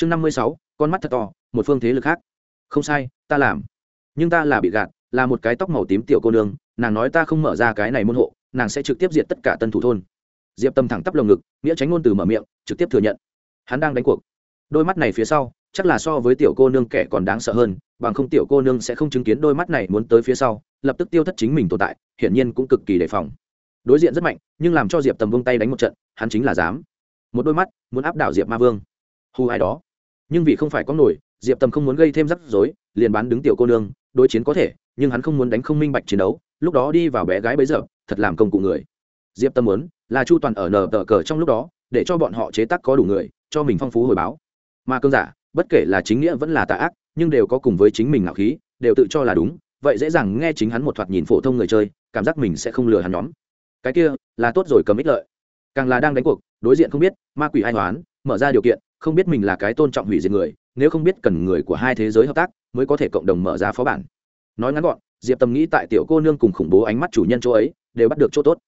chương năm mươi sáu, con mắt thật to, một phương thế lực khác. Không sai, ta làm. Nhưng ta là bị gạt, là một cái tóc màu tím tiểu cô nương, nàng nói ta không mở ra cái này môn hộ, nàng sẽ trực tiếp diệt tất cả tân thủ thôn. Diệp tâm thẳng tắp lồng ngực, nghĩa tránh ngôn từ mở miệng, trực tiếp thừa nhận. Hắn đang đánh cuộc. Đôi mắt này phía sau, chắc là so với tiểu cô nương kẻ còn đáng sợ hơn, bằng không tiểu cô nương sẽ không chứng kiến đôi mắt này muốn tới phía sau, lập tức tiêu thất chính mình tồn tại, hiển nhiên cũng cực kỳ đề phòng. Đối diện rất mạnh, nhưng làm cho diệp tầm vung tay đánh một trận, hắn chính là dám một đôi mắt muốn áp đảo diệp ma vương. Hù ai đó nhưng vì không phải có nổi, diệp tầm không muốn gây thêm rắc rối, liền bán đứng tiểu cô nương, đối chiến có thể, nhưng hắn không muốn đánh không minh bạch chiến đấu, lúc đó đi vào bé gái bấy giờ, thật làm công cụ người. Diệp tâm muốn, là chu toàn ở nờ tờ cờ trong lúc đó, để cho bọn họ chế tác có đủ người, cho mình phong phú hồi báo. Mà cơn giả, bất kể là chính nghĩa vẫn là tà ác, nhưng đều có cùng với chính mình ngạo khí, đều tự cho là đúng, vậy dễ dàng nghe chính hắn một thoạt nhìn phổ thông người chơi, cảm giác mình sẽ không lừa hắn nhóm. Cái kia, là tốt rồi cầm ích lợi. Càng là đang đánh cuộc, đối diện không biết, ma quỷ ai hoán, mở ra điều kiện không biết mình là cái tôn trọng hủy diệt người, nếu không biết cần người của hai thế giới hợp tác, mới có thể cộng đồng mở ra phó bản. Nói ngắn gọn, diệp tầm nghĩ tại tiểu cô nương cùng khủng bố ánh mắt chủ nhân chỗ ấy, đều bắt được chỗ tốt.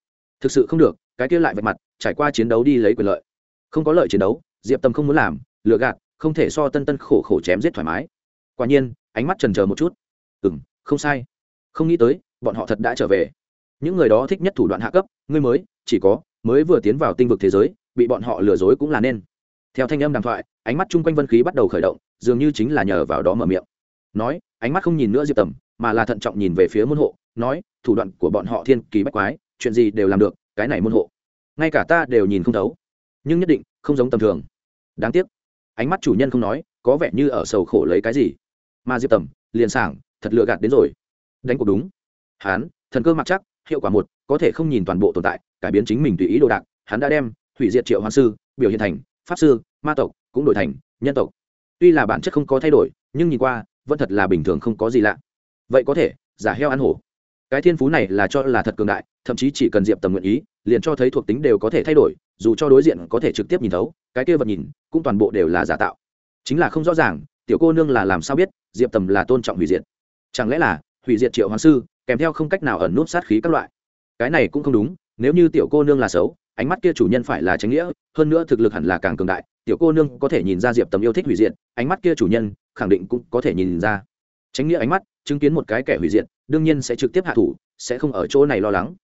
Thực sự không được, cái kia lại vạch mặt, trải qua chiến đấu đi lấy quyền lợi. Không có lợi chiến đấu, diệp tầm không muốn làm lựa gạt, không thể so tân tân khổ khổ chém giết thoải mái. Quả nhiên, ánh mắt trần c một chút. Ừ m không sai. Không nghĩ tới, bọn họ thật đã trở về. Những người đó thích nhất thủ đoạn hạ cấp ngươi mới, chỉ có, mới vừa tiến vào tinh vực thế giới, bị bọn họ lừa dối cũng là nên theo thanh âm đàm thoại, ánh mắt chung quanh vân khí bắt đầu khởi động, dường như chính là nhờ vào đó mở miệng. Nói, ánh mắt không nhìn nữa diệp tầm, mà là thận trọng nhìn về phía môn hộ, nói, thủ đoạn của bọn họ thiên kỳ bách quái, chuyện gì đều làm được, cái này môn hộ. Ngay cả ta đều nhìn không thấu. Nhưng nhất định, không giống tầm thường. Đáng tiếc. Ánh mắt chủ nhân không nói, có vẻ như ở sầu khổ lấy cái gì. Mà diệp tầm, liền sảng, thật lựa gạt đến rồi. Đánh cuộc đúng. Hán, thần cơ mặc chắc, hiệu quả một, có thể không nhìn toàn bộ tồn tại, cải biến chính mình tùy ý đồ đạc, hắn đã đem, hủy diệt triệu hoàng sư, biểu hiện thành pháp sư, ma tộc, cũng đổi thành nhân tộc. Tuy là bản chất không có thay đổi, nhưng nhìn qua, vẫn thật là bình thường không có gì lạ. Vậy có thể, giả heo ăn hổ. Cái thiên phú này là cho là thật cường đại, thậm chí chỉ cần diệp tầm nguyện ý, liền cho thấy thuộc tính đều có thể thay đổi, dù cho đối diện có thể trực tiếp nhìn thấu, cái kia vật nhìn, cũng toàn bộ đều là giả tạo. Chính là không rõ ràng, tiểu cô nương là làm sao biết diệp tầm là tôn trọng hủy diệt? Chẳng lẽ là hủy diệt triệu hoàng sư, kèm theo không cách nào ẩn nút sát khí các loại? Cái này cũng không đúng, nếu như tiểu cô nương là xấu ánh mắt kia chủ nhân phải là tránh nghĩa, hơn nữa thực lực hẳn là càng cường đại, tiểu cô nương có thể nhìn ra diệp tầm yêu thích hủy diệt, ánh mắt kia chủ nhân khẳng định cũng có thể nhìn ra. Tránh nghĩa ánh mắt, chứng kiến một cái kẻ hủy diệt, đương nhiên sẽ trực tiếp hạ thủ, sẽ không ở chỗ này lo lắng.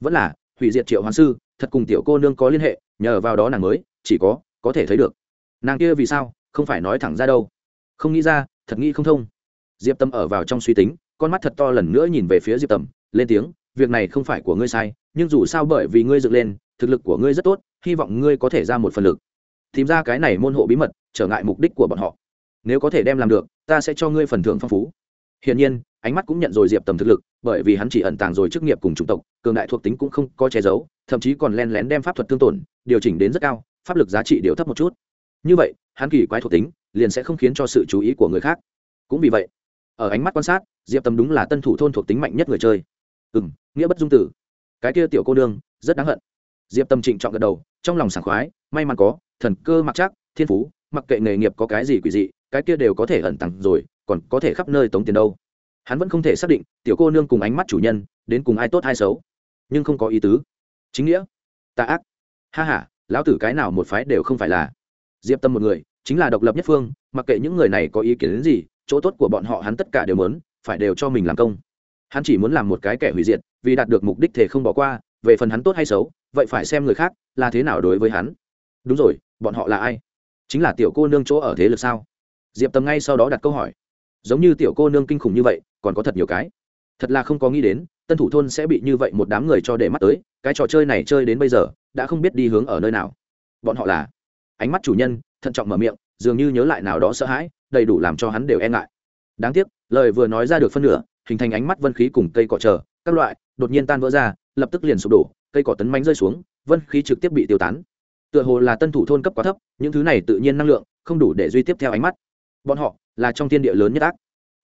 Vẫn là, hủy diệt triệu hoàng sư, thật cùng tiểu cô nương có liên hệ, nhờ vào đó nàng mới, chỉ có có thể thấy được. Nàng kia vì sao, không phải nói thẳng ra đâu. Không nghĩ ra, thật nghĩ không thông. Diệp tâm ở vào trong suy tính, con mắt thật to lần nữa nhìn về phía diệp tầm, lên tiếng, việc này không phải của ngươi sai, nhưng dù sao bởi vì ngươi dựng lên thực lực của ngươi rất tốt, hy vọng ngươi có thể ra một phần lực. Tìm ra cái này môn hộ bí mật, trở ngại mục đích của bọn họ. Nếu có thể đem làm được, ta sẽ cho ngươi phần thưởng phong phú. Hiển nhiên, ánh mắt cũng nhận rồi diệp tầm thực lực, bởi vì hắn chỉ ẩn tàng rồi chức nghiệp cùng chủng tộc, cường đại thuộc tính cũng không có che giấu, thậm chí còn len lén đem pháp thuật tương tổn, điều chỉnh đến rất cao, pháp lực giá trị đều thấp một chút. Như vậy, hắn kỳ quái thuộc tính, liền sẽ không khiến cho sự chú ý của người khác. Cũng vì vậy, ở ánh mắt quan sát, diệp tầm đúng là tân thủ thôn thuộc tính mạnh nhất người chơi. Ừ m nghĩa bất dung tử. Cái kia tiểu cô đương rất đáng hận diệp tâm trịnh chọn gật đầu, trong lòng sảng khoái, may mắn có, thần cơ mặc chắc, thiên phú, mặc kệ nghề nghiệp có cái gì quỷ dị, cái kia đều có thể ẩn tặng rồi, còn có thể khắp nơi tống tiền đâu. Hắn vẫn không thể xác định, tiểu cô nương cùng ánh mắt chủ nhân, đến cùng ai tốt ai xấu. Nhưng không có ý tứ. Chính nghĩa. Tà ác. Ha h a lão tử cái nào một phái đều không phải là. Diệp tâm một người, chính là độc lập nhất phương, mặc kệ những người này có ý kiến đến gì, chỗ tốt của bọn họ hắn tất cả đều muốn, phải đều cho mình làm công. Hắn chỉ muốn làm một cái kẻ hủy diệt, vì đạt được mục đích thể không bỏ qua, về phần hắn tốt hay xấu vậy phải xem người khác là thế nào đối với hắn. Đúng rồi, bọn họ là ai? Chính là tiểu cô nương chỗ ở thế lực sao? Diệp tâm ngay sau đó đặt câu hỏi. Giống như tiểu cô nương kinh khủng như vậy, còn có thật nhiều cái. Thật là không có nghĩ đến, tân thủ thôn sẽ bị như vậy một đám người cho để mắt tới, cái trò chơi này chơi đến bây giờ, đã không biết đi hướng ở nơi nào. Bọn họ là ánh mắt chủ nhân, thận trọng mở miệng, dường như nhớ lại nào đó sợ hãi, đầy đủ làm cho hắn đều e ngại. Đáng tiếc, lời vừa nói ra được phân nửa, hình thành ánh mắt vân khí cùng cây cỏ chờ, các loại, đột nhiên tan vỡ ra, lập tức liền sụp đổ cây cỏ tấn mánh rơi xuống, vân khí trực tiếp bị tiêu tán. Tựa hồ là tân thủ thôn cấp quá thấp, những thứ này tự nhiên năng lượng, không đủ để duy tiếp theo ánh mắt. Bọn họ là trong thiên địa lớn nhất ác.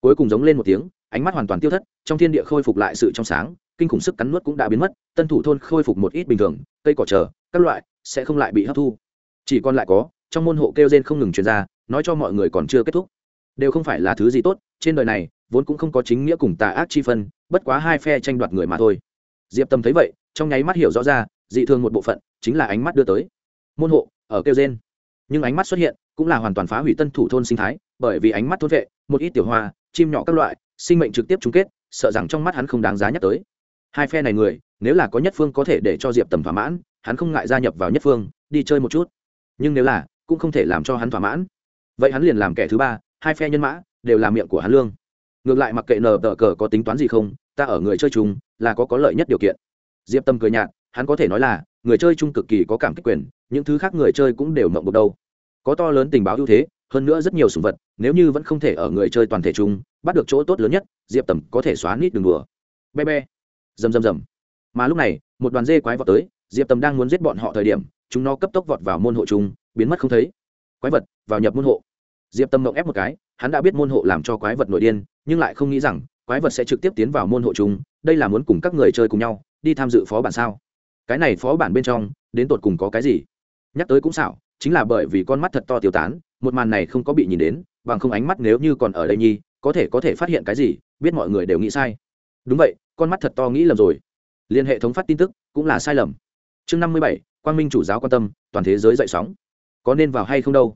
Cuối cùng giống lên một tiếng, ánh mắt hoàn toàn tiêu thất, trong thiên địa khôi phục lại sự trong sáng, kinh khủng sức cắn nuốt cũng đã biến mất, tân thủ thôn khôi phục một ít bình thường, cây cỏ chờ, các loại, sẽ không lại bị hấp thu. Chỉ còn lại có, trong môn hộ kêu gen không ngừng truyền ra, nói cho mọi người còn chưa kết thúc. Đều không phải là thứ gì tốt, trên đời này, vốn cũng không có chính nghĩa cùng tà ác chi phân, bất quá hai phe tranh đoạt người mà thôi. Diệp tâm thấy vậy trong nháy mắt hiểu rõ ra, dị thường một bộ phận chính là ánh mắt đưa tới. Môn hộ, ở kêu gen nhưng ánh mắt xuất hiện cũng là hoàn toàn phá hủy tân thủ thôn sinh thái, bởi vì ánh mắt thôn vệ, một ít tiểu hoa, chim nhỏ các loại, sinh mệnh trực tiếp chung kết, sợ rằng trong mắt hắn không đáng giá nhắc tới. Hai phe này người, nếu là có nhất phương có thể để cho diệp tầm thỏa mãn, hắn không ngại gia nhập vào nhất phương, đi chơi một chút. Nhưng nếu là, cũng không thể làm cho hắn thỏa mãn. Vậy hắn liền làm kẻ thứ ba, hai phe nhân mã, đều là miệng của hắn lương. Ngược lại mặc kệ nờ tờ cờ có tính toán gì không, ta ở người chơi chung, là có có lợi nhất điều kiện diệp tâm cười nhạt, hắn có thể nói là, người chơi chung cực kỳ có cảm kích quyền, những thứ khác người chơi cũng đều mộng bộc đâu. Có to lớn tình báo ưu thế, hơn nữa rất nhiều sùng vật, nếu như vẫn không thể ở người chơi toàn thể chung, bắt được chỗ tốt lớn nhất, diệp tầm có thể xóa nít đường đùa. Be be. Rầm rầm rầm. Mà lúc này, một đoàn dê quái vọt tới, diệp tầm đang muốn giết bọn họ thời điểm, chúng nó cấp tốc vọt vào môn hộ chung, biến mất không thấy. Quái vật, vào nhập môn hộ. Diệp tâm mộng ép một cái, hắn đã biết môn hộ làm cho quái vật nội điên, nhưng lại không nghĩ rằng, quái vật sẽ trực tiếp tiến vào môn hộ chung đây là muốn cùng các người chơi cùng nhau, đi tham dự phó bản sao? Cái này phó bản bên trong, đến tột cùng có cái gì? Nhắc tới cũng xảo, chính là bởi vì con mắt thật to tiêu tán, một màn này không có bị nhìn đến, bằng không ánh mắt nếu như còn ở đây nhi, có thể có thể phát hiện cái gì, biết mọi người đều nghĩ sai. Đúng vậy, con mắt thật to nghĩ lầm rồi. Liên hệ thống phát tin tức cũng là sai lầm. Chương năm mươi bảy, quang minh chủ giáo quan tâm, toàn thế giới dậy sóng. Có nên vào hay không đâu?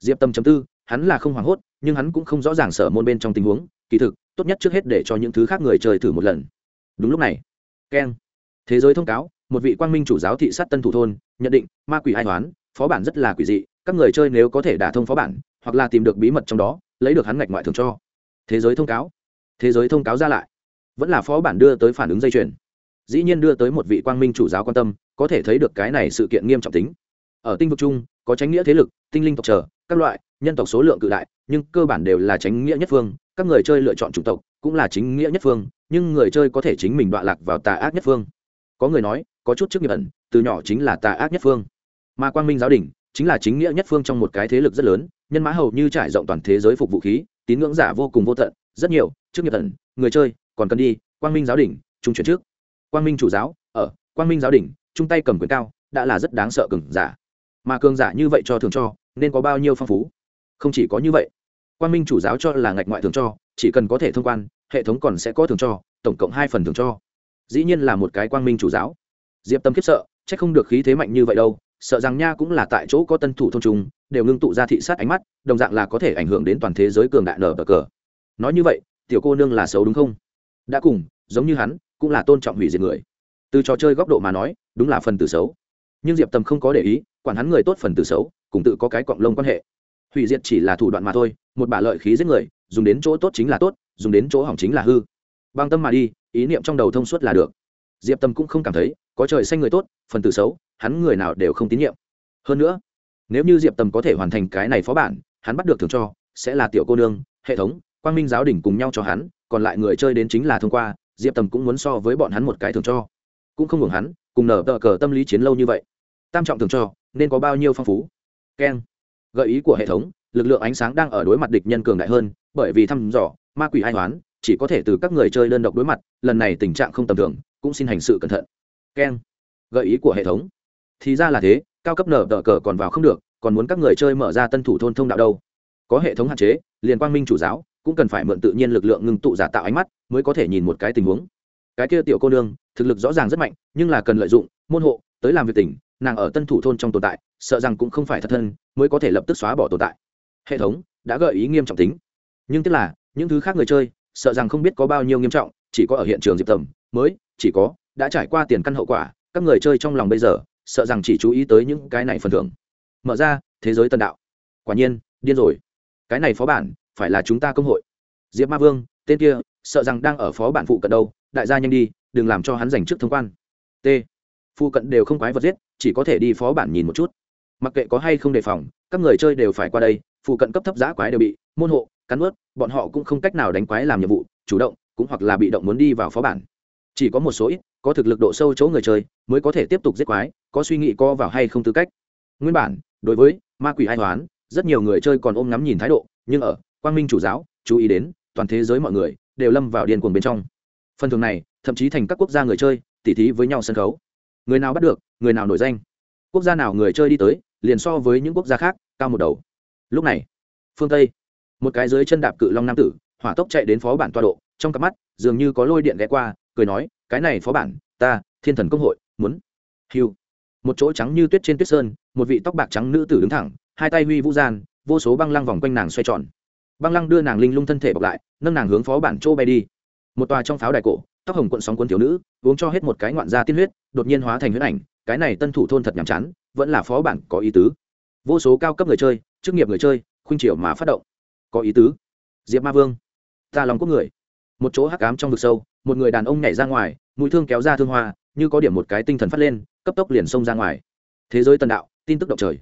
Diệp tâm chấm tư, hắn là không hoảng hốt, nhưng hắn cũng không rõ ràng sở môn bên trong tình huống, kỳ thực, tốt nhất trước hết để cho những thứ khác người chơi thử một lần đúng lúc này, keng. Thế giới thông cáo, một vị quang minh chủ giáo thị sát tân thủ thôn, nhận định, ma quỷ ai toán phó bản rất là quỷ dị, các người chơi nếu có thể đả thông phó bản, hoặc là tìm được bí mật trong đó, lấy được hắn ngạch ngoại thường cho. Thế giới thông cáo. Thế giới thông cáo ra lại. Vẫn là phó bản đưa tới phản ứng dây chuyền. Dĩ nhiên đưa tới một vị quang minh chủ giáo quan tâm, có thể thấy được cái này sự kiện nghiêm trọng tính. Ở tinh vực chung, có tránh nghĩa thế lực, tinh linh tộc trở, các loại, nhân tộc số lượng cự đại, nhưng cơ bản đều là tránh nghĩa nhất phương, các người chơi lựa chọn chủng tộc cũng là chính nghĩa nhất phương nhưng người chơi có thể chính mình đọa lạc vào tà ác nhất phương. Có người nói, có chút chức nghiệp ẩn, từ nhỏ chính là tà ác nhất phương. Mà quang minh giáo đình chính là chính nghĩa nhất phương trong một cái thế lực rất lớn, nhân mã hầu như trải rộng toàn thế giới phục vũ khí, tín ngưỡng giả vô cùng vô tận, rất nhiều, chức nghiệp ẩn, người chơi, còn cần đi, quang minh giáo đình, trung chuyển trước. Quang minh chủ giáo, ở, quang minh giáo đình, chung tay cầm quyền cao, đã là rất đáng sợ cường giả. Mà cường giả như vậy cho thường cho, nên có bao nhiêu phong phú? Không chỉ có như vậy, quang minh chủ giáo cho là ngạch ngoại thường cho, chỉ cần có thể thông quan hệ thống còn sẽ có thưởng cho, tổng cộng hai phần thưởng cho. Dĩ nhiên là một cái quang minh chủ giáo. Diệp tâm khiếp sợ c h ắ c không được khí thế mạnh như vậy đâu, sợ rằng nha cũng là tại chỗ có tân thủ thôn trung, đều ngưng tụ ra thị sát ánh mắt, đồng dạng là có thể ảnh hưởng đến toàn thế giới cường đại nở bờ cờ. Nói như vậy, tiểu cô nương là xấu đúng không? Đã cùng, giống như hắn, cũng là tôn trọng hủy diệt người. Từ trò chơi góc độ mà nói, đúng là phần tử xấu. Nhưng diệp tâm không có để ý, quản hắn người tốt phần tử xấu, cùng tự có cái cọng lông quan hệ. Hủy diệt chỉ là thủ đoạn mà thôi, một bả lợi khí giết người dùng đến chỗ tốt chính là tốt, dùng đến chỗ hỏng chính là hư. Băng tâm mà đi, ý niệm trong đầu thông suốt là được. Diệp tâm cũng không cảm thấy, có trời xanh người tốt, phần tử xấu, hắn người nào đều không tín nhiệm. Hơn nữa, nếu như diệp tâm có thể hoàn thành cái này phó bản, hắn bắt được thường cho, sẽ là tiểu cô nương, hệ thống, quang minh giáo đình cùng nhau cho hắn, còn lại người chơi đến chính là thông qua, diệp tâm cũng muốn so với bọn hắn một cái thường cho. Cũng không hưởng hắn, cùng nở tờ cờ tâm lý chiến lâu như vậy. Tam trọng thường cho, nên có bao nhiêu phong phú. Keng. Gợi ý của hệ thống lực lượng ánh sáng đang ở đối mặt địch nhân cường đại hơn, bởi vì thăm dò, ma quỷ ai toán chỉ có thể từ các người chơi đơn độc đối mặt, lần này tình trạng không tầm thường, cũng xin hành sự cẩn thận. Keng. Gợi ý của hệ thống. Thì ra là thế, cao cấp nở đỡ cờ còn vào không được, còn muốn các người chơi mở ra tân thủ thôn thông đạo đâu? Có hệ thống hạn chế, liền quang minh chủ giáo, cũng cần phải mượn tự nhiên lực lượng ngưng tụ giả tạo ánh mắt, mới có thể nhìn một cái tình huống. Cái kia tiểu cô nương, thực lực rõ ràng rất mạnh, nhưng là cần lợi dụng, môn hộ, tới làm việc tỉnh, nàng ở tân thủ thôn trong tồn tại, sợ rằng cũng không phải thật thân, mới có thể lập tức xóa bỏ tồn tại hệ thống đã gợi ý nghiêm trọng tính. Nhưng tức là, những thứ khác người chơi, sợ rằng không biết có bao nhiêu nghiêm trọng, chỉ có ở hiện trường diệp tầm mới, chỉ có, đã trải qua tiền căn hậu quả, các người chơi trong lòng bây giờ, sợ rằng chỉ chú ý tới những cái này phần thưởng. Mở ra, thế giới tân đạo. Quả nhiên, điên rồi. Cái này phó bản, phải là chúng ta công hội. Diệp ma vương, tên kia, sợ rằng đang ở phó bản phụ cận đâu, đại gia nhanh đi, đừng làm cho hắn giành trước thông quan. T. Phụ cận đều không quái vật giết, chỉ có thể đi phó bản nhìn một chút. Mặc kệ có hay không đề phòng, các người chơi đều phải qua đây phụ cận cấp thấp giá quái đều bị, môn hộ cắn ướt, bọn họ cũng không cách nào đánh quái làm nhiệm vụ, chủ động, cũng hoặc là bị động muốn đi vào phó bản. Chỉ có một số ít, có thực lực độ sâu chỗ người chơi, mới có thể tiếp tục giết quái, có suy nghĩ co vào hay không tư cách. Nguyên bản, đối với ma quỷ hai toán, rất nhiều người chơi còn ôm ngắm nhìn thái độ, nhưng ở, quang minh chủ giáo, chú ý đến, toàn thế giới mọi người, đều lâm vào điên cuồng bên trong. Phần thường này, thậm chí thành các quốc gia người chơi, tỉ thí với nhau sân khấu. Người nào bắt được, người nào nổi danh. Quốc gia nào người chơi đi tới, liền so với những quốc gia khác, cao một đầu lúc này, phương tây, một cái dưới chân đạp cự long nam tử, hỏa tốc chạy đến phó bản toa độ, trong cặp mắt, dường như có lôi điện ghé qua, cười nói, cái này phó bản, ta, thiên thần công hội, muốn hiu. Một chỗ trắng như tuyết trên tuyết sơn, một vị tóc bạc trắng nữ tử đứng thẳng, hai tay huy vũ gian, vô số băng lăng vòng quanh nàng xoay tròn. Băng lăng đưa nàng linh lung thân thể bọc lại, nâng nàng hướng phó bản chỗ bay đi. Một tòa trong pháo đài cổ, tóc hồng cuộn sóng quân thiếu nữ, uống cho hết một cái ngoạn da tiên huyết, đột nhiên hóa thành huyết ảnh, cái này tân thủ thôn thật nhàm chán, vẫn là phó bản có ý tứ. Vô số cao cấp người chơi chức nghiệp người chơi, khuynh triều mà phát động. Có ý tứ. Diệp ma vương, ta lòng quốc người. Một chỗ hắc ám trong vực sâu, một người đàn ông nhảy ra ngoài, mũi thương kéo ra thương hoa, như có điểm một cái tinh thần phát lên, cấp tốc liền xông ra ngoài. Thế giới tần đạo, tin tức động trời.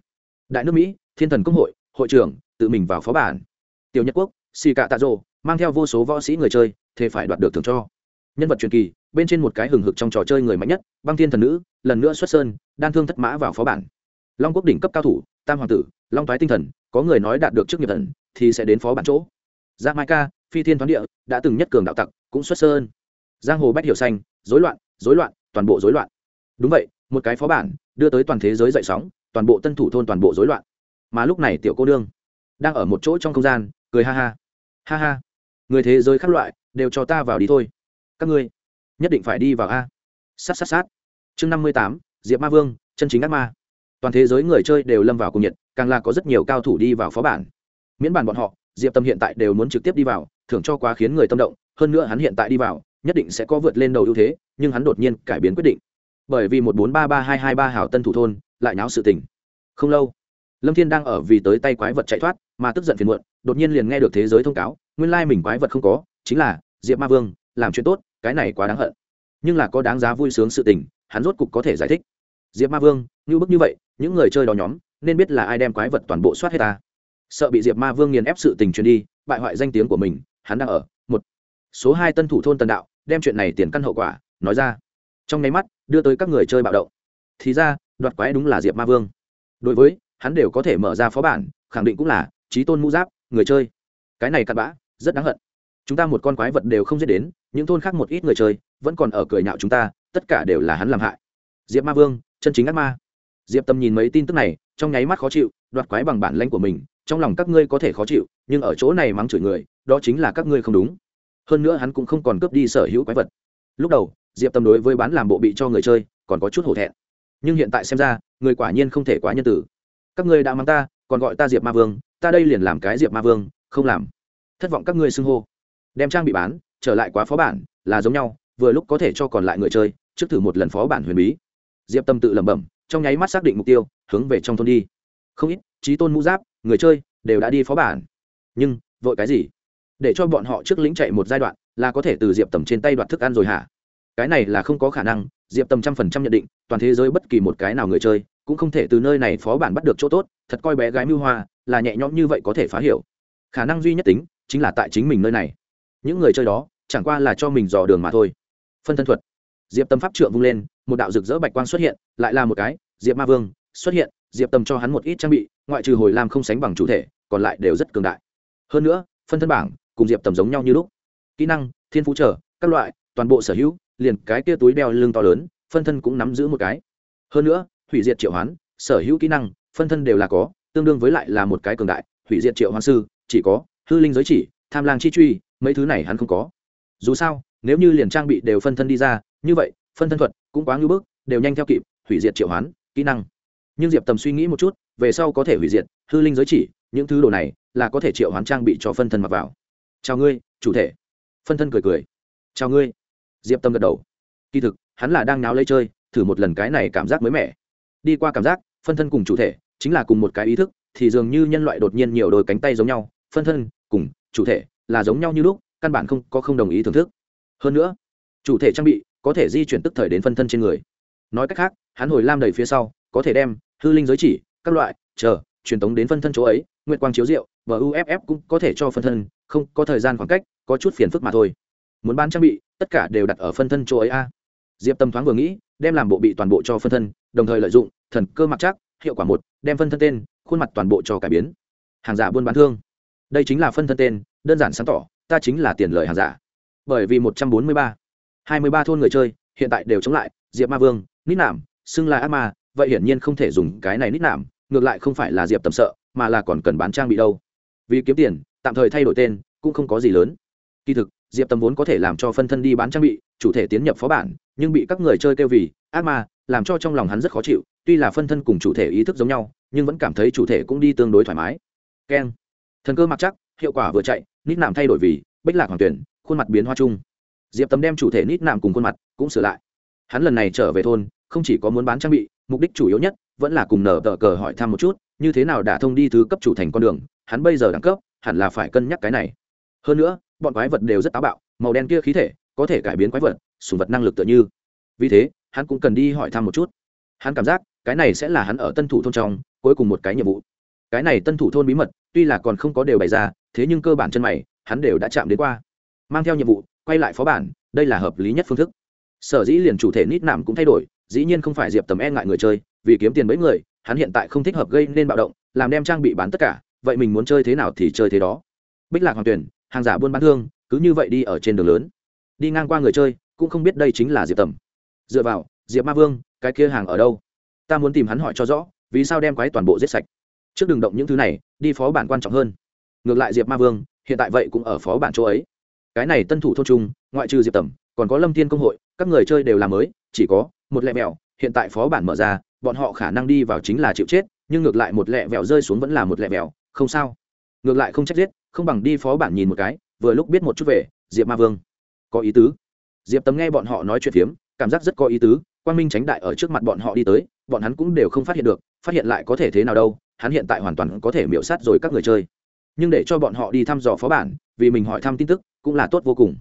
Đại nước mỹ, thiên thần công hội hội trưởng, tự mình vào phó bản. Tiểu nhật quốc xì cạ tạ rộ mang theo vô số võ sĩ người chơi, thế phải đoạt được thưởng cho. Nhân vật truyền kỳ, bên trên một cái hừng hực trong trò chơi người mạnh nhất, băng thiên thần nữ, lần nữa xuất sơn, đan thương thất mã vào phó bản. Long quốc đỉnh cấp cao thủ, tam hoàng tử long toái tinh thần, có người nói đạt được chức nghiệp thần, thì sẽ đến phó bản chỗ. Giang mai ca phi thiên thoáng địa, đã từng nhất cường đạo tặc, cũng xuất sơn. Giang hồ bách hiểu xanh, rối loạn rối loạn, toàn bộ rối loạn. Đúng vậy, một cái phó bản, đưa tới toàn thế giới dậy sóng, toàn bộ tân thủ thôn toàn bộ rối loạn. Mà lúc này tiểu cô đương đang ở một chỗ trong không gian, cười ha ha. Ha ha. Người thế giới khác loại, đều cho ta vào đi thôi. Các ngươi, nhất định phải đi vào a. Sát sát sát. Chương năm mươi tám, diệp ma vương, chân chính ác ma toàn thế giới người chơi đều lâm vào cùng nhiệt, càng là có rất nhiều cao thủ đi vào phó bản. Miễn bản bọn họ, diệp tâm hiện tại đều muốn trực tiếp đi vào, thưởng cho quá khiến người tâm động, hơn nữa hắn hiện tại đi vào, nhất định sẽ có vượt lên đầu ưu thế, nhưng hắn đột nhiên cải biến quyết định. Bởi vì một bốn ba ba hai hai ba hảo tân thủ thôn, lại náo sự tình. Không lâu, lâm thiên đang ở vì tới tay quái vật chạy thoát, mà tức giận phiền muộn, đột nhiên liền nghe được thế giới thông cáo, nguyên lai mình quái vật không có, chính là diệp ma vương, làm chuyện tốt, cái này quá đáng hận. Nhưng là có đáng giá vui sướng sự tình, hắn rốt cục có thể giải thích. Diệp ma vương như bức như vậy, những người chơi đó nhóm, nên biết là ai đem quái vật toàn bộ soát hết ta. Sợ bị diệp ma vương nghiền ép sự tình truyền đi, bại hoại danh tiếng của mình, hắn đang ở, một. Số hai tân thủ thôn tần đạo, đem chuyện này tiền căn hậu quả, nói ra. Trong nháy mắt, đưa tới các người chơi bạo động. Thì ra, đoạt quái đúng là diệp ma vương. Đối với, hắn đều có thể mở ra phó bản, khẳng định cũng là trí tôn mũ giáp, người chơi. Cái này cặn bã, rất đáng hận. Chúng ta một con quái vật đều không giết đến, những thôn khác một ít người chơi, vẫn còn ở cười nhạo chúng ta, tất cả đều là hắn làm hại. Diệp ma vương, chân chính ác ma diệp tâm nhìn mấy tin tức này, trong nháy mắt khó chịu, đoạt quái bằng bản lãnh của mình, trong lòng các ngươi có thể khó chịu, nhưng ở chỗ này mắng chửi người, đó chính là các ngươi không đúng. Hơn nữa hắn cũng không còn cướp đi sở hữu quái vật. Lúc đầu, diệp tâm đối với bán làm bộ bị cho người chơi, còn có chút hổ thẹn. Nhưng hiện tại xem ra, người quả nhiên không thể quá nhân tử. Các ngươi đã mắng ta, còn gọi ta diệp ma vương, ta đây liền làm cái diệp ma vương, không làm. Thất vọng các ngươi xưng hô. Đem trang bị bán, trở lại quá phó bản, là giống nhau, vừa lúc có thể cho còn lại người chơi, trước thử một lần phó bản huyền bí. Diệp tâm tự lẩm bẩm trong nháy mắt xác định mục tiêu, hướng về trong thôn đi. Không ít trí tôn mũ giáp, người chơi, đều đã đi phó bản. Nhưng, vội cái gì? Để cho bọn họ trước lĩnh chạy một giai đoạn, là có thể từ diệp tầm trên tay đoạt thức ăn rồi hả? Cái này là không có khả năng, diệp tầm trăm phần trăm nhận định, toàn thế giới bất kỳ một cái nào người chơi, cũng không thể từ nơi này phó bản bắt được chỗ tốt, thật coi bé gái mưu hoa, là nhẹ nhõm như vậy có thể phá hiểu. Khả năng duy nhất tính, chính là tại chính mình nơi này. Những người chơi đó, chẳng qua là cho mình dò đường mà thôi. Phân thân thuật diệp tâm pháp trượng vung lên, một đạo rực rỡ bạch quang xuất hiện, lại là một cái, diệp ma vương, xuất hiện, diệp tâm cho hắn một ít trang bị, ngoại trừ hồi lam không sánh bằng chủ thể, còn lại đều rất cường đại. Hơn nữa, phân thân bảng cùng diệp tầm giống nhau như lúc. Kỹ năng, thiên phú trở các loại, toàn bộ sở hữu, liền cái kia túi đeo lưng to lớn, phân thân cũng nắm giữ một cái. Hơn nữa, hủy diệt triệu hoán, sở hữu kỹ năng, phân thân đều là có, tương đương với lại là một cái cường đại, hủy diệt triệu hoán sư, chỉ có, hư linh giới chỉ, tham lang chi truy, mấy thứ này hắn không có. Dù sao, nếu như liền trang bị đều phân thân đi ra như vậy, phân thân thuật cũng quá ngưỡng bức, đều nhanh theo kịp, hủy diệt triệu hoán, kỹ năng. Nhưng diệp tầm suy nghĩ một chút, về sau có thể hủy diệt hư linh giới chỉ, những thứ đồ này là có thể triệu hoán trang bị cho phân thân mặc vào. Chào ngươi, chủ thể. Phân thân cười cười. Chào ngươi. Diệp tâm gật đầu. Kỳ thực, hắn là đang náo lấy chơi, thử một lần cái này cảm giác mới mẻ. Đi qua cảm giác, phân thân cùng chủ thể chính là cùng một cái ý thức, thì dường như nhân loại đột nhiên nhiều đôi cánh tay giống nhau, phân thân cùng chủ thể là giống nhau như lúc, căn bản không có không đồng ý thưởng thức. Hơn nữa, chủ thể trang bị có thể di chuyển tức thời đến phân thân trên người. Nói cách khác, hắn hồi lam đầy phía sau, có thể đem hư linh giới chỉ, các loại, chờ, truyền tống đến phân thân chỗ ấy, Nguyệt quang chiếu rượu và uff cũng có thể cho phân thân, không có thời gian khoảng cách, có chút phiền phức mà thôi. Muốn bán trang bị, tất cả đều đặt ở phân thân chỗ ấy a. Diệp tâm thoáng vừa nghĩ, đem làm bộ bị toàn bộ cho phân thân, đồng thời lợi dụng thần cơ mặc chắc hiệu quả một, đem phân thân tên, khuôn mặt toàn bộ cho cải biến. Hàng giả buôn bán thương. Đây chính là phân thân tên, đơn giản sáng tỏ, ta chính là tiền lợi hàng giả. Bởi vì một trăm bốn mươi ba hai mươi ba thôn người chơi, hiện tại đều chống lại, diệp ma vương, nít nảm xưng là ác ma, vậy hiển nhiên không thể dùng cái này nít nảm ngược lại không phải là diệp tầm sợ, mà là còn cần bán trang bị đâu. Vì kiếm tiền, tạm thời thay đổi tên, cũng không có gì lớn. Kỳ thực, diệp tầm vốn có thể làm cho phân thân đi bán trang bị, chủ thể tiến nhập phó bản, nhưng bị các người chơi kêu vì ác ma, làm cho trong lòng hắn rất khó chịu, tuy là phân thân cùng chủ thể ý thức giống nhau, nhưng vẫn cảm thấy chủ thể cũng đi tương đối thoải mái. Keng. Thần cơ mặc chắc, hiệu quả vừa chạy, nít nạm thay đổi vì bích lạc hoàng tuyển, khuôn mặt biến hoa chung diệp tầm đem chủ thể nít nạm cùng khuôn mặt cũng sửa lại. Hắn lần này trở về thôn, không chỉ có muốn bán trang bị, mục đích chủ yếu nhất vẫn là cùng nở tờ cờ hỏi thăm một chút, như thế nào đã thông đi thứ cấp chủ thành con đường, hắn bây giờ đẳng cấp hẳn là phải cân nhắc cái này. Hơn nữa, bọn quái vật đều rất táo bạo, màu đen kia khí thể có thể cải biến quái vật sùng vật năng lực tựa như. Vì thế, hắn cũng cần đi hỏi thăm một chút. Hắn cảm giác cái này sẽ là hắn ở tân thủ thôn trong cuối cùng một cái nhiệm vụ. Cái này tân thủ thôn bí mật tuy là còn không có đều bày ra, thế nhưng cơ bản chân mày hắn đều đã chạm đến qua. Mang theo nhiệm vụ quay lại phó bản, đây là hợp lý nhất phương thức. Sở dĩ liền chủ thể nít nạm cũng thay đổi, dĩ nhiên không phải diệp tầm e ngại người chơi, vì kiếm tiền mấy người, hắn hiện tại không thích hợp gây nên bạo động, làm đem trang bị bán tất cả, vậy mình muốn chơi thế nào thì chơi thế đó. Bích lạc hoàng tuyển, hàng giả buôn bán thương, cứ như vậy đi ở trên đường lớn. Đi ngang qua người chơi, cũng không biết đây chính là diệp tầm. Dựa vào, diệp ma vương, cái kia hàng ở đâu? Ta muốn tìm hắn hỏi cho rõ, vì sao đem quái toàn bộ giết sạch? Trước đường động những thứ này, đi phó bản quan trọng hơn. Ngược lại diệp ma vương, hiện tại vậy cũng ở phó bản chỗ ấy cái này tân thủ thôn trung, ngoại trừ diệp tầm còn có lâm thiên công hội, các người chơi đều làm mới, chỉ có một lẹ mẹo hiện tại phó bản mở ra, bọn họ khả năng đi vào chính là chịu chết, nhưng ngược lại một lẹ vẹo rơi xuống vẫn là một lẹ vẹo, không sao. Ngược lại không trách giết, không bằng đi phó bản nhìn một cái, vừa lúc biết một chút về, diệp ma vương. Có ý tứ. Diệp tấm nghe bọn họ nói chuyện phiếm, cảm giác rất có ý tứ, quang minh tránh đại ở trước mặt bọn họ đi tới, bọn hắn cũng đều không phát hiện được, phát hiện lại có thể thế nào đâu, hắn hiện tại hoàn toàn có thể miễu sát rồi các người chơi. Nhưng để cho bọn họ đi thăm dò phó bản, vì mình hỏi thăm tin tức cũng là tốt vô cùng.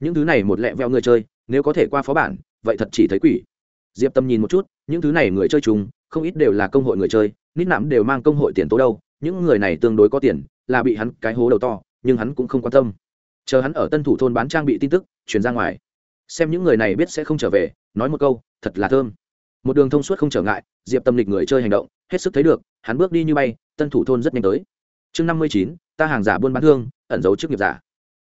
Những thứ này một lẹ veo người chơi nếu có thể qua phó bản vậy thật chỉ thấy quỷ. Diệp tâm nhìn một chút những thứ này người chơi chúng, không ít đều là công hội người chơi nít nạm đều mang công hội tiền tố đâu những người này tương đối có tiền là bị hắn cái hố đầu to nhưng hắn cũng không quan tâm. Chờ hắn ở tân thủ thôn bán trang bị tin tức chuyển ra ngoài. Xem những người này biết sẽ không trở về nói một câu thật là thơm. Một đường thông suốt không trở ngại diệp tâm lịch người chơi hành động hết sức thấy được hắn bước đi như bay tân thủ thôn rất nhanh tới. Chương năm mươi chín ta hàng giả buôn bán thương ẩn giấu chức nghiệp giả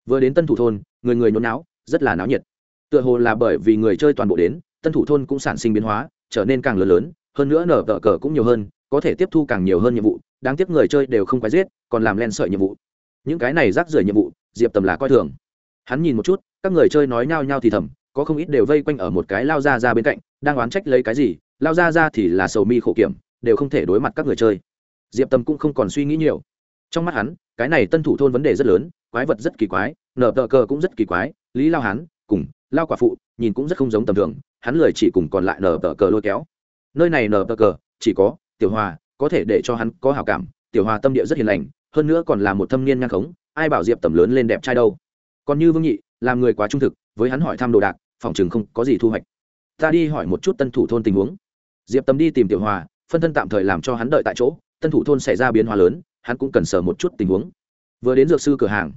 vừa đến tân thủ thôn, người người nhốn náo rất là náo nhiệt. Tựa hồ là bởi vì người chơi toàn bộ đến, tân thủ thôn cũng sản sinh biến hóa, trở nên càng lớn lớn, hơn nữa nở tờ cờ cũng nhiều hơn, có thể tiếp thu càng nhiều hơn nhiệm vụ, đáng tiếc người chơi đều không quái giết, còn làm len sợi nhiệm vụ. Những cái này rác rưởi nhiệm vụ, diệp tầm là coi thường. Hắn nhìn một chút, các người chơi nói nhao nhao thì thầm, có không ít đều vây quanh ở một cái lao ra ra bên cạnh, đang oán trách lấy cái gì, lao ra ra thì là sầu mi khổ kiểm, đều không thể đối mặt các người chơi. Diệp Tầm cũng không còn suy nghĩ nhiều. Trong mắt hắn, cái này tân thủ thôn vấn đề rất lớn quái vật rất kỳ quái, nở tờ cờ cũng rất kỳ quái, lý lao hán cùng lao quả phụ nhìn cũng rất không giống tầm thường, hắn lười chỉ cùng còn lại nở tờ cờ lôi kéo. Nơi này nở tờ cờ chỉ có tiểu hòa, có thể để cho hắn có hào cảm, tiểu hòa tâm địa rất hiền lành, hơn nữa còn là một thâm niên ngang khống, ai bảo diệp tầm lớn lên đẹp trai đâu. Còn như vương nhị, làm người quá trung thực, với hắn hỏi thăm đồ đạc, phòng chừng không có gì thu hoạch. Ta đi hỏi một chút tân thủ thôn tình huống. Diệp tầm đi tìm tiểu hòa, phân thân tạm thời làm cho hắn đợi tại chỗ, tân thủ thôn xảy ra biến hóa lớn, hắn cũng cần sờ một chút tình huống vừa đến dược sư cửa hàng,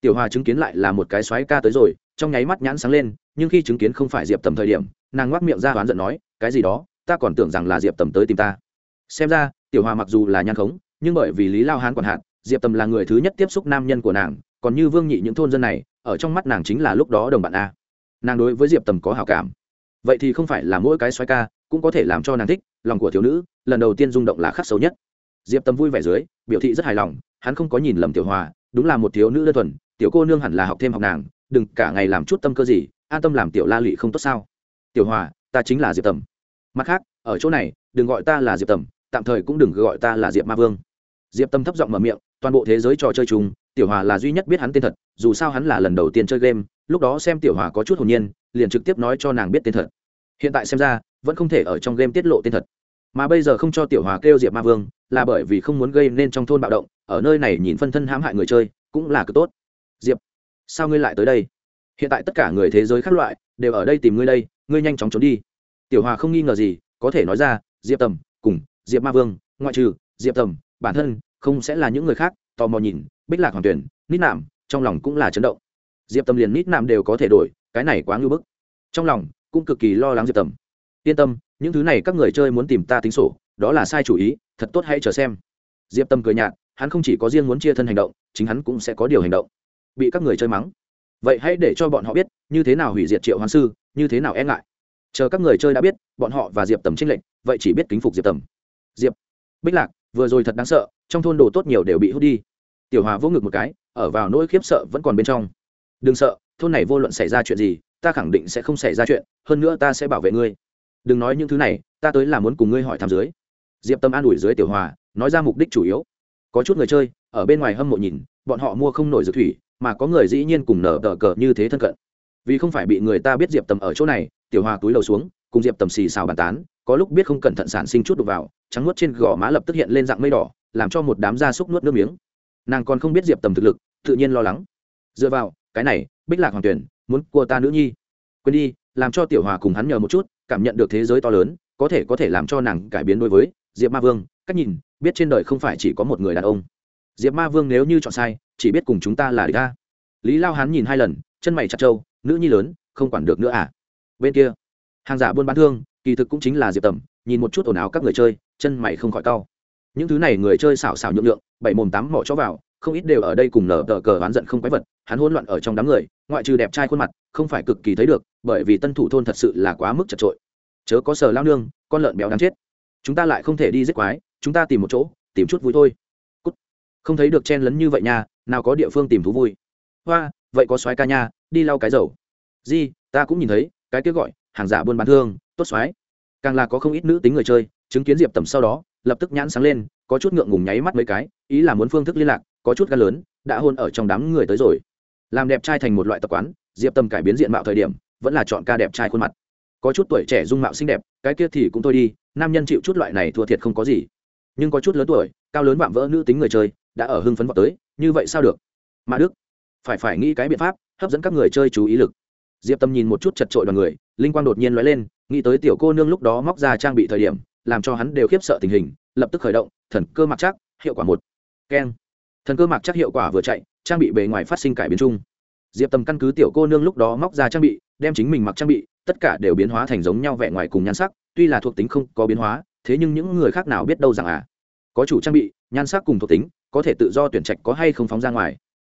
tiểu hòa chứng kiến lại là một cái xoáy ca tới rồi, trong nháy mắt nhãn sáng lên, nhưng khi chứng kiến không phải diệp tầm thời điểm, nàng ngoác miệng ra oán giận nói, cái gì đó, ta còn tưởng rằng là diệp tầm tới tìm ta. Xem ra, tiểu hòa mặc dù là nhan khống, nhưng bởi vì lý lao hán còn hạn diệp tầm là người thứ nhất tiếp xúc nam nhân của nàng, còn như vương nhị những thôn dân này, ở trong mắt nàng chính là lúc đó đồng bạn a. Nàng đối với diệp tầm có hào cảm. Vậy thì không phải là mỗi cái xoáy ca cũng có thể làm cho nàng thích, lòng của thiếu nữ, lần đầu tiên rung động là khắc xấu nhất. Diệp tầm vui vẻ dưới, biểu thị rất hài lòng hắn không có nhìn lầm tiểu hòa, đúng là một thiếu nữ đơn thuần, tiểu cô nương hẳn là học thêm học nàng, đừng cả ngày làm chút tâm cơ gì, an tâm làm tiểu la lụy không tốt sao. Tiểu hòa, ta chính là diệp tầm. Mặt khác, ở chỗ này, đừng gọi ta là diệp tầm, tạm thời cũng đừng gọi ta là diệp ma vương. Diệp tâm thấp giọng mở miệng, toàn bộ thế giới trò chơi chung, tiểu hòa là duy nhất biết hắn tên thật, dù sao hắn là lần đầu tiên chơi game, lúc đó xem tiểu hòa có chút hồn nhiên, liền trực tiếp nói cho nàng biết tên thật. Hiện tại xem ra, vẫn không thể ở trong game tiết lộ tên thật. Mà bây giờ không cho tiểu hòa kêu diệp ma vương là bởi vì không muốn gây nên trong thôn bạo động, ở nơi này nhìn phân thân hãm hại người chơi cũng là cực tốt. Diệp, sao ngươi lại tới đây? Hiện tại tất cả người thế giới khác loại đều ở đây tìm ngươi đây, ngươi nhanh chóng trốn đi. Tiểu hòa không nghi ngờ gì, có thể nói ra, diệp tầm, cùng diệp ma vương, ngoại trừ diệp tầm, bản thân không sẽ là những người khác, tò mò nhìn, bích lạc hoàng tuyển, nít nạm, trong lòng cũng là chấn động. Diệp tầm liền nít nạm đều có thể đổi, cái này quá ngưu bức. Trong lòng cũng cực kỳ lo lắng diệp tầm. Yên tâm, những thứ này các người chơi muốn tìm ta tính sổ đó là sai chủ ý, thật tốt hãy chờ xem. Diệp tâm cười nhạt, hắn không chỉ có riêng muốn chia thân hành động, chính hắn cũng sẽ có điều hành động. Bị các người chơi mắng. Vậy hãy để cho bọn họ biết, như thế nào hủy diệt triệu hoán sư, như thế nào e ngại. Chờ các người chơi đã biết, bọn họ và diệp tầm tranh lệnh vậy chỉ biết kính phục diệp tầm diệp, bích lạc, vừa rồi thật đáng sợ, trong thôn đồ tốt nhiều đều bị hút đi. Tiểu hòa vỗ ngực một cái, ở vào nỗi khiếp sợ vẫn còn bên trong. Đừng sợ, thôn này vô luận xảy ra chuyện gì, ta khẳng định sẽ không xảy ra chuyện, hơn nữa ta sẽ bảo vệ ngươi. Đừng nói những thứ này, ta tới là muốn cùng ngươi hỏi thăm dưới diệp tâm an ủi dưới tiểu hòa, nói ra mục đích chủ yếu. Có chút người chơi, ở bên ngoài hâm mộ nhìn, bọn họ mua không nổi dược thủy, mà có người dĩ nhiên cùng nở tờ cờ như thế thân cận. Vì không phải bị người ta biết diệp tầm ở chỗ này, tiểu hòa túi lầu xuống, cùng diệp tầm xì xào bàn tán, có lúc biết không cẩn thận sản sinh chút đục vào, trắng nuốt trên gò má lập tức hiện lên dạng mây đỏ, làm cho một đám gia súc nuốt nước miếng. Nàng còn không biết diệp tầm thực lực, tự nhiên lo lắng. Dựa vào, cái này, bích lạc hoàng tuyển, muốn của ta nữ nhi. Quên đi, làm cho tiểu hòa cùng hắn nhờ một chút, cảm nhận được thế giới to lớn, có thể có thể làm cho nàng cải biến đối với diệp ma vương, cách nhìn, biết trên đời không phải chỉ có một người đàn ông. Diệp ma vương nếu như chọn sai, chỉ biết cùng chúng ta là địch ta. Lý lao Hán nhìn hai lần, chân mày chặt trâu, nữ nhi lớn, không quản được nữa à? Bên kia, hàng giả buôn bán thương, kỳ thực cũng chính là diệp tầm, nhìn một chút ồn ào các người chơi, chân mày không khỏi cau. Những thứ này người chơi xảo xảo nhượng lượng bảy mồm tám mỏ cho vào, không ít đều ở đây cùng nở tờ cờ oán giận không quái vật, hắn hỗn loạn ở trong đám người, ngoại trừ đẹp trai khuôn mặt, không phải cực kỳ thấy được, bởi vì tân thủ thôn thật sự là quá mức chật trội. Chớ có sờ lao nương, con lợn béo đáng chết chúng ta lại không thể đi giết quái, chúng ta tìm một chỗ, tìm chút vui thôi. Cút. không thấy được chen lấn như vậy nha, nào có địa phương tìm thú vui. Hoa, vậy có soái ca nha, đi lau cái dầu. Di, ta cũng nhìn thấy, cái kia gọi, hàng giả buôn bán thương, tốt soái. Càng là có không ít nữ tính người chơi, chứng kiến diệp tầm sau đó, lập tức nhãn sáng lên, có chút ngượng ngùng nháy mắt mấy cái, ý là muốn phương thức liên lạc, có chút gan lớn, đã hôn ở trong đám người tới rồi. Làm đẹp trai thành một loại tập quán, diệp tầm cải biến diện mạo thời điểm, vẫn là chọn ca đẹp trai khuôn mặt có chút tuổi trẻ dung mạo xinh đẹp, cái kia thì cũng thôi đi, nam nhân chịu chút loại này thua thiệt không có gì. Nhưng có chút lớn tuổi, cao lớn vạm vỡ nữ tính người chơi, đã ở hưng phấn vào tới, như vậy sao được? Mã đức, phải phải nghĩ cái biện pháp, hấp dẫn các người chơi chú ý lực. Diệp tâm nhìn một chút chật trội đoàn người, linh quang đột nhiên lóe lên, nghĩ tới tiểu cô nương lúc đó móc ra trang bị thời điểm, làm cho hắn đều khiếp sợ tình hình, lập tức khởi động, thần cơ mặc chắc, hiệu quả một. Keng. Thần cơ mặc chắc hiệu quả vừa chạy, trang bị bề ngoài phát sinh cải biến chung. Diệp tâm căn cứ tiểu cô nương lúc đó móc ra trang bị, đem chính mình mặc trang bị tất cả đều biến hóa thành giống nhau vẻ ngoài cùng nhan sắc, tuy là thuộc tính không có biến hóa, thế nhưng những người khác nào biết đâu rằng à có chủ trang bị, nhan sắc cùng thuộc tính, có thể tự do tuyển trạch có hay không phóng ra ngoài.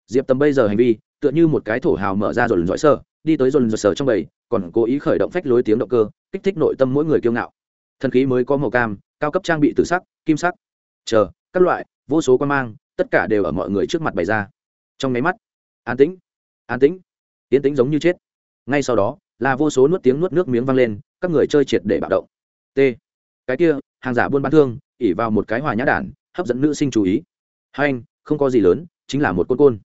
Diệp tâm bây giờ hành vi, tựa như một cái thổ hào mở ra rồi lần dõi sơ, đi tới rồi lần dõi sơ trong bầy, còn cố ý khởi động phách lối tiếng động cơ, kích thích nội tâm mỗi người kiêu ngạo. Thần khí mới có màu cam, cao cấp trang bị từ sắc, kim sắc. Chờ, các loại, vô số quan mang, tất cả đều ở mọi người trước mặt bày ra. Trong máy mắt, an tĩnh an tĩnh tiến tĩnh giống như chết. Ngay sau đó là vô số nuốt tiếng nuốt nước miếng vang lên, các người chơi triệt để bạo động. T. Cái kia, hàng giả buôn bán thương, ỉ vào một cái hòa nhã đản, hấp dẫn nữ sinh chú ý. Hai anh, không có gì lớn, chính là một côn côn.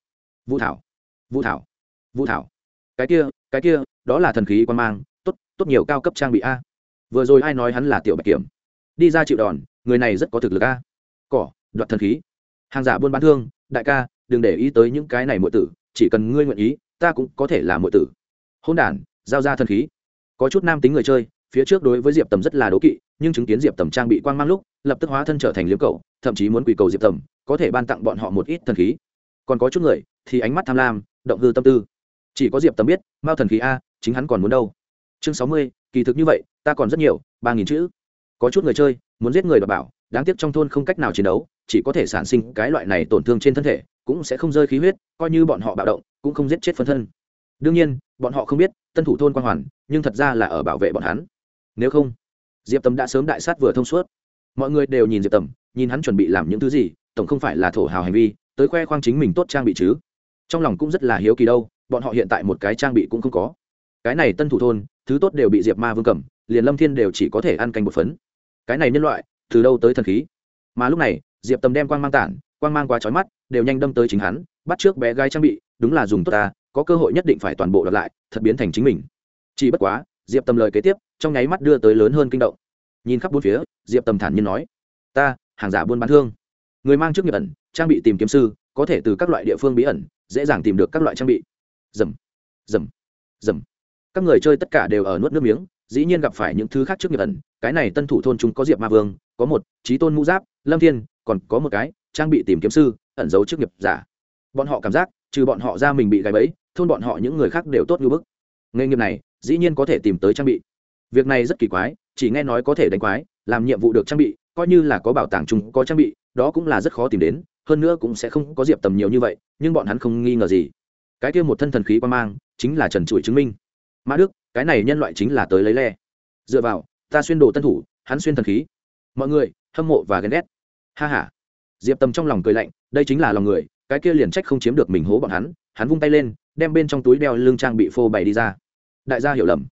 Vũ thảo. Vũ thảo. Vũ thảo. Cái kia cái kia, đó là thần khí quan mang, tốt tốt nhiều cao cấp trang bị a. Vừa rồi ai nói hắn là tiểu bạch kiểm? Đi ra chịu đòn, người này rất có thực lực a. Cỏ, đoạt thần khí. Hàng giả buôn bán thương, đại ca, đừng để ý tới những cái này muội tử, chỉ cần ngươi nguyện ý, ta cũng có thể là muội tử. Hôn đản giao ra thần khí. Có chút nam tính người chơi, phía trước đối với diệp tầm rất là đố kỵ, nhưng chứng kiến diệp tầm trang bị quang mang lúc, lập tức hóa thân trở thành liếm cầu thậm chí muốn quỳ cầu diệp tầm, có thể ban tặng bọn họ một ít thần khí. Còn có chút người, thì ánh mắt tham lam, động hư tâm tư. Chỉ có diệp tầm biết mao thần khí a, chính hắn còn muốn đâu. Chương sáu mươi, kỳ thực như vậy, ta còn rất nhiều, ba nghìn chữ. Có chút người chơi, muốn giết người đ bảo, đáng tiếc trong thôn không cách nào chiến đấu, chỉ có thể sản sinh cái loại này tổn thương trên thân thể, cũng sẽ không rơi khí huyết, coi như bọn họ bạo động, cũng không giết chết phân thân. Đương nhiên, bọn họ không biết tân thủ thôn quang hoàn, nhưng thật ra là ở bảo vệ bọn hắn. Nếu không, diệp tầm đã sớm đại sát vừa thông suốt. Mọi người đều nhìn diệp tầm, nhìn hắn chuẩn bị làm những thứ gì, tổng không phải là thổ hào hành vi, tới khoe khoang chính mình tốt trang bị chứ. Trong lòng cũng rất là hiếu kỳ đâu, bọn họ hiện tại một cái trang bị cũng không có. Cái này tân thủ thôn, thứ tốt đều bị diệp ma vương cầm, liền lâm thiên đều chỉ có thể ăn canh một phấn. Cái này nhân loại, từ đâu tới thần khí? Mà lúc này, diệp tầm đem quang mang tản, quang mang quá trói mắt, đều nhanh đâm tới chính hắn, bắt trước bé gái trang bị, đúng là dùng tốt ta có cơ hội nhất định phải toàn bộ đợt lại, thật biến thành chính mình. Chỉ bất quá, diệp tầm lời kế tiếp, trong nháy mắt đưa tới lớn hơn kinh động. Nhìn khắp bốn phía, diệp tầm thản nhiên nói, ta, hàng giả buôn bán thương. Người mang trước nghiệp ẩn, trang bị tìm kiếm sư, có thể từ các loại địa phương bí ẩn, dễ dàng tìm được các loại trang bị. Dầm dầm dầm các người chơi tất cả đều ở nuốt nước miếng, dĩ nhiên gặp phải những thứ khác trước nghiệp ẩn. Cái này tân thủ thôn chúng có diệp ma vương, có một trí tôn mũ giáp, lâm thiên, còn có một cái, trang bị tìm kiếm sư, ẩn giấu trước nghiệp giả. Bọn họ cảm giác, trừ bọn họ ra mình bị gáy bẫy thôn bọn họ những người khác đều tốt như bức. Nghề nghiệp này, dĩ nhiên có thể tìm tới trang bị. Việc này rất kỳ quái, chỉ nghe nói có thể đánh quái, làm nhiệm vụ được trang bị, coi như là có bảo tàng chung có trang bị, đó cũng là rất khó tìm đến, hơn nữa cũng sẽ không có diệp tầm nhiều như vậy, nhưng bọn hắn không nghi ngờ gì. Cái kia một thân thần khí quan mang, chính là trần trụi chứng minh. Mã đức, cái này nhân loại chính là tới lấy le. Dựa vào, ta xuyên đồ tân thủ, hắn xuyên thần khí. Mọi người, hâm mộ và ghen ghét. Ha h a diệp tầm trong lòng cười lạnh, đây chính là lòng người, cái kia liền trách không chiếm được mình hố bọn hắn hắn vung tay lên đem bên trong túi đeo lưng trang bị phô bày đi ra. Đại gia hiểu lầm.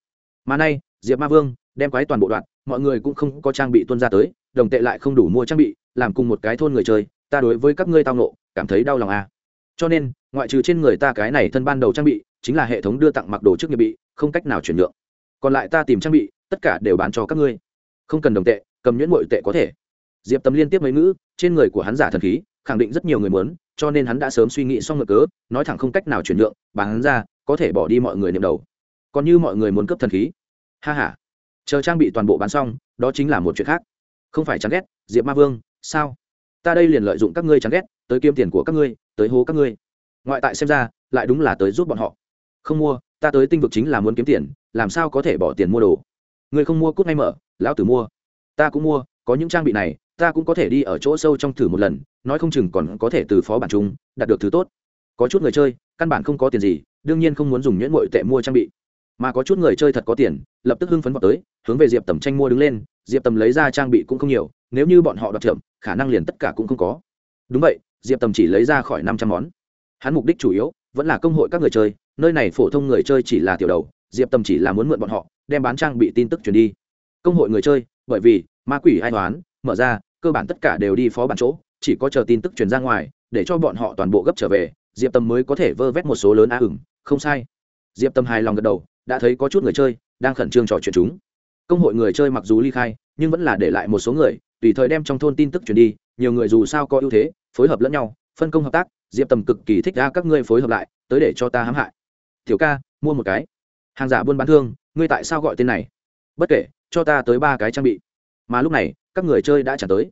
Mà nay, diệp ma vương đem quái toàn bộ đoạn mọi người cũng không có trang bị tuân ra tới, đồng tệ lại không đủ mua trang bị, làm cùng một cái thôn người chơi, ta đối với các ngươi tao nộ cảm thấy đau lòng à. cho nên, ngoại trừ trên người ta cái này thân ban đầu trang bị, chính là hệ thống đưa tặng mặc đồ trước nghiệp bị, không cách nào chuyển nhượng. Còn lại ta tìm trang bị, tất cả đều bán cho các ngươi. Không cần đồng tệ, cầm nhuyễn mội tệ có thể. Diệp tâm liên tiếp mấy ngữ, trên người của hắn giả thần khí khẳng định rất nhiều người muốn, cho nên hắn đã sớm suy nghĩ xong ngược cớ, nói thẳng không cách nào chuyển nhượng, bán ra, có thể bỏ đi mọi người niệm đầu. Còn như mọi người muốn cấp thần khí. Ha h a chờ trang bị toàn bộ bán xong, đó chính là một chuyện khác. Không phải chán ghét, diệp ma vương, sao? Ta đây liền lợi dụng các ngươi chán ghét, tới kiếm tiền của các ngươi, tới hố các ngươi. Ngoại tại xem ra, lại đúng là tới giúp bọn họ. Không mua, ta tới tinh vực chính là muốn kiếm tiền, làm sao có thể bỏ tiền mua đồ? Người không mua cút ngay mở, lão tử mua. Ta cũng mua, có những trang bị này ta cũng có thể đi ở chỗ sâu trong thử một lần, nói không chừng còn có thể từ phó bản chung đạt được thứ tốt. Có chút người chơi, căn bản không có tiền gì, đương nhiên không muốn dùng nhuyễn mội tệ mua trang bị. Mà có chút người chơi thật có tiền, lập tức hưng phấn vào tới, hướng về diệp tầm tranh mua đứng lên, diệp tầm lấy ra trang bị cũng không nhiều, nếu như bọn họ đoạt chậm, khả năng liền tất cả cũng không có. Đúng vậy, diệp tầm chỉ lấy ra khỏi năm trăm món. Hắn mục đích chủ yếu vẫn là công hội các người chơi, nơi này phổ thông người chơi chỉ là tiểu đầu, diệp tầm chỉ là muốn mượn bọn họ, đem bán trang bị tin tức truyền đi. Công hội người chơi, bởi vì ma quỷ ai toán mở ra cơ bản tất cả đều đi phó bản chỗ, chỉ có chờ tin tức truyền ra ngoài, để cho bọn họ toàn bộ gấp trở về, diệp tâm mới có thể vơ vét một số lớn a ửng, không sai. Diệp tâm hài lòng gật đầu, đã thấy có chút người chơi, đang khẩn trương trò chuyện chúng. Công hội người chơi mặc dù ly khai, nhưng vẫn là để lại một số người, tùy thời đem trong thôn tin tức truyền đi, nhiều người dù sao có ưu thế, phối hợp lẫn nhau, phân công hợp tác, diệp tầm cực kỳ thích ra các ngươi phối hợp lại, tới để cho ta hãm hại. Tiểu ca, mua một cái. Hàng giả buôn bán thương, ngươi tại sao gọi tên này? Bất kể, cho ta tới ba cái trang bị mà lúc này, các người chơi đã trả tới.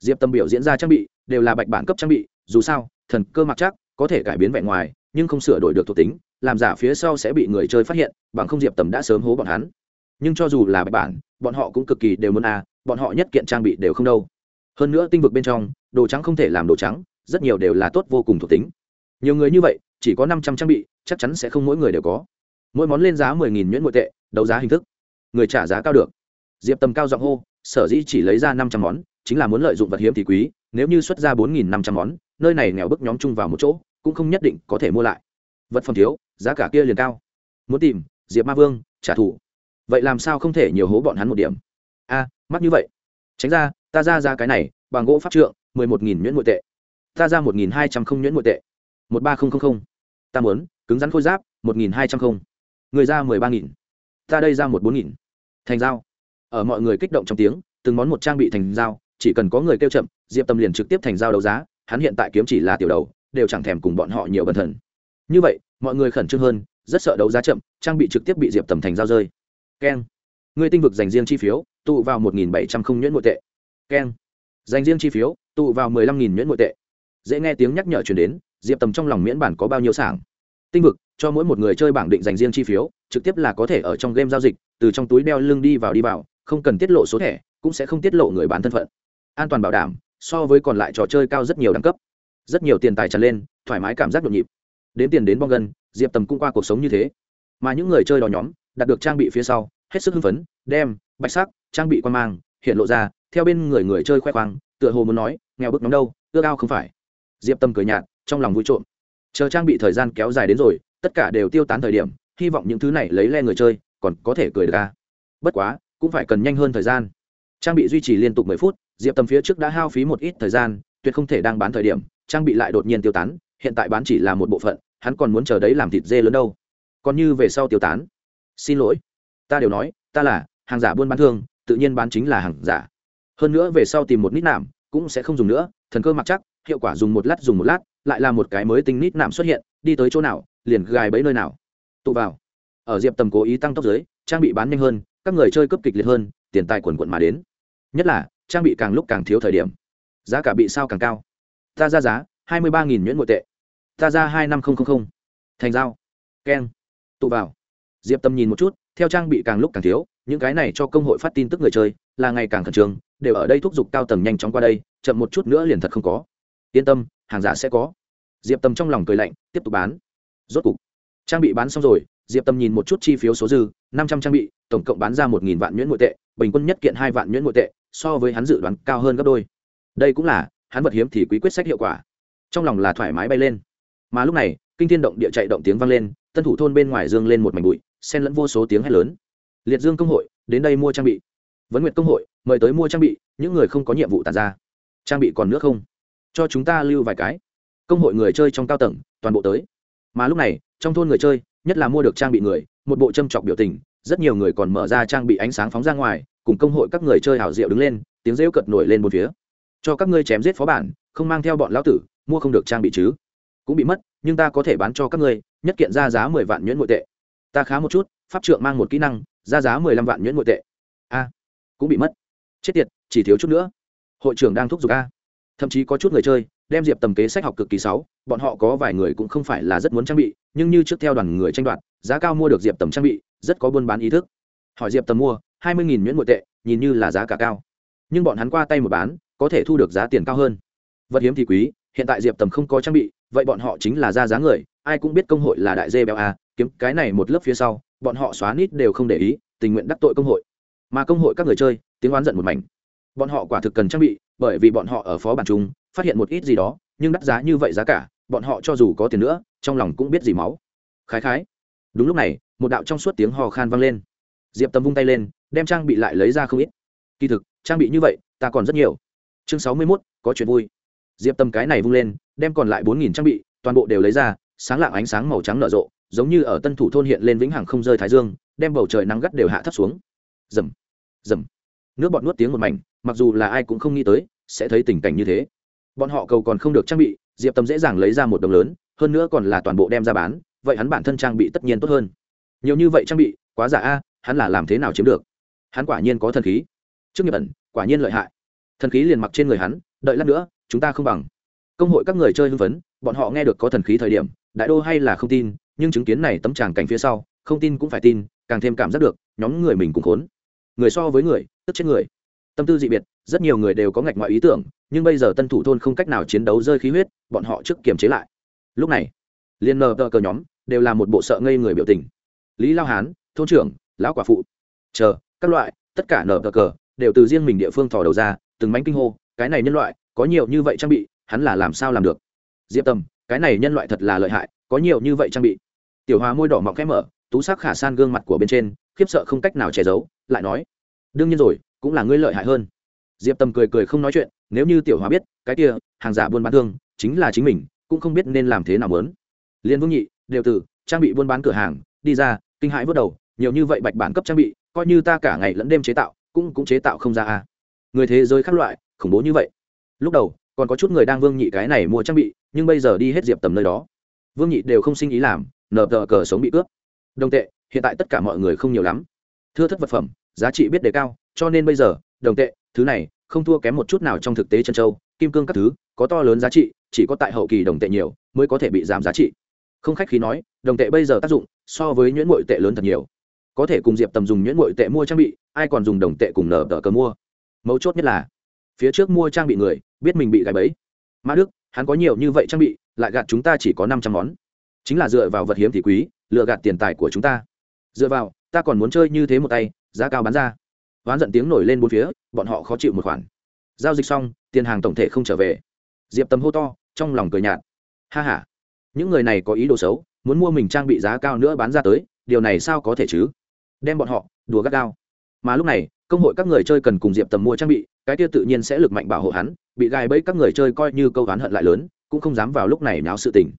Diệp tâm biểu diễn ra trang bị, đều là bạch bản cấp trang bị, dù sao, thần cơ mặc chắc, có thể cải biến vẻ ngoài, nhưng không sửa đổi được thuộc tính, làm giả phía sau sẽ bị người chơi phát hiện, bằng không diệp tầm đã sớm hố bọn hắn. Nhưng cho dù là bạch bản, bọn họ cũng cực kỳ đều muốn a bọn họ nhất kiện trang bị đều không đâu. Hơn nữa tinh vực bên trong, đồ trắng không thể làm đồ trắng, rất nhiều đều là tốt vô cùng thuộc tính. Nhiều người như vậy, chỉ có năm trăm trang bị, chắc chắn sẽ không mỗi người đều có. Mỗi món lên giá mười nghìn nhuyễn nội tệ, đấu giá hình thức. Người trả giá cao được. Diệp tầm cao giọng hô sở dĩ chỉ lấy ra năm trăm món chính là muốn lợi dụng vật hiếm thì quý nếu như xuất ra bốn nghìn năm trăm món nơi này nghèo bức nhóm chung vào một chỗ cũng không nhất định có thể mua lại. Vật phẩm thiếu giá cả kia liền cao. Muốn tìm diệp ma vương trả thù. Vậy làm sao không thể nhiều hố bọn hắn một điểm? A à, mắc như vậy. Tránh ra ta ra ra cái này bằng gỗ pháp trượng mười một nghìn nhuyễn nội tệ. Ta ra một nghìn hai trăm không nhuyễn nội tệ. một ba không không không. Ta muốn cứng rắn khôi giáp một nghìn hai trăm không. Người ra mười ba nghìn. Ta đây ra một bốn nghìn. Thành dao ở mọi người kích động trong tiếng, từng món một trang bị thành dao, chỉ cần có người kêu chậm, diệp tâm liền trực tiếp thành dao đấu giá, hắn hiện tại kiếm chỉ là tiểu đầu, đều chẳng thèm cùng bọn họ nhiều bần thần. Như vậy, mọi người khẩn trương hơn, rất sợ đấu giá chậm, trang bị trực tiếp bị diệp tầm thành dao rơi. Keng. Người tinh vực dành riêng chi phiếu, tụ vào một nghìn bảy trăm không nhuyễn nội tệ. Keng. Dành riêng chi phiếu, tụ vào mười lăm nghìn nhuyễn nội tệ. Dễ nghe tiếng nhắc nhở chuyển đến, diệp tầm trong lòng miễn bản có bao nhiêu sảng. Tinh vực, cho mỗi một người chơi bảng định dành riêng chi phiếu, trực tiếp là có thể ở trong game giao dịch, từ trong túi đeo lưng đi vào đi vào không cần tiết lộ số thẻ, cũng sẽ không tiết lộ người bán thân phận. An toàn bảo đảm, so với còn lại trò chơi cao rất nhiều đẳng cấp. Rất nhiều tiền tài tràn lên, thoải mái cảm giác nhộn nhịp. Đến tiền đến bong gân, diệp tầm cũng qua cuộc sống như thế. Mà những người chơi đò nhóm, đạt được trang bị phía sau, hết sức hưng phấn, đem, bạch sắc, trang bị quan mang, hiện lộ ra, theo bên người người chơi khoe khoang, tựa hồ muốn nói, nghèo bức nhóm đâu ưa cao không phải. Diệp tâm cười nhạt, trong lòng vui trộm. Chờ trang bị thời gian kéo dài đến rồi, tất cả đều tiêu tán thời điểm, hy vọng những thứ này lấy le người chơi, còn có thể cười được ca bất quá cũng phải cần nhanh hơn thời gian. Trang bị duy trì liên tục mười phút, diệp tầm phía trước đã hao phí một ít thời gian, tuyệt không thể đang bán thời điểm, trang bị lại đột nhiên tiêu tán, hiện tại bán chỉ là một bộ phận, hắn còn muốn chờ đấy làm thịt dê lớn đâu. Còn như về sau tiêu tán. Xin lỗi. Ta đều nói, ta là hàng giả buôn bán thương, tự nhiên bán chính là hàng giả. Hơn nữa về sau tìm một nít nạm, cũng sẽ không dùng nữa, thần cơ mặc chắc, hiệu quả dùng một lát dùng một lát, lại là một cái mới tinh nít nạm xuất hiện, đi tới chỗ nào, liền gài bẫy nơi nào. Tụ vào. Ở diệp tầm cố ý tăng tốc giới, trang bị bán nhanh hơn các người chơi cấp kịch liệt hơn, tiền tài quần quận mà đến. Nhất là, trang bị càng lúc càng thiếu thời điểm. Giá cả bị sao càng cao. Ta ra giá, hai mươi ba nhuyễn nội tệ. Ta ra hai năm nghìn thành giao. Keng. Tụ vào. Diệp tâm nhìn một chút, theo trang bị càng lúc càng thiếu, những cái này cho công hội phát tin tức người chơi, là ngày càng khẩn trương, đều ở đây thúc giục cao tầng nhanh chóng qua đây, chậm một chút nữa liền thật không có. Yên tâm, hàng giả sẽ có. Diệp tâm trong lòng cười lạnh, tiếp tục bán. Rốt cục, trang bị bán xong rồi diệp tâm nhìn một chút chi phiếu số dư, năm trăm trang bị, tổng cộng bán ra một nghìn vạn nhuyễn nội tệ, bình quân nhất kiện hai vạn nhuyễn nội tệ, so với hắn dự đoán cao hơn gấp đôi. Đây cũng là hắn vật hiếm thì quý quyết sách hiệu quả. Trong lòng là thoải mái bay lên. Mà lúc này, kinh thiên động địa chạy động tiếng vang lên, tân thủ thôn bên ngoài dương lên một mảnh bụi, xen lẫn vô số tiếng hét lớn. Liệt dương công hội, đến đây mua trang bị. Vấn nguyệt công hội, mời tới mua trang bị, những người không có nhiệm vụ tàn ra. Trang bị còn nước không? Cho chúng ta lưu vài cái. Công hội người chơi trong cao tầng, toàn bộ tới. Mà lúc này, trong thôn người chơi nhất là mua được trang bị người, một bộ châm chọc biểu tình, rất nhiều người còn mở ra trang bị ánh sáng phóng ra ngoài, cùng công hội các người chơi hảo diệu đứng lên, tiếng rêu cật nổi lên một phía. Cho các ngươi chém giết phó bản, không mang theo bọn lão tử, mua không được trang bị chứ. Cũng bị mất, nhưng ta có thể bán cho các ngươi, nhất kiện ra giá mười vạn nhuyễn nội tệ. Ta khá một chút, pháp trượng mang một kỹ năng, ra giá mười lăm vạn nhuyễn nội tệ. A, cũng bị mất. Chết tiệt, chỉ thiếu chút nữa. Hội trưởng đang thúc giục a. Thậm chí có chút người chơi, đem diệp tầm kế sách học cực kỳ sáu bọn họ có vài người cũng không phải là rất muốn trang bị, nhưng như trước theo đoàn người tranh đoạt, giá cao mua được diệp tầm trang bị, rất có buôn bán ý thức. Hỏi diệp tầm mua, hai mươi nhuyễn nội tệ, nhìn như là giá cả cao. Nhưng bọn hắn qua tay một bán, có thể thu được giá tiền cao hơn. Vật hiếm thì quý, hiện tại diệp tầm không có trang bị, vậy bọn họ chính là ra giá người, ai cũng biết công hội là đại dê béo a, kiếm cái này một lớp phía sau, bọn họ xóa nít đều không để ý, tình nguyện đắc tội công hội. Mà công hội các người chơi, tiếng oán giận một mảnh. Bọn họ quả thực cần trang bị, bởi vì bọn họ ở phó bản chung, phát hiện một ít gì đó, nhưng đắt giá như vậy giá cả bọn họ cho dù có tiền nữa trong lòng cũng biết gì máu. Khái khái. Đúng lúc này một đạo trong suốt tiếng hò khan vang lên. Diệp Tâm vung tay lên đem trang bị lại lấy ra không ít. Kỳ thực trang bị như vậy ta còn rất nhiều. Chương sáu mươi mốt có chuyện vui. Diệp Tâm cái này vung lên đem còn lại bốn nghìn trang bị toàn bộ đều lấy ra sáng lạng ánh sáng màu trắng nở rộ giống như ở tân thủ thôn hiện lên vĩnh hằng không rơi thái dương đem bầu trời nắng gắt đều hạ thấp xuống. Dầm, dầm, nước bọn nuốt tiếng một mảnh mặc dù là ai cũng không nghĩ tới sẽ thấy tình cảnh như thế. Bọn họ cầu còn không được trang bị diệp tâm dễ dàng lấy ra một đồng lớn, hơn nữa còn là toàn bộ đem ra bán, vậy hắn bản thân trang bị tất nhiên tốt hơn. Nhiều như vậy trang bị, quá giả a, hắn là làm thế nào chiếm được? Hắn quả nhiên có thần khí. Trước nghiệp ẩn, quả nhiên lợi hại. Thần khí liền mặc trên người hắn, đợi lát nữa, chúng ta không bằng. Công hội các người chơi hưng phấn, bọn họ nghe được có thần khí thời điểm, đại đô hay là không tin, nhưng chứng kiến này tấm tràng cảnh phía sau, không tin cũng phải tin, càng thêm cảm giác được, nhóm người mình cũng khốn. Người so với người, tức chết người. Tâm tư dị biệt rất nhiều người đều có ngạch ngoại ý tưởng, nhưng bây giờ tân thủ thôn không cách nào chiến đấu rơi khí huyết, bọn họ trước kiềm chế lại. Lúc này, liên nờ tờ cờ nhóm đều là một bộ sợ ngây người biểu tình. Lý lao hán, thôn trưởng, lão quả phụ. Chờ, các loại, tất cả nờ tờ cờ đều từ riêng mình địa phương thò đầu ra, từng bánh kinh hô, cái này nhân loại, có nhiều như vậy trang bị, hắn là làm sao làm được? Diệp tâm cái này nhân loại thật là lợi hại, có nhiều như vậy trang bị. Tiểu hòa môi đỏ mọng khẽ mở, tú sắc khả san gương mặt của bên trên, khiếp sợ không cách nào che giấu, lại nói, đương nhiên rồi, cũng là ngươi lợi hại hơn diệp Tầm cười cười không nói chuyện, nếu như tiểu hóa biết, cái kia, hàng giả buôn bán thương, chính là chính mình, cũng không biết nên làm thế nào lớn liên vương nhị, đều từ trang bị buôn bán cửa hàng, đi ra, kinh hãi vớt đầu, nhiều như vậy bạch bản cấp trang bị, coi như ta cả ngày lẫn đêm chế tạo, cũng cũng chế tạo không ra à. Người thế giới khác loại, khủng bố như vậy. Lúc đầu, còn có chút người đang vương nhị cái này mua trang bị, nhưng bây giờ đi hết diệp tầm nơi đó. Vương nhị đều không sinh ý làm nở tờ cờ sống bị cướp. Đồng tệ, hiện tại tất cả mọi người không nhiều lắm. Thưa thất vật phẩm, giá trị biết đề cao, cho nên bây giờ, đồng tệ thứ này, không thua kém một chút nào trong thực tế chân châu, kim cương các thứ, có to lớn giá trị, chỉ có tại hậu kỳ đồng tệ nhiều, mới có thể bị giảm giá trị. Không khách khí nói, đồng tệ bây giờ tác dụng so với nhuyễn mội tệ lớn thật nhiều. Có thể cùng diệp tầm dùng nhuyễn mội tệ mua trang bị, ai còn dùng đồng tệ cùng nở tờ cờ mua? Mấu chốt nhất là, phía trước mua trang bị người, biết mình bị gài bẫy. Mã đức, hắn có nhiều như vậy trang bị, lại gạt chúng ta chỉ có năm trăm món. Chính là dựa vào vật hiếm thì quý lựa gạt tiền tài của chúng ta. Dựa vào, ta còn muốn chơi như thế một tay, giá cao bán ra hoán giận tiếng nổi lên bốn phía, bọn họ khó chịu một khoản. Giao dịch xong, tiền hàng tổng thể không trở về. Diệp tầm hô to, trong lòng cười nhạt. Ha h a những người này có ý đồ xấu, muốn mua mình trang bị giá cao nữa bán ra tới, điều này sao có thể chứ? Đem bọn họ, đùa gắt gao. Mà lúc này, công hội các người chơi cần cùng diệp tầm mua trang bị, cái kia tự nhiên sẽ lực mạnh bảo hộ hắn, bị gai bẫy các người chơi coi như câu oán hận lại lớn, cũng không dám vào lúc này náo sự tình.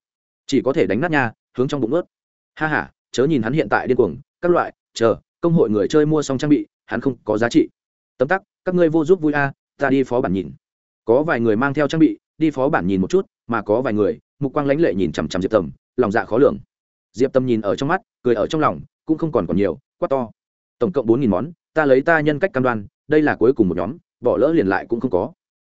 Chỉ có thể đánh nát nha, hướng trong bụng ướt. Ha h a chớ nhìn hắn hiện tại điên cuồng, các loại, chờ công hội người chơi mua xong trang bị, hắn không có giá trị. Tấm tắc, các ngươi vô giúp vui a, ta đi phó bản nhìn. Có vài người mang theo trang bị, đi phó bản nhìn một chút, mà có vài người, mục quang lãnh lệ nhìn chằm chằm diệp tầm, lòng dạ khó lường. Diệp tầm nhìn ở trong mắt, cười ở trong lòng, cũng không còn còn nhiều, quát to. Tổng cộng bốn nghìn món, ta lấy ta nhân cách cam đoan, đây là cuối cùng một nhóm, bỏ lỡ liền lại cũng không có.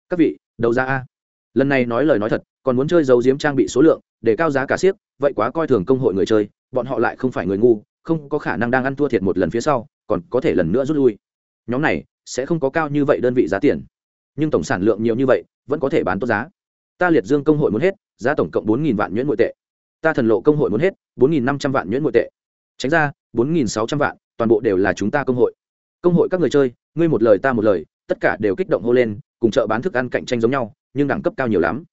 Các vị đầu ra a. Lần này nói lời nói thật, còn muốn chơi giấu diếm trang bị số lượng, để cao giá cả siếc vậy quá coi thường công hội người chơi, bọn họ lại không phải người ngu không có khả năng đang ăn thua thiệt một lần phía sau, còn có thể lần nữa rút lui. Nhóm này sẽ không có cao như vậy đơn vị giá tiền. Nhưng tổng sản lượng nhiều như vậy, vẫn có thể bán tốt giá. Ta liệt dương công hội muốn hết, giá tổng cộng bốn vạn nhuyễn nội tệ. Ta thần lộ công hội muốn hết, bốn năm trăm vạn nhuyễn nội tệ. Tránh ra, bốn sáu trăm vạn, toàn bộ đều là chúng ta công hội. Công hội các người chơi, ngươi một lời ta một lời, tất cả đều kích động hô lên, cùng chợ bán thức ăn cạnh tranh giống nhau, nhưng đẳng cấp cao nhiều lắm.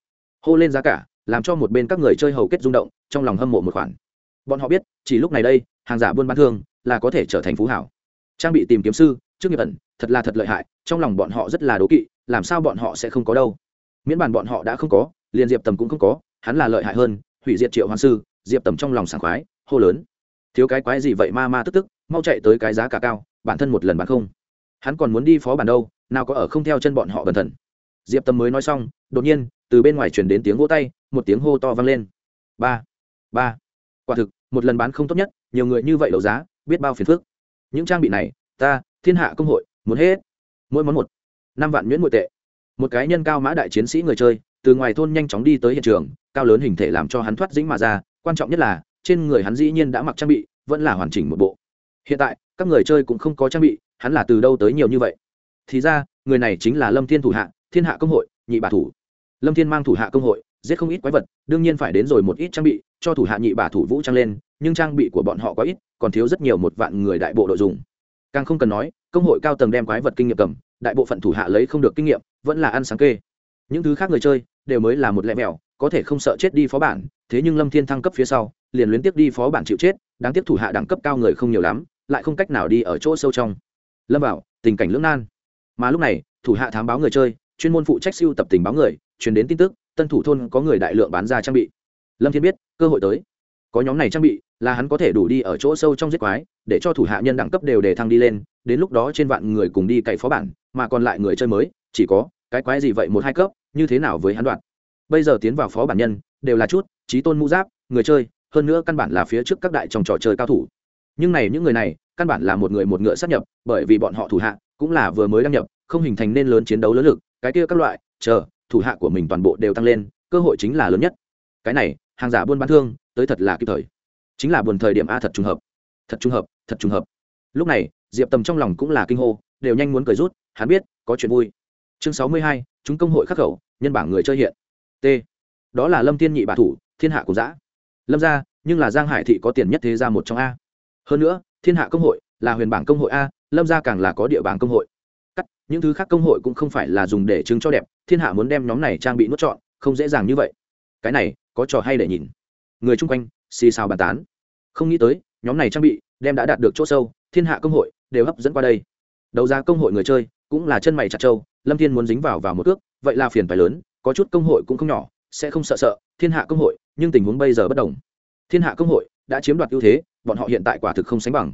Hô lên giá cả, làm cho một bên các người chơi hầu kết rung động, trong lòng hâm mộ một khoản bọn họ biết, chỉ lúc này đây, hàng giả buôn bán thương là có thể trở thành phú hảo. Trang bị tìm kiếm sư, trước nghiệp ẩn, thật là thật lợi hại, trong lòng bọn họ rất là đố kỵ, làm sao bọn họ sẽ không có đâu? Miễn bàn bọn họ đã không có, liền diệp tầm cũng không có, hắn là lợi hại hơn, hủy diệt triệu hoàng sư, diệp tầm trong lòng sảng khoái, hô lớn. Thiếu cái quái gì vậy ma ma tức tức, mau chạy tới cái giá cả cao, bản thân một lần bán không. Hắn còn muốn đi phó bản đâu, nào có ở không theo chân bọn họ bần thần. Diệp tầm mới nói xong, đột nhiên, từ bên ngoài chuyển đến tiếng vỗ tay, một tiếng hô to vang lên. Ba ba quả thực, một lần bán không tốt nhất, nhiều người như vậy đấu giá, biết bao phiền phức. Những trang bị này, ta, thiên hạ công hội, muốn hết. Mỗi món một, năm vạn nhuyễn nội tệ. Một cái nhân cao mã đại chiến sĩ người chơi, từ ngoài thôn nhanh chóng đi tới hiện trường, cao lớn hình thể làm cho hắn thoát dĩnh mà ra, quan trọng nhất là, trên người hắn dĩ nhiên đã mặc trang bị, vẫn là hoàn chỉnh một bộ. Hiện tại, các người chơi cũng không có trang bị, hắn là từ đâu tới nhiều như vậy? Thì ra, người này chính là lâm thiên thủ hạ, thiên hạ công hội, nhị bà thủ. Lâm thiên mang thủ hạ công hội giết không ít quái vật, đương nhiên phải đến rồi một ít trang bị, cho thủ hạ nhị bà thủ vũ trang lên, nhưng trang bị của bọn họ quá ít, còn thiếu rất nhiều một vạn người đại bộ đội dùng. Càng không cần nói, công hội cao tầng đem quái vật kinh nghiệm cầm, đại bộ phận thủ hạ lấy không được kinh nghiệm, vẫn là ăn sáng kê. Những thứ khác người chơi, đều mới là một lẹ mèo có thể không sợ chết đi phó bản, thế nhưng lâm thiên thăng cấp phía sau, liền luyến tiếp đi phó bản chịu chết, đáng tiếc thủ hạ đẳng cấp cao người không nhiều lắm, lại không cách nào đi ở chỗ sâu trong. Lâm bảo, tình cảnh lưỡng nan. Mà lúc này, thủ hạ thám báo người chơi, chuyên môn phụ trách siêu tập tình báo người, truyền đến tin tức tân thủ thôn có người đại lượng bán ra trang bị. Lâm thiên biết, cơ hội tới. Có nhóm này trang bị, là hắn có thể đủ đi ở chỗ sâu trong giết quái, để cho thủ hạ nhân đẳng cấp đều đề thăng đi lên, đến lúc đó trên vạn người cùng đi cậy phó bản, mà còn lại người chơi mới, chỉ có, cái quái gì vậy một hai cấp, như thế nào với hắn đoạn. Bây giờ tiến vào phó bản nhân, đều là chút trí tôn mũ giáp, người chơi, hơn nữa căn bản là phía trước các đại trong trò chơi cao thủ. Nhưng này những người này, căn bản là một người một ngựa sát nhập, bởi vì bọn họ thủ hạ, cũng là vừa mới đăng nhập, không hình thành nên lớn chiến đấu lớn lực, cái kia các loại, chờ thủ hạ của mình toàn bộ đều tăng lên, cơ hội chính là lớn nhất. Cái này, hàng giả buôn bán thương, tới thật là kịp thời. Chính là buồn thời điểm a thật trùng hợp. Thật trùng hợp, thật trùng hợp. Lúc này, diệp tầm trong lòng cũng là kinh hô, đều nhanh muốn cười rút, hắn biết, có chuyện vui. Chương sáu mươi hai, chúng công hội khắc khẩu, nhân bảng người chơi hiện. T. Đó là lâm tiên nhị bà thủ, thiên hạ của giã. Lâm gia, nhưng là giang hải thị có tiền nhất thế gia một trong a. Hơn nữa, thiên hạ công hội là huyền bảng công hội a, lâm gia càng là có địa bảng công hội những thứ khác công hội cũng không phải là dùng để chứng cho đẹp, thiên hạ muốn đem nhóm này trang bị nuốt chọn không dễ dàng như vậy. Cái này, có trò hay để nhìn. Người chung quanh, xì xào bàn tán. Không nghĩ tới, nhóm này trang bị đem đã đạt được chỗ sâu, thiên hạ công hội đều hấp dẫn qua đây. Đầu ra công hội người chơi cũng là chân mày chặt trâu, lâm thiên muốn dính vào vào một ước vậy là phiền phải lớn, có chút công hội cũng không nhỏ, sẽ không sợ sợ, thiên hạ công hội, nhưng tình huống bây giờ bất đồng. Thiên hạ công hội đã chiếm đoạt ưu thế, bọn họ hiện tại quả thực không sánh bằng.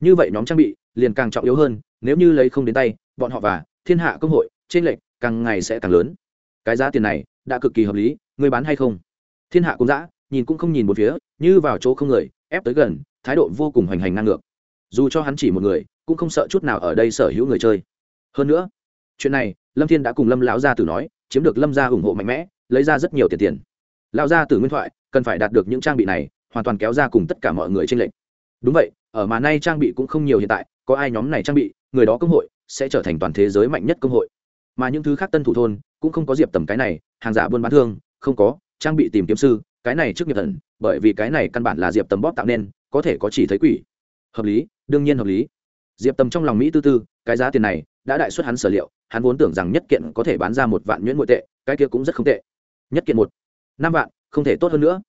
Như vậy nhóm trang bị liền càng trọng yếu hơn, nếu như lấy không đến tay, bọn họ và thiên hạ công hội trên lệnh càng ngày sẽ càng lớn. Cái giá tiền này đã cực kỳ hợp lý người bán hay không? Thiên hạ cũng dã, nhìn cũng không nhìn một phía, như vào chỗ không người, ép tới gần, thái độ vô cùng hoành hành ngang ngược. Dù cho hắn chỉ một người, cũng không sợ chút nào ở đây sở hữu người chơi. Hơn nữa, chuyện này, lâm thiên đã cùng lâm lão gia tử nói, chiếm được lâm gia ủng hộ mạnh mẽ, lấy ra rất nhiều tiền tiền. Lão gia tử nguyên thoại, cần phải đạt được những trang bị này, hoàn toàn kéo ra cùng tất cả mọi người trên lệnh đúng vậy, ở mà nay trang bị cũng không nhiều hiện tại có ai nhóm này trang bị, người đó công hội sẽ trở thành toàn thế giới mạnh nhất công hội. Mà những thứ khác tân thủ thôn cũng không có diệp tầm cái này, hàng giả buôn bán thương, không có, trang bị tìm kiếm sư, cái này trước nghiệp thần, bởi vì cái này căn bản là diệp tầm bóp tạo nên, có thể có chỉ thấy quỷ. Hợp lý, đương nhiên hợp lý. Diệp tầm trong lòng mỹ tư tư, cái giá tiền này đã đại xuất hắn sở liệu, hắn vốn tưởng rằng nhất kiện có thể bán ra một vạn nhuyễn nội tệ, cái kia cũng rất không tệ. Nhất kiện một, năm vạn, không thể tốt hơn nữa.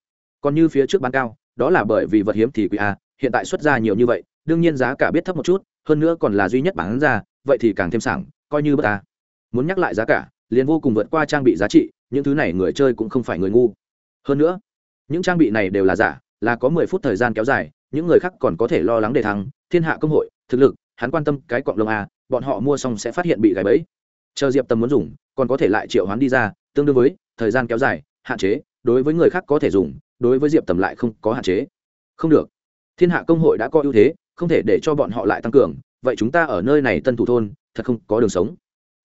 Còn như phía trước bán cao, đó là bởi vì vật hiếm thì quỷ a, hiện tại xuất ra nhiều như vậy đương nhiên giá cả biết thấp một chút, hơn nữa còn là duy nhất bán ra, vậy thì càng thêm sảng, coi như bất ta. Muốn nhắc lại giá cả, liền vô cùng vượt qua trang bị giá trị, những thứ này người chơi cũng không phải người ngu. Hơn nữa, những trang bị này đều là giả, là có mười phút thời gian kéo dài, những người khác còn có thể lo lắng để thắng, thiên hạ công hội, thực lực, hắn quan tâm cái cọng lông a, bọn họ mua xong sẽ phát hiện bị gãy bẫy. Chờ diệp tâm muốn dùng, còn có thể lại triệu hoán đi ra, tương đương với, thời gian kéo dài, hạn chế, đối với người khác có thể dùng, đối với diệp tầm lại không có hạn chế. Không được. Thiên hạ công hội đã có ưu thế không thể để cho bọn họ lại tăng cường, vậy chúng ta ở nơi này tân thủ thôn, thật không có đường sống.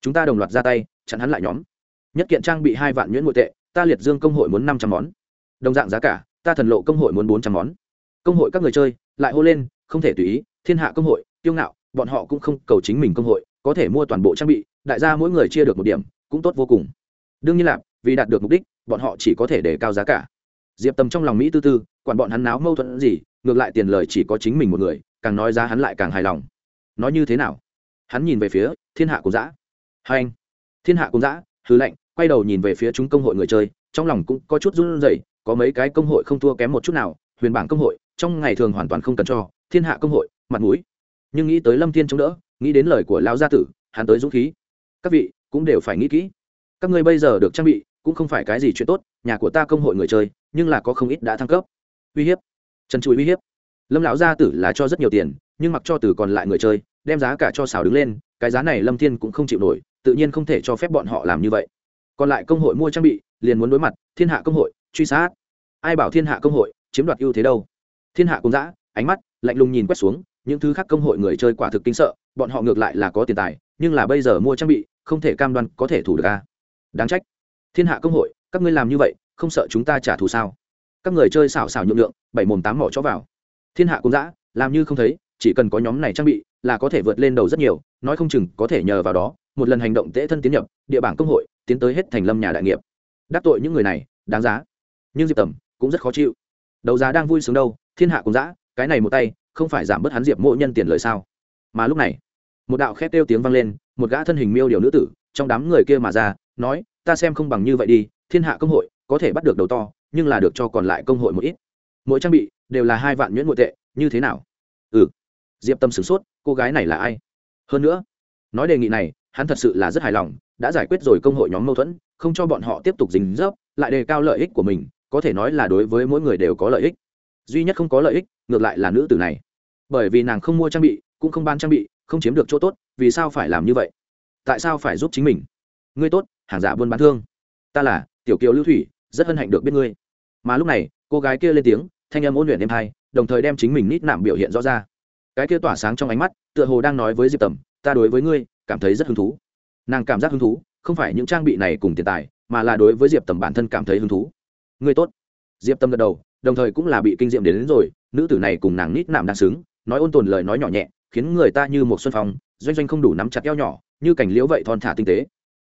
Chúng ta đồng loạt ra tay, chặn hắn lại nhóm. Nhất kiện trang bị hai vạn nhuyễn nội tệ, ta liệt dương công hội muốn năm trăm món. Đồng dạng giá cả, ta thần lộ công hội muốn bốn trăm món. Công hội các người chơi, lại hô lên, không thể tùy ý, thiên hạ công hội tiêu ngạo, bọn họ cũng không cầu chính mình công hội, có thể mua toàn bộ trang bị, đại gia mỗi người chia được một điểm, cũng tốt vô cùng. Đương nhiên là, vì đạt được mục đích, bọn họ chỉ có thể để cao giá cả diệp tầm trong lòng mỹ tư tư, quản bọn hắn náo mâu thuẫn gì, ngược lại tiền lời chỉ có chính mình một người, càng nói ra hắn lại càng hài lòng. Nói như thế nào? Hắn nhìn về phía thiên hạ cùng dã hai anh. Thiên hạ cùng dã hư lệnh quay đầu nhìn về phía chúng công hội người chơi, trong lòng cũng có chút run rẩy, có mấy cái công hội không thua kém một chút nào, huyền bảng công hội, trong ngày thường hoàn toàn không cần cho, thiên hạ công hội, mặt mũi. Nhưng nghĩ tới lâm thiên chống đỡ, nghĩ đến lời của lão gia tử, hắn tới dũng khí. Các vị cũng đều phải nghĩ kỹ. Các ngươi bây giờ được trang bị cũng không phải cái gì chuyện tốt, nhà của ta công hội người chơi, nhưng là có không ít đã thăng cấp. Uy hiếp. Trần trụi uy hiếp. Lâm lão gia tử là cho rất nhiều tiền, nhưng mặc cho từ còn lại người chơi, đem giá cả cho xào đứng lên, cái giá này lâm thiên cũng không chịu nổi, tự nhiên không thể cho phép bọn họ làm như vậy. Còn lại công hội mua trang bị, liền muốn đối mặt, thiên hạ công hội, truy sát. Ai bảo thiên hạ công hội, chiếm đoạt ưu thế đâu? Thiên hạ cũng dã, ánh mắt, lạnh lùng nhìn quét xuống, những thứ khác công hội người chơi quả thực kinh sợ, bọn họ ngược lại là có tiền tài, nhưng là bây giờ mua trang bị, không thể cam đoan có thể thủ được a đáng trách thiên hạ công hội, các ngươi làm như vậy, không sợ chúng ta trả thù sao? Các người chơi xảo xảo nhượng lượng bảy mồm tám mỏ chó vào. Thiên hạ cũng dã, làm như không thấy, chỉ cần có nhóm này trang bị, là có thể vượt lên đầu rất nhiều, nói không chừng có thể nhờ vào đó, một lần hành động tễ thân tiến nhập, địa bảng công hội, tiến tới hết thành lâm nhà đại nghiệp. Đắc tội những người này, đáng giá. Nhưng diệp tầm cũng rất khó chịu. Đầu giá đang vui sướng đâu, thiên hạ cũng dã, cái này một tay, không phải giảm bớt hắn diệp mộ nhân tiền lời sao? Mà lúc này, một đạo khét kêu tiếng vang lên, một gã thân hình miêu điều nữ tử, trong đám người kia mà ra, nói ta xem không bằng như vậy đi, thiên hạ công hội, có thể bắt được đầu to, nhưng là được cho còn lại công hội một ít. Mỗi trang bị đều là hai vạn nhuyễn nội tệ, như thế nào? Ừ. Diệp tâm sửng sốt, cô gái này là ai? Hơn nữa, nói đề nghị này, hắn thật sự là rất hài lòng, đã giải quyết rồi công hội nhóm mâu thuẫn, không cho bọn họ tiếp tục dính dấp, lại đề cao lợi ích của mình, có thể nói là đối với mỗi người đều có lợi ích. Duy nhất không có lợi ích, ngược lại là nữ tử này. Bởi vì nàng không mua trang bị, cũng không ban trang bị, không chiếm được chỗ tốt, vì sao phải làm như vậy? Tại sao phải giúp chính mình? Ngươi tốt hàng giả buôn bán thương. Ta là tiểu kiều lưu thủy rất hân hạnh được biết ngươi. Mà lúc này cô gái kia lên tiếng thanh âm ôn luyện êm hai đồng thời đem chính mình nít nạm biểu hiện rõ ra. Cái kia tỏa sáng trong ánh mắt tựa hồ đang nói với diệp tầm ta đối với ngươi cảm thấy rất hứng thú. Nàng cảm giác hứng thú không phải những trang bị này cùng tiền tài mà là đối với diệp tầm bản thân cảm thấy hứng thú. Ngươi tốt. Diệp tâm gật đầu đồng thời cũng là bị kinh diệm đến, đến rồi nữ tử này cùng nàng nít nạm đang xứng nói ôn tồn lời nói nhỏ nhẹ khiến người ta như một xuân phong doanh doanh không đủ nắm chặt eo nhỏ như cảnh liễu vậy thon thả tinh tế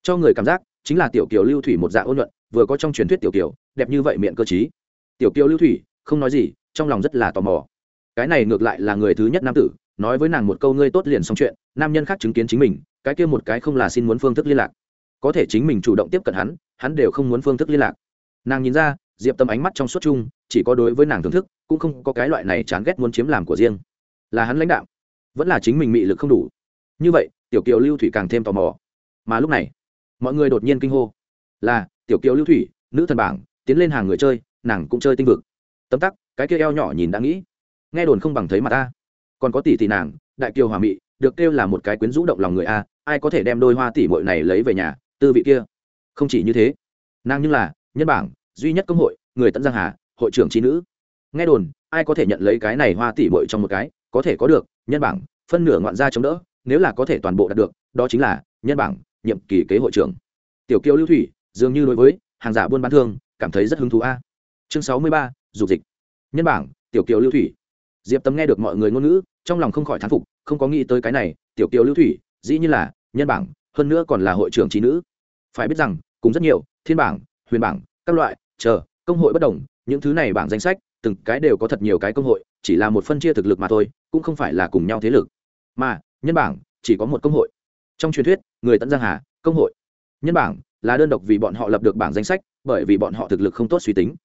cho người cảm giác chính là tiểu kiều lưu thủy một dạng ôn luận vừa có trong truyền thuyết tiểu kiều, đẹp như vậy miệng cơ chí tiểu kiều lưu thủy, không nói gì, trong lòng rất là tò mò. Cái này ngược lại là người thứ nhất nam tử, nói với nàng một câu ngươi tốt liền xong chuyện, nam nhân khác chứng kiến chính mình, cái kia một cái không là xin muốn phương thức liên lạc. Có thể chính mình chủ động tiếp cận hắn hắn đều không muốn phương thức liên lạc. Nàng nhìn ra, diệp tâm ánh mắt trong suốt chung, chỉ có đối với nàng thưởng thức, cũng không có cái loại này chán ghét muốn chiếm làm của riêng. Là hắn lãnh đạo, vẫn là chính mình mị lực không đủ. Như vậy, tiểu kiều lưu thủy càng thêm tò mò. Mà lúc này mọi người đột nhiên kinh hô. Là, tiểu kiều lưu thủy, nữ thần bảng, tiến lên hàng người chơi, nàng cũng chơi tinh vực. Tấm tắc, cái kia eo nhỏ nhìn đã nghĩ. Nghe đồn không bằng thấy mặt ta còn có tỷ tỷ nàng, đại kiều hòa mị, được kêu là một cái quyến rũ động lòng người a, ai có thể đem đôi hoa tỷ mội này lấy về nhà, tư vị kia? Không chỉ như thế, nàng như là, nhân bảng, duy nhất công hội, người tận giang hà, hội trưởng trí nữ. Nghe đồn, ai có thể nhận lấy cái này hoa tỷ mội trong một cái, có thể có được, nhân bảng, phân nửa ngoạn gia chống đỡ, nếu là có thể toàn bộ đạt được, đó chính là, nhân bảng nhiệm kỳ kế hội trưởng. Tiểu kiều lưu thủy, dường như đối với hàng giả buôn bán thương, cảm thấy rất hứng thú a. Chương sáu mươi ba, dục dịch. Nhân bảng, tiểu kiều lưu thủy. Diệp tâm nghe được mọi người ngôn ngữ, trong lòng không khỏi thán phục, không có nghĩ tới cái này, tiểu kiều lưu thủy, dĩ như là nhân bảng, hơn nữa còn là hội trưởng trí nữ. Phải biết rằng cũng rất nhiều, thiên bảng, huyền bảng, các loại, chờ, công hội bất đồng, những thứ này bảng danh sách, từng cái đều có thật nhiều cái công hội, chỉ là một phân chia thực lực mà thôi, cũng không phải là cùng nhau thế lực. Mà, nhân bảng, chỉ có một công hội. Trong truyền thuyết người tận giang hà, công hội. Nhân bảng là đơn độc vì bọn họ lập được bảng danh sách, bởi vì bọn họ thực lực không tốt suy tính.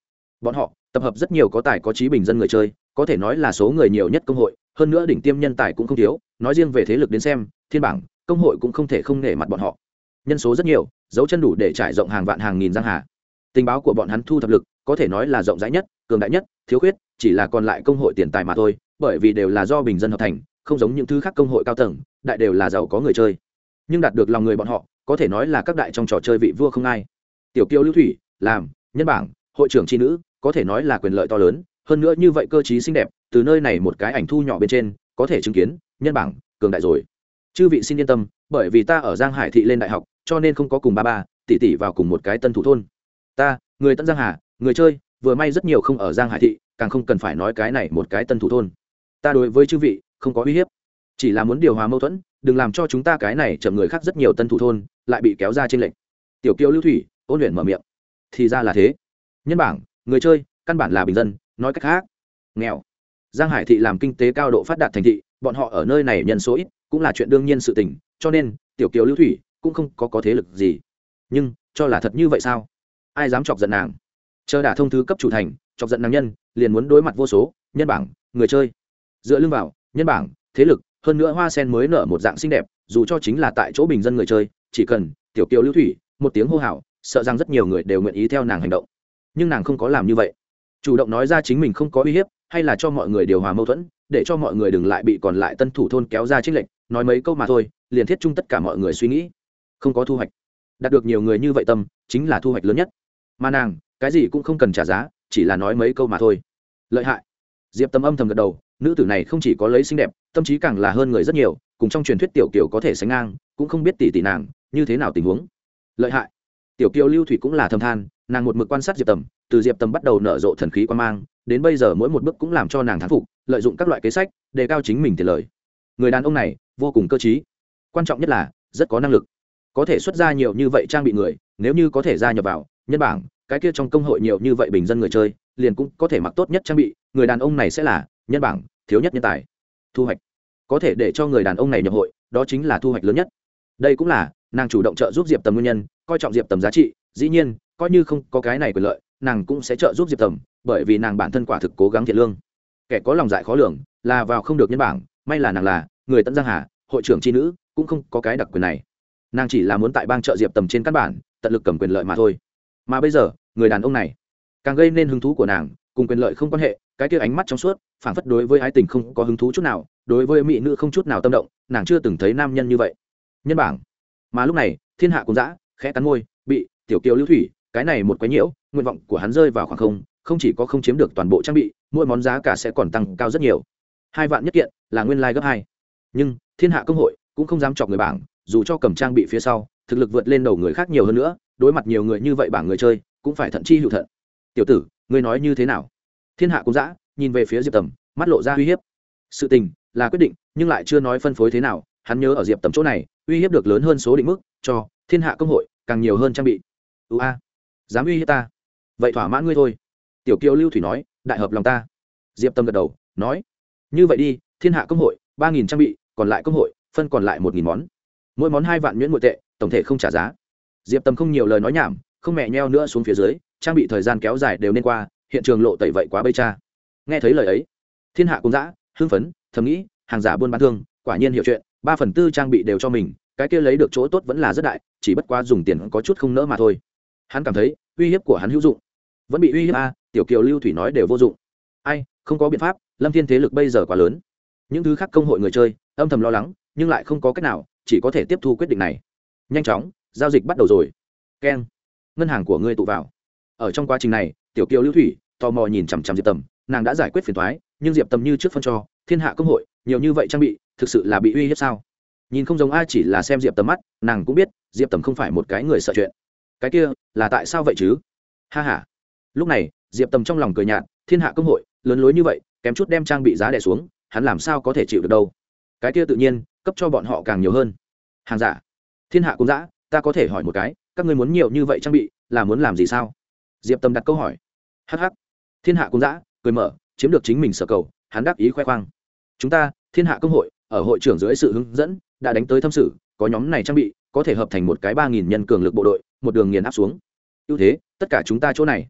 Bọn họ tập hợp rất nhiều có tài có trí bình dân người chơi, có thể nói là số người nhiều nhất công hội, hơn nữa đỉnh tiêm nhân tài cũng không thiếu, nói riêng về thế lực đến xem, thiên bảng, công hội cũng không thể không nể mặt bọn họ. Nhân số rất nhiều, dấu chân đủ để trải rộng hàng vạn hàng nghìn giang hà. Tình báo của bọn hắn thu thập lực, có thể nói là rộng rãi nhất, cường đại nhất, thiếu khuyết, chỉ là còn lại công hội tiền tài mà thôi, bởi vì đều là do bình dân hợp thành, không giống những thứ khác công hội cao tầng, đại đều là giàu có người chơi nhưng đạt được lòng người bọn họ, có thể nói là các đại trong trò chơi vị vua không ai. Tiểu kiêu lưu thủy, làm, nhân bảng, hội trưởng tri nữ, có thể nói là quyền lợi to lớn, hơn nữa như vậy cơ chí xinh đẹp, từ nơi này một cái ảnh thu nhỏ bên trên, có thể chứng kiến, nhân bảng, cường đại rồi. Chư vị xin yên tâm, bởi vì ta ở giang hải thị lên đại học, cho nên không có cùng ba ba, tỷ tỷ vào cùng một cái tân thủ thôn. Ta, người tân giang hà, người chơi, vừa may rất nhiều không ở giang hải thị, càng không cần phải nói cái này một cái tân thủ thôn. Ta đối với chư vị, không có uy hiếp. Chỉ là muốn điều hòa mâu thuẫn đừng làm cho chúng ta cái này chậm người khác rất nhiều tân thủ thôn, lại bị kéo ra trên lệnh tiểu kiêu lưu thủy, ôn luyện mở miệng. Thì ra là thế. Nhân bảng, người chơi, căn bản là bình dân, nói cách khác. Nghèo. Giang hải thị làm kinh tế cao độ phát đạt thành thị, bọn họ ở nơi này nhân số ít, cũng là chuyện đương nhiên sự tình, cho nên, tiểu kiều lưu thủy cũng không có có thế lực gì. Nhưng, cho là thật như vậy sao? Ai dám chọc giận nàng? Chờ đả thông thứ cấp chủ thành, chọc giận nàng nhân, liền muốn đối mặt vô số. Nhân bảng, người chơi. Dựa lưng vào, nhân bảng, thế lực hơn nữa hoa sen mới nở một dạng xinh đẹp, dù cho chính là tại chỗ bình dân người chơi, chỉ cần tiểu kiều lưu thủy, một tiếng hô hào, sợ rằng rất nhiều người đều nguyện ý theo nàng hành động. Nhưng nàng không có làm như vậy. Chủ động nói ra chính mình không có uy hiếp, hay là cho mọi người điều hòa mâu thuẫn, để cho mọi người đừng lại bị còn lại tân thủ thôn kéo ra trích lệnh nói mấy câu mà thôi, liền thiết chung tất cả mọi người suy nghĩ. Không có thu hoạch. Đạt được nhiều người như vậy tâm, chính là thu hoạch lớn nhất. Mà nàng, cái gì cũng không cần trả giá, chỉ là nói mấy câu mà thôi. Lợi hại. Diệp tâm âm thầm gật đầu nữ tử này không chỉ có lấy xinh đẹp, tâm trí càng là hơn người rất nhiều, cùng trong truyền thuyết tiểu kiều có thể sánh ngang, cũng không biết tỷ tỷ nàng, như thế nào tình huống. Lợi hại. Tiểu kiều lưu thủy cũng là thầm than, nàng một mực quan sát diệp tầm, từ diệp tầm bắt đầu nở rộ thần khí quan mang, đến bây giờ mỗi một bước cũng làm cho nàng thán phục, lợi dụng các loại kế sách, đề cao chính mình tiền lời. Người đàn ông này, vô cùng cơ t quan trọng nhất là, rất có năng lực. Có thể xuất ra nhiều như vậy trang bị người, nếu như có thể gia nhập vào, nhân bảng, cái kia trong công hội nhiều như vậy bình dân người chơi, liền cũng có thể mặc tốt nhất trang bị, người đàn ông này sẽ là nhân bảng, thiếu nhất nhân tài. Thu hoạch. Có thể để cho người đàn ông này nhập hội, đó chính là thu hoạch lớn nhất. Đây cũng là, nàng chủ động trợ giúp diệp tầm nguyên nhân, coi trọng diệp tầm giá trị, dĩ nhiên, coi như không có cái này quyền lợi, nàng cũng sẽ trợ giúp diệp tầm, bởi vì nàng bản thân quả thực cố gắng thiện lương. Kẻ có lòng dại khó lường, là vào không được nhân bảng, may là nàng là, người tận giang hà, hội trưởng tri nữ, cũng không có cái đặc quyền này. Nàng chỉ là muốn tại bang trợ diệp tầm trên căn bản, tận lực cầm quyền lợi mà thôi. Mà bây giờ, người đàn ông này, càng gây nên hứng thú của nàng, cùng quyền lợi không quan hệ cái kia ánh mắt trong suốt phản phất đối với ái tình không có hứng thú chút nào, đối với mỹ nữ không chút nào tâm động, nàng chưa từng thấy nam nhân như vậy. Nhân bảng. Mà lúc này, thiên hạ cũng dã, khẽ cắn môi, bị, tiểu kiều lưu thủy, cái này một quái nhiễu, nguyện vọng của hắn rơi vào khoảng không không chỉ có không chiếm được toàn bộ trang bị, mỗi món giá cả sẽ còn tăng cao rất nhiều. Hai vạn nhất kiện, là nguyên lai gấp hai. Nhưng, thiên hạ công hội, cũng không dám chọc người bảng, dù cho cầm trang bị phía sau, thực lực vượt lên đầu người khác nhiều hơn nữa, đối mặt nhiều người như vậy bảng người chơi, cũng phải thận chi hữu thận. Tiểu tử, ngươi nói như thế nào? Thiên hạ cũng dã, nhìn về phía diệp tầm, mắt lộ ra uy hiếp. Sự tình là quyết định, nhưng lại chưa nói phân phối thế nào, hắn nhớ ở diệp tầm chỗ này, uy hiếp được lớn hơn số định mức, cho thiên hạ công hội càng nhiều hơn trang bị. Ưu a, dám uy hiếp ta? Vậy thỏa mãn ngươi thôi. Tiểu kiều lưu thủy nói, đại hợp lòng ta. Diệp tâm gật đầu, nói, như vậy đi, thiên hạ công hội, ba nghìn trang bị, còn lại công hội, phân còn lại một nghìn món. Mỗi món hai vạn nhuyễn nội tệ, tổng thể không trả giá. Diệp tâm không nhiều lời nói nhảm, không mẹ nheo nữa xuống phía dưới, trang bị thời gian kéo dài đều nên qua hiện trường lộ tẩy vậy quá bây cha. Nghe thấy lời ấy, thiên hạ cũng dã, hưng phấn, thầm nghĩ, hàng giả buôn bán thương, quả nhiên hiểu chuyện, ba phần tư trang bị đều cho mình, cái kia lấy được chỗ tốt vẫn là rất đại, chỉ bất quá dùng tiền có chút không nỡ mà thôi. Hắn cảm thấy, uy hiếp của hắn hữu dụng. Vẫn bị uy hiếp a, tiểu kiều lưu thủy nói đều vô dụng. Ai, không có biện pháp, lâm thiên thế lực bây giờ quá lớn. Những thứ khác công hội người chơi, âm thầm lo lắng, nhưng lại không có cách nào, chỉ có thể tiếp thu quyết định này. Nhanh chóng, giao dịch bắt đầu rồi. Keng, ngân hàng của ngươi tụ vào. Ở trong quá trình này tiểu kiều lưu thủy, tò mò nhìn chằm chằm diệp tầm, nàng đã giải quyết phiền thoái nhưng diệp tầm như trước phân cho, thiên hạ công hội, nhiều như vậy trang bị, thực sự là bị uy hiếp sao? Nhìn không giống ai chỉ là xem diệp tầm mắt, nàng cũng biết, diệp tầm không phải một cái người sợ chuyện. Cái kia, là tại sao vậy chứ? Ha h a lúc này, diệp tầm trong lòng cười nhạt, thiên hạ công hội, lớn lối như vậy, kém chút đem trang bị giá đẻ xuống, hắn làm sao có thể chịu được đâu? Cái kia tự nhiên, cấp cho bọn họ càng nhiều hơn. Hàng giả. Thiên hạ cũng giã ta có thể hỏi một cái, các người muốn nhiều như vậy trang bị, là muốn làm gì sao? Diệp Tầm đặt câu hỏi hh thiên hạ cũng giã cười mở, chiếm được chính mình sở cầu, hắn đáp ý khoe khoang. Chúng ta, thiên hạ công hội, ở hội trưởng dưới sự hướng dẫn, đã đánh tới thâm sự, có nhóm này trang bị, có thể hợp thành một cái ba nghìn nhân cường lực bộ đội, một đường nghiền áp xuống. Ưu thế, tất cả chúng ta chỗ này.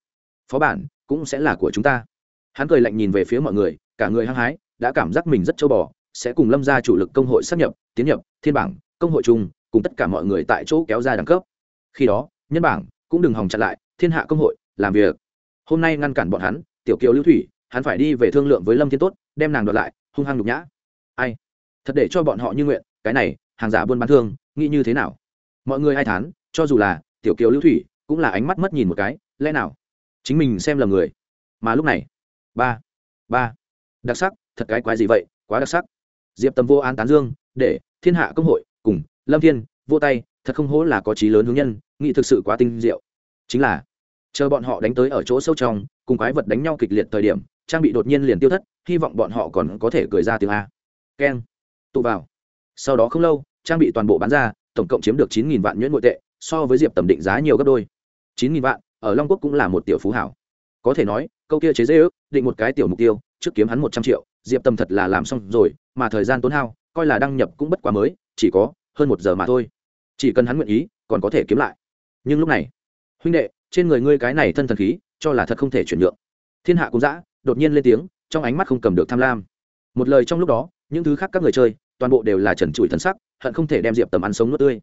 Phó bản, cũng sẽ là của chúng ta. Hắn cười lạnh nhìn về phía mọi người, cả người hăng hái, đã cảm giác mình rất châu bò, sẽ cùng lâm ra chủ lực công hội sắp nhập, tiến nhập, thiên bảng, công hội chung, cùng tất cả mọi người tại chỗ kéo ra đẳng cấp. Khi đó, nhân bảng cũng đừng hòng chặn lại, thiên hạ công hội, làm việc hôm nay ngăn cản bọn hắn, tiểu kiều lưu thủy, hắn phải đi về thương lượng với lâm thiên tốt, đem nàng đoạt lại, hung hăng nhục nhã. Ai? Thật để cho bọn họ như nguyện, cái này, hàng giả buôn bán thương, nghĩ như thế nào? Mọi người ai thán, cho dù là tiểu kiều lưu thủy, cũng là ánh mắt mất nhìn một cái, lẽ nào? Chính mình xem lầm người. Mà lúc này, ba ba, đặc sắc, thật cái quái gì vậy, quá đặc sắc. Diệp tâm vô an tán dương, để thiên hạ công hội, cùng lâm thiên, vô tay, thật không hố là có trí lớn hướng nhân nghĩ thực sự quá tinh diệu. Chính là chờ bọn họ đánh tới ở chỗ sâu trong, cùng quái vật đánh nhau kịch liệt thời điểm, trang bị đột nhiên liền tiêu thất, hy vọng bọn họ còn có thể cười ra tiếng a. Keng. Tụ vào. Sau đó không lâu, trang bị toàn bộ bán ra, tổng cộng chiếm được chín nghìn vạn nhuyễn nội tệ, so với diệp tầm định giá nhiều gấp đôi. chín nghìn vạn, ở long quốc cũng là một tiểu phú hảo. Có thể nói, câu kia chế dễ ước, định một cái tiểu mục tiêu, trước kiếm hắn một trăm triệu, diệp tầm thật là làm xong rồi, mà thời gian tốn hao, coi là đăng nhập cũng bất quá mới, chỉ có hơn một giờ mà thôi. Chỉ cần hắn nguyện ý, còn có thể kiếm lại. Nhưng lúc này, huynh đệ trên người ngươi cái này thân thần khí, cho là thật không thể chuyển nhượng. Thiên hạ cũng dã, đột nhiên lên tiếng, trong ánh mắt không cầm được tham lam. Một lời trong lúc đó, những thứ khác các người chơi, toàn bộ đều là trần trụi thần sắc, hận không thể đem diệp tầm ăn sống nước tươi.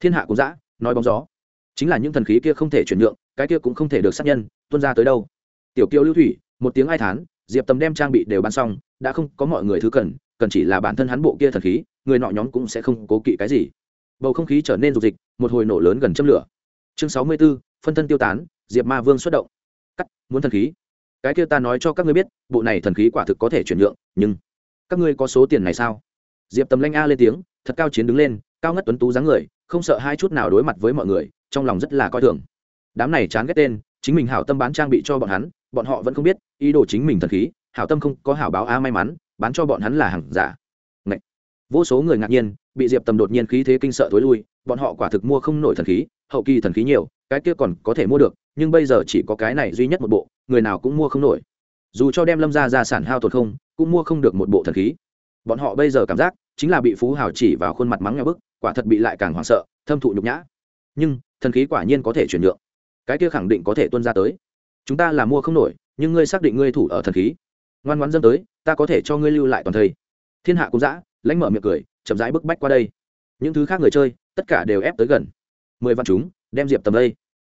Thiên hạ cũng dã, nói bóng gió. Chính là những thần khí kia không thể chuyển nhượng, cái kia cũng không thể được sát nhân tuân ra tới đâu. Tiểu kiều lưu thủy, một tiếng ai thán, diệp tầm đem trang bị đều bán xong, đã không có mọi người thứ cần cần chỉ là bản thân hắn bộ kia thần khí, người nọ nhóm cũng sẽ không cố kỵ cái gì. Bầu không khí trở nên rục dịch một hồi nổ lớn gần châm lửa. Chương sáu mươi b ố phân thân tiêu tán, diệp ma vương xuất động. Cắt, muốn thần khí. Cái kia ta nói cho các ngươi biết, bộ này thần khí quả thực có thể chuyển nhượng, nhưng các ngươi có số tiền này sao? Diệp tầm lanh a lên tiếng, thật cao chiến đứng lên, cao ngất tuấn tú dáng người, không sợ hai chút nào đối mặt với mọi người, trong lòng rất là coi thường. Đám này chán ghét tên, chính mình hảo tâm bán trang bị cho bọn hắn, bọn họ vẫn không biết, ý đồ chính mình thần khí, hảo tâm không có hảo báo a may mắn, bán cho bọn hắn là hàng giả. Ngậy. vô số người ngạc nhiên, bị diệp tầm đột nhiên khí thế kinh sợ thối lui, bọn họ quả thực mua không nổi thần khí, hậu kỳ thần khí nhiều cái kia còn có thể mua được, nhưng bây giờ chỉ có cái này duy nhất một bộ, người nào cũng mua không nổi. Dù cho đem lâm ra gia sản hao tổn không, cũng mua không được một bộ thần khí. Bọn họ bây giờ cảm giác, chính là bị phú hào chỉ vào khuôn mặt mắng nhau bức, quả thật bị lại càng hoảng sợ, thâm thụ nhục nhã. Nhưng, thần khí quả nhiên có thể chuyển nhượng. Cái kia khẳng định có thể tuân ra tới. Chúng ta là mua không nổi, nhưng ngươi xác định ngươi thủ ở thần khí. Ngoan ngoan dâng tới, ta có thể cho ngươi lưu lại toàn thây. Thiên hạ cũng dã, lãnh mở miệng cười, chậm rãi bức bách qua đây. Những thứ khác người chơi, tất cả đều ép tới gần. Mười vạn chúng đem diệp tầm đây.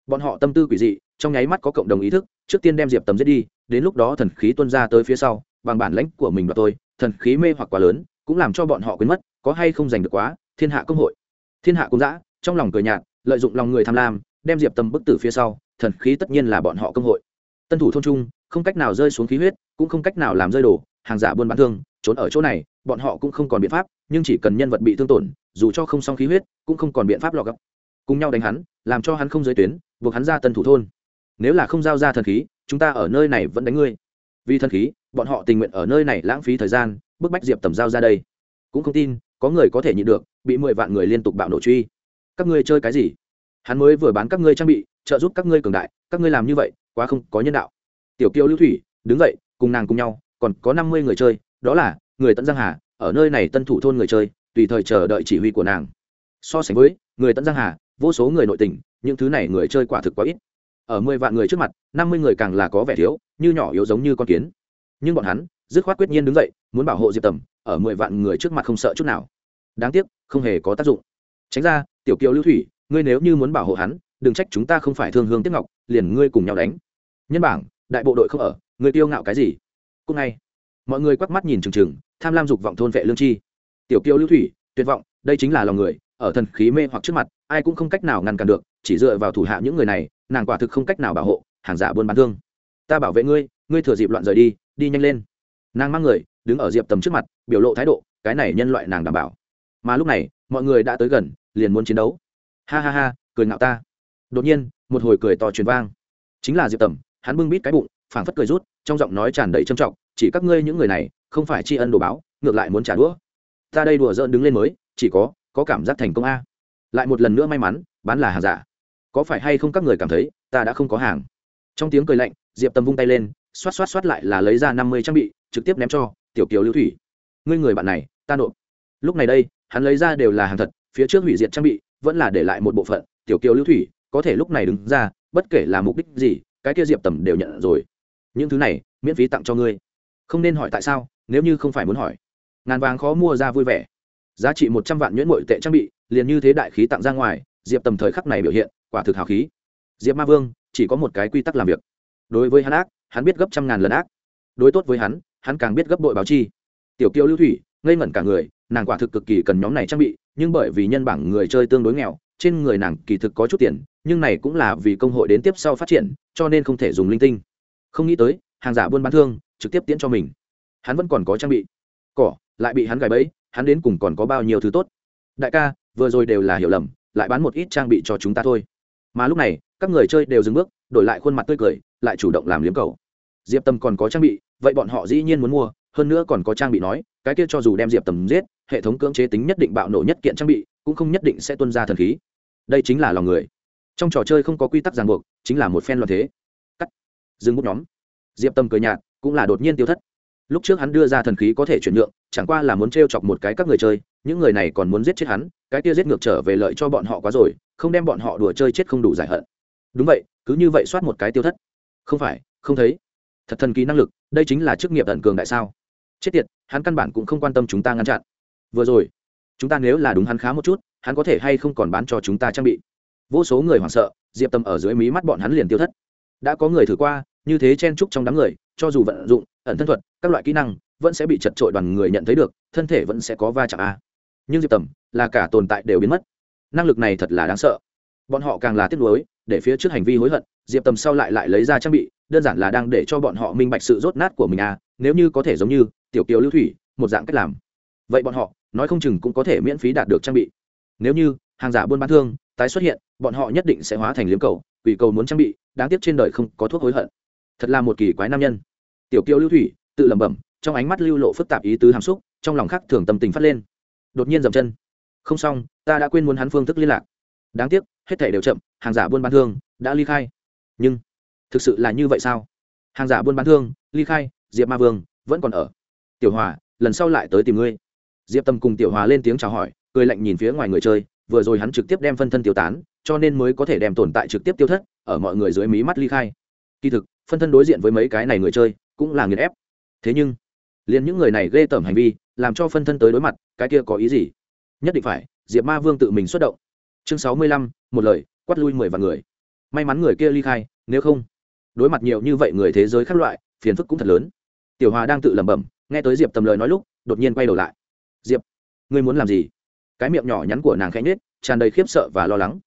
Bọn họ tâm tư quỷ dị, trong nháy mắt có cộng đồng ý thức, trước tiên đem diệp tầm giết đi, đến lúc đó thần khí tuân ra tới phía sau, bằng bản lãnh của mình và tôi thần khí mê hoặc quá lớn, cũng làm cho bọn họ quên mất, có hay không giành được quá, thiên hạ công hội. Thiên hạ cũng dã, trong lòng cười nhạt, lợi dụng lòng người tham lam, đem diệp tầm bức tử phía sau, thần khí tất nhiên là bọn họ công hội. Tân thủ thôn trung, không cách nào rơi xuống khí huyết, cũng không cách nào làm rơi đổ hàng giả buôn bán thương, trốn ở chỗ này, bọn họ cũng không còn biện pháp, nhưng chỉ cần nhân vật bị thương tổn, dù cho không xong khí huyết, cũng không còn biện pháp lọ gấp cùng nhau đánh hắn, làm cho hắn không giới tuyến, buộc hắn ra tân thủ thôn. Nếu là không giao ra thần khí, chúng ta ở nơi này vẫn đánh ngươi. Vì thần khí, bọn họ tình nguyện ở nơi này lãng phí thời gian, bức bách diệp tầm giao ra đây. Cũng không tin, có người có thể nhịn được, bị mười vạn người liên tục bạo nổ truy. Các ngươi chơi cái gì? Hắn mới vừa bán các ngươi trang bị, trợ giúp các ngươi cường đại, các ngươi làm như vậy, quá không có nhân đạo. Tiểu kiều lưu thủy, đứng dậy, cùng nàng cùng nhau, còn có năm mươi người chơi, đó là người tận giang hà, ở nơi này tân thủ thôn người chơi, tùy thời chờ đợi chỉ huy của nàng. So sánh với, người tận giang hà vô số người nội tình, những thứ này người chơi quả thực quá ít. Ở mười vạn người trước mặt, năm mươi người càng là có vẻ thiếu, như nhỏ yếu giống như con kiến. Nhưng bọn hắn, dứt khoát quyết nhiên đứng dậy, muốn bảo hộ diệp tầm, ở mười vạn người trước mặt không sợ chút nào. Đáng tiếc, không hề có tác dụng. Tránh ra, tiểu kiều lưu thủy, ngươi nếu như muốn bảo hộ hắn, đừng trách chúng ta không phải thương hương tiếp ngọc, liền ngươi cùng nhau đánh. Nhân bảng, đại bộ đội không ở, ngươi tiêu ngạo cái gì? Cúc ngay. Mọi người quắc mắt nhìn trừng trừng tham lam dục vọng thôn vệ lương chi. Tiểu kiều lưu thủy, tuyệt vọng, đây chính là lòng người, ở thần khí mê hoặc trước mặt ai cũng không cách nào ngăn cản được, chỉ dựa vào thủ hạ những người này, nàng quả thực không cách nào bảo hộ, hàng giả buôn bán thương. Ta bảo vệ ngươi ngươi thừa dịp loạn rời đi đi nhanh lên. Nàng mang người, đứng ở diệp tầm trước mặt, biểu lộ thái độ, cái này nhân loại nàng đảm bảo. Mà lúc này, mọi người đã tới gần, liền muốn chiến đấu. Ha ha ha, cười ngạo ta. Đột nhiên, một hồi cười to truyền vang. Chính là diệp tầm, hắn bưng bít cái bụng, phảng phất cười rút, trong giọng nói tràn đầy trầm trọng, chỉ các ngươi những người này, không phải tri ân đồ báo, ngược lại muốn trả đũa. Ta đây đùa giỡn đứng lên mới, chỉ có có cảm giác thành công a lại một lần nữa may mắn, bán là hàng giả. Có phải hay không các người cảm thấy, ta đã không có hàng? Trong tiếng cười lạnh, diệp tầm vung tay lên, xoát xoát xoát lại là lấy ra năm mươi trang bị, trực tiếp ném cho, tiểu kiều lưu thủy, ngươi người bạn này, ta nộp. Lúc này đây, hắn lấy ra đều là hàng thật, phía trước hủy diệt trang bị, vẫn là để lại một bộ phận, tiểu kiều lưu thủy, có thể lúc này đứng ra, bất kể là mục đích gì, cái kia diệp tầm đều nhận rồi. Những thứ này, miễn phí tặng cho ngươi. Không nên hỏi tại sao, nếu như không phải muốn hỏi. Ngàn vàng khó mua ra vui vẻ giá trị một trăm vạn nhuyễn mội tệ trang bị, liền như thế đại khí tặng ra ngoài, diệp tầm thời khắc này biểu hiện, quả thực hào khí. Diệp ma vương, chỉ có một cái quy tắc làm việc. Đối với hắn ác, hắn biết gấp trăm ngàn lần ác. Đối tốt với hắn hắn càng biết gấp đội báo chi. Tiểu kiều lưu thủy, ngây ngẩn cả người, nàng quả thực cực kỳ cần nhóm này trang bị, nhưng bởi vì nhân bảng người chơi tương đối nghèo, trên người nàng kỳ thực có chút tiền, nhưng này cũng là vì công hội đến tiếp sau phát triển, cho nên không thể dùng linh tinh. Không nghĩ tới, hàng giả buôn bán thương, trực tiếp tiễn cho mình. Hắn vẫn còn có trang bị. Cỏ, lại bị hắn gài bẫy hắn đến cùng còn có bao nhiêu thứ tốt? Đại ca, vừa rồi đều là hiểu lầm, lại bán một ít trang bị cho chúng ta thôi. Mà lúc này, các người chơi đều dừng bước, đổi lại khuôn mặt tươi cười, lại chủ động làm liếm cầu. Diệp tâm còn có trang bị, vậy bọn họ dĩ nhiên muốn mua, hơn nữa còn có trang bị nói, cái kia cho dù đem diệp tầm giết, hệ thống cưỡng chế tính nhất định bạo nổ nhất kiện trang bị, cũng không nhất định sẽ tuân ra thần khí. Đây chính là lòng người. Trong trò chơi không có quy tắc ràng buộc, chính là một phen loạn thế. Cắt. Dừng bút nhóm. Diệp tâm cười nhạt, cũng là đột nhiên tiêu thất lúc trước hắn đưa ra thần khí có thể chuyển nhượng, chẳng qua là muốn t r e o chọc một cái các người chơi, những người này còn muốn giết chết hắn, cái kia giết ngược trở về lợi cho bọn họ quá rồi, không đem bọn họ đùa chơi chết không đủ giải hận. Đúng vậy, cứ như vậy soát một cái tiêu thất. Không phải, không thấy. Thật thần kỳ năng lực, đây chính là chức nghiệp tận cường đại sao? Chết tiệt, hắn căn bản cũng không quan tâm chúng ta ngăn chặn. Vừa rồi, chúng ta nếu là đúng hắn khá một chút, hắn có thể hay không còn bán cho chúng ta trang bị? Vô số người hoảng sợ, diệp tâm ở dưới mí mắt bọn hắn liền tiêu thất. Đã có người thử qua, như thế chen trúc trong đám người, cho dù vận dụng ẩn thân thuật, các loại kỹ năng, vẫn sẽ bị chật trội đoàn người nhận thấy được, thân thể vẫn sẽ có va chạm a. Nhưng diệp tầm, là cả tồn tại đều biến mất. Năng lực này thật là đáng sợ. Bọn họ càng là tiếc nuối, để phía trước hành vi hối hận, diệp tầm sau lại lại lấy ra trang bị, đơn giản là đang để cho bọn họ minh bạch sự rốt nát của mình à nếu như có thể giống như tiểu kiều lưu thủy, một dạng cách làm. Vậy bọn họ, nói không chừng cũng có thể miễn phí đạt được trang bị. Nếu như, hàng giả buôn bán thương, tái xuất hiện, bọn họ nhất định sẽ hóa thành liếm cầu quỷ cầu muốn trang bị, đáng tiếc trên đời không có thuốc hối hận. Thật là một kỳ quái nam nhân tiểu kiều lưu thủy, tự lẩm bẩm, trong ánh mắt lưu lộ phức tạp ý tứ hàm xúc, trong lòng khắc thường tâm tình phát lên. Đột nhiên dậm chân. Không xong, ta đã quên muốn hắn phương thức liên lạc. Đáng tiếc, hết thể đều chậm, hàng giả buôn bán thương, đã ly khai. Nhưng, thực sự là như vậy sao? Hàng giả buôn bán thương, ly khai, diệp ma vương, vẫn còn ở. Tiểu hòa, lần sau lại tới tìm ngươi. Diệp tâm cùng tiểu hòa lên tiếng chào hỏi, cười lạnh nhìn phía ngoài người chơi, vừa rồi hắn trực tiếp đem phân thân tiêu tán, cho nên mới có thể đem tồn tại trực tiếp tiêu thất, ở mọi người dưới mí mắt ly khai. Kỳ thực, phân thân đối diện với mấy cái này người chơi cũng là nghiền ép. Thế nhưng, liền những người này ghê tởm hành vi, làm cho phân thân tới đối mặt, cái kia có ý gì? Nhất định phải, diệp ma vương tự mình xuất động. Chương sáu mươi lăm, một lời, quát lui mười vạn người. May mắn người kia ly khai, nếu không, đối mặt nhiều như vậy người thế giới khác loại, phiền phức cũng thật lớn. Tiểu hòa đang tự lẩm bẩm, nghe tới diệp tầm lời nói lúc, đột nhiên quay đầu lại. Diệp, ngươi muốn làm gì? Cái miệng nhỏ nhắn của nàng khẽ nhết tràn đầy khiếp sợ và lo lắng.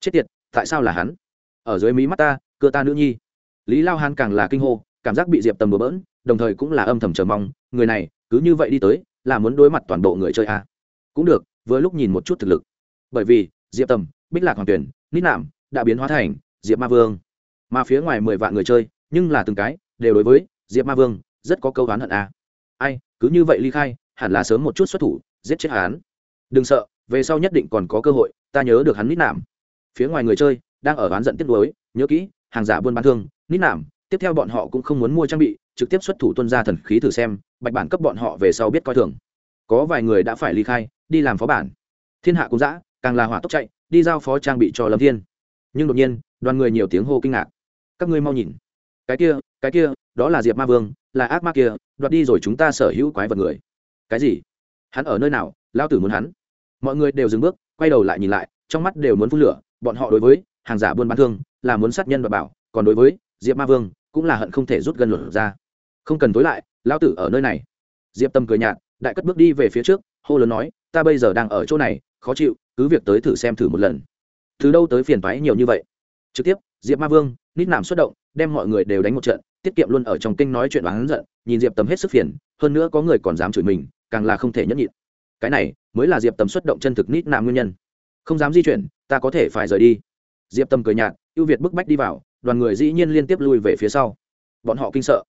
Chết tiệt, tại sao là hắn? Ở dưới mí mắt ta, cơ ta nữ nhi. Lý lao hàn càng là kinh hô cảm giác bị diệp tầm bừa bỡn, đồng thời cũng là âm thầm chờ mong, người này, cứ như vậy đi tới, là muốn đối mặt toàn bộ người chơi a cũng được với lúc nhìn một chút thực lực. Bởi vì, diệp tầm, bích lạc hoàng tuyển, nít nạm, đã biến hóa thành diệp ma vương. Mà phía ngoài mười vạn người chơi, nhưng là từng cái, đều đối với diệp ma vương, rất có câu oán hận a ai, cứ như vậy ly khai, hẳn là sớm một chút xuất thủ, giết chết hắn. Đừng sợ, về sau nhất định còn có cơ hội, ta nhớ được hắn nít nạm. Phía ngoài người chơi, đang ở oán giận tiếp nối nhớ kỹ, hàng giả buôn bán thương, nít nạm tiếp theo bọn họ cũng không muốn mua trang bị, trực tiếp xuất thủ tuân ra thần khí thử xem, bạch bản cấp bọn họ về sau biết coi thường. Có vài người đã phải ly khai, đi làm phó bản. Thiên hạ cũng dã, càng là hỏa tốc chạy, đi giao phó trang bị cho lâm thiên. Nhưng đột nhiên, đoàn người nhiều tiếng hô kinh ngạc. Các ngươi mau nhìn. Cái kia cái kia, đó là diệp ma vương, là ác ma kia, đoạt đi rồi chúng ta sở hữu quái vật người. Cái gì? Hắn ở nơi nào? Lao tử muốn hắn. Mọi người đều dừng bước, quay đầu lại nhìn lại, trong mắt đều muốn phun lửa. Bọn họ đối với hàng giả buôn bán thương là muốn sát nhân và bảo, còn đối với diệp ma vương cũng là hận không thể rút gần luật ra. Không cần tối lại lao tử ở nơi này. Diệp tâm cười nhạt, đại cất bước đi về phía trước, hô lớn nói, ta bây giờ đang ở chỗ này, khó chịu, cứ việc tới thử xem thử một lần. Từ đâu tới phiền toái nhiều như vậy? Trực tiếp, diệp ma vương, nít nảm xuất động, đem mọi người đều đánh một trận, tiết kiệm luôn ở trong kinh nói chuyện và hắn giận, nhìn diệp tầm hết sức phiền, hơn nữa có người còn dám chửi mình, càng là không thể nhẫn nhịn. Cái này, mới là diệp tầm xuất động chân thực nít nạm nguyên nhân. Không dám di chuyển, ta có thể phải rời đi. Diệp tầm cười nhạt, ưu việt bức bách đi vào đoàn người dĩ nhiên liên tiếp lui về phía sau. Bọn họ kinh sợ.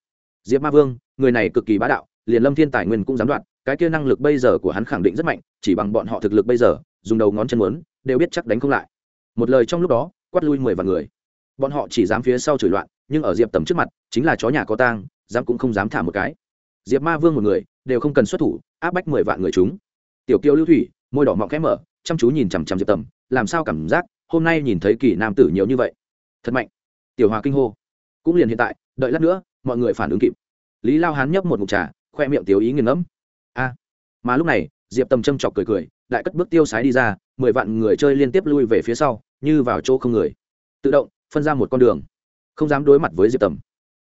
Diệp ma vương, người này cực kỳ bá đạo, liền lâm thiên tài nguyên cũng dám đoạt, cái kia năng lực bây giờ của hắn khẳng định rất mạnh, chỉ bằng bọn họ thực lực bây giờ, dùng đầu ngón chân muốn, đều biết chắc đánh không lại. Một lời trong lúc đó, quát lui mười vạn người. Bọn họ chỉ dám phía sau chửi loạn, nhưng ở diệp tầm trước mặt, chính là chó nhà có tang, dám cũng không dám thả một cái. Diệp ma vương một người, đều không cần xuất thủ, áp bách mười vạn người chúng. Tiểu kiêu lưu thủy, môi đỏ mọng khẽ mở, chăm chú nhìn chằm chằm diệp tầm, làm sao cảm giác hôm nay nhìn thấy kỳ nam tử nhiều như vậy? Thật mạnh tiểu hòa kinh hô. Cũng liền hiện tại, đợi lát nữa, mọi người phản ứng kịp. Lý lao hán nhấp một mục trà, khoe miệng tiểu ý nghiền ngẫm. A. Mà lúc này, diệp tầm châm chọc cười cười lại cất bước tiêu sái đi ra, mười vạn người chơi liên tiếp lui về phía sau, như vào chỗ không người. Tự động, phân ra một con đường. Không dám đối mặt với diệp tầm.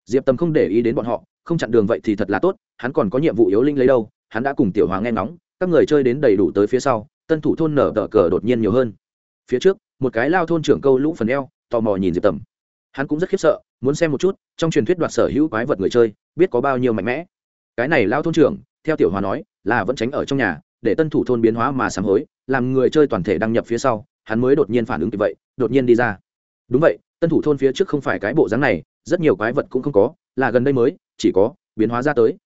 Diệp tầm không để ý đến bọn họ, không chặn đường vậy thì thật là tốt, hắn còn có nhiệm vụ yếu linh lấy đâu, hắn đã cùng tiểu hoàng nghe ngóng, các người chơi đến đầy đủ tới phía sau, tân thủ thôn nở tờ cờ đột nhiên nhiều hơn. Phía trước, một cái lao thôn trưởng câu lũ phần eo, tò mò nhìn diệp tầm hắn cũng rất khiếp sợ, muốn xem một chút, trong truyền thuyết đoạt sở hữu quái vật người chơi, biết có bao nhiêu mạnh mẽ. Cái này lao thôn trưởng, theo tiểu hòa nói, là vẫn tránh ở trong nhà, để tân thủ thôn biến hóa mà sám hối, làm người chơi toàn thể đăng nhập phía sau, hắn mới đột nhiên phản ứng kịp vậy, đột nhiên đi ra. Đúng vậy, tân thủ thôn phía trước không phải cái bộ dáng này, rất nhiều quái vật cũng không có, là gần đây mới, chỉ có, biến hóa ra tới.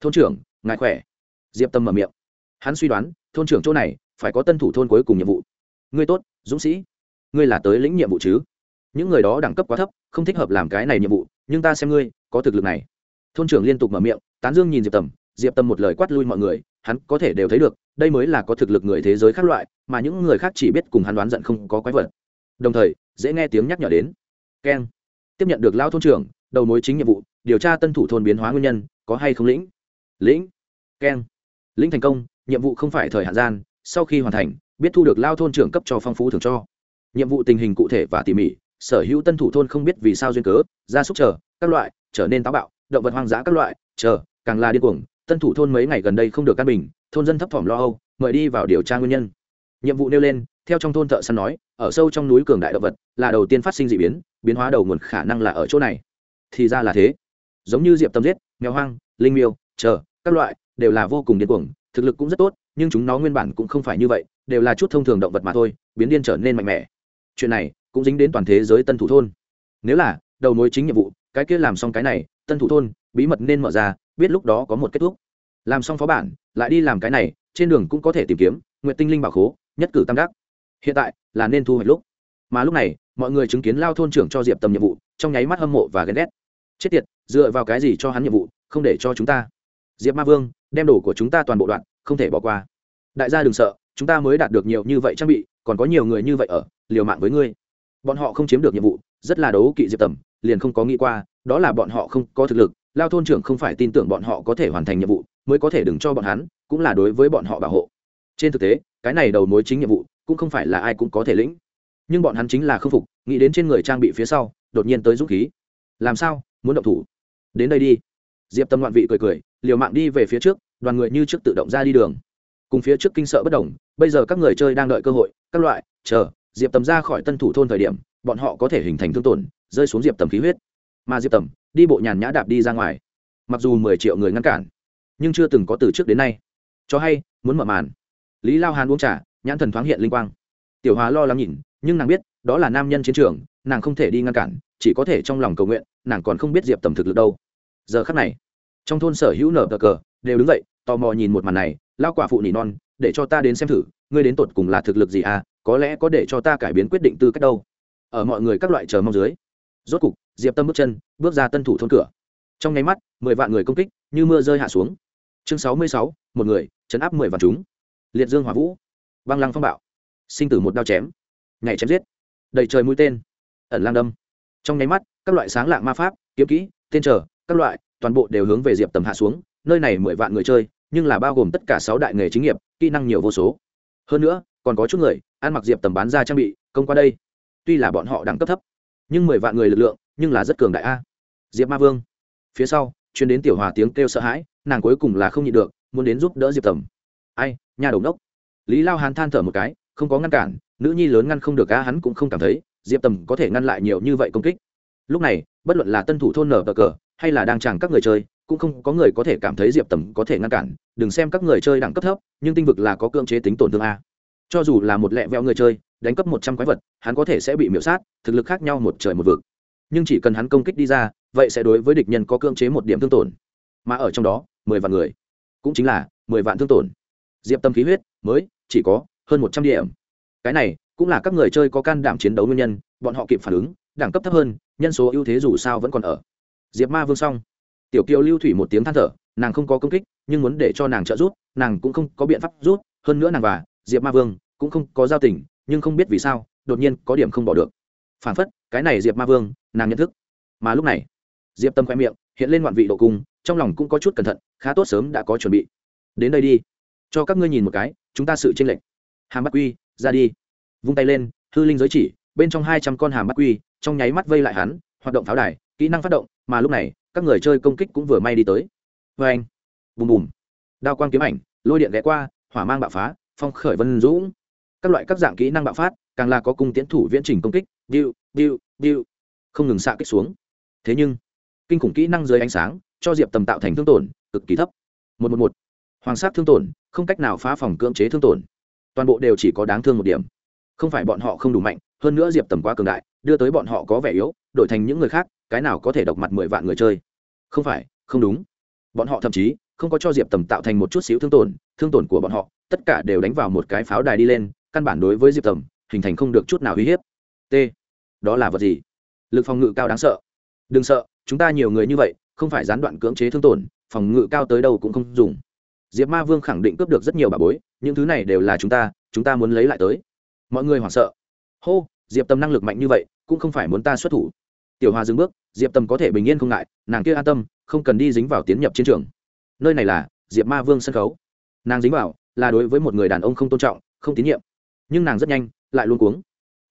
Thôn trưởng, ngài khỏe? Diệp tâm mở miệng. Hắn suy đoán, thôn trưởng chỗ này, phải có tân thủ thôn cuối cùng nhiệm vụ. Ngươi tốt, dũng sĩ. Ngươi là tới lĩnh nhiệm vụ chứ? Những người đó đẳng cấp quá thấp không thích hợp làm cái này nhiệm vụ, nhưng ta xem ngươi, có thực lực này. Thôn trưởng liên tục mở miệng, tán dương nhìn diệp tầm, diệp tâm một lời quát lui mọi người, hắn có thể đều thấy được, đây mới là có thực lực người thế giới khác loại, mà những người khác chỉ biết cùng hắn đoán giận không có quái vật. Đồng thời, dễ nghe tiếng nhắc nhở đến. Keng. Tiếp nhận được lao thôn trưởng, đầu mối chính nhiệm vụ, điều tra tân thủ thôn biến hóa nguyên nhân, có hay không lĩnh? Lĩnh. Keng. Lĩnh thành công, nhiệm vụ không phải thời hạn gian, sau khi hoàn thành, biết thu được lao thôn trưởng cấp cho phong phú thường cho. Nhiệm vụ tình hình cụ thể và tỉ mỉ sở hữu tân thủ thôn không biết vì sao duyên cớ, gia súc chờ, các loại, trở nên táo bạo, động vật hoang dã các loại, chờ, càng là điên cuồng, tân thủ thôn mấy ngày gần đây không được căn bình, thôn dân thấp thỏm lo âu, mời đi vào điều tra nguyên nhân. Nhiệm vụ nêu lên, theo trong thôn thợ săn nói, ở sâu trong núi cường đại động vật, là đầu tiên phát sinh d ị biến biến hóa đầu nguồn khả năng là ở chỗ này. Thì ra là thế. Giống như diệp tâm giết mèo hoang, linh miêu, chờ, các loại, đều là vô cùng điên cuồng, thực lực cũng rất tốt, nhưng chúng nó nguyên bản cũng không phải như vậy, đều là chút thông thường động vật mà thôi, biến điên trở nên mạnh mẽ. Chuyện này cũng dính đến toàn thế giới tân thủ thôn. Nếu là, đầu mối chính nhiệm vụ, cái kia làm xong cái này, tân thủ thôn, bí mật nên mở ra, biết lúc đó có một kết thúc. Làm xong phó bản, lại đi làm cái này, trên đường cũng có thể tìm kiếm, nguyện tinh linh bảo khố, nhất cử tam đắc. Hiện tại, là nên thu hoạch lúc. Mà lúc này, mọi người chứng kiến lao thôn trưởng cho diệp tầm nhiệm vụ, trong nháy mắt hâm mộ và ghen ghét. Chết tiệt, dựa vào cái gì cho hắn nhiệm vụ, không để cho chúng ta? Diệp ma vương, đem đồ của chúng ta toàn bộ đoạn, không thể bỏ qua. Đại gia đừng sợ, chúng ta mới đạt được nhiều như vậy trang bị, còn có nhiều người như vậy ở, liều mạng với ngươi bọn họ không chiếm được nhiệm vụ, rất là đấu kỵ diệp tầm, liền không có nghĩ qua, đó là bọn họ không có thực lực, lao thôn trưởng không phải tin tưởng bọn họ có thể hoàn thành nhiệm vụ, mới có thể đừng cho bọn hắn, cũng là đối với bọn họ bảo hộ. Trên thực tế, cái này đầu mối chính nhiệm vụ, cũng không phải là ai cũng có thể lĩnh. Nhưng bọn hắn chính là khâm phục, nghĩ đến trên người trang bị phía sau, đột nhiên tới dũng khí. Làm sao? Muốn động thủ? Đến đây đi. Diệp tâm ngoạn vị cười cười, liều mạng đi về phía trước, đoàn người như trước tự động ra đi đường. Cùng phía trước kinh sợ bất đồng, bây giờ các người chơi đang đợi cơ hội, các loại, chờ diệp tầm ra khỏi tân thủ thôn thời điểm, bọn họ có thể hình thành thương tổn, rơi xuống diệp tầm khí huyết. Mà diệp tầm, đi bộ nhàn nhã đạp đi ra ngoài. Mặc dù mười triệu người ngăn cản, nhưng chưa từng có từ trước đến nay. Cho hay, muốn mở màn. Lý lao hàn uống trà, nhãn thần thoáng hiện linh quang. Tiểu hóa lo lắng nhìn, nhưng nàng biết, đó là nam nhân chiến trường, nàng không thể đi ngăn cản, chỉ có thể trong lòng cầu nguyện, nàng còn không biết diệp tầm thực lực đâu. Giờ khắc này, trong thôn sở hữu nở cờ cờ đều đứng dậy, tò mò nhìn một màn này lao quả phụ nỉ non, để cho ta đến xem thử, ngươi đến tột cùng là thực lực gì à? Có lẽ có để cho ta cải biến quyết định tư cách đâu. Ở mọi người các loại chờ mong dưới, rốt cục, diệp tâm bước chân, bước ra tân thủ thôn cửa. Trong nháy mắt, mười vạn người công kích, như mưa rơi hạ xuống. Chương sáu mươi sáu, một người, chấn áp mười vạn chúng. Liệt dương hỏa vũ, băng lăng phong bạo. Sinh tử một đao chém, nhảy chém giết. Đầy trời mũi tên, ẩn lang đâm. Trong nháy mắt, các loại sáng lạng ma pháp, kiếm kỹ, tên trở, các loại, toàn bộ đều hướng về diệp tầm hạ xuống. Nơi này mười vạn người chơi, nhưng là bao gồm tất cả sáu đại nghề chính nghiệp, kỹ năng nhiều vô số. Hơn nữa còn có chút người, ăn mặc diệp tầm bán ra trang bị, công qua đây. Tuy là bọn họ đẳng cấp thấp, nhưng mười vạn người lực lượng, nhưng là rất cường đại a. Diệp ma vương. Phía sau chuyến đến tiểu hòa tiếng kêu sợ hãi, nàng cuối cùng là không nhịn được, muốn đến giúp đỡ diệp tầm. Ai, nhà đầu đốc lý lao hán than thở một cái, không có ngăn cản, nữ nhi lớn ngăn không được a, hắn cũng không cảm thấy, diệp tầm có thể ngăn lại nhiều như vậy công kích. Lúc này, bất luận là tân thủ thôn nở cờ cờ, hay là đang chẳng các người chơi, cũng không có người có thể cảm thấy diệp tầm có thể ngăn cản. Đừng xem các người chơi đẳng cấp thấp, nhưng tinh vực là có cưỡng chế tính tổn thương a cho dù là một lẹ veo người chơi, đánh cấp một trăm quái vật, hắn có thể sẽ bị miễu sát, thực lực khác nhau một trời một vực. Nhưng chỉ cần hắn công kích đi ra, vậy sẽ đối với địch nhân có cưỡng chế một điểm thương tổn. Mà ở trong đó, mười vạn người. Cũng chính là mười vạn thương tổn. Diệp tâm khí huyết, mới, chỉ có hơn một trăm điểm. Cái này, cũng là các người chơi có can đảm chiến đấu nguyên nhân, bọn họ kịp phản ứng, đẳng cấp thấp hơn, nhân số ưu thế dù sao vẫn còn ở. Diệp ma vương xong. Tiểu kiều lưu thủy một tiếng than thở, nàng không có công kích, nhưng muốn để cho nàng trợ giúp, nàng cũng không có biện pháp rút. hơn nữa nàng và diệp ma vương cũng không có giao tình, nhưng không biết vì sao, đột nhiên có điểm không bỏ được. Phản phất, cái này diệp ma vương, nàng nhận thức. Mà lúc này, diệp tâm khoe miệng, hiện lên ngoạn vị độ cung, trong lòng cũng có chút cẩn thận, khá tốt sớm đã có chuẩn bị. Đến đây đi. Cho các ngươi nhìn một cái, chúng ta sự tranh lệch. Hàm bắt quy, ra đi. Vung tay lên, hư linh giới chỉ, bên trong hai trăm con hàm bắt quy, trong nháy mắt vây lại hắn, hoạt động pháo đài, kỹ năng phát động, mà lúc này, các người chơi công kích cũng vừa may đi tới. Vê anh bùm bùm. Đao quang kiếm ảnh, lôi điện ghé qua, hỏa mang bạo phá phong khởi vân dũng. Các loại các dạng kỹ năng bạo phát, càng là có cung tiến thủ viễn trình công kích biu biu biu không ngừng xạ kích xuống. Thế nhưng, kinh khủng kỹ năng dưới ánh sáng, cho diệp tầm tạo thành thương tổn, cực kỳ thấp. Một một một. Hoàng sát thương tổn, không cách nào phá phòng cưỡng chế thương tổn. Toàn bộ đều chỉ có đáng thương một điểm. Không phải bọn họ không đủ mạnh, hơn nữa diệp tầm quá cường đại, đưa tới bọn họ có vẻ yếu, đổi thành những người khác, cái nào có thể độc mặt mười vạn người chơi? Không phải, không đúng. Bọn họ thậm chí không có cho diệp tầm tạo thành một chút xíu thương tổn thương tổn của bọn họ, tất cả đều đánh vào một cái pháo đài đi lên, căn bản đối với diệp tầm, hình thành không được chút nào uy hiếp. T. Đó là vật gì? Lực phòng ngự cao đáng sợ. Đừng sợ, chúng ta nhiều người như vậy, không phải gián đoạn cưỡng chế thương tổn, phòng ngự cao tới đâu cũng không dùng. Diệp ma vương khẳng định cướp được rất nhiều bà bối, những thứ này đều là chúng ta chúng ta muốn lấy lại tới. Mọi người hoảng sợ. Hô, diệp tâm năng lực mạnh như vậy, cũng không phải muốn ta xuất thủ. Tiểu hòa dừng bước, diệp tâm có thể bình yên không ngại, nàng kia an tâm, không cần đi dính vào tiến nhập chiến trường. Nơi này là diệp ma vương sân khấu nàng dính vào là đối với một người đàn ông không tôn trọng, không tín nhiệm. Nhưng nàng rất nhanh lại luôn cuống.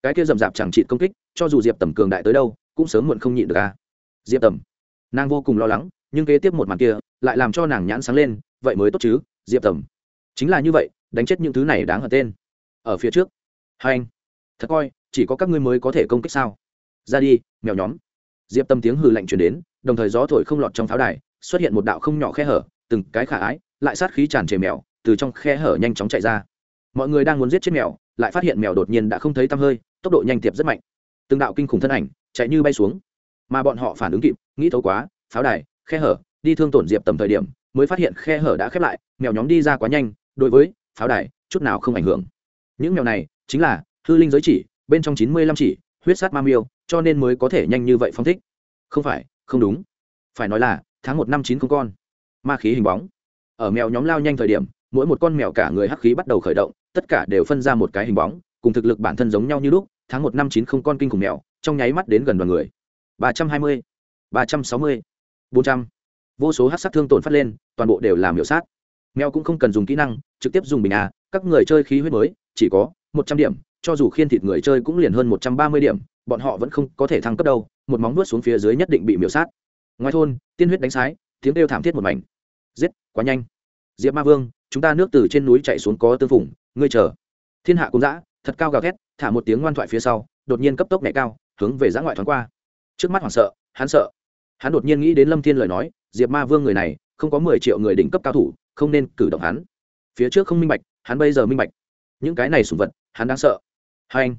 Cái kia rậm rạp chẳng trị công kích, cho dù diệp tầm cường đại tới đâu, cũng sớm muộn không nhịn được à diệp tầm, nàng vô cùng lo lắng, nhưng kế tiếp một màn kia lại làm cho nàng nhãn sáng lên, vậy mới tốt chứ, diệp tầm. Chính là như vậy, đánh chết những thứ này đáng hận tên. Ở phía trước. Hai anh, thật coi, chỉ có các ngươi mới có thể công kích sao? Ra đi, mèo nhóm. Diệp tâm tiếng hư lạnh chuyển đến, đồng thời gió thổi không lọt trong pháo đài, xuất hiện một đạo không nhỏ khe hở, từng cái khả ái lại sát khí tràn trề mèo, từ trong khe hở nhanh chóng chạy ra. Mọi người đang muốn giết chết mèo, lại phát hiện mèo đột nhiên đã không thấy tăm hơi, tốc độ nhanh tiệp rất mạnh. Từng đạo kinh khủng thân ảnh chạy như bay xuống. Mà bọn họ phản ứng kịp, nghĩ thấu quá, pháo đài, khe hở, đi thương tổn diệp tầm thời điểm, mới phát hiện khe hở đã khép lại, mèo nhóm đi ra quá nhanh, đối với pháo đài, chút nào không ảnh hưởng. Những mèo này chính là hư linh giới chỉ, bên trong chín mươi lăm chỉ, huyết sát ma miêu, cho nên mới có thể nhanh như vậy phong thích. Không phải, không đúng. Phải nói là tháng một năm chín không con. Ma khí hình bóng ở mèo nhóm lao nhanh thời điểm, mỗi một con mèo cả người hắc khí bắt đầu khởi động, tất cả đều phân ra một cái hình bóng, cùng thực lực bản thân giống nhau như lúc, tháng một năm chín không con kinh khủng mèo, trong nháy mắt đến gần đoàn người. Ba trăm hai mươi, ba trăm sáu mươi, bốn trăm. Vô số hát sát thương tổn phát lên, toàn bộ đều làm hiệu sát. Mèo cũng không cần dùng kỹ năng, trực tiếp dùng bình a, các người chơi khí huyết mới, chỉ có một trăm điểm, cho dù khiên thịt người chơi cũng liền hơn một trăm ba mươi điểm, bọn họ vẫn không có thể thăng cấp đâu, một móng nuốt xuống phía dưới nhất định bị miểu sát. Ngoài thôn, tiên huyết đánh sái, tiếng kêu thảm thiết một mảnh giết, quá nhanh. Diệp ma vương, chúng ta nước từ trên núi chạy xuống có tương phủng ngươi chờ. Thiên hạ cũng dã, thật cao gào thét, thả một tiếng ngoan thoại phía sau, đột nhiên cấp tốc nhẹ cao, hướng về giã ngoại thoáng qua. Trước mắt hoảng sợ, hắn sợ. Hắn đột nhiên nghĩ đến lâm thiên lời nói, diệp ma vương người này, không có mười triệu người đỉnh cấp cao thủ, không nên cử động hắn. Phía trước không minh bạch, hắn bây giờ minh bạch. Những cái này sùng vật, hắn đang sợ. Hai anh,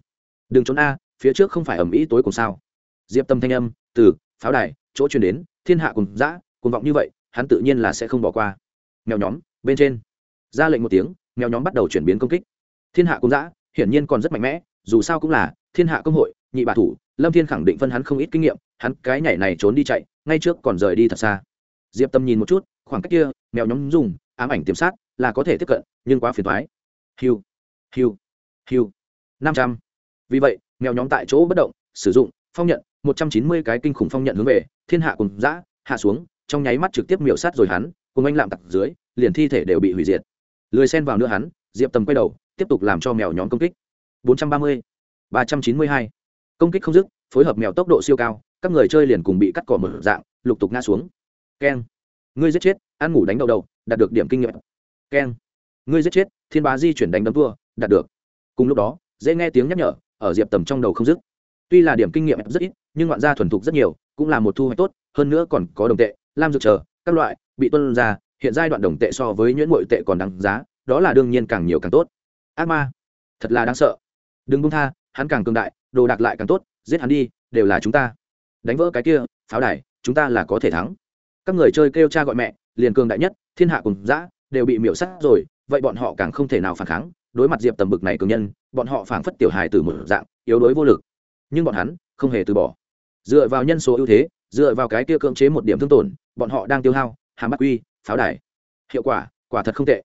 đừng trốn a, phía trước không phải ẩm ý tối cùng sao. Diệp tâm thanh âm, từ, pháo đài, chỗ truyền đến, thiên hạ cùng dã cùng vọng như vậy hắn tự nhiên là sẽ không bỏ qua. Mèo nhóm, bên trên. Ra lệnh một tiếng, mèo nhóm bắt đầu chuyển biến công kích. Thiên hạ cung dã, hiển nhiên còn rất mạnh mẽ, dù sao cũng là thiên hạ công hội, nhị bà thủ, lâm thiên khẳng định phân hắn không ít kinh nghiệm, hắn cái nhảy này trốn đi chạy, ngay trước còn rời đi thật xa. Diệp tâm nhìn một chút, khoảng cách kia, mèo nhóm dùng ám ảnh tiềm sát là có thể tiếp cận, nhưng quá phiền thoái hiu hiu hiu năm trăm. Vì vậy, mèo nhóm tại chỗ bất động, sử dụng, phong nhận, một trăm chín mươi cái kinh khủng phong nhận hướng về, thiên hạ cùng giã hạ xuống trong nháy mắt trực tiếp miểu sát rồi hắn, cùng anh lạm tặc dưới, liền thi thể đều bị hủy diệt. Lười xen vào nữa hắn, diệp tầm quay đầu, tiếp tục làm cho mèo nhóm công kích. Bốn trăm ba mươi, ba trăm chín mươi hai. Công kích không dứt, phối hợp mèo tốc độ siêu cao, các người chơi liền cùng bị cắt cỏ mở dạng, lục tục ngã xuống. Keng. Ngươi giết chết, ăn ngủ đánh đầu đầu đạt được điểm kinh nghiệm. Keng. Ngươi giết chết, thiên bá di chuyển đánh đấm vua, đạt được. Cùng lúc đó, dễ nghe tiếng nhắc nhở, ở diệp tầm trong đầu không dứt. Tuy là điểm kinh nghiệm rất ít, nhưng ngoạn gia thuần thục rất nhiều, cũng là một thu hoạch tốt, hơn nữa còn có đồng tệ lam dược chờ, các loại, bị tuân ra, hiện giai đoạn đồng tệ so với nhuyễn mội tệ còn đáng giá, đó là đương nhiên càng nhiều càng tốt. Ác ma, thật là đáng sợ. Đừng bung tha, hắn càng cường đại, đồ đạc lại càng tốt, giết hắn đi, đều là chúng ta. Đánh vỡ cái kia, pháo đài, chúng ta là có thể thắng. Các người chơi kêu cha gọi mẹ, liền cường đại nhất, thiên hạ cùng dã, đều bị miễu sát rồi, vậy bọn họ càng không thể nào phản kháng. Đối mặt diệp tầm bực này cường nhân, bọn họ phảng phất tiểu hài từ một dạng, yếu đuối vô lực. Nhưng bọn hắn không hề từ bỏ. Dựa vào nhân số ưu thế, dựa vào cái kia cưỡng chế một điểm thương tổn bọn họ đang tiêu hao, hàm bắc quy, pháo đài. Hiệu quả quả thật không tệ.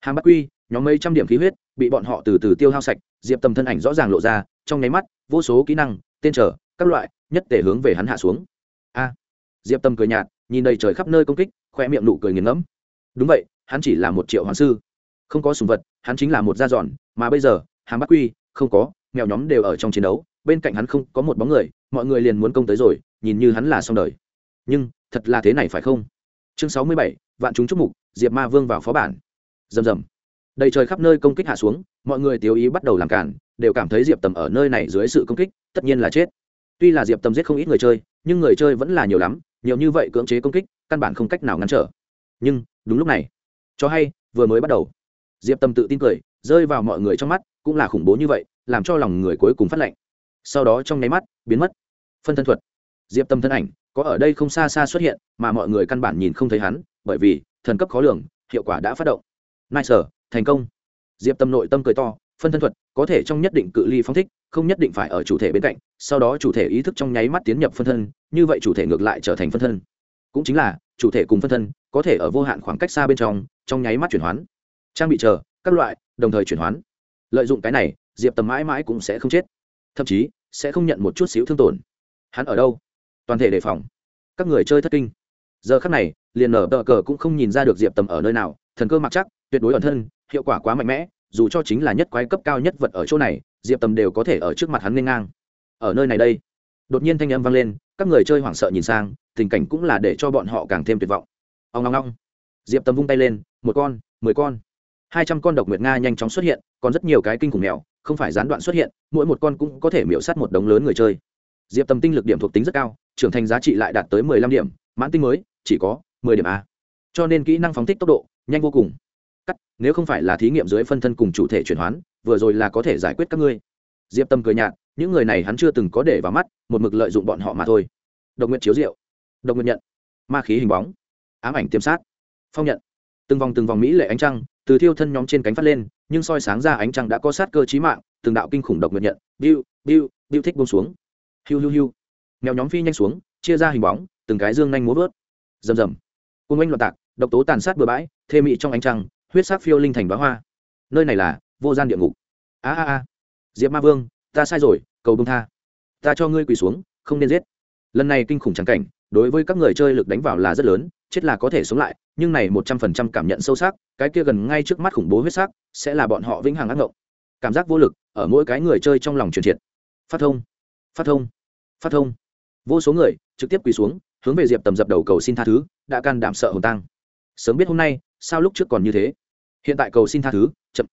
Hàm bắc quy, nhóm mấy trăm điểm khí huyết, bị bọn họ từ từ tiêu hao sạch, diệp tầm thân ảnh rõ ràng lộ ra, trong nháy mắt, vô số kỹ năng, tên trở, các loại, nhất để hướng về hắn hạ xuống. A. Diệp tâm cười nhạt, nhìn đầy trời khắp nơi công kích khoe miệng nụ cười nghiền ngẫm. Đúng vậy, hắn chỉ là một triệu hoàng sư. Không có sùng vật, hắn chính là một da giòn, mà bây giờ, hàm bắc quy, không có, mèo nhóm đều ở trong chiến đấu, bên cạnh hắn không có một bóng người, mọi người liền muốn công tới rồi, nhìn như hắn là xong đời. Nhưng thật là thế này phải không? Chương sáu mươi bảy, vạn chúng chúc mục, diệp ma vương vào phó bản. Rầm rầm. Đầy trời khắp nơi công kích hạ xuống, mọi người tiêu ý bắt đầu làm cản đều cảm thấy diệp tầm ở nơi này dưới sự công kích, tất nhiên là chết. Tuy là diệp tầm giết không ít người chơi, nhưng người chơi vẫn là nhiều lắm, nhiều như vậy cưỡng chế công kích, căn bản không cách nào ngăn trở. Nhưng, đúng lúc này, cho hay, vừa mới bắt đầu. Diệp tâm tự tin cười, rơi vào mọi người trong mắt, cũng là khủng bố như vậy, làm cho lòng người cuối cùng phát lạnh. Sau đó trong nháy mắt, biến mất. Phân thân thuật. Diệp tâm thân ảnh có ở đây không xa xa xuất hiện, mà mọi người căn bản nhìn không thấy hắn, bởi vì thần cấp khó lường, hiệu quả đã phát động. Nai sở thành công. Diệp tâm nội tâm cười to, phân thân thuật, có thể trong nhất định cự ly phóng thích, không nhất định phải ở chủ thể bên cạnh, sau đó chủ thể ý thức trong nháy mắt tiến nhập phân thân, như vậy chủ thể ngược lại trở thành phân thân. Cũng chính là, chủ thể cùng phân thân có thể ở vô hạn khoảng cách xa bên trong trong nháy mắt chuyển hoán. Trang bị chờ, các loại, đồng thời chuyển hoán. Lợi dụng cái này, diệp tầm mãi mãi cũng sẽ không chết. Thậm chí, sẽ không nhận một chút xíu thương tổn. Hắn ở đâu? Toàn thể đề phòng. Các người chơi thất kinh. Giờ khắc này, liền nở tờ cờ cũng không nhìn ra được diệp tầm ở nơi nào, thần cơ mặc chắc, tuyệt đối ẩn thân, hiệu quả quá mạnh mẽ, dù cho chính là nhất quái cấp cao nhất vật ở chỗ này, diệp tầm đều có thể ở trước mặt hắn nên ngang. Ở nơi này đây, đột nhiên thanh âm vang lên, các người chơi hoảng sợ nhìn sang, tình cảnh cũng là để cho bọn họ càng thêm tuyệt vọng. Ông ngong ngong diệp tầm vung tay lên, một con, mười con. Hai trăm con độc nguyệt nga nhanh chóng xuất hiện, còn rất nhiều cái kinh khủng mèo, không phải gián đoạn xuất hiện, mỗi một con cũng có thể miễu sát một đống lớn người chơi diệp tầm tinh lực điểm thuộc tính rất cao, trưởng thành giá trị lại đạt tới mười lăm điểm, mãn tinh mới, chỉ có mười điểm a. Cho nên kỹ năng phóng thích tốc độ, nhanh vô cùng. Cắt, nếu không phải là thí nghiệm dưới phân thân cùng chủ thể chuyển hoán, vừa rồi là có thể giải quyết các ngươi. Diệp tâm cười nhạt, những người này hắn chưa từng có để vào mắt, một mực lợi dụng bọn họ mà thôi. Độc nguyện chiếu rượu. Độc nguyện nhận. Ma khí hình bóng. Ám ảnh tiêm sát. Phong nhận. Từng vòng từng vòng mỹ lệ ánh trăng, từ thiêu thân nhóm trên cánh phát lên, nhưng soi sáng ra ánh trăng đã có sát cơ trí mạng, từng đạo kinh khủng độc nguyện nhận. Biu biu biu thích bông xuống hiu hiu hiu. Mèo nhóm phi nhanh xuống, chia ra hình bóng, từng cái dương nhanh múa vớt. Rầm rầm. Côn oanh loạn tạc, độc tố tàn sát bừa bãi, thê mị trong ánh trăng, huyết sắc phiêu linh thành bá hoa. Nơi này là vô gian địa ngục. A a a. Diệp ma vương, ta sai rồi, cầu bông tha. Ta cho ngươi quỳ xuống, không nên giết. Lần này kinh khủng trắng cảnh, đối với các người chơi lực đánh vào là rất lớn, chết là có thể sống lại, nhưng này một trăm phần trăm cảm nhận sâu sắc, cái kia gần ngay trước mắt khủng bố huyết sắc, sẽ là bọn họ vĩnh hằng ác ngộng. Cảm giác vô lực, ở mỗi cái người chơi trong lòng truyền triệt. Phát thông. Phát thông phát thông. Vô số người trực tiếp quỳ xuống, hướng về diệp tầm dập đầu cầu xin tha thứ, đã can đảm sợ hồn tăng sớm biết hôm nay, sao lúc trước còn như thế? Hiện tại cầu xin tha thứ, chậm.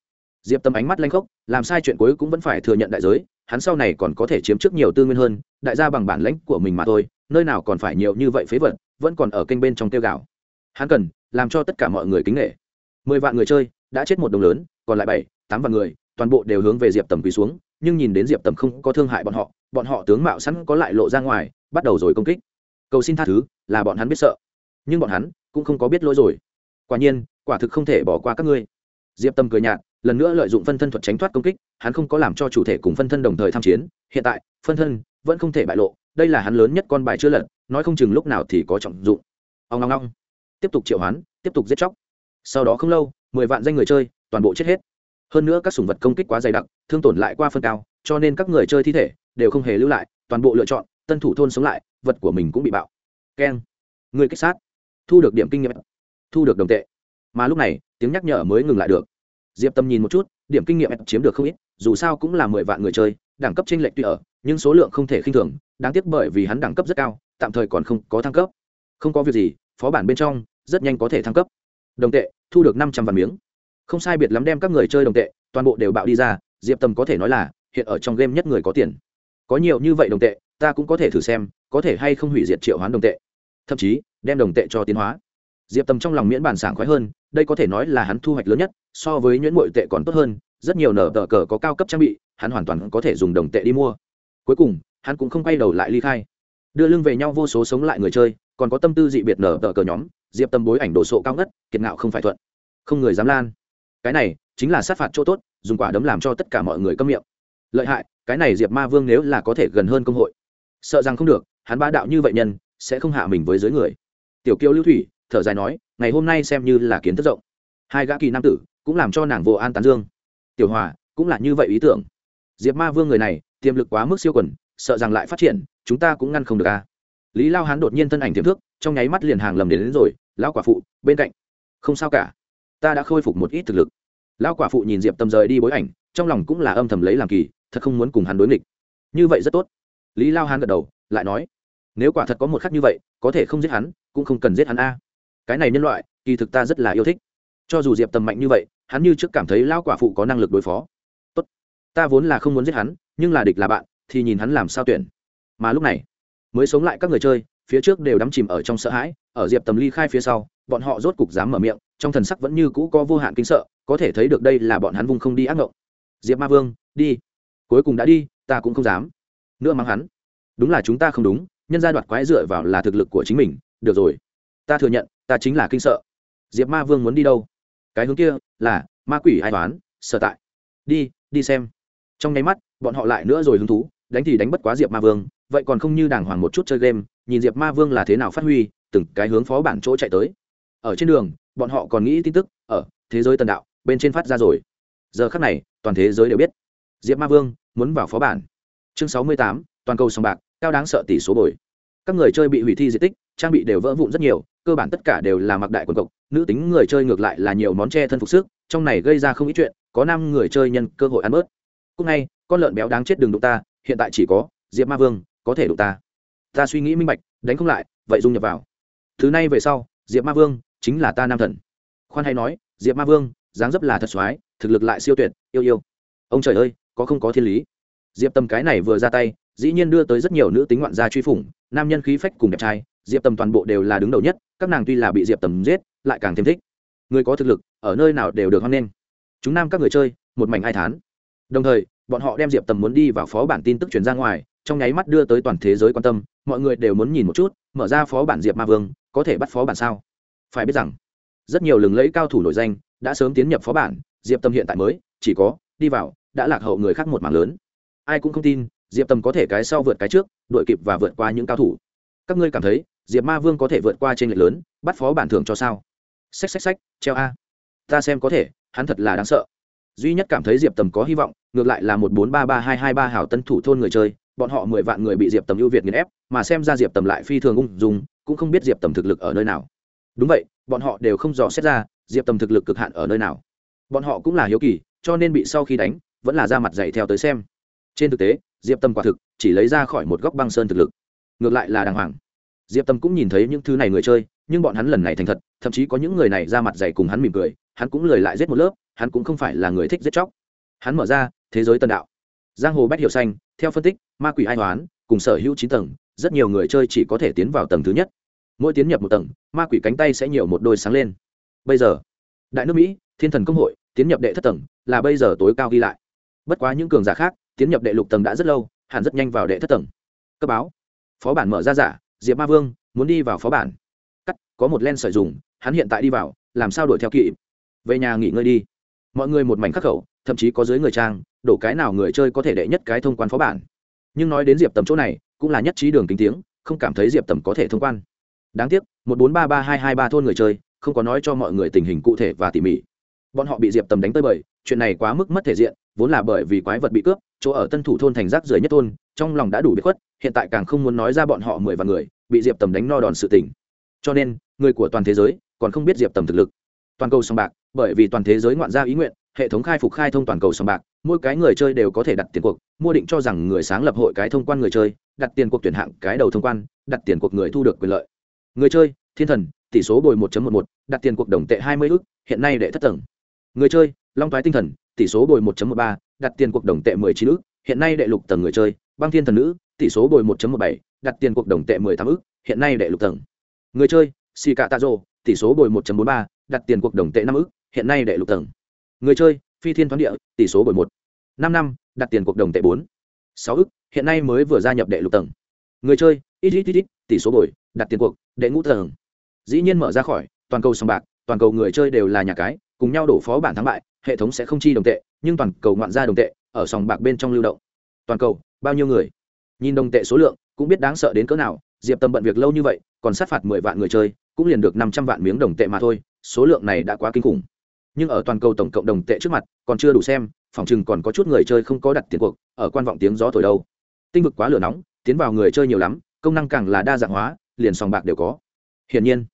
Diệp tâm ánh mắt lanh khốc, làm sai chuyện cuối cũng vẫn phải thừa nhận đại giới, hắn sau này còn có thể chiếm trước nhiều tư nguyên hơn, đại gia bằng bản lãnh của mình mà thôi, nơi nào còn phải nhiều như vậy phế vật, vẫn còn ở kênh bên trong tiêu gạo hắn cần, làm cho tất cả mọi người kính nghệ mười vạn người chơi, đã chết một đồng lớn, còn lại bảy, tám vạn người, toàn bộ đều hướng về diệp tầm quỳ xuống nhưng nhìn đến diệp tầm không có thương hại bọn họ bọn họ tướng mạo sẵn có lại lộ ra ngoài bắt đầu rồi công kích cầu xin tha thứ là bọn hắn biết sợ nhưng bọn hắn cũng không có biết lỗi rồi quả nhiên quả thực không thể bỏ qua các ngươi diệp tâm cười nhạt lần nữa lợi dụng phân thân thuật tránh thoát công kích hắn không có làm cho chủ thể cùng phân thân đồng thời tham chiến hiện tại phân thân vẫn không thể bại lộ đây là hắn lớn nhất con bài chưa lật nói không chừng lúc nào thì có trọng dụng ông ngong ngong tiếp tục triệu hoán tiếp tục giết chóc sau đó không lâu mười vạn danh người chơi toàn bộ chết hết hơn nữa các sủng vật công kích quá dày đặc, thương tổn lại qua phân cao, cho nên các người chơi thi thể đều không hề lưu lại, toàn bộ lựa chọn, tân thủ thôn sống lại, vật của mình cũng bị bạo. Keng. Người kích sát. Thu được điểm kinh nghiệm. Thu được đồng tệ. Mà lúc này, tiếng nhắc nhở mới ngừng lại được. Diệp tâm nhìn một chút, điểm kinh nghiệm chiếm được không ít, dù sao cũng là mười vạn người chơi, đẳng cấp tranh lệch tuy ở, nhưng số lượng không thể khinh thường, đáng tiếc bởi vì hắn đẳng cấp rất cao, tạm thời còn không có thăng cấp. Không có việc gì, phó bản bên trong rất nhanh có thể thăng cấp. Đồng tệ, thu được năm trăm vạn miếng không sai biệt lắm đem các người chơi đồng tệ, toàn bộ đều bạo đi ra, diệp tâm có thể nói là, hiện ở trong game nhất người có tiền. Có nhiều như vậy đồng tệ, ta cũng có thể thử xem, có thể hay không hủy diệt triệu hoán đồng tệ. Thậm chí, đem đồng tệ cho tiến hóa. Diệp tâm trong lòng miễn bản sảng khoái hơn, đây có thể nói là hắn thu hoạch lớn nhất, so với nhuyễn mội tệ còn tốt hơn, rất nhiều nở tờ cờ có cao cấp trang bị, hắn hoàn toàn có thể dùng đồng tệ đi mua. Cuối cùng, hắn cũng không quay đầu lại ly khai. Đưa lưng về nhau vô số sống lại người chơi, còn có tâm tư dị biệt nở tờ cờ nhóm, diệp tâm bối ảnh đồ sộ cao ngất, kiệt ngạo không phải thuận. Không người dám lan cái này chính là sát phạt chỗ tốt dùng quả đấm làm cho tất cả mọi người câm miệng. Lợi hại cái này diệp ma vương nếu là có thể gần hơn công hội sợ rằng không được hắn ba đạo như vậy nhân sẽ không hạ mình với dưới người. Tiểu kiêu lưu thủy thở dài nói ngày hôm nay xem như là kiến thức rộng. Hai gã kỳ nam tử cũng làm cho nàng vô an tán dương. Tiểu hòa cũng là như vậy ý tưởng. Diệp ma vương người này tiềm lực quá mức siêu quần sợ rằng lại phát triển chúng ta cũng ngăn không được a lý lao hán đột nhiên thân ảnh tiềm thức trong nháy mắt liền hàng lầm đến, đến rồi lão quả phụ bên cạnh. Không sao cả ta đã khôi phục một ít thực lực. Lão quả phụ nhìn diệp tâm rời đi bối ảnh, trong lòng cũng là âm thầm lấy làm kỳ, thật không muốn cùng hắn đối nghịch. Như vậy rất tốt. Lý lao hán gật đầu, lại nói, nếu quả thật có một khắc như vậy, có thể không giết hắn, cũng không cần giết hắn a. Cái này nhân loại, kỳ thực ta rất là yêu thích. Cho dù diệp tầm mạnh như vậy, hắn như trước cảm thấy lao quả phụ có năng lực đối phó. Tốt. Ta vốn là không muốn giết hắn, nhưng là địch là bạn, thì nhìn hắn làm sao tuyển. Mà lúc này, mới sống lại các người chơi, phía trước đều đắm chìm ở trong sợ hãi, ở diệp tầm ly khai phía sau, bọn họ rốt cục dám mở miệng trong thần sắc vẫn như cũ có vô hạn kinh sợ, có thể thấy được đây là bọn hắn vùng không đi ác ngộng. Diệp ma vương, đi. Cuối cùng đã đi, ta cũng không dám. Nữa mắng hắn. Đúng là chúng ta không đúng, nhân gia đoạt quái dựa vào là thực lực của chính mình, được rồi. Ta thừa nhận, ta chính là kinh sợ. Diệp ma vương muốn đi đâu? Cái hướng kia là ma quỷ ai toán sở tại. Đi đi xem. Trong nháy mắt, bọn họ lại nữa rồi hứng thú, đánh thì đánh bất quá diệp ma vương, vậy còn không như đàng hoàng một chút chơi game, nhìn diệp ma vương là thế nào phát huy, từng cái hướng phó bản chỗ chạy tới. Ở trên đường bọn họ còn nghĩ tin tức, ở thế giới tần đạo, bên trên phát ra rồi. Giờ khắc này, toàn thế giới đều biết. Diệp ma vương muốn vào phó bản. Chương sáu mươi tám, toàn cầu sòng bạc, cao đáng sợ tỷ số bồi. Các người chơi bị hủy thi di tích, trang bị đều vỡ vụn rất nhiều, cơ bản tất cả đều là mặc đại quần cộc, nữ tính người chơi ngược lại là nhiều món che thân phục sức, trong này gây ra không ít chuyện, có năm người chơi nhân cơ hội ăn bớt. Cúc ngay con lợn béo đáng chết đừng đụng ta, hiện tại chỉ có diệp ma vương có thể đụng ta. Ta suy nghĩ minh bạch, đánh không lại, vậy dung nhập vào. Thứ này về sau, diệp ma vương chính là ta nam thần. Khoan hay nói, diệp ma vương, dáng dấp là thật soái thực lực lại siêu tuyệt, yêu yêu. Ông trời ơi, có không có thiên lý. Diệp tầm cái này vừa ra tay, dĩ nhiên đưa tới rất nhiều nữ tính ngoạn gia truy phủng, nam nhân khí phách cùng đẹp trai, diệp tầm toàn bộ đều là đứng đầu nhất, các nàng tuy là bị diệp tầm giết, lại càng thêm thích. Người có thực lực, ở nơi nào đều được hoan nghênh. Chúng nam các người chơi, một mảnh ai thán. Đồng thời, bọn họ đem diệp tầm muốn đi vào phó bản tin tức truyền ra ngoài, trong nháy mắt đưa tới toàn thế giới quan tâm, mọi người đều muốn nhìn một chút, mở ra phó bản diệp ma vương, có thể bắt phó bản sao? Phải biết rằng, rất nhiều lừng lẫy cao thủ nổi danh đã sớm tiến nhập phó bản, diệp tâm hiện tại mới, chỉ có đi vào đã lạc hậu người khác một mảng lớn. Ai cũng không tin, diệp tâm có thể cái sau vượt cái trước, đội kịp và vượt qua những cao thủ. Các ngươi cảm thấy, diệp ma vương có thể vượt qua trên lệch lớn, bắt phó bản thưởng cho sao? Xách xách xách, treo a. Ta xem có thể, hắn thật là đáng sợ. Duy nhất cảm thấy diệp tầm có hy vọng, ngược lại là một bốn ba ba hai hai ba hảo tân thủ thôn người chơi, bọn họ mười vạn người bị diệp tầm ưu việt nghiền ép, mà xem ra diệp tầm lại phi thường ung dung, cũng không biết diệp tầm thực lực ở nơi nào đúng vậy, bọn họ đều không dò xét ra, diệp tầm thực lực cực hạn ở nơi nào. Bọn họ cũng là hiếu kỳ, cho nên bị sau khi đánh, vẫn là ra mặt dạy theo tới xem. Trên thực tế, diệp tầm quả thực chỉ lấy ra khỏi một góc băng sơn thực lực. Ngược lại là đàng hoàng. Diệp tâm cũng nhìn thấy những thứ này người chơi, nhưng bọn hắn lần này thành thật, thậm chí có những người này ra mặt dày cùng hắn mỉm cười, hắn cũng lời lại giết một lớp, hắn cũng không phải là người thích giết chóc. Hắn mở ra, thế giới tân đạo. Giang hồ bách hiệu xanh, theo phân tích, ma quỷ ai toán cùng sở hữu chín tầng, rất nhiều người chơi chỉ có thể tiến vào tầng thứ nhất mỗi tiến nhập một tầng, ma quỷ cánh tay sẽ nhiều một đôi sáng lên. Bây giờ, đại nước mỹ, thiên thần công hội, tiến nhập đệ thất tầng, là bây giờ tối cao ghi lại. Bất quá những cường giả khác, tiến nhập đệ lục tầng đã rất lâu, hẳn rất nhanh vào đệ thất tầng. Cấp báo. Phó bản mở ra giả, diệp ma vương, muốn đi vào phó bản. Cắt, có một len sợi dùng, hắn hiện tại đi vào, làm sao đuổi theo kỵ về nhà nghỉ ngơi đi. Mọi người một mảnh khắc khẩu, thậm chí có dưới người trang, đổ cái nào người chơi có thể đệ nhất cái thông quan phó bản. Nhưng nói đến diệp tầm chỗ này, cũng là nhất trí đường kính tiếng, không cảm thấy diệp tầm có thể thông quan đáng tiếc, một bốn ba ba hai hai ba thôn người chơi, không có nói cho mọi người tình hình cụ thể và tỉ mỉ. Bọn họ bị diệp tầm đánh tới bời, chuyện này quá mức mất thể diện, vốn là bởi vì quái vật bị cướp, chỗ ở tân thủ thôn thành rác rưởi nhất thôn, trong lòng đã đủ bị khuất, hiện tại càng không muốn nói ra bọn họ mười vạn người, bị diệp tầm đánh no đòn sự tỉnh cho nên, người của toàn thế giới còn không biết diệp tầm thực lực. Toàn cầu sòng bạc, bởi vì toàn thế giới ngoạn gia ý nguyện, hệ thống khai phục khai thông toàn cầu sòng bạc, mỗi cái người chơi đều có thể đặt tiền cuộc, mua định cho rằng người sáng lập hội cái thông quan người chơi, đặt tiền cuộc tuyển hạng cái đầu thông quan, đặt tiền cuộc người thu được quyền lợi người chơi thiên thần tỷ số bồi 1.11, đặt tiền cuộc đồng tệ 20 ức hiện nay đệ thất tầng người chơi long thoái tinh thần tỷ số bồi 1.13, đặt tiền cuộc đồng tệ 19 ức hiện nay đệ lục tầng người chơi băng thiên thần nữ tỷ số bồi 1.17, đặt tiền cuộc đồng tệ 18 ức, hiện nay đệ lục tầng. Người chơi, Sika Tazo, tỷ số bồi 1.43, đặt tiền cuộc đồng tệ 5 ức, hiện nay đệ lục tầng. Người chơi, Phi Thiên Thoáng Địa, tỷ số bồi 1. 5 năm, đặt tiền cuộc đồng tệ 4. 6 ức, hiện nay mới vừa gia nhập đệ lục tầng. Người chơi, ít tỷ số bồi, đặt tiền cuộc, đệ ngũ tầng. Dĩ nhiên mở ra khỏi, toàn cầu sòng bạc, toàn cầu người chơi đều là nhà cái, cùng nhau đổ phó bản thắng bại, hệ thống sẽ không chi đồng tệ, nhưng toàn cầu ngoạn ra đồng tệ, ở sòng bạc bên trong lưu động. Toàn cầu, bao nhiêu người? nhìn đồng tệ số lượng cũng biết đáng sợ đến cỡ nào diệp tâm bận việc lâu như vậy còn sát phạt mười vạn người chơi cũng liền được năm trăm vạn miếng đồng tệ mà thôi số lượng này đã quá kinh khủng nhưng ở toàn cầu tổng cộng đồng tệ trước mặt còn chưa đủ xem phòng chừng còn có chút người chơi không có đặt tiền cuộc ở quan vọng tiếng gió thổi đâu tinh vực quá lửa nóng tiến vào người chơi nhiều lắm công năng càng là đa dạng hóa liền sòng bạc đều có. Hiển nhiên,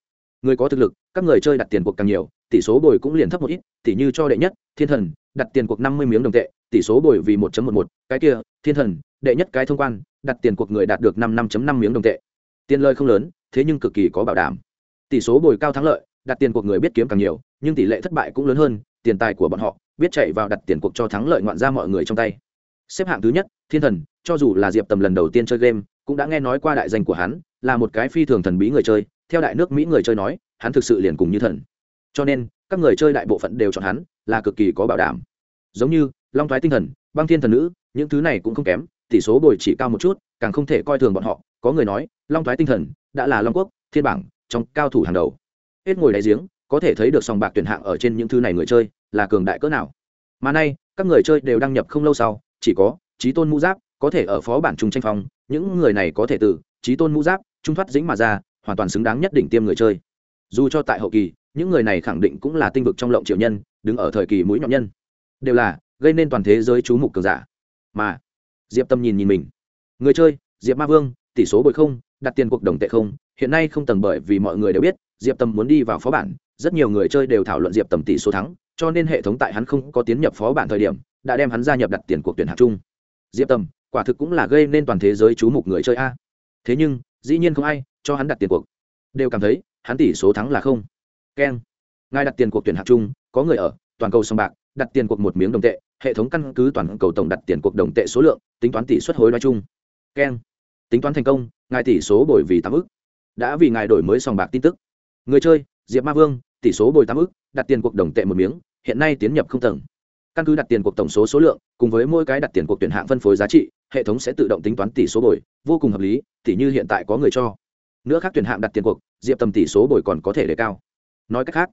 người có thực lực, các người chơi đặt tiền cuộc càng nhiều, tỷ số bồi cũng liền thấp một ít, tỷ như cho đệ nhất, thiên thần, đặt tiền cuộc năm mươi miếng đồng tệ, tỷ số bồi vì một một một, cái kia, thiên thần, đệ nhất cái thông quan, đặt tiền cuộc người đạt được năm năm năm miếng đồng tệ. Tiền lời không lớn, thế nhưng cực kỳ có bảo đảm. Tỷ số bồi cao thắng lợi, đặt tiền cuộc người biết kiếm càng nhiều, nhưng tỷ lệ thất bại cũng lớn hơn, tiền tài của bọn họ, biết chạy vào đặt tiền cuộc cho thắng lợi ngoạn ra mọi người trong tay. Xếp hạng thứ nhất, thiên thần, cho dù là diệp tầm lần đầu tiên chơi game cũng đã nghe nói qua đại danh của hắn, là một cái phi thường thần bí người chơi, theo đại nước mỹ người chơi nói, hắn thực sự liền cùng như thần. Cho nên, các người chơi đại bộ phận đều chọn hắn, là cực kỳ có bảo đảm. Giống như, long thoái tinh thần, băng thiên thần nữ, những thứ này cũng không kém, tỷ số bồi chỉ cao một chút, càng không thể coi thường bọn họ. Có người nói, long thoái tinh thần, đã là long quốc, thiên bảng, trong cao thủ hàng đầu. Hết ngồi đáy giếng, có thể thấy được sòng bạc tuyển hạng ở trên những thứ này người chơi, là cường đại cỡ nào. Mà nay, các người chơi đều đăng nhập không lâu sau, chỉ có trí tôn mũ giáp, có thể ở phó bản trung tranh phong những người này có thể từ trí tôn mũ giáp, trung thoát dĩnh mà ra, hoàn toàn xứng đáng nhất đỉnh tiêm người chơi. Dù cho tại hậu kỳ, những người này khẳng định cũng là tinh vực trong lộng triệu nhân, đứng ở thời kỳ mũi nhọn nhân. Đều là gây nên toàn thế giới chú mục cường giả. Mà, diệp tâm nhìn nhìn mình. Người chơi, diệp ma vương, tỷ số bội không, đặt tiền cuộc đồng tệ không, hiện nay không tầng bởi vì mọi người đều biết, diệp tâm muốn đi vào phó bản, rất nhiều người chơi đều thảo luận diệp tầm tỷ số thắng, cho nên hệ thống tại hắn không có tiến nhập phó bản thời điểm, đã đem hắn gia nhập đặt tiền cuộc tuyển hạng chung. Diệp tầm quả thực cũng là gây nên toàn thế giới chú mục người chơi a. Thế nhưng, dĩ nhiên không ai cho hắn đặt tiền cuộc. Đều cảm thấy, hắn tỷ số thắng là không. Keng ngài đặt tiền cuộc tuyển hạng chung, có người ở, toàn cầu sòng bạc, đặt tiền cuộc một miếng đồng tệ, hệ thống căn cứ toàn cầu tổng đặt tiền cuộc đồng tệ số lượng, tính toán tỷ suất hối đoái chung. Keng tính toán thành công, ngài tỷ số bồi vì tám ức. Đã vì ngài đổi mới sòng bạc tin tức. Người chơi, diệp ma vương, tỷ số bồi tám ức, đặt tiền cuộc đồng tệ một miếng, hiện nay tiến nhập không tầng. Căn cứ đặt tiền cuộc tổng số số lượng, cùng với mỗi cái đặt tiền cuộc tuyển hạng phân phối giá trị hệ thống sẽ tự động tính toán tỷ số bồi, vô cùng hợp lý tỷ như hiện tại có người cho. Nữa khác tuyển hạng đặt tiền cuộc, diệp tầm tỷ số bồi còn có thể đề cao. Nói cách khác,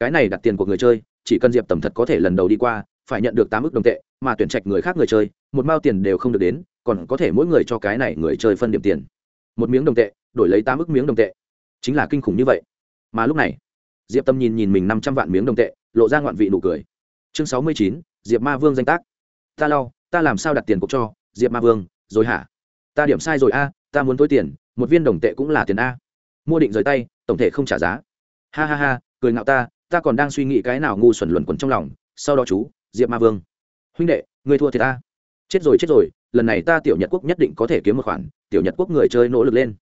cái này đặt tiền của người chơi, chỉ cần diệp tầm thật có thể lần đầu đi qua, phải nhận được tám ước đồng tệ, mà tuyển trạch người khác người chơi, một mao tiền đều không được đến, còn có thể mỗi người cho cái này người chơi phân điểm tiền. Một miếng đồng tệ, đổi lấy tám ước miếng đồng tệ. Chính là kinh khủng như vậy. Mà lúc này, diệp tâm nhìn nhìn mình năm trăm vạn miếng đồng tệ, lộ ra ngoạn vị nụ cười. Chương sáu mươi chín, diệp ma vương danh tác. Ta lau ta làm sao đặt tiền cục cho? Diệp ma vương, rồi hả? Ta điểm sai rồi a, ta muốn tối tiền, một viên đồng tệ cũng là tiền a. Mua định rời tay, tổng thể không trả giá. Ha ha ha, cười ngạo ta ta còn đang suy nghĩ cái nào ngu xuẩn luẩn quẩn trong lòng. Sau đó chú, diệp ma vương. Huynh đệ, người thua thì ta chết rồi chết rồi, lần này ta tiểu nhật quốc nhất định có thể kiếm một khoản, tiểu nhật quốc người chơi nỗ lực lên.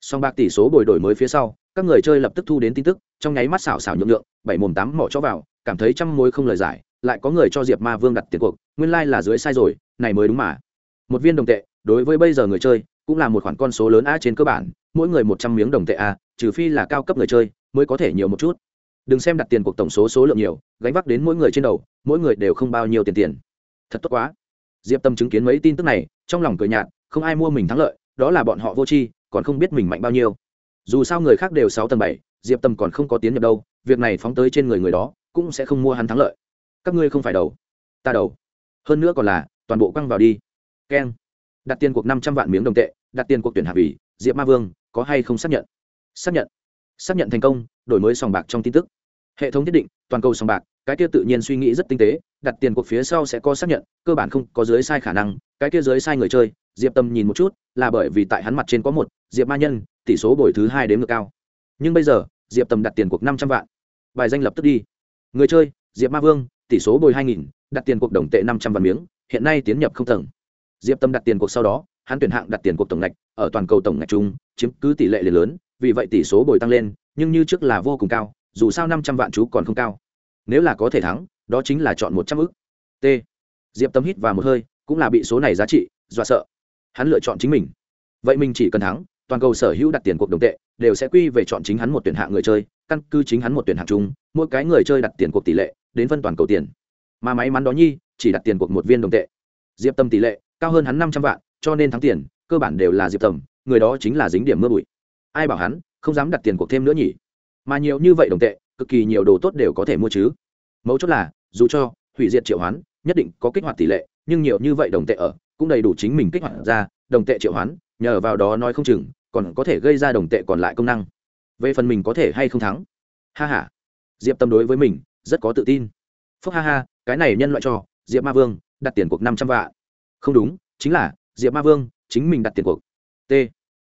Song bạc tỷ số bồi đổi mới phía sau, các người chơi lập tức thu đến tin tức, trong nháy mắt xảo xảo nhượng lượng bảy mồm tám mỏ cho vào, cảm thấy trăm mối không lời giải, lại có người cho diệp ma vương đặt tiền cuộc, nguyên lai、like、là dưới sai rồi, này mới đúng mà một viên đồng tệ, đối với bây giờ người chơi, cũng là một khoản con số lớn a trên cơ bản, mỗi người một trăm miếng đồng tệ a trừ phi là cao cấp người chơi, mới có thể nhiều một chút. Đừng xem đặt tiền cuộc tổng số số lượng nhiều, gánh vác đến mỗi người trên đầu, mỗi người đều không bao nhiêu tiền tiền. Thật tốt quá. Diệp tâm chứng kiến mấy tin tức này, trong lòng cười nhạt, không ai mua mình thắng lợi, đó là bọn họ vô tri, còn không biết mình mạnh bao nhiêu. Dù sao người khác đều sáu tầng bảy, diệp tâm còn không có tiến nhập đâu, việc này phóng tới trên người người đó, cũng sẽ không mua hắn thắng lợi. Các ngươi không phải đầu, ta đầu. Hơn nữa còn là toàn bộ quăng vào đi keng. Đặt tiền cuộc năm trăm vạn miếng đồng tệ, đặt tiền cuộc tuyển hạ bỉ diệp ma vương, có hay không xác nhận? Xác nhận. Xác nhận thành công, đổi mới sòng bạc trong tin tức. Hệ thống thiết định, toàn cầu sòng bạc, cái kia tự nhiên suy nghĩ rất tinh tế, đặt tiền cuộc phía sau sẽ có xác nhận, cơ bản không có dưới sai khả năng, cái kia dưới sai người chơi, diệp tâm nhìn một chút, là bởi vì tại hắn mặt trên có một, diệp ma nhân, tỷ số bồi thứ hai đến ngược cao. Nhưng bây giờ, diệp tâm đặt tiền cuộc năm trăm vạn. Bài danh lập tức đi. Người chơi, diệp ma vương, tỷ số bồi hai nghìn, đặt tiền cuộc đồng tệ năm trăm vạn miếng, hiện nay tiến nhập không tầng diệp tâm đặt tiền cuộc sau đó, hắn tuyển hạng đặt tiền cuộc tổng ngạch, ở toàn cầu tổng ngạch chung, chiếm cứ tỷ lệ liền lớn, vì vậy tỷ số bồi tăng lên, nhưng như trước là vô cùng cao, dù sao năm trăm vạn chú còn không cao. Nếu là có thể thắng, đó chính là chọn một trăm ức. T. Diệp tâm hít vào một hơi, cũng là bị số này giá trị, dọa sợ. Hắn lựa chọn chính mình. Vậy mình chỉ cần thắng, toàn cầu sở hữu đặt tiền cuộc đồng tệ, đều sẽ quy về chọn chính hắn một tuyển hạng người chơi, căn cứ chính hắn một tuyển hạng chung, mỗi cái người chơi đặt tiền cuộc tỷ lệ, đến phân toàn cầu tiền. Mà máy mắn đó nhi, chỉ đặt tiền cuộc một viên đồng tệ. Diệp tâm tỷ lệ cao hơn hắn năm trăm vạn, cho nên thắng tiền, cơ bản đều là diệp tầm, người đó chính là dính điểm mưa bụi. Ai bảo hắn, không dám đặt tiền cuộc thêm nữa nhỉ? Mà nhiều như vậy đồng tệ, cực kỳ nhiều đồ tốt đều có thể mua chứ. Mấu chốt là, dù cho hủy diệt triệu hoán, nhất định có kích hoạt tỷ lệ, nhưng nhiều như vậy đồng tệ ở, cũng đầy đủ chính mình kích hoạt ra, đồng tệ triệu hoán, nhờ vào đó nói không chừng, còn có thể gây ra đồng tệ còn lại công năng. Về phần mình có thể hay không thắng? Ha h a diệp tâm đối với mình, rất có tự tin. Phúc ha ha, cái này nhân loại cho, diệp ma vương, đặt tiền cuộc năm trăm vạn không đúng, chính là, diệp ma vương, chính mình đặt tiền cuộc. T.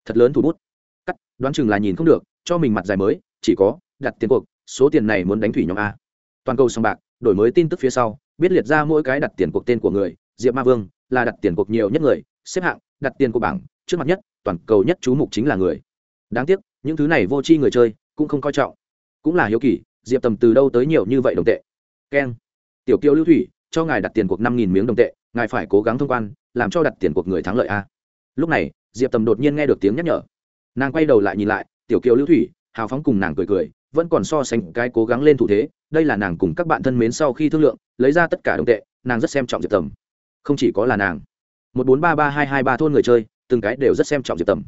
Thật lớn thủ bút. Cắt, đoán chừng là nhìn không được, cho mình mặt dài mới, chỉ có, đặt tiền cuộc, số tiền này muốn đánh thủy nhóm a. Toàn cầu sòng bạc, đổi mới tin tức phía sau, biết liệt ra mỗi cái đặt tiền cuộc tên của người, diệp ma vương, là đặt tiền cuộc nhiều nhất người, xếp hạng, đặt tiền của bảng, trước mặt nhất, toàn cầu nhất chú mục chính là người. Đáng tiếc, những thứ này vô tri người chơi, cũng không coi trọng. Cũng là hiếu kỳ, diệp tầm từ đâu tới nhiều như vậy đồng tệ? Keng tiểu kiều lưu thủy, cho ngài đặt tiền cuộc năm nghìn miếng đồng tệ ngài phải cố gắng thông quan, làm cho đặt tiền cuộc người thắng lợi a. Lúc này, diệp tầm đột nhiên nghe được tiếng nhắc nhở. Nàng quay đầu lại nhìn lại, tiểu kiều lưu thủy, hào phóng cùng nàng cười cười, vẫn còn so sánh cái cố gắng lên thủ thế, đây là nàng cùng các bạn thân mến sau khi thương lượng, lấy ra tất cả đồng tệ, nàng rất xem trọng diệp tầm. Không chỉ có là nàng. Một bốn ba ba hai hai ba thôn người chơi, từng cái đều rất xem trọng diệp tầm.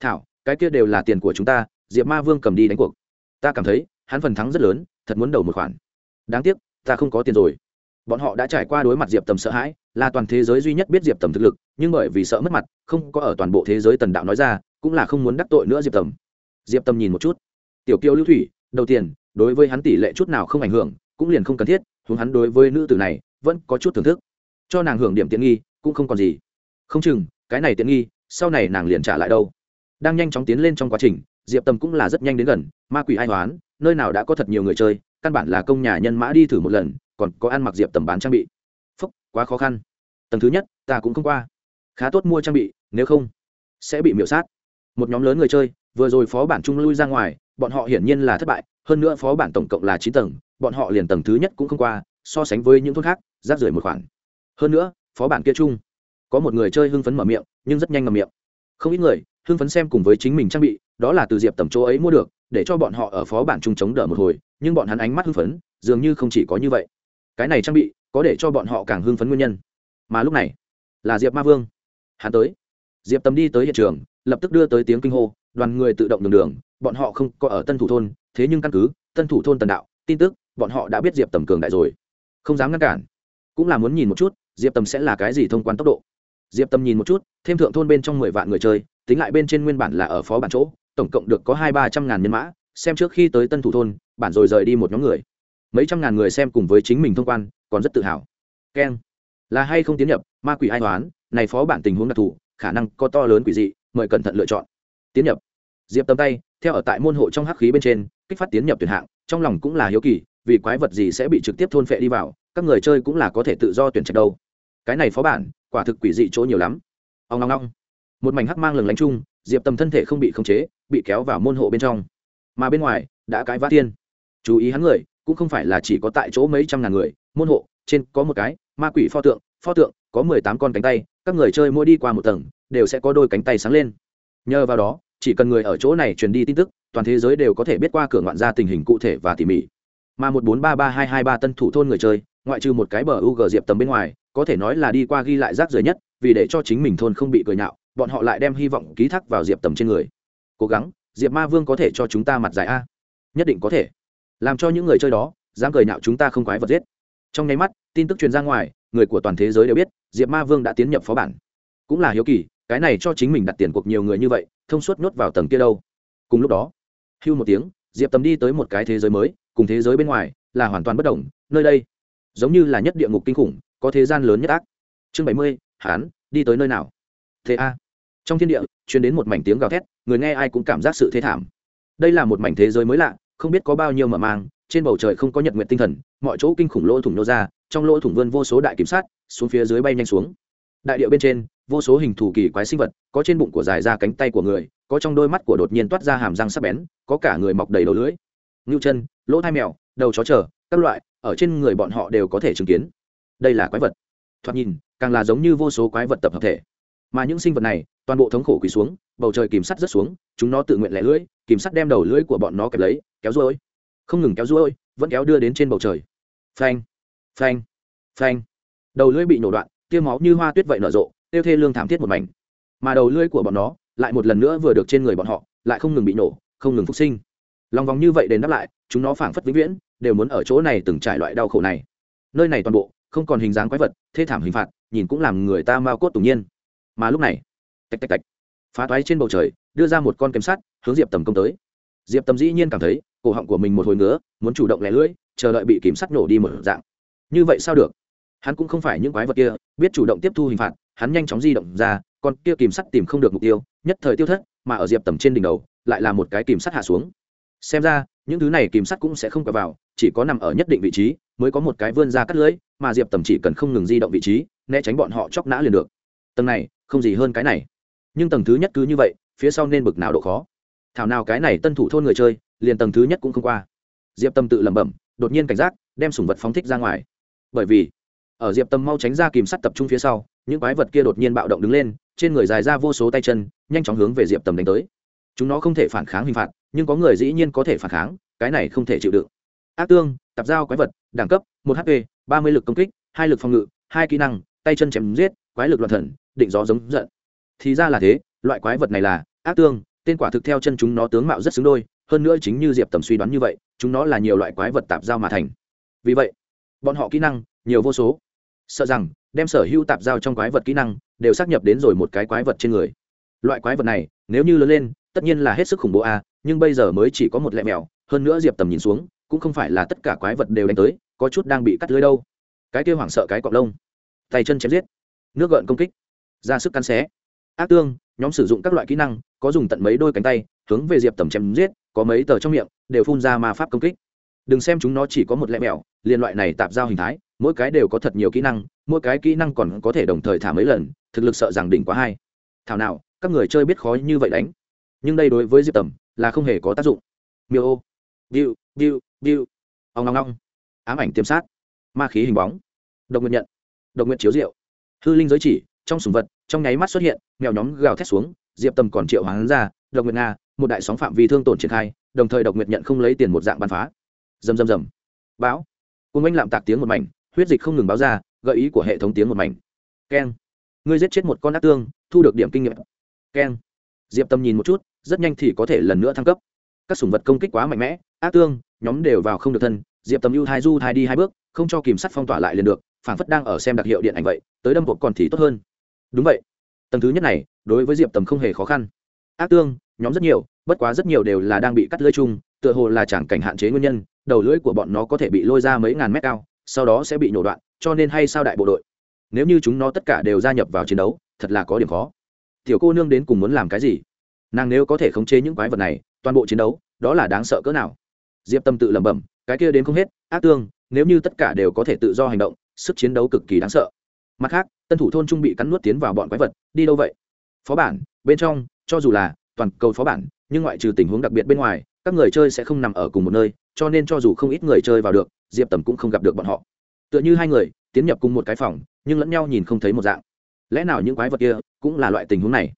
Thảo, cái kia đều là tiền của chúng ta, diệp ma vương cầm đi đánh cuộc. Ta cảm thấy, hắn phần thắng rất lớn, thật muốn đầu một khoản. Đáng tiếc, ta không có tiền rồi. Bọn họ đã trải qua đối mặt diệp tầm sợ hãi là toàn thế giới duy nhất biết diệp tầm thực lực nhưng bởi vì sợ mất mặt không có ở toàn bộ thế giới tần đạo nói ra cũng là không muốn đắc tội nữa diệp tầm. Diệp tầm nhìn một chút. Tiểu kiêu lưu thủy đầu tiên đối với hắn tỷ lệ chút nào không ảnh hưởng cũng liền không cần thiết hướng hắn đối với nữ tử này vẫn có chút thưởng thức. Cho nàng hưởng điểm tiện nghi cũng không còn gì. Không chừng cái này tiện nghi sau này nàng liền trả lại đâu. Đang nhanh chóng tiến lên trong quá trình diệp tâm cũng là rất nhanh đến gần ma quỷ ai hoán, nơi nào đã có thật nhiều người chơi căn bản là công nhà nhân mã đi thử một lần còn có ăn mặc diệp tầm bán trang bị quá khó khăn. Tầng thứ nhất, ta cũng không qua. Khá tốt mua trang bị, nếu không, sẽ bị miễu sát. Một nhóm lớn người chơi, vừa rồi phó bản trung lui ra ngoài, bọn họ hiển nhiên là thất bại, hơn nữa phó bản tổng cộng là chín tầng, bọn họ liền tầng thứ nhất cũng không qua, so sánh với những thôn khác, rác rưởi một khoản. Hơn nữa, phó bản kia chung, có một người chơi hưng phấn mở miệng, nhưng rất nhanh ngầm miệng. Không ít người, hưng phấn xem cùng với chính mình trang bị, đó là từ diệp tầm chỗ ấy mua được, để cho bọn họ ở phó bản chung chống đỡ một hồi, nhưng bọn hắn ánh mắt hưng phấn, dường như không chỉ có như vậy. Cái này trang bị có để cho bọn họ càng hưng phấn nguyên nhân. Mà lúc này, là diệp ma vương. Hắn tới. Diệp tầm đi tới hiện trường, lập tức đưa tới tiếng kinh hô, đoàn người tự động đường đường, bọn họ không có ở tân thủ thôn, thế nhưng căn cứ tân thủ thôn tần đạo, tin tức, bọn họ đã biết diệp tầm cường đại rồi. Không dám ngăn cản. Cũng là muốn nhìn một chút, diệp tầm sẽ là cái gì thông quan tốc độ. Diệp tầm nhìn một chút, thêm thượng thôn bên trong mười vạn người chơi, tính lại bên trên nguyên bản là ở phó bản chỗ, tổng cộng được có hai ba trăm ngàn nhân mã, xem trước khi tới tân thủ thôn, bản rồi rời đi một nhóm người. Mấy trăm ngàn người xem cùng với chính mình thông quan còn rất tự hào. Keng là hay không tiến nhập ma quỷ ai toán, này phó bản tình huống đặc thù, khả năng có to lớn quỷ dị, mời cẩn thận lựa chọn. Tiến nhập. Diệp tầm tay, theo ở tại môn hộ trong hắc khí bên trên, kích phát tiến nhập tuyển hạng, trong lòng cũng là hiếu kỳ, vì quái vật gì sẽ bị trực tiếp thôn phệ đi vào, các người chơi cũng là có thể tự do tuyển trạch đâu. Cái này phó bản, quả thực quỷ dị chỗ nhiều lắm. Ông ngong ngong một mảnh hắc mang lừng lánh chung, diệp tầm thân thể không bị khống chế, bị kéo vào môn hộ bên trong. Mà bên ngoài, đã cãi vã thiên. Chú ý hắn người cũng không phải là chỉ có tại chỗ mấy trăm ngàn người, môn hộ, trên có một cái, ma quỷ pho tượng pho tượng, có mười tám con cánh tay, các người chơi mỗi đi qua một tầng, đều sẽ có đôi cánh tay sáng lên. Nhờ vào đó, chỉ cần người ở chỗ này truyền đi tin tức, toàn thế giới đều có thể biết qua cửa ngoạn ra tình hình cụ thể và tỉ mỉ. Mà một bốn ba ba hai hai ba tân thủ thôn người chơi, ngoại trừ một cái bờ u g diệp tầm bên ngoài, có thể nói là đi qua ghi lại rác rưởi nhất, vì để cho chính mình thôn không bị cười nhạo, bọn họ lại đem hy vọng ký thác vào diệp tầm trên người. Cố gắng, diệp ma vương có thể cho chúng ta mặt dài a. Nhất định có thể làm cho những người chơi đó dám cười nhạo chúng ta không quái vật giết. Trong nháy mắt, tin tức truyền ra ngoài, người của toàn thế giới đều biết, diệp ma vương đã tiến nhập phó bản. Cũng là hiếu kỳ, cái này cho chính mình đặt tiền cuộc nhiều người như vậy, thông suốt nhốt vào tầng kia đâu. Cùng lúc đó, hưu một tiếng, diệp tầm đi tới một cái thế giới mới, cùng thế giới bên ngoài là hoàn toàn bất đồng, nơi đây giống như là nhất địa ngục kinh khủng, có thế gian lớn nhất ác. Chương bảy mươi hán đi tới nơi nào? Thế a. Trong thiên địa chuyến đến một mảnh tiếng gào thét, người nghe ai cũng cảm giác sự thế thảm. Đây là một mảnh thế giới mới lạ không biết có bao nhiêu mở mang, trên bầu trời không có nhật nguyện tinh thần, mọi chỗ kinh khủng lỗ thủng nô ra, trong lỗ thủng vươn vô số đại kiểm sát, xuống phía dưới bay nhanh xuống. Đại điệu bên trên, vô số hình thù kỳ quái sinh vật, có trên bụng của dài ra cánh tay của người, có trong đôi mắt của đột nhiên toát ra hàm răng sắc bén, có cả người mọc đầy đầu lưỡi. Ngưu chân, lỗ thai mèo, đầu chó trở các loại, ở trên người bọn họ đều có thể chứng kiến. Đây là quái vật. Thoạt nhìn, càng là giống như vô số quái vật tập hợp thể. Mà những sinh vật này toàn bộ thống khổ quỳ xuống, bầu trời kìm sắt rớt xuống, chúng nó tự nguyện lẻ lưỡi, kìm sắt đem đầu lưỡi của bọn nó kẹp lấy, kéo ruôi. Không ngừng kéo ruôi, vẫn kéo đưa đến trên bầu trời. Phanh phanh phanh. Đầu lưỡi bị nổ đoạn tiêu máu như hoa tuyết vậy nở rộ, tiêu thê lương thảm thiết một mảnh. Mà đầu lưỡi của bọn nó lại một lần nữa vừa được trên người bọn họ, lại không ngừng bị nổ, không ngừng phục sinh. Lòng vòng như vậy đền đáp lại, chúng nó phảng phất vĩnh viễn, đều muốn ở chỗ này từng trải loại đau khổ này. Nơi này toàn bộ không còn hình dáng quái vật, thê thảm hình phạt, nhìn cũng làm người ta mau cốt tủng nhiên. Mà lúc này tạch tạch tạch. Phá toái trên bầu trời, đưa ra một con kém sắt, hướng diệp tầm công tới. Diệp tầm dĩ nhiên cảm thấy, cổ họng của mình một hồi ngứa, muốn chủ động lẻ lưỡi, chờ đợi bị kiểm sắt nổ đi một dạng. Như vậy sao được? Hắn cũng không phải những quái vật kia, biết chủ động tiếp thu hình phạt, hắn nhanh chóng di động ra, con kia kìm sắt tìm không được mục tiêu, nhất thời tiêu thất, mà ở diệp tầm trên đỉnh đầu, lại là một cái kìm sắt hạ xuống. Xem ra, những thứ này kìm sắt cũng sẽ không cờ vào, chỉ có nằm ở nhất định vị trí, mới có một cái vươn ra cắt lưỡi, mà diệp tầm chỉ cần không ngừng di động vị trí, né tránh bọn họ chóc nã liền được. Tầng này, không gì hơn cái này nhưng tầng thứ nhất cứ như vậy, phía sau nên bực nào độ khó. Thảo nào cái này tân thủ thôn người chơi, liền tầng thứ nhất cũng không qua. Diệp tâm tự lẩm bẩm, đột nhiên cảnh giác, đem sủng vật phóng thích ra ngoài. Bởi vì, ở diệp tâm mau tránh ra kìm sắt tập trung phía sau, những quái vật kia đột nhiên bạo động đứng lên, trên người dài ra vô số tay chân, nhanh chóng hướng về diệp tầm đánh tới. Chúng nó không thể phản kháng hình phạt, nhưng có người dĩ nhiên có thể phản kháng, cái này không thể chịu đựng. Ác tương, tạp giao quái vật, đẳng cấp, một hp, ba mươi lực công kích, hai lực phòng ngự, hai kỹ năng, tay chân chém giết, quái lực loạn thần, định gió giống giận thì ra là thế, loại quái vật này là ác tương, tên quả thực theo chân chúng nó tướng mạo rất xứng đôi, hơn nữa chính như diệp tầm suy đoán như vậy, chúng nó là nhiều loại quái vật tạp giao mà thành. Vì vậy, bọn họ kỹ năng nhiều vô số. Sợ rằng, đem sở hữu tạp giao trong quái vật kỹ năng đều xác nhập đến rồi một cái quái vật trên người. Loại quái vật này, nếu như lớn lên, tất nhiên là hết sức khủng bố a nhưng bây giờ mới chỉ có một lẹ mèo, hơn nữa diệp tầm nhìn xuống, cũng không phải là tất cả quái vật đều đánh tới, có chút đang bị cắt lưới đâu. Cái kêu hoảng sợ cái cọp lông. Tay chân chém giết. Nước gợn công kích. Ra sức cắn xé ác tương, nhóm sử dụng các loại kỹ năng, có dùng tận mấy đôi cánh tay, hướng về diệp tầm chém giết, có mấy tờ trong miệng, đều phun ra ma pháp công kích. Đừng xem chúng nó chỉ có một lẽ mẹo liên loại này tạp giao hình thái, mỗi cái đều có thật nhiều kỹ năng, mỗi cái kỹ năng còn có thể đồng thời thả mấy lần, thực lực sợ rằng đỉnh quá hai. Thảo nào, các người chơi biết khó như vậy đánh. Nhưng đây đối với diệp tầm, là không hề có tác dụng. Miêu ô. Biu biu biu. Ông long long ám ảnh tiêm sát. Ma khí hình bóng. Độc nguyện nhận. Độc nguyện chiếu rượu. Hư linh giới chỉ, trong sùng vật trong nháy mắt xuất hiện, mèo nhóm gào thét xuống, diệp tầm còn triệu hoán ra, độc nguyện nga, một đại sóng phạm vi thương tổn triển khai, đồng thời độc nguyện nhận không lấy tiền một dạng bắn phá. Dầm dầm dầm báo cùng anh lạm tạc tiếng một mảnh, huyết dịch không ngừng báo ra, gợi ý của hệ thống tiếng một mảnh. Keng. Ngươi giết chết một con ác tương, thu được điểm kinh nghiệm. Keng. Diệp tâm nhìn một chút, rất nhanh thì có thể lần nữa thăng cấp. Các sủng vật công kích quá mạnh mẽ, ác tương, nhóm đều vào không được thân, diệp tâm ưu thai du thai đi hai bước, không cho kìm sắt phong tỏa lại liền được phảng phất đang ở xem đặc hiệu điện ảnh vậy, tới đâm buộc còn thì tốt hơn đúng vậy. Tầng thứ nhất này, đối với diệp tầm không hề khó khăn. Ác tương, nhóm rất nhiều, bất quá rất nhiều đều là đang bị cắt lưỡi chung, tựa hồ là chẳng cảnh hạn chế nguyên nhân, đầu lưỡi của bọn nó có thể bị lôi ra mấy ngàn mét cao, sau đó sẽ bị nổ đoạn, cho nên hay sao đại bộ đội. Nếu như chúng nó tất cả đều gia nhập vào chiến đấu, thật là có điểm khó. Tiểu cô nương đến cùng muốn làm cái gì? Nàng nếu có thể khống chế những quái vật này, toàn bộ chiến đấu, đó là đáng sợ cỡ nào? Diệp tâm tự lẩm bẩm, cái kia đến không hết, ác tương, nếu như tất cả đều có thể tự do hành động, sức chiến đấu cực kỳ đáng sợ mặt khác, tân thủ thôn trung bị cắn nuốt tiến vào bọn quái vật, đi đâu vậy? Phó bản, bên trong, cho dù là toàn cầu phó bản, nhưng ngoại trừ tình huống đặc biệt bên ngoài, các người chơi sẽ không nằm ở cùng một nơi, cho nên cho dù không ít người chơi vào được, diệp tầm cũng không gặp được bọn họ. Tựa như hai người, tiến nhập cùng một cái phòng, nhưng lẫn nhau nhìn không thấy một dạng. Lẽ nào những quái vật kia cũng là loại tình huống này?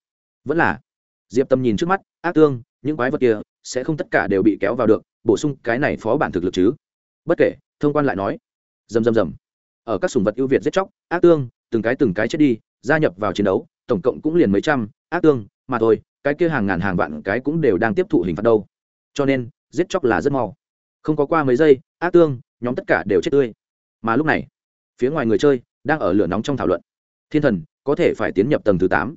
Vẫn là. Diệp tâm nhìn trước mắt, ác tương, những quái vật kia sẽ không tất cả đều bị kéo vào được, bổ sung cái này phó bản thực lực chứ? Bất kể, thông quan lại nói. Rầm rầm rầm ở các sùng vật ưu việt giết chóc, ác tương, từng cái từng cái chết đi, gia nhập vào chiến đấu, tổng cộng cũng liền mấy trăm, ác tương, mà thôi, cái kia hàng ngàn hàng vạn cái cũng đều đang tiếp thụ hình phạt đâu. Cho nên, giết chóc là rất mau. Không có qua mấy giây, ác tương, nhóm tất cả đều chết tươi. Mà lúc này, phía ngoài người chơi đang ở lửa nóng trong thảo luận. Thiên thần, có thể phải tiến nhập tầng thứ tám.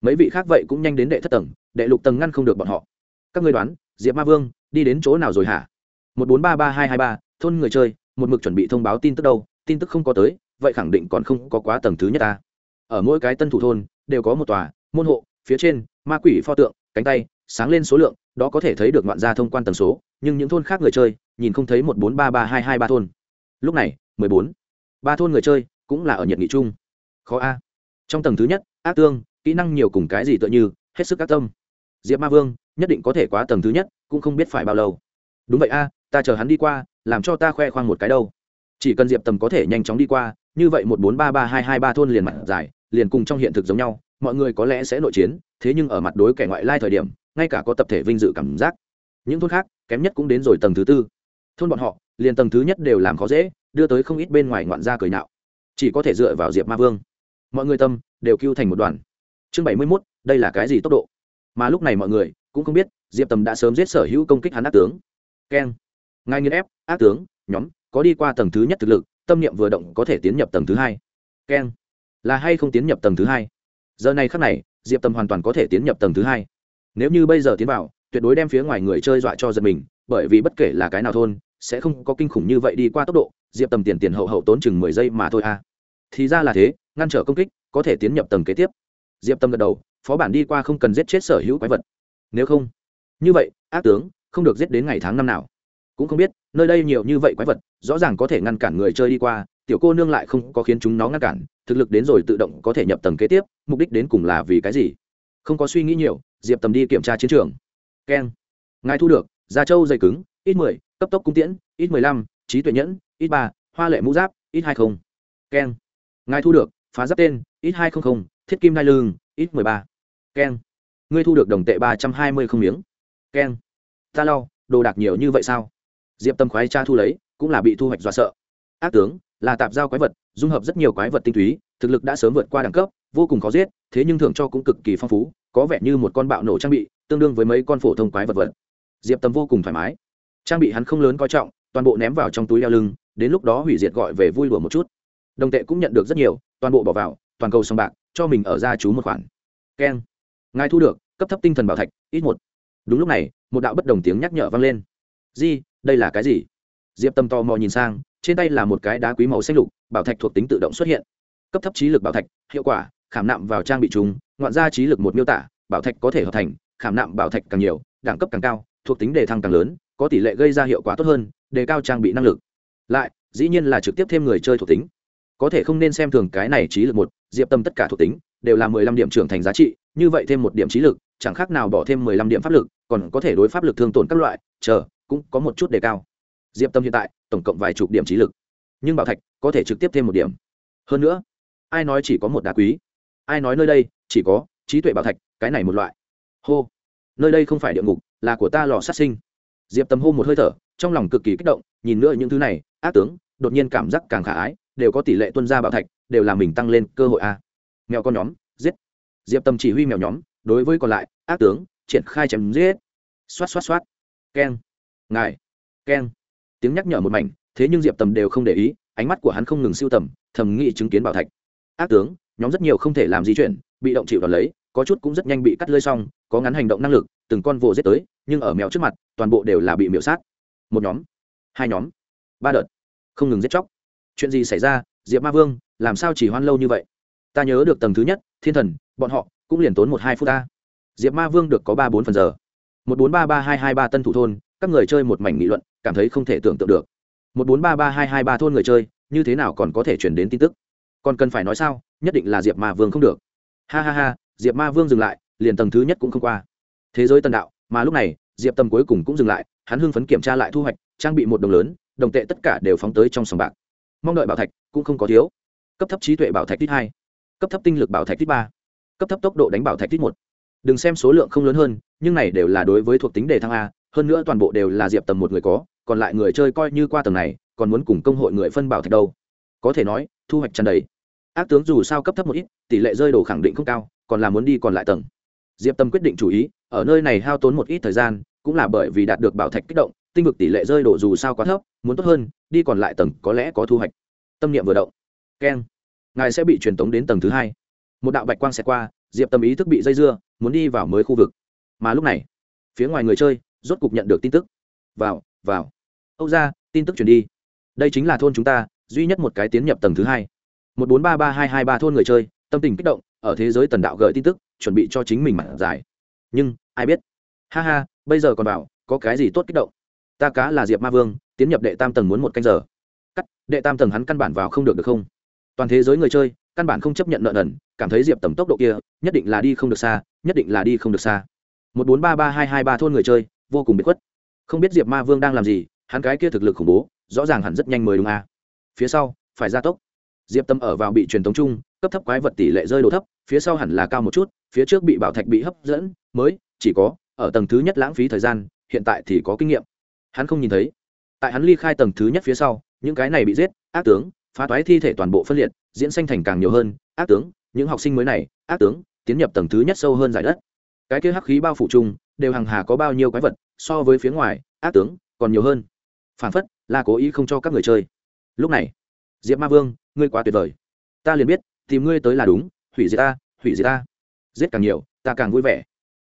Mấy vị khác vậy cũng nhanh đến đệ thất tầng, đệ lục tầng ngăn không được bọn họ. Các người đoán, diệp ma vương, đi đến chỗ nào rồi hả? Một bốn ba ba hai hai ba, thôn người chơi, một mực chuẩn bị thông báo tin tức đâu? Tin tức không có tới, vậy khẳng định còn không có quá tầng thứ nhất ta. Ở mỗi cái tân thủ thôn, đều có một tòa, môn hộ, phía trên, ma quỷ pho tượng, cánh tay, sáng lên số lượng, đó có thể thấy được ngoạn gia thông quan tần số, nhưng những thôn khác người chơi, nhìn không thấy một bốn ba ba hai hai ba thôn. Lúc này, mười bốn, ba thôn người chơi, cũng là ở nhiệt nghị chung. Khó a. Trong tầng thứ nhất, ác tương, kỹ năng nhiều cùng cái gì tựa như, hết sức các tâm. Diệp ma vương, nhất định có thể quá tầng thứ nhất, cũng không biết phải bao lâu. Đúng vậy a, ta chờ hắn đi qua, làm cho ta khoe khoang một cái đâu chỉ cần diệp tầm có thể nhanh chóng đi qua, như vậy một bốn ba ba hai hai ba thôn liền mặt dài, liền cùng trong hiện thực giống nhau, mọi người có lẽ sẽ nội chiến, thế nhưng ở mặt đối kẻ ngoại lai thời điểm, ngay cả có tập thể vinh dự cảm giác. Những thôn khác, kém nhất cũng đến rồi tầng thứ tư. Thôn bọn họ, liền tầng thứ nhất đều làm khó dễ, đưa tới không ít bên ngoài ngoạn gia cười nạo chỉ có thể dựa vào diệp ma vương. Mọi người tâm đều cưu thành một đoàn. Chương bảy mươi mốt, đây là cái gì tốc độ? Mà lúc này mọi người cũng không biết, diệp tầm đã sớm giết sở hữu công kích hắn ác tướng. Keng. Ngài nghiên ép, ác tướng, nhóm có đi qua tầng thứ nhất thực lực, tâm niệm vừa động có thể tiến nhập tầng thứ hai. Keng. Là hay không tiến nhập tầng thứ hai? Giờ này khắc này, diệp tâm hoàn toàn có thể tiến nhập tầng thứ hai. Nếu như bây giờ tiến vào, tuyệt đối đem phía ngoài người chơi dọa cho giật mình, bởi vì bất kể là cái nào thôn, sẽ không có kinh khủng như vậy đi qua tốc độ, diệp tầm tiền tiền hậu hậu tốn chừng mười giây mà thôi à. Thì ra là thế, ngăn trở công kích, có thể tiến nhập tầng kế tiếp. Diệp tâm gật đầu, phó bản đi qua không cần giết chết sở hữu quái vật. Nếu không, như vậy, ác tướng, không được giết đến ngày tháng năm nào cũng không biết, nơi đây nhiều như vậy quái vật, rõ ràng có thể ngăn cản người chơi đi qua, tiểu cô nương lại không có khiến chúng nó ngăn cản, thực lực đến rồi tự động có thể nhập tầng kế tiếp, mục đích đến cùng là vì cái gì? Không có suy nghĩ nhiều, diệp tầm đi kiểm tra chiến trường. Keng ngài thu được, da trâu dày cứng, ít mười, cấp tốc cung tiễn, ít mười lăm, trí tuệ nhẫn, ít ba, hoa lệ mũ giáp, ít hai không. Keng ngài thu được, phá giáp tên, ít hai không không, thiết kim nai lương ít mười ba. Keng ngươi thu được đồng tệ ba trăm hai mươi không miếng. Keng ta lau đồ đạc nhiều như vậy sao? Diệp tâm khoái cha thu lấy, cũng là bị thu hoạch dọa sợ. Ác tướng, là tạp giao quái vật, dung hợp rất nhiều quái vật tinh túy, thực lực đã sớm vượt qua đẳng cấp, vô cùng khó giết, thế nhưng thưởng cho cũng cực kỳ phong phú, có vẻ như một con bạo nổ trang bị, tương đương với mấy con phổ thông quái vật vật. Diệp tâm vô cùng thoải mái. Trang bị hắn không lớn coi trọng, toàn bộ ném vào trong túi đeo lưng, đến lúc đó hủy diệt gọi về vui đùa một chút. Đồng tệ cũng nhận được rất nhiều, toàn bộ bỏ vào, toàn cầu sòng bạc, cho mình ở ra chú một khoản. Keng. Ngài thu được, cấp thấp tinh thần bảo thạch, ít một. Đúng lúc này, một đạo bất đồng tiếng nhắc nhở vang lên. Di đây là cái gì? Diệp tâm to mò nhìn sang, trên tay là một cái đá quý màu xanh lục, bảo thạch thuộc tính tự động xuất hiện. Cấp thấp trí lực bảo thạch, hiệu quả, khảm nạm vào trang bị chúng, ngoạn ra trí lực một miêu tả, bảo thạch có thể hợp thành, khảm nạm bảo thạch càng nhiều, đẳng cấp càng cao, thuộc tính đề thăng càng lớn, có tỷ lệ gây ra hiệu quả tốt hơn, đề cao trang bị năng lực. Lại, dĩ nhiên là trực tiếp thêm người chơi thuộc tính. Có thể không nên xem thường cái này trí lực một, diệp tâm tất cả thuộc tính đều là mười lăm điểm trưởng thành giá trị, như vậy thêm một điểm trí lực, chẳng khác nào bỏ thêm mười lăm điểm pháp lực, còn có thể đối pháp lực thương tổn các loại, chờ cũng có một chút đề cao. Diệp tâm hiện tại, tổng cộng vài chục điểm trí lực. Nhưng bảo thạch có thể trực tiếp thêm một điểm. Hơn nữa, ai nói chỉ có một đá quý? Ai nói nơi đây chỉ có trí tuệ bảo thạch, cái này một loại? Hô, nơi đây không phải địa ngục, là của ta lò sát sinh. Diệp Tâm hô một hơi thở, trong lòng cực kỳ kích động, nhìn nữa những thứ này, ác tướng, đột nhiên cảm giác càng khả ái, đều có tỷ lệ tuân ra bảo thạch, đều là mình tăng lên cơ hội a. Mèo con nhóm, giết. Diệp Tâm chỉ huy mèo nhóm, đối với còn lại, ác tướng, triển khai chém giết. Xoát xoát xoát. Keng ngài, keng. Tiếng nhắc nhở một mảnh, thế nhưng diệp tầm đều không để ý, ánh mắt của hắn không ngừng siêu tầm, thầm nghĩ chứng kiến bảo thạch. Ác tướng, nhóm rất nhiều không thể làm di chuyển, bị động chịu đòn lấy, có chút cũng rất nhanh bị cắt lơi xong, có ngắn hành động năng lực, từng con vồ giết tới, nhưng ở mèo trước mặt, toàn bộ đều là bị miễu sát. Một nhóm, hai nhóm, ba đợt, không ngừng giết chóc. Chuyện gì xảy ra, diệp ma vương, làm sao chỉ hoan lâu như vậy? Ta nhớ được tầng thứ nhất, thiên thần, bọn họ cũng liền tốn một hai phút ta. Diệp ma vương được có ba bốn phần giờ. Một bốn ba ba hai hai ba tân thủ thôn các người chơi một mảnh nghị luận, cảm thấy không thể tưởng tượng được. Một bốn ba ba hai hai ba thôn người chơi, như thế nào còn có thể chuyển đến tin tức? Còn cần phải nói sao? Nhất định là diệp ma vương không được. Ha ha ha, diệp ma vương dừng lại, liền tầng thứ nhất cũng không qua. Thế giới tần đạo, mà lúc này, diệp tâm cuối cùng cũng dừng lại, hắn hưng phấn kiểm tra lại thu hoạch, trang bị một đồng lớn, đồng tệ tất cả đều phóng tới trong sòng bạc. Mong đợi bảo thạch cũng không có thiếu. Cấp thấp trí tuệ bảo thạch tích hai, cấp thấp tinh lực bảo thạch tích ba, cấp thấp tốc độ đánh bảo thạch tích một. Đừng xem số lượng không lớn hơn, nhưng này đều là đối với thuộc tính đề thăng a hơn nữa toàn bộ đều là diệp tầm một người có, còn lại người chơi coi như qua tầng này, còn muốn cùng công hội người phân bảo thạch đâu. Có thể nói, thu hoạch tràn đầy. Ác tướng dù sao cấp thấp một ít, tỷ lệ rơi đồ khẳng định không cao, còn là muốn đi còn lại tầng. Diệp tâm quyết định chủ ý, ở nơi này hao tốn một ít thời gian, cũng là bởi vì đạt được bảo thạch kích động, tinh vực tỷ lệ rơi đổ dù sao quá thấp, muốn tốt hơn, đi còn lại tầng có lẽ có thu hoạch. Tâm niệm vừa động. Keng. Ngài sẽ bị truyền tống đến tầng thứ hai. Một đạo bạch quang xẹt qua, diệp tâm ý thức bị dây dưa, muốn đi vào mới khu vực. Mà lúc này, phía ngoài người chơi rốt cục nhận được tin tức. Vào vào. Âu ra, tin tức truyền đi. Đây chính là thôn chúng ta, duy nhất một cái tiến nhập tầng thứ hai. Một bốn ba ba hai hai ba thôn người chơi, tâm tình kích động, ở thế giới tần đạo gợi tin tức, chuẩn bị cho chính mình mặt giải. Nhưng, ai biết? Ha ha, bây giờ còn bảo có cái gì tốt kích động? Ta cá là diệp ma vương, tiến nhập đệ tam tầng muốn một canh giờ. Cắt, đệ tam tầng hắn căn bản vào không được được không? Toàn thế giới người chơi, căn bản không chấp nhận nợ nần, cảm thấy diệp tầm tốc độ kia, nhất định là đi không được xa, nhất định là đi không được xa. Một bốn ba ba hai hai ba thôn người chơi vô cùng bị khuất. Không biết diệp ma vương đang làm gì, hắn cái kia thực lực khủng bố, rõ ràng hẳn rất nhanh mời đúng à. phía sau, phải gia tốc. Diệp tâm ở vào bị truyền thống chung, cấp thấp quái vật tỷ lệ rơi đồ thấp, phía sau hẳn là cao một chút, phía trước bị bảo thạch bị hấp dẫn, mới, chỉ có, ở tầng thứ nhất lãng phí thời gian, hiện tại thì có kinh nghiệm. Hắn không nhìn thấy. Tại hắn ly khai tầng thứ nhất phía sau, những cái này bị giết, ác tướng, phá toái thi thể toàn bộ phân liệt, diễn sanh thành càng nhiều hơn, ác tướng, những học sinh mới này, ác tướng, tiến nhập tầng thứ nhất sâu hơn giải đất cái kia hắc khí bao phủ chung, đều hàng hà có bao nhiêu quái vật, so với phía ngoài, ác tướng, còn nhiều hơn. Phản phất, là cố ý không cho các người chơi. Lúc này, diệp ma vương, ngươi quá tuyệt vời. Ta liền biết, tìm ngươi tới là đúng, hủy diệt ta, hủy diệt ta. Giết càng nhiều, ta càng vui vẻ.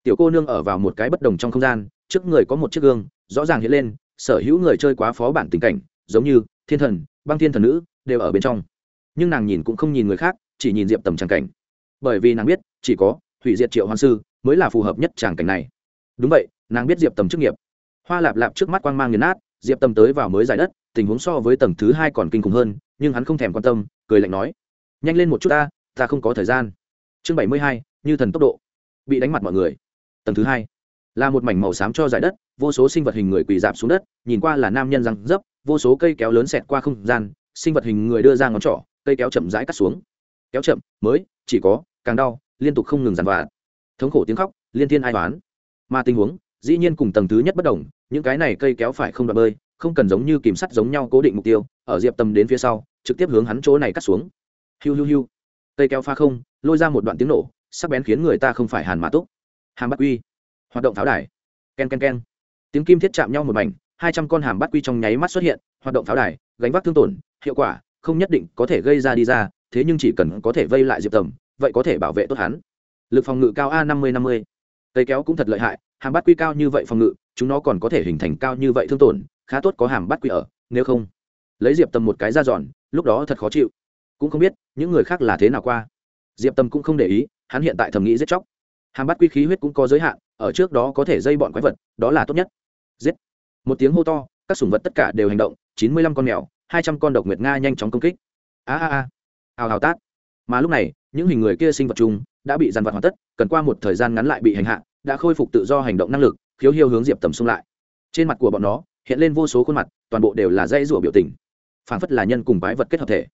Tiểu cô nương ở vào một cái bất đồng trong không gian, trước người có một chiếc gương, rõ ràng hiện lên, sở hữu người chơi quá phó bản tình cảnh, giống như thiên thần, băng thiên thần nữ, đều ở bên trong. Nhưng nàng nhìn cũng không nhìn người khác, chỉ nhìn diệp tầm tràng cảnh. Bởi vì nàng biết, chỉ có hủy diệt triệu hoàng sư mới là phù hợp nhất tràng cảnh này. Đúng vậy, nàng biết diệp tầm chức nghiệp. Hoa lạp lạp trước mắt quang mang nghiền nát, diệp tầm tới vào mới giải đất, tình huống so với tầng thứ hai còn kinh khủng hơn, nhưng hắn không thèm quan tâm, cười lạnh nói, nhanh lên một chút ta ta không có thời gian. Chương bảy mươi hai, như thần tốc độ. Bị đánh mặt mọi người. Tầng thứ hai. Là một mảnh màu xám cho giải đất, vô số sinh vật hình người quỳ dạp xuống đất, nhìn qua là nam nhân răng dấp, vô số cây kéo lớn xẹt qua không gian, sinh vật hình người đưa ra ngón trỏ, cây kéo chậm rãi cắt xuống. Kéo chậm, mới, chỉ có, càng đau, liên tục không ngừng dằn vạt thống khổ tiếng khóc, liên thiên ai toán mà tình huống, dĩ nhiên cùng tầng thứ nhất bất đồng, những cái này cây kéo phải không đoạn bơi, không cần giống như kìm sắt giống nhau cố định mục tiêu, ở diệp tâm đến phía sau, trực tiếp hướng hắn chỗ này cắt xuống. Hiu hiu hiu. Cây kéo pha không, lôi ra một đoạn tiếng nổ, sắc bén khiến người ta không phải hàn mã túc. Hàm bắt quy. Hoạt động pháo đài. K e n k e n k e n tiếng kim thiết chạm nhau một mảnh, hai trăm con hàm bắt quy trong nháy mắt xuất hiện, hoạt động pháo đài, gánh vác thương tổn, hiệu quả không nhất định có thể gây ra đi ra, thế nhưng chỉ cần có thể vây lại diệp tầm vậy có thể bảo vệ tốt hắn lực phòng ngự cao a năm mươi năm mươi. Cây kéo cũng thật lợi hại, hàm bắt quy cao như vậy phòng ngự, chúng nó còn có thể hình thành cao như vậy thương tổn, khá tốt có hàm bắt quy ở, nếu không. Lấy diệp tầm một cái ra dọn lúc đó thật khó chịu. Cũng không biết, những người khác là thế nào qua. Diệp tâm cũng không để ý, hắn hiện tại thầm nghĩ giết chóc. Hàm bắt quy khí huyết cũng có giới hạn, ở trước đó có thể dây bọn quái vật, đó là tốt nhất. Giết. Một tiếng hô to, các sủng vật tất cả đều hành động, chín mươi lăm con mèo, hai trăm con độc nguyệt nga nhanh chóng công kích. A a a. Hào hào tát. Mà lúc này, những hình người kia sinh vật chung đã bị dàn vặt hoàn tất, cần qua một thời gian ngắn lại bị hành hạ, đã khôi phục tự do hành động năng lực, khiếu hiêu hướng diệp tầm xung lại. Trên mặt của bọn nó, hiện lên vô số khuôn mặt, toàn bộ đều là dây rủa biểu tình. Phản phất là nhân cùng quái vật kết hợp thể.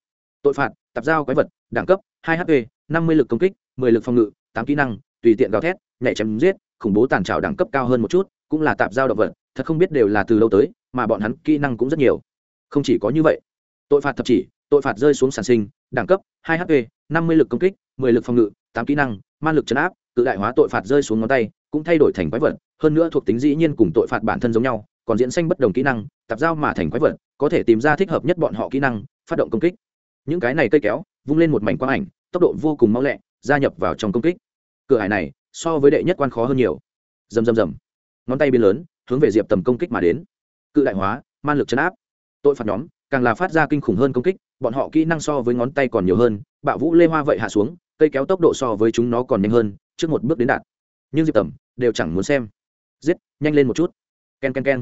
Tội phạt, tạp giao quái vật, đẳng cấp, hai hp, năm mươi lực công kích, mười lực phòng ngự, tám kỹ năng, tùy tiện gào thét, nhảy chém giết, khủng bố tàn trào đẳng cấp cao hơn một chút, cũng là tạp giao động vật, thật không biết đều là từ lâu tới, mà bọn hắn kỹ năng cũng rất nhiều. Không chỉ có như vậy, tội phạt thập chỉ, tội phạt rơi xuống sản sinh, đẳng cấp, hai hp, năm mươi lực công kích, mười lực phòng ngự tám kỹ năng man lực chấn áp tự đại hóa tội phạt rơi xuống ngón tay, cũng thay đổi thành quái vật, hơn nữa thuộc tính dĩ nhiên cùng tội phạt bản thân giống nhau, còn diễn xanh bất đồng kỹ năng, tạp giao mà thành quái vật, có thể tìm ra thích hợp nhất bọn họ kỹ năng, phát động công kích. Những cái này cây kéo, vung lên một mảnh quang ảnh, tốc độ vô cùng mau lẹ, gia nhập vào trong công kích. Cửa hải này, so với đệ nhất quan khó hơn nhiều. Rầm rầm rầm. Ngón tay biến lớn, hướng về diệp tầm công kích mà đến. Cự đại hóa man lực chấn áp. Tội phạt nhóm, càng là phát ra kinh khủng hơn công kích, bọn họ kỹ năng so với ngón tay còn nhiều hơn, bạo vũ lê hoa vậy hạ xuống cây kéo tốc độ so với chúng nó còn nhanh hơn, trước một bước đến đạt. Nhưng diệp tầm đều chẳng muốn xem. Giết, nhanh lên một chút. K e n k e n k e n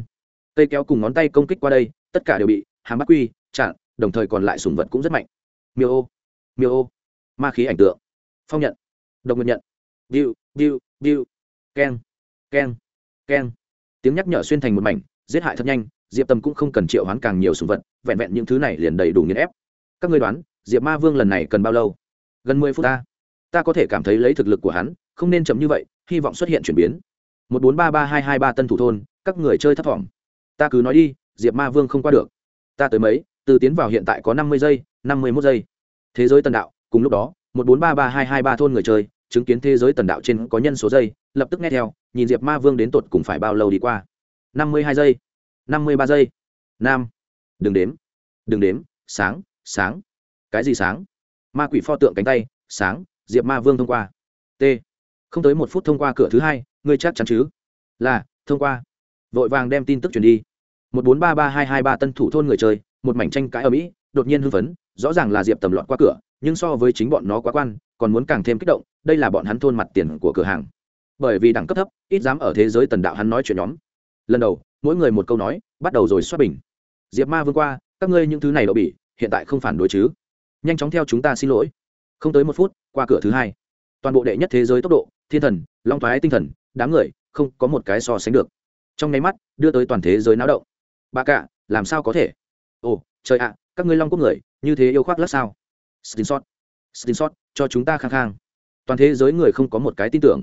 cây kéo cùng ngón tay công kích qua đây, tất cả đều bị hàm bắt quy, chặn, đồng thời còn lại sùng vật cũng rất mạnh. Miêu ô miêu ô. Ma khí ảnh tượng. Phong nhận. Độc nguyện nhận. Biu biu biu keng keng keng tiếng nhắc nhở xuyên thành một mảnh, giết hại thật nhanh, diệp tâm cũng không cần triệu hoán càng nhiều sùng vật, vẹn vẹn những thứ này liền đầy đủ nghiền ép. Các ngươi đoán, diệp ma vương lần này cần bao lâu? Gần mười phút ta. Ta có thể cảm thấy lấy thực lực của hắn, không nên chậm như vậy, hy vọng xuất hiện chuyển biến. Một bốn ba ba hai hai ba tân thủ thôn, các người chơi thấp thỏm. Ta cứ nói đi, diệp ma vương không qua được. Ta tới mấy, từ tiến vào hiện tại có năm mươi giây, năm mươi mốt giây. Thế giới tần đạo, cùng lúc đó, một bốn ba ba hai hai ba thôn người chơi, chứng kiến thế giới tần đạo trên có nhân số giây, lập tức nghe theo, nhìn diệp ma vương đến tột cùng phải bao lâu đi qua. năm mươi hai giây, năm mươi ba giây. Nam, đừng đếm đừng đếm, sáng sáng. Cái gì sáng? Ma quỷ pho tượng cánh tay, sáng, diệp ma vương thông qua. T. Không tới một phút thông qua cửa thứ hai, ngươi chắc chắn chứ? Là, thông qua. Vội vàng đem tin tức truyền đi. Một bốn ba ba hai hai ba tân thủ thôn người chơi, một mảnh tranh cãi ở mỹ, đột nhiên hưng phấn, rõ ràng là diệp tầm loạn qua cửa, nhưng so với chính bọn nó quá quan, còn muốn càng thêm kích động, đây là bọn hắn thôn mặt tiền của cửa hàng. Bởi vì đẳng cấp thấp, ít dám ở thế giới tần đạo hắn nói chuyện nhóm. Lần đầu, mỗi người một câu nói, bắt đầu rồi xoát bình. Diệp ma vương qua, các ngươi những thứ này đậu bỉ, hiện tại không phản đối chứ? Nhanh chóng theo chúng ta xin lỗi. Không tới một phút, qua cửa thứ hai, toàn bộ đệ nhất thế giới tốc độ, thiên thần, long thoái tinh thần, đám người, không có một cái so sánh được. Trong nháy mắt, đưa tới toàn thế giới náo động. Bà cả, làm sao có thể? Ồ, trời ạ, các ngươi long quốc người, như thế yêu khoác lắc sao? Screenshot screenshot, cho chúng ta khang khang toàn thế giới người không có một cái tin tưởng.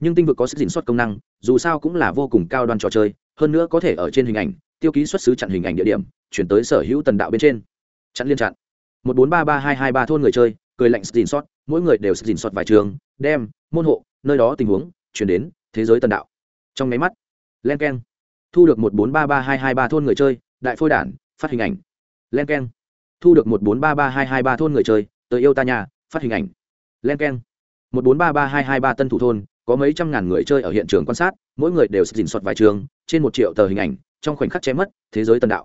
Nhưng tinh vực có screenshot công năng, dù sao cũng là vô cùng cao đoan trò chơi, hơn nữa có thể ở trên hình ảnh, tiêu ký xuất xứ chặn hình ảnh địa điểm, chuyển tới sở hữu tần đạo bên trên. Chặn liên chặn một bốn ba ba hai hai ba thôn người chơi, cười lạnh screenshot mỗi người đều screenshot vài trường, đem, môn hộ, nơi đó tình huống, chuyển đến thế giới tần đạo. Trong máy mắt, len k e n thu được một bốn ba ba hai hai ba thôn người chơi, đại phôi đản, phát hình ảnh. Len k e n thu được một bốn ba ba hai hai ba thôn người chơi, tới yêu ta nhà, phát hình ảnh. Len k e n một bốn ba ba hai hai ba tân thủ thôn, có mấy trăm ngàn người chơi ở hiện trường quan sát, mỗi người đều xin sọt vài trường, trên một triệu tờ hình ảnh, trong khoảnh khắc chém mất thế giới tần đạo.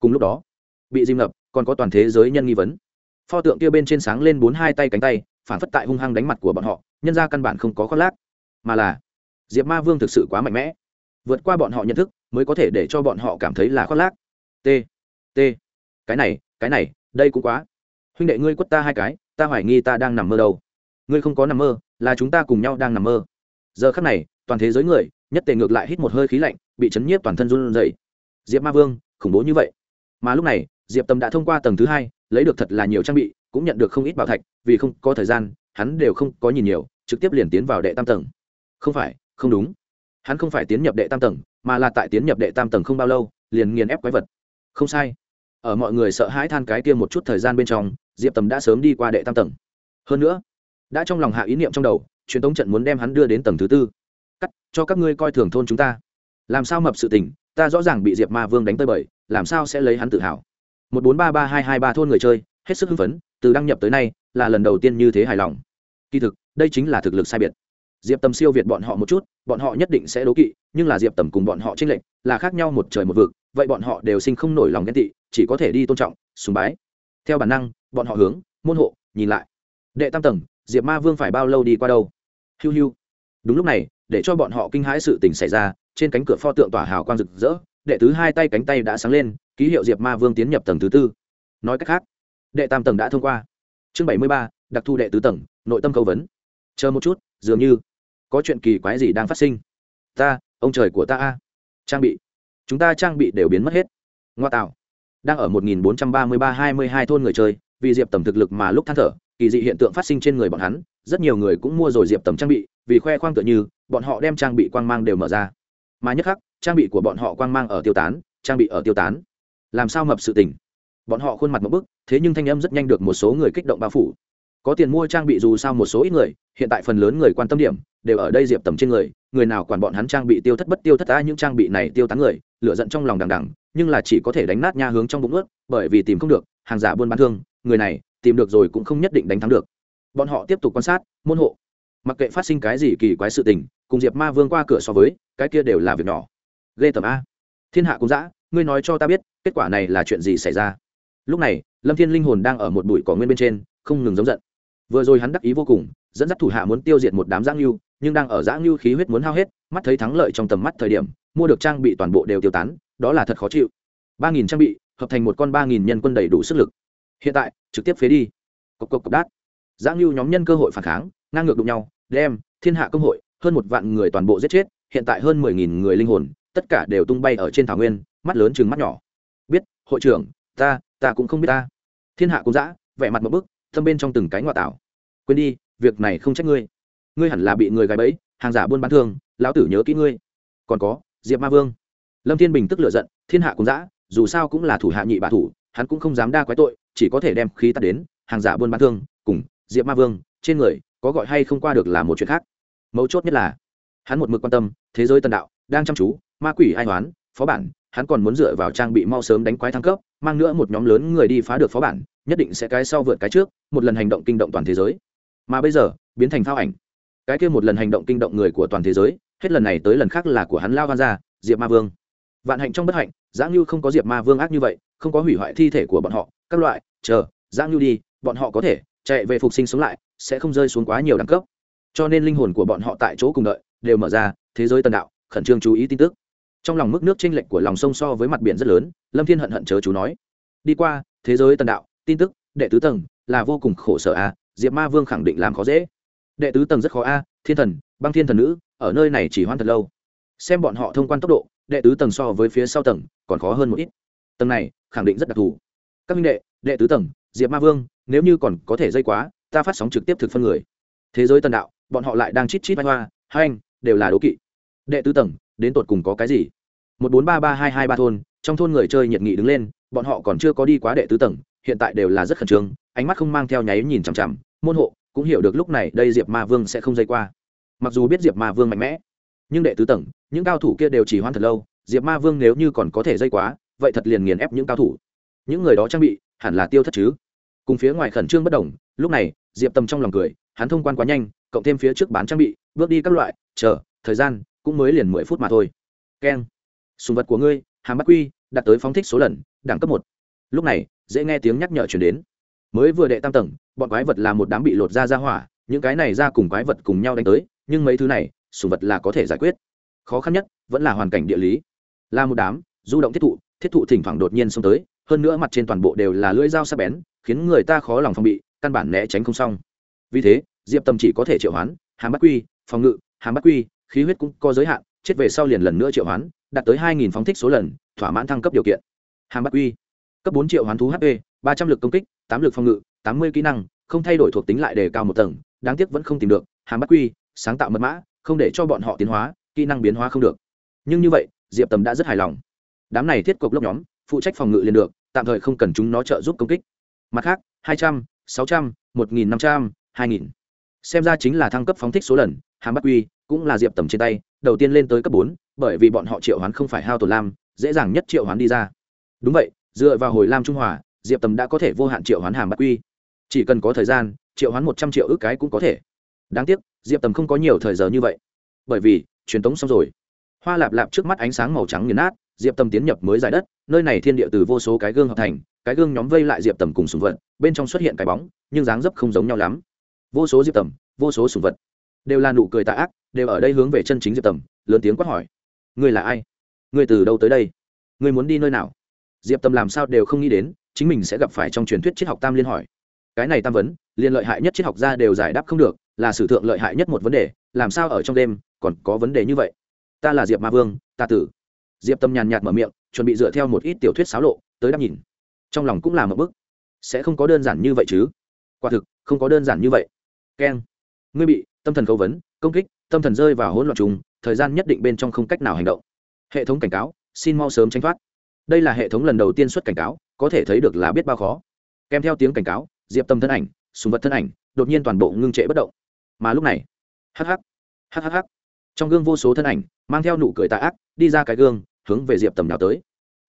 Cùng lúc đó, bị dìm ngập còn có toàn thế giới nhân nghi vấn. Pho tượng kia bên trên sáng lên bốn hai tay cánh tay, phản phất tại hung hăng đánh mặt của bọn họ, nhân ra căn bản không có khoác lác. Mà là, diệp ma vương thực sự quá mạnh mẽ. Vượt qua bọn họ nhận thức, mới có thể để cho bọn họ cảm thấy là khoác lác. T t. Cái này cái này, đây cũng quá. Huynh đệ ngươi quất ta hai cái, ta hoài nghi ta đang nằm mơ đâu. Ngươi không có nằm mơ, là chúng ta cùng nhau đang nằm mơ. Giờ khắc này, toàn thế giới người, nhất tề ngược lại hít một hơi khí lạnh, bị chấn nhiếp toàn thân run rẩy. Diệp ma vương, khủng bố như vậy. Mà lúc này diệp tâm đã thông qua tầng thứ hai, lấy được thật là nhiều trang bị, cũng nhận được không ít bảo thạch, vì không có thời gian, hắn đều không có nhìn nhiều, trực tiếp liền tiến vào đệ tam tầng. Không phải, không đúng. Hắn không phải tiến nhập đệ tam tầng, mà là tại tiến nhập đệ tam tầng không bao lâu, liền nghiền ép quái vật. Không sai. Ở mọi người sợ hãi than cái kia một chút thời gian bên trong, diệp tầm đã sớm đi qua đệ tam tầng. Hơn nữa, đã trong lòng hạ ý niệm trong đầu, truyền tống trận muốn đem hắn đưa đến tầng thứ tư. Cắt, cho các ngươi coi thường thôn chúng ta. Làm sao mập sự tình, ta rõ ràng bị diệp ma vương đánh tơi bời, làm sao sẽ lấy hắn tự hào? Một bốn ba ba hai hai ba thôn người chơi, hết sức hưng phấn, từ đăng nhập tới nay, là lần đầu tiên như thế hài lòng. Kỳ thực, đây chính là thực lực sai biệt. Diệp tầm siêu việt bọn họ một chút, bọn họ nhất định sẽ đố kỵ, nhưng là diệp tầm cùng bọn họ tranh lệch, là khác nhau một trời một vực, vậy bọn họ đều sinh không nổi lòng ghen tị, chỉ có thể đi tôn trọng, sùng bái. Theo bản năng, bọn họ hướng, môn hộ, nhìn lại. Đệ tam tầng, diệp ma vương phải bao lâu đi qua đâu? Hiu hiu. Đúng lúc này, để cho bọn họ kinh hãi sự tình xảy ra, trên cánh cửa pho tượng tỏa hào quang rực rỡ, đệ tứ hai tay cánh tay đã sáng lên ký hiệu diệp ma vương tiến nhập tầng thứ tư. Nói cách khác, đệ tam tầng đã thông qua. Chương bảy mươi ba, đặc thù đệ tứ tầng, nội tâm câu vấn. Chờ một chút, dường như có chuyện kỳ quái gì đang phát sinh. Ta, ông trời của ta a. Trang bị. Chúng ta trang bị đều biến mất hết. Ngoa tạo. Đang ở một nghìn bốn trăm ba mươi ba hai mươi hai thôn người chơi, vì diệp tầm thực lực mà lúc than thở, kỳ dị hiện tượng phát sinh trên người bọn hắn, rất nhiều người cũng mua rồi diệp tầm trang bị, vì khoe khoang tựa như, bọn họ đem trang bị quang mang đều mở ra. Mà nhất khắc, trang bị của bọn họ quang mang ở tiêu tán, trang bị ở tiêu tán làm sao mập sự tình. Bọn họ khuôn mặt một bức, thế nhưng thanh âm rất nhanh được một số người kích động bao phủ. Có tiền mua trang bị dù sao một số ít người, hiện tại phần lớn người quan tâm điểm, đều ở đây diệp tầm trên người người nào quản bọn hắn trang bị tiêu thất bất tiêu thất ta những trang bị này tiêu tán người lựa giận trong lòng đằng đằng, nhưng là chỉ có thể đánh nát nha hướng trong bụng ướt, bởi vì tìm không được, hàng giả buôn bán thương, người này, tìm được rồi cũng không nhất định đánh thắng được. Bọn họ tiếp tục quan sát, môn hộ. Mặc kệ phát sinh cái gì kỳ quái sự tình, cùng diệp ma vương qua cửa so với, cái kia đều là việc nhỏ. Ghê tầm a. Thiên hạ cũng dã, ngươi nói cho ta biết kết quả này là chuyện gì xảy ra? Lúc này, lâm thiên linh hồn đang ở một bụi cỏ nguyên bên trên, không ngừng giống giận. Vừa rồi hắn đắc ý vô cùng, dẫn dắt thủ hạ muốn tiêu diệt một đám giang lưu nhưng đang ở giã lưu khí huyết muốn hao hết, mắt thấy thắng lợi trong tầm mắt thời điểm, mua được trang bị toàn bộ đều tiêu tán, đó là thật khó chịu. Ba nghìn trang bị, hợp thành một con ba nghìn nhân quân đầy đủ sức lực. Hiện tại, trực tiếp phế đi. Cộc cộc cộc đát. Giã lưu nhóm nhân cơ hội phản kháng, ngang ngược đụng nhau, đem thiên hạ công hội, hơn một vạn người toàn bộ giết chết, hiện tại hơn mười nghìn người linh hồn, tất cả đều tung bay ở trên thảo nguyên, mắt lớn chừng mắt nhỏ hội trưởng, ta ta cũng không biết ta. Thiên hạ cũng dã, vẻ mặt một bức, thâm bên trong từng cái ngoại tảo. Quên đi, việc này không trách ngươi. Ngươi hẳn là bị người gài bẫy, hàng giả buôn bán thương, lão tử nhớ kỹ ngươi. Còn có, diệp ma vương. Lâm thiên bình tức lựa giận, thiên hạ cũng dã, dù sao cũng là thủ hạ nhị bà thủ, hắn cũng không dám đa quái tội, chỉ có thể đem khí tắt đến, hàng giả buôn bán thương, cùng diệp ma vương trên người, có gọi hay không qua được là một chuyện khác. Mấu chốt nhất là, hắn một mực quan tâm, thế giới tân đạo, đang chăm chú, ma quỷ ai hoán, phó bản hắn còn muốn dựa vào trang bị mau sớm đánh quái thăng cấp, mang nữa một nhóm lớn người đi phá được phó bản, nhất định sẽ cái sau vượt cái trước, một lần hành động kinh động toàn thế giới. Mà bây giờ, biến thành phao ảnh. Cái kia một lần hành động kinh động người của toàn thế giới, hết lần này tới lần khác là của hắn lao van ra diệp ma vương. Vạn hạnh trong bất hạnh, giã ngưu không có diệp ma vương ác như vậy, không có hủy hoại thi thể của bọn họ, các loại, chờ, giã ngưu đi, bọn họ có thể chạy về phục sinh sống lại, sẽ không rơi xuống quá nhiều đẳng cấp. Cho nên linh hồn của bọn họ tại chỗ cùng đợi, đều mở ra, thế giới tần đạo, khẩn trương chú ý tin tức trong lòng mức nước chênh lệch của lòng sông so với mặt biển rất lớn, lâm thiên hận hận chớ chú nói. Đi qua, thế giới tần đạo, tin tức, đệ tứ tầng, là vô cùng khổ sở a, diệp ma vương khẳng định làm khó dễ. Đệ tứ tầng rất khó a, thiên thần, băng thiên thần nữ, ở nơi này chỉ hoan thật lâu. Xem bọn họ thông quan tốc độ, đệ tứ tầng so với phía sau tầng, còn khó hơn một ít. Tầng này, khẳng định rất đặc thù. Các minh đệ đệ tứ tầng, diệp ma vương, nếu như còn có thể dây quá, ta phát sóng trực tiếp thực phân người. Thế giới tần đạo, bọn họ lại đang chít chít vai hoa, hai anh, đều là đố kỵ. Đệ tứ tầng, đến tột cùng có cái gì? Một bốn ba ba hai hai ba thôn, trong thôn người chơi nhiệt nghị đứng lên, bọn họ còn chưa có đi quá đệ tứ tầng, hiện tại đều là rất khẩn trương, ánh mắt không mang theo nháy nhìn chằm chằm, môn hộ cũng hiểu được lúc này đây diệp ma vương sẽ không dây qua. Mặc dù biết diệp ma vương mạnh mẽ, nhưng đệ tứ tầng, những cao thủ kia đều chỉ hoan thật lâu, diệp ma vương nếu như còn có thể dây quá, vậy thật liền nghiền ép những cao thủ. Những người đó trang bị, hẳn là tiêu thất chứ. Cùng phía ngoài khẩn trương bất đồng, lúc này, diệp tâm trong lòng cười, hắn thông quan quá nhanh, cộng thêm phía trước bán trang bị, bước đi các loại, chờ, thời gian cũng mới liền mười phút mà thôi. Keng sùng vật của ngươi, hàm bắt quy, đạt tới phóng thích số lần, đẳng cấp một. Lúc này, dễ nghe tiếng nhắc nhở chuyển đến. Mới vừa đệ tam tầng, bọn quái vật là một đám bị lột ra ra hỏa, những cái này ra cùng quái vật cùng nhau đánh tới, nhưng mấy thứ này, sùng vật là có thể giải quyết. Khó khăn nhất, vẫn là hoàn cảnh địa lý. Là một đám, du động thiết thụ thiết thụ thỉnh thoảng đột nhiên xông tới, hơn nữa mặt trên toàn bộ đều là lưỡi dao sắc bén, khiến người ta khó lòng phòng bị, căn bản né tránh không xong. Vì thế, diệp tâm chỉ có thể triệu hoán, hàm bắt quy, phòng ngự, hàm bắt quy, khí huyết cũng có giới hạn, chết về sau liền lần nữa triệu hoán đạt tới hai nghìn phóng thích số lần, thỏa mãn thăng cấp điều kiện. Hàm bắt quy cấp bốn triệu hoán thú hp ba trăm l ự c công kích, tám lực phòng ngự, tám mươi kỹ năng, không thay đổi thuộc tính lại đề cao một tầng, đáng tiếc vẫn không tìm được. Hàm bắt quy sáng tạo mật mã, không để cho bọn họ tiến hóa, kỹ năng biến hóa không được. Nhưng như vậy, diệp tầm đã rất hài lòng. Đám này thiết cục lốc nhóm, phụ trách phòng ngự liền được, tạm thời không cần chúng nó trợ giúp công kích. Mặt khác, hai trăm, sáu trăm, một nghìn năm trăm, hai nghìn xem ra chính là thăng cấp phóng thích số lần, hàm bắt quy cũng là diệp tầm trên tay, đầu tiên lên tới cấp bốn, bởi vì bọn họ triệu hoán không phải hao tổn lam, dễ dàng nhất triệu hoán đi ra. Đúng vậy, dựa vào hồi lam trung hòa, diệp tầm đã có thể vô hạn triệu hoán hàm bắt quy. Chỉ cần có thời gian, triệu hoán một trăm triệu ước cái cũng có thể. Đáng tiếc, diệp tầm không có nhiều thời giờ như vậy. Bởi vì, truyền tống xong rồi. Hoa lạp lạp trước mắt ánh sáng màu trắng nghiền nát, diệp tầm tiến nhập mới giải đất, nơi này thiên địa từ vô số cái gương hợp thành, cái gương nhóm vây lại diệp tầm cùng sùng vật, bên trong xuất hiện cái bóng, nhưng dáng dấp không giống nhau lắm vô số diệp tầm, vô số sùng vật. Đều là nụ cười tạ ác, đều ở đây hướng về chân chính diệp tầm, lớn tiếng quát hỏi. Ngươi là ai? Ngươi từ đâu tới đây? Ngươi muốn đi nơi nào? Diệp tầm làm sao đều không nghĩ đến, chính mình sẽ gặp phải trong truyền thuyết triết học tam liên hỏi. Cái này tam vấn, liền lợi hại nhất triết học gia đều giải đáp không được, là sử thượng lợi hại nhất một vấn đề, làm sao ở trong đêm, còn có vấn đề như vậy? Ta là diệp ma vương, ta tử. Diệp tâm nhàn nhạt mở miệng, chuẩn bị dựa theo một ít tiểu thuyết xáo lộ, tới đáp nhìn. Trong lòng cũng là một bức. Sẽ không có đơn giản như vậy chứ? Quả thực, không có đơn giản như vậy keng. Ngươi bị, tâm thần khấu vấn, công kích, tâm thần rơi vào hỗn loạn trùng, thời gian nhất định bên trong không cách nào hành động. Hệ thống cảnh cáo, xin mau sớm tránh thoát. Đây là hệ thống lần đầu tiên xuất cảnh cáo, có thể thấy được là biết bao khó. Kèm theo tiếng cảnh cáo, diệp tâm thân ảnh súng vật thân ảnh, đột nhiên toàn bộ ngưng trệ bất động. Mà lúc này hh hh trong gương vô số thân ảnh, mang theo nụ cười tạ ác, đi ra cái gương, hướng về diệp tầm nào tới.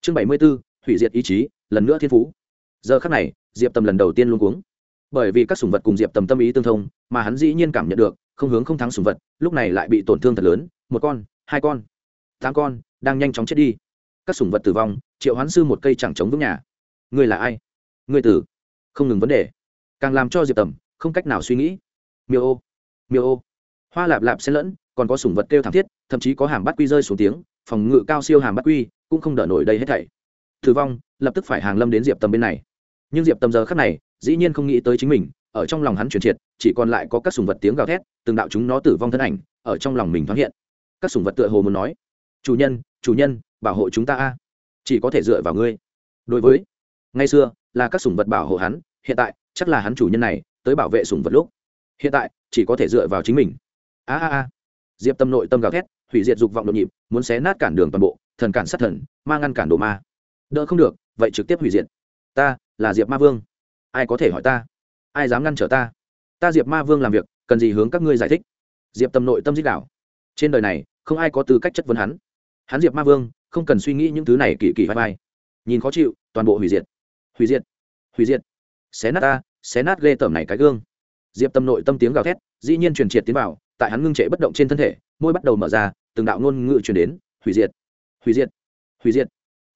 Chương bảy mươi b ố hủy diệt ý chí, lần nữa thiên phú. Giờ khắc này, diệp tầm lần đầu tiên luôn cuống bởi vì các sùng vật cùng diệp tầm tâm ý tương thông, mà hắn dĩ nhiên cảm nhận được, không hướng không thắng sùng vật, lúc này lại bị tổn thương thật lớn, một con, hai con, tám con, đang nhanh chóng chết đi. Các sùng vật tử vong, triệu hoán sư một cây chẳng chống vững nhà. Người là ai? Người tử. Không ngừng vấn đề. Càng làm cho diệp tầm, không cách nào suy nghĩ. Miêu ô miêu ô. Hoa lạp lạp xen lẫn, còn có sùng vật kêu thảm thiết, thậm chí có hàm bắt quy rơi xuống tiếng, phòng ngự cao siêu hàm bắt quy, cũng không đỡ nổi đây hết thảy. Thử vong, lập tức phải hàng lâm đến diệp tầm bên này. Nhưng diệp tầm giờ khắc này dĩ nhiên không nghĩ tới chính mình, ở trong lòng hắn truyền triệt, chỉ còn lại có các sùng vật tiếng gào thét, từng đạo chúng nó tử vong thân ảnh, ở trong lòng mình thoáng hiện. Các sùng vật tựa hồ muốn nói, chủ nhân chủ nhân, bảo hộ chúng ta a. Chỉ có thể dựa vào ngươi. Đối với ngay xưa, là các sùng vật bảo hộ hắn, hiện tại, chắc là hắn chủ nhân này, tới bảo vệ sùng vật lúc. Hiện tại, chỉ có thể dựa vào chính mình. A a a. Diệp tâm nội tâm gào thét, hủy diệt dục vọng nhộn nhịp, muốn xé nát cản đường toàn bộ, thần cản sát thần, ma ngăn cản đồ ma. Đỡ không được, vậy trực tiếp hủy diệt. Ta là diệp ma vương ai có thể hỏi ta? Ai dám ngăn trở ta? Ta diệp ma vương làm việc cần gì hướng các ngươi giải thích? Diệp tâm nội tâm dích đảo, trên đời này không ai có tư cách chất vấn hắn. Hắn diệp ma vương không cần suy nghĩ những thứ này kỳ kỳ vai vai. Nhìn khó chịu toàn bộ hủy diệt. Hủy diệt hủy diệt. Xé nát ta xé nát ghê tởm này cái gương. Diệp tâm nội tâm tiếng gào thét dĩ nhiên truyền triệt tiến vào tại hắn ngưng trệ bất động trên thân thể môi bắt đầu mở ra từng đạo ngôn ngữ truyền đến hủy diệt hủy diệt hủy diệt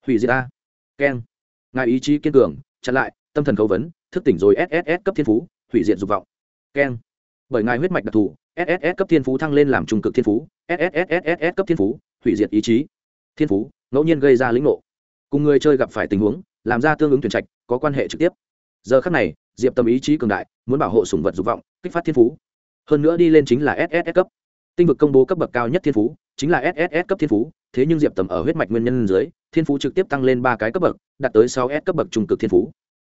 hủy diệt ta. Keng. Ngài ý chí kiên cường chặn lại tâm thần cấu vấn thức tỉnh rồi sss cấp thiên phú hủy diệt dục vọng keng bởi ngài huyết mạch đặc thù sss cấp thiên phú thăng lên làm trung cực thiên phú sss cấp thiên phú hủy diệt ý chí thiên phú ngẫu nhiên gây ra lĩnh ngộ cùng người chơi gặp phải tình huống làm ra tương ứng tuyển trạch có quan hệ trực tiếp giờ khắc này diệp tâm ý chí cường đại muốn bảo hộ sủng vật dục vọng kích phát thiên phú hơn nữa đi lên chính là sss cấp tinh vực công bố cấp bậc cao nhất thiên phú chính là sss cấp thiên phú thế nhưng diệp tầm ở huyết mạch nguyên nhân dưới thiên phú trực tiếp tăng lên ba cái cấp bậc đạt tới sáu s cấp bậc trung cực thiên phú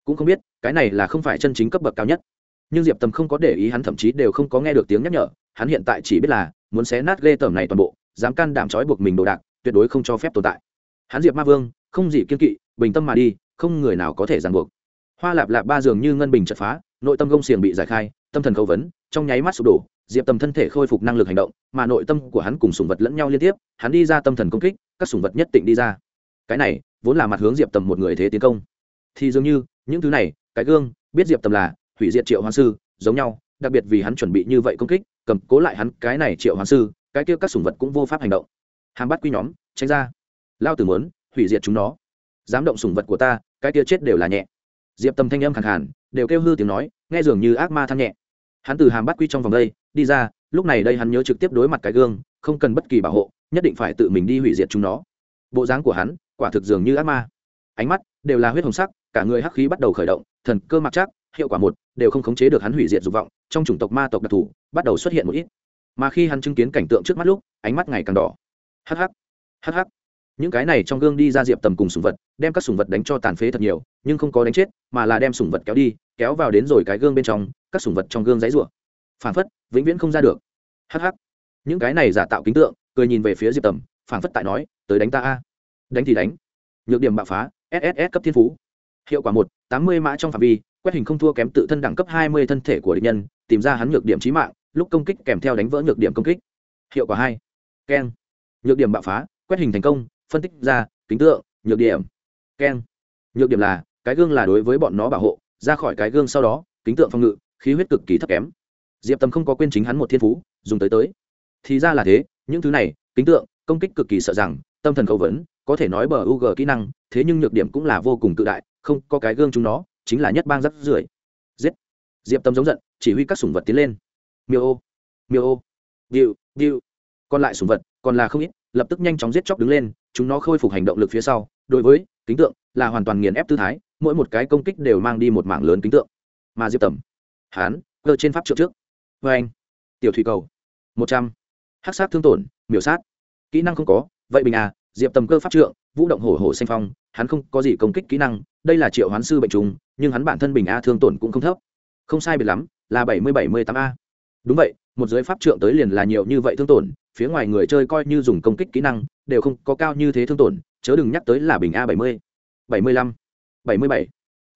cũng không biết, cái này là không phải chân chính cấp bậc cao nhất. Nhưng diệp tầm không có để ý hắn, thậm chí đều không có nghe được tiếng nhắc nhở. Hắn hiện tại chỉ biết là muốn xé nát ghê tởm này toàn bộ, dám can đảm trói buộc mình đồ đạc, tuyệt đối không cho phép tồn tại. Hắn diệp ma vương, không gì kiên kỵ, bình tâm mà đi, không người nào có thể ràng buộc. Hoa lạp lạp ba dường như ngân bình chật phá, nội tâm gông xiềng bị giải khai, tâm thần khâu vấn, trong nháy mắt sụp đổ, diệp tầm thân thể khôi phục năng lực hành động, mà nội tâm của hắn cùng sùng vật lẫn nhau liên tiếp, hắn đi ra tâm thần công kích, các sùng vật nhất định đi ra. Cái này vốn là mặt hướng diệp tầm một người thế tiến công. Thì dường như những thứ này, cái gương, biết diệp tầm là hủy diệt triệu hoàng sư, giống nhau, đặc biệt vì hắn chuẩn bị như vậy công kích, cầm cố lại hắn cái này triệu hoàng sư, cái kia các sùng vật cũng vô pháp hành động. Hàm bắt quy nhóm, tránh ra. Lao tử muốn hủy diệt chúng nó. Dám động sùng vật của ta, cái kia chết đều là nhẹ. Diệp tầm thanh âm khẳng hẳn đều kêu hư tiếng nói, nghe dường như ác ma than nhẹ. Hắn từ hàm bắt quy trong vòng đây, đi ra, lúc này đây hắn nhớ trực tiếp đối mặt cái gương, không cần bất kỳ bảo hộ, nhất định phải tự mình đi hủy diệt chúng nó. Bộ dáng của hắn, quả thực dường như ác ma ánh mắt đều là huyết hồng sắc, cả người hắc khí bắt đầu khởi động, thần cơ mặc chắc hiệu quả một, đều không khống chế được hắn hủy diệt dục vọng, trong chủng tộc ma tộc đặc thù bắt đầu xuất hiện một ít. Mà khi hắn chứng kiến cảnh tượng trước mắt lúc, ánh mắt ngày càng đỏ. Hắc hắc hắc hắc. Những cái này trong gương đi ra diệp tầm cùng sùng vật, đem các sùng vật đánh cho tàn phế thật nhiều, nhưng không có đánh chết, mà là đem sùng vật kéo đi, kéo vào đến rồi cái gương bên trong, các sùng vật trong gương giấy rủa. Phản phất, vĩnh viễn không ra được. Hh những cái này giả tạo kính tượng, cười nhìn về phía diệp tầm phản phất tại nói, tới đánh ta a. Đánh thì đánh. Nhược điểm bạo phá sss cấp thiên phú. Hiệu quả một, tám mươi mã trong phạm vi, quét hình không thua kém tự thân đẳng cấp hai mươi thân thể của địch nhân, tìm ra hắn nhược điểm trí mạng, lúc công kích kèm theo đánh vỡ nhược điểm công kích. Hiệu quả hai, keng. Nhược điểm bạo phá, quét hình thành công, phân tích ra, kính tượng, nhược điểm. Keng. Nhược điểm là, cái gương là đối với bọn nó bảo hộ, ra khỏi cái gương sau đó, kính tượng phòng ngự, khí huyết cực kỳ thấp kém. Diệp tâm không có quên chính hắn một thiên phú, dùng tới tới. Thì ra là thế, những thứ này, kính tượng, công kích cực kỳ sợ rằng, tâm thần khẩu vấn có thể nói bờ UG kỹ năng, thế nhưng nhược điểm cũng là vô cùng tự đại, không có cái gương chúng nó, chính là nhất bang rắc rưởi. Giết. Diệp tâm giống giận, chỉ huy các sủng vật tiến lên. Miêu ô. Miêu ô. Điệu điệu. Còn lại sủng vật, còn là không ít, lập tức nhanh chóng giết chóc đứng lên, chúng nó khôi phục hành động lực phía sau. Đối với, kính tượng, là hoàn toàn nghiền ép tư thái, mỗi một cái công kích đều mang đi một mảng lớn kính tượng. Mà diệp tầm hán cơ trên pháp trượng trước. Vê anh, tiểu thủy cầu. Một trăm. Hắc sát thương tổn, miểu sát. Kỹ năng không có, vậy bình à diệp tầm cơ pháp trượng, vũ động hổ hổ xanh phong, hắn không có gì công kích kỹ năng, đây là triệu hoán sư bệnh trùng, nhưng hắn bản thân bình a thương tổn cũng không thấp. Không sai biệt lắm, là bảy mươi bảy mươi tám a. Đúng vậy, một giới pháp trượng tới liền là nhiều như vậy thương tổn, phía ngoài người chơi coi như dùng công kích kỹ năng, đều không có cao như thế thương tổn, chớ đừng nhắc tới là bình a bảy mươi bảy mươi lăm, bảy mươi bảy.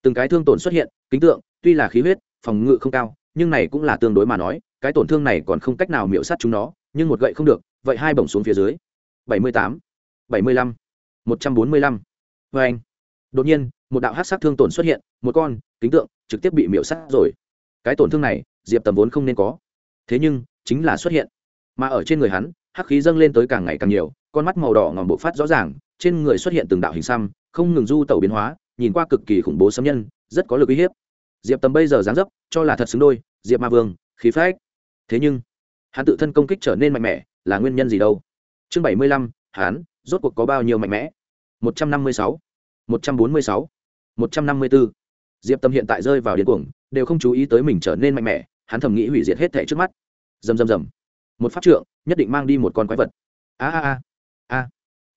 Từng cái thương tổn xuất hiện, kính tượng, tuy là khí huyết, phòng ngự không cao, nhưng này cũng là tương đối mà nói, cái tổn thương này còn không cách nào miễu sát chúng nó, nhưng một gậy không được, vậy hai bổng xuống phía dưới. bảy mươi tám bảy mươi lăm, một trăm bốn mươi lăm. Vê anh, đột nhiên, một đạo hát sát thương tổn xuất hiện, một con, kính tượng, trực tiếp bị miễu sát rồi. Cái tổn thương này, diệp tầm vốn không nên có. Thế nhưng, chính là xuất hiện. Mà ở trên người hắn, hắc khí dâng lên tới càng ngày càng nhiều, con mắt màu đỏ ngòm bộ phát rõ ràng, trên người xuất hiện từng đạo hình xăm, không ngừng du tẩu biến hóa, nhìn qua cực kỳ khủng bố xâm nhân, rất có lực uy hiếp. Diệp tầm bây giờ dáng dấp, cho là thật xứng đôi, diệp ma vương, khí phách. Thế nhưng, hắn tự thân công kích trở nên mạnh mẽ, là nguyên nhân gì đâu? Chương bảy mươi lăm hắn rốt cuộc có bao nhiêu mạnh mẽ? Một trăm năm mươi sáu, một trăm bốn mươi sáu, một trăm năm mươi bốn diệp tâm hiện tại rơi vào điên cuồng, đều không chú ý tới mình trở nên mạnh mẽ, hắn thầm nghĩ hủy diệt hết thẻ trước mắt. Rầm rầm rầm. Một pháp trượng, nhất định mang đi một con quái vật. A a a. A.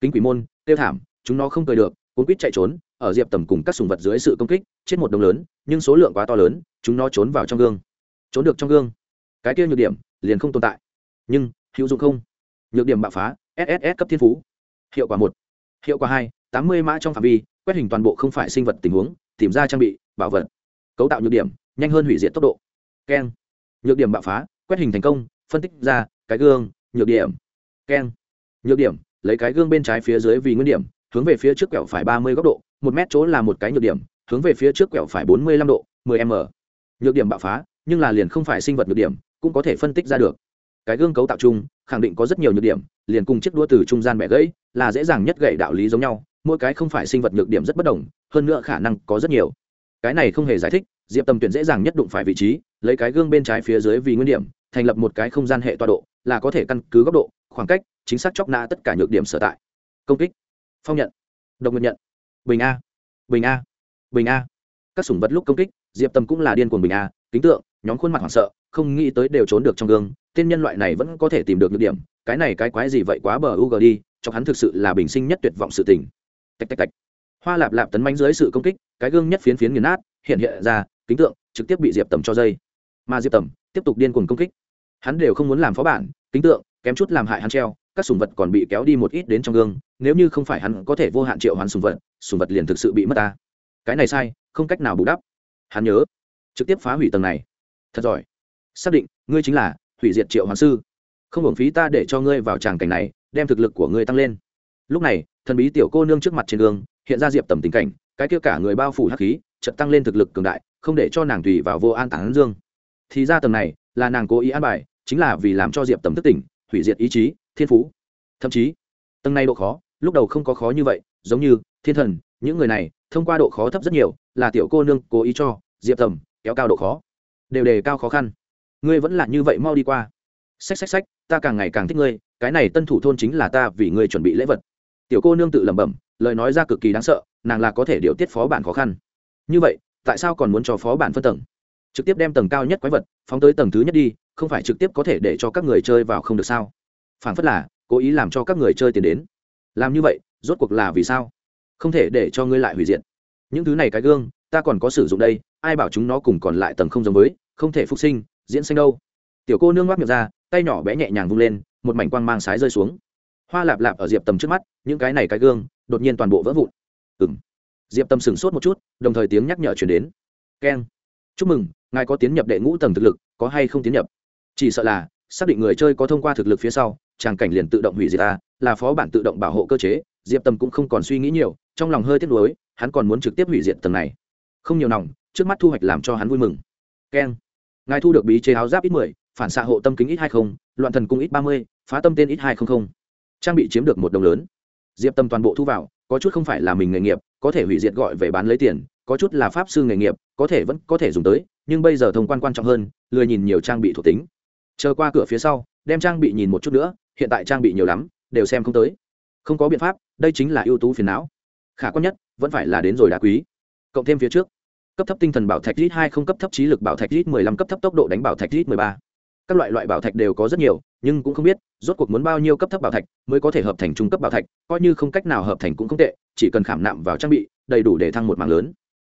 Kính quỷ môn, tiêu thảm, chúng nó không cười được, cuốn quýt chạy trốn, ở diệp tầm cùng các sùng vật dưới sự công kích, chết một đồng lớn, nhưng số lượng quá to lớn, chúng nó trốn vào trong gương. Trốn được trong gương. Cái kia nhược điểm, liền không tồn tại. Nhưng, hữu dụng không? Nhược điểm bạo phá sss cấp thiên phú hiệu quả một, hiệu quả hai, tám mươi mã trong phạm vi, quét hình toàn bộ không phải sinh vật tình huống, tìm ra trang bị, bảo vật, cấu tạo nhược điểm, nhanh hơn hủy diệt tốc độ. Keng. Nhược điểm bạo phá, quét hình thành công, phân tích ra cái gương, nhược điểm. Keng. Nhược điểm, lấy cái gương bên trái phía dưới vì nguyên điểm, hướng về phía trước quẹo phải ba mươi góc độ, một mét chỗ là một cái nhược điểm, hướng về phía trước quẹo phải bốn mươi lăm độ, mười m. Nhược điểm bạo phá, nhưng là liền không phải sinh vật nhược điểm, cũng có thể phân tích ra được. Cái gương cấu tạo chung, khẳng định có rất nhiều nhược điểm liền cùng chiếc đua từ trung gian bẻ gãy, là dễ dàng nhất gậy đạo lý giống nhau, mỗi cái không phải sinh vật nhược điểm rất bất đồng, hơn nữa khả năng có rất nhiều. Cái này không hề giải thích, diệp tầm tuyển dễ dàng nhất đụng phải vị trí, lấy cái gương bên trái phía dưới vì nguyên điểm, thành lập một cái không gian hệ tọa độ, là có thể căn cứ góc độ, khoảng cách, chính xác chóc nã tất cả nhược điểm sở tại. Công kích. Phong nhận. Độc nguyện nhận. Bình a. Bình a. Bình a. Các sủng vật lúc công kích, diệp tâm cũng là điên cuồng bình a, kính tượng, nhóm khuôn mặt hoảng sợ, không nghĩ tới đều trốn được trong gương, tên nhân loại này vẫn có thể tìm được nhược điểm cái này cái quái gì vậy quá bờ u g đi, cho hắn thực sự là bình sinh nhất tuyệt vọng sự tình. Tạch tạch tạch. Hoa lạp lạp tấn mánh dưới sự công kích, cái gương nhất phiến phiến nghiền nát, hiện hiện ra, kính tượng, trực tiếp bị diệp tầm cho dây. Mà diệp tầm tiếp tục điên cuồng công kích. Hắn đều không muốn làm phó bản, kính tượng, kém chút làm hại hắn treo, các sùng vật còn bị kéo đi một ít đến trong gương, nếu như không phải hắn có thể vô hạn triệu hắn sùng vật sùng vật liền thực sự bị mất ta. Cái này sai, không cách nào bù đắp. Hắn nhớ, trực tiếp phá hủy tầng này. Thật giỏi. Xác định, ngươi chính là hủy diệt triệu hoàng sư không hưởng phí ta để cho ngươi vào tràng cảnh này, đem thực lực của ngươi tăng lên. Lúc này, thần bí tiểu cô nương trước mặt trên gương hiện ra diệp tầm tình cảnh, cái kia cả người bao phủ hắc khí, chợt tăng lên thực lực cường đại, không để cho nàng tùy vào vô an tản dương. Thì ra tầng này, là nàng cố ý an bài, chính là vì làm cho diệp tầm thức tỉnh, hủy diệt ý chí, thiên phú. Thậm chí, tầng này độ khó, lúc đầu không có khó như vậy, giống như thiên thần, những người này, thông qua độ khó thấp rất nhiều, là tiểu cô nương cố ý cho diệp tầm kéo cao độ khó. Đều đề cao khó khăn. Ngươi vẫn là như vậy mau đi qua xách xách xách, ta càng ngày càng thích ngươi, cái này tân thủ thôn chính là ta vì ngươi chuẩn bị lễ vật. Tiểu cô nương tự lẩm bẩm, lời nói ra cực kỳ đáng sợ, nàng là có thể điều tiết phó bản khó khăn. Như vậy, tại sao còn muốn cho phó bản phân tầng? Trực tiếp đem tầng cao nhất quái vật, phóng tới tầng thứ nhất đi, không phải trực tiếp có thể để cho các người chơi vào không được sao? Phản phất là, cố ý làm cho các người chơi tiền đến. Làm như vậy, rốt cuộc là vì sao? Không thể để cho ngươi lại hủy diệt. Những thứ này cái gương, ta còn có sử dụng đây, ai bảo chúng nó cùng còn lại tầng không giống với, không thể phục sinh, diễn sinh đâu. Tiểu cô nương ngoác miệng ra tay nhỏ bé nhẹ nhàng vung lên, một mảnh quang mang sái rơi xuống. Hoa lạp lạp ở diệp tầm trước mắt, những cái này cái gương, đột nhiên toàn bộ vỡ vụn. Ừ m diệp tầm sửng sốt một chút, đồng thời tiếng nhắc nhở chuyển đến. Keng. Chúc mừng, ngài có tiến nhập đệ ngũ tầng thực lực, có hay không tiến nhập? Chỉ sợ là, xác định người chơi có thông qua thực lực phía sau tràng cảnh liền tự động hủy diệt ta, là phó bản tự động bảo hộ cơ chế, diệp tâm cũng không còn suy nghĩ nhiều, trong lòng hơi tiếc nuối, hắn còn muốn trực tiếp hủy diệt tầng này. Không nhiều nòng, trước mắt thu hoạch làm cho hắn vui mừng. Keng. Ngài thu được bí chế áo giáp ít mười phản xạ hộ tâm kính ít hai không, loạn thần cung ít ba mươi phá tâm tên ít hai không không. trang bị chiếm được một đồng lớn. Diệp tâm toàn bộ thu vào có chút không phải là mình nghề nghiệp có thể hủy diệt gọi về bán lấy tiền có chút là pháp sư nghề nghiệp có thể vẫn có thể dùng tới nhưng bây giờ thông quan quan trọng hơn lười nhìn nhiều trang bị thuộc tính. Chờ qua cửa phía sau đem trang bị nhìn một chút nữa hiện tại trang bị nhiều lắm đều xem không tới. Không có biện pháp đây chính là ưu tú phiền não. Khả quan nhất vẫn phải là đến rồi đá quý. Cộng thêm phía trước cấp thấp tinh thần bảo thạch ít hai không cấp thấp trí lực bảo thạch ít mười lăm cấp thấp tốc độ đánh bảo thạch ít mười ba các loại loại bảo thạch đều có rất nhiều, nhưng cũng không biết, rốt cuộc muốn bao nhiêu cấp thấp bảo thạch mới có thể hợp thành trung cấp bảo thạch, coi như không cách nào hợp thành cũng không tệ, chỉ cần khảm nạm vào trang bị, đầy đủ để thăng một mạng lớn.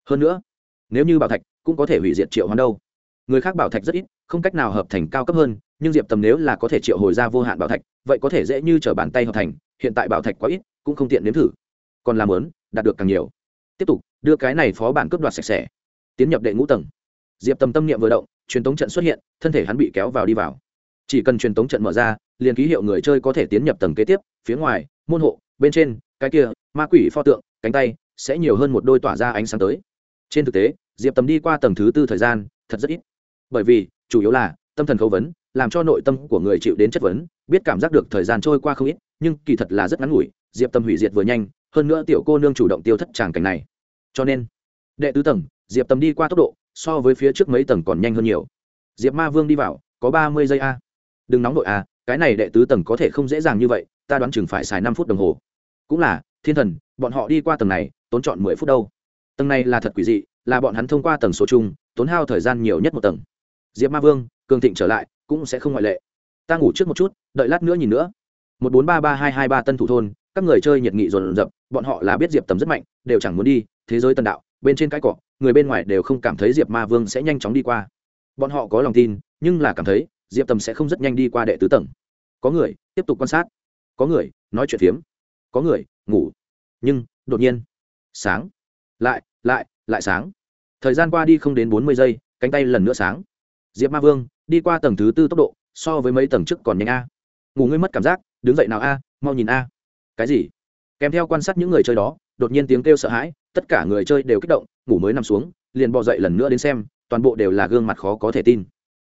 Hơn nữa, nếu như bảo thạch cũng có thể hủy diệt triệu hoán đâu. Người khác bảo thạch rất ít, không cách nào hợp thành cao cấp hơn, nhưng diệp tầm nếu là có thể triệu hồi ra vô hạn bảo thạch, vậy có thể dễ như t bàn tay hợp thành, hiện tại bảo thạch quá ít, cũng không tiện nếm thử. Còn làm lớn, đạt được càng nhiều. Tiếp tục, đưa cái này phó bản cướp đoạt sạch sẽ. Tiến nhập đệ ngũ tầng. Diệp tầm tâm niệm vừa động truyền tống trận xuất hiện, thân thể hắn bị kéo vào đi vào. Chỉ cần truyền tống trận mở ra, liền ký hiệu người chơi có thể tiến nhập tầng kế tiếp, phía ngoài, môn hộ, bên trên, cái kia, ma quỷ pho tượng, cánh tay, sẽ nhiều hơn một đôi tỏa ra ánh sáng tới. Trên thực tế, diệp tầm đi qua tầng thứ tư thời gian, thật rất ít. Bởi vì, chủ yếu là, tâm thần khấu vấn, làm cho nội tâm của người chịu đến chất vấn, biết cảm giác được thời gian trôi qua không ít, nhưng kỳ thật là rất ngắn ngủi, diệp tâm hủy diệt vừa nhanh, hơn nữa tiểu cô nương chủ động tiêu thất tràng cảnh này. Cho nên, đệ tứ tầng, diệp tâm đi qua tốc độ so với phía trước mấy tầng còn nhanh hơn nhiều. Diệp ma vương đi vào, có ba mươi giây a. Đừng nóng đội a, cái này đệ tứ tầng có thể không dễ dàng như vậy, ta đoán chừng phải xài năm phút đồng hồ. Cũng là, thiên thần, bọn họ đi qua tầng này, tốn chọn mười phút đâu. Tầng này là thật quỷ dị, là bọn hắn thông qua tầng số chung, tốn hao thời gian nhiều nhất một tầng. Diệp ma vương, cường thịnh trở lại, cũng sẽ không ngoại lệ. Ta ngủ trước một chút, đợi lát nữa nhìn nữa. Một bốn ba ba hai hai ba tân thủ thôn, các người chơi nhiệt nghị dồn dập, bọn họ là biết diệp tầm rất mạnh, đều chẳng muốn đi, thế giới tân đạo, bên trên cái cỏ người bên ngoài đều không cảm thấy diệp ma vương sẽ nhanh chóng đi qua. Bọn họ có lòng tin, nhưng là cảm thấy, diệp tầm sẽ không rất nhanh đi qua đệ tứ tầng. Có người, tiếp tục quan sát. Có người, nói chuyện phiếm. Có người, ngủ. Nhưng, đột nhiên, sáng. Lại lại lại sáng. Thời gian qua đi không đến bốn mươi giây, cánh tay lần nữa sáng. Diệp ma vương, đi qua tầng thứ tư tốc độ, so với mấy tầng trước còn nhanh a. Ngủ ngươi mất cảm giác, đứng dậy nào a, mau nhìn a. Cái gì? Kèm theo quan sát những người chơi đó, đột nhiên tiếng kêu sợ hãi, tất cả người chơi đều kích động ngủ mới nằm xuống, liền bò dậy lần nữa đến xem, toàn bộ đều là gương mặt khó có thể tin.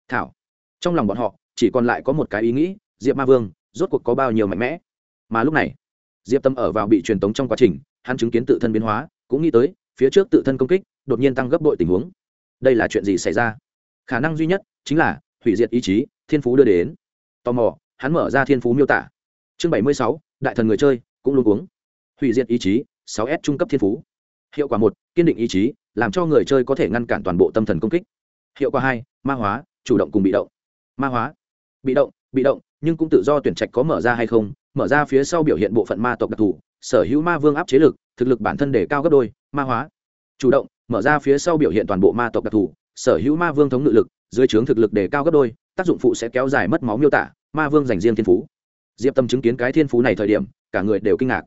Thảo, trong lòng bọn họ, chỉ còn lại có một cái ý nghĩ, diệp ma vương, rốt cuộc có bao nhiêu mạnh mẽ? Mà lúc này, diệp tâm ở vào bị truyền tống trong quá trình, hắn chứng kiến tự thân biến hóa, cũng nghĩ tới, phía trước tự thân công kích, đột nhiên tăng gấp đội tình huống. Đây là chuyện gì xảy ra? Khả năng duy nhất chính là hủy diệt ý chí, thiên phú đưa đến. Tò mò, hắn mở ra thiên phú miêu tả. Chương bảy mươi sáu, đại thần người chơi, cũng luôn uống. Hủy diệt ý chí, sáu s trung cấp thiên phú hiệu quả một, kiên định ý chí, làm cho người chơi có thể ngăn cản toàn bộ tâm thần công kích. Hiệu quả hai, ma hóa, chủ động cùng bị động. Ma hóa, bị động bị động, nhưng cũng tự do tuyển trạch có mở ra hay không, mở ra phía sau biểu hiện bộ phận ma tộc đặc thù, sở hữu ma vương áp chế lực, thực lực bản thân để cao gấp đôi, ma hóa. Chủ động, mở ra phía sau biểu hiện toàn bộ ma tộc đặc thù, sở hữu ma vương thống ngự lực, dưới trướng thực lực đề cao gấp đôi, tác dụng phụ sẽ kéo dài mất máu miêu tả, ma vương dành riêng thiên phú. Diệp tâm chứng kiến cái thiên phú này thời điểm, cả người đều kinh ngạc.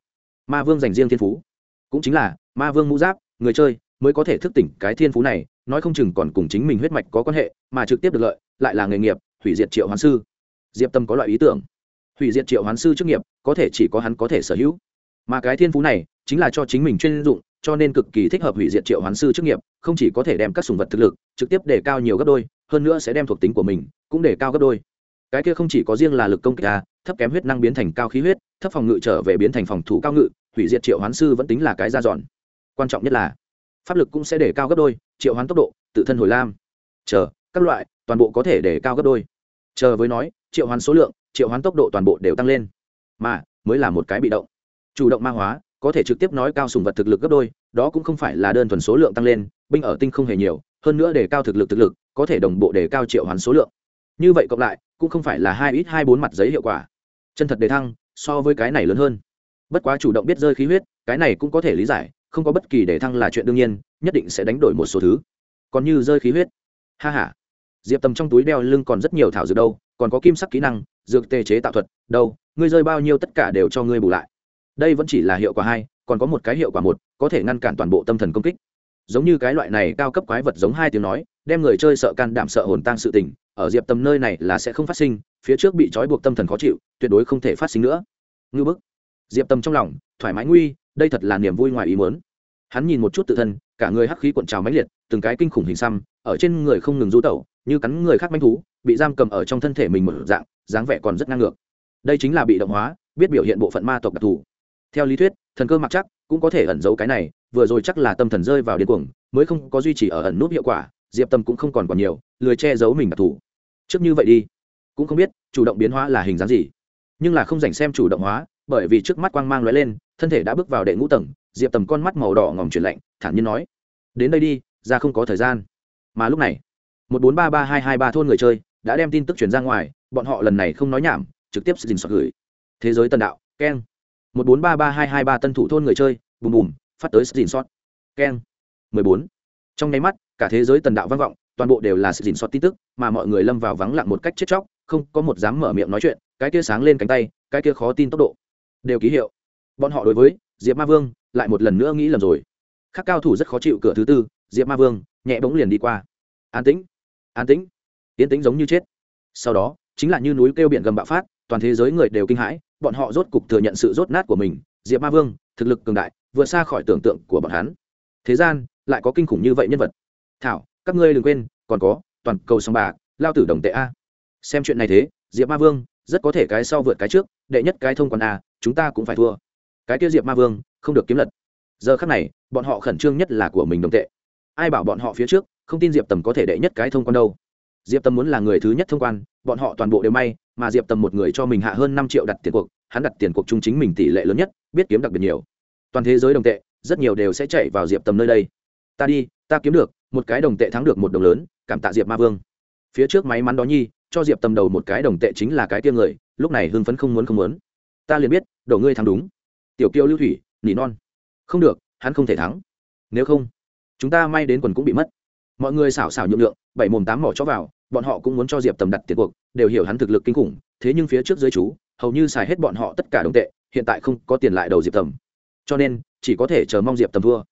Ma vương dành riêng thiên phú cũng chính là, ma vương mũ giáp, người chơi mới có thể thức tỉnh cái thiên phú này, nói không chừng còn cùng chính mình huyết mạch có quan hệ, mà trực tiếp được lợi, lại là nghề nghiệp, hủy diệt triệu hoán sư. Diệp tâm có loại ý tưởng. Hủy diệt triệu hoán sư chức nghiệp, có thể chỉ có hắn có thể sở hữu. Mà cái thiên phú này, chính là cho chính mình chuyên dụng, cho nên cực kỳ thích hợp hủy diệt triệu hoán sư chức nghiệp, không chỉ có thể đem các sùng vật thực lực, trực tiếp để cao nhiều gấp đôi, hơn nữa sẽ đem thuộc tính của mình cũng để cao gấp đôi. Cái kia không chỉ có riêng là lực công kích a thấp kém huyết năng biến thành cao khí huyết, thấp phòng ngự trở về biến thành phòng thủ cao ngự hủy diệt triệu hoán sư vẫn tính là cái ra dọn. Quan trọng nhất là, pháp lực cũng sẽ để cao gấp đôi, triệu hoán tốc độ, tự thân hồi lam. Chờ, các loại, toàn bộ có thể để cao gấp đôi. Chờ với nói, triệu hoán số lượng, triệu hoán tốc độ toàn bộ đều tăng lên. Mà, mới là một cái bị động. Chủ động ma hóa, có thể trực tiếp nói cao sùng vật thực lực gấp đôi, đó cũng không phải là đơn thuần số lượng tăng lên, binh ở tinh không hề nhiều, hơn nữa để cao thực lực thực lực, có thể đồng bộ để cao triệu hoán số lượng. Như vậy cộng lại, cũng không phải là hai ít hai bốn mặt giấy hiệu quả. Chân thật đề thăng, so với cái này lớn hơn bất quá chủ động biết rơi khí huyết cái này cũng có thể lý giải không có bất kỳ để thăng là chuyện đương nhiên nhất định sẽ đánh đổi một số thứ. Còn như rơi khí huyết. Ha ha, diệp tầm trong túi đeo lưng còn rất nhiều thảo dược đâu còn có kim sắc kỹ năng dược tê chế tạo thuật đâu ngươi rơi bao nhiêu tất cả đều cho ngươi bù lại. Đây vẫn chỉ là hiệu quả hai còn có một cái hiệu quả một có thể ngăn cản toàn bộ tâm thần công kích. Giống như cái loại này cao cấp quái vật giống hai tiếng nói đem người chơi sợ can đảm sợ hồn tăng sự tình ở diệp tầm nơi này là sẽ không phát sinh phía trước bị trói buộc tâm thần khó chịu tuyệt đối không thể phát sinh nữa. Ngư bức diệp Tâm trong lòng, thoải mái nguy, đây thật là niềm vui ngoài ý muốn. Hắn nhìn một chút tự thân, cả người hắc khí cuộn trào mãnh liệt, từng cái kinh khủng hình xăm, ở trên người không ngừng du tẩu, như cắn người khác manh thú, bị giam cầm ở trong thân thể mình một dạng, dáng vẻ còn rất ngang ngược. Đây chính là bị động hóa, biết biểu hiện bộ phận ma tộc đặc thù. Theo lý thuyết, thần cơ mặc chắc cũng có thể ẩn giấu cái này, vừa rồi chắc là tâm thần rơi vào điên cuồng, mới không có duy trì ở ẩn nút hiệu quả, diệp tâm cũng không còn còn nhiều, lười che giấu mình đặc thù. Trước như vậy đi, cũng không biết chủ động biến hóa là hình dáng gì, nhưng là không dành xem chủ động hóa bởi vì trước mắt quang mang lóe lên, thân thể đã bước vào đệ ngũ tầng, diệp tầm con mắt màu đỏ ngòm chuyển lạnh, thản nhiên nói, đến đây đi, ra không có thời gian. Mà lúc này, một bốn ba ba hai hai ba thôn người chơi đã đem tin tức truyền ra ngoài, bọn họ lần này không nói nhảm, trực tiếp xin soạt gửi. Thế giới tần đạo, keng. Một bốn ba ba hai hai ba tân thủ thôn người chơi, bùm bùm, phát tới xin soát keng. Mười bốn. Trong nháy mắt, cả thế giới tần đạo vang vọng, toàn bộ đều là xin dình soát tin tức, mà mọi người lâm vào vắng lặng một cách chết chóc, không có một dám mở miệng nói chuyện, cái kia sáng lên cánh tay, cái kia khó tin tốc độ đều ký hiệu. Bọn họ đối với diệp ma vương lại một lần nữa nghĩ lầm rồi. Các cao thủ rất khó chịu cửa thứ tư, diệp ma vương nhẹ bóng liền đi qua. An tĩnh an tĩnh. Yến tĩnh giống như chết. Sau đó, chính là như núi kêu biển gầm bạo phát, toàn thế giới người đều kinh hãi, bọn họ rốt cục thừa nhận sự rốt nát của mình. Diệp ma vương, thực lực cường đại, vượt xa khỏi tưởng tượng của bọn hắn. Thế gian lại có kinh khủng như vậy nhân vật. Thảo, các ngươi đừng quên, còn có toàn cầu song bạc, lao tử đồng tệ a. Xem chuyện này thế, diệp ma vương rất có thể cái sau vượt cái trước, đệ nhất cái thông quan a chúng ta cũng phải thua. Cái kia diệp ma vương, không được kiếm lật. Giờ khắc này, bọn họ khẩn trương nhất là của mình đồng tệ. Ai bảo bọn họ phía trước, không tin diệp tầm có thể đệ nhất cái thông quan đâu. Diệp tầm muốn là người thứ nhất thông quan, bọn họ toàn bộ đều may, mà diệp tầm một người cho mình hạ hơn năm triệu đặt tiền cuộc, hắn đặt tiền cuộc chung chính mình tỷ lệ lớn nhất, biết kiếm đặc biệt nhiều. Toàn thế giới đồng tệ, rất nhiều đều sẽ chạy vào diệp tầm nơi đây. Ta đi, ta kiếm được, một cái đồng tệ thắng được một đồng lớn, cảm tạ diệp ma vương. Phía trước máy mắn đó nhi, cho diệp tầm đầu một cái đồng tệ chính là cái tiêm người, lúc này hưng phấn không muốn không muốn ta liền biết đổ ngươi thắng đúng. Tiểu kiêu lưu thủy, nỉ non. Không được, hắn không thể thắng. Nếu không, chúng ta may đến quần cũng bị mất. Mọi người xảo xảo nhượng lượng, bảy mồm tám mỏ cho vào, bọn họ cũng muốn cho diệp tầm đặt tiền cuộc, đều hiểu hắn thực lực kinh khủng, thế nhưng phía trước dưới chú, hầu như xài hết bọn họ tất cả đồng tệ, hiện tại không có tiền lại đầu diệp tầm. Cho nên, chỉ có thể chờ mong diệp tầm thua.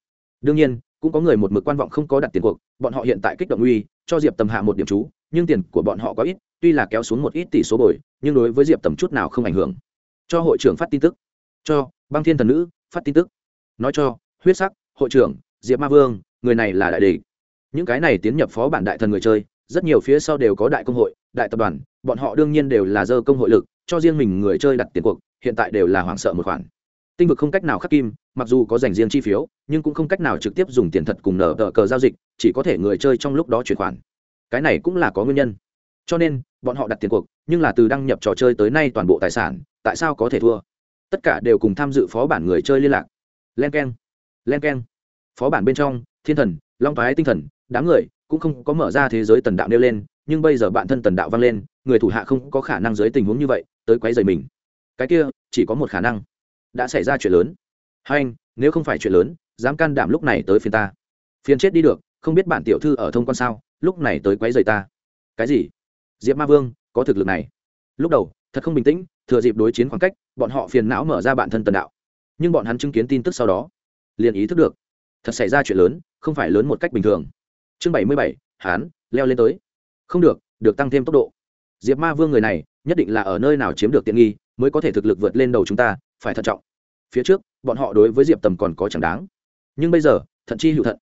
Đương nhiên, cũng có người một mực quan vọng không có đặt tiền cuộc, bọn họ hiện tại kích động uy, cho diệp tầm hạ một điểm chú, nhưng tiền của bọn họ có ít, tuy là kéo xuống một ít tỷ số bồi, nhưng đối với diệp tầm chút nào không ảnh hưởng cho hội trưởng phát tin tức. Cho, băng thiên thần nữ, phát tin tức. Nói cho, huyết sắc, hội trưởng, diệp ma vương, người này là đại địch. Những cái này tiến nhập phó bản đại thần người chơi, rất nhiều phía sau đều có đại công hội, đại tập đoàn, bọn họ đương nhiên đều là dơ công hội lực, cho riêng mình người chơi đặt tiền cuộc, hiện tại đều là hoảng sợ một khoản. Tinh vực không cách nào khắc kim, mặc dù có dành riêng chi phiếu, nhưng cũng không cách nào trực tiếp dùng tiền thật cùng nở tờ cờ giao dịch, chỉ có thể người chơi trong lúc đó chuyển khoản. Cái này cũng là có nguyên nhân. Cho nên, bọn họ đặt tiền cuộc, nhưng là từ đăng nhập trò chơi tới nay toàn bộ tài sản tại sao có thể thua? Tất cả đều cùng tham dự phó bản người chơi liên lạc. Len k e n len k e n phó bản bên trong, thiên thần, long thoái tinh thần, đám người cũng không có mở ra thế giới tần đạo nêu lên, nhưng bây giờ bản thân tần đạo vang lên, người thủ hạ không có khả năng dưới tình huống như vậy, tới quấy rầy mình. Cái kia, chỉ có một khả năng. Đã xảy ra chuyện lớn. Hai anh, nếu không phải chuyện lớn, dám can đảm lúc này tới phiên ta. Phiên chết đi được, không biết bản tiểu thư ở thông quan sao, lúc này tới quấy rầy ta. Cái gì? Diệp ma vương, có thực lực này. Lúc đầu, thật không bình tĩnh thừa dịp đối chiến khoảng cách, bọn họ phiền não mở ra bản thân tần đạo. Nhưng bọn hắn chứng kiến tin tức sau đó, liền ý thức được, thật xảy ra chuyện lớn, không phải lớn một cách bình thường. Chương bảy mươi bảy hán leo lên tới. Không được được tăng thêm tốc độ. Diệp ma vương người này, nhất định là ở nơi nào chiếm được tiện nghi, mới có thể thực lực vượt lên đầu chúng ta, phải thận trọng. Phía trước, bọn họ đối với diệp tầm còn có chẳng đáng. Nhưng bây giờ, thận chi hữu thận.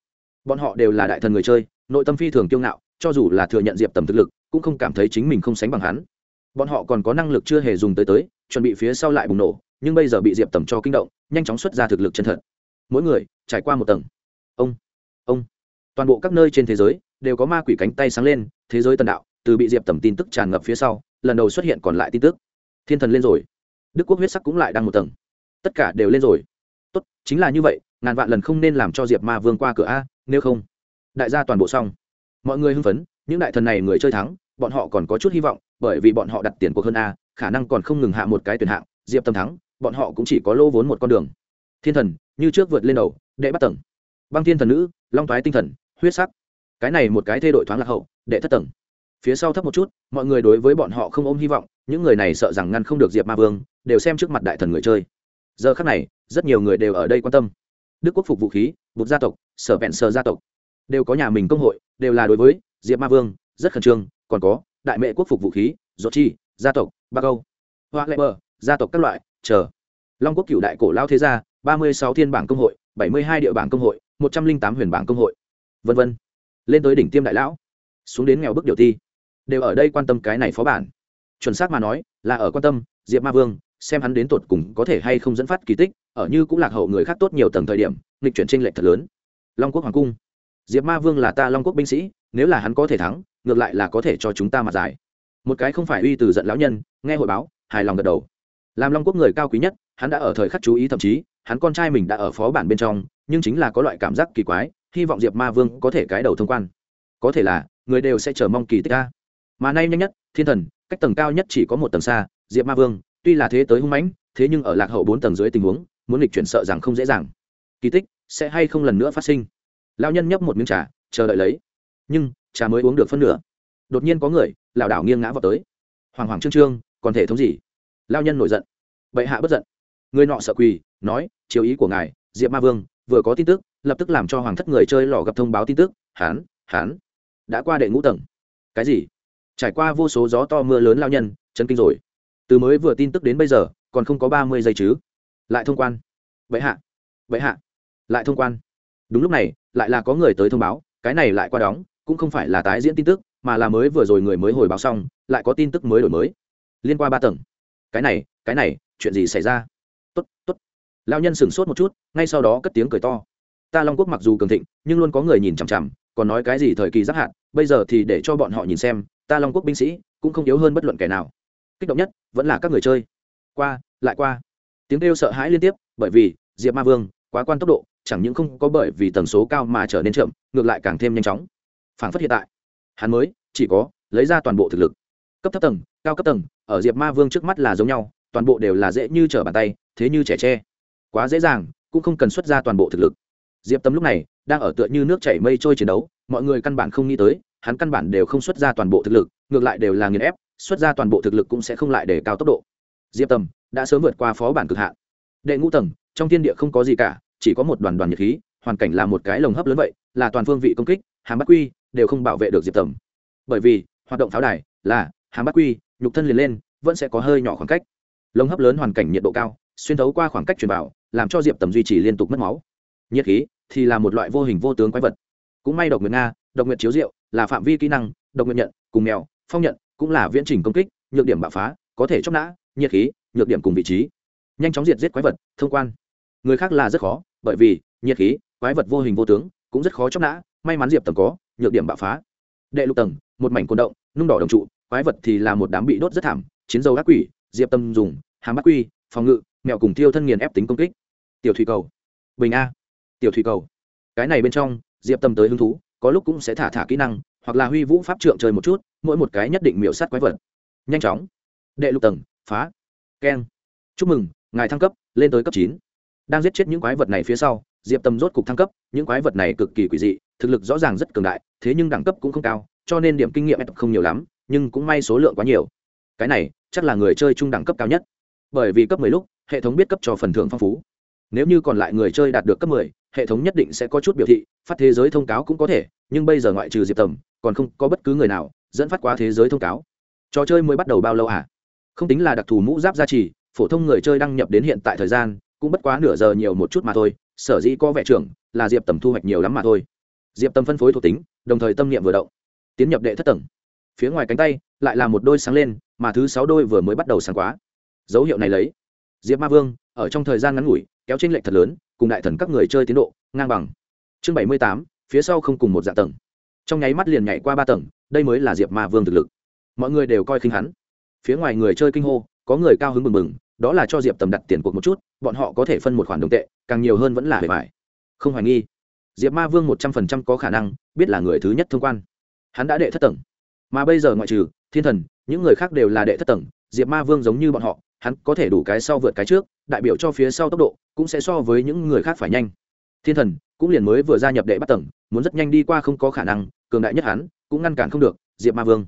Bọn họ đều là đại thần người chơi, nội tâm phi thường kiêu ngạo, cho dù là thừa nhận diệp tầm thực lực, cũng không cảm thấy chính mình không sánh bằng hắn bọn họ còn có năng lực chưa hề dùng tới tới, chuẩn bị phía sau lại bùng nổ, nhưng bây giờ bị diệp tầm cho kinh động, nhanh chóng xuất ra thực lực chân thật. Mỗi người, trải qua một tầng. Ông ông. Toàn bộ các nơi trên thế giới đều có ma quỷ cánh tay sáng lên, thế giới tần đạo, từ bị diệp tầm tin tức tràn ngập phía sau, lần đầu xuất hiện còn lại tin tức. Thiên thần lên rồi. Đức quốc huyết sắc cũng lại đang một tầng. Tất cả đều lên rồi. Tốt, chính là như vậy, ngàn vạn lần không nên làm cho diệp ma vương qua cửa a, nếu không. Đại gia toàn bộ xong. Mọi người hưng phấn, những đại thần này người chơi thắng, bọn họ còn có chút hy vọng bởi vì bọn họ đặt tiền cuộc hơn a, khả năng còn không ngừng hạ một cái tuyển hạng, diệp tâm thắng, bọn họ cũng chỉ có lô vốn một con đường. Thiên thần, như trước vượt lên đầu, đệ bắt tầng. Băng thiên thần nữ, long toái tinh thần, huyết sắc. Cái này một cái thay đổi thoáng lạc hậu, đệ thất tầng. Phía sau thấp một chút, mọi người đối với bọn họ không ôm hy vọng, những người này sợ rằng ngăn không được diệp ma vương, đều xem trước mặt đại thần người chơi. Giờ khác này, rất nhiều người đều ở đây quan tâm. Đức quốc phục vũ khí bục gia tộc, sở vẹn sở gia tộc. Đều có nhà mình công hội, đều là đối với diệp ma vương, rất khẩn trương, còn có đại mệ quốc phục vũ khí dột chi, gia tộc, ba câu, hoa lệ bờ, gia tộc các loại, chờ. Long quốc cựu đại cổ lao thế gia, ba mươi sáu thiên bảng công hội, bảy mươi hai địa bảng công hội, một trăm linh tám huyền bảng công hội. V v lên tới đỉnh tiêm đại lão. Xuống đến nghèo bức điều thi đều ở đây quan tâm cái này phó bản. Chuẩn xác mà nói, là ở quan tâm, diệp ma vương, xem hắn đến tột cùng có thể hay không dẫn phát kỳ tích, ở như cũng lạc hậu người khác tốt nhiều tầng thời điểm, nghịch chuyển tranh lệch thật lớn. Long quốc hoàng cung. Diệp ma vương là ta long quốc binh sĩ, nếu là hắn có thể thắng ngược lại là có thể cho chúng ta mặt giải. Một cái không phải uy từ giận lão nhân, nghe hội báo, hài lòng gật đầu. Làm long quốc người cao quý nhất, hắn đã ở thời khắc chú ý thậm chí, hắn con trai mình đã ở phó bản bên trong, nhưng chính là có loại cảm giác kỳ quái, hy vọng diệp ma vương có thể cái đầu thông quan. Có thể là, người đều sẽ chờ mong kỳ tích ca mà nay nhanh nhất, thiên thần, cách tầng cao nhất chỉ có một tầng xa, diệp ma vương, tuy là thế tới hung mãnh, thế nhưng ở lạc hậu bốn tầng dưới tình huống, muốn lịch chuyển sợ rằng không dễ dàng. Kỳ tích sẽ hay không lần nữa phát sinh? Lao nhân nhấp một miếng trà, chờ đợi lấy. Nhưng trà mới uống được phân nửa. Đột nhiên có người, lảo đảo nghiêng ngã vào tới. Hoàng hoàng trương trương, còn thể thống gì? Lao nhân nổi giận. Bệ hạ bất giận. Người nọ sợ quỳ, nói chiếu ý của ngài, diệp ma vương, vừa có tin tức, lập tức làm cho hoàng thất người chơi lò gặp thông báo tin tức, hán hán, đã qua đệ ngũ tầng. Cái gì? Trải qua vô số gió to mưa lớn lao nhân chân kinh rồi. Từ mới vừa tin tức đến bây giờ, còn không có ba mươi giây chứ. Lại thông quan. Vậy hạ vậy hạ, lại thông quan. Đúng lúc này, lại là có người tới thông báo, cái này lại qua đóng cũng không phải là tái diễn tin tức, mà là mới vừa rồi người mới hồi báo xong, lại có tin tức mới đổi mới. Liên qua ba tầng. Cái này cái này, chuyện gì xảy ra? Tốt tốt. Lao nhân sửng sốt một chút, ngay sau đó cất tiếng cười to. Ta long quốc mặc dù cường thịnh, nhưng luôn có người nhìn chằm chằm, còn nói cái gì thời kỳ giáp hạn bây giờ thì để cho bọn họ nhìn xem, ta long quốc binh sĩ cũng không yếu hơn bất luận kẻ nào. Kích động nhất, vẫn là các người chơi. Qua, lại qua. Tiếng kêu sợ hãi liên tiếp, bởi vì, diệp ma vương, quá quan tốc độ, chẳng những không có bởi vì tần số cao mà trở nên chậm, ngược lại càng thêm nhanh chóng phản phất hiện tại. Hắn mới chỉ có lấy ra toàn bộ thực lực. Cấp thấp tầng, cao cấp tầng, ở diệp ma vương trước mắt là giống nhau, toàn bộ đều là dễ như trở bàn tay, thế như trẻ tre. Quá dễ dàng, cũng không cần xuất ra toàn bộ thực lực. Diệp tâm lúc này đang ở tựa như nước chảy mây trôi chiến đấu, mọi người căn bản không nghĩ tới, hắn căn bản đều không xuất ra toàn bộ thực lực, ngược lại đều là nghiền ép, xuất ra toàn bộ thực lực cũng sẽ không lại để cao tốc độ. Diệp tầm đã sớm vượt qua phó bản cực hạn. Đệ ngũ tầng, trong thiên địa không có gì cả, chỉ có một đoàn đoàn nhiệt khí, hoàn cảnh là một cái lồng hấp lớn vậy, là toàn phương vị công kích, hàm bắt quy đều không bảo vệ được diệp tầm. Bởi vì, hoạt động pháo đài là, hàm bắt quy, nhục thân liền lên, vẫn sẽ có hơi nhỏ khoảng cách. Lồng hấp lớn hoàn cảnh nhiệt độ cao, xuyên thấu qua khoảng cách truyền vào làm cho diệp tầm duy trì liên tục mất máu. Nhiệt khí thì là một loại vô hình vô tướng quái vật. Cũng may độc nguyệt nga, độc nguyệt chiếu diệu là phạm vi kỹ năng, độc nguyệt nhận, cùng mèo, phong nhận cũng là viễn trình công kích, nhược điểm bạo phá, có thể chóc nã, nhiệt khí, nhược điểm cùng vị trí. Nhanh chóng diệt giết quái vật, thông quan. Người khác là rất khó, bởi vì nhiệt khí, quái vật vô hình vô tướng cũng rất khó chóc nã, may mắn diệp tầm có nhược điểm bạo phá. Đệ lục tầng, một mảnh côn động, nung đỏ đồng trụ, quái vật thì là một đám bị đốt rất thảm, chiến dầu ác quỷ, diệp tâm dùng, hàm bát quy phòng ngự mẹo cùng tiêu thân nghiền ép tính công kích. Tiểu thủy cầu. Bình a. Tiểu thủy cầu. Cái này bên trong, diệp tâm tới hứng thú, có lúc cũng sẽ thả thả kỹ năng, hoặc là huy vũ pháp trượng chơi một chút, mỗi một cái nhất định miểu sát quái vật. Nhanh chóng. Đệ lục tầng, phá. Keng. Chúc mừng, ngài thăng cấp, lên tới cấp chín. Đang giết chết những quái vật này phía sau diệp tâm rốt cục thăng cấp, những quái vật này cực kỳ quỷ dị, thực lực rõ ràng rất cường đại, thế nhưng đẳng cấp cũng không cao, cho nên điểm kinh nghiệm không nhiều lắm, nhưng cũng may số lượng quá nhiều. Cái này, chắc là người chơi trung đẳng cấp cao nhất. Bởi vì cấp mười lúc, hệ thống biết cấp cho phần thưởng phong phú. Nếu như còn lại người chơi đạt được cấp mười, hệ thống nhất định sẽ có chút biểu thị, phát thế giới thông cáo cũng có thể, nhưng bây giờ ngoại trừ diệp tầm còn không có bất cứ người nào dẫn phát quá thế giới thông cáo. Trò chơi mới bắt đầu bao lâu à? Không tính là đặc thù mũ giáp gia trì, phổ thông người chơi đăng nhập đến hiện tại thời gian, cũng bất quá nửa giờ nhiều một chút mà thôi sở dĩ có vẻ trưởng là diệp tầm thu hoạch nhiều lắm mà thôi. Diệp tầm phân phối thuộc tính, đồng thời tâm niệm vừa động. Tiến nhập đệ thất tầng. Phía ngoài cánh tay lại là một đôi sáng lên, mà thứ sáu đôi vừa mới bắt đầu sáng quá. Dấu hiệu này lấy. Diệp ma vương, ở trong thời gian ngắn ngủi, kéo trên lệch thật lớn, cùng đại thần các người chơi tiến độ, ngang bằng. Chương bảy mươi tám, phía sau không cùng một dạng tầng. Trong nháy mắt liền nhảy qua ba tầng, đây mới là diệp ma vương thực lực. Mọi người đều coi khinh hắn. Phía ngoài người chơi kinh hô, có người cao hứng mừng mừng, đó là cho diệp tầm đặt tiền cuộc một chút bọn họ có thể phân một khoản đồng tệ, càng nhiều hơn vẫn là bề bài không hoài nghi. Diệp ma vương một trăm phần trăm có khả năng, biết là người thứ nhất thông quan. Hắn đã đệ thất tầng. Mà bây giờ ngoại trừ thiên thần, những người khác đều là đệ thất tầng. Diệp ma vương giống như bọn họ, hắn có thể đủ cái sau vượt cái trước, đại biểu cho phía sau tốc độ, cũng sẽ so với những người khác phải nhanh. Thiên thần cũng liền mới vừa gia nhập đệ bắt tầng, muốn rất nhanh đi qua không có khả năng, cường đại nhất hắn cũng ngăn cản không được, diệp ma vương.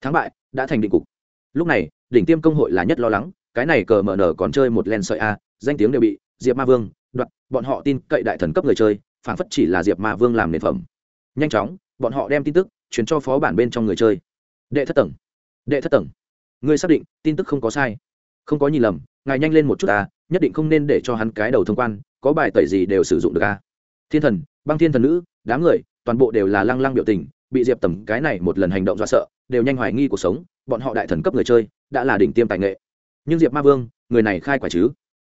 Thắng bại, đã thành định cục. Lúc này, đỉnh tiêm công hội là nhất lo lắng, cái này cờ mở nở còn chơi một len sợi a danh tiếng đều bị diệp ma vương, đoạt, bọn họ tin cậy đại thần cấp người chơi phản phất chỉ là diệp ma vương làm nền phẩm. Nhanh chóng, bọn họ đem tin tức chuyển cho phó bản bên trong người chơi. Đệ thất tầng, đệ thất tầng. Ngươi xác định, tin tức không có sai. Không có nhìn lầm, ngài nhanh lên một chút à nhất định không nên để cho hắn cái đầu thông quan, có bài tẩy gì đều sử dụng được à thiên thần, băng thiên thần nữ, đám người, toàn bộ đều là lăng lăng biểu tình, bị diệp tầm cái này một lần hành động do sợ, đều nhanh hoài nghi cuộc sống, bọn họ đại thần cấp người chơi, đã là đỉnh tiêm tài nghệ. Nhưng diệp ma vương, người này khai quả chứ?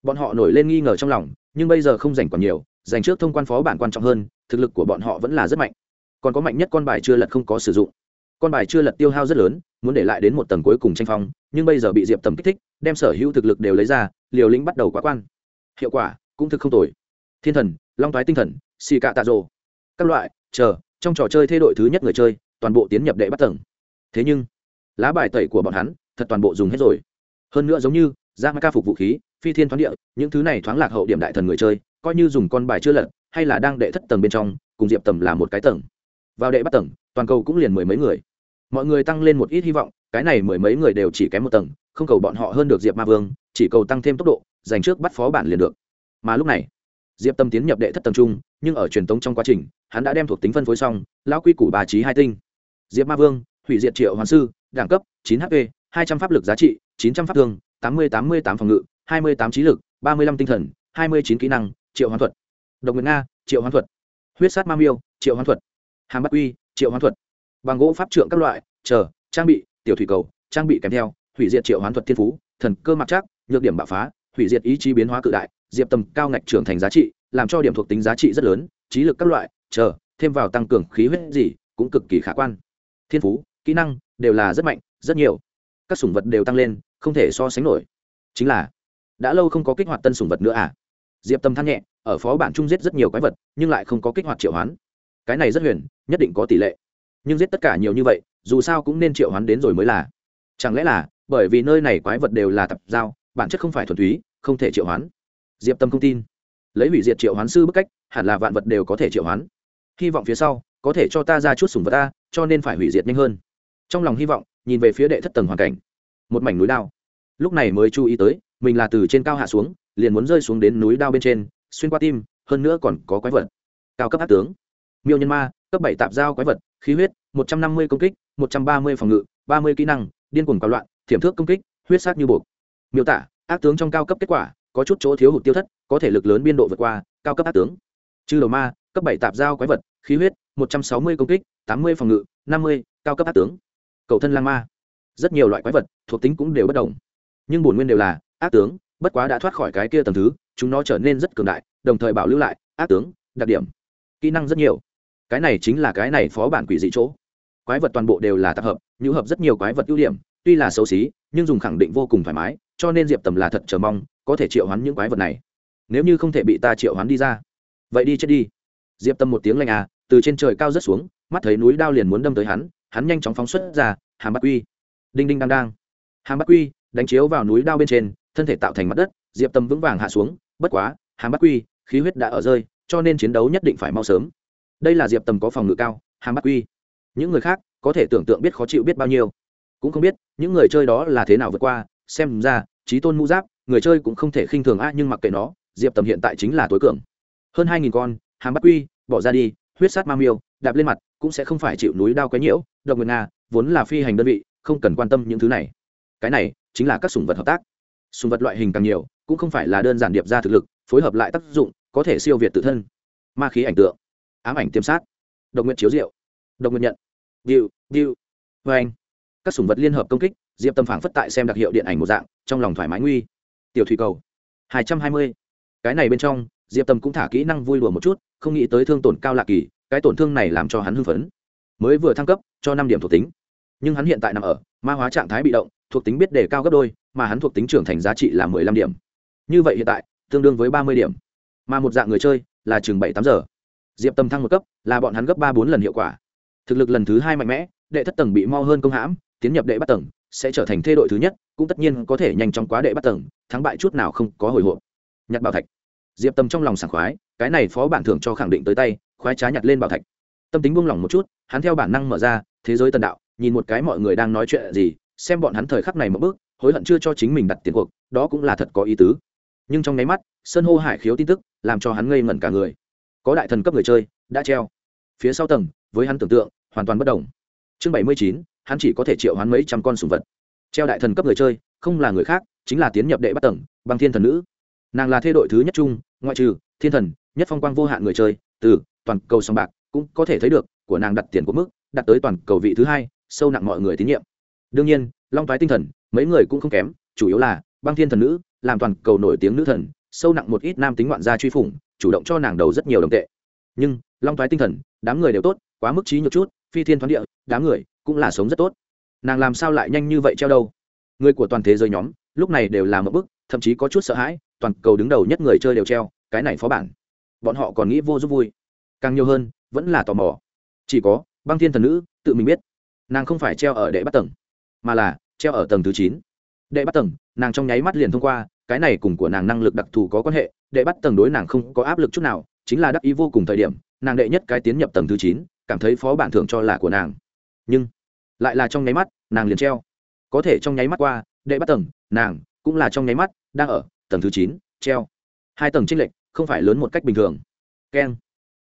Bọn họ nổi lên nghi ngờ trong lòng, nhưng bây giờ không dành còn nhiều, dành trước thông quan phó bản quan trọng hơn, thực lực của bọn họ vẫn là rất mạnh. Còn có mạnh nhất con bài chưa lật không có sử dụng. Con bài chưa lật tiêu hao rất lớn, muốn để lại đến một tầng cuối cùng tranh phong, nhưng bây giờ bị diệp tầm kích thích, đem sở hữu thực lực đều lấy ra, liều lĩnh bắt đầu quá quan. Hiệu quả, cũng thực không tồi. Thiên thần, long thoái tinh thần xì cạ tạ rồ các loại, chờ, trong trò chơi thay đổi thứ nhất người chơi, toàn bộ tiến nhập đệ bắt tầng. Thế nhưng, lá bài tẩy của bọn hắn, thật toàn bộ dùng hết rồi. Hơn nữa giống như ra ca phục vũ khí, phi thiên thoáng địa, những thứ này thoáng lạc hậu điểm đại thần người chơi, coi như dùng con bài chưa lật, hay là đang đệ thất tầng bên trong, cùng diệp tầm là một cái tầng. Vào đệ bắt tầng, toàn cầu cũng liền mười mấy người. Mọi người tăng lên một ít hy vọng, cái này mười mấy người đều chỉ kém một tầng, không cầu bọn họ hơn được diệp ma vương, chỉ cầu tăng thêm tốc độ dành trước bắt phó bản liền được. Mà lúc này, diệp tâm tiến nhập đệ thất tầng trung nhưng ở truyền tống trong quá trình, hắn đã đem thuộc tính phân phối xong, lão quy củ bà trí hai tinh. Diệp ma vương, hủy diệt triệu hoàng sư, đẳng cấp, chín hp, hai trăm pháp lực giá trị, chín trăm pháp thương tám mươi tám mươi tám phòng ngự, hai mươi tám trí lực, ba mươi lăm tinh thần, hai mươi chín kỹ năng, triệu hoán thuật. Độc nguyệt nga, triệu hoán thuật. Huyết sát ma miêu, triệu hoán thuật. Hàm bắc uy, triệu hoán thuật. Bằng gỗ pháp trượng các loại, chờ, trang bị, tiểu thủy cầu, trang bị kèm theo, hủy diệt triệu hoán thuật thiên phú, thần cơ mặc chắc nhược điểm bạo phá, hủy diệt ý chí biến hóa cự đại, diệp tầm cao ngạch trưởng thành giá trị, làm cho điểm thuộc tính giá trị rất lớn, trí lực các loại, chờ, thêm vào tăng cường khí huyết gì, cũng cực kỳ khả quan. Thiên phú, kỹ năng, đều là rất mạnh, rất nhiều. Các sủng vật đều tăng lên không thể so sánh nổi. Chính là, đã lâu không có kích hoạt tân sủng vật nữa à? Diệp tâm than nhẹ, ở phó bản trung giết rất nhiều quái vật, nhưng lại không có kích hoạt triệu hoán. Cái này rất huyền, nhất định có tỷ lệ. Nhưng giết tất cả nhiều như vậy, dù sao cũng nên triệu hoán đến rồi mới là. Chẳng lẽ là, bởi vì nơi này quái vật đều là tập giao, bản chất không phải thuần túy, không thể triệu hoán? Diệp tâm không tin. Lấy hủy diệt triệu hoán sư bức cách, hẳn là vạn vật đều có thể triệu hoán. Hy vọng phía sau, có thể cho ta ra chút sùng vật ta, cho nên phải hủy diệt nhanh hơn. Trong lòng hy vọng, nhìn về phía đệ thất tầng hoàn cảnh. Một mảnh núi đao lúc này mới chú ý tới, mình là từ trên cao hạ xuống, liền muốn rơi xuống đến núi đao bên trên, xuyên qua tim, hơn nữa còn có quái vật. Cao cấp hát tướng. Miêu nhân ma, cấp bảy tạp giao quái vật, khí huyết, một trăm năm mươi công kích, một trăm ba mươi phòng ngự, ba mươi kỹ năng, điên cuồng cao loạn, thiểm thước công kích, huyết sát như buộc. Miêu tả, ác tướng trong cao cấp kết quả, có chút chỗ thiếu hụt tiêu thất, có thể lực lớn biên độ vượt qua, cao cấp ác tướng. Chư đầu ma, cấp bảy tạp giao quái vật, khí huyết, một trăm sáu mươi công kích, tám mươi phòng ngự, năm mươi, cao cấp ác tướng. Cầu thân lang ma. Rất nhiều loại quái vật, thuộc tính cũng đều bất đồng nhưng bổn nguyên đều là, ác tướng, bất quá đã thoát khỏi cái kia tầng thứ, chúng nó trở nên rất cường đại, đồng thời bảo lưu lại, ác tướng, đặc điểm, kỹ năng rất nhiều. Cái này chính là cái này phó bản quỷ dị chỗ. Quái vật toàn bộ đều là tập hợp, nhũ hợp rất nhiều quái vật ưu điểm, tuy là xấu xí, nhưng dùng khẳng định vô cùng thoải mái, cho nên diệp tầm là thật chờ mong, có thể triệu hoán những quái vật này. Nếu như không thể bị ta triệu hoán đi ra, vậy đi chết đi. Diệp tâm một tiếng lạnh à từ trên trời cao rớt xuống, mắt thấy núi đao liền muốn đâm tới hắn hắn nhanh chóng phóng xuất ra, hàm bắt quy. Đinh đinh đang đang hàm bắt quy đánh chiếu vào núi đao bên trên, thân thể tạo thành mặt đất, diệp tâm vững vàng hạ xuống, bất quá, hàm bắt quy, khí huyết đã ở rơi, cho nên chiến đấu nhất định phải mau sớm. Đây là diệp tầm có phòng ngự cao, hàm bắt quy. Những người khác, có thể tưởng tượng biết khó chịu biết bao nhiêu. Cũng không biết, những người chơi đó là thế nào vượt qua, xem ra, trí tôn mũ giáp, người chơi cũng không thể khinh thường a nhưng mặc kệ nó, diệp tầm hiện tại chính là tối cường. Hơn hai nghìn con, hàm bắt quy, bỏ ra đi, huyết sát ma miêu, đạp lên mặt, cũng sẽ không phải chịu núi đao quấy nhiễu, độc nguyệt nga, vốn là phi hành đơn vị, không cần quan tâm những thứ này. Cái này chính là các sùng vật hợp tác. Sùng vật loại hình càng nhiều, cũng không phải là đơn giản điệp ra thực lực, phối hợp lại tác dụng, có thể siêu việt tự thân. Ma khí ảnh tượng, ám ảnh tiêm sát, độc nguyện chiếu diệu, độc nguyện nhận, điệu điệu vê anh các sùng vật liên hợp công kích, diệp tâm phảng phất tại xem đặc hiệu điện ảnh một dạng, trong lòng thoải mái nguy. Tiểu thủy cầu, hai trăm hai mươi. Cái này bên trong, diệp tâm cũng thả kỹ năng vui đùa một chút, không nghĩ tới thương tổn cao lạ kỳ, cái tổn thương này làm cho hắn hưng phấn. Mới vừa thăng cấp, cho năm điểm thuộc tính. Nhưng hắn hiện tại nằm ở ma hóa trạng thái bị động thuộc tính biết đề cao gấp đôi, mà hắn thuộc tính trưởng thành giá trị là mười lăm điểm. Như vậy hiện tại, tương đương với ba mươi điểm. Mà một dạng người chơi là chừng bảy tám giờ. Diệp tâm thăng một cấp, là bọn hắn gấp ba bốn lần hiệu quả. Thực lực lần thứ hai mạnh mẽ, đệ thất tầng bị mo hơn công hãm, tiến nhập đệ bắt tầng, sẽ trở thành thê đội thứ nhất, cũng tất nhiên có thể nhanh chóng quá đệ bắt tầng, thắng bại chút nào không có hồi hộp. Nhặt bảo thạch. Diệp tâm trong lòng sảng khoái, cái này phó bản thưởng cho khẳng định tới tay, khoái trá nhặt lên bảo thạch. Tâm tính buông lỏng một chút, hắn theo bản năng mở ra, thế giới tần đạo, nhìn một cái mọi người đang nói chuyện gì xem bọn hắn thời khắc này một bước, hối hận chưa cho chính mình đặt tiền cuộc, đó cũng là thật có ý tứ. Nhưng trong nháy mắt, sơn hô hải khiếu tin tức, làm cho hắn ngây ngẩn cả người. Có đại thần cấp người chơi, đã treo. Phía sau tầng, với hắn tưởng tượng, hoàn toàn bất đồng chương bảy mươi chín, hắn chỉ có thể triệu hoán mấy trăm con sùng vật. Treo đại thần cấp người chơi, không là người khác, chính là tiến nhập đệ bắt tầng, băng thiên thần nữ. Nàng là thê đội thứ nhất chung ngoại trừ, thiên thần, nhất phong quang vô hạn người chơi, từ, toàn cầu song bạc, cũng có thể thấy được, của nàng đặt tiền của mức đặt tới toàn cầu vị thứ hai, sâu nặng mọi người tín nhiệm đương nhiên, long toái tinh thần, mấy người cũng không kém, chủ yếu là băng thiên thần nữ, làm toàn cầu nổi tiếng nữ thần, sâu nặng một ít nam tính ngoạn gia truy phủng, chủ động cho nàng đầu rất nhiều đồng tệ. Nhưng, long toái tinh thần, đám người đều tốt, quá mức trí nhược chút, phi thiên thoáng địa, đám người cũng là sống rất tốt. Nàng làm sao lại nhanh như vậy treo đâu? Người của toàn thế giới nhóm, lúc này đều là một bức, thậm chí có chút sợ hãi, toàn cầu đứng đầu nhất người chơi đều treo, cái này phó bản. Bọn họ còn nghĩ vô giúp vui. Càng nhiều hơn, vẫn là tò mò. Chỉ có băng thiên thần nữ tự mình biết. Nàng không phải treo ở đệ bắt tầng mà là treo ở tầng thứ chín. Đệ bắt tầng, nàng trong nháy mắt liền thông qua, cái này cùng của nàng năng lực đặc thù có quan hệ, đệ bắt tầng đối nàng không có áp lực chút nào, chính là đắc ý vô cùng thời điểm, nàng đệ nhất cái tiến nhập tầng thứ chín, cảm thấy phó bản thưởng cho là của nàng. Nhưng, lại là trong nháy mắt, nàng liền treo. Có thể trong nháy mắt qua, đệ bắt tầng, nàng cũng là trong nháy mắt, đang ở tầng thứ chín, treo. Hai tầng tranh lệch, không phải lớn một cách bình thường. Keng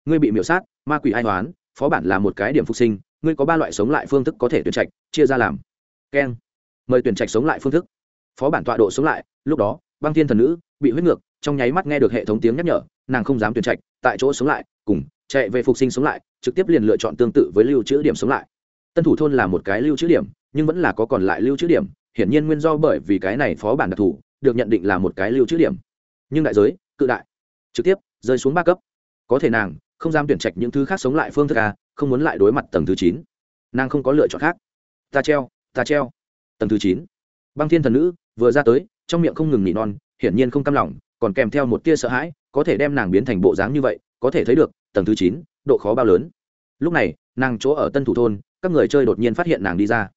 ngươi bị miễu sát, ma quỷ ai toán phó bản là một cái điểm phục sinh, ngươi có ba loại sống lại phương thức có thể tuyển trạch, chia ra làm keng. Mời tuyển trạch sống lại phương thức. Phó bản tọa độ sống lại, lúc đó, băng thiên thần nữ bị huyết ngược, trong nháy mắt nghe được hệ thống tiếng nhắc nhở, nàng không dám tuyển trạch, tại chỗ sống lại, cùng chạy về phục sinh sống lại, trực tiếp liền lựa chọn tương tự với lưu trữ điểm sống lại. Tân thủ thôn là một cái lưu trữ điểm, nhưng vẫn là có còn lại lưu trữ điểm, hiển nhiên nguyên do bởi vì cái này phó bản đặc thù, được nhận định là một cái lưu trữ điểm. Nhưng đại giới, cự đại, trực tiếp rơi xuống ba cấp. Có thể nàng không dám tuyển trạch những thứ khác sống lại phương thức a không muốn lại đối mặt tầng thứ chín. Nàng không có lựa chọn khác. Ta treo ta treo. Tầng thứ chín. Băng thiên thần nữ vừa ra tới, trong miệng không ngừng nỉ non, hiển nhiên không cam lòng, còn kèm theo một tia sợ hãi, có thể đem nàng biến thành bộ dáng như vậy, có thể thấy được, tầng thứ chín, độ khó bao lớn. Lúc này, nàng chỗ ở tân thủ thôn, các người chơi đột nhiên phát hiện nàng đi ra.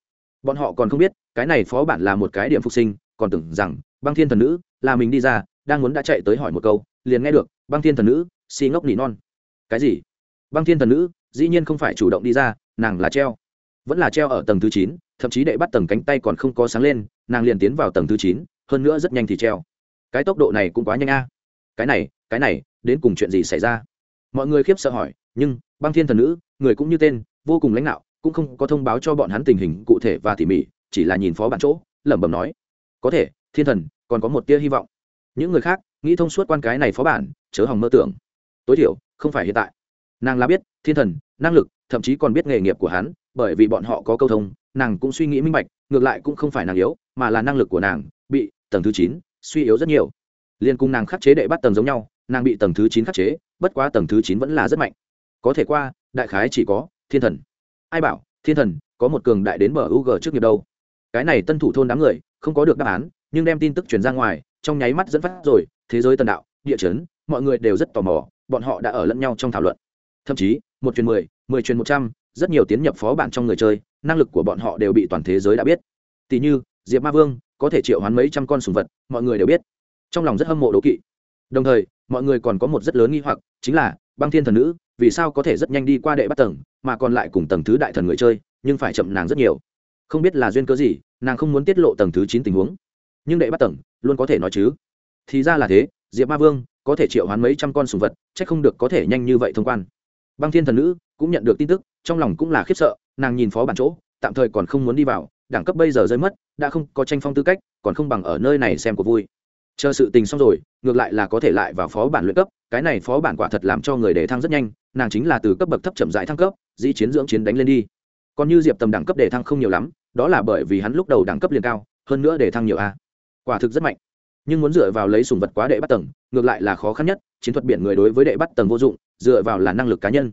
Bọn họ còn không biết, cái này phó bản là một cái điểm phục sinh, còn tưởng rằng, băng thiên thần nữ là mình đi ra, đang muốn đã chạy tới hỏi một câu, liền nghe được, băng thiên thần nữ xi ngốc nỉ non. Cái gì? Băng thiên thần nữ, dĩ nhiên không phải chủ động đi ra, nàng là treo vẫn là treo ở tầng thứ chín, thậm chí đệ bắt tầng cánh tay còn không có sáng lên, nàng liền tiến vào tầng thứ chín, hơn nữa rất nhanh thì treo. Cái tốc độ này cũng quá nhanh a. Cái này cái này, đến cùng chuyện gì xảy ra? Mọi người khiếp sợ hỏi, nhưng, băng thiên thần nữ, người cũng như tên, vô cùng lãnh đạo, cũng không có thông báo cho bọn hắn tình hình cụ thể và tỉ mỉ, chỉ là nhìn phó bản chỗ, lẩm bẩm nói. Có thể, thiên thần, còn có một tia hy vọng. Những người khác, nghĩ thông suốt quan cái này phó bản, chớ hòng mơ tưởng. Tối thiểu, không phải hiện tại. Nàng là biết, thiên thần, năng lực thậm chí còn biết nghề nghiệp của hắn, bởi vì bọn họ có câu thông, nàng cũng suy nghĩ minh bạch, ngược lại cũng không phải nàng yếu, mà là năng lực của nàng, bị tầng thứ chín suy yếu rất nhiều. Liên cung nàng khắc chế đệ bắt tầng giống nhau, nàng bị tầng thứ chín khắc chế, bất quá tầng thứ chín vẫn là rất mạnh. Có thể qua, đại khái chỉ có thiên thần. Ai bảo, thiên thần, có một cường đại đến bờ u g trước nghiệp đâu. Cái này tân thủ thôn đám người, không có được đáp án, nhưng đem tin tức truyền ra ngoài, trong nháy mắt dẫn phát rồi, thế giới tần đạo, địa chấn, mọi người đều rất tò mò, bọn họ đã ở lẫn nhau trong thảo luận. Thậm chí, một truyền mười mười truyền một trăm, rất nhiều tiến nhập phó bản trong người chơi, năng lực của bọn họ đều bị toàn thế giới đã biết. Tỷ như, diệp ma vương, có thể triệu hoán mấy trăm con sùng vật, mọi người đều biết. Trong lòng rất hâm mộ đố kỵ. Đồng thời, mọi người còn có một rất lớn nghi hoặc, chính là, băng thiên thần nữ, vì sao có thể rất nhanh đi qua đệ bắt tầng, mà còn lại cùng tầng thứ đại thần người chơi, nhưng phải chậm nàng rất nhiều. Không biết là duyên cớ gì, nàng không muốn tiết lộ tầng thứ chín tình huống. Nhưng đệ bắt tầng, luôn có thể nói chứ. Thì ra là thế, diệp ma vương, có thể triệu hoán mấy trăm con sùng vật c h ắ c không được có thể nhanh như vậy thông quan. Băng thiên thần nữ cũng nhận được tin tức, trong lòng cũng là khiếp sợ, nàng nhìn phó bản chỗ, tạm thời còn không muốn đi vào, đẳng cấp bây giờ rơi mất, đã không có tranh phong tư cách, còn không bằng ở nơi này xem của vui. Chờ sự tình xong rồi, ngược lại là có thể lại vào phó bản luyện cấp, cái này phó bản quả thật làm cho người đề thăng rất nhanh, nàng chính là từ cấp bậc thấp chậm rãi thăng cấp, dĩ chiến dưỡng chiến đánh lên đi. Còn như diệp tầm đẳng cấp đề thăng không nhiều lắm, đó là bởi vì hắn lúc đầu đẳng cấp liền cao, hơn nữa đề thăng nhiều a. Quả thực rất mạnh. Nhưng muốn dựa vào lấy sùng vật quá đệ bắt tầng, ngược lại là khó khăn nhất, chiến thuật biển người đối với đệ bắt tầng vô dụng, dựa vào là năng lực cá nhân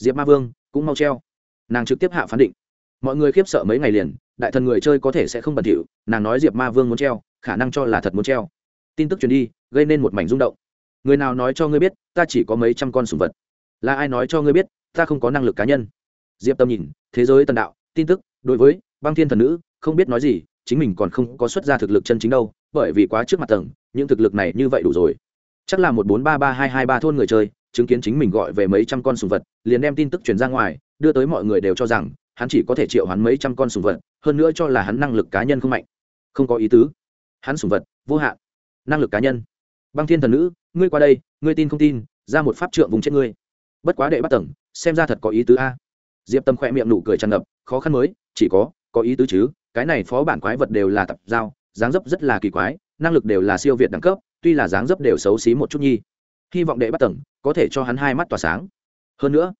diệp ma vương cũng mau treo. Nàng trực tiếp hạ phán định. Mọi người khiếp sợ mấy ngày liền, đại thần người chơi có thể sẽ không bẩn thỉu, nàng nói diệp ma vương muốn treo, khả năng cho là thật muốn treo. Tin tức truyền đi, gây nên một mảnh rung động. Người nào nói cho ngươi biết, ta chỉ có mấy trăm con sùng vật. Là ai nói cho ngươi biết, ta không có năng lực cá nhân. Diệp tâm nhìn, thế giới tần đạo, tin tức, đối với, băng thiên thần nữ, không biết nói gì, chính mình còn không có xuất ra thực lực chân chính đâu, bởi vì quá trước mặt tầng, những thực lực này như vậy đủ rồi. Chắc là một bốn ba ba hai hai ba thôn người chơi chứng kiến chính mình gọi về mấy trăm con sùng vật, liền đem tin tức truyền ra ngoài, đưa tới mọi người đều cho rằng, hắn chỉ có thể triệu hắn mấy trăm con sùng vật, hơn nữa cho là hắn năng lực cá nhân không mạnh. Không có ý tứ. Hắn sùng vật, vô hạn. Năng lực cá nhân. Băng thiên thần nữ, ngươi qua đây, ngươi tin không tin, ra một pháp trượng vùng chết ngươi. Bất quá đệ bắt tầng, xem ra thật có ý tứ a. Diệp tâm khỏe miệng nụ cười tràn ngập, khó khăn mới, chỉ có có ý tứ chứ, cái này phó bản quái vật đều là tập giao, dáng dấp rất là kỳ quái, năng lực đều là siêu việt đẳng cấp, tuy là dáng dấp đều xấu xí một chút nhi hy vọng đệ bắt tầng có thể cho hắn hai mắt tỏa sáng. Hơn nữa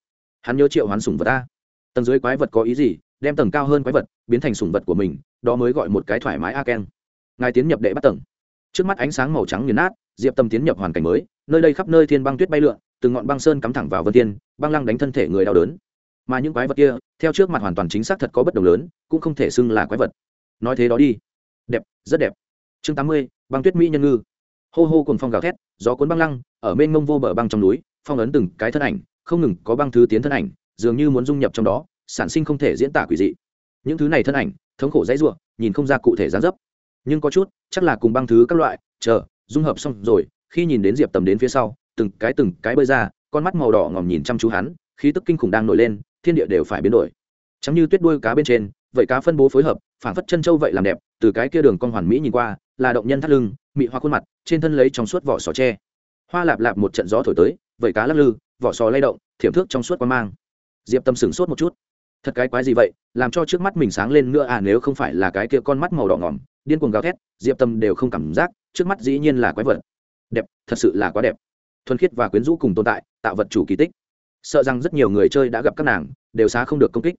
hắn nhớ triệu hoán sủng vật ta. Tầng dưới quái vật có ý gì đem tầng cao hơn quái vật biến thành sủng vật của mình đó mới gọi một cái thoải mái a keng ngài tiến nhập đệ bắt tầng. Trước mắt ánh sáng màu trắng nghiền nát diệp tâm tiến nhập hoàn cảnh mới nơi đây khắp nơi thiên băng tuyết bay lượn từng ngọn băng sơn cắm thẳng vào vân thiên, băng lăng đánh thân thể người đau đớn. Mà những quái vật kia theo trước mặt hoàn toàn chính xác thật có bất đồng lớn cũng không thể xưng là quái vật. Nói thế đó đi. Đẹp rất đẹp. Chương tám mươi băng tuyết mỹ nhân ngư hô hô cùng phong gào thét, gió cuốn băng lăng, ở mênh mông vô bờ băng trong núi, phong ấn từng cái thân ảnh, không ngừng có băng thứ tiến thân ảnh, dường như muốn dung nhập trong đó, sản sinh không thể diễn tả quỷ dị. Những thứ này thân ảnh, thống khổ dãy ruộng nhìn không ra cụ thể gián dấp. Nhưng có chút, chắc là cùng băng thứ các loại, chờ, dung hợp xong rồi, khi nhìn đến diệp tầm đến phía sau, từng cái từng cái bơi ra, con mắt màu đỏ ngòm nhìn chăm chú hắn, khí tức kinh khủng đang nổi lên, thiên địa đều phải biến đổi. Chẳng như tuyết đuôi cá bên trên, vậy cá phân bố phối hợp, phảng phất chân châu vậy làm đẹp, từ cái kia đường con hoàn mỹ nhìn qua là động nhân thắt lưng, mị hoa khuôn mặt, trên thân lấy trong suốt vỏ sò tre hoa lạp lạp một trận gió thổi tới vậy cá lắc lư, vỏ sò lay động, thiểm thước trong suốt quan mang. Diệp tâm sửng sốt một chút. Thật cái quái gì vậy, làm cho trước mắt mình sáng lên nữa à nếu không phải là cái kia con mắt màu đỏ ngỏm, điên cuồng gào thét, diệp tâm đều không cảm giác, trước mắt dĩ nhiên là quái vật. Đẹp, thật sự là quá đẹp. Thuần khiết và quyến rũ cùng tồn tại, tạo vật chủ kỳ tích. Sợ rằng rất nhiều người chơi đã gặp các nàng, đều xá không được công kích.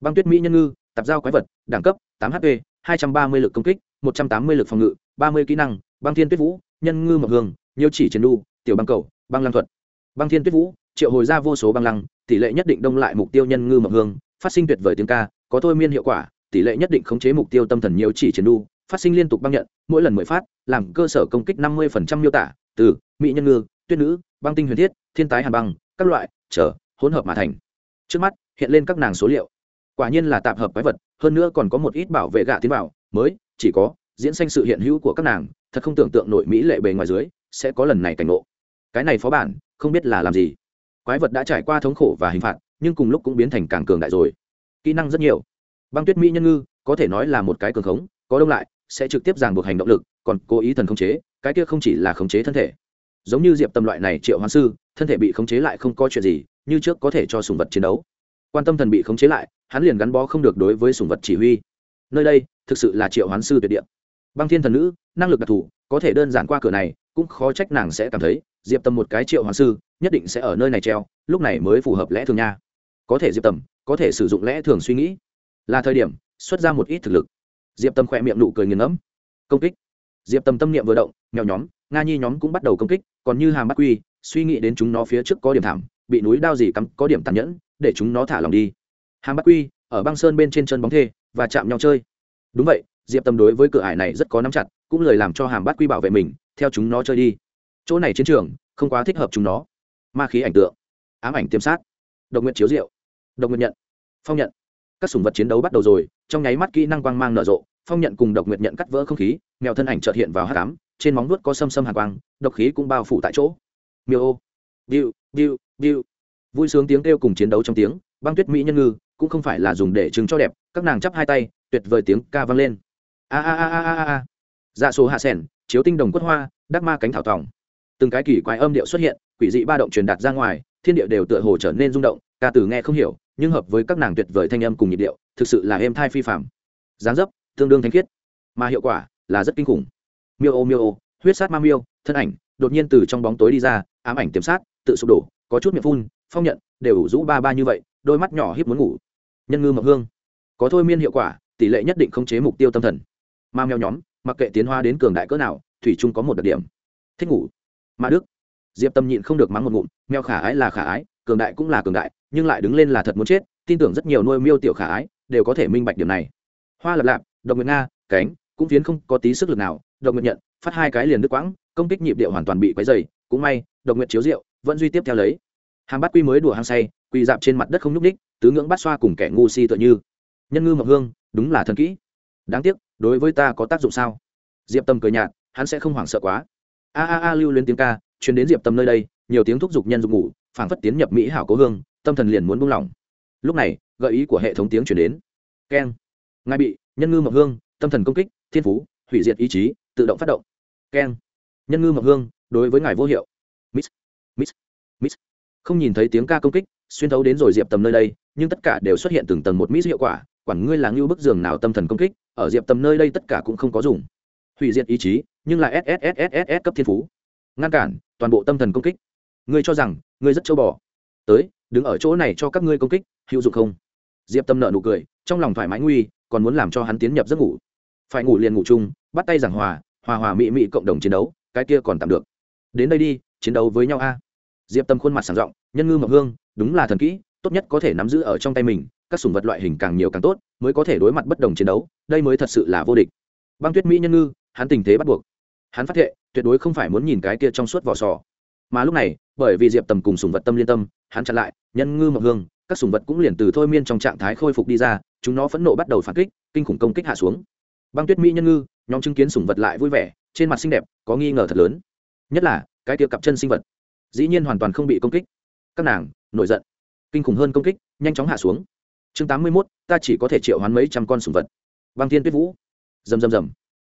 Băng tuyết mỹ nhân ngư, tạp giao quái vật, đẳng cấp 8 hp, hai trăm ba mươi lực công kích, một trăm tám mươi lực phòng ngự ba mươi kỹ năng, băng thiên tuyết vũ, nhân ngư mộc hương nhiều chỉ chiến đu, tiểu băng cầu, băng lăng thuật. Băng thiên tuyết vũ, triệu hồi ra vô số băng lăng, tỷ lệ nhất định đông lại mục tiêu nhân ngư mộc hương, phát sinh tuyệt vời tiếng ca, có thôi miên hiệu quả, tỷ lệ nhất định khống chế mục tiêu tâm thần nhiều chỉ chiến đu, phát sinh liên tục băng nhận, mỗi lần mười phát, làm cơ sở công kích năm mươi miêu tả, từ mỹ nhân ngư, tuyết nữ, băng tinh huyền thiết, thiên tái hàn băng, các loại trở hỗn hợp mà thành. Trước mắt, hiện lên các nàng số liệu. Quả nhiên là tạp hợp quái vật, hơn nữa còn có một ít bảo vệ gạ tiến vào, mới, chỉ có diễn sanh sự hiện hữu của các nàng, thật không tưởng tượng nội mỹ lệ bề ngoài dưới sẽ có lần này cảnh ngộ. Cái này phó bản, không biết là làm gì. Quái vật đã trải qua thống khổ và hình phạt, nhưng cùng lúc cũng biến thành càng cường đại rồi. Kỹ năng rất nhiều. Băng tuyết mỹ nhân ngư, có thể nói là một cái cường khống, có đông lại, sẽ trực tiếp ràng buộc hành động lực, còn cố ý thần khống chế, cái kia không chỉ là khống chế thân thể. Giống như diệp tâm loại này triệu hoán sư, thân thể bị khống chế lại không có chuyện gì, như trước có thể cho sùng vật chiến đấu. Quan tâm thần bị khống chế lại, hắn liền gắn bó không được đối với sùng vật chỉ huy. Nơi đây, thực sự là triệu hoán sư tuyệt địa băng thiên thần nữ, năng lực đặc thù, có thể đơn giản qua cửa này, cũng khó trách nàng sẽ cảm thấy, diệp tâm một cái triệu hoàng sư, nhất định sẽ ở nơi này treo, lúc này mới phù hợp lẽ thường nha. Có thể diệp tầm, có thể sử dụng lẽ thường suy nghĩ. Là thời điểm, xuất ra một ít thực lực. Diệp tâm khỏe miệng nụ cười nghiền ngẫm. Công kích. Diệp tâm tâm niệm vừa động, mèo nhóm, nga nhi nhóm cũng bắt đầu công kích, còn như hàm bắt quy, suy nghĩ đến chúng nó phía trước có điểm thảm, bị núi đao gì cắm, có điểm tàn nhẫn, để chúng nó thả lòng đi. Hàm bắt quy, ở băng sơn bên trên chân bóng thê, và chạm nhau chơi. Đúng vậy diệp tâm đối với cửa ải này rất có nắm chặt cũng lời làm cho hàm bát quy bảo vệ mình theo chúng nó chơi đi chỗ này chiến trường không quá thích hợp chúng nó ma khí ảnh tượng ám ảnh tiêm sát độc nguyện chiếu diệu độc nguyện nhận phong nhận các sủng vật chiến đấu bắt đầu rồi trong nháy mắt kỹ năng quang mang nở rộ phong nhận cùng độc nguyện nhận cắt vỡ không khí mèo thân ảnh trợt hiện vào h tám trên móng vuốt có xâm xâm hạ quang độc khí cũng bao phủ tại chỗ miêu ô biu biu biu vui sướng tiếng kêu cùng chiến đấu trong tiếng băng tuyết mỹ nhân ngư cũng không phải là dùng để chứng cho đẹp các nàng chắp hai tay tuyệt vời tiếng ca vang lên a a a a a a. Dạ số hạ sẻn chiếu tinh đồng quất hoa, đắc ma cánh thảo tòng. Từng cái kỳ quái âm điệu xuất hiện, quỷ dị ba động truyền đạt ra ngoài, thiên địa đều tựa hồ trở nên rung động, ca từ nghe không hiểu, nhưng hợp với các nàng tuyệt vời thanh âm cùng nhịp điệu, thực sự là êm thai phi phạm dáng dấp, tương đương thanh khiết, mà hiệu quả là rất kinh khủng. Miêu ô miêu ô, huyết sát ma miêu, thân ảnh đột nhiên từ trong bóng tối đi ra, ám ảnh tiềm sát, tự sụp đổ, có chút miệng phun, phong nhận, đều rũ ba ba như vậy, đôi mắt nhỏ hiếp muốn ngủ. Nhân ngư mập hương, có thôi miên hiệu quả, tỷ lệ nhất định không chế mục tiêu tâm thần ma mèo nhóm, mặc kệ tiến hoa đến cường đại cỡ nào, thủy chung có một đặc điểm. Thích ngủ. Ma đức. Diệp tâm nhịn không được mắng một ngụm, mèo khả ái là khả ái, cường đại cũng là cường đại, nhưng lại đứng lên là thật muốn chết, tin tưởng rất nhiều nuôi miêu tiểu khả ái, đều có thể minh bạch điểm này. Hoa lập lạp, độc nguyệt nga, cánh, cũng phiến không có tí sức lực nào, độc nguyệt nhận, phát hai cái liền đứt quãng, công kích nhịp điệu hoàn toàn bị quấy dày cũng may, độc nguyệt chiếu rượu, vẫn duy tiếp theo lấy. Hàng bát quy mới đùa hang say, quỳ dạp trên mặt đất không nhúc ních tứ ngưỡng bát xoa cùng kẻ ngu si tựa như. Nhân ngư mộc hương, đúng là thần kỹ. Đáng tiếc đối với ta có tác dụng sao? Diệp tâm cười nhạt, hắn sẽ không hoảng sợ quá. A a a, lưu lên tiếng ca chuyến đến diệp tâm nơi đây, nhiều tiếng thúc giục nhân dục ngủ, phảng phất tiến nhập mỹ hảo cố hương, tâm thần liền muốn buông lỏng. Lúc này, gợi ý của hệ thống tiếng chuyển đến. Keng. Ngài bị, nhân ngư mộc hương, tâm thần công kích, thiên phú, hủy diệt ý chí, tự động phát động. Keng. Nhân ngư mộc hương, đối với ngài vô hiệu. Miss miss miss không nhìn thấy tiếng ca công kích, xuyên thấu đến rồi diệp tầm nơi đây, nhưng tất cả đều xuất hiện từng tầng một miss hiệu quả, quản ngươi là ngưu bức giường nào tâm thần công kích ở diệp tầm nơi đây tất cả cũng không có dùng hủy diệt ý chí nhưng là sss cấp thiên phú ngăn cản toàn bộ tâm thần công kích ngươi cho rằng ngươi rất châu bò tới đứng ở chỗ này cho các ngươi công kích hữu dụng không diệp tâm nợ nụ cười trong lòng thoải mái nguy còn muốn làm cho hắn tiến nhập giấc ngủ phải ngủ liền ngủ chung bắt tay giảng hòa hòa hòa mị mị cộng đồng chiến đấu cái kia còn tạm được đến đây đi chiến đấu với nhau a diệp tâm khuôn mặt sảng rộng nhân ngư mộc hương đúng là thần kỹ tốt nhất có thể nắm giữ ở trong tay mình các sủng vật loại hình càng nhiều càng tốt, mới có thể đối mặt bất đồng chiến đấu, đây mới thật sự là vô địch. Băng tuyết mỹ nhân ngư, hắn tình thế bắt buộc. Hắn phát hiện tuyệt đối không phải muốn nhìn cái kia trong suốt vỏ sò. Mà lúc này, bởi vì diệp tầm cùng sùng vật tâm liên tâm, hắn chặn lại, nhân ngư mộc hương, các sùng vật cũng liền từ thôi miên trong trạng thái khôi phục đi ra, chúng nó phẫn nộ bắt đầu phản kích, kinh khủng công kích hạ xuống. Băng tuyết mỹ nhân ngư, nhóm chứng kiến sùng vật lại vui vẻ, trên mặt xinh đẹp, có nghi ngờ thật lớn. Nhất là, cái kia cặp chân sinh vật, dĩ nhiên hoàn toàn không bị công kích. Các nàng, nổi giận, kinh khủng hơn công kích, nhanh chóng hạ xuống chương tám mươi mốt, ta chỉ có thể triệu hoán mấy trăm con sùng vật. Băng thiên tuyết vũ. Rầm rầm rầm.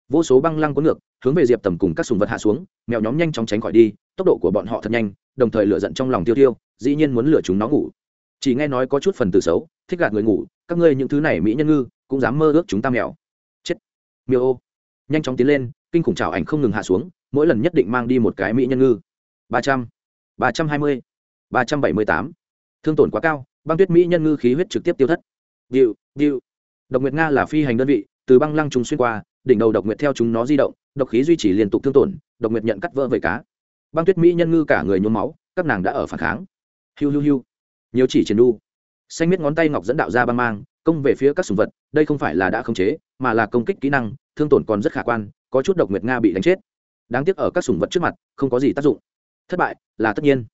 Vô số băng lăng cuốn ngược, hướng về diệp tầm cùng các sùng vật hạ xuống, mèo nhóm nhanh chóng tránh khỏi đi, tốc độ của bọn họ thật nhanh, đồng thời lựa giận trong lòng tiêu tiêu, dĩ nhiên muốn lừa chúng nó ngủ. Chỉ nghe nói có chút phần từ xấu, thích gạt người ngủ, các ngươi những thứ này mỹ nhân ngư, cũng dám mơ ước chúng ta mèo. Chết. Miêu ô. Nhanh chóng tiến lên, kinh khủng trào ảnh không ngừng hạ xuống, mỗi lần nhất định mang đi một cái mỹ nhân ngư. Ba trăm. Ba trăm hai mươi. Ba trăm bảy mươi tám. Thương tổn quá cao băng tuyết mỹ nhân ngư khí huyết trực tiếp tiêu thất. Điệu điệu. Độc nguyệt nga là phi hành đơn vị, từ băng lăng trùng xuyên qua, đỉnh đầu độc nguyệt theo chúng nó di động, độc khí duy trì liên tục thương tổn, độc nguyệt nhận cắt vỡ vẩy cá. Băng tuyết mỹ nhân ngư cả người nhuốm máu, các nàng đã ở phản kháng. Hiu hiu hiu. Nhiều chỉ triển đu. Xanh miết ngón tay ngọc dẫn đạo ra băng mang, công về phía các sùng vật, đây không phải là đã khống chế, mà là công kích kỹ năng, thương tổn còn rất khả quan, có chút độc nguyệt nga bị đánh chết. Đáng tiếc ở các sùng vật trước mặt, không có gì tác dụng. Thất bại là tất nhiên.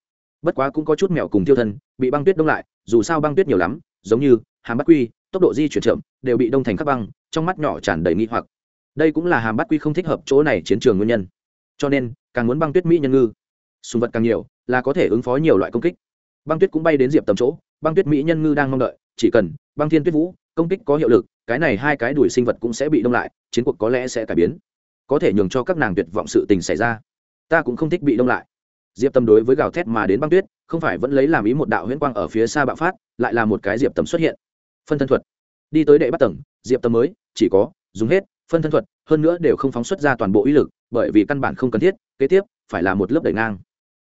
Bất quá cũng có chút mèo cùng tiêu thân, bị băng tuyết đông lại dù sao băng tuyết nhiều lắm, giống như hàm bắt quy, tốc độ di chuyển chậm, đều bị đông thành các băng, trong mắt nhỏ tràn đầy nghi hoặc. Đây cũng là hàm bắt quy không thích hợp chỗ này chiến trường nguyên nhân. Cho nên, càng muốn băng tuyết mỹ nhân ngư, sùng vật càng nhiều, là có thể ứng phó nhiều loại công kích. Băng tuyết cũng bay đến diệp tầm chỗ, băng tuyết mỹ nhân ngư đang mong đợi, chỉ cần băng thiên tuyết vũ, công kích có hiệu lực, cái này hai cái đuổi sinh vật cũng sẽ bị đông lại, chiến cuộc có lẽ sẽ cải biến. Có thể nhường cho các nàng tuyệt vọng sự tình xảy ra. Ta cũng không thích bị đông lại diệp tầm đối với gào thét mà đến băng tuyết, không phải vẫn lấy làm ý một đạo huyễn quang ở phía xa bạo phát, lại là một cái diệp tầm xuất hiện. Phân thân thuật. Đi tới đệ bắt tầng, diệp tầm mới, chỉ có, dùng hết, phân thân thuật, hơn nữa đều không phóng xuất ra toàn bộ uy lực, bởi vì căn bản không cần thiết, kế tiếp, phải là một lớp đẩy ngang.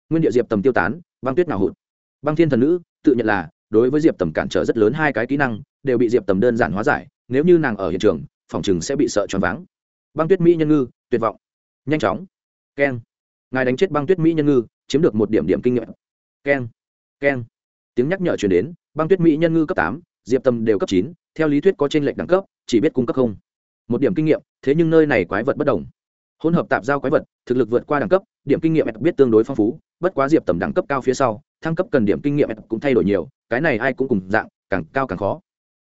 Nguyên địa diệp tầm tiêu tán, băng tuyết nào hụt. Băng thiên thần nữ, tự nhận là, đối với diệp tầm cản trở rất lớn hai cái kỹ năng, đều bị diệp tầm đơn giản hóa giải, nếu như nàng ở hiện trường, phòng chừng sẽ bị sợ choáng váng. Băng tuyết mỹ nhân ngư, tuyệt vọng. Nhanh chóng. Keng. Ngài đánh chết băng tuyết mỹ nhân ngư chiếm được một điểm điểm kinh nghiệm. Keng keng. Tiếng nhắc nhở chuyển đến, băng tuyết mỹ nhân ngư cấp tám, diệp tâm đều cấp chín, theo lý thuyết có t r ê n lệch đẳng cấp, chỉ biết cung cấp không. Một điểm kinh nghiệm, thế nhưng nơi này quái vật bất đồng. Hỗn hợp tạp giao quái vật, thực lực vượt qua đẳng cấp, điểm kinh nghiệm biết tương đối phong phú, bất quá diệp tầm đẳng cấp cao phía sau, thăng cấp cần điểm kinh nghiệm cũng thay đổi nhiều, cái này ai cũng cùng dạng, càng cao càng khó.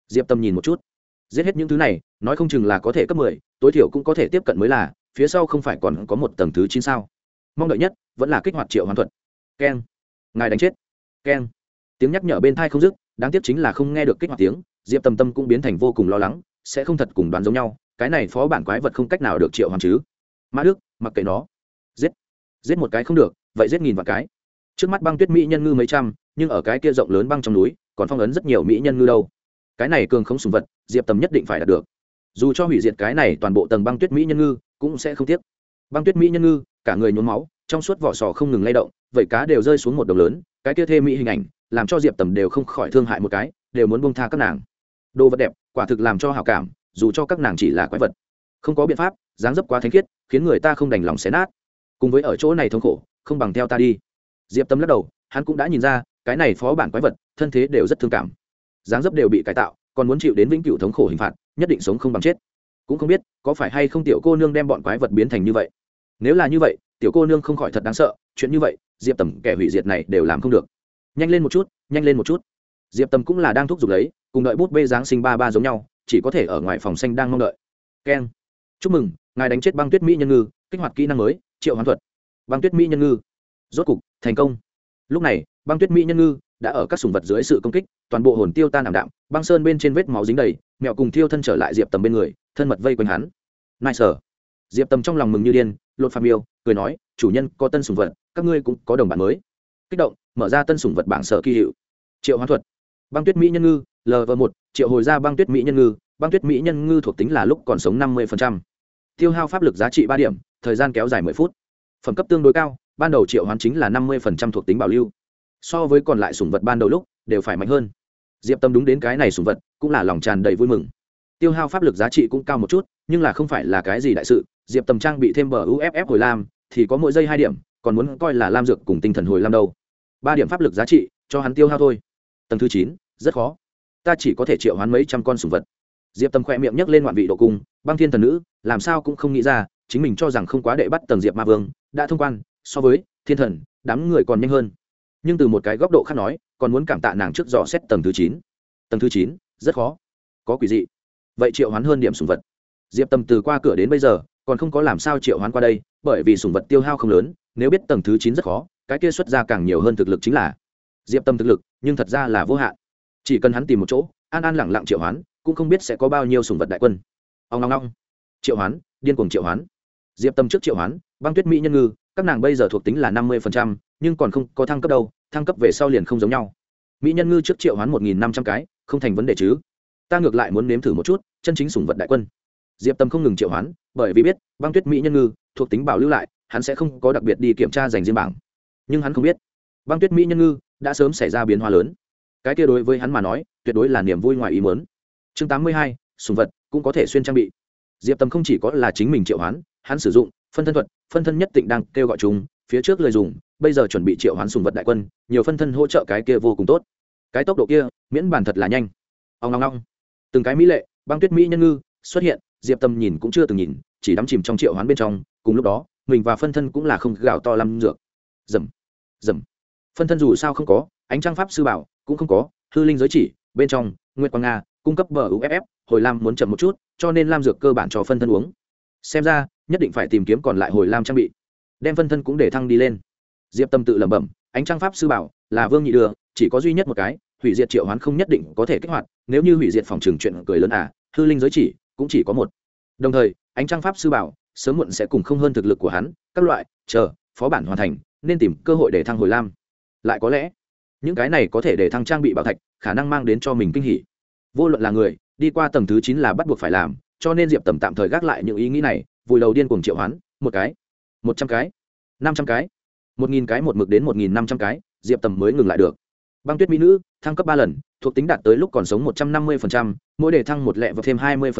Diệp tầm nhìn một chút. Giết hết những thứ này, nói không chừng là có thể cấp mười, tối thiểu cũng có thể tiếp cận mới là, phía sau không phải còn có một tầng thứ chín sao? Mong đợi nhất vẫn là kích hoạt triệu hoàn thuật. Keng. Ngài đánh chết. Keng. Tiếng nhắc nhở bên thai không dứt, đáng tiếc chính là không nghe được kích hoạt tiếng, diệp tầm tâm cũng biến thành vô cùng lo lắng, sẽ không thật cùng đoán giống nhau, cái này phó bản quái vật không cách nào được triệu hoàn chứ. Mã đức, mặc kệ nó. Giết. Giết một cái không được, vậy giết nghìn vạn cái. Trước mắt băng tuyết mỹ nhân ngư mấy trăm, nhưng ở cái kia rộng lớn băng trong núi, còn phong ấn rất nhiều mỹ nhân ngư đâu. Cái này cường không sùng vật, diệp tầm nhất định phải đạt được. Dù cho hủy diệt cái này toàn bộ tầng băng tuyết mỹ nhân ngư, cũng sẽ không tiếc. Băng tuyết mỹ nhân ngư cả người nhuốm máu, trong suốt vỏ sò không ngừng lay động vậy cá đều rơi xuống một đồng lớn, cái kia thê mỹ hình ảnh, làm cho diệp tầm đều không khỏi thương hại một cái, đều muốn bông tha các nàng. Đồ vật đẹp, quả thực làm cho hào cảm, dù cho các nàng chỉ là quái vật. Không có biện pháp, dáng dấp quá thánh khiết, khiến người ta không đành lòng xé nát. Cùng với ở chỗ này thống khổ, không bằng theo ta đi. Diệp tâm lắc đầu, hắn cũng đã nhìn ra, cái này phó bản quái vật, thân thế đều rất thương cảm. Dáng dấp đều bị cải tạo, còn muốn chịu đến vĩnh cửu thống khổ hình phạt, nhất định sống không bằng chết. Cũng không biết, có phải hay không tiểu cô nương đem bọn quái vật biến thành như vậy nếu là như vậy, tiểu cô nương không khỏi thật đáng sợ, chuyện như vậy, diệp tầm kẻ hủy diệt này đều làm không được. Nhanh lên một chút, nhanh lên một chút. Diệp tầm cũng là đang thúc giục lấy, cùng đợi bút bê giáng sinh ba ba giống nhau, chỉ có thể ở ngoài phòng xanh đang mong đợi. Keng chúc mừng, ngài đánh chết băng tuyết mỹ nhân ngư, kích hoạt kỹ năng mới, triệu hoán thuật. Băng tuyết mỹ nhân ngư. Rốt cục, thành công. Lúc này, băng tuyết mỹ nhân ngư đã ở các sùng vật dưới sự công kích, toàn bộ hồn tiêu tan ảm đạm, băng sơn bên trên vết máu dính đầy, mẹo cùng thiêu thân trở lại diệp tầm bên người, thân mật vây quanh hắn. Nai sở diệp tầm trong lòng mừng như điên, lột phàm yêu, cười nói, chủ nhân, có tân sùng vật, các ngươi cũng có đồng bản mới. Kích động, mở ra tân sùng vật bảng sở kỳ hiệu. Triệu hoán thuật. Băng tuyết mỹ nhân ngư lv một. Triệu hồi ra băng tuyết mỹ nhân ngư. Băng tuyết mỹ nhân ngư thuộc tính là lúc còn sống năm mươi tiêu hao pháp lực giá trị ba điểm, thời gian kéo dài mười phút. Phẩm cấp tương đối cao, ban đầu triệu hoán chính là năm mươi thuộc tính bảo lưu. So với còn lại sùng vật ban đầu lúc, đều phải mạnh hơn. Diệp tâm đúng đến cái này sùng vật, cũng là lòng tràn đầy vui mừng tiêu hao pháp lực giá trị cũng cao một chút, nhưng là không phải là cái gì đại sự, diệp tầm trang bị thêm bờ uff hồi lam, thì có mỗi giây hai điểm, còn muốn coi là lam dược cùng tinh thần hồi lam đâu. Ba điểm pháp lực giá trị, cho hắn tiêu hao thôi. Tầng thứ chín, rất khó. Ta chỉ có thể triệu hoán mấy trăm con sủng vật. Diệp tầm khoe miệng nhấc lên ngoạn vị độ cung, băng thiên thần nữ, làm sao cũng không nghĩ ra, chính mình cho rằng không quá đệ bắt tầng diệp ma vương, đã thông quan, so với thiên thần, đám người còn nhanh hơn. Nhưng từ một cái góc độ khác nói, còn muốn cảm tạ nàng trước dò xét tầng thứ chín. Tầng thứ chín, rất khó. Có quỷ dị vậy triệu hoán hơn điểm sùng vật. Diệp tầm từ qua cửa đến bây giờ, còn không có làm sao triệu hoán qua đây, bởi vì sùng vật tiêu hao không lớn, nếu biết tầng thứ chín rất khó, cái kia xuất ra càng nhiều hơn thực lực chính là diệp tâm thực lực, nhưng thật ra là vô hạn. Chỉ cần hắn tìm một chỗ, an an lẳng lặng triệu hoán, cũng không biết sẽ có bao nhiêu sùng vật đại quân. Ông long long triệu hoán, điên cuồng triệu hoán. Diệp tâm trước triệu hoán, băng tuyết mỹ nhân ngư, các nàng bây giờ thuộc tính là năm mươi nhưng còn không có thăng cấp đâu, thăng cấp về sau liền không giống nhau. Mỹ nhân ngư trước triệu hoán một nghìn năm trăm cái, không thành vấn đề chứ ta ngược lại muốn nếm thử một chút, chân chính sùng vật đại quân. Diệp tâm không ngừng triệu hoán, bởi vì biết, băng tuyết mỹ nhân ngư, thuộc tính bảo lưu lại, hắn sẽ không có đặc biệt đi kiểm tra dành riêng bảng. Nhưng hắn không biết, băng tuyết mỹ nhân ngư đã sớm xảy ra biến hóa lớn. Cái kia đối với hắn mà nói, tuyệt đối là niềm vui ngoài ý mớn chương tám mươi hai, sùng vật cũng có thể xuyên trang bị. Diệp tâm không chỉ có là chính mình triệu hoán, hắn sử dụng, phân thân thuật, phân thân nhất tịnh đang kêu gọi chúng, phía trước lời dùng, bây giờ chuẩn bị triệu hoán sùng vật đại quân, nhiều phân thân hỗ trợ cái kia vô cùng tốt. Cái tốc độ kia, miễn bàn thật là nhanh. Ông long long từng cái mỹ lệ, băng tuyết mỹ nhân ngư xuất hiện, diệp tâm nhìn cũng chưa từng nhìn, chỉ đắm chìm trong triệu hoán bên trong, cùng lúc đó, mình và phân thân cũng là không gạo to lắm dược. Dầm dầm. Phân thân dù sao không có, ánh trang pháp sư bảo cũng không có, hư linh giới chỉ, bên trong, nguyệt quang nga, cung cấp bờ uff hồi lam muốn chậm một chút, cho nên lam dược cơ bản cho phân thân uống. Xem ra, nhất định phải tìm kiếm còn lại hồi lam trang bị, đem phân thân cũng để thăng đi lên. Diệp tâm tự lẩm bẩm, ánh trang pháp sư bảo là vương nhị đưa, chỉ có duy nhất một cái hủy diệt triệu hoán không nhất định có thể kích hoạt, nếu như hủy diệt phòng trường chuyện cười lớn à hư linh giới chỉ cũng chỉ có một. Đồng thời, ánh trang pháp sư bảo, sớm muộn sẽ cùng không hơn thực lực của hắn, các loại, chờ, phó bản hoàn thành, nên tìm cơ hội để thăng hồi lam. Lại có lẽ, những cái này có thể để thăng trang bị bảo thạch, khả năng mang đến cho mình kinh hỉ. Vô luận là người, đi qua tầng thứ chín là bắt buộc phải làm, cho nên diệp tầm tạm thời gác lại những ý nghĩ này, vùi đầu điên cùng triệu hoán, một cái, một trăm cái, năm trăm cái, một nghìn cái, một mực đến một nghìn năm trăm cái, diệp tầm mới ngừng lại được. Băng tuyết mỹ nữ thăng cấp ba lần, thuộc tính đạt tới lúc còn sống một trăm năm mươi mỗi đề thăng một lẹ và thêm hai mươi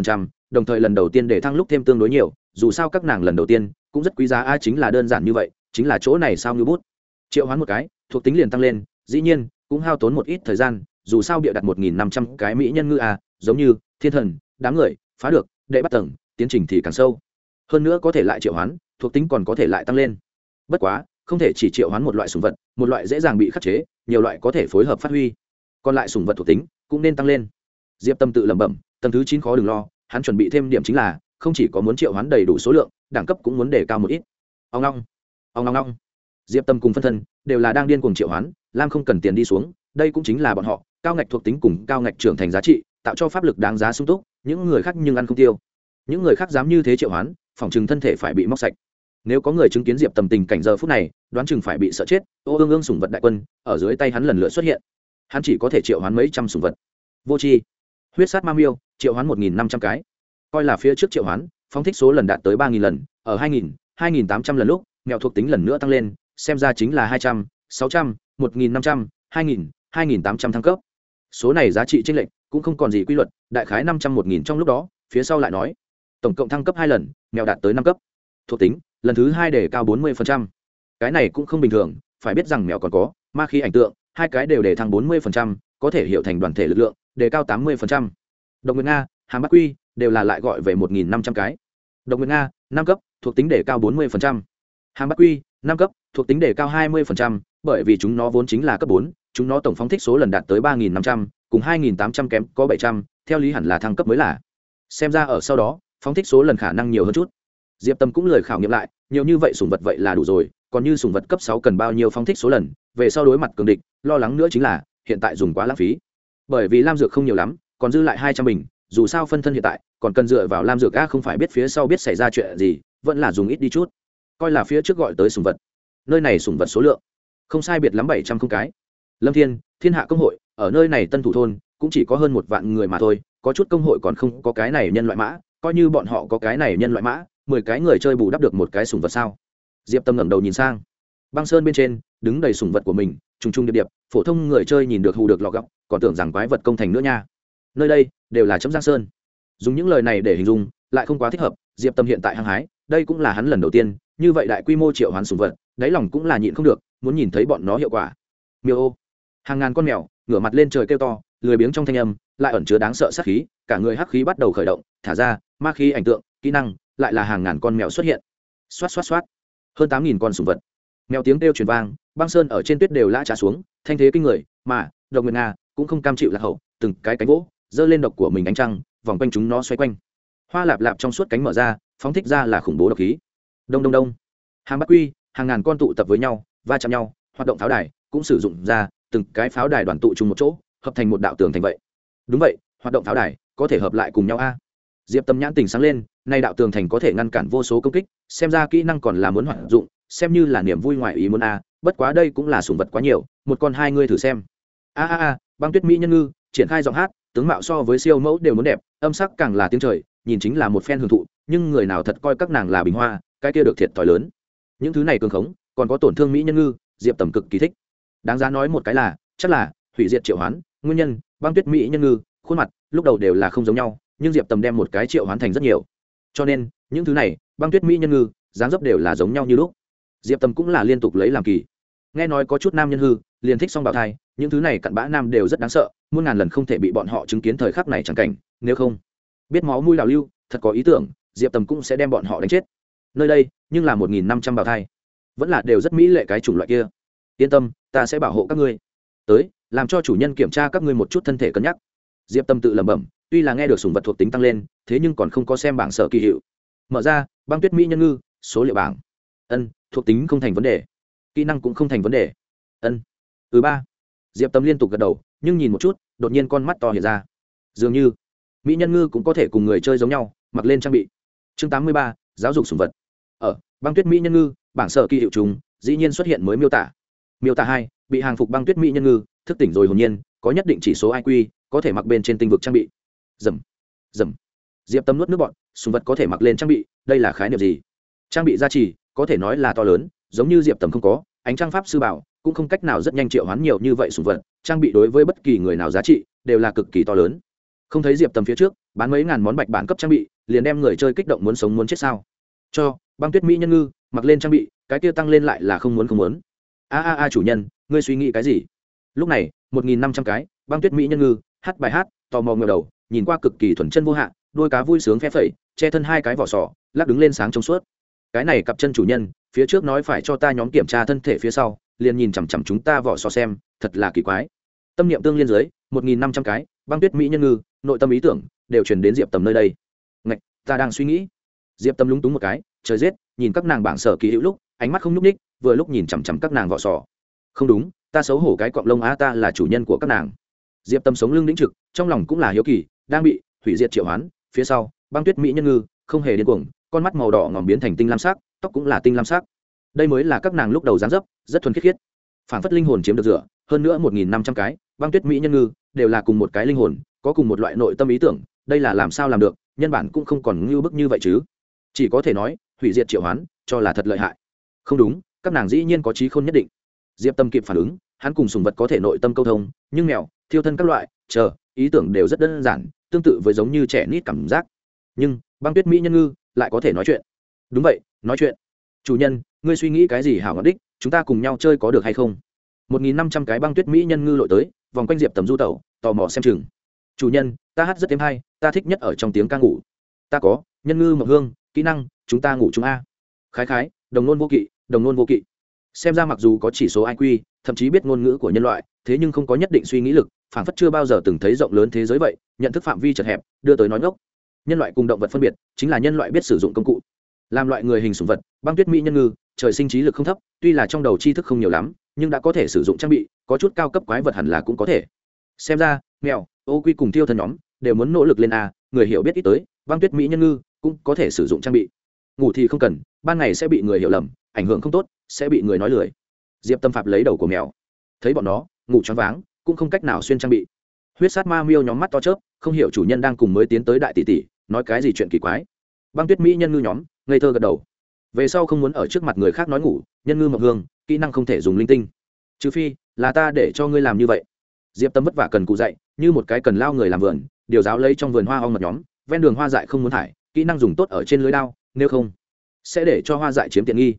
đồng thời lần đầu tiên đề thăng lúc thêm tương đối nhiều, dù sao các nàng lần đầu tiên cũng rất quý giá, a, chính là đơn giản như vậy, chính là chỗ này sao như bút. Triệu hoán một cái, thuộc tính liền tăng lên, dĩ nhiên, cũng hao tốn một ít thời gian, dù sao bịa đặt một nghìn năm trăm cái mỹ nhân ngư, a, giống như thiên thần, đám người, phá được, đệ bắt tầng, tiến trình thì càng sâu. Hơn nữa có thể lại triệu hoán, thuộc tính còn có thể lại tăng lên. Bất quá, không thể chỉ triệu hoán một loại sùng vật, một loại dễ dàng bị khắc chế, nhiều loại có thể phối hợp phát huy còn lại sùng vật thuộc tính cũng nên tăng lên. Diệp tâm tự lẩm bẩm, tầng thứ chín khó đừng lo, hắn chuẩn bị thêm điểm chính là, không chỉ có muốn triệu hoán đầy đủ số lượng, đẳng cấp cũng muốn đề cao một ít. Ông long ông long long. Diệp tâm cùng phân thân đều là đang điên cùng triệu hoán, lam không cần tiền đi xuống, đây cũng chính là bọn họ, cao ngạch thuộc tính cùng cao ngạch trưởng thành giá trị, tạo cho pháp lực đáng giá sung túc, những người khác nhưng ăn không tiêu. Những người khác dám như thế triệu hoán, phòng chừng thân thể phải bị móc sạch. Nếu có người chứng kiến diệp tầm tình cảnh giờ phút này, đoán chừng phải bị sợ chết, ô ương ương sủng vật đại quân, ở dưới tay hắn lần lượt xuất hiện hắn chỉ có thể triệu hoán mấy trăm sủng vật. Vô c huyết sát ma miêu, triệu hoán một nghìn năm trăm cái. Coi là phía trước triệu hoán, phóng thích số lần đạt tới ba nghìn lần, ở hai nghìn hai nghìn tám trăm lần lúc mèo thuộc tính lần nữa tăng lên, xem ra chính là hai trăm, sáu trăm, một nghìn năm trăm, hai nghìn hai nghìn tám trăm thăng cấp. Số này giá trị tranh lệch cũng không còn gì quy luật, đại khái năm trăm, một nghìn trong lúc đó, phía sau lại nói. Tổng cộng thăng cấp hai lần mèo đạt tới năm cấp. Thuộc tính, lần thứ hai để cao bốn mươi cái này cũng không bình thường, phải biết rằng mèo còn có ma khí ảnh tượng hai cái đều để thăng 40%, có thể hiểu thành đoàn thể lực lượng, đề cao 80%. Độc Nguyên Nga, Hàm Bắc Quy, đều là lại gọi về 1500 cái. Độc Nguyên Nga, năm cấp, thuộc tính đề cao 40%. Hàm Bắc Quy, năm cấp, thuộc tính đề cao 20%, bởi vì chúng nó vốn chính là cấp 4, chúng nó tổng phóng thích số lần đạt tới 3500, cùng 2800 kém có 700, theo lý hẳn là thăng cấp mới là. Xem ra ở sau đó, phóng thích số lần khả năng nhiều hơn chút. Diệp Tâm cũng lời khảo nghiệm lại, nhiều như vậy sủng vật vậy là đủ rồi, còn như sùng vật cấp sáu cần bao nhiêu phong thích số lần, về sau đối mặt cường địch, lo lắng nữa chính là, hiện tại dùng quá lãng phí. Bởi vì lam dược không nhiều lắm, còn dư lại hai trăm bình, dù sao phân thân hiện tại, còn cần dựa vào lam dược a không phải biết phía sau biết xảy ra chuyện gì, vẫn là dùng ít đi chút. Coi là phía trước gọi tới sùng vật. Nơi này sùng vật số lượng, không sai biệt lắm bảy trăm không cái. Lâm thiên thiên hạ công hội, ở nơi này tân thủ thôn, cũng chỉ có hơn một vạn người mà thôi, có chút công hội còn không có cái này nhân loại mã, coi như bọn họ có cái này nhân loại mã, mười cái người chơi bù đắp được một cái sùng vật sao? Diệp tâm ngẩng đầu nhìn sang. Băng sơn bên trên, đứng đầy sùng vật của mình, trùng trùng điệp điệp, phổ thông người chơi nhìn được hù được lọ gọc còn tưởng rằng quái vật công thành nữa nha. Nơi đây, đều là chấm giang sơn. Dùng những lời này để hình dung, lại không quá thích hợp, diệp tâm hiện tại hăng hái, đây cũng là hắn lần đầu tiên, như vậy đại quy mô triệu hoán sùng vật, đáy lòng cũng là nhịn không được, muốn nhìn thấy bọn nó hiệu quả. Miêu ô. Hàng ngàn con mèo, ngửa mặt lên trời kêu to, lười biếng trong thanh âm, lại ẩn chứa đáng sợ sát khí, cả người hắc khí bắt đầu khởi động, thả ra, ma khí ảnh tượng, kỹ năng, lại là hàng ngàn con mèo xuất hiện. Xoát xoát xoát hơn tám nghìn con sùng vật. Mèo tiếng kêu truyền vang, băng sơn ở trên tuyết đều lã trả xuống, thanh thế kinh người, mà, độc nguyệt nga cũng không cam chịu lạc hậu, từng cái cánh vỗ, giơ lên độc của mình ánh trăng, vòng quanh chúng nó xoay quanh. Hoa lạp lạp trong suốt cánh mở ra, phóng thích ra là khủng bố độc khí. Đông đông đông. Hàng bắc quy, hàng ngàn con tụ tập với nhau, va chạm nhau, hoạt động pháo đài cũng sử dụng ra, từng cái pháo đài đoàn tụ chung một chỗ, hợp thành một đạo tường thành vậy. Đúng vậy, hoạt động pháo đài có thể hợp lại cùng nhau a. Diệp tâm nhãn tình sáng lên nay đạo tường thành có thể ngăn cản vô số công kích, xem ra kỹ năng còn là muốn hoạt dụng, xem như là niềm vui ngoài ý muốn a, bất quá đây cũng là sùng vật quá nhiều, một con hai ngươi thử xem. A a a, băng tuyết mỹ nhân ngư, triển khai giọng hát, tướng mạo so với siêu mẫu đều muốn đẹp, âm sắc càng là tiếng trời, nhìn chính là một phen hưởng thụ, nhưng người nào thật coi các nàng là bình hoa, cái kia được thiệt thòi lớn. Những thứ này cường khống, còn có tổn thương mỹ nhân ngư, diệp tầm cực kỳ thích. Đáng giá nói một cái là, chắc là, hủy diệt triệu hoán, nguyên nhân, băng tuyết mỹ nhân ngư, khuôn mặt, lúc đầu đều là không giống nhau, nhưng diệp tầm đem một cái triệu hoán thành rất nhiều cho nên, những thứ này, băng tuyết mỹ nhân ngư, dáng dấp đều là giống nhau như lúc. Diệp tầm cũng là liên tục lấy làm kỳ. Nghe nói có chút nam nhân hư, liền thích xong bào thai, những thứ này cặn bã nam đều rất đáng sợ, muôn ngàn lần không thể bị bọn họ chứng kiến thời khắc này chẳng cảnh, nếu không, biết máu mũi đào lưu, thật có ý tưởng, diệp tầm cũng sẽ đem bọn họ đánh chết. Nơi đây, nhưng là một nghìn năm trăm bào thai. Vẫn là đều rất mỹ lệ cái chủng loại kia. Yên tâm, ta sẽ bảo hộ các ngươi. Tới, làm cho chủ nhân kiểm tra các ngươi một chút thân thể cân nhắc. Diệp tâm tự lẩm bẩm tuy là nghe được sùng vật thuộc tính tăng lên, thế nhưng còn không có xem bảng sở kỳ hiệu. Mở ra, băng tuyết mỹ nhân ngư, số liệu bảng. Ân, thuộc tính không thành vấn đề. Kỹ năng cũng không thành vấn đề. Ân. Thứ ba. Diệp tâm liên tục gật đầu, nhưng nhìn một chút, đột nhiên con mắt to hiện ra. Dường như, mỹ nhân ngư cũng có thể cùng người chơi giống nhau, mặc lên trang bị. Chương tám mươi ba, giáo dục sùng vật. Ở, băng tuyết mỹ nhân ngư, bảng sở kỳ hiệu chúng dĩ nhiên xuất hiện mới miêu tả. Miêu tả hai, bị hàng phục băng tuyết mỹ nhân ngư, thức tỉnh rồi hồn nhiên, có nhất định chỉ số iq có thể mặc bên trên tinh vực trang bị dầm dầm. Diệp tâm nuốt nước bọn sùng vật có thể mặc lên trang bị, đây là khái niệm gì? Trang bị gia trì, có thể nói là to lớn, giống như diệp tầm không có, ánh trang pháp sư bảo, cũng không cách nào rất nhanh triệu hoán nhiều như vậy sùng vật, trang bị đối với bất kỳ người nào giá trị, đều là cực kỳ to lớn. Không thấy diệp tầm phía trước, bán mấy ngàn món bạch bản cấp trang bị, liền đem người chơi kích động muốn sống muốn chết sao? Cho, băng tuyết mỹ nhân ngư, mặc lên trang bị, cái kia tăng lên lại là không muốn không muốn. A a a chủ nhân, ngươi suy nghĩ cái gì? Lúc này, một nghìn năm trăm cái, băng tuyết mỹ nhân ngư, hát bài hát, tò mò ngờ đầu nhìn qua cực kỳ thuần chân vô hạn đôi cá vui sướng phe phẩy, che thân hai cái vỏ sò, lắc đứng lên sáng trong suốt. Cái này cặp chân chủ nhân, phía trước nói phải cho ta nhóm kiểm tra thân thể phía sau, liền nhìn chằm chằm chúng ta vỏ sò xem, thật là kỳ quái. Tâm niệm tương liên dưới, một nghìn năm trăm cái, băng tuyết mỹ nhân ngư, nội tâm ý tưởng, đều chuyển đến diệp tầm nơi đây. Ngạch, ta đang suy nghĩ. Diệp tâm lúng túng một cái, trời rét nhìn các nàng bảng sở kỳ hữu lúc, ánh mắt không nhúc ních vừa lúc nhìn chằm chằm các nàng vỏ sò. Không đúng, ta xấu hổ cái cọng lông á ta là chủ nhân của các nàng. Diệp tâm sống lưng đĩnh trực, trong lòng cũng là hiếu kỳ đang bị hủy diệt triệu hoán, phía sau, băng tuyết mỹ nhân ngư, không hề điên cuồng, con mắt màu đỏ ngòm biến thành tinh lam sắc, tóc cũng là tinh lam sắc. Đây mới là các nàng lúc đầu dáng dấp, rất thuần khiết khiết. Phản phất linh hồn chiếm được rửa, hơn nữa một nghìn năm trăm cái, băng tuyết mỹ nhân ngư, đều là cùng một cái linh hồn, có cùng một loại nội tâm ý tưởng, đây là làm sao làm được, nhân bản cũng không còn ngưu bức như vậy chứ. Chỉ có thể nói, hủy diệt triệu hoán, cho là thật lợi hại. Không đúng, các nàng dĩ nhiên có trí khôn nhất định. Diệp tâm kịp phản ứng, hắn cùng sùng vật có thể nội tâm câu thông, nhưng mèo, thiêu thân các loại, chờ ý tưởng đều rất đơn giản, tương tự với giống như trẻ nít cảm giác. Nhưng, băng tuyết mỹ nhân ngư lại có thể nói chuyện. Đúng vậy, nói chuyện. Chủ nhân, ngươi suy nghĩ cái gì hảo ngọc đích, chúng ta cùng nhau chơi có được hay không? Một nghìn năm trăm cái băng tuyết mỹ nhân ngư lội tới, vòng quanh diệp tầm du tẩu, tò mò xem chừng. Chủ nhân, ta hát rất thêm hay, ta thích nhất ở trong tiếng ca ngủ. Ta có, nhân ngư mộc hương, kỹ năng, chúng ta ngủ chúng a. Khái khái, đồng nôn vô kỵ, đồng nôn vô kỵ. Xem ra mặc dù có chỉ số iq thậm chí biết ngôn ngữ của nhân loại thế nhưng không có nhất định suy nghĩ lực phản phất chưa bao giờ từng thấy rộng lớn thế giới vậy, nhận thức phạm vi chật hẹp, đưa tới nói ngốc. Nhân loại cùng động vật phân biệt, chính là nhân loại biết sử dụng công cụ. Làm loại người hình sùng vật, băng tuyết mỹ nhân ngư, trời sinh trí lực không thấp, tuy là trong đầu tri thức không nhiều lắm, nhưng đã có thể sử dụng trang bị, có chút cao cấp quái vật hẳn là cũng có thể. Xem ra, mèo, ô quy cùng tiêu thân nhóm, đều muốn nỗ lực lên a, người hiểu biết ít tới, băng tuyết mỹ nhân ngư, cũng có thể sử dụng trang bị. Ngủ thì không cần, ban ngày sẽ bị người hiểu lầm, ảnh hưởng không tốt, sẽ bị người nói lười. Diệp tâm phạm lấy đầu của mèo. Thấy bọn nó ngủ choáng váng, cũng không cách nào xuyên trang bị. Huyết sát ma miêu nhóm mắt to chớp, không hiểu chủ nhân đang cùng mới tiến tới đại tỷ tỷ, nói cái gì chuyện kỳ quái. Băng tuyết mỹ nhân ngư nhóm, ngây thơ gật đầu. Về sau không muốn ở trước mặt người khác nói ngủ, nhân ngư mộc hương, kỹ năng không thể dùng linh tinh. Trừ phi, là ta để cho ngươi làm như vậy. Diệp tâm vất vả cần cụ dạy, như một cái cần lao người làm vườn, điều giáo lấy trong vườn hoa ong mật nhóm, ven đường hoa dại không muốn thải, kỹ năng dùng tốt ở trên lưới đao, nếu không, sẽ để cho hoa dại chiếm tiện nghi.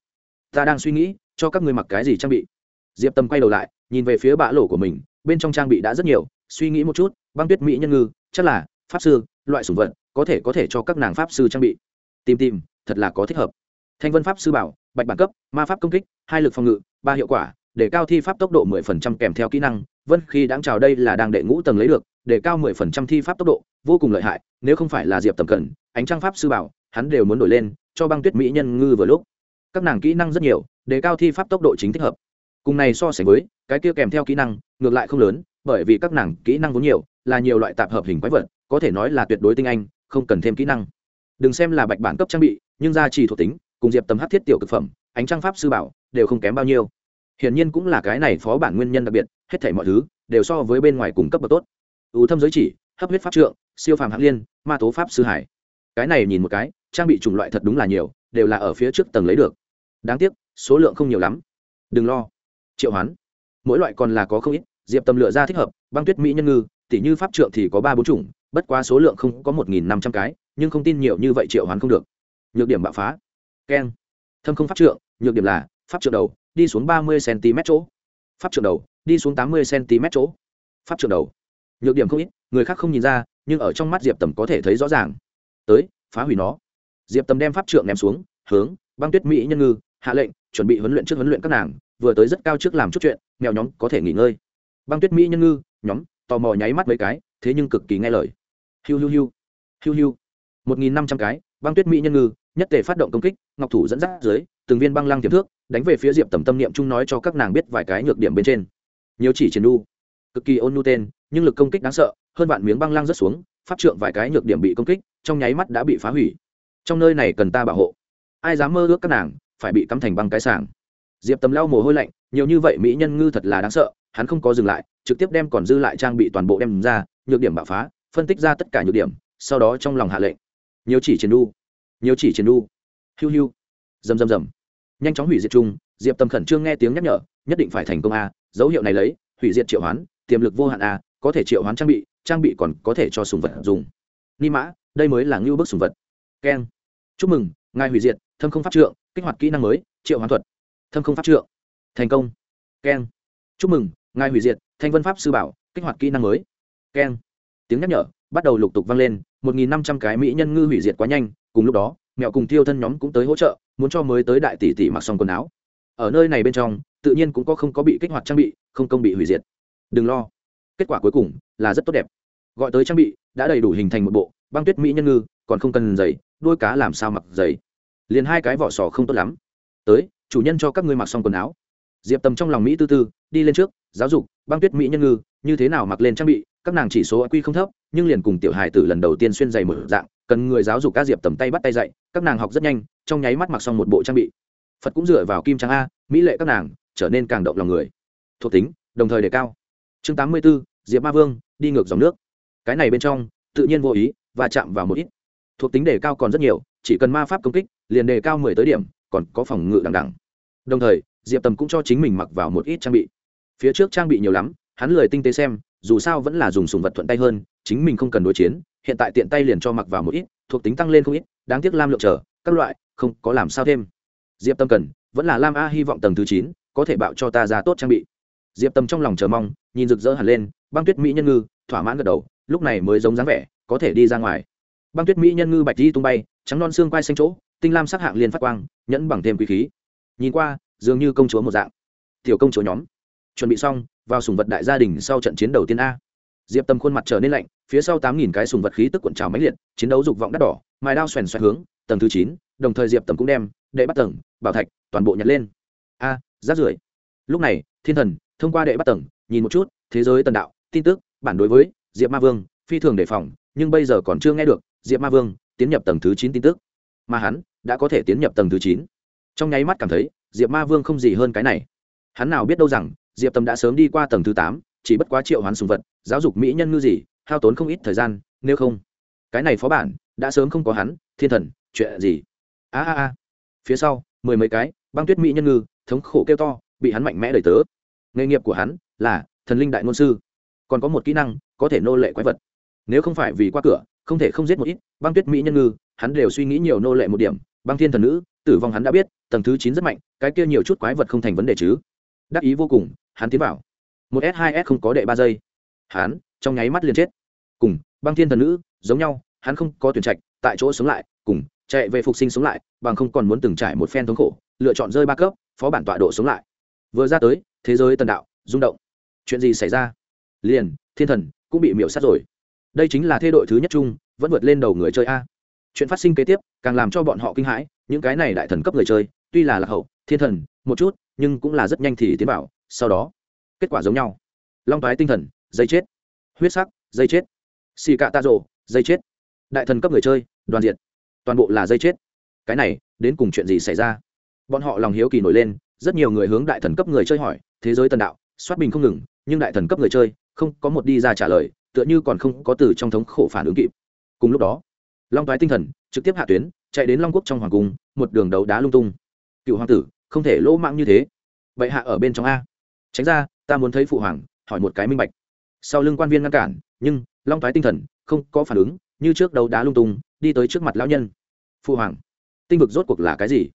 Ta đang suy nghĩ, cho các ngươi mặc cái gì trang bị. Diệp tâm quay đầu lại nhìn về phía bã lỗ của mình, bên trong trang bị đã rất nhiều, suy nghĩ một chút, băng tuyết mỹ nhân ngư, chắc là pháp sư, loại sủng vật, có thể có thể cho các nàng pháp sư trang bị. Tìm tìm, thật là có thích hợp. Thanh vân pháp sư bảo, bạch bản cấp, ma pháp công kích, hai lực phòng ngự, ba hiệu quả, để cao thi pháp tốc độ 10% kèm theo kỹ năng, vân khi đáng chào đây là đang đệ ngũ tầng lấy được, để cao 10% thi pháp tốc độ, vô cùng lợi hại, nếu không phải là diệp tầm cẩn, ánh trăng pháp sư bảo, hắn đều muốn đổi lên, cho băng tuyết mỹ nhân ngư vừa lúc. Các nàng kỹ năng rất nhiều, để cao thi pháp tốc độ chính thích hợp cùng này so sánh với, cái kia kèm theo kỹ năng, ngược lại không lớn, bởi vì các nàng kỹ năng vốn nhiều, là nhiều loại tạp hợp hình quái vật, có thể nói là tuyệt đối tinh anh, không cần thêm kỹ năng. Đừng xem là bạch bản cấp trang bị, nhưng gia trì thuộc tính, cùng diệp tầm hát thiết tiểu thực phẩm, ánh trang pháp sư bảo, đều không kém bao nhiêu. Hiển nhiên cũng là cái này phó bản nguyên nhân đặc biệt, hết thảy mọi thứ, đều so với bên ngoài cung cấp bậc tốt. Ưu thâm giới chỉ, hấp huyết pháp trượng, siêu phàm hạng liên, ma tố pháp sư hải. Cái này nhìn một cái, trang bị chủng loại thật đúng là nhiều, đều là ở phía trước tầng lấy được. Đáng tiếc, số lượng không nhiều lắm. Đừng lo triệu hoán. Mỗi loại còn là có không ít, diệp tầm lựa ra thích hợp, băng tuyết mỹ nhân ngư tỷ như pháp trượng thì có ba bốn chủng, bất quá số lượng không có một nghìn năm trăm cái, nhưng không tin nhiều như vậy triệu hoán không được. Nhược điểm bạo phá. Keng. Thâm không pháp trượng, nhược điểm là, pháp trượng đầu, đi xuống ba mươi cm chỗ. Pháp trượng đầu, đi xuống tám mươi cm chỗ. Pháp trượng đầu. Nhược điểm không ít, người khác không nhìn ra, nhưng ở trong mắt diệp tầm có thể thấy rõ ràng. Tới, phá hủy nó. Diệp tầm đem pháp trượng ném xuống, hướng, băng tuyết mỹ nhân ngư, hạ lệnh, chuẩn bị huấn luyện trước huấn luyện các nàng vừa tới rất cao trước làm chút chuyện, mèo nhóm có thể nghỉ ngơi. Băng tuyết mỹ nhân ngư nhóm tò mò nháy mắt mấy cái, thế nhưng cực kỳ nghe lời. Hiu hiu hiu hiu hiu. Một nghìn năm trăm cái, băng tuyết mỹ nhân ngư, nhất tề phát động công kích, ngọc thủ dẫn dắt dưới, từng viên băng lăng tiềm thước, đánh về phía diệp tầm tâm niệm chung nói cho các nàng biết vài cái nhược điểm bên trên. Nhiều chỉ triển đu. Cực kỳ ôn nhu tên, nhưng lực công kích đáng sợ, hơn vạn miếng băng lăng rớt xuống, pháp trượng vài cái nhược điểm bị công kích, trong nháy mắt đã bị phá hủy. Trong nơi này cần ta bảo hộ. Ai dám mơ ước các nàng, phải bị cắm thành băng cái sàng diệp tầm lau mồ hôi lạnh, nhiều như vậy mỹ nhân ngư thật là đáng sợ, hắn không có dừng lại, trực tiếp đem còn dư lại trang bị toàn bộ đem ra, nhược điểm bạo phá, phân tích ra tất cả nhược điểm, sau đó trong lòng hạ lệnh. Nhiều chỉ chiến đu, nhiều chỉ chiến đu. Hiu hiu. Rầm rầm rầm nhanh chóng hủy diệt chung, diệp tầm khẩn trương nghe tiếng nhắc nhở, nhất định phải thành công a, dấu hiệu này lấy, hủy diệt triệu hoán, tiềm lực vô hạn a, có thể triệu hoán trang bị trang bị còn có thể cho sùng vật dùng. Ni mã, đây mới là ngưu bức sùng vật. Keng. Chúc mừng, ngài hủy diệt, thâm không pháp trượng, kích hoạt kỹ năng mới, triệu hoán thuật thâm không pháp trượng. Thành công. Keng. Chúc mừng, ngài hủy diệt, thanh vân pháp sư bảo, kích hoạt kỹ năng mới. Keng. Tiếng nhắc nhở, bắt đầu lục tục vang lên, một nghìn năm trăm cái mỹ nhân ngư hủy diệt quá nhanh, cùng lúc đó, mẹo cùng tiêu thân nhóm cũng tới hỗ trợ, muốn cho mới tới đại tỷ tỷ mặc xong quần áo. Ở nơi này bên trong, tự nhiên cũng có không có bị kích hoạt trang bị, không công bị hủy diệt. Đừng lo. Kết quả cuối cùng là rất tốt đẹp. Gọi tới trang bị, đã đầy đủ hình thành một bộ, băng tuyết mỹ nhân ngư, còn không cần giày đuôi cá làm sao mặc giày. Liền hai cái vỏ sò không tốt lắm tới, chủ nhân cho các ngươi mặc xong quần áo. Diệp tầm trong lòng mỹ tư tư, đi lên trước, giáo dục, băng tuyết mỹ nhân ngư, như thế nào mặc lên trang bị, các nàng chỉ số quy không thấp, nhưng liền cùng tiểu hài tử lần đầu tiên xuyên giày mở dạng, cần người giáo dục các diệp tầm tay bắt tay dạy, các nàng học rất nhanh, trong nháy mắt mặc xong một bộ trang bị. Phật cũng dựa vào kim trang a, mỹ lệ các nàng, trở nên càng động lòng người. Thuộc tính, đồng thời đề cao. Chương tám mươi b ố diệp ma vương, đi ngược dòng nước. Cái này bên trong, tự nhiên vô ý, và chạm vào một ít. Thuộc tính đề cao còn rất nhiều, chỉ cần ma pháp công kích, liền đề cao mười tới điểm còn có phòng ngự đằng đằng. Đồng thời, diệp tầm cũng cho chính mình mặc vào một ít trang bị. Phía trước trang bị nhiều lắm, hắn lười tinh tế xem, dù sao vẫn là dùng sùng vật thuận tay hơn, chính mình không cần đối chiến, hiện tại tiện tay liền cho mặc vào một ít, thuộc tính tăng lên không ít, đáng tiếc lam lượng trở các loại, không có làm sao thêm. Diệp tâm cần, vẫn là lam a hy vọng tầng thứ chín, có thể bạo cho ta ra tốt trang bị. Diệp tâm trong lòng chờ mong, nhìn rực rỡ hẳn lên, băng tuyết mỹ nhân ngư, thỏa mãn gật đầu, lúc này mới giống dáng vẻ, có thể đi ra ngoài. Băng tuyết mỹ nhân ngư bạch di tung bay, trắng non xương quai xanh chỗ tinh lam sắc hạng liền phát quang nhẫn bằng thêm quý khí. Nhìn qua dường như công chúa một dạng. Tiểu công chúa nhóm. Chuẩn bị xong vào sùng vật đại gia đình sau trận chiến đầu tiên a. Diệp tâm khuôn mặt trở nên lạnh phía sau tám nghìn cái sùng vật khí tức cuộn trào máy liệt chiến đấu dục vọng đắt đỏ mài đao xoèn xoẹt hướng tầng thứ chín đồng thời diệp tầm cũng đem đệ bắt tầng bảo thạch toàn bộ nhặt lên. A à, rát rưởi. Lúc này thiên thần thông qua đệ bắt tầng nhìn một chút thế giới tần đạo tin tức bản đối với diệp ma vương phi thường đề phòng nhưng bây giờ còn chưa nghe được diệp ma vương tiến nhập tầng thứ chín tin tức mà hắn đã có thể tiến nhập tầng thứ chín. Trong nháy mắt cảm thấy, diệp ma vương không gì hơn cái này. Hắn nào biết đâu rằng, diệp tâm đã sớm đi qua tầng thứ tám, chỉ bất quá triệu hoán sùng vật, giáo dục mỹ nhân ngư gì, hao tốn không ít thời gian, nếu không, cái này phó bản đã sớm không có hắn, thiên thần, chuyện gì? A a a. Phía sau, mười mấy cái, băng tuyết mỹ nhân ngư, thống khổ kêu to, bị hắn mạnh mẽ đẩy tớ nghề nghiệp của hắn là thần linh đại ngôn sư. Còn có một kỹ năng, có thể nô lệ quái vật. Nếu không phải vì qua cửa không thể không giết một ít, băng tuyết mỹ nhân ngư, hắn đều suy nghĩ nhiều nô lệ một điểm, băng thiên thần nữ, tử vong hắn đã biết, tầng thứ chín rất mạnh, cái kia nhiều chút quái vật không thành vấn đề chứ. Đắc ý vô cùng, hắn tiến vào. Một s, hai s không có đệ ba giây. Hắn, trong nháy mắt liền chết. Cùng, băng thiên thần nữ, giống nhau, hắn không có tuyển trạch, tại chỗ sống lại, cùng, chạy về phục sinh sống lại, bằng không còn muốn từng trải một phen thống khổ, lựa chọn rơi ba cấp, phó bản tọa độ sống lại. Vừa ra tới, thế giới tần đạo, rung động. Chuyện gì xảy ra? Liền, thiên thần cũng bị miễu sát rồi đây chính là thê đội thứ nhất chung, vẫn vượt lên đầu người chơi a. Chuyện phát sinh kế tiếp, càng làm cho bọn họ kinh hãi, những cái này đại thần cấp người chơi, tuy là lạc hậu, thiên thần, một chút, nhưng cũng là rất nhanh thì tiến bảo sau đó, kết quả giống nhau. Long toái tinh thần, dây chết. Huyết sắc, dây chết. Xì cạ tạ rộ dây chết. Đại thần cấp người chơi, đoàn diện toàn bộ là dây chết. Cái này, đến cùng chuyện gì xảy ra? Bọn họ lòng hiếu kỳ nổi lên, rất nhiều người hướng đại thần cấp người chơi hỏi, thế giới tần đạo, soát bình không ngừng, nhưng đại thần cấp người chơi, không có một đi ra trả lời tựa như còn không có từ trong thống khổ phản ứng kịp. Cùng lúc đó, long toái tinh thần trực tiếp hạ tuyến, chạy đến long quốc trong hoàng cung, một đường đấu đá lung tung. Cựu hoàng tử, không thể lỗ mạng như thế. Vậy hạ ở bên trong a. Tránh ra, ta muốn thấy phụ hoàng, hỏi một cái minh bạch. Sau lưng quan viên ngăn cản, nhưng long toái tinh thần không có phản ứng, như trước đấu đá lung tung, đi tới trước mặt lão nhân. Phụ hoàng, tinh vực rốt cuộc là cái gì?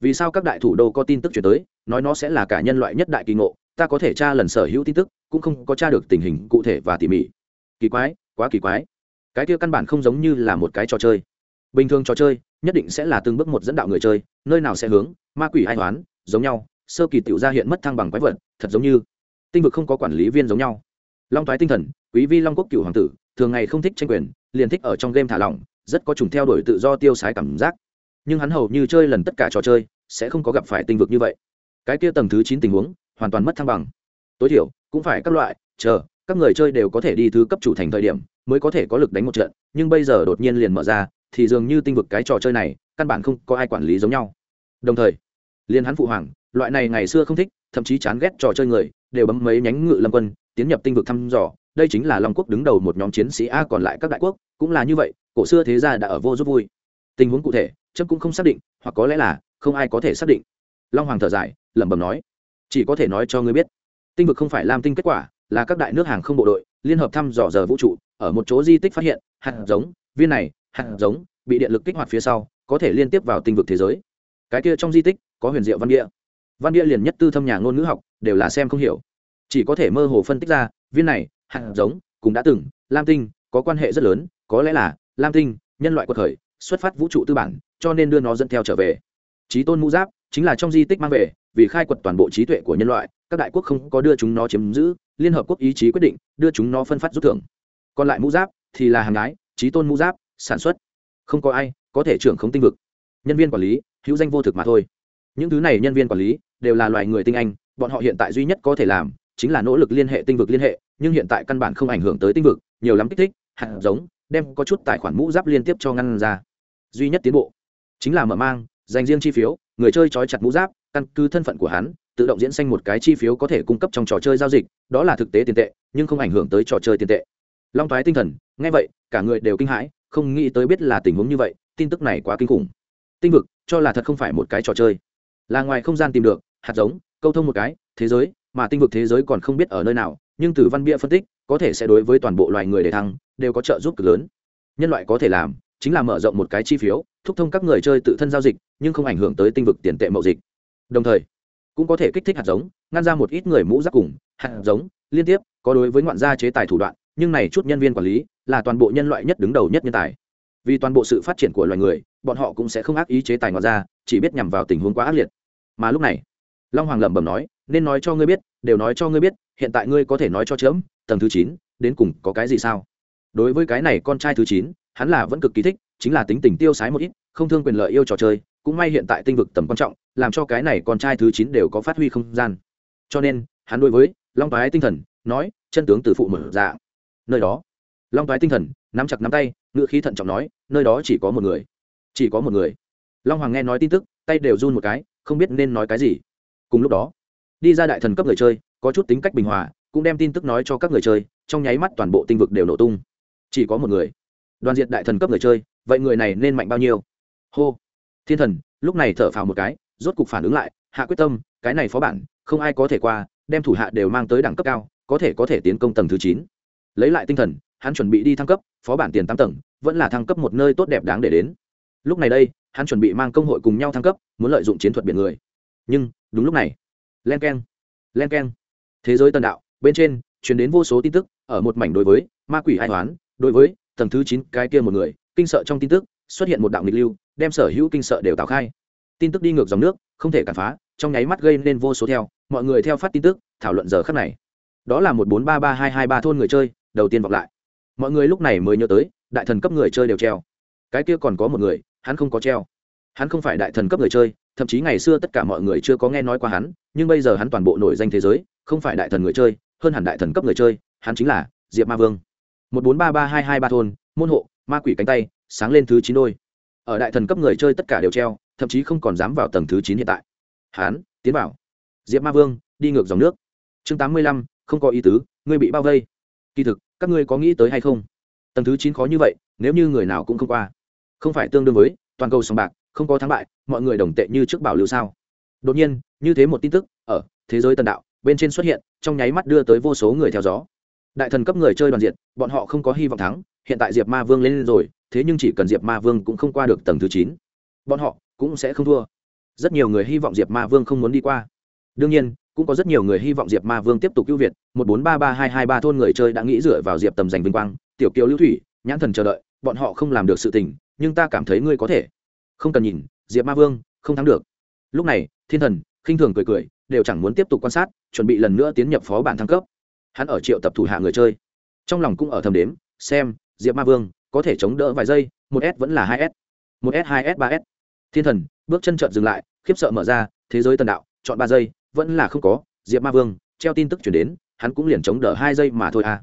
Vì sao các đại thủ đô có tin tức chuyển tới, nói nó sẽ là cả nhân loại nhất đại kỳ ngộ, ta có thể tra lần sở hữu tin tức, cũng không có tra được tình hình cụ thể và tỉ mỉ kỳ quái, quá kỳ quái. Cái kia căn bản không giống như là một cái trò chơi. Bình thường trò chơi, nhất định sẽ là từng bước một dẫn đạo người chơi, nơi nào sẽ hướng, ma quỷ hai toán giống nhau. Sơ kỳ tiểu ra hiện mất thăng bằng quái vật, thật giống như tinh vực không có quản lý viên giống nhau. Long thoái tinh thần, quý vi long quốc cựu hoàng tử, thường ngày không thích tranh quyền, liền thích ở trong game thả lỏng, rất có trùng theo đuổi tự do tiêu sái cảm giác. Nhưng hắn hầu như chơi lần tất cả trò chơi, sẽ không có gặp phải tinh vực như vậy. Cái kia tầng thứ chín tình huống, hoàn toàn mất thăng bằng. Tối thiểu, cũng phải các loại, chờ các người chơi đều có thể đi thứ cấp chủ thành thời điểm mới có thể có lực đánh một trận, nhưng bây giờ đột nhiên liền mở ra, thì dường như tinh vực cái trò chơi này, căn bản không có ai quản lý giống nhau. Đồng thời, liên hắn phụ hoàng, loại này ngày xưa không thích, thậm chí chán ghét trò chơi người, đều bấm mấy nhánh ngự lâm quân, tiến nhập tinh vực thăm dò. Đây chính là long quốc đứng đầu một nhóm chiến sĩ a còn lại các đại quốc, cũng là như vậy, cổ xưa thế gia đã ở vô giúp vui. Tình huống cụ thể chấp cũng không xác định, hoặc có lẽ là không ai có thể xác định. Long hoàng thở dài, lẩm bẩm nói, chỉ có thể nói cho ngươi biết, tinh vực không phải lam tinh kết quả là các đại nước hàng không bộ đội, liên hợp thăm dò giờ vũ trụ, ở một chỗ di tích phát hiện, hạt giống, viên này, hạt giống, bị điện lực kích hoạt phía sau, có thể liên tiếp vào tinh vực thế giới. Cái kia trong di tích, có huyền diệu văn địa. Văn địa liền nhất tư thâm nhà ngôn ngữ học, đều là xem không hiểu. Chỉ có thể mơ hồ phân tích ra, viên này, hạt giống, cũng đã từng, lam tinh, có quan hệ rất lớn, có lẽ là, lam tinh, nhân loại quật khởi, xuất phát vũ trụ tư bản, cho nên đưa nó dẫn theo trở về. Trí tôn mũ giáp, chính là trong di tích mang về, vì khai quật toàn bộ trí tuệ của nhân loại, các đại quốc không có đưa chúng nó chiếm giữ liên hợp quốc ý chí quyết định đưa chúng nó phân phát rút thưởng. Còn lại mũ giáp thì là hàng ái trí tôn mũ giáp, sản xuất. Không có ai có thể trưởng không tinh vực. Nhân viên quản lý, hữu danh vô thực mà thôi. Những thứ này nhân viên quản lý đều là loài người tinh anh, bọn họ hiện tại duy nhất có thể làm chính là nỗ lực liên hệ tinh vực liên hệ, nhưng hiện tại căn bản không ảnh hưởng tới tinh vực, nhiều lắm kích thích, hạt giống, đem có chút tài khoản mũ giáp liên tiếp cho ngăn ra. Duy nhất tiến bộ chính là mở mang, dành riêng chi phiếu, người chơi trói chặt mũ giáp, căn cứ thân phận của hắn tự động diễn sinh một cái chi phiếu có thể cung cấp trong trò chơi giao dịch, đó là thực tế tiền tệ, nhưng không ảnh hưởng tới trò chơi tiền tệ. Long thoái tinh thần, nghe vậy, cả người đều kinh hãi, không nghĩ tới biết là tình huống như vậy, tin tức này quá kinh khủng. Tinh vực, cho là thật không phải một cái trò chơi. Là ngoài không gian tìm được, hạt giống, câu thông một cái, thế giới, mà tinh vực thế giới còn không biết ở nơi nào, nhưng từ văn bia phân tích, có thể sẽ đối với toàn bộ loài người để thăng, đều có trợ giúp cực lớn. Nhân loại có thể làm, chính là mở rộng một cái chi phiếu, thúc thông các người chơi tự thân giao dịch, nhưng không ảnh hưởng tới tinh vực tiền tệ mậu dịch. Đồng thời cũng có thể kích thích hạt giống, ngăn ra một ít người mũ giáp cùng, hạt giống, liên tiếp, có đối với ngoạn gia chế tài thủ đoạn, nhưng này chút nhân viên quản lý là toàn bộ nhân loại nhất đứng đầu nhất nhân tài. Vì toàn bộ sự phát triển của loài người, bọn họ cũng sẽ không ác ý chế tài ngoạn gia, chỉ biết nhằm vào tình huống quá ác liệt. Mà lúc này, long hoàng lẩm bẩm nói, nên nói cho ngươi biết, đều nói cho ngươi biết, hiện tại ngươi có thể nói cho chớm, tầng thứ chín, đến cùng có cái gì sao? Đối với cái này con trai thứ chín, hắn là vẫn cực kỳ thích, chính là tính tình tiêu sái một ít, không thương quyền lợi yêu trò chơi cũng may hiện tại tinh vực tầm quan trọng, làm cho cái này con trai thứ chín đều có phát huy không gian. Cho nên, hắn đối với long toái tinh thần nói, chân tướng từ phụ mở dạng nơi đó, long toái tinh thần nắm chặt nắm tay ngự khí thận trọng nói, nơi đó chỉ có một người, chỉ có một người. Long hoàng nghe nói tin tức, tay đều run một cái, không biết nên nói cái gì. Cùng lúc đó, đi ra đại thần cấp người chơi, có chút tính cách bình hòa, cũng đem tin tức nói cho các người chơi, trong nháy mắt toàn bộ tinh vực đều nổ tung. Chỉ có một người. Đoàn diệt đại thần cấp người chơi, vậy người này nên mạnh bao nhiêu? Hô thiên thần, lúc này thở phào một cái, rốt cục phản ứng lại, hạ quyết tâm, cái này phó bản, không ai có thể qua, đem thủ hạ đều mang tới đẳng cấp cao, có thể có thể tiến công tầng thứ chín. Lấy lại tinh thần, hắn chuẩn bị đi thăng cấp, phó bản tiền tám tầng, vẫn là thăng cấp một nơi tốt đẹp đáng để đến. Lúc này đây, hắn chuẩn bị mang công hội cùng nhau thăng cấp, muốn lợi dụng chiến thuật biển người. Nhưng, đúng lúc này, len k e n len k e n thế giới tân đạo, bên trên chuyển đến vô số tin tức, ở một mảnh đối với ma quỷ ai toán đối với tầng thứ chín cái kia một người, kinh sợ trong tin tức xuất hiện một đạo nghịch lưu, đem sở hữu kinh sợ đều tạo khai. Tin tức đi ngược dòng nước, không thể cản phá, trong nháy mắt gây nên vô số theo, mọi người theo phát tin tức, thảo luận giờ khắc này. Đó là một bốn ba ba hai hai ba thôn người chơi, đầu tiên vọng lại. Mọi người lúc này mới nhớ tới, đại thần cấp người chơi đều treo. Cái kia còn có một người, hắn không có treo. Hắn không phải đại thần cấp người chơi, thậm chí ngày xưa tất cả mọi người chưa có nghe nói qua hắn, nhưng bây giờ hắn toàn bộ nổi danh thế giới, không phải đại thần người chơi, hơn hẳn đại thần cấp người chơi, hắn chính là diệp ma vương. Một bốn ba ba hai hai ba thôn, môn hộ ma quỷ cánh tay, sáng lên thứ chín đôi. Ở đại thần cấp người chơi tất cả đều treo, thậm chí không còn dám vào tầng thứ chín hiện tại. Hán, tiến vào. Diệp ma vương, đi ngược dòng nước. Chương tám mươi lăm, không có ý tứ, ngươi bị bao vây. Kỳ thực, các ngươi có nghĩ tới hay không? Tầng thứ chín khó như vậy, nếu như người nào cũng không qua. Không phải tương đương với, toàn cầu sòng bạc, không có thắng bại, mọi người đồng tệ như trước bảo lưu sao? Đột nhiên, như thế một tin tức, ở, thế giới tần đạo, bên trên xuất hiện, trong nháy mắt đưa tới vô số người theo gió đại thần cấp người chơi đoàn diện bọn họ không có hy vọng thắng, hiện tại diệp ma vương lên rồi, thế nhưng chỉ cần diệp ma vương cũng không qua được tầng thứ chín, bọn họ cũng sẽ không thua. Rất nhiều người hy vọng diệp ma vương không muốn đi qua. Đương nhiên, cũng có rất nhiều người hy vọng diệp ma vương tiếp tục ưu việt, một bốn ba ba hai hai ba thôn người chơi đã nghĩ dựa vào diệp tầm giành vinh quang, tiểu kiều lưu thủy, nhãn thần chờ đợi, bọn họ không làm được sự tình, nhưng ta cảm thấy ngươi có thể. Không cần nhìn, diệp ma vương không thắng được. Lúc này, thiên thần, khinh thường cười cười, đều chẳng muốn tiếp tục quan sát, chuẩn bị lần nữa tiến nhập phó bản thăng cấp hắn ở triệu tập thủ hạ người chơi. Trong lòng cũng ở thầm đếm, xem, diệp ma vương, có thể chống đỡ vài giây, một s vẫn là hai s. Một s, hai s, ba s. Thiên thần, bước chân trợn dừng lại, khiếp sợ mở ra, thế giới tần đạo, chọn ba giây, vẫn là không có. Diệp ma vương, treo tin tức chuyển đến, hắn cũng liền chống đỡ hai giây mà thôi à.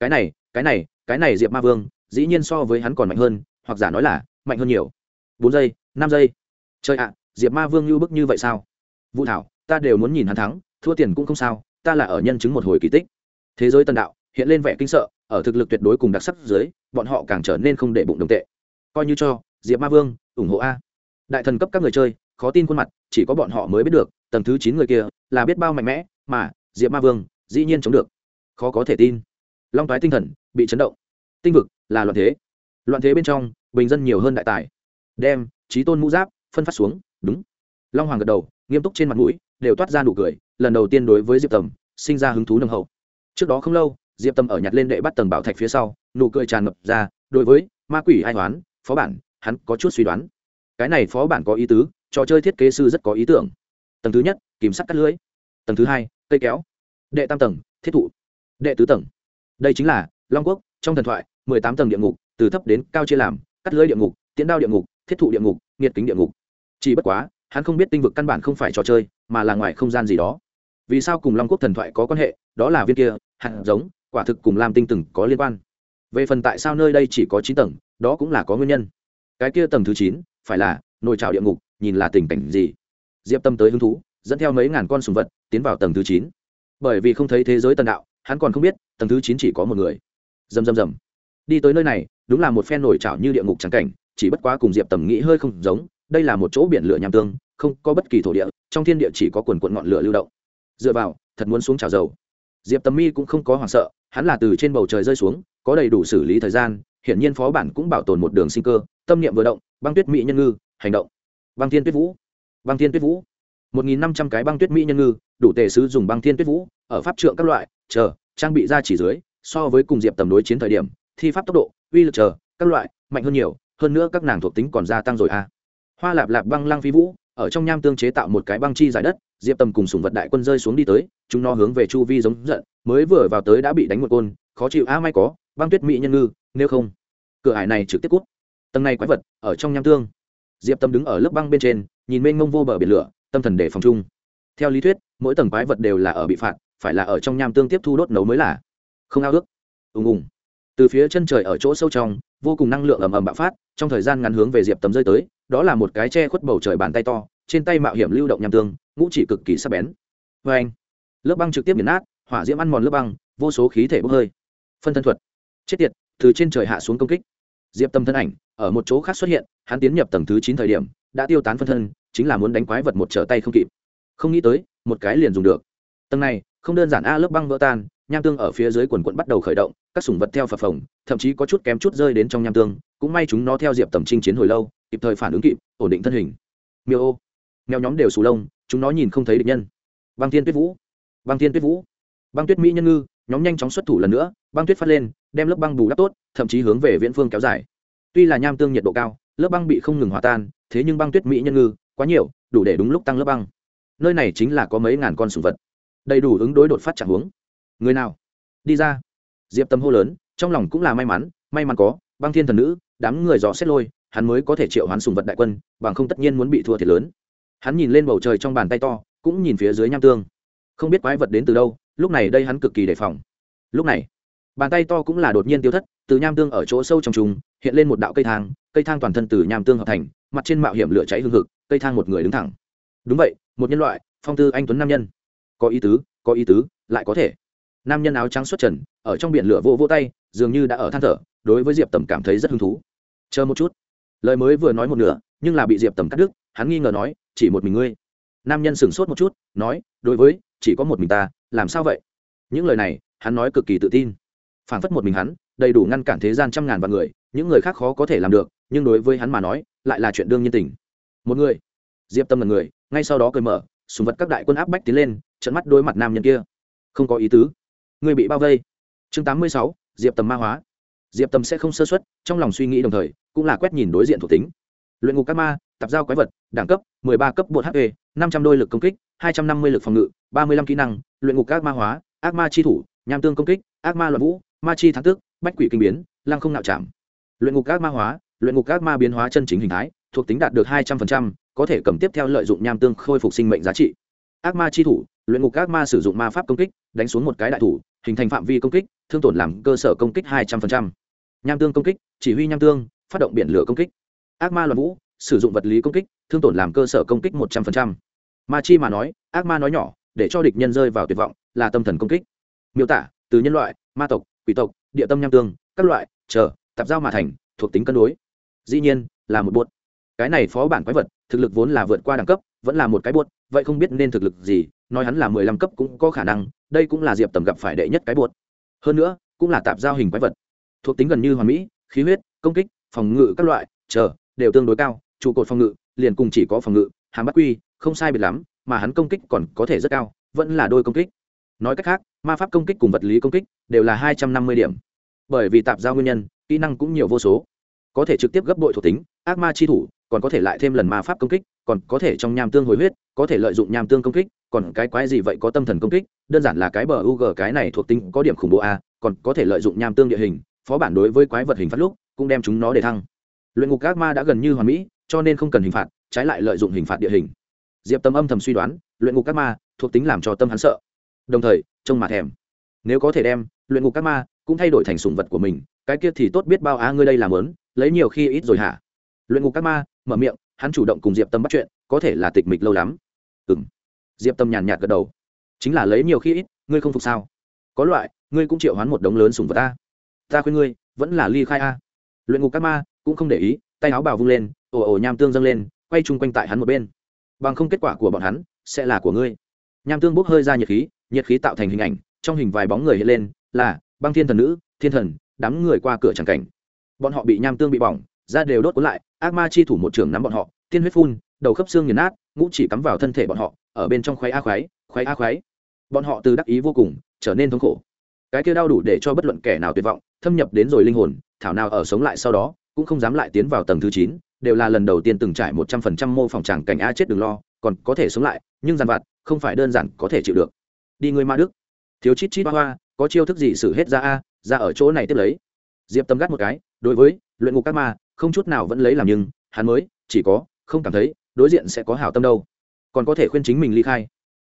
Cái này cái này cái này diệp ma vương, dĩ nhiên so với hắn còn mạnh hơn, hoặc giả nói là, mạnh hơn nhiều. Bốn giây, năm giây. Chơi ạ, diệp ma vương như bức như vậy sao? Vũ thảo, ta đều muốn nhìn hắn thắng, thua tiền cũng không sao, ta là ở nhân chứng một hồi kỳ tích thế giới tần đạo hiện lên vẻ kinh sợ, ở thực lực tuyệt đối cùng đặc sắc dưới, bọn họ càng trở nên không để bụng đồng tệ. Coi như cho, diệp ma vương, ủng hộ a. Đại thần cấp các người chơi, khó tin khuôn mặt, chỉ có bọn họ mới biết được, tầng thứ chín người kia là biết bao mạnh mẽ, mà diệp ma vương dĩ nhiên chống được. Khó có thể tin. Long toái tinh thần bị chấn động. Tinh vực là loạn thế. Loạn thế bên trong, bình dân nhiều hơn đại tài. Đem trí tôn mũ giáp phân phát xuống, đúng. Long hoàng gật đầu, nghiêm túc trên mặt mũi, đều toát ra nụ cười, lần đầu tiên đối với diệp tầm, sinh ra hứng thú nâng hậu trước đó không lâu, diệp tâm ở nhặt lên đệ bắt tầng bảo thạch phía sau, nụ cười tràn ngập ra, đối với ma quỷ ai hoán, phó bản, hắn có chút suy đoán. Cái này phó bản có ý tứ, trò chơi thiết kế sư rất có ý tưởng. Tầng thứ nhất, kìm sắt cắt lưới. Tầng thứ hai, cây kéo. Đệ tam tầng, thiết thụ. Đệ tứ tầng. Đây chính là long quốc, trong thần thoại, mười tám tầng địa ngục, từ thấp đến cao chia làm, cắt lưới địa ngục tiến đao địa ngục, thiết thụ địa ngục, nghiệt kính địa ngục. Chỉ bất quá, hắn không biết tinh vực căn bản không phải trò chơi, mà là ngoài không gian gì đó vì sao cùng long quốc thần thoại có quan hệ, đó là viên kia, hạt giống, quả thực cùng lam tinh từng có liên quan. Về phần tại sao nơi đây chỉ có chín tầng, đó cũng là có nguyên nhân. Cái kia tầng thứ chín, phải là nồi trào địa ngục, nhìn là tình cảnh gì? Diệp tâm tới hứng thú, dẫn theo mấy ngàn con sùng vật, tiến vào tầng thứ chín. Bởi vì không thấy thế giới tần đạo, hắn còn không biết, tầng thứ chín chỉ có một người. Dầm dầm dầm đi tới nơi này, đúng là một phen nổi trào như địa ngục trắng cảnh, chỉ bất quá cùng diệp tầm nghĩ hơi không giống, đây là một chỗ biển lửa nham tương, không có bất kỳ thổ địa, trong thiên địa chỉ có quần quận ngọn lửa lưu động dựa vào, thật muốn xuống trào dầu. Diệp tầm mi cũng không có hoảng sợ, hắn là từ trên bầu trời rơi xuống, có đầy đủ xử lý thời gian, hiển nhiên phó bản cũng bảo tồn một đường sinh cơ, tâm niệm vừa động, băng tuyết mỹ nhân ngư, hành động. Băng thiên tuyết vũ. Băng thiên tuyết vũ. Một nghìn năm trăm cái băng tuyết mỹ nhân ngư, đủ tề sứ dùng băng thiên tuyết vũ, ở pháp trượng các loại, chờ, trang bị ra chỉ dưới, so với cùng diệp tầm đối chiến thời điểm, thi pháp tốc độ, uy lực chờ, các loại, mạnh hơn nhiều, hơn nữa các nàng thuộc tính còn gia tăng rồi a à. hoa lạp lạp băng lăng phi vũ ở trong nham tương chế tạo một cái băng chi giải đất, diệp tầm cùng sùng vật đại quân rơi xuống đi tới, chúng nó hướng về chu vi giống giận, mới vừa vào tới đã bị đánh một côn, khó chịu, a, may có, băng tuyết mỹ nhân ngư, nếu không, cửa hải này trực tiếp cút. Tầng này quái vật, ở trong nham tương. Diệp tâm đứng ở lớp băng bên trên, nhìn mênh mông vô bờ biển lửa, tâm thần để phòng chung. Theo lý thuyết, mỗi tầng quái vật đều là ở bị phạt, phải là ở trong nham tương tiếp thu đốt nấu mới là. Không ao ước. Ùng ùng. Từ phía chân trời ở chỗ sâu trong, vô cùng năng lượng ầm ầm bạo phát, trong thời gian ngắn hướng về diệp tấm rơi tới đó là một cái che khuất bầu trời bàn tay to, trên tay mạo hiểm lưu động nham tương, ngũ chỉ cực kỳ sắc bén. Vê anh, lớp băng trực tiếp biến nát, hỏa diễm ăn mòn lớp băng, vô số khí thể bốc hơi. Phân thân thuật. Chết tiệt, từ trên trời hạ xuống công kích. Diệp tâm thân ảnh, ở một chỗ khác xuất hiện, hắn tiến nhập tầng thứ chín thời điểm, đã tiêu tán phân thân, chính là muốn đánh quái vật một trở tay không kịp. Không nghĩ tới, một cái liền dùng được. Tầng này, không đơn giản a, lớp băng vỡ tan nham tương ở phía dưới quần quận bắt đầu khởi động, các sủng vật theo phập phồng, thậm chí có chút kém chút rơi đến trong nham tương, cũng may chúng nó theo diệp tầm trinh chiến hồi lâu, kịp thời phản ứng kịp, ổn định thân hình. Miêu ô. Mèo nhóm đều sù lông, chúng nó nhìn không thấy địch nhân. Băng thiên tuyết vũ. Băng thiên tuyết vũ. Băng tuyết mỹ nhân ngư, nhóm nhanh chóng xuất thủ lần nữa, băng tuyết phát lên, đem lớp băng bù đắp tốt, thậm chí hướng về viễn phương kéo dài. Tuy là nham tương nhiệt độ cao, lớp băng bị không ngừng hòa tan, thế nhưng băng tuyết mỹ nhân ngư, quá nhiều, đủ để đúng lúc tăng lớp băng. Nơi này chính là có mấy ngàn con sùng vật. Đầy đủ ứng đối đột phát trạng huống người nào? Đi ra. Diệp tâm hô lớn, trong lòng cũng là may mắn may mắn có, băng thiên thần nữ, đám người dò xét lôi, hắn mới có thể triệu hắn sùng vật đại quân, bằng không tất nhiên muốn bị thua thiệt lớn. Hắn nhìn lên bầu trời trong bàn tay to, cũng nhìn phía dưới nham tương. Không biết quái vật đến từ đâu, lúc này đây hắn cực kỳ đề phòng. Lúc này, bàn tay to cũng là đột nhiên tiêu thất, từ nham tương ở chỗ sâu trong trùng, hiện lên một đạo cây thang cây thang toàn thân từ nham tương hợp thành, mặt trên mạo hiểm lửa cháy hương hực, cây thang một người đứng thẳng. Đúng vậy, một nhân loại, phong tư anh tuấn nam nhân. Có ý tứ, có ý tứ, lại có thể nam nhân áo trắng xuất trần, ở trong biển lửa vô vô tay, dường như đã ở than thở, đối với diệp tầm cảm thấy rất hứng thú. Chờ một chút. Lời mới vừa nói một nửa, nhưng là bị diệp tầm cắt đứt, hắn nghi ngờ nói, chỉ một mình ngươi? Nam nhân sửng sốt một chút, nói, đối với, chỉ có một mình ta, làm sao vậy? Những lời này, hắn nói cực kỳ tự tin. Phảng phất một mình hắn, đầy đủ ngăn cản thế gian trăm ngàn vạn người, những người khác khó có thể làm được, nhưng đối với hắn mà nói, lại là chuyện đương nhiên tình. Một người. Diệp tâm là người, ngay sau đó cười mở súng vật các đại quân áp bách tiến lên trận mắt đối mặt nam nhân kia. Không có ý tứ người bị bao vây. Chương tám mươi sáu, diệp tầm ma hóa. Diệp tầm sẽ không sơ xuất trong lòng suy nghĩ đồng thời, cũng là quét nhìn đối diện thuộc tính. Luyện ngục các ma, tạp giao quái vật, đẳng cấp, mười ba cấp bột hp năm trăm đôi lực công kích, hai trăm năm mươi lực phòng ngự, ba mươi lăm kỹ năng, luyện ngục các ma hóa, ác ma chi thủ, nham tương công kích, ác ma loạn vũ, ma chi thắng tước bách quỷ kinh biến, lăng không nạo chạm. Luyện ngục các ma hóa, luyện ngục các ma biến hóa chân chính hình thái, thuộc tính đạt được hai trăm linh có thể cầm tiếp theo lợi dụng nham tương khôi phục sinh mệnh giá trị. Ác ma chi thủ, luyện ngục các ma sử dụng ma pháp công kích, đánh xuống một cái đại thủ hình thành phạm vi công kích, thương tổn làm cơ sở công kích hai trăm linh nham tương công kích, chỉ huy nham tương, phát động biển lửa công kích. Ác ma loạn vũ, sử dụng vật lý công kích, thương tổn làm cơ sở công kích một trăm linh ma chi mà nói, ác ma nói nhỏ, để cho địch nhân rơi vào tuyệt vọng, là tâm thần công kích. Miêu tả, từ nhân loại, ma tộc, quỷ tộc, địa tâm nham tương, các loại, chờ, tạp giao mà thành, thuộc tính cân đối. Dĩ nhiên, là một buốt. Cái này phó bản quái vật, thực lực vốn là vượt qua đẳng cấp, vẫn là một cái buốt, vậy không biết nên thực lực gì, nói hắn là mười lăm cấp cũng có khả năng đây cũng là diệp tầm gặp phải đệ nhất cái buốt hơn nữa, cũng là tạp giao hình quái vật. Thuộc tính gần như hoàn mỹ, khí huyết, công kích, phòng ngự các loại, chờ, đều tương đối cao, trụ cột phòng ngự, liền cùng chỉ có phòng ngự, hàm bắt quy, không sai biệt lắm, mà hắn công kích còn có thể rất cao, vẫn là đôi công kích. Nói cách khác, ma pháp công kích cùng vật lý công kích đều là hai trăm năm mươi điểm. Bởi vì tạp giao nguyên nhân, kỹ năng cũng nhiều vô số. Có thể trực tiếp gấp bội thuộc tính, ác ma chi thủ, còn có thể lại thêm lần ma pháp công kích, còn có thể trong nham tương hồi huyết, có thể lợi dụng nham tương công kích còn cái quái gì vậy có tâm thần công kích, đơn giản là cái bờ u g cái này thuộc tính có điểm khủng bố a, còn có thể lợi dụng nham tương địa hình, phó bản đối với quái vật hình phát lúc, cũng đem chúng nó để thăng. Luyện ngục ác ma đã gần như hoàn mỹ, cho nên không cần hình phạt, trái lại lợi dụng hình phạt địa hình. Diệp tâm âm thầm suy đoán, luyện ngục ác ma thuộc tính làm cho tâm hắn sợ. Đồng thời, trông mà thèm. Nếu có thể đem, luyện ngục ác ma cũng thay đổi thành sủng vật của mình, cái kia thì tốt biết bao á, ngươi đây làm lớn, lấy nhiều khi ít rồi hả? Luyện ngục ác ma, mở miệng, hắn chủ động cùng diệp tâm bắt chuyện, có thể là tịch mịch lâu lắm. Ừ m diệp tâm nhàn nhạt gật đầu. Chính là lấy nhiều khi ít, ngươi không phục sao? Có loại, ngươi cũng triệu hoán một đống lớn sùng vật ta. Ta khuyên ngươi, vẫn là ly khai a. Luyện ngục các ma, cũng không để ý, tay áo bào vung lên, ồ ồ nham tương dâng lên, quay chung quanh tại hắn một bên. Bằng không kết quả của bọn hắn, sẽ là của ngươi. Nham tương bốc hơi ra nhiệt khí nhiệt khí tạo thành hình ảnh, trong hình vài bóng người hiện lên, là băng thiên thần nữ, thiên thần, đám người qua cửa tràng cảnh. Bọn họ bị nham tương bị bỏng, da đều đốt cuốn lại, ác ma chi thủ một trường nắm bọn họ, tiên huyết phun, đầu khớp xương nghiền nát, ngũ chỉ cắm vào thân thể bọn họ ở bên trong khoái a khoái khoái a khoái. Bọn họ từ đắc ý vô cùng, trở nên thống khổ. Cái kia đau đủ để cho bất luận kẻ nào tuyệt vọng, thâm nhập đến rồi linh hồn, thảo nào ở sống lại sau đó, cũng không dám lại tiến vào tầng thứ chín, đều là lần đầu tiên từng trải một trăm phần trăm mô phỏng tràng cảnh a chết đừng lo, còn có thể sống lại, nhưng dàn vặt, không phải đơn giản có thể chịu được. Đi người ma đức. Thiếu chít chít hoa hoa, có chiêu thức gì xử hết ra a, ra ở chỗ này tiếp lấy. Diệp tâm gắt một cái, đối với, luyện ngục các ma, không chút nào vẫn lấy làm nhưng, hắn mới, chỉ có, không cảm thấy, đối diện sẽ có hảo tâm đâu còn có thể khuyên chính mình ly khai.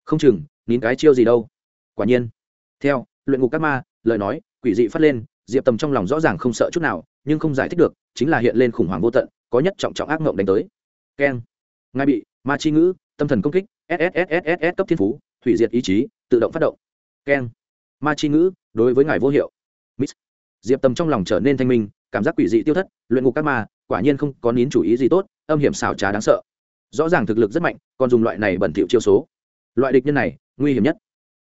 Không chừng, nín cái chiêu gì đâu. Quả nhiên. Theo, luyện ngục các ma, lời nói, quỷ dị phát lên, diệp tầm trong lòng rõ ràng không sợ chút nào, nhưng không giải thích được, chính là hiện lên khủng hoảng vô tận, có nhất trọng trọng ác mộng đánh tới. Keng. Ngài bị, ma chi ngữ, tâm thần công kích sss cấp thiên phú, hủy diệt ý chí, tự động phát động. Keng. Ma chi ngữ, đối với ngài vô hiệu. Miss. diệp tầm trong lòng trở nên thanh minh, cảm giác quỷ dị tiêu thất, luyện ngục các ma, quả nhiên không có nín chủ ý gì tốt, âm hiểm xảo trá đáng sợ rõ ràng thực lực rất mạnh, còn dùng loại này bẩn thỉu chiêu số. Loại địch nhân này, nguy hiểm nhất.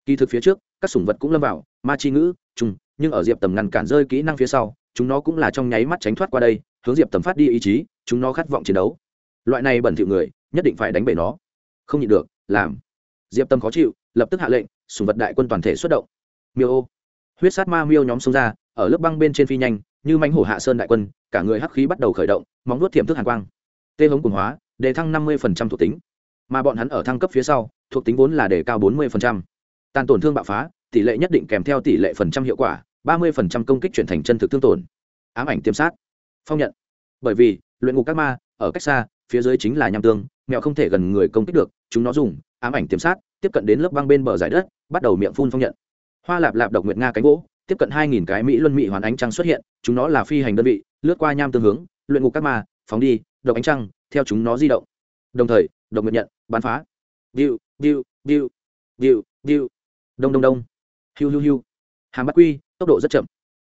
Kỳ thực phía trước, các sủng vật cũng lâm vào, ma chi ngữ chung nhưng ở diệp tầm ngăn cản rơi kỹ năng phía sau, chúng nó cũng là trong nháy mắt tránh thoát qua đây, hướng diệp tầm phát đi ý chí, chúng nó khát vọng chiến đấu. Loại này bẩn thỉu người, nhất định phải đánh bể nó. Không nhịn được, làm. Diệp tâm khó chịu, lập tức hạ lệnh sùng vật đại quân toàn thể xuất động. Miêu ô. Huyết sát ma miêu nhóm xông ra, ở lớp băng bên trên phi nhanh, như manh hổ hạ sơn đại quân, cả người hắc khí bắt đầu khởi động, móng nuốt thiểm thức hàn quang. Tê hống cùng hóa đề thăng năm mươi thuộc tính. Mà bọn hắn ở thăng cấp phía sau, thuộc tính vốn là đề cao bốn mươi tàn tổn thương bạo phá, tỷ lệ nhất định kèm theo tỷ lệ phần trăm hiệu quả, ba mươi phần trăm công kích chuyển thành chân thực thương tổn. Ám ảnh tiêm sát. Phong nhận. Bởi vì, luyện ngục các ma, ở cách xa, phía dưới chính là nham tương mèo không thể gần người công kích được, chúng nó dùng ám ảnh tiêm sát, tiếp cận đến lớp băng bên bờ giải đất, bắt đầu miệng phun phong nhận. Hoa lạp lạp độc nguyệt nga cánh gỗ, tiếp cận hai nghìn cái mỹ luân mỹ hoàn ánh trăng xuất hiện, chúng nó là phi hành đơn vị, lướt qua nham tương hướng, luyện ngục các ma phóng đi, độc ánh trăng, theo chúng nó di động. Đồng thời, độc nguyệt nhận, bắn phá. Biu biu biu biu biu đông đông đông. Hiu hiu hiu. Hàm bắt quy, tốc độ rất chậm.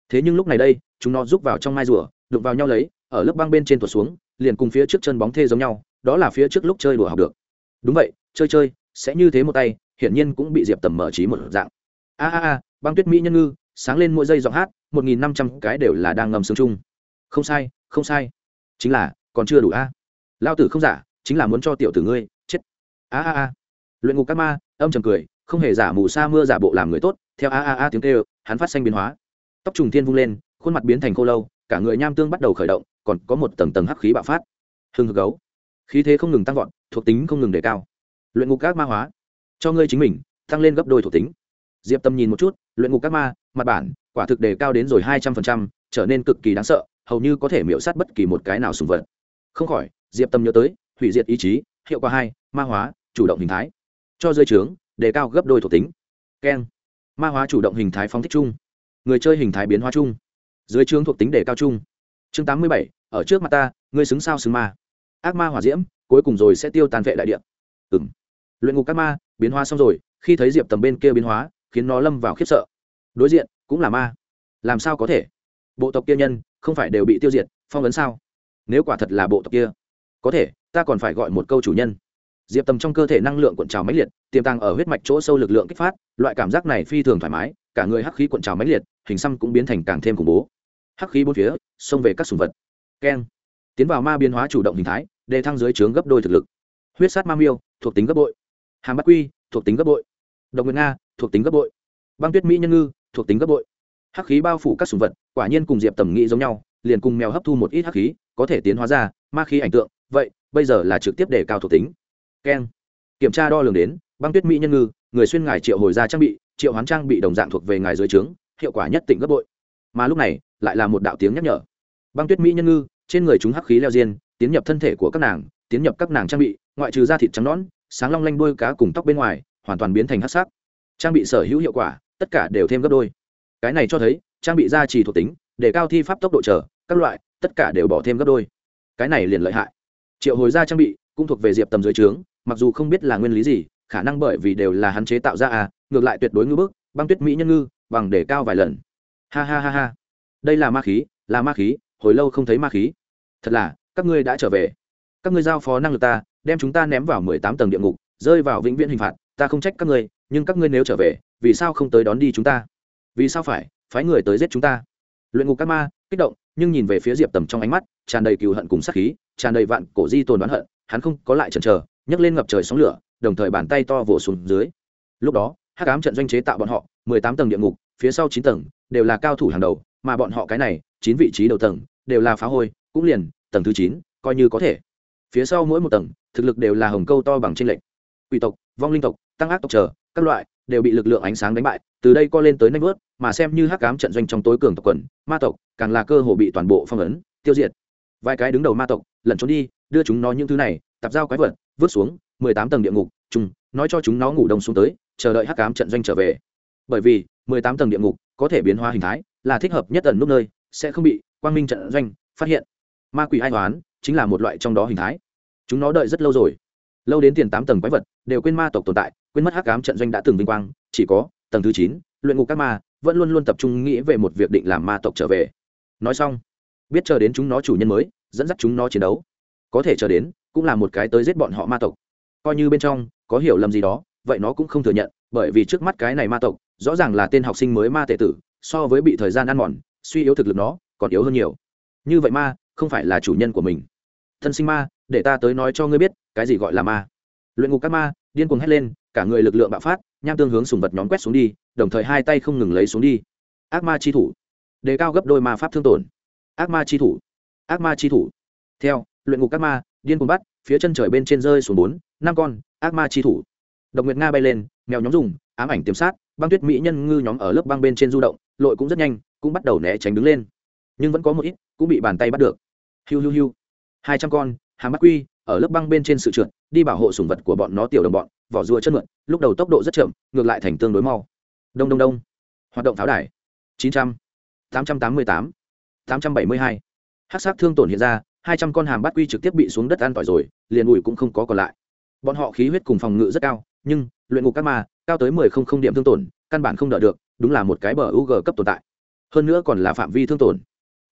Thế nhưng lúc này đây, chúng nó rút vào trong mai rùa, đụng vào nhau lấy, ở lớp băng bên trên tuột xuống, liền cùng phía trước chân bóng thê giống nhau, đó là phía trước lúc chơi đùa học được. Đúng vậy, chơi chơi, sẽ như thế một tay, hiển nhiên cũng bị diệp tầm mở trí một dạng. A a a, băng tuyết mỹ nhân ngư, sáng lên mỗi giây giọng hát, một nghìn năm trăm cái đều là đang ngầm sương chung. Không sai không sai chính là, còn chưa đủ a. Lao tử không giả, chính là muốn cho tiểu tử ngươi, chết. A a a. Luyện ngục các ma, âm trầm cười, không hề giả mù sa mưa giả bộ làm người tốt, theo a a a tiếng kêu, hắn phát xanh biến hóa. Tóc trùng thiên vung lên, khuôn mặt biến thành khô lâu, cả người nham tương bắt đầu khởi động, còn có một tầng tầng hắc khí bạo phát. Hưng hực gấu. Khí thế không ngừng tăng vọt, thuộc tính không ngừng đề cao. Luyện ngục các ma hóa. Cho ngươi chính mình, tăng lên gấp đôi thuộc tính. Diệp tâm nhìn một chút, luyện ngục các ma, mặt bản, quả thực đề cao đến rồi hai trăm phần trăm, trở nên cực kỳ đáng sợ hầu như có thể miễu sát bất kỳ một cái nào sùng vật. Không khỏi, diệp tâm nhớ tới, hủy diệt ý chí, hiệu quả hai, ma hóa, chủ động hình thái. Cho rơi trướng, đề cao gấp đôi thuộc tính. Keng. Ma hóa chủ động hình thái phóng thích chung. Người chơi hình thái biến hóa chung. Dưới trướng thuộc tính đề cao chung. Chương tám mươi bảy, ở trước mặt ta, ngươi xứng sao xứng ma. Ác ma hỏa diễm, cuối cùng rồi sẽ tiêu tan vệ đại địa. Ừ m luyện ngục các ma, biến hóa xong rồi, khi thấy diệp tầm bên kia biến hóa, khiến nó lâm vào khiếp sợ. Đối diện, cũng là ma. Làm sao có thể? Bộ tộc kia nhân không phải đều bị tiêu diệt, phong vấn sao? Nếu quả thật là bộ tộc kia, có thể, ta còn phải gọi một câu chủ nhân. Diệp tầm trong cơ thể năng lượng cuộn trào mãnh liệt, tiềm tàng ở huyết mạch chỗ sâu lực lượng kích phát, loại cảm giác này phi thường thoải mái, cả người hắc khí cuộn trào mãnh liệt, hình xăm cũng biến thành càng thêm khủng bố. Hắc khí bốn phía, xông về các sùng vật. Keng. Tiến vào ma biến hóa chủ động hình thái, đề thăng dưới trướng gấp đôi thực lực. Huyết sát ma miêu, thuộc tính gấp bội. Hàm bắt quy, thuộc tính gấp bội. Độc nguyệt nga, thuộc tính gấp bội. Băng tuyết mỹ nhân ngư, thuộc tính gấp bội hắc khí bao phủ các sùng vật, quả nhiên cùng diệp tầm nghĩ giống nhau, liền cùng mèo hấp thu một ít hắc khí, có thể tiến hóa ra ma khí ảnh tượng. Vậy, bây giờ là trực tiếp đề cao thuộc tính. Keng kiểm tra đo lường đến, băng tuyết mỹ nhân ngư, người xuyên ngài triệu hồi ra trang bị, triệu hoán trang bị đồng dạng thuộc về ngài dưới trướng, hiệu quả nhất tỉnh gấp bội. Mà lúc này, lại là một đạo tiếng nhắc nhở. Băng tuyết mỹ nhân ngư, trên người chúng hắc khí leo diên, tiến nhập thân thể của các nàng, tiến nhập các nàng trang bị, ngoại trừ da thịt trắng nõn, sáng long lanh đôi cá cùng tóc bên ngoài, hoàn toàn biến thành hắc sắc. Trang bị sở hữu hiệu quả, tất cả đều thêm gấp đôi cái này cho thấy, trang bị gia trì thuộc tính, để cao thi pháp tốc độ trở các loại, tất cả đều bỏ thêm gấp đôi. Cái này liền lợi hại. Triệu hồi ra trang bị, cũng thuộc về diệp tầm dưới trướng, mặc dù không biết là nguyên lý gì, khả năng bởi vì đều là hắn chế tạo ra à ngược lại tuyệt đối ngư bức, băng tuyết mỹ nhân ngư, bằng để cao vài lần. Ha ha ha ha. Đây là ma khí, là ma khí, hồi lâu không thấy ma khí. Thật là, các ngươi đã trở về. Các ngươi giao phó năng lực ta, đem chúng ta ném vào mười tám tầng địa ngục, rơi vào vĩnh viễn hình phạt, ta không trách các ngươi, nhưng các ngươi nếu trở về, vì sao không tới đón đi chúng ta? Vì sao phải phái người tới giết chúng ta? Luyện ngục các ma, kích động, nhưng nhìn về phía diệp tầm trong ánh mắt, tràn đầy cừu hận cùng sát khí, tràn đầy vạn cổ di tồn đoán hận, hắn không có lại chần chờ, nhấc lên ngập trời sóng lửa, đồng thời bàn tay to vồ xuống dưới. Lúc đó, hắc ám trận doanh chế tạo bọn họ, mười tám tầng địa ngục, phía sau chín tầng, đều là cao thủ hàng đầu, mà bọn họ cái này, chín vị trí đầu tầng, đều là phá hôi, cũng liền, tầng thứ chín, coi như có thể. Phía sau mỗi một tầng, thực lực đều là hồng câu to bằng trên lệnh quỷ tộc, vong linh tộc, tăng ác tộc chờ các loại, đều bị lực lượng ánh sáng đánh bại từ đây co lên tới nanh vớt, mà xem như hắc ám trận doanh trong tối cường tộc quần, ma tộc, càng là cơ hồ bị toàn bộ phong ấn, tiêu diệt. Vài cái đứng đầu ma tộc, lẩn trốn đi, đưa chúng nó những thứ này tập giao quái vật, vứt xuống, mười tám tầng địa ngục chung nói cho chúng nó ngủ đông xuống tới, chờ đợi hắc ám trận doanh trở về. Bởi vì, mười tám tầng địa ngục có thể biến hóa hình thái, là thích hợp nhất ẩn nút nơi, sẽ không bị quang minh trận doanh phát hiện. Ma quỷ ai toán chính là một loại trong đó hình thái. Chúng nó đợi rất lâu rồi. Lâu đến tiền tám tầng quái vật, đều quên ma tộc tồn tại, quên mất hắc ám trận doanh đã từng vinh quang, chỉ có tầng thứ chín, luyện ngục các ma vẫn luôn luôn tập trung nghĩ về một việc định làm ma tộc trở về. Nói xong, biết chờ đến chúng nó chủ nhân mới, dẫn dắt chúng nó chiến đấu. Có thể chờ đến, cũng là một cái tới giết bọn họ ma tộc. Coi như bên trong, có hiểu lầm gì đó, vậy nó cũng không thừa nhận, bởi vì trước mắt cái này ma tộc, rõ ràng là tên học sinh mới ma tệ tử, so với bị thời gian ăn mòn, suy yếu thực lực nó, còn yếu hơn nhiều. Như vậy ma, không phải là chủ nhân của mình. Thân sinh ma, để ta tới nói cho ngươi biết, cái gì gọi là ma. Luyện ngục các ma, điên cuồng hét lên cả người lực lượng bạo phát, nham tương hướng sùng vật nhóm quét xuống đi, đồng thời hai tay không ngừng lấy xuống đi. Ác ma chi thủ. Đề cao gấp đôi ma pháp thương tổn. Ác ma chi thủ. Ác ma chi thủ. Theo, luyện ngục ác ma, điên cuồng bắt, phía chân trời bên trên rơi xuống bốn, năm con, ác ma chi thủ. Độc nguyệt nga bay lên, mèo nhóm dùng, ám ảnh tiềm sát, băng tuyết mỹ nhân ngư nhóm ở lớp băng bên trên du động, lội cũng rất nhanh, cũng bắt đầu né tránh đứng lên. Nhưng vẫn có một ít, cũng bị bàn tay bắt được. Hiu hiu hiu. Hai trăm con hàng bắt quy, ở lớp băng bên trên sự trượt, đi bảo hộ sủng vật của bọn nó tiểu đồng bọn vỏ rùa chân mượn, lúc đầu tốc độ rất chậm, ngược lại thành tương đối mau. Đông đông đông. Hoạt động pháo đài. Chín trăm, tám trăm tám mươi tám tám trăm bảy mươi hai. Hát sát thương tổn hiện ra, hai trăm con hàm bát quy trực tiếp bị xuống đất ăn tỏi rồi, liền ủi cũng không có còn lại. Bọn họ khí huyết cùng phòng ngự rất cao, nhưng, luyện ngục các ma, cao tới mười không không điểm thương tổn, căn bản không đỡ được, đúng là một cái bờ u g cấp tồn tại. Hơn nữa còn là phạm vi thương tổn.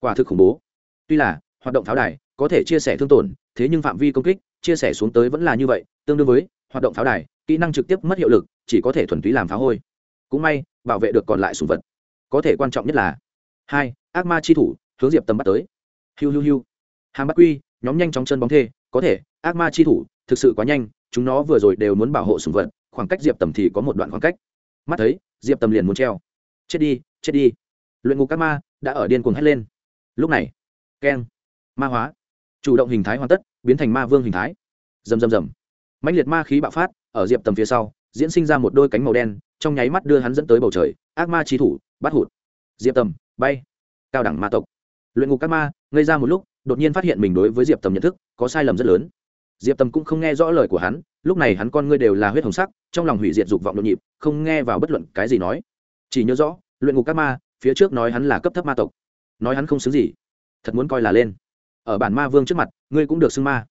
Quả thực khủng bố. Tuy là, hoạt động pháo đài có thể chia sẻ thương tổn, thế nhưng phạm vi công kích, chia sẻ xuống tới vẫn là như vậy, tương đương với hoạt động pháo đài, kỹ năng trực tiếp mất hiệu lực, chỉ có thể thuần túy làm phá hôi. Cũng may, bảo vệ được còn lại sùng vật. Có thể quan trọng nhất là, hai, ác ma chi thủ, hướng diệp tầm bắt tới. Hiu hiu hiu. Hàng bắt quy, nhóm nhanh chóng chân bóng thê, có thể, ác ma chi thủ, thực sự quá nhanh, chúng nó vừa rồi đều muốn bảo hộ sùng vật, khoảng cách diệp tầm thì có một đoạn khoảng cách. Mắt thấy, diệp tầm liền muốn treo. Chết đi chết đi. Luyện ngục các ma, đã ở điên cuồng hét lên. Lúc này, keng, ma hóa, chủ động hình thái hoàn tất, biến thành ma vương hình thái. Rầm rầm rầm mãnh liệt ma khí bạo phát, ở diệp tầm phía sau, diễn sinh ra một đôi cánh màu đen, trong nháy mắt đưa hắn dẫn tới bầu trời, ác ma trí thủ, bắt hụt. Diệp tầm, bay. Cao đẳng ma tộc. Luyện ngục các ma, ngây ra một lúc, đột nhiên phát hiện mình đối với diệp tầm nhận thức, có sai lầm rất lớn. Diệp tầm cũng không nghe rõ lời của hắn, lúc này hắn con ngươi đều là huyết hồng sắc, trong lòng hủy diệt dục vọng nhộn nhịp, không nghe vào bất luận cái gì nói. Chỉ nhớ rõ, luyện ngục các ma, phía trước nói hắn là cấp thấp ma tộc. Nói hắn không xứng gì. Thật muốn coi là lên. Ở bản ma vương trước mặt, ngươi cũng được xưng ma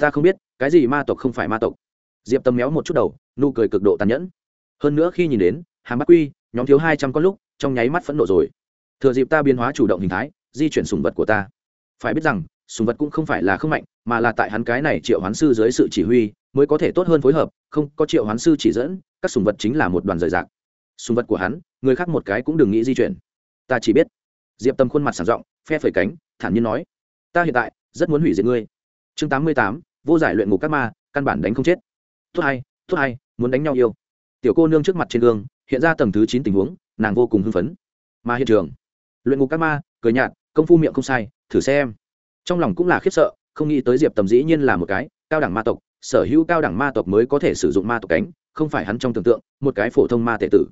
ta không biết, cái gì ma tộc không phải ma tộc. Diệp tâm méo một chút đầu, nụ cười cực độ tàn nhẫn. Hơn nữa khi nhìn đến, hàm bắc quy, nhóm thiếu hai trăm con lúc, trong nháy mắt phẫn nộ rồi. Thừa dịp ta biến hóa chủ động hình thái, di chuyển sùng vật của ta. Phải biết rằng, sùng vật cũng không phải là không mạnh, mà là tại hắn cái này triệu hoán sư dưới sự chỉ huy, mới có thể tốt hơn phối hợp, không có triệu hoán sư chỉ dẫn, các sùng vật chính là một đoàn rời rạc. Sùng vật của hắn, người khác một cái cũng đừng nghĩ di chuyển. Ta chỉ biết. Diệp tâm khuôn mặt sảng giọng phe phẩy cánh, thản nhiên nói. Ta hiện tại, rất muốn hủy diệt ngươi. Chương tám mươi tám vô giải luyện ngục các ma, căn bản đánh không chết. Tốt hay tốt hay, muốn đánh nhau yêu. Tiểu cô nương trước mặt trên gương, hiện ra tầng thứ chín tình huống, nàng vô cùng hưng phấn. Mà hiện trường, luyện ngục các ma, cười nhạt, công phu miệng không sai, thử xem. Trong lòng cũng là khiếp sợ, không nghĩ tới diệp tầm dĩ nhiên là một cái cao đẳng ma tộc, sở hữu cao đẳng ma tộc mới có thể sử dụng ma tộc cánh, không phải hắn trong tưởng tượng, một cái phổ thông ma tệ tử.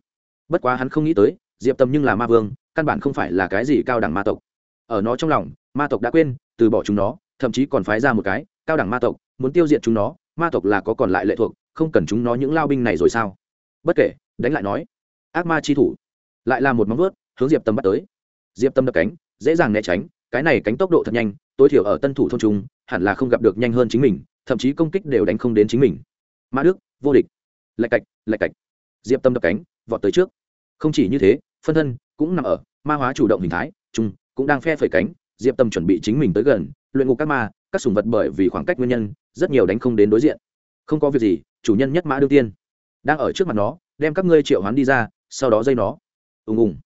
Bất quá hắn không nghĩ tới, diệp tầm nhưng là ma vương, căn bản không phải là cái gì cao đẳng ma tộc. Ở nó trong lòng, ma tộc đã quên, từ bỏ chúng nó, thậm chí còn phái ra một cái cao đẳng ma tộc, muốn tiêu diệt chúng nó, ma tộc là có còn lại lệ thuộc, không cần chúng nó những lao binh này rồi sao? Bất kể, đánh lại nói. Ác ma chi thủ. Lại là một móng vuốt, hướng diệp tâm bắt tới. Diệp tâm đập cánh, dễ dàng né tránh, cái này cánh tốc độ thật nhanh, tối thiểu ở tân thủ thôn trung, hẳn là không gặp được nhanh hơn chính mình, thậm chí công kích đều đánh không đến chính mình. Ma đức, vô địch. Lạch cạch lạch cạch. Diệp tâm đập cánh, vọt tới trước. Không chỉ như thế, phân thân cũng nằm ở ma hóa chủ động hình thái trung cũng đang phe phẩy cánh. Diệp tâm chuẩn bị chính mình tới gần, luyện ngục các ma các sùng vật bởi vì khoảng cách nguyên nhân, rất nhiều đánh không đến đối diện. Không có việc gì, chủ nhân nhất mã đương tiên. Đang ở trước mặt nó, đem các ngươi triệu hoán đi ra, sau đó dây nó. Ùng ùng.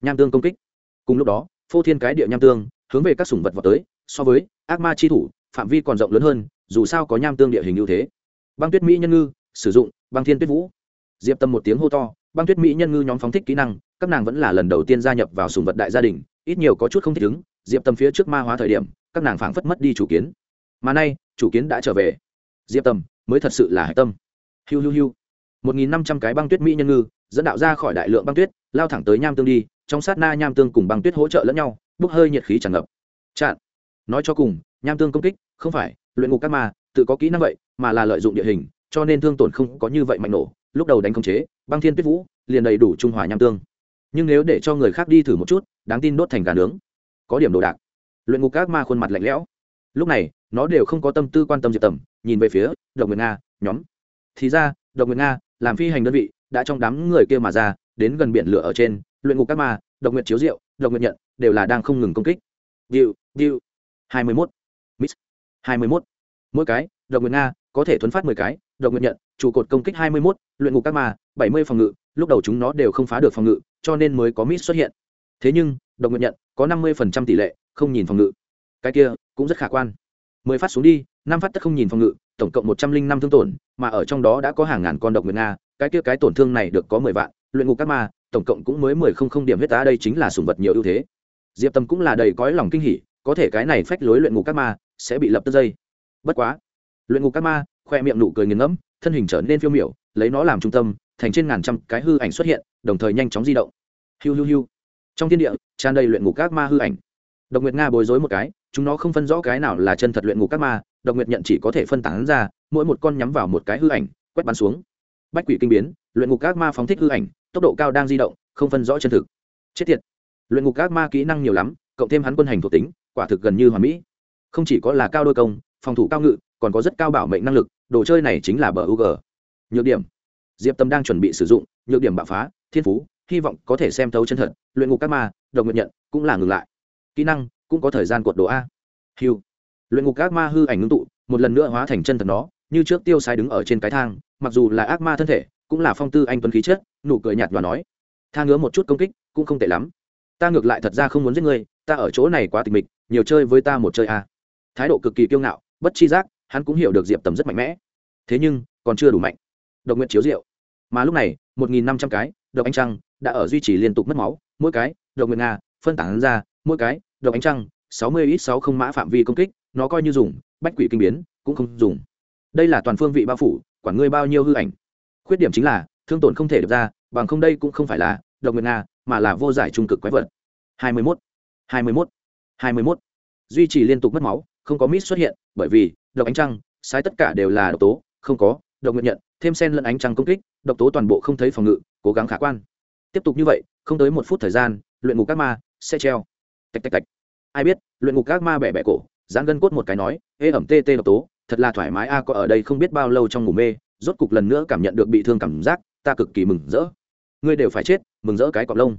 Nham tương công kích. Cùng lúc đó, phô thiên cái địa nham tương, hướng về các sùng vật vào tới, so với ác ma chi thủ, phạm vi còn rộng lớn hơn, dù sao có nham tương địa hình ưu thế. Băng tuyết mỹ nhân ngư, sử dụng, băng thiên tuyết vũ. Diệp tâm một tiếng hô to, băng tuyết mỹ nhân ngư nhóm phóng thích kỹ năng, các nàng vẫn là lần đầu tiên gia nhập vào sùng vật đại gia đình, ít nhiều có chút không thích ứng diệp tâm phía trước ma hóa thời điểm, các nàng phảng phất mất đi chủ kiến. Mà nay, chủ kiến đã trở về. Diệp tâm mới thật sự là hạch tâm. Hiu hiu hiu. Một nghìn năm trăm cái băng tuyết mỹ nhân ngư, dẫn đạo ra khỏi đại lượng băng tuyết, lao thẳng tới nham tương đi, trong sát na nham tương cùng băng tuyết hỗ trợ lẫn nhau, bốc hơi nhiệt khí tràn ngập. Chặn nói cho cùng, nham tương công kích, không phải, luyện ngục các ma, tự có kỹ năng vậy, mà là lợi dụng địa hình, cho nên thương tổn không có như vậy mạnh nổ, lúc đầu đánh khống chế, băng thiên tuyết vũ, liền đầy đủ trung hòa nham tương. Nhưng nếu để cho người khác đi thử một chút, đáng tin đốt thành gà nướng có điểm đồ đạc. Luyện ngục các ma khuôn mặt lạnh lẽo. Lúc này, nó đều không có tâm tư quan tâm diệp tầm, nhìn về phía độc nguyệt nga, nhóm. Thì ra, độc nguyệt nga, làm phi hành đơn vị, đã trong đám người kia mà ra, đến gần biển lửa ở trên, luyện ngục các ma, độc nguyệt chiếu diệu độc nguyệt nhận, đều là đang không ngừng công kích. Điệu điệu. Hai mươi mốt. Miss hai mươi mốt. Mỗi cái, độc nguyệt nga, có thể thuấn phát mười cái, độc nguyệt nhận, trụ cột công kích hai mươi mốt, luyện ngục các ma, bảy mươi phòng ngự, lúc đầu chúng nó đều không phá được phòng ngự, cho nên mới có miss xuất hiện. Thế nhưng độc nguyện nhận, có năm mươi tỷ lệ, không nhìn phòng ngự. Cái kia, cũng rất khả quan. mười phát xuống đi, năm phát tất không nhìn phòng ngự, tổng cộng một trăm linh năm thương tổn, mà ở trong đó đã có hàng ngàn con độc nguyện nga, cái kia cái tổn thương này được có mười vạn, luyện ngục các ma, tổng cộng cũng mới mười không không điểm huyết tá đây chính là sùng vật nhiều ưu thế. Diệp tâm cũng là đầy cõi lòng kinh hỉ, có thể cái này phách lối luyện ngục các ma, sẽ bị lập tức dây. Bất quá, luyện ngục các ma, khoe miệng nụ cười nghiền ngẫm, thân hình trở nên phiêu miểu, lấy nó làm trung tâm, thành trên ngàn trăm cái hư ảnh xuất hiện, đồng thời nhanh chóng di động. Hiu hiu hiu trong thiên địa, tràn đầy luyện ngục các ma hư ảnh. Độc nguyệt nga bối rối một cái, chúng nó không phân rõ cái nào là chân thật luyện ngục các ma, độc nguyệt nhận chỉ có thể phân tán ra, mỗi một con nhắm vào một cái hư ảnh, quét bắn xuống. Bách quỷ kinh biến, luyện ngục các ma phóng thích hư ảnh, tốc độ cao đang di động, không phân rõ chân thực. Chết tiệt. Luyện ngục các ma kỹ năng nhiều lắm, cộng thêm hắn quân hành thuộc tính, quả thực gần như hoàn mỹ. Không chỉ có là cao đôi công, phòng thủ cao ngự, còn có rất cao bảo mệnh năng lực, đồ chơi này chính là bờ u g nhược điểm. Diệp tâm đang chuẩn bị sử dụng, nhược điểm bạo phá, thiên phú hy vọng có thể xem thấu chân thật, luyện ngục các ma, độc nguyện nhận, cũng là ngừng lại. Kỹ năng, cũng có thời gian cuột đồ a. Hiu luyện ngục các ma hư ảnh ngưng tụ, một lần nữa hóa thành chân thật nó, như trước tiêu sai đứng ở trên cái thang, mặc dù là ác ma thân thể, cũng là phong tư anh tuấn khí chất, nụ cười nhạt và nói. Tha ngứa một chút công kích, cũng không tệ lắm. Ta ngược lại thật ra không muốn giết ngươi, ta ở chỗ này quá tình mịch, nhiều chơi với ta một chơi a. Thái độ cực kỳ kiêu ngạo, bất chi giác, hắn cũng hiểu được diệp tầm rất mạnh mẽ. Thế nhưng, còn chưa đủ mạnh. Độc nguyện chiếu rượu. Mà lúc này, một nghìn năm trăm cái, độc anh trăng đã ở duy trì liên tục mất máu, mỗi cái, độc nguyệt nga, phân tán ra, mỗi cái, độc ánh trăng, sáu mươi ít sáu không mã phạm vi công kích, nó coi như dùng, bách quỷ kinh biến, cũng không dùng. Đây là toàn phương vị bao phủ, quản ngươi bao nhiêu hư ảnh. Khuyết điểm chính là, thương tổn không thể được ra, bằng không đây cũng không phải là độc nguyệt nga, mà là vô giải trung cực quái vật. hai mươi mốt, hai mươi mốt, hai mươi mốt. Duy trì liên tục mất máu, không có mít xuất hiện, bởi vì độc ánh trăng, sai tất cả đều là độc tố, không có độc nguyện nhận, thêm sen lẫn ánh trăng công kích, độc tố toàn bộ không thấy phòng ngự, cố gắng khả quan tiếp tục như vậy, không tới một phút thời gian, luyện ngục các ma sẽ treo. Tạch tạch tạch. Ai biết, luyện ngục các ma bẻ bẻ cổ dán gân cốt một cái nói, ê, ẩm tê tê độc tố, thật là thoải mái a, có ở đây không biết bao lâu trong ngủ mê, rốt cục lần nữa cảm nhận được bị thương cảm giác, ta cực kỳ mừng rỡ. Ngươi đều phải chết, mừng rỡ cái cọp lông.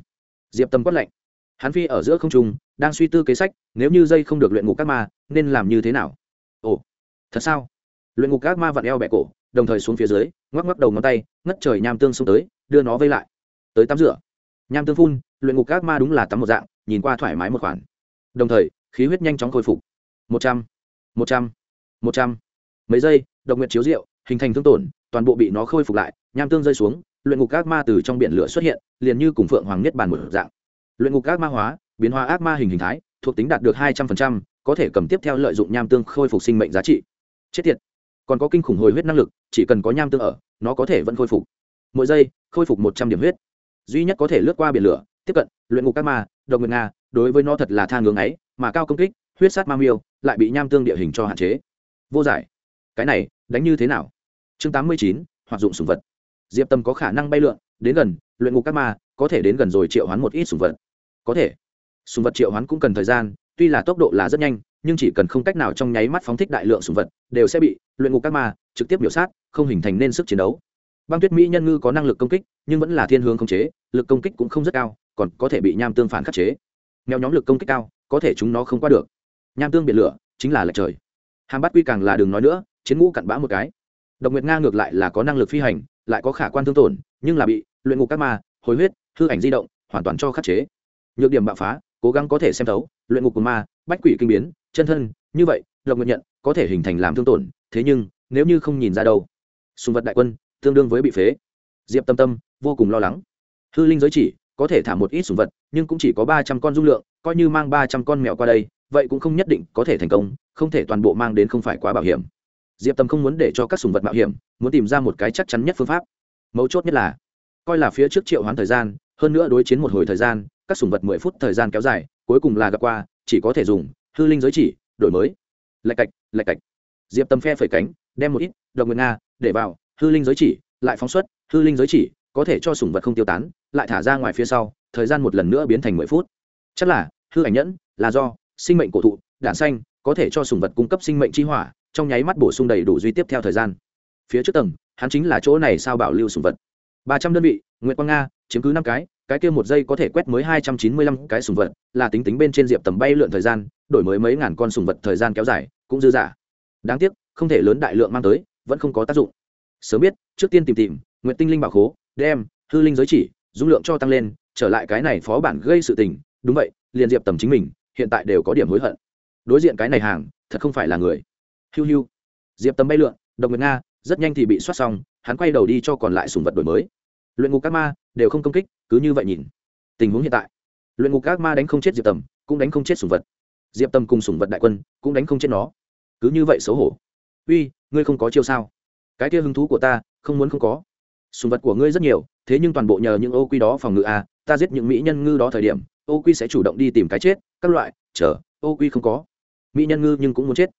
Diệp tâm quất lạnh. Hắn phi ở giữa không trung, đang suy tư kế sách, nếu như dây không được luyện ngục các ma, nên làm như thế nào? Ồ, thật sao? Luyện ngục các ma vặn eo bẹ cổ, đồng thời xuống phía dưới, ngoắc ngoắc đầu ngón tay, ngất trời nham tương xông tới, đưa nó vây lại tới tắm rửa. Nham tương phun, luyện ngục các ma đúng là tắm một dạng, nhìn qua thoải mái một khoản. Đồng thời, khí huyết nhanh chóng khôi phục. Một trăm một trăm một trăm. Mấy giây, độc nguyện chiếu rượu, hình thành thương tổn, toàn bộ bị nó khôi phục lại, nham tương rơi xuống, luyện ngục các ma từ trong biển lửa xuất hiện, liền như cùng phượng hoàng nhất bàn một dạng. Luyện ngục ác ma hóa, biến hóa ác ma hình hình thái, thuộc tính đạt được hai trăm linh có thể cầm tiếp theo lợi dụng nham tương khôi phục sinh mệnh giá trị. Chết tiệt. Còn có kinh khủng hồi huyết năng lực, chỉ cần có nham tương ở, nó có thể vẫn khôi phục. Mỗi giây, khôi phục một trăm điểm huyết duy nhất có thể lướt qua biển lửa, tiếp cận, luyện ngục các ma, độc nguyện nga, đối với nó thật là tha ngưỡng ấy, mà cao công kích, huyết sát ma miêu, lại bị nham tương địa hình cho hạn chế. Vô giải. Cái này, đánh như thế nào? Chương tám mươi chín, hoạt dụng sùng vật. Diệp tâm có khả năng bay lượn, đến gần, luyện ngục các ma, có thể đến gần rồi triệu hoán một ít sùng vật. Có thể. Sùng vật triệu hoán cũng cần thời gian, tuy là tốc độ là rất nhanh, nhưng chỉ cần không cách nào trong nháy mắt phóng thích đại lượng sùng vật, đều sẽ bị luyện ngục các ma trực tiếp biểu sát, không hình thành nên sức chiến đấu băng tuyết mỹ nhân ngư có năng lực công kích, nhưng vẫn là thiên hướng không chế, lực công kích cũng không rất cao, còn có thể bị nham tương phản khắc chế. Mèo nhóm lực công kích cao, có thể chúng nó không qua được. Nham tương biển lửa, chính là lệch trời. Hàm Bát quy càng là đừng nói nữa, chiến ngũ cặn bã một cái. Độc nguyệt nga ngược lại là có năng lực phi hành, lại có khả quan thương tổn, nhưng là bị luyện ngục các ma, hồi huyết, hư ảnh di động, hoàn toàn cho khắc chế. Nhược điểm bạo phá, cố gắng có thể xem thấu, luyện ngục của ma, bách quỷ kinh biến, chân thân, như vậy, độc nguyệt nhận có thể hình thành làm thương tổn, thế nhưng, nếu như không nhìn ra đâu sùng vật đại quân tương đương với bị phế. Diệp tâm tâm, vô cùng lo lắng. Hư linh giới chỉ, có thể thả một ít sùng vật, nhưng cũng chỉ có ba trăm con dung lượng, coi như mang ba trăm con mèo qua đây, vậy cũng không nhất định có thể thành công, không thể toàn bộ mang đến không phải quá bảo hiểm. Diệp tâm không muốn để cho các sùng vật mạo hiểm, muốn tìm ra một cái chắc chắn nhất phương pháp. Mấu chốt nhất là, coi là phía trước triệu hoán thời gian, hơn nữa đối chiến một hồi thời gian, các sùng vật mười phút thời gian kéo dài, cuối cùng là gặp qua, chỉ có thể dùng hư linh giới chỉ, đổi mới. Lạch cạch lạch cạch. Diệp tâm phe phẩy cánh, đem một ít, độc nguyệt nga, để vào hư linh giới chỉ, lại phóng xuất, hư linh giới chỉ, có thể cho sùng vật không tiêu tán, lại thả ra ngoài phía sau, thời gian một lần nữa biến thành mười phút. Chắc là, hư ảnh nhẫn, là do, sinh mệnh cổ thụ đạn xanh, có thể cho sùng vật cung cấp sinh mệnh chi hỏa, trong nháy mắt bổ sung đầy đủ duy tiếp theo thời gian. Phía trước tầng, hắn chính là chỗ này sao bảo lưu sùng vật. Ba trăm đơn vị nguyễn quang nga, chiếm cứ năm cái cái kia một giây có thể quét mới hai trăm chín mươi lăm cái sùng vật, là tính tính bên trên diệp tầm bay lượn thời gian, đổi mới mấy ngàn con sùng vật thời gian kéo dài, cũng dư giả đáng tiếc, không thể lớn đại lượng mang tới, vẫn không có tác dụng sớm biết, trước tiên tìm tìm nguyện tinh linh bảo khố, đem, hư linh giới chỉ, dung lượng cho tăng lên, trở lại cái này phó bản gây sự tình. Đúng vậy, liền diệp tầm chính mình, hiện tại đều có điểm hối hận. Đối diện cái này hàng, thật không phải là người. Hiu hiu. Diệp tầm bay lượn, độc nguyệt nga, rất nhanh thì bị soát xong, hắn quay đầu đi cho còn lại sùng vật đổi mới. Luyện ngục các ma, đều không công kích, cứ như vậy nhìn. Tình huống hiện tại. Luyện ngục các ma đánh không chết diệp tầm, cũng đánh không chết sùng vật. Diệp tầm cùng sùng vật đại quân, cũng đánh không chết nó. Cứ như vậy xấu hổ. Uy, ngươi không có chiêu sao? Cái kia hứng thú của ta, không muốn không có. Sùng vật của ngươi rất nhiều, thế nhưng toàn bộ nhờ những ô quy đó phòng ngự a ta giết những mỹ nhân ngư đó thời điểm, ô quy sẽ chủ động đi tìm cái chết, các loại, chờ, ô quy không có. Mỹ nhân ngư nhưng cũng muốn chết.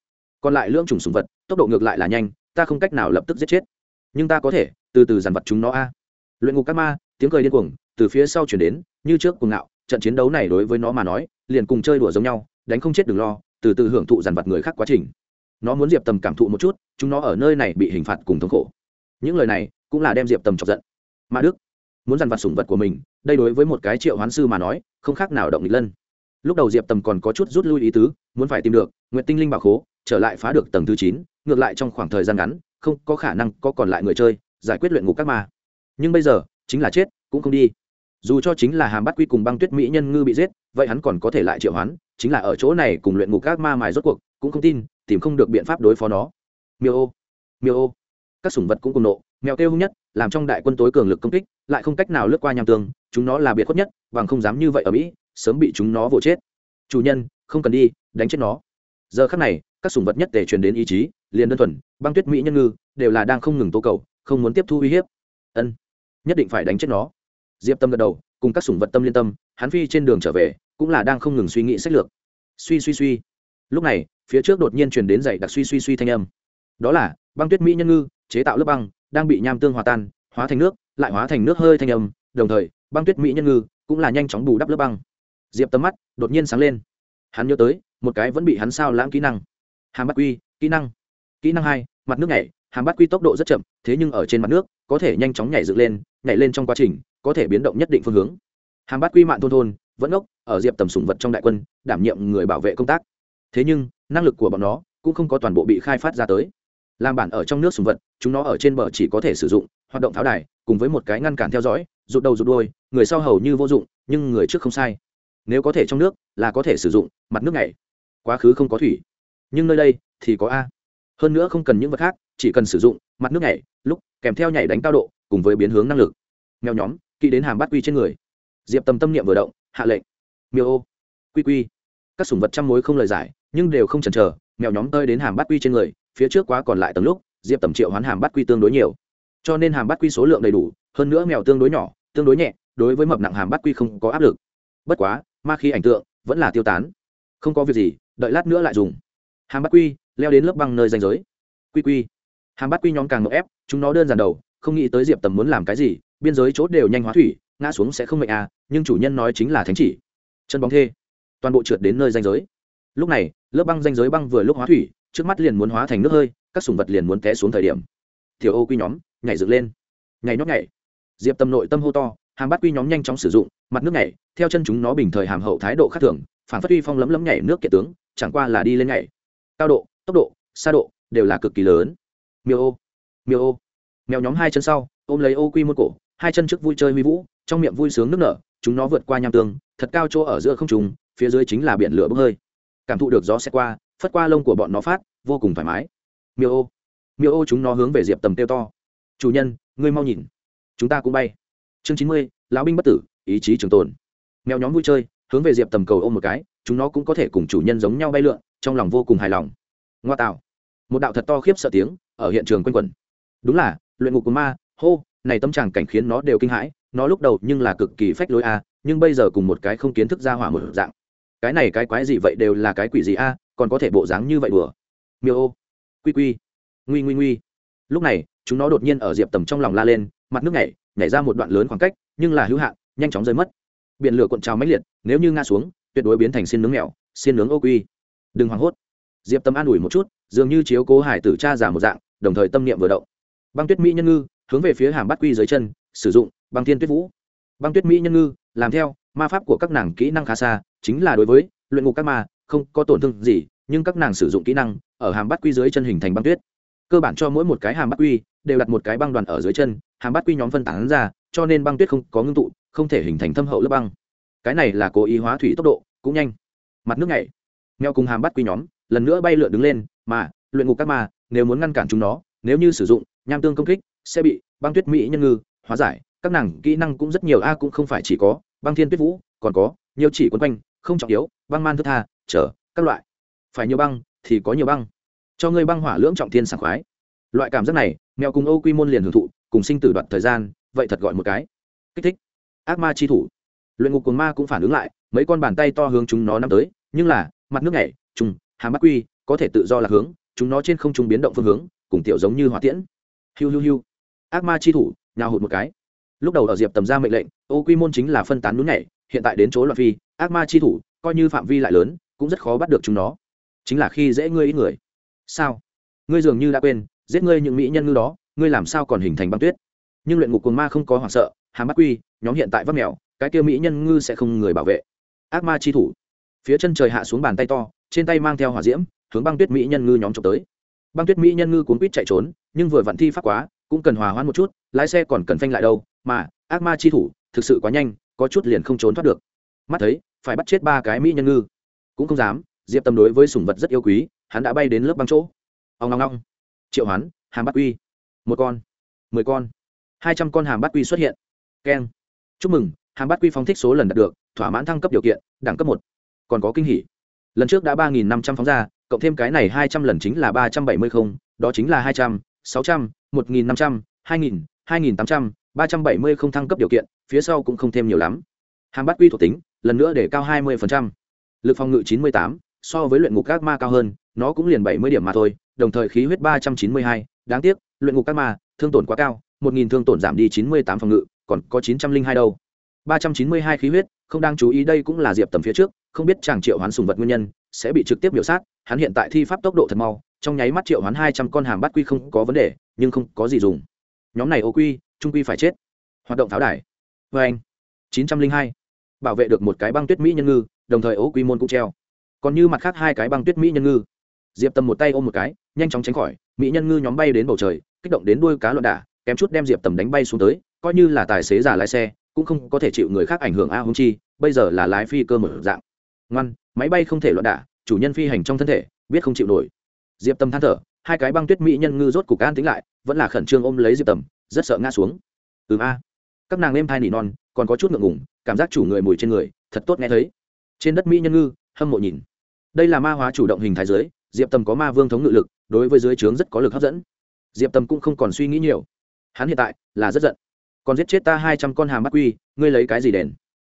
Còn lại lưỡng chủng sùng vật, tốc độ ngược lại là nhanh, ta không cách nào lập tức giết chết. Nhưng ta có thể, từ từ dàn vật chúng nó a. Luyện ngục các ma, tiếng cười điên cuồng, từ phía sau chuyển đến, như trước cuồng ngạo, trận chiến đấu này đối với nó mà nói, liền cùng chơi đùa giống nhau, đánh không chết đừng lo, từ từ hưởng thụ dàn vật người khác quá trình nó muốn diệp tầm cảm thụ một chút, chúng nó ở nơi này bị hình phạt cùng thống khổ. Những lời này cũng là đem diệp tầm chọc giận. Mà đức, muốn dằn vặt sủng vật của mình, đây đối với một cái triệu hoán sư mà nói, không khác nào động nghịch lân. Lúc đầu diệp tầm còn có chút rút lui ý tứ, muốn phải tìm được nguyện tinh linh bảo khố, trở lại phá được tầng thứ chín, ngược lại trong khoảng thời gian ngắn, không có khả năng có còn lại người chơi, giải quyết luyện ngục các ma. Nhưng bây giờ, chính là chết, cũng không đi. Dù cho chính là hàm bắt quy cùng băng tuyết mỹ nhân ngư bị giết, vậy hắn còn có thể lại triệu hoán, chính là ở chỗ này cùng luyện ngục các ma mài rốt cuộc, cũng không tin tìm không được biện pháp đối phó nó. Miêu ô miêu ô. Các sủng vật cũng cùng nộ, mèo kêu hung nhất, làm trong đại quân tối cường lực công kích, lại không cách nào lướt qua nham tương, chúng nó là biệt khuất nhất, bằng không dám như vậy ở mỹ, sớm bị chúng nó vỗ chết. Chủ nhân, không cần đi, đánh chết nó. Giờ khắc này, các sủng vật nhất để truyền đến ý chí, liền đơn thuần, băng tuyết mỹ nhân ngư, đều là đang không ngừng tố cầu, không muốn tiếp thu uy hiếp. Ân, nhất định phải đánh chết nó. Diệp tâm gật đầu, cùng các sủng vật tâm liên tâm, hắn phi trên đường trở về, cũng là đang không ngừng suy nghĩ sách lược. Suy suy suy. Lúc này phía trước đột nhiên truyền đến dậy đặc suy suy suy thanh âm. Đó là, băng tuyết mỹ nhân ngư, chế tạo lớp băng, đang bị nham tương hòa tan, hóa thành nước, lại hóa thành nước hơi thanh âm, đồng thời, băng tuyết mỹ nhân ngư cũng là nhanh chóng bù đắp lớp băng. Diệp tầm mắt đột nhiên sáng lên. Hắn nhớ tới, một cái vẫn bị hắn sao lãng kỹ năng. Hàm bắt quy, kỹ năng. Kỹ năng hai, mặt nước nhảy. Hàm bắt quy tốc độ rất chậm, thế nhưng ở trên mặt nước, có thể nhanh chóng nhảy dựng lên, nhảy lên trong quá trình, có thể biến động nhất định phương hướng. Hàm bắt quy mạng thôn thôn, vẫn ốc ở diệp tầm sùng vật trong đại quân, đảm nhiệm người bảo vệ công tác. Thế nhưng năng lực của bọn nó cũng không có toàn bộ bị khai phát ra tới. Làm bản ở trong nước sùng vật, chúng nó ở trên bờ chỉ có thể sử dụng, hoạt động tháo đài, cùng với một cái ngăn cản theo dõi, rụt đầu rụt đôi người sau hầu như vô dụng, nhưng người trước không sai. Nếu có thể trong nước, là có thể sử dụng, mặt nước này quá khứ không có thủy, nhưng nơi đây thì có a. Hơn nữa không cần những vật khác, chỉ cần sử dụng, mặt nước nhảy lúc kèm theo nhảy đánh cao độ, cùng với biến hướng năng lực. Mèo nhóm kỹ đến hàm bát quy trên người. Diệp tầm tâm niệm vừa động, hạ lệnh. Miêu ô, quy quy. Các sủng vật trăm mối không lời giải nhưng đều không chần chờ, mèo nhóm tơi đến hàm bát quy trên người, phía trước quá còn lại tầng lúc, diệp tầm triệu hoán hàm bát quy tương đối nhiều. Cho nên hàm bát quy số lượng đầy đủ, hơn nữa mèo tương đối nhỏ, tương đối nhẹ, đối với mập nặng hàm bát quy không có áp lực. Bất quá, ma khi ảnh tượng vẫn là tiêu tán. Không có việc gì, đợi lát nữa lại dùng. Hàm bát quy, leo đến lớp băng nơi danh giới. Quy quy. Hàm bát quy nhóm càng ngợp ép, chúng nó đơn giản đầu, không nghĩ tới diệp tầm muốn làm cái gì, biên giới chốt đều nhanh hóa thủy, ngã xuống sẽ không mệnh à nhưng chủ nhân nói chính là thánh chỉ. Chân bóng thê. Toàn bộ trượt đến nơi danh giới lúc này, lớp băng danh giới băng vừa lúc hóa thủy, trước mắt liền muốn hóa thành nước hơi, các sùng vật liền muốn té xuống thời điểm. Tiểu ô quy nhóm, nhảy dựng lên. Nhảy nhóc nhảy. Diệp tâm nội tâm hô to, hàng bát quy nhóm nhanh chóng sử dụng, mặt nước nhảy, theo chân chúng nó bình thời hàm hậu thái độ khác thường, phản phát uy phong lấm lấm nhảy nước kiệt tướng, chẳng qua là đi lên nhảy. Cao độ, tốc độ, xa độ, đều là cực kỳ lớn. Miêu ô miêu ô. Mèo nhóm hai chân sau, ôm lấy ô quy môn cổ, hai chân trước vui chơi huy vũ, trong miệng vui sướng nước nở, chúng nó vượt qua nham tương, thật cao chỗ ở giữa không trùng phía dưới chính là biển lửa bốc hơi cảm thụ được gió xe qua, phất qua lông của bọn nó phát, vô cùng thoải mái. Miêu ô miêu ô chúng nó hướng về diệp tầm tiêu to. Chủ nhân, ngươi mau nhìn. Chúng ta cũng bay. Chương chín mươi, lão binh bất tử, ý chí trường tồn. Mèo nhóm vui chơi, hướng về diệp tầm cầu ôm một cái, chúng nó cũng có thể cùng chủ nhân giống nhau bay lượn, trong lòng vô cùng hài lòng. Ngoa tạo. Một đạo thật to khiếp sợ tiếng, ở hiện trường quanh quẩn. Đúng là, luyện ngục của ma, hô, này tâm trạng cảnh khiến nó đều kinh hãi, nó lúc đầu nhưng là cực kỳ phách lối a, nhưng bây giờ cùng một cái không kiến thức ra hỏa một dạng cái này cái quái gì vậy đều là cái quỷ gì a, còn có thể bộ dáng như vậy đùa. Miêu ô, quy quy, nguy nguy nguy. Lúc này, chúng nó đột nhiên ở diệp tầm trong lòng la lên, mặt nước nhảy nhảy ra một đoạn lớn khoảng cách, nhưng là hữu hạn, nhanh chóng rơi mất. Biển lửa cuộn trào mãnh liệt, nếu như ngã xuống, tuyệt đối biến thành xin nướng mèo, xin nướng ô quy. Đừng hoảng hốt. Diệp tâm an ủi một chút, dường như chiếu cố hải tử cha giả một dạng, đồng thời tâm niệm vừa động. Băng tuyết mỹ nhân ngư, hướng về phía hàm bắt quy dưới chân, sử dụng băng thiên tuyết vũ. Băng tuyết mỹ nhân ngư, làm theo ma pháp của các nàng kỹ năng khá xa, chính là đối với luyện ngục các ma, không có tổn thương gì, nhưng các nàng sử dụng kỹ năng ở hàm bắt quy dưới chân hình thành băng tuyết. Cơ bản cho mỗi một cái hàm bắt quy đều đặt một cái băng đoàn ở dưới chân, hàm bắt quy nhóm phân tán ra, cho nên băng tuyết không có ngưng tụ, không thể hình thành thâm hậu lớp băng. Cái này là cố ý hóa thủy tốc độ, cũng nhanh. Mặt nước này nghèo cùng hàm bắt quy nhóm lần nữa bay lượn đứng lên, mà luyện ngục các ma nếu muốn ngăn cản chúng nó, nếu như sử dụng nham tương công kích, sẽ bị băng tuyết mỹ nhân ngư hóa giải. Các nàng kỹ năng cũng rất nhiều, a, cũng không phải chỉ có băng thiên tuyết vũ, còn có, nhiều chỉ quấn quanh, không trọng yếu, băng man thức tha chở các loại. Phải nhiều băng, thì có nhiều băng. Cho ngươi băng hỏa lưỡng trọng thiên sảng khoái. Loại cảm giác này, mèo cùng âu quy môn liền hưởng thụ, cùng sinh tử đoạt thời gian, vậy thật gọi một cái. Kích thích. Ác ma chi thủ. Luyện ngục cồn ma cũng phản ứng lại, mấy con bàn tay to hướng chúng nó nắm tới, nhưng là, mặt nước nhảy, trùng, hàm bắt quy, có thể tự do là hướng, chúng nó trên không trung biến động phương hướng, cùng tiểu giống như hỏa tiễn. Hiu hiu hiu. Ác ma chi thủ, nhào hụt một cái lúc đầu ở diệp tầm ra mệnh lệnh, ô quy môn chính là phân tán núi nhảy, hiện tại đến chỗ loạn phi, ác ma chi thủ, coi như phạm vi lại lớn, cũng rất khó bắt được chúng nó. Chính là khi dễ ngươi ít người. Sao? Ngươi dường như đã quên, giết ngươi những mỹ nhân ngư đó, ngươi làm sao còn hình thành băng tuyết? Nhưng luyện ngục cồn ma không có hoảng sợ, hàm bắt quy, nhóm hiện tại vấp mèo, cái kia mỹ nhân ngư sẽ không người bảo vệ. Ác ma chi thủ. Phía chân trời hạ xuống bàn tay to, trên tay mang theo hỏa diễm, hướng băng tuyết mỹ nhân ngư nhóm trộm tới. Băng tuyết mỹ nhân ngư cuốn quýt chạy trốn, nhưng vừa vặn thi pháp quá, cũng cần hòa hoãn một chút, lái xe còn cần phanh lại đâu mà ác ma chi thủ thực sự quá nhanh, có chút liền không trốn thoát được. Mắt thấy, phải bắt chết ba cái mỹ nhân ngư. Cũng không dám, diệp tâm đối với sủng vật rất yêu quý, hắn đã bay đến lớp băng chỗ. Ông ngong ngong triệu hoán, hàm bắt quy. Một con. Mười con. Hai trăm con hàm bắt quy xuất hiện. Keng. Chúc mừng, hàm bắt quy phóng thích số lần đạt được, thỏa mãn thăng cấp điều kiện, đẳng cấp một. Còn có kinh hỉ. Lần trước đã ba nghìn năm trăm phóng ra, cộng thêm cái này hai trăm lần chính là ba trăm bảy mươi không, đó chính là hai trăm, sáu trăm, một nghìn năm trăm, hai nghìn hai nghìn tám trăm ba trăm bảy mươi không thăng cấp điều kiện, phía sau cũng không thêm nhiều lắm. Hàm bắt quy thuộc tính, lần nữa để cao hai mươi lực phòng ngự chín mươi tám, so với luyện ngục các ma cao hơn, nó cũng liền bảy mươi điểm mà thôi, đồng thời khí huyết ba trăm chín mươi hai. Đáng tiếc, luyện ngục các ma, thương tổn quá cao, một nghìn thương tổn giảm đi chín mươi tám phòng ngự, còn có chín trăm linh hai đâu. ba trăm chín mươi hai khí huyết, không đang chú ý đây cũng là diệp tầm phía trước, không biết chàng triệu hoán sùng vật nguyên nhân, sẽ bị trực tiếp biểu sát, hắn hiện tại thi pháp tốc độ thật mau, trong nháy mắt triệu hoán hai trăm con hàm bắt quy không có vấn đề, nhưng không có gì dùng. Nhóm này ô quy trung quy phải chết. Hoạt động pháo đài. Vê anh. chín trăm linh hai. Bảo vệ được một cái băng tuyết mỹ nhân ngư, đồng thời ố quy môn cũng treo. Còn như mặt khác hai cái băng tuyết mỹ nhân ngư. Diệp tầm một tay ôm một cái, nhanh chóng tránh khỏi, mỹ nhân ngư nhóm bay đến bầu trời, kích động đến đuôi cá loạn đả, kém chút đem diệp tầm đánh bay xuống tới, coi như là tài xế giả lái xe, cũng không có thể chịu người khác ảnh hưởng a hung chi, bây giờ là lái phi cơ mở dạng. Ngoan, máy bay không thể loạn đả, chủ nhân phi hành trong thân thể, biết không chịu nổi. Diệp tầm than thở, hai cái băng tuyết mỹ nhân ngư rốt cục an tính lại, vẫn là khẩn trương ôm lấy diệp tầm rất sợ ngã xuống. Ừ a. Các nàng êm thai nỉ non, còn có chút ngượng ngùng, cảm giác chủ người mùi trên người, thật tốt nghe thấy. Trên đất mỹ nhân ngư, hâm mộ nhìn. Đây là ma hóa chủ động hình thái giới, diệp tầm có ma vương thống ngự lực, đối với dưới trướng rất có lực hấp dẫn. Diệp tầm cũng không còn suy nghĩ nhiều. Hắn hiện tại là rất giận. Còn giết chết ta hai trăm con hàm bắt quy, ngươi lấy cái gì đền?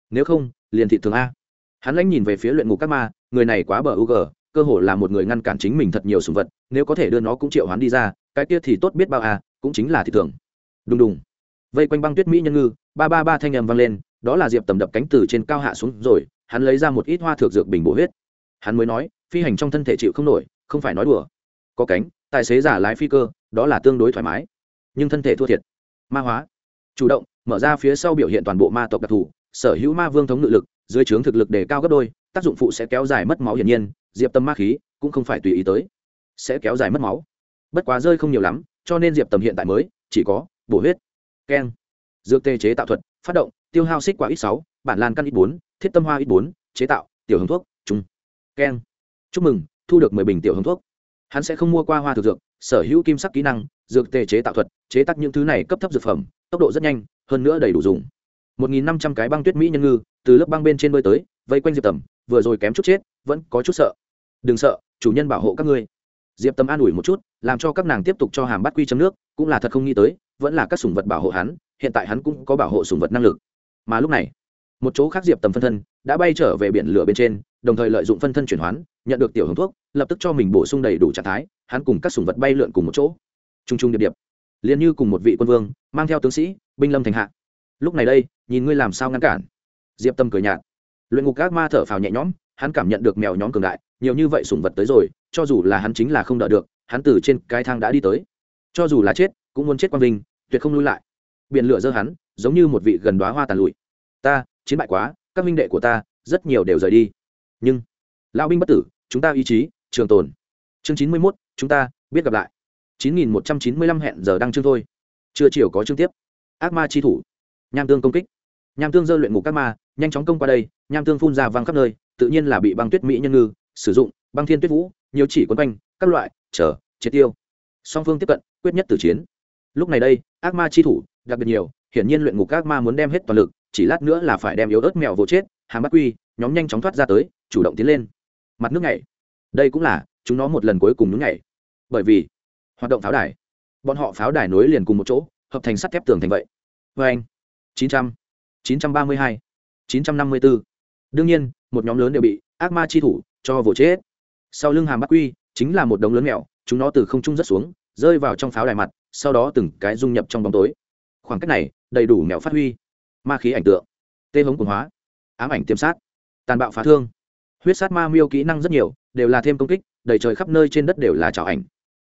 Nếu không, liền thị thường a. Hắn lãnh nhìn về phía luyện ngục các ma, người này quá bờ u g, cơ hồ là một người ngăn cản chính mình thật nhiều sùng vật, nếu có thể đưa nó cũng triệu hắn đi ra, cái kia thì tốt biết bao a, cũng chính là thị thường đùng đùng. Vây quanh băng tuyết mỹ nhân ngư, ba ba ba thanh â m vang lên, đó là diệp tầm đập cánh từ trên cao hạ xuống rồi, hắn lấy ra một ít hoa thược dược bình bổ huyết. Hắn mới nói, phi hành trong thân thể chịu không nổi, không phải nói đùa. Có cánh, tài xế giả lái phi cơ, đó là tương đối thoải mái. Nhưng thân thể thua thiệt. Ma hóa. Chủ động, mở ra phía sau biểu hiện toàn bộ ma tộc đặc thù, sở hữu ma vương thống ngự lực, dưới trướng thực lực đề cao gấp đôi, tác dụng phụ sẽ kéo dài mất máu hiển nhiên, diệp tầm ma khí cũng không phải tùy ý tới. Sẽ kéo dài mất máu. Bất quá rơi không nhiều lắm, cho nên diệp tầm hiện tại mới chỉ có bổ huyết, keng. Dược tê chế tạo thuật, phát động, tiêu hao xích quả ít sáu, bản lan căn ít bốn, thiết tâm hoa ít bốn, chế tạo, tiểu hồng thuốc trung keng. Chúc mừng, thu được mười bình tiểu hồng thuốc. Hắn sẽ không mua qua hoa thực dược, sở hữu kim sắc kỹ năng, dược tê chế tạo thuật, chế tác những thứ này cấp thấp dược phẩm, tốc độ rất nhanh, hơn nữa đầy đủ dùng. Một nghìn năm trăm cái băng tuyết mỹ nhân ngư, từ lớp băng bên trên bơi tới, vây quanh diệp tầm, vừa rồi kém chút chết, vẫn có chút sợ. Đừng sợ, chủ nhân bảo hộ các ngươi diệp Tâm an ủi một chút, làm cho các nàng tiếp tục cho hàm bắt quy chấm nước, cũng là thật không nghĩ tới, vẫn là các sủng vật bảo hộ hắn, hiện tại hắn cũng có bảo hộ sủng vật năng lực. Mà lúc này, một chỗ khác diệp tầm phân thân đã bay trở về biển lửa bên trên, đồng thời lợi dụng phân thân chuyển hoán, nhận được tiểu hướng thuốc, lập tức cho mình bổ sung đầy đủ trạng thái, hắn cùng các sủng vật bay lượn cùng một chỗ. T r u n g t r u n g điệp điệp, liền như cùng một vị quân vương, mang theo tướng sĩ, binh lâm thành hạ. Lúc này đây, nhìn ngươi làm sao ngăn cản. Diệp tâm cười nhạt. Luyện ngục các ma thở phào nhẹ nhõm, hắn cảm nhận được mèo nhóm cường đại, nhiều như vậy sủng vật tới rồi cho dù là hắn chính là không đỡ được, hắn từ trên cái thang đã đi tới. Cho dù là chết, cũng muốn chết quang vinh, tuyệt không lui lại. Biển lửa dơ hắn, giống như một vị gần đoá hoa tàn lụi. Ta, chiến bại quá, các minh đệ của ta, rất nhiều đều rời đi. Nhưng, lão binh bất tử, chúng ta ý chí, trường tồn. Chương chín mươi mốt, chúng ta, biết gặp lại. chín nghìn một trăm chín mươi lăm hẹn giờ đăng chương thôi. Chưa chiều có chương tiếp. Ác ma chi thủ. Nham tương công kích. Nham tương dơ luyện ngục các ma, nhanh chóng công qua đây, nham tương phun ra văng khắp nơi, tự nhiên là bị băng tuyết mỹ nhân ngư, sử dụng, băng thiên tuyết vũ nhiều chỉ quấn quanh, các loại chờ triệt tiêu. Song phương tiếp cận, quyết nhất tử chiến. Lúc này đây, ác ma chi thủ, đặc biệt nhiều, hiển nhiên luyện ngục ác ma muốn đem hết toàn lực, chỉ lát nữa là phải đem yếu ớt mèo vô chết, hàng bắt quy, nhóm nhanh chóng thoát ra tới, chủ động tiến lên. Mặt nước nhảy. Đây cũng là, chúng nó một lần cuối cùng nhún nhảy. Bởi vì, hoạt động pháo đài. Bọn họ pháo đài nối liền cùng một chỗ, hợp thành sắt thép tường thành vậy. Vê anh. Chín trăm chín trăm ba mươi hai, chín trăm năm mươi bốn đương nhiên, một nhóm lớn đều bị ác ma chi thủ cho vỗ chết sau lưng hàm bắc quy, chính là một đống lớn mèo chúng nó từ không trung rớt xuống, rơi vào trong pháo đài mặt, sau đó từng cái dung nhập trong bóng tối. Khoảng cách này, đầy đủ mèo phát huy. Ma khí ảnh tượng. Tê hống quần hóa. Ám ảnh tiêm sát. Tàn bạo phá thương. Huyết sát ma miêu kỹ năng rất nhiều, đều là thêm công kích, đầy trời khắp nơi trên đất đều là trào ảnh.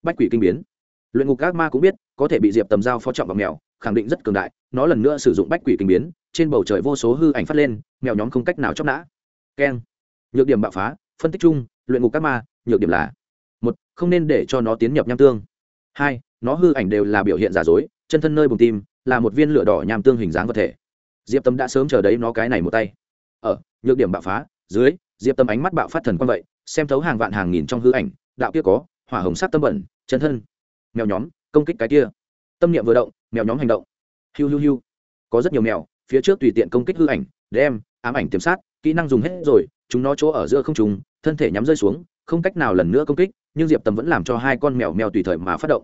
Bách quỷ kinh biến. Luyện ngục các ma cũng biết, có thể bị diệp tầm dao phó trọng vào mèo khẳng định rất cường đại, nó lần nữa sử dụng bách quỷ kinh biến, trên bầu trời vô số hư ảnh phát lên mèo nhóm không cách nào chóc nã. Keng. Nhược điểm bạo phá, phân tích chung luyện ngục các ma, nhược điểm là, một, không nên để cho nó tiến nhập nham tương. Hai, nó hư ảnh đều là biểu hiện giả dối, chân thân nơi bùng tim, là một viên lửa đỏ nham tương hình dáng vật thể. Diệp tâm đã sớm chờ đấy nó cái này một tay. Ở, nhược điểm bạo phá, dưới, diệp tâm ánh mắt bạo phát thần quang vậy, xem thấu hàng vạn hàng nghìn trong hư ảnh, đạo kia có, hỏa hồng sắc tâm bẩn, chân thân. Mèo nhóm, công kích cái kia. Tâm niệm vừa động, mèo nhóm hành động. Hiu hiu hiu. Có rất nhiều mèo, phía trước tùy tiện công kích hư ảnh, đem ám ảnh tiềm sát, kỹ năng dùng hết rồi, chúng nó chỗ ở giữa không trùng thân thể nhắm rơi xuống, không cách nào lần nữa công kích, nhưng diệp Tầm vẫn làm cho hai con mèo mèo tùy thời mà phát động.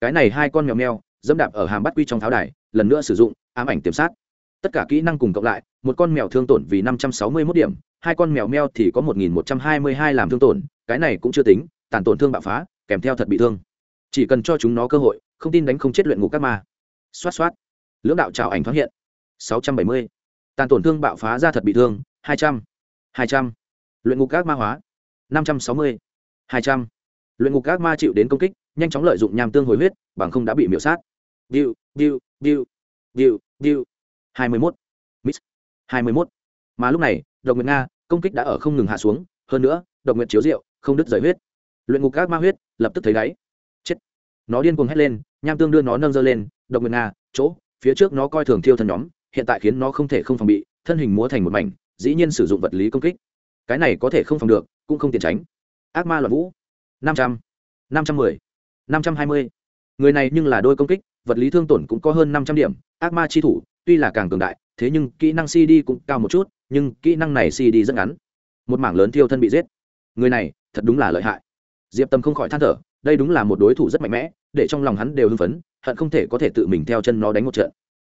Cái này hai con mèo mèo, dẫm đạp ở hàm bắt quy trong tháo đài, lần nữa sử dụng, ám ảnh tiềm sát. Tất cả kỹ năng cùng cộng lại, một con mèo thương tổn vì năm trăm sáu mươi mốt điểm, hai con mèo mèo thì có một nghìn một trăm hai mươi hai làm thương tổn, cái này cũng chưa tính, tàn tổn thương bạo phá, kèm theo thật bị thương. Chỉ cần cho chúng nó cơ hội, không tin đánh không chết luyện ngục các ma. Xoát xoát. Lưỡng đạo trào ảnh thoáng hiện. Sáu trăm bảy mươi. Tàn tổn thương bạo phá ra thật bị thương, hai trăm. Hai trăm luyện ngục các ma hóa. năm trăm sáu mươi. hai trăm. Luyện ngục các ma chịu đến công kích nhanh chóng lợi dụng nham tương hồi huyết bằng không đã bị miễu sát. Biu, biu, biu, biu, biu. hai mươi mốt. Miss hai mươi mốt. Mà lúc này độc nguyệt nga công kích đã ở không ngừng hạ xuống hơn nữa độc nguyệt chiếu rượu không đứt rời huyết. Luyện ngục các ma huyết lập tức thấy đáy. Chết. Nó điên cuồng hét lên nham tương đưa nó nâng dơ lên độc nguyệt nga chỗ phía trước nó coi thường thiêu thân nhóm hiện tại khiến nó không thể không phòng bị thân hình múa thành một mảnh dĩ nhiên sử dụng vật lý công kích cái này có thể không phòng được, cũng không tiền tránh. Ác ma loạn vũ. Năm trăm. Năm trăm mười. Năm trăm hai mươi. Người này nhưng là đôi công kích, vật lý thương tổn cũng có hơn năm trăm điểm, ác ma chi thủ, tuy là càng cường đại, thế nhưng kỹ năng cd cũng cao một chút, nhưng kỹ năng này cd rất ngắn. Một mảng lớn thiêu thân bị giết. Người này, thật đúng là lợi hại. Diệp tâm không khỏi than thở, đây đúng là một đối thủ rất mạnh mẽ, để trong lòng hắn đều hưng phấn, hận không thể có thể tự mình theo chân nó đánh một trận.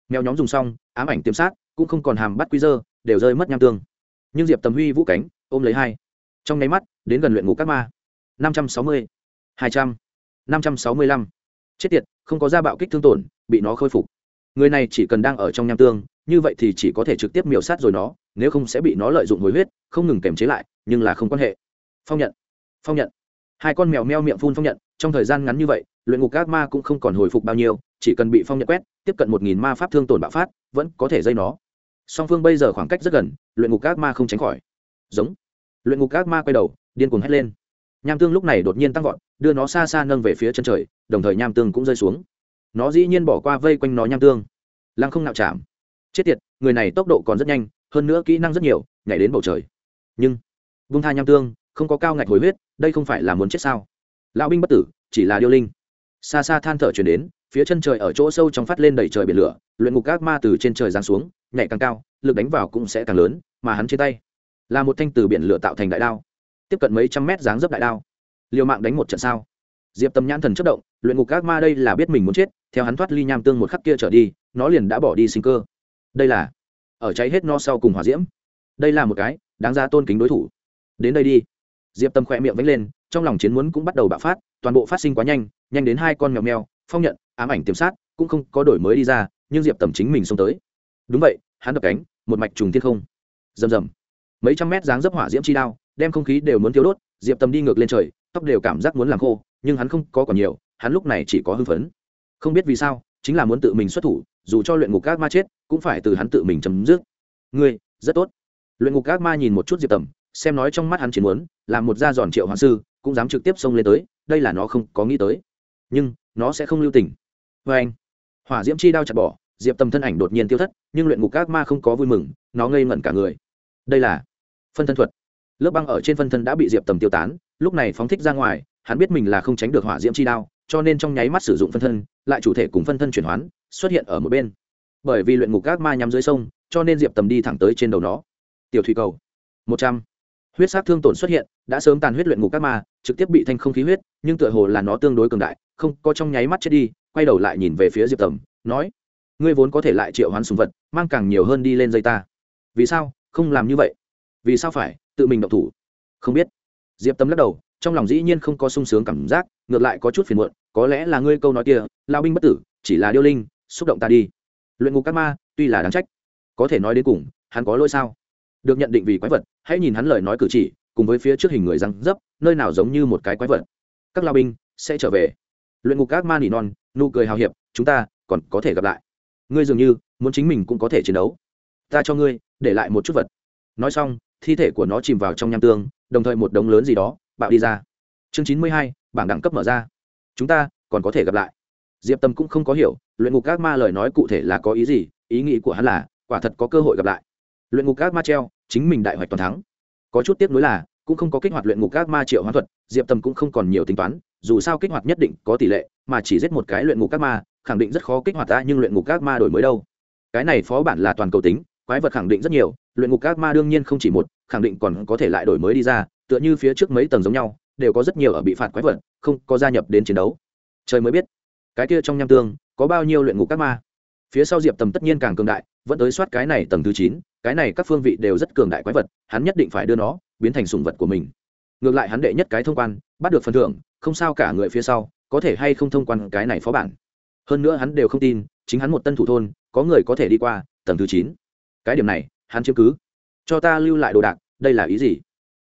Mèo nhóm dùng xong, ám ảnh tiêm sát, cũng không còn hàm bắt quy dơ đều rơi mất nham tương. Nhưng diệp tầm huy vũ cánh ôm lấy hai. Trong nháy mắt, đến gần luyện ngục các ma. năm trăm sáu mươi, hai trăm, năm trăm sáu mươi lăm. Chết tiệt, không có da bạo kích thương tổn, bị nó khôi phục. Người này chỉ cần đang ở trong nham tương, như vậy thì chỉ có thể trực tiếp miểu sát rồi nó, nếu không sẽ bị nó lợi dụng hồi huyết, không ngừng kềm chế lại, nhưng là không quan hệ. Phong nhận phong nhận. Hai con mèo meo miệng phun phong nhận, trong thời gian ngắn như vậy, luyện ngục các ma cũng không còn hồi phục bao nhiêu, chỉ cần bị phong nhận quét, tiếp cận một nghìn ma pháp thương tổn bạo phát, vẫn có thể dây nó. Song phương bây giờ khoảng cách rất gần, luyện ngục các ma không tránh khỏi giống. Luyện ngục các ma quay đầu, điên cuồng hét lên. Nham tương lúc này đột nhiên tăng vọt, đưa nó xa xa nâng về phía chân trời, đồng thời nham tương cũng rơi xuống. Nó dĩ nhiên bỏ qua vây quanh nó nham tương. Lăng không nạo chạm. Chết tiệt, người này tốc độ còn rất nhanh, hơn nữa kỹ năng rất nhiều, nhảy đến bầu trời. Nhưng, vung tha nham tương, không có cao ngạch hồi huyết, đây không phải là muốn chết sao? Lão binh bất tử, chỉ là điêu linh. Xa xa than thở chuyển đến, phía chân trời ở chỗ sâu trong phát lên đầy trời biển lửa, luyện ngục các ma từ trên trời giáng xuống, nhảy càng cao, lực đánh vào cũng sẽ càng lớn, mà hắn trên tay là một thanh từ biển lửa tạo thành đại đao, tiếp cận mấy trăm mét dáng dấp đại đao. Liều mạng đánh một trận sao? Diệp tâm nhãn thần chất động, luyện ngục các ma đây là biết mình muốn chết, theo hắn thoát ly nham tương một khắc kia trở đi, nó liền đã bỏ đi sinh cơ. Đây là, ở cháy hết no sau cùng hỏa diễm. Đây là một cái đáng ra tôn kính đối thủ. Đến đây đi. Diệp tâm khỏe miệng vánh lên, trong lòng chiến muốn cũng bắt đầu bạo phát, toàn bộ phát sinh quá nhanh nhanh đến hai con mèo mèo, phong nhận, ám ảnh tiềm sát, cũng không có đổi mới đi ra, nhưng diệp tầm chính mình xông tới. Đúng vậy, hắn đập cánh, một mạch trùng thiên không. Rầm rầm mấy trăm mét dáng dấp hỏa diễm chi đao, đem không khí đều muốn thiếu đốt, diệp tầm đi ngược lên trời, tóc đều cảm giác muốn làm khô, nhưng hắn không có còn nhiều, hắn lúc này chỉ có hưng phấn. Không biết vì sao, chính là muốn tự mình xuất thủ, dù cho luyện ngục các ma chết, cũng phải từ hắn tự mình chấm dứt. Ngươi, rất tốt. Luyện ngục các ma nhìn một chút diệp tầm xem nói trong mắt hắn chỉ muốn làm một gia giòn triệu hoàng sư, cũng dám trực tiếp xông lên tới, đây là nó không có nghĩ tới. Nhưng, nó sẽ không lưu tình. Vê anh, hỏa diễm chi đao chặt bỏ, diệp tầm thân ảnh đột nhiên tiêu thất, nhưng luyện ngục các ma không có vui mừng, nó ngây ngẩn cả người. Đây là phân thân thuật. Lớp băng ở trên phân thân đã bị diệp tầm tiêu tán, lúc này phóng thích ra ngoài, hắn biết mình là không tránh được hỏa diễm chi đao, cho nên trong nháy mắt sử dụng phân thân, lại chủ thể cùng phân thân chuyển hoán, xuất hiện ở một bên. Bởi vì luyện ngục gác ma nhắm dưới sông, cho nên diệp tầm đi thẳng tới trên đầu nó. Tiểu thủy cầu. Một trăm. Huyết sát thương tổn xuất hiện, đã sớm tàn huyết luyện ngục các ma, trực tiếp bị thanh không khí huyết, nhưng tựa hồ là nó tương đối cường đại, không, có trong nháy mắt chết đi, quay đầu lại nhìn về phía diệp tầm, nói, ngươi vốn có thể lại triệu hoán sùng vật, mang càng nhiều hơn đi lên dây ta. Vì sao? Không làm như vậy vì sao phải tự mình động thủ? Không biết. Diệp tâm lắc đầu, trong lòng dĩ nhiên không có sung sướng cảm giác, ngược lại có chút phiền muộn, có lẽ là ngươi câu nói kia, lao binh bất tử, chỉ là điêu linh, xúc động ta đi. Luyện ngục các ma, tuy là đáng trách, có thể nói đến cùng, hắn có lỗi sao? Được nhận định vì quái vật, hãy nhìn hắn lời nói cử chỉ, cùng với phía trước hình người răng dấp, nơi nào giống như một cái quái vật. Các lao binh sẽ trở về. Luyện ngục các ma nỉ non, nụ cười hào hiệp, chúng ta còn có thể gặp lại. Ngươi dường như, muốn chính mình cũng có thể chiến đấu. Ta cho ngươi, để lại một chút vật. Nói xong thi thể của nó chìm vào trong nham tương, đồng thời một đống lớn gì đó, bạo đi ra. Chương chín mươi hai, bảng đẳng cấp mở ra. Chúng ta còn có thể gặp lại. Diệp tâm cũng không có hiểu, luyện ngục các ma lời nói cụ thể là có ý gì, ý nghĩ của hắn là, quả thật có cơ hội gặp lại. Luyện ngục các ma treo, chính mình đại hoạch toàn thắng. Có chút tiếc nuối là, cũng không có kích hoạt luyện ngục các ma triệu hoán thuật, diệp tâm cũng không còn nhiều tính toán, dù sao kích hoạt nhất định có tỷ lệ, mà chỉ giết một cái luyện ngục các ma, khẳng định rất khó kích hoạt ta nhưng luyện ngục các ma đổi mới đâu. Cái này phó bản là toàn cầu tính quái vật khẳng định rất nhiều, luyện ngục các ma đương nhiên không chỉ một, khẳng định còn có thể lại đổi mới đi ra, tựa như phía trước mấy tầng giống nhau, đều có rất nhiều ở bị phạt quái vật, không có gia nhập đến chiến đấu. Trời mới biết, cái kia trong nham tương, có bao nhiêu luyện ngục các ma. Phía sau diệp tầm tất nhiên càng cường đại, vẫn tới soát cái này tầng thứ chín, cái này các phương vị đều rất cường đại quái vật, hắn nhất định phải đưa nó biến thành sùng vật của mình. Ngược lại hắn đệ nhất cái thông quan, bắt được phần thưởng, không sao cả người phía sau, có thể hay không thông quan cái này phó bản. Hơn nữa hắn đều không tin, chính hắn một tân thủ thôn, có người có thể đi qua, tầng thứ chín cái điểm này, hắn chiếm cứ. Cho ta lưu lại đồ đạc, đây là ý gì?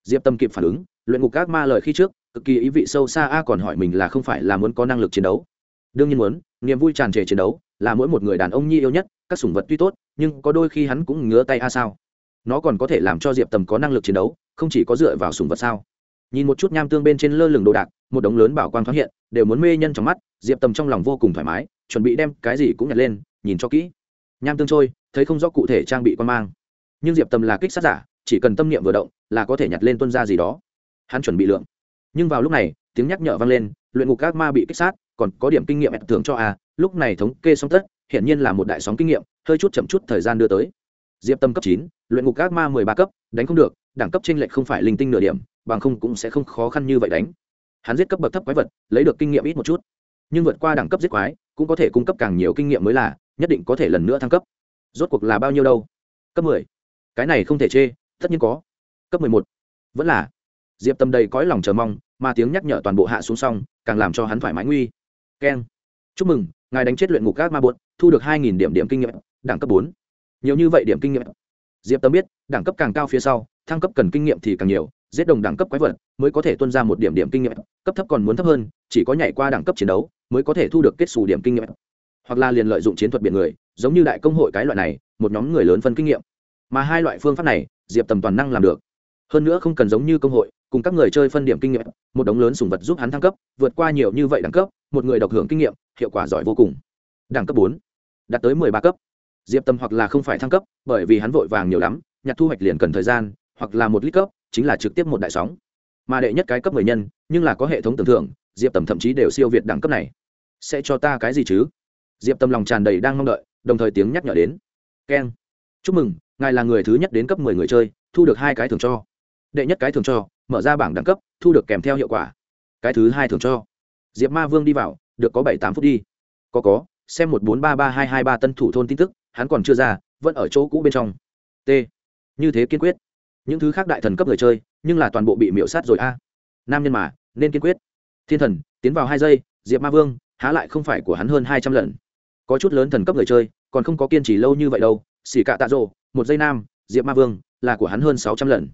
Diệp tâm kịp phản ứng, luyện ngục các ma lời khi trước, cực kỳ ý vị sâu xa a còn hỏi mình là không phải là muốn có năng lực chiến đấu. Đương nhiên muốn, niềm vui tràn trề chiến đấu, là mỗi một người đàn ông nhi yêu nhất, các sủng vật tuy tốt, nhưng có đôi khi hắn cũng ngứa tay a sao? Nó còn có thể làm cho diệp tầm có năng lực chiến đấu, không chỉ có dựa vào sủng vật sao? Nhìn một chút nham tương bên trên lơ lửng đồ đạc, một đống lớn bảo quang thoáng hiện, đều muốn mê nhân trong mắt, diệp tầm trong lòng vô cùng thoải mái, chuẩn bị đem cái gì cũng nhặt lên, nhìn cho kỹ. Nham tương trôi thấy không rõ cụ thể trang bị quan mang. Nhưng diệp tầm là kích sát giả, chỉ cần tâm niệm vừa động là có thể nhặt lên tuân ra gì đó. Hắn chuẩn bị lượng. Nhưng vào lúc này, tiếng nhắc nhở vang lên, luyện ngục các ma bị kích sát, còn có điểm kinh nghiệm thưởng cho a lúc này thống kê xong tất hiện nhiên là một đại sóng kinh nghiệm, hơi chút chậm chút thời gian đưa tới. Diệp tâm cấp chín, luyện ngục các ma mười ba cấp, đánh không được, đẳng cấp t r ê n lệch không phải linh tinh nửa điểm, bằng không cũng sẽ không khó khăn như vậy đánh. Hắn giết cấp bậc thấp quái vật, lấy được kinh nghiệm ít một chút. Nhưng vượt qua đẳng cấp giết quái, cũng có thể cung cấp càng nhiều kinh nghiệm mới là, nhất định có thể lần nữa thăng cấp rốt cuộc là bao nhiêu đâu? Cấp mười. Cái này không thể chê, tất nhiên có. Cấp mười một. Vẫn là. Diệp tâm đầy cõi lòng chờ mong, mà tiếng nhắc nhở toàn bộ hạ xuống xong, càng làm cho hắn thoải mái nguy. Keng. Chúc mừng, ngài đánh chết luyện ngục các ma bột thu được hai nghìn điểm điểm kinh nghiệm, đẳng cấp bốn. Nhiều như vậy điểm kinh nghiệm. Diệp tâm biết, đẳng cấp càng cao phía sau, thăng cấp cần kinh nghiệm thì càng nhiều, giết đồng đẳng cấp quái vật mới có thể tuân ra một điểm điểm kinh nghiệm. Cấp thấp còn muốn thấp hơn, chỉ có nhảy qua đẳng cấp chiến đấu mới có thể thu được kết xù điểm kinh nghiệm. Hoặc là liền lợi dụng chiến thuật biển người giống như đại công hội cái loại này, một nhóm người lớn phân kinh nghiệm. Mà hai loại phương pháp này, diệp tầm toàn năng làm được. Hơn nữa không cần giống như công hội, cùng các người chơi phân điểm kinh nghiệm, một đống lớn sùng vật giúp hắn thăng cấp, vượt qua nhiều như vậy đẳng cấp, một người độc hưởng kinh nghiệm, hiệu quả giỏi vô cùng. Đẳng cấp bốn, đạt tới mười ba cấp. Diệp tâm hoặc là không phải thăng cấp, bởi vì hắn vội vàng nhiều lắm, nhặt thu hoạch liền cần thời gian, hoặc là một lít cấp, chính là trực tiếp một đại sóng. Mà đệ nhất cái cấp mười nhân, nhưng là có hệ thống tưởng thưởng, diệp tầm thậm chí đều siêu việt đẳng cấp này. Sẽ cho ta cái gì chứ? Diệp tâm lòng tràn đầy đang mong đợi đồng thời tiếng nhắc nhở đến. Keng. Chúc mừng, ngài là người thứ nhất đến cấp mười người chơi, thu được hai cái thưởng cho. Đệ nhất cái thưởng cho, mở ra bảng đẳng cấp, thu được kèm theo hiệu quả. Cái thứ hai thưởng cho. Diệp ma vương đi vào, được có bảy tám phút đi. Có có, xem một bốn ba ba hai hai ba tân thủ thôn tin tức, hắn còn chưa ra, vẫn ở chỗ cũ bên trong. T. Như thế kiên quyết. Những thứ khác đại thần cấp người chơi, nhưng là toàn bộ bị miễu sát rồi a. Nam nhân mà, nên kiên quyết. Thiên thần, tiến vào hai giây, diệp ma vương, há lại không phải của hắn hơn hai trăm lần có chút lớn thần cấp người chơi, còn không có kiên trì lâu như vậy đâu. Xỉ cạ tạ rộ một giây nam, diệp ma vương, là của hắn hơn sáu trăm lần.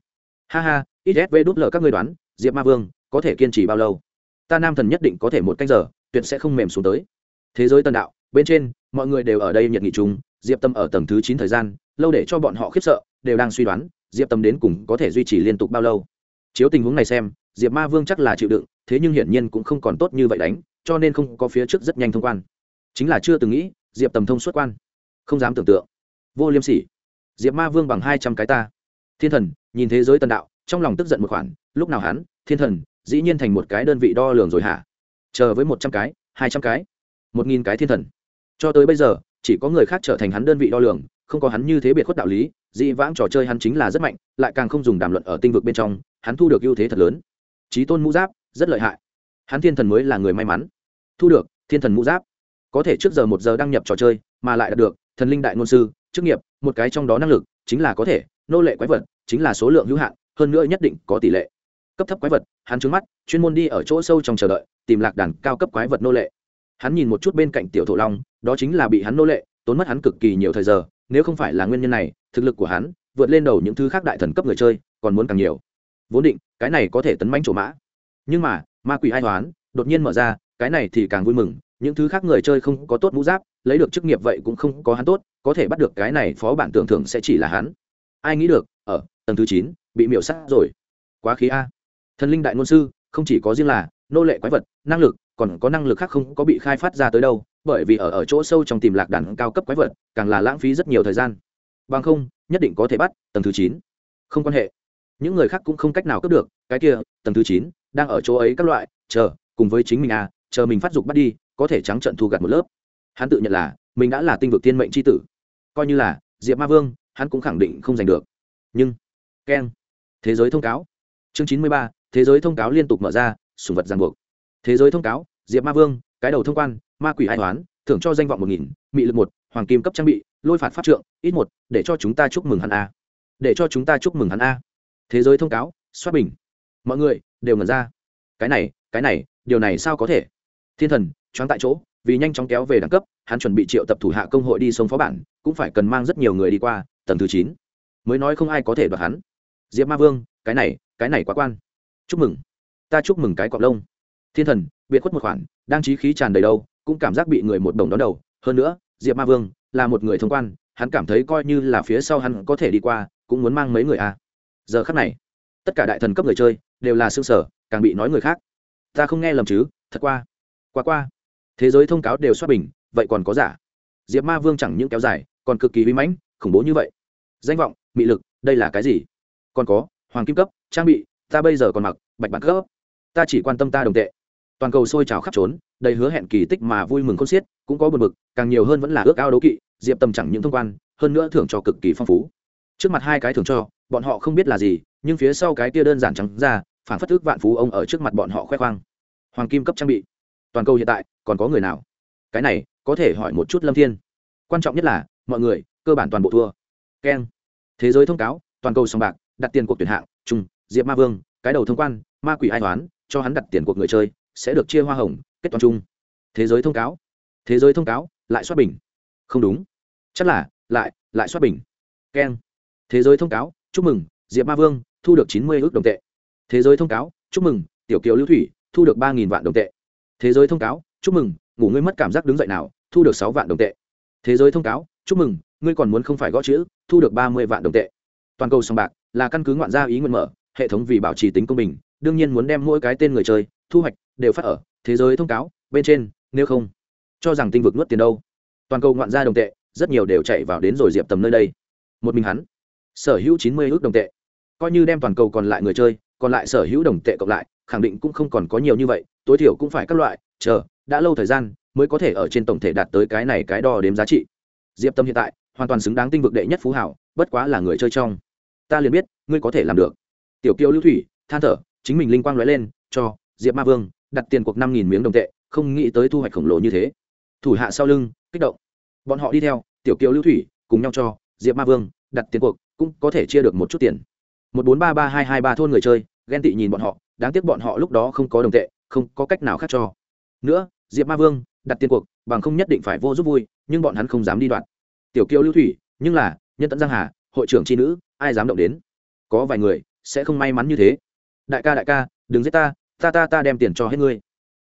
Ha ha ít v đút lờ các ngươi đoán, diệp ma vương, có thể kiên trì bao lâu? Ta nam thần nhất định có thể một canh giờ, tuyệt sẽ không mềm xuống tới. Thế giới tân đạo, bên trên, mọi người đều ở đây nhiệt nghị chung, diệp tâm ở tầng thứ chín thời gian, lâu để cho bọn họ khiếp sợ, đều đang suy đoán, diệp tâm đến cùng có thể duy trì liên tục bao lâu. Chiếu tình huống này xem, diệp ma vương chắc là chịu đựng, thế nhưng hiển nhiên cũng không còn tốt như vậy đánh, cho nên không có phía trước rất nhanh thông quan chính là chưa từng nghĩ, diệp tầm thông xuất quan. Không dám tưởng tượng. Vô liêm sỉ. Diệp ma vương bằng hai trăm cái ta. Thiên thần, nhìn thế giới tần đạo, trong lòng tức giận một khoản, lúc nào hắn, thiên thần, dĩ nhiên thành một cái đơn vị đo lường rồi hả? Chờ với một trăm cái, hai trăm cái, một nghìn cái thiên thần. Cho tới bây giờ, chỉ có người khác trở thành hắn đơn vị đo lường, không có hắn như thế biệt khuất đạo lý dĩ vãng trò chơi hắn chính là rất mạnh, lại càng không dùng đàm luận ở tinh vực bên trong, hắn thu được ưu thế thật lớn. Trí tôn mũ giáp, rất lợi hại. Hắn thiên thần mới là người may mắn. Thu được, thiên thần mũ giáp có thể trước giờ một giờ đăng nhập trò chơi mà lại đạt được thần linh đại ngôn sư, chức nghiệp, một cái trong đó năng lực chính là có thể, nô lệ quái vật chính là số lượng hữu hạn, hơn nữa nhất định có tỷ lệ. Cấp thấp quái vật, hắn trứng mắt, chuyên môn đi ở chỗ sâu trong chờ đợi, tìm lạc đàn cao cấp quái vật nô lệ. Hắn nhìn một chút bên cạnh tiểu thổ long, đó chính là bị hắn nô lệ, tốn mất hắn cực kỳ nhiều thời giờ, nếu không phải là nguyên nhân này, thực lực của hắn vượt lên đầu những thứ khác đại thần cấp người chơi, còn muốn càng nhiều. Vốn định, cái này có thể tấn manh trổ mã. Nhưng mà, ma quỷ ai toán đột nhiên mở ra, cái này thì càng vui mừng những thứ khác người chơi không có tốt mũ giáp, lấy được chức nghiệp vậy cũng không có hắn tốt, có thể bắt được cái này phó bản tưởng thưởng sẽ chỉ là hắn. Ai nghĩ được, ở tầng thứ chín, bị miểu sát rồi. Quá khí a. Thần linh đại ngôn sư, không chỉ có riêng là nô lệ quái vật, năng lực, còn có năng lực khác không có bị khai phát ra tới đâu, bởi vì ở ở chỗ sâu trong tìm lạc đàn cao cấp quái vật, càng là lãng phí rất nhiều thời gian. Bằng không, nhất định có thể bắt tầng thứ chín. Không quan hệ. Những người khác cũng không cách nào cướp được, cái kia, tầng thứ chín, đang ở chỗ ấy các loại, chờ, cùng với chính mình à chờ mình phát dục bắt đi có thể trắng trận thu gặt một lớp. Hắn tự nhận là, mình đã là tinh vực tiên mệnh c h i tử. Coi như là, diệp ma vương, hắn cũng khẳng định không giành được. Nhưng, keng. Thế giới thông cáo. Chương chín mươi ba, thế giới thông cáo liên tục mở ra, sùng vật giàn buộc. Thế giới thông cáo, diệp ma vương, cái đầu thông quan, ma quỷ hai toán thưởng cho danh vọng một nghìn, mị lực một, hoàng kim cấp trang bị, lôi phạt pháp trượng, ít một, để cho chúng ta chúc mừng hắn a. Để cho chúng ta chúc mừng hắn a. Thế giới thông cáo xoát bình. Mọi người, đều ngẩn ra. Cái này cái này, điều này sao có thể? Thiên thần, choáng tại chỗ, vì nhanh chóng kéo về đẳng cấp, hắn chuẩn bị triệu tập thủ hạ công hội đi sông phó bản, cũng phải cần mang rất nhiều người đi qua, tầng thứ chín. Mới nói không ai có thể đoạt hắn. Diệp ma vương, cái này cái này quá quan. Chúc mừng. Ta chúc mừng cái cọc lông. Thiên thần, biệt khuất một khoản, đang trí khí tràn đầy đâu, cũng cảm giác bị người một đồng đón đầu. Hơn nữa, diệp ma vương là một người thông quan, hắn cảm thấy coi như là phía sau hắn có thể đi qua, cũng muốn mang mấy người à. giờ khắc này, tất cả đại thần cấp người chơi đều là xương sở, càng bị nói người khác. Ta không nghe lầm chứ, thật qua qua qua. Thế giới thông cáo đều xoát bình, vậy còn có giả? Diệp ma vương chẳng những kéo dài, còn cực kỳ uy mãnh, khủng bố như vậy. Danh vọng, mị lực, đây là cái gì? Còn có, hoàng kim cấp, trang bị, ta bây giờ còn mặc, bạch bạc cấp. Ta chỉ quan tâm ta đồng tệ. Toàn cầu sôi trào khắp trốn, đầy hứa hẹn kỳ tích mà vui mừng khôn xiết, cũng có buồn bực, càng nhiều hơn vẫn là ước ao đấu kỵ, diệp tầm chẳng những thông quan, hơn nữa thưởng cho cực kỳ phong phú. Trước mặt hai cái thưởng cho, bọn họ không biết là gì, nhưng phía sau cái kia đơn giản trắng ra phản phất ước vạn phú ông ở trước mặt bọn họ khoe khoang. Hoàng kim cấp trang bị toàn cầu hiện tại, còn có người nào? Cái này, có thể hỏi một chút lâm thiên. Quan trọng nhất là, mọi người, cơ bản toàn bộ thua. Keng. Thế giới thông cáo, toàn cầu sòng bạc, đặt tiền cuộc tuyển hạng trung diệp ma vương, cái đầu thông quan, ma quỷ ai toán, cho hắn đặt tiền cuộc người chơi, sẽ được chia hoa hồng, kết toàn chung. Thế giới thông cáo. Thế giới thông cáo, lại xoát bình. Không đúng. Chắc là, lại lại xoát bình. Keng. Thế giới thông cáo, chúc mừng, diệp ma vương, thu được chín mươi ước đồng tệ. Thế giới thông cáo, chúc mừng, tiểu kiều lưu thủy, thu được ba vạn đồng tệ thế giới thông cáo, chúc mừng, ngủ ngươi mất cảm giác đứng dậy nào, thu được sáu vạn đồng tệ. Thế giới thông cáo, chúc mừng, ngươi còn muốn không phải gõ chữ, thu được ba mươi vạn đồng tệ. Toàn cầu sòng bạc là căn cứ ngoạn gia ý nguyện mở, hệ thống vì bảo trì tính công bình, đương nhiên muốn đem mỗi cái tên người chơi, thu hoạch đều phát ở thế giới thông cáo, bên trên, nếu không, cho rằng tinh vực nuốt tiền đâu. Toàn cầu ngoạn gia đồng tệ, rất nhiều đều chạy vào đến rồi diệp tầm nơi đây. Một mình hắn, sở hữu chín mươi ước đồng tệ. Coi như đem toàn cầu còn lại người chơi, còn lại sở hữu đồng tệ cộng lại khẳng định cũng không còn có nhiều như vậy, tối thiểu cũng phải các loại, chờ, đã lâu thời gian mới có thể ở trên tổng thể đạt tới cái này cái đo đếm giá trị. Diệp tâm hiện tại hoàn toàn xứng đáng tinh vực đệ nhất phú hảo bất quá là người chơi trong. Ta liền biết, ngươi có thể làm được. Tiểu kiều lưu thủy, than thở, chính mình linh quang lóe lên, cho, diệp ma vương, đặt tiền cuộc năm nghìn miếng đồng tệ, không nghĩ tới thu hoạch khổng lồ như thế. Thủ hạ sau lưng, kích động. Bọn họ đi theo, tiểu kiều lưu thủy, cùng nhau cho, diệp ma vương, đặt tiền cuộc, cũng có thể chia được một chút tiền. Một bốn ba ba hai hai ba thôn người chơi, ghen tị nhìn bọn họ đáng tiếc bọn họ lúc đó không có đồng tệ, không có cách nào khác cho. Nữa, diệp ma vương, đặt tiền cuộc, bằng không nhất định phải vô giúp vui, nhưng bọn hắn không dám đi đoạn. Tiểu kiều lưu thủy, nhưng là, nhân tận giang hà, hội trưởng tri nữ, ai dám động đến? Có vài người, sẽ không may mắn như thế. Đại ca đại ca, đừng giết ta ta ta ta đem tiền cho hết ngươi.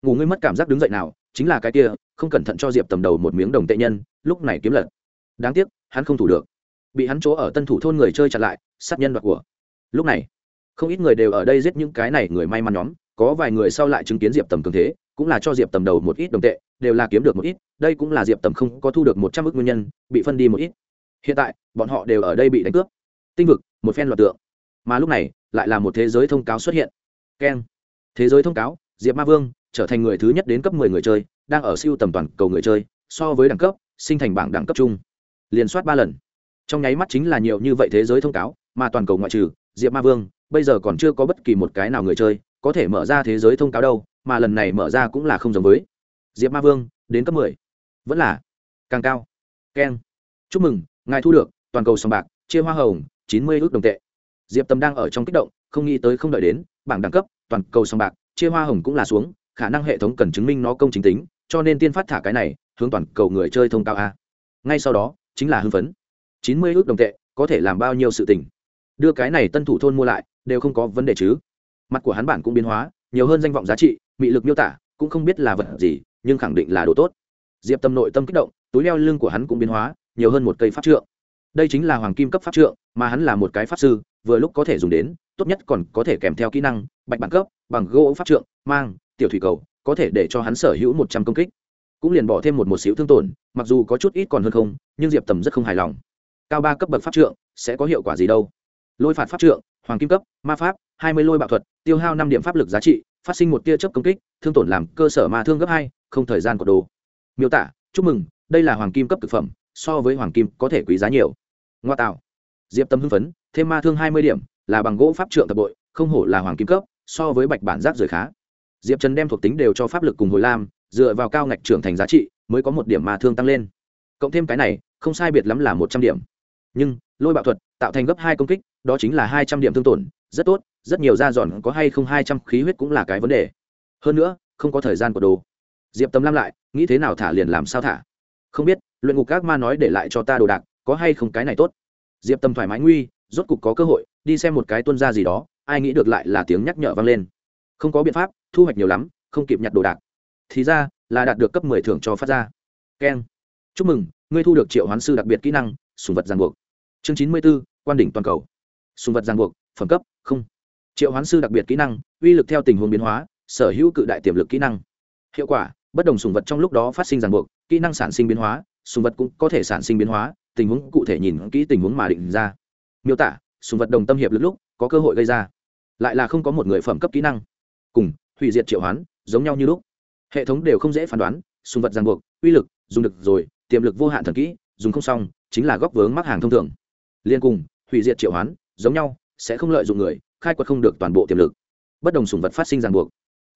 Ngủ ngươi mất cảm giác đứng dậy nào, chính là cái kia, không cẩn thận cho diệp tầm đầu một miếng đồng tệ nhân, lúc này kiếm lật. Đáng tiếc, hắn không thủ được. Bị hắn chỗ ở tân thủ thôn người chơi chặn lại, sát nhân đoạt của. Lúc này không ít người đều ở đây giết những cái này người may mắn nhóm, có vài người sau lại chứng kiến diệp tầm cường thế, cũng là cho diệp tầm đầu một ít đồng tệ, đều là kiếm được một ít, đây cũng là diệp tầm không có thu được một trăm ước nguyên nhân, bị phân đi một ít. Hiện tại, bọn họ đều ở đây bị đánh cướp. Tinh vực, một phen loạt tượng. Mà lúc này, lại là một thế giới thông cáo xuất hiện. Keng. Thế giới thông cáo, diệp ma vương trở thành người thứ nhất đến cấp mười người chơi, đang ở siêu tầm toàn cầu người chơi, so với đẳng cấp, sinh thành bảng đẳng cấp chung. Liền soát ba lần. Trong nháy mắt chính là nhiều như vậy thế giới thông cáo, mà toàn cầu ngoại trừ, diệp ma vương bây giờ còn chưa có bất kỳ một cái nào người chơi có thể mở ra thế giới thông cáo đâu, mà lần này mở ra cũng là không giống với. Diệp ma vương, đến cấp mười. Vẫn là càng cao. Keng. Chúc mừng, ngài thu được toàn cầu sòng bạc, chia hoa hồng, chín mươi ước đồng tệ. Diệp tâm đang ở trong kích động, không nghĩ tới không đợi đến, bảng đẳng cấp, toàn cầu sòng bạc, chia hoa hồng cũng là xuống, khả năng hệ thống cần chứng minh nó công chính tính, cho nên tiên phát thả cái này, hướng toàn cầu người chơi thông cao a. Ngay sau đó, chính là hưng phấn. chín mươi ước đồng tệ, có thể làm bao nhiêu sự tình? Đưa cái này tân thủ thôn mua lại đều không có vấn đề chứ. Mặt của hắn bản cũng biến hóa, nhiều hơn danh vọng giá trị bị lực miêu tả, cũng không biết là vật gì, nhưng khẳng định là đồ tốt. Diệp tâm nội tâm kích động, túi leo lưng của hắn cũng biến hóa, nhiều hơn một cây pháp trượng. Đây chính là hoàng kim cấp pháp trượng, mà hắn là một cái pháp sư, vừa lúc có thể dùng đến, tốt nhất còn có thể kèm theo kỹ năng, bạch bản cấp, bằng gỗ pháp trượng, mang, tiểu thủy cầu, có thể để cho hắn sở hữu một trăm công kích. Cũng liền bỏ thêm một một xíu thương tổn, mặc dù có chút ít còn hơn không, nhưng diệp tầm rất không hài lòng. Cao ba cấp bậc pháp trượng, sẽ có hiệu quả gì đâu? Lôi phạt pháp trượng hoàng kim cấp, ma pháp, hai mươi lôi bạo thuật, tiêu hao năm điểm pháp lực giá trị, phát sinh một tia chớp công kích, thương tổn làm cơ sở ma thương gấp hai, không thời gian của đồ. Miêu tả, chúc mừng, đây là hoàng kim cấp thực phẩm, so với hoàng kim có thể quý giá nhiều. Ngoa tạo. Diệp tâm hưng phấn, thêm ma thương hai mươi điểm, là bằng gỗ pháp trượng tập bội, không hổ là hoàng kim cấp, so với bạch bản giác rời khá. Diệp trần đem thuộc tính đều cho pháp lực cùng hồi lam, dựa vào cao ngạch trưởng thành giá trị, mới có một điểm ma thương tăng lên. Cộng thêm cái này, không sai biệt lắm là một trăm điểm nhưng, lôi bạo thuật tạo thành gấp hai công kích, đó chính là hai trăm điểm thương tổn, rất tốt, rất nhiều da giòn có hay không hai trăm khí huyết cũng là cái vấn đề. Hơn nữa, không có thời gian của đồ. Diệp tâm lam lại, nghĩ thế nào thả liền làm sao thả. Không biết, luyện ngục các ma nói để lại cho ta đồ đạc, có hay không cái này tốt. Diệp tâm thoải mái nguy, rốt cục có cơ hội, đi xem một cái tuân ra gì đó, ai nghĩ được lại là tiếng nhắc nhở vang lên. Không có biện pháp, thu hoạch nhiều lắm, không kịp nhặt đồ đạc. Thì ra, là đạt được cấp mười thưởng cho phát ra. Keng. Chúc mừng, ngươi thu được triệu hoán sư đặc biệt kỹ năng, sùng vật giang buộc chương chín mươi b ố quan đỉnh toàn cầu. Sùng vật giang buộc, phẩm cấp, không. Triệu hoán sư đặc biệt kỹ năng, uy lực theo tình huống biến hóa, sở hữu cự đại tiềm lực kỹ năng. Hiệu quả, bất đồng sùng vật trong lúc đó phát sinh ràng buộc, kỹ năng sản sinh biến hóa, sùng vật cũng có thể sản sinh biến hóa, tình huống cụ thể nhìn kỹ tình huống mà định ra. Miêu tả, sùng vật đồng tâm hiệp lực lúc, có cơ hội gây ra. Lại là không có một người phẩm cấp kỹ năng. Cùng, hủy diệt triệu hoán, giống nhau như lúc. Hệ thống đều không dễ phán đoán, sùng vật ràng buộc, uy lực, dùng được rồi, tiềm lực vô hạn thần kỹ, dùng không xong, chính là góc vướng mắc hàng thông thường liên cùng, hủy diệt triệu hoán, giống nhau, sẽ không lợi dụng người, khai quật không được toàn bộ tiềm lực. Bất đồng sùng vật phát sinh ràng buộc.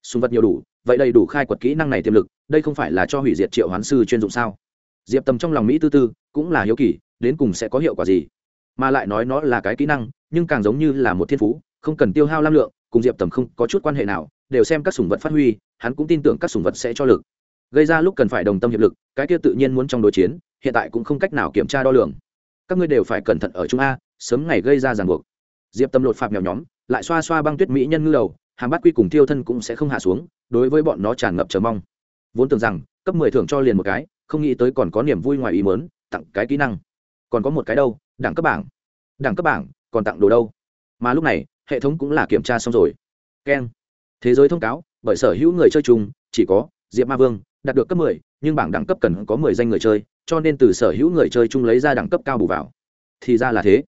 Sùng vật nhiều đủ, vậy đầy đủ khai quật kỹ năng này tiềm lực, đây không phải là cho hủy diệt triệu hoán sư chuyên dụng sao? Diệp tầm trong lòng mỹ tư tư, cũng là hiếu kỳ, đến cùng sẽ có hiệu quả gì? Mà lại nói nó là cái kỹ năng, nhưng càng giống như là một thiên phú, không cần tiêu hao lam lượng, cùng diệp tầm không có chút quan hệ nào, đều xem các sùng vật phát huy, hắn cũng tin tưởng các sùng vật sẽ cho lực. Gây ra lúc cần phải đồng tâm hiệp lực, cái kia tự nhiên muốn trong đối chiến, hiện tại cũng không cách nào kiểm tra đo lường các ngươi đều phải cẩn thận ở trung a, sớm ngày gây ra ràng buộc. Diệp tâm lột phạt nghèo nhóm, lại xoa xoa băng tuyết mỹ nhân ngư đầu, hàm bát quy cùng tiêu thân cũng sẽ không hạ xuống, đối với bọn nó tràn ngập chờ mong. Vốn tưởng rằng, cấp mười thưởng cho liền một cái, không nghĩ tới còn có niềm vui ngoài ý mớn tặng cái kỹ năng. Còn có một cái đâu, đẳng cấp bảng. Đẳng cấp bảng, còn tặng đồ đâu. Mà lúc này, hệ thống cũng là kiểm tra xong rồi. Keng thế giới thông cáo, bởi sở hữu người chơi chung, chỉ có diệp ma vương, đạt được cấp mười, nhưng bảng đẳng cấp cần có mười danh người chơi cho nên từ sở hữu người chơi chung lấy ra đẳng cấp cao bù vào. Thì ra là thế.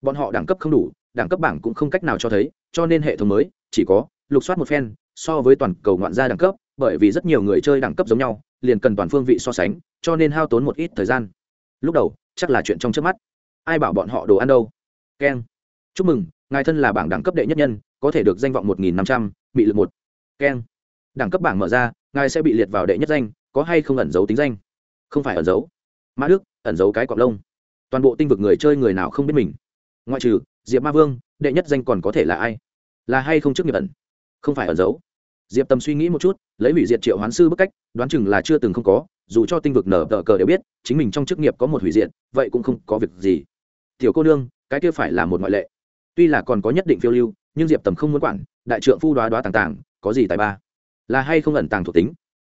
Bọn họ đẳng cấp không đủ, đẳng cấp bảng cũng không cách nào cho thấy, cho nên hệ thống mới, chỉ có, lục soát một phen, so với toàn cầu ngoạn gia đẳng cấp, bởi vì rất nhiều người chơi đẳng cấp giống nhau, liền cần toàn phương vị so sánh, cho nên hao tốn một ít thời gian. Lúc đầu, chắc là chuyện trong trước mắt. Ai bảo bọn họ đồ ăn đâu? Keng. Chúc mừng, ngài thân là bảng đẳng cấp đệ nhất nhân, có thể được danh vọng một nghìn năm trăm bị lực một. Keng. Đẳng cấp bảng mở ra, ngài sẽ bị liệt vào đệ nhất danh, có hay không ẩn giấu tính danh? Không phải ẩn giấu mã đức, ẩn giấu cái cọc lông. Toàn bộ tinh vực người chơi người nào không biết mình. Ngoại trừ, diệp ma vương, đệ nhất danh còn có thể là ai? Là hay không trước nghiệp ẩn? Không phải ẩn giấu. Diệp tâm suy nghĩ một chút, lấy hủy diệt triệu hoán sư bức cách, đoán chừng là chưa từng không có, dù cho tinh vực nở tờ cờ đều biết, chính mình trong chức nghiệp có một hủy diệt, vậy cũng không có việc gì. Tiểu cô nương, cái kia phải là một ngoại lệ. Tuy là còn có nhất định phiêu lưu, nhưng diệp tầm không muốn quản, đại trượng phu đoá đoá tàng tàng, có gì tài ba? Là hay không ẩn tàng thuộc tính?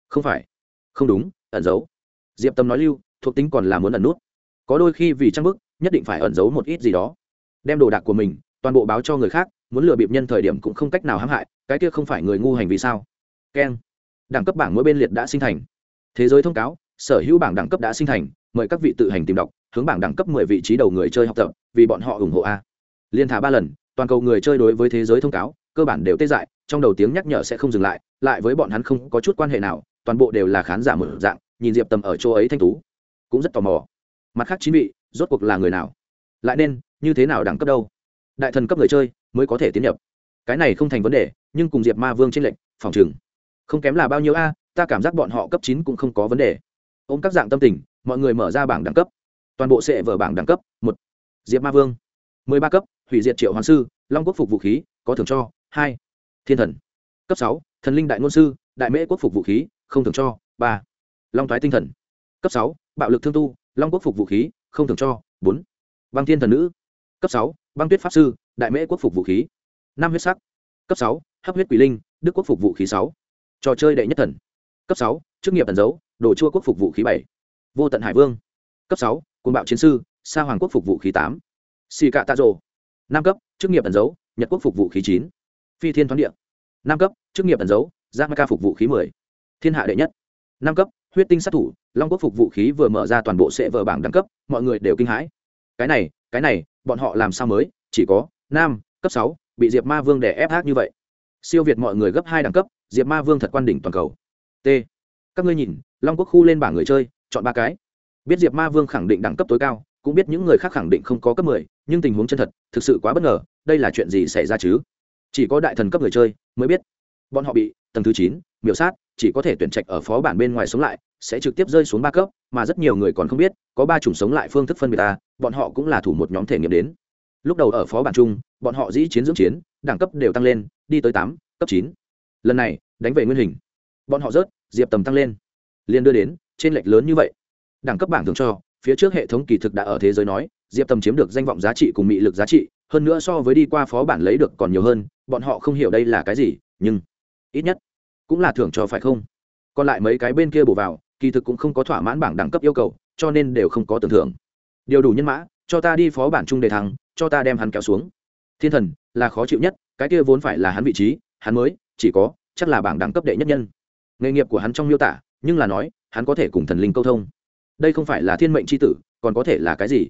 Không phải. Không đúng, ẩn giấu. Diệp tâm nói lưu thuộc tính còn là muốn ẩn nút. Có đôi khi vì trang bức, nhất định phải ẩn giấu một ít gì đó. Đem đồ đạc của mình, toàn bộ báo cho người khác, muốn lừa bịp nhân thời điểm cũng không cách nào hãm hại, cái kia không phải người ngu hành vì sao? Keng. Đẳng cấp bảng mỗi bên liệt đã sinh thành. Thế giới thông cáo, sở hữu bảng đẳng cấp đã sinh thành, mời các vị tự hành tìm đọc, hướng bảng đẳng cấp mười vị trí đầu người chơi học tập, vì bọn họ ủng hộ a. Liên thả ba lần, toàn cầu người chơi đối với thế giới thông cáo, cơ bản đều tê dại, trong đầu tiếng nhắc nhở sẽ không dừng lại lại với bọn hắn không có chút quan hệ nào, toàn bộ đều là khán giả mở dạng, nhìn diệp tầm ở chỗ ấy thanh tú cũng rất tò mò. Mặt khác chín vị, rốt cuộc là người nào? Lại nên, như thế nào đẳng cấp đâu? Đại thần cấp người chơi mới có thể tiến nhập. Cái này không thành vấn đề, nhưng cùng diệp ma vương trên lệnh phòng chừng không kém là bao nhiêu a, ta cảm giác bọn họ cấp chín cũng không có vấn đề. Ôm các dạng tâm tình, mọi người mở ra bảng đẳng cấp. Toàn bộ sẽ vở bảng đẳng cấp, một. Diệp ma vương. mười ba cấp, hủy diệt triệu hoàng sư, long quốc phục vũ khí, có thưởng cho, hai. Thiên thần. Cấp sáu, thần linh đại ngôn sư, đại mễ quốc phục vũ khí, không thưởng cho, ba. Long thái tinh thần. Cấp sáu bạo lực thương tu, long quốc phục vũ khí, không thường cho. Bốn. Băng thiên thần nữ. Cấp sáu, băng tuyết pháp sư, đại mễ quốc phục vũ khí. Năm huyết sắc. Cấp sáu, hấp huyết quỷ linh, đức quốc phục vũ khí sáu. Trò chơi đệ nhất thần. Cấp sáu, chức nghiệp thần dấu, đồ chua quốc phục vũ khí bảy. Vô tận hải vương. Cấp sáu côn bạo chiến sư, sa hoàng quốc phục vũ khí tám. Xì cạ tạ rồ. Năm cấp, chức nghiệp thần dấu, nhật quốc phục vũ khí chín. Phi thiên thoáng địa. Năm cấp, chức nghiệp ẩn dấu giang ca phục vũ khí mười. Thiên hạ đệ nhất. Năm cấp huyết tinh sát thủ, long quốc phục vũ khí vừa mở ra toàn bộ sẽ vở bảng đẳng cấp, mọi người đều kinh hãi. Cái này cái này, bọn họ làm sao mới? Chỉ có nam, cấp sáu, bị diệp ma vương đè ép hát như vậy. Siêu việt mọi người gấp hai đẳng cấp, diệp ma vương thật quan đỉnh toàn cầu. T. Các ngươi nhìn, long quốc khu lên bảng người chơi, chọn ba cái. Biết diệp ma vương khẳng định đẳng cấp tối cao, cũng biết những người khác khẳng định không có cấp mười, nhưng tình huống chân thật, thực sự quá bất ngờ, đây là chuyện gì xảy ra chứ? Chỉ có đại thần cấp người chơi mới biết. Bọn họ bị tầng thứ chín, miểu sát, chỉ có thể tuyển trạch ở phó bản bên ngoài sống lại sẽ trực tiếp rơi xuống ba cấp, mà rất nhiều người còn không biết, có ba chủng sống lại phương thức phân biệt ta bọn họ cũng là thủ một nhóm thể nghiệm đến. Lúc đầu ở phó bản chung, bọn họ dĩ chiến dưỡng chiến, đẳng cấp đều tăng lên, đi tới tám, cấp chín. Lần này, đánh về nguyên hình. Bọn họ rớt, diệp tầm tăng lên. Liền đưa đến, trên lệch lớn như vậy. Đẳng cấp bảng thường cho, phía trước hệ thống kỳ thực đã ở thế giới nói, diệp tầm chiếm được danh vọng giá trị cùng mị lực giá trị, hơn nữa so với đi qua phó bản lấy được còn nhiều hơn, bọn họ không hiểu đây là cái gì, nhưng ít nhất cũng là thưởng cho phải không? Còn lại mấy cái bên kia bổ vào kỳ thực cũng không có thỏa mãn bảng đẳng cấp yêu cầu, cho nên đều không có tưởng thưởng. Điều đủ nhân mã, cho ta đi phó bản chung đề thắng cho ta đem hắn kéo xuống. Thiên thần, là khó chịu nhất, cái kia vốn phải là hắn vị trí, hắn mới, chỉ có, chắc là bảng đẳng cấp đệ nhất nhân. Nghề nghiệp của hắn trong miêu tả, nhưng là nói, hắn có thể cùng thần linh câu thông. Đây không phải là thiên mệnh c h i tử, còn có thể là cái gì?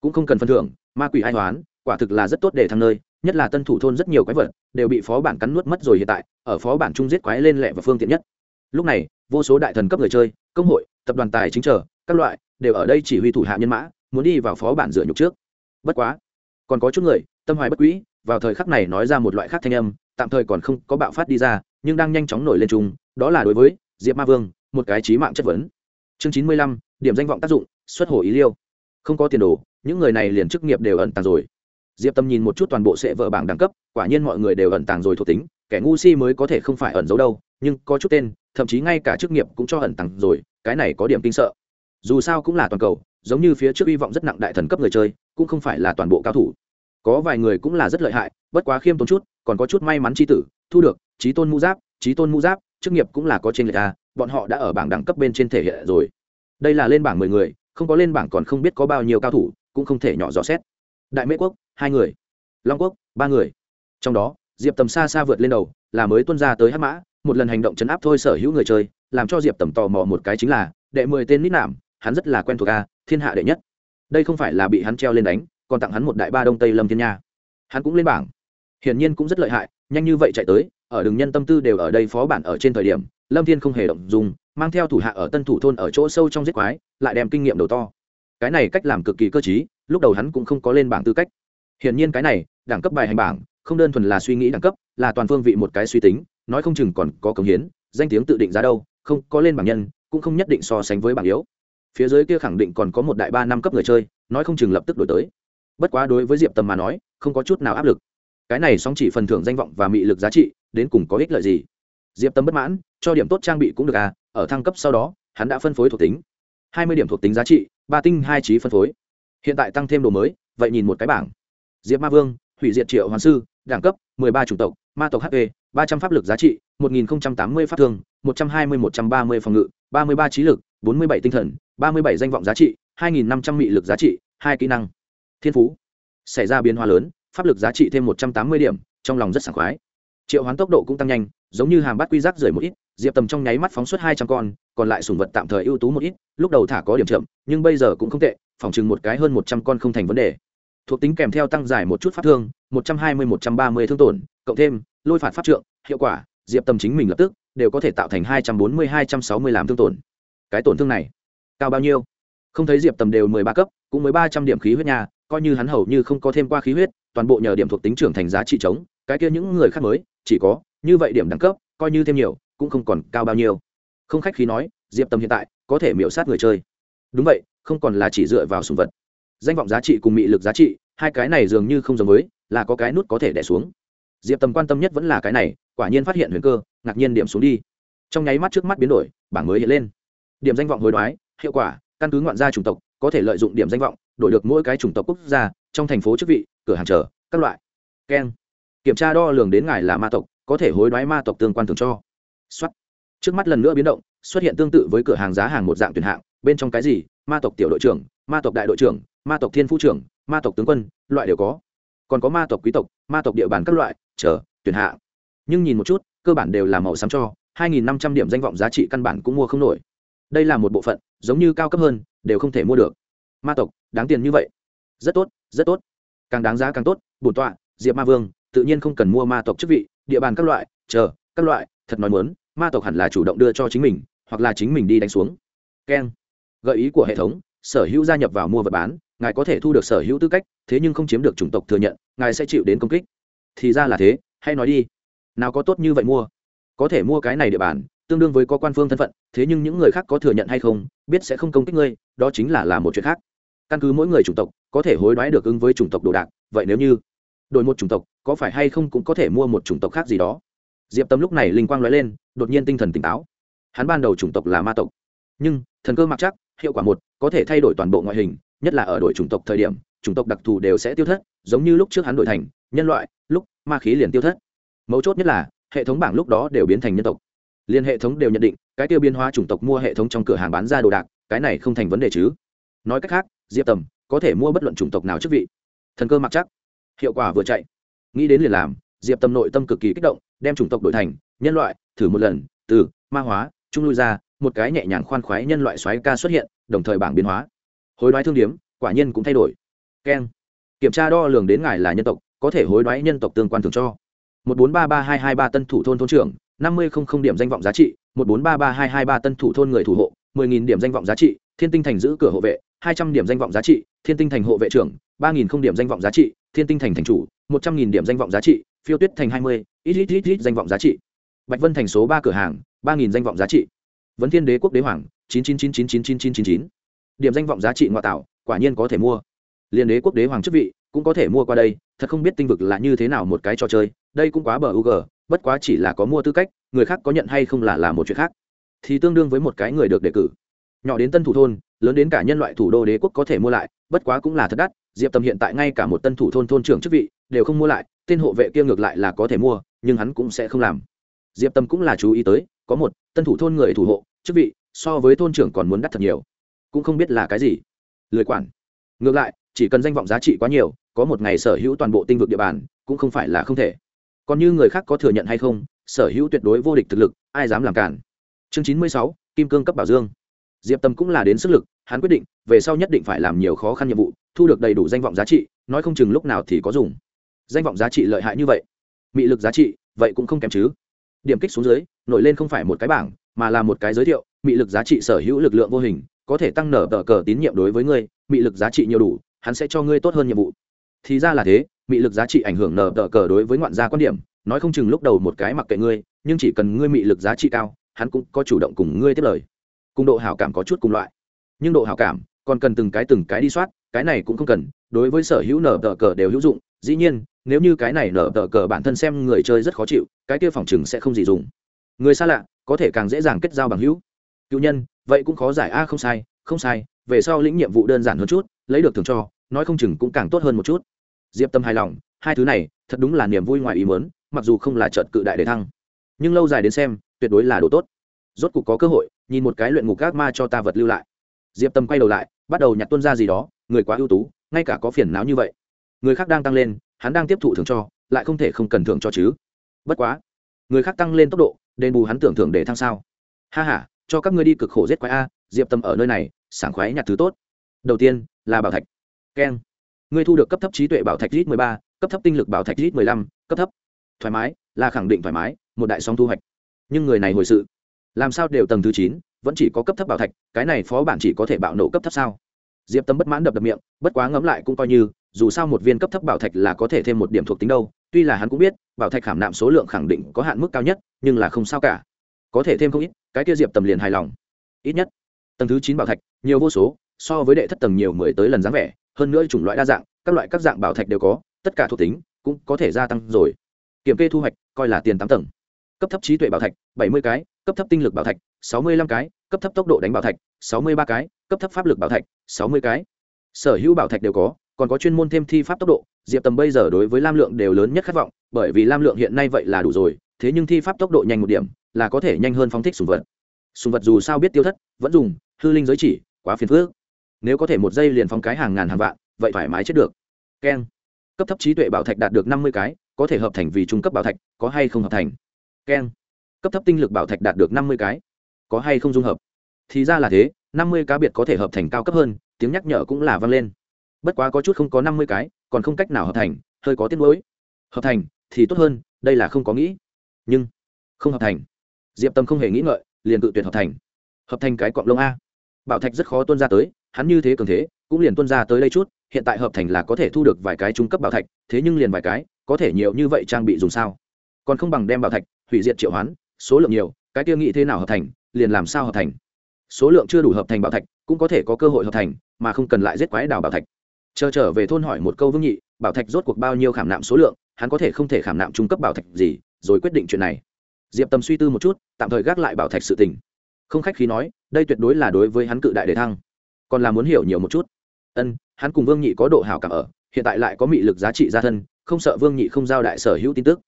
Cũng không cần phân thưởng, ma quỷ ai toán quả thực là rất tốt để thăng nơi, nhất là tân thủ thôn rất nhiều quái vật, đều bị phó bản cắn nuốt mất rồi hiện tại, ở phó bản chung giết quái lên lẹ và phương tiện nhất. Lúc này, vô số đại thần cấp người chơi công hội, tập đoàn tài chính trở các loại, đều ở đây chỉ huy thủ hạ nhân mã, muốn đi vào phó bản dựa nhục trước. Bất quá, còn có chút người, tâm hoài bất quỹ vào thời khắc này nói ra một loại khác thanh âm, tạm thời còn không có bạo phát đi ra, nhưng đang nhanh chóng nổi lên chung đó là đối với diệp ma vương, một cái trí mạng chất vấn. Chương chín mươi lăm, điểm danh vọng tác dụng, xuất hồ ý liêu. Không có tiền đồ, những người này liền chức nghiệp đều ẩn tàng rồi. Diệp tâm nhìn một chút toàn bộ sệ vợ bảng đẳng cấp, quả nhiên mọi người đều ẩn tàng rồi thuộc tính, kẻ ngu si mới có thể không phải ẩn giấu đâu, nhưng có chút tên, thậm chí ngay cả chức nghiệp cũng cho ẩn tàng rồi cái này có điểm kinh sợ. Dù sao cũng là toàn cầu giống như phía trước hy vọng rất nặng đại thần cấp người chơi cũng không phải là toàn bộ cao thủ. Có vài người cũng là rất lợi hại bất quá khiêm tốn chút còn có chút may mắn c tử thu được trí tôn mũ giáp trí tôn mũ giáp chức nghiệp cũng là có trên người ta, bọn họ đã ở bảng đẳng cấp bên trên thể hiện rồi. Đây là lên bảng mười người không có lên bảng còn không biết có bao nhiêu cao thủ cũng không thể nhỏ rõ xét. Đại mễ quốc hai người. Long quốc ba người. Trong đó diệp tầm xa xa vượt lên đầu là mới tuân ra tới hát mã một lần hành động chấn áp thôi sở hữu người chơi làm cho diệp tầm tò mò một cái chính là, đệ mười tên nít nạm, hắn rất là quen thuộc a, thiên hạ đệ nhất. Đây không phải là bị hắn treo lên đánh, còn tặng hắn một đại ba đông tây lâm thiên nha. Hắn cũng lên bảng. Hiển nhiên cũng rất lợi hại, nhanh như vậy chạy tới, ở đường nhân tâm tư đều ở đây phó bản ở trên thời điểm, lâm thiên không hề động dùng mang theo thủ hạ ở tân thủ thôn ở chỗ sâu trong giết quái, lại đem kinh nghiệm đầu to. Cái này cách làm cực kỳ cơ t lúc đầu hắn cũng không có lên bảng tư cách. Hiển nhiên cái này, đẳng cấp bài hành bảng, không đơn thuần là suy nghĩ đẳng cấp, là toàn phương vị một cái suy tính, nói không chừng còn có cống hiến, danh tiếng tự định ra đâu không có lên bảng nhân, cũng không nhất định so sánh với bảng yếu. Phía dưới kia khẳng định còn có một đại ba năm cấp người chơi, nói không chừng lập tức đổi tới. Bất quá đối với diệp tầm mà nói, không có chút nào áp lực. Cái này song chỉ phần thưởng danh vọng và mị lực giá trị, đến cùng có ích lợi gì? Diệp tâm bất mãn, cho điểm tốt trang bị cũng được à ở thăng cấp sau đó, hắn đã phân phối thuộc tính. Hai mươi điểm thuộc tính giá trị, ba tinh hai trí phân phối. Hiện tại tăng thêm đồ mới, vậy nhìn một cái bảng. Diệp ma vương, hủy diệt triệu hoàn sư, đẳng cấp, mười ba chủng tộc, ma tộc hp ba trăm pháp lực giá trị, một nghìn tám mươi pháp thương, một trăm hai mươi, một trăm ba mươi phòng ngự, ba mươi ba trí lực, bốn mươi bảy tinh thần, ba mươi bảy danh vọng giá trị, hai nghìn năm trăm mị lực giá trị, hai kỹ năng. Thiên phú. Xảy ra biến hóa lớn, pháp lực giá trị thêm một trăm tám mươi điểm, trong lòng rất sảng khoái. Triệu hoán tốc độ cũng tăng nhanh, giống như hàm bát quy rác rời một ít, diệp tầm trong nháy mắt phóng xuất hai trăm con, còn lại sùng vật tạm thời ưu tú một ít, lúc đầu thả có điểm chậm, nhưng bây giờ cũng không tệ, phòng chừng một cái hơn một trăm con không thành vấn đề. Thuộc tính kèm theo tăng dài một chút pháp thương, một trăm hai mươi, một trăm ba mươi thương tổn cộng thêm, lôi phạt pháp trượng, hiệu quả, diệp tâm chính mình lập tức đều có thể tạo thành hai trăm bốn mươi, hai trăm sáu mươi làm thương tổn. Cái tổn thương này, cao bao nhiêu? Không thấy diệp tầm đều mười ba cấp, cũng mới ba trăm điểm khí huyết nhà coi như hắn hầu như không có thêm qua khí huyết, toàn bộ nhờ điểm thuộc tính trưởng thành giá trị chống, cái kia những người khác mới, chỉ có như vậy điểm đẳng cấp, coi như thêm nhiều, cũng không còn cao bao nhiêu. Không khách khí nói, diệp tâm hiện tại có thể miễu sát người chơi. Đúng vậy, không còn là chỉ dựa vào sùng vật. Danh vọng giá trị cùng mị lực giá trị, hai cái này dường như không giống với, là có cái nút có thể đẻ xuống diệp tầm quan tâm nhất vẫn là cái này quả nhiên phát hiện huyền cơ ngạc nhiên điểm xuống đi trong nháy mắt trước mắt biến đổi bảng mới hiện lên điểm danh vọng hối đoái hiệu quả căn cứ ngoạn gia chủng tộc có thể lợi dụng điểm danh vọng đổi được mỗi cái chủng tộc quốc gia trong thành phố chức vị cửa hàng chờ các loại keng kiểm tra đo lường đến ngài là ma tộc có thể hối đoái ma tộc tương quan thường cho xuất trước mắt lần nữa biến động xuất hiện tương tự với cửa hàng giá hàng một dạng tuyển hạng bên trong cái gì ma tộc tiểu đội trưởng ma tộc đại đội trưởng ma tộc thiên phú trưởng ma tộc tướng quân loại đều có còn có ma tộc quý tộc ma tộc địa bàn các loại chờ, tuyển hạ. Nhưng nhìn một chút, cơ bản đều là màu xám cho 2.500 điểm danh vọng giá trị căn bản cũng mua không nổi. Đây là một bộ phận, giống như cao cấp hơn, đều không thể mua được. Ma tộc, đáng tiền như vậy. Rất tốt rất tốt. Càng đáng giá càng tốt, bổn tọa, diệp ma vương, tự nhiên không cần mua ma tộc chức vị, địa bàn các loại, chờ, các loại, thật nói muốn, ma tộc hẳn là chủ động đưa cho chính mình, hoặc là chính mình đi đánh xuống. Keng. Gợi ý của hệ thống, sở hữu gia nhập vào mua vật bán, ngài có thể thu được sở hữu tư cách, thế nhưng không chiếm được chủng tộc thừa nhận, ngài sẽ chịu đến công kích thì ra là thế hay nói đi. Nào có tốt như vậy mua? Có thể mua cái này địa bàn, tương đương với có quan phương thân phận, thế nhưng những người khác có thừa nhận hay không, biết sẽ không công kích ngươi, đó chính là là một chuyện khác. Căn cứ mỗi người chủng tộc, có thể hối đoái được ứng với chủng tộc đồ đạc, vậy nếu như đổi một chủng tộc, có phải hay không cũng có thể mua một chủng tộc khác gì đó? Diệp tâm lúc này linh quang nói lên, đột nhiên tinh thần tỉnh táo. Hắn ban đầu chủng tộc là ma tộc, nhưng thần cơ mặc chắc, hiệu quả một, có thể thay đổi toàn bộ ngoại hình, nhất là ở đổi chủng tộc thời điểm, chủng tộc đặc thù đều sẽ tiêu thất, giống như lúc trước hắn đổi thành nhân loại, lúc, ma khí liền tiêu thất. Mấu chốt nhất là, hệ thống bảng lúc đó đều biến thành nhân tộc. Liên hệ thống đều nhận định, cái tiêu biến hóa chủng tộc mua hệ thống trong cửa hàng bán ra đồ đạc, cái này không thành vấn đề chứ. Nói cách khác, diệp tầm, có thể mua bất luận chủng tộc nào chức vị. Thần cơ mặc chắc. Hiệu quả vừa chạy. Nghĩ đến liền làm, diệp tâm nội tâm cực kỳ kích động, đem chủng tộc đổi thành, nhân loại, thử một lần, từ, ma hóa trung lui ra, một cái nhẹ nhàng khoan khoái nhân loại xoáy ca xuất hiện, đồng thời bảng biến hóa. Hối đoái thương điếm, quả nhiên cũng thay đổi. Keng. Kiểm tra đo lường đến ngài là nhân tộc có thể hối đoái nhân tộc tương quan thường cho. một bốn ba ba hai hai ba tân thủ thôn thôn trưởng, năm mươi không không điểm danh vọng giá trị, một bốn ba ba hai hai ba tân thủ thôn người thủ hộ, mười nghìn điểm danh vọng giá trị, thiên tinh thành giữ cửa hộ vệ, hai trăm điểm danh vọng giá trị, thiên tinh thành hộ vệ trưởng, ba nghìn không điểm danh vọng giá trị, thiên tinh thành thành chủ, một trăm nghìn điểm danh vọng giá trị, phiêu tuyết thành hai mươi, ít ít ít ít danh vọng giá trị. Bạch vân thành số ba cửa hàng, ba nghìn danh vọng giá trị. Vấn thiên đế quốc đế hoàng, chín chín chín chín chín chín chín chín chín. Điểm danh vọng giá trị ngoại tạo, quả nhiên có thể mua. Liên đế quốc đế hoàng chức vị cũng có thể mua qua đây, thật không biết tinh vực là như thế nào một cái trò chơi, đây cũng quá bờ u g bất quá chỉ là có mua tư cách, người khác có nhận hay không là là một chuyện khác. Thì tương đương với một cái người được đề cử. Nhỏ đến tân thủ thôn, lớn đến cả nhân loại thủ đô đế quốc có thể mua lại, bất quá cũng là thật đắt, diệp tầm hiện tại ngay cả một tân thủ thôn thôn trưởng chức vị, đều không mua lại, tên hộ vệ kia ngược lại là có thể mua, nhưng hắn cũng sẽ không làm. Diệp tâm cũng là chú ý tới, có một, tân thủ thôn người thủ hộ, chức vị, so với thôn trưởng còn muốn đắt thật nhiều. Cũng không biết là cái gì. Lười quản. Ngược lại, chỉ cần danh vọng giá trị quá nhiều có một ngày sở hữu toàn bộ tinh vực địa bàn cũng không phải là không thể. Còn như người khác có thừa nhận hay không, sở hữu tuyệt đối vô địch thực lực, ai dám làm cản? Chương chín mươi sáu, kim cương cấp bảo dương. Diệp tâm cũng là đến sức lực, hắn quyết định, về sau nhất định phải làm nhiều khó khăn nhiệm vụ, thu được đầy đủ danh vọng giá trị, nói không chừng lúc nào thì có dùng. Danh vọng giá trị lợi hại như vậy, mị lực giá trị, vậy cũng không kém chứ. Điểm kích xuống dưới, nổi lên không phải một cái bảng, mà là một cái giới thiệu, mị lực giá trị sở hữu lực lượng vô hình, có thể tăng nở tờ cờ tín nhiệm đối với ngươi, mị lực giá trị nhiều đủ, hắn sẽ cho ngươi tốt hơn nhiệm vụ thì ra là thế, mị lực giá trị ảnh hưởng nở tờ cờ đối với ngoạn gia quan điểm, nói không chừng lúc đầu một cái mặc kệ ngươi, nhưng chỉ cần ngươi mị lực giá trị cao, hắn cũng có chủ động cùng ngươi tiếp lời. Cùng độ hảo cảm có chút cùng loại. Nhưng độ hảo cảm còn cần từng cái từng cái đi soát, cái này cũng không cần, đối với sở hữu nở tờ cờ đều hữu dụng, dĩ nhiên, nếu như cái này nở tờ cờ bản thân xem người chơi rất khó chịu, cái kia phòng chừng sẽ không gì dùng. Người xa lạ, có thể càng dễ dàng kết giao bằng hữu. Cựu nhân, vậy cũng khó giải, a, không sai không sai, về sau lĩnh nhiệm vụ đơn giản hơn chút, lấy được thường cho nói không chừng cũng càng tốt hơn một chút. Diệp tâm hài lòng, hai thứ này, thật đúng là niềm vui ngoài ý mớn mặc dù không là trợt cự đại để thăng. Nhưng lâu dài đến xem, tuyệt đối là đồ tốt. Rốt cục có cơ hội, nhìn một cái luyện ngục gác ma cho ta vật lưu lại. Diệp tâm quay đầu lại, bắt đầu nhặt tuân ra gì đó, người quá ưu tú, ngay cả có phiền não như vậy. Người khác đang tăng lên, hắn đang tiếp thụ thưởng cho, lại không thể không cần thưởng cho chứ. Bất quá, người khác tăng lên tốc độ, đền bù hắn tưởng thưởng để thăng sao? Ha h a cho các ngươi đi cực khổ giết quái a, diệp tâm ở nơi này, sảng khoái nhặt thứ tốt. Đầu tiên, là bảo thạch keng. Ngươi thu được cấp thấp trí tuệ bảo thạch rít mười ba, cấp thấp tinh lực bảo thạch rít mười lăm, cấp thấp. Thoải mái, là khẳng định thoải mái, một đại song thu hoạch. Nhưng người này hồi sự. Làm sao đều tầng thứ chín, vẫn chỉ có cấp thấp bảo thạch, cái này phó bản chỉ có thể bạo nổ cấp thấp sao? Diệp tâm bất mãn đập đập miệng, bất quá ngẫm lại cũng coi như, dù sao một viên cấp thấp bảo thạch là có thể thêm một điểm thuộc tính đâu, tuy là hắn cũng biết, bảo thạch khảm nạm số lượng khẳng định có hạn mức cao nhất, nhưng là không sao cả. Có thể thêm không ít, cái kia diệp tầm liền hài lòng. Ít nhất, tầng thứ chín bảo thạch, nhiều vô số, so với đệ thất tầng nhiều mười tới lần dáng vẻ hơn nữa chủng loại đa dạng, các loại các dạng bảo thạch đều có, tất cả thuộc tính cũng có thể gia tăng rồi. Kiểm kê thu hoạch, coi là tiền tám tầng. Cấp thấp trí tuệ bảo thạch, bảy mươi cái, cấp thấp tinh lực bảo thạch, sáu mươi lăm cái, cấp thấp tốc độ đánh bảo thạch, sáu mươi ba cái, cấp thấp pháp lực bảo thạch, sáu mươi cái. Sở hữu bảo thạch đều có, còn có chuyên môn thêm thi pháp tốc độ, diệp tầm bây giờ đối với lam lượng đều lớn nhất khát vọng, bởi vì lam lượng hiện nay vậy là đủ rồi, thế nhưng thi pháp tốc độ nhanh một điểm, là có thể nhanh hơn phóng thích sùng vật. Sùng vật dù sao biết tiêu thất, vẫn dùng, hư linh giới chỉ, quá phiền phước nếu có thể một giây liền phóng cái hàng ngàn hàng vạn, vậy thoải mái chết được. Keng. Cấp thấp trí tuệ bảo thạch đạt được năm mươi cái, có thể hợp thành vì trung cấp bảo thạch, có hay không hợp thành? Keng. Cấp thấp tinh lực bảo thạch đạt được năm mươi cái, có hay không dung hợp? Thì ra là thế, năm mươi cá biệt có thể hợp thành cao cấp hơn, tiếng nhắc nhở cũng là vang lên. Bất quá có chút không có năm mươi cái, còn không cách nào hợp thành, hơi có tiếc nuối. Hợp thành, thì tốt hơn, đây là không có nghĩ. Nhưng, không hợp thành. Diệp tâm không hề nghĩ ngợi, liền tự tuyệt hợp thành. Hợp thành cái cọng lông a. Bảo thạch rất khó tuân ra tới hắn như thế cường thế, cũng liền tuân ra tới đây chút, hiện tại hợp thành là có thể thu được vài cái trung cấp bảo thạch, thế nhưng liền vài cái, có thể nhiều như vậy trang bị dùng sao? Còn không bằng đem bảo thạch, hủy diệt triệu hoán, số lượng nhiều, cái kia nghĩ thế nào hợp thành, liền làm sao hợp thành? Số lượng chưa đủ hợp thành bảo thạch, cũng có thể có cơ hội hợp thành, mà không cần lại giết quái đào bảo thạch. Chờ trở về thôn hỏi một câu vương nhị, bảo thạch rốt cuộc bao nhiêu khảm nạm số lượng, hắn có thể không thể khảm nạm trung cấp bảo thạch gì, rồi quyết định chuyện này. Diệp tâm suy tư một chút, tạm thời gác lại bảo thạch sự tình. Không khách khí nói, đây tuyệt đối là đối với hắn cự đại đề thăng còn là muốn hiểu nhiều một chút. Ân, hắn cùng vương nhị có độ hảo cảm ở, hiện tại lại có mị lực giá trị gia thân, không sợ vương nhị không giao đại sở hữu tin tức.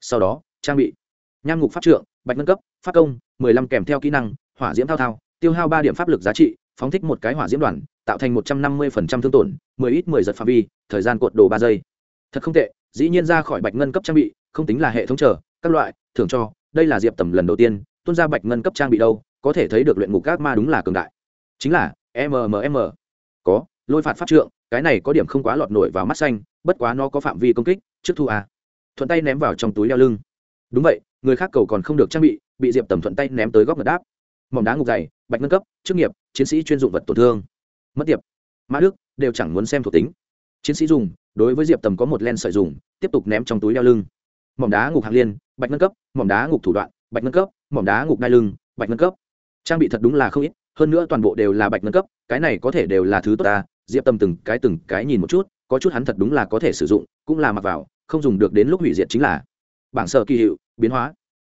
Sau đó, trang bị. Nham ngục pháp trượng, bạch nâng cấp, pháp công, mười lăm kèm theo kỹ năng, hỏa diễm thao thao, tiêu hao ba điểm pháp lực giá trị, phóng thích một cái hỏa diễm đoàn, tạo thành một trăm năm mươi phần trăm thương tổn, mười ít mười giật phạm vi, thời gian cuộn đồ ba giây. Thật không tệ, dĩ nhiên ra khỏi bạch ngân cấp trang bị, không tính là hệ thống chờ, các loại, thưởng cho, đây là diệp tầm lần đầu tiên tuân ra bạch ngân cấp trang bị đâu, có thể thấy được luyện ngục các ma đúng là cường đại. Chính là mmm có, lôi phạt pháp trượng, cái này có điểm không quá lọt nổi vào mắt xanh, bất quá nó có phạm vi công kích, trước thu à thuận tay ném vào trong túi đeo lưng. Đúng vậy, người khác cầu còn không được trang bị bị diệp tầm thuận tay ném tới góc ngật đáp. Mỏng đá ngục dày, bạch ngân cấp, chức nghiệp, chiến sĩ chuyên dụng vật tổn thương. Mất tiệp mã đức đều chẳng muốn xem thuộc tính. Chiến sĩ dùng, đối với diệp tầm có một len sợi dùng, tiếp tục ném trong túi đeo lưng. Mỏng đá ngục hạng liên, bạch ngân cấp mỏng đá ngục thủ đoạn, bạch ngân cấp mỏng đá ngục đai lưng, bạch ngân cấp. Trang bị thật đúng là không ít hơn nữa toàn bộ đều là bạch ngân cấp cái này có thể đều là thứ tốt ta diệp tâm từng cái từng cái nhìn một chút có chút hắn thật đúng là có thể sử dụng cũng là mặc vào không dùng được đến lúc hủy diệt chính là. Bảng sở kỳ hiệu biến hóa.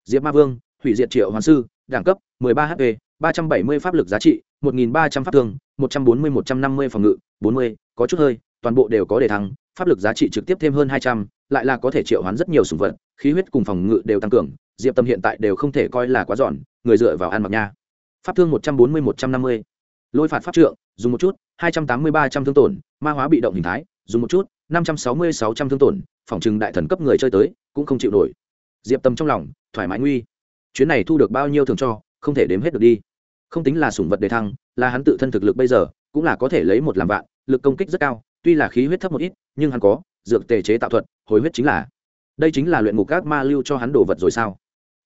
Diệp ma vương hủy diệt triệu hoàng sư đẳng cấp 13 hp 370 pháp lực giá trị 1.300 pháp thương 140 150 phòng ngự 40, có chút hơi toàn bộ đều có đề thăng pháp lực giá trị trực tiếp thêm hơn 200, lại là có thể triệu hoán rất nhiều sủng vật khí huyết cùng phòng ngự đều tăng cường diệp tâm hiện tại đều không thể coi là quá giòn người dựa vào ăn mặc nha pháp thương 140 150, lôi phạt pháp trượng dùng một chút 280 300 thương tổn ma hóa bị động hình thái dùng một chút 560 600 thương tổn phòng trừng đại thần cấp người chơi tới cũng không chịu nổi. Diệp tâm trong lòng thoải mái nguy. Chuyến này thu được bao nhiêu thường cho không thể đếm hết được đi. Không tính là sủng vật đề thăng là hắn tự thân thực lực bây giờ cũng là có thể lấy một làm vạn lực công kích rất cao tuy là khí huyết thấp một ít nhưng hắn có dược tề chế tạo thuật hồi huyết chính là. Đây chính là luyện ngục các ma lưu cho hắn đồ vật rồi sao?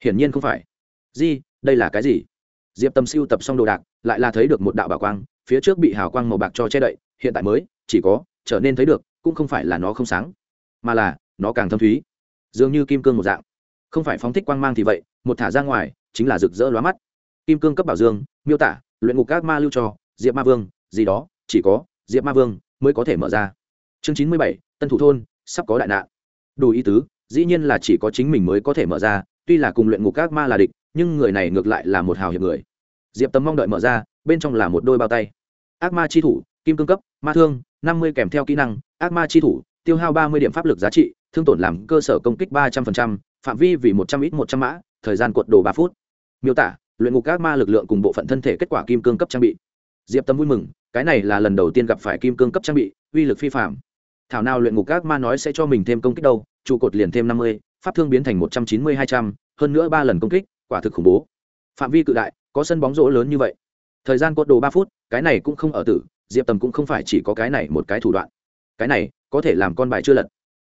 Hiển nhiên không phải. Di đây là cái gì? Diệp tâm siêu tập xong đồ đạc, lại là thấy được một đạo bảo quang, phía trước bị hào quang màu bạc cho che đậy, hiện tại mới, chỉ có, trở nên thấy được, cũng không phải là nó không sáng, mà là, nó càng thâm thúy. Dường như kim cương một dạng. Không phải phóng thích quang mang thì vậy, một thả ra ngoài, chính là rực rỡ lóa mắt. Kim cương cấp bảo dương, miêu tả, luyện ngục các ma lưu cho, diệp ma vương, gì đó, chỉ có, diệp ma vương mới có thể mở ra. Chương chín mươi bảy, tân thủ thôn, sắp có đại nạn. Đủ ý tứ, dĩ nhiên là chỉ có chính mình mới có thể mở ra, tuy là cùng luyện ngục các ma là địch nhưng người này ngược lại là một hào hiệp người. Diệp tấm mong đợi mở ra, bên trong là một đôi bao tay. Ác ma chi thủ, kim cương cấp, ma thương, năm mươi kèm theo kỹ năng, ác ma chi thủ, tiêu hao ba mươi điểm pháp lực giá trị, thương tổn làm cơ sở công kích ba trăm linh phạm vi vì một trăm ít một trăm mã, thời gian cuộn đồ ba phút. Miêu tả, luyện ngục ác ma lực lượng cùng bộ phận thân thể kết quả kim cương cấp trang bị. Diệp tâm vui mừng, cái này là lần đầu tiên gặp phải kim cương cấp trang bị, uy lực phi phạm. Thảo nào luyện ngục ác ma nói sẽ cho mình thêm công kích đâu, trụ cột liền thêm năm mươi, pháp thương biến thành một trăm chín mươi hai trăm, hơn nữa ba lần công kích quả thực khủng bố. Phạm vi cự đại, có sân bóng rổ lớn như vậy. Thời gian cốt đồ ba phút, cái này cũng không ở tử, diệp tầm cũng không phải chỉ có cái này một cái thủ đoạn. Cái này, có thể làm con bài chưa lật.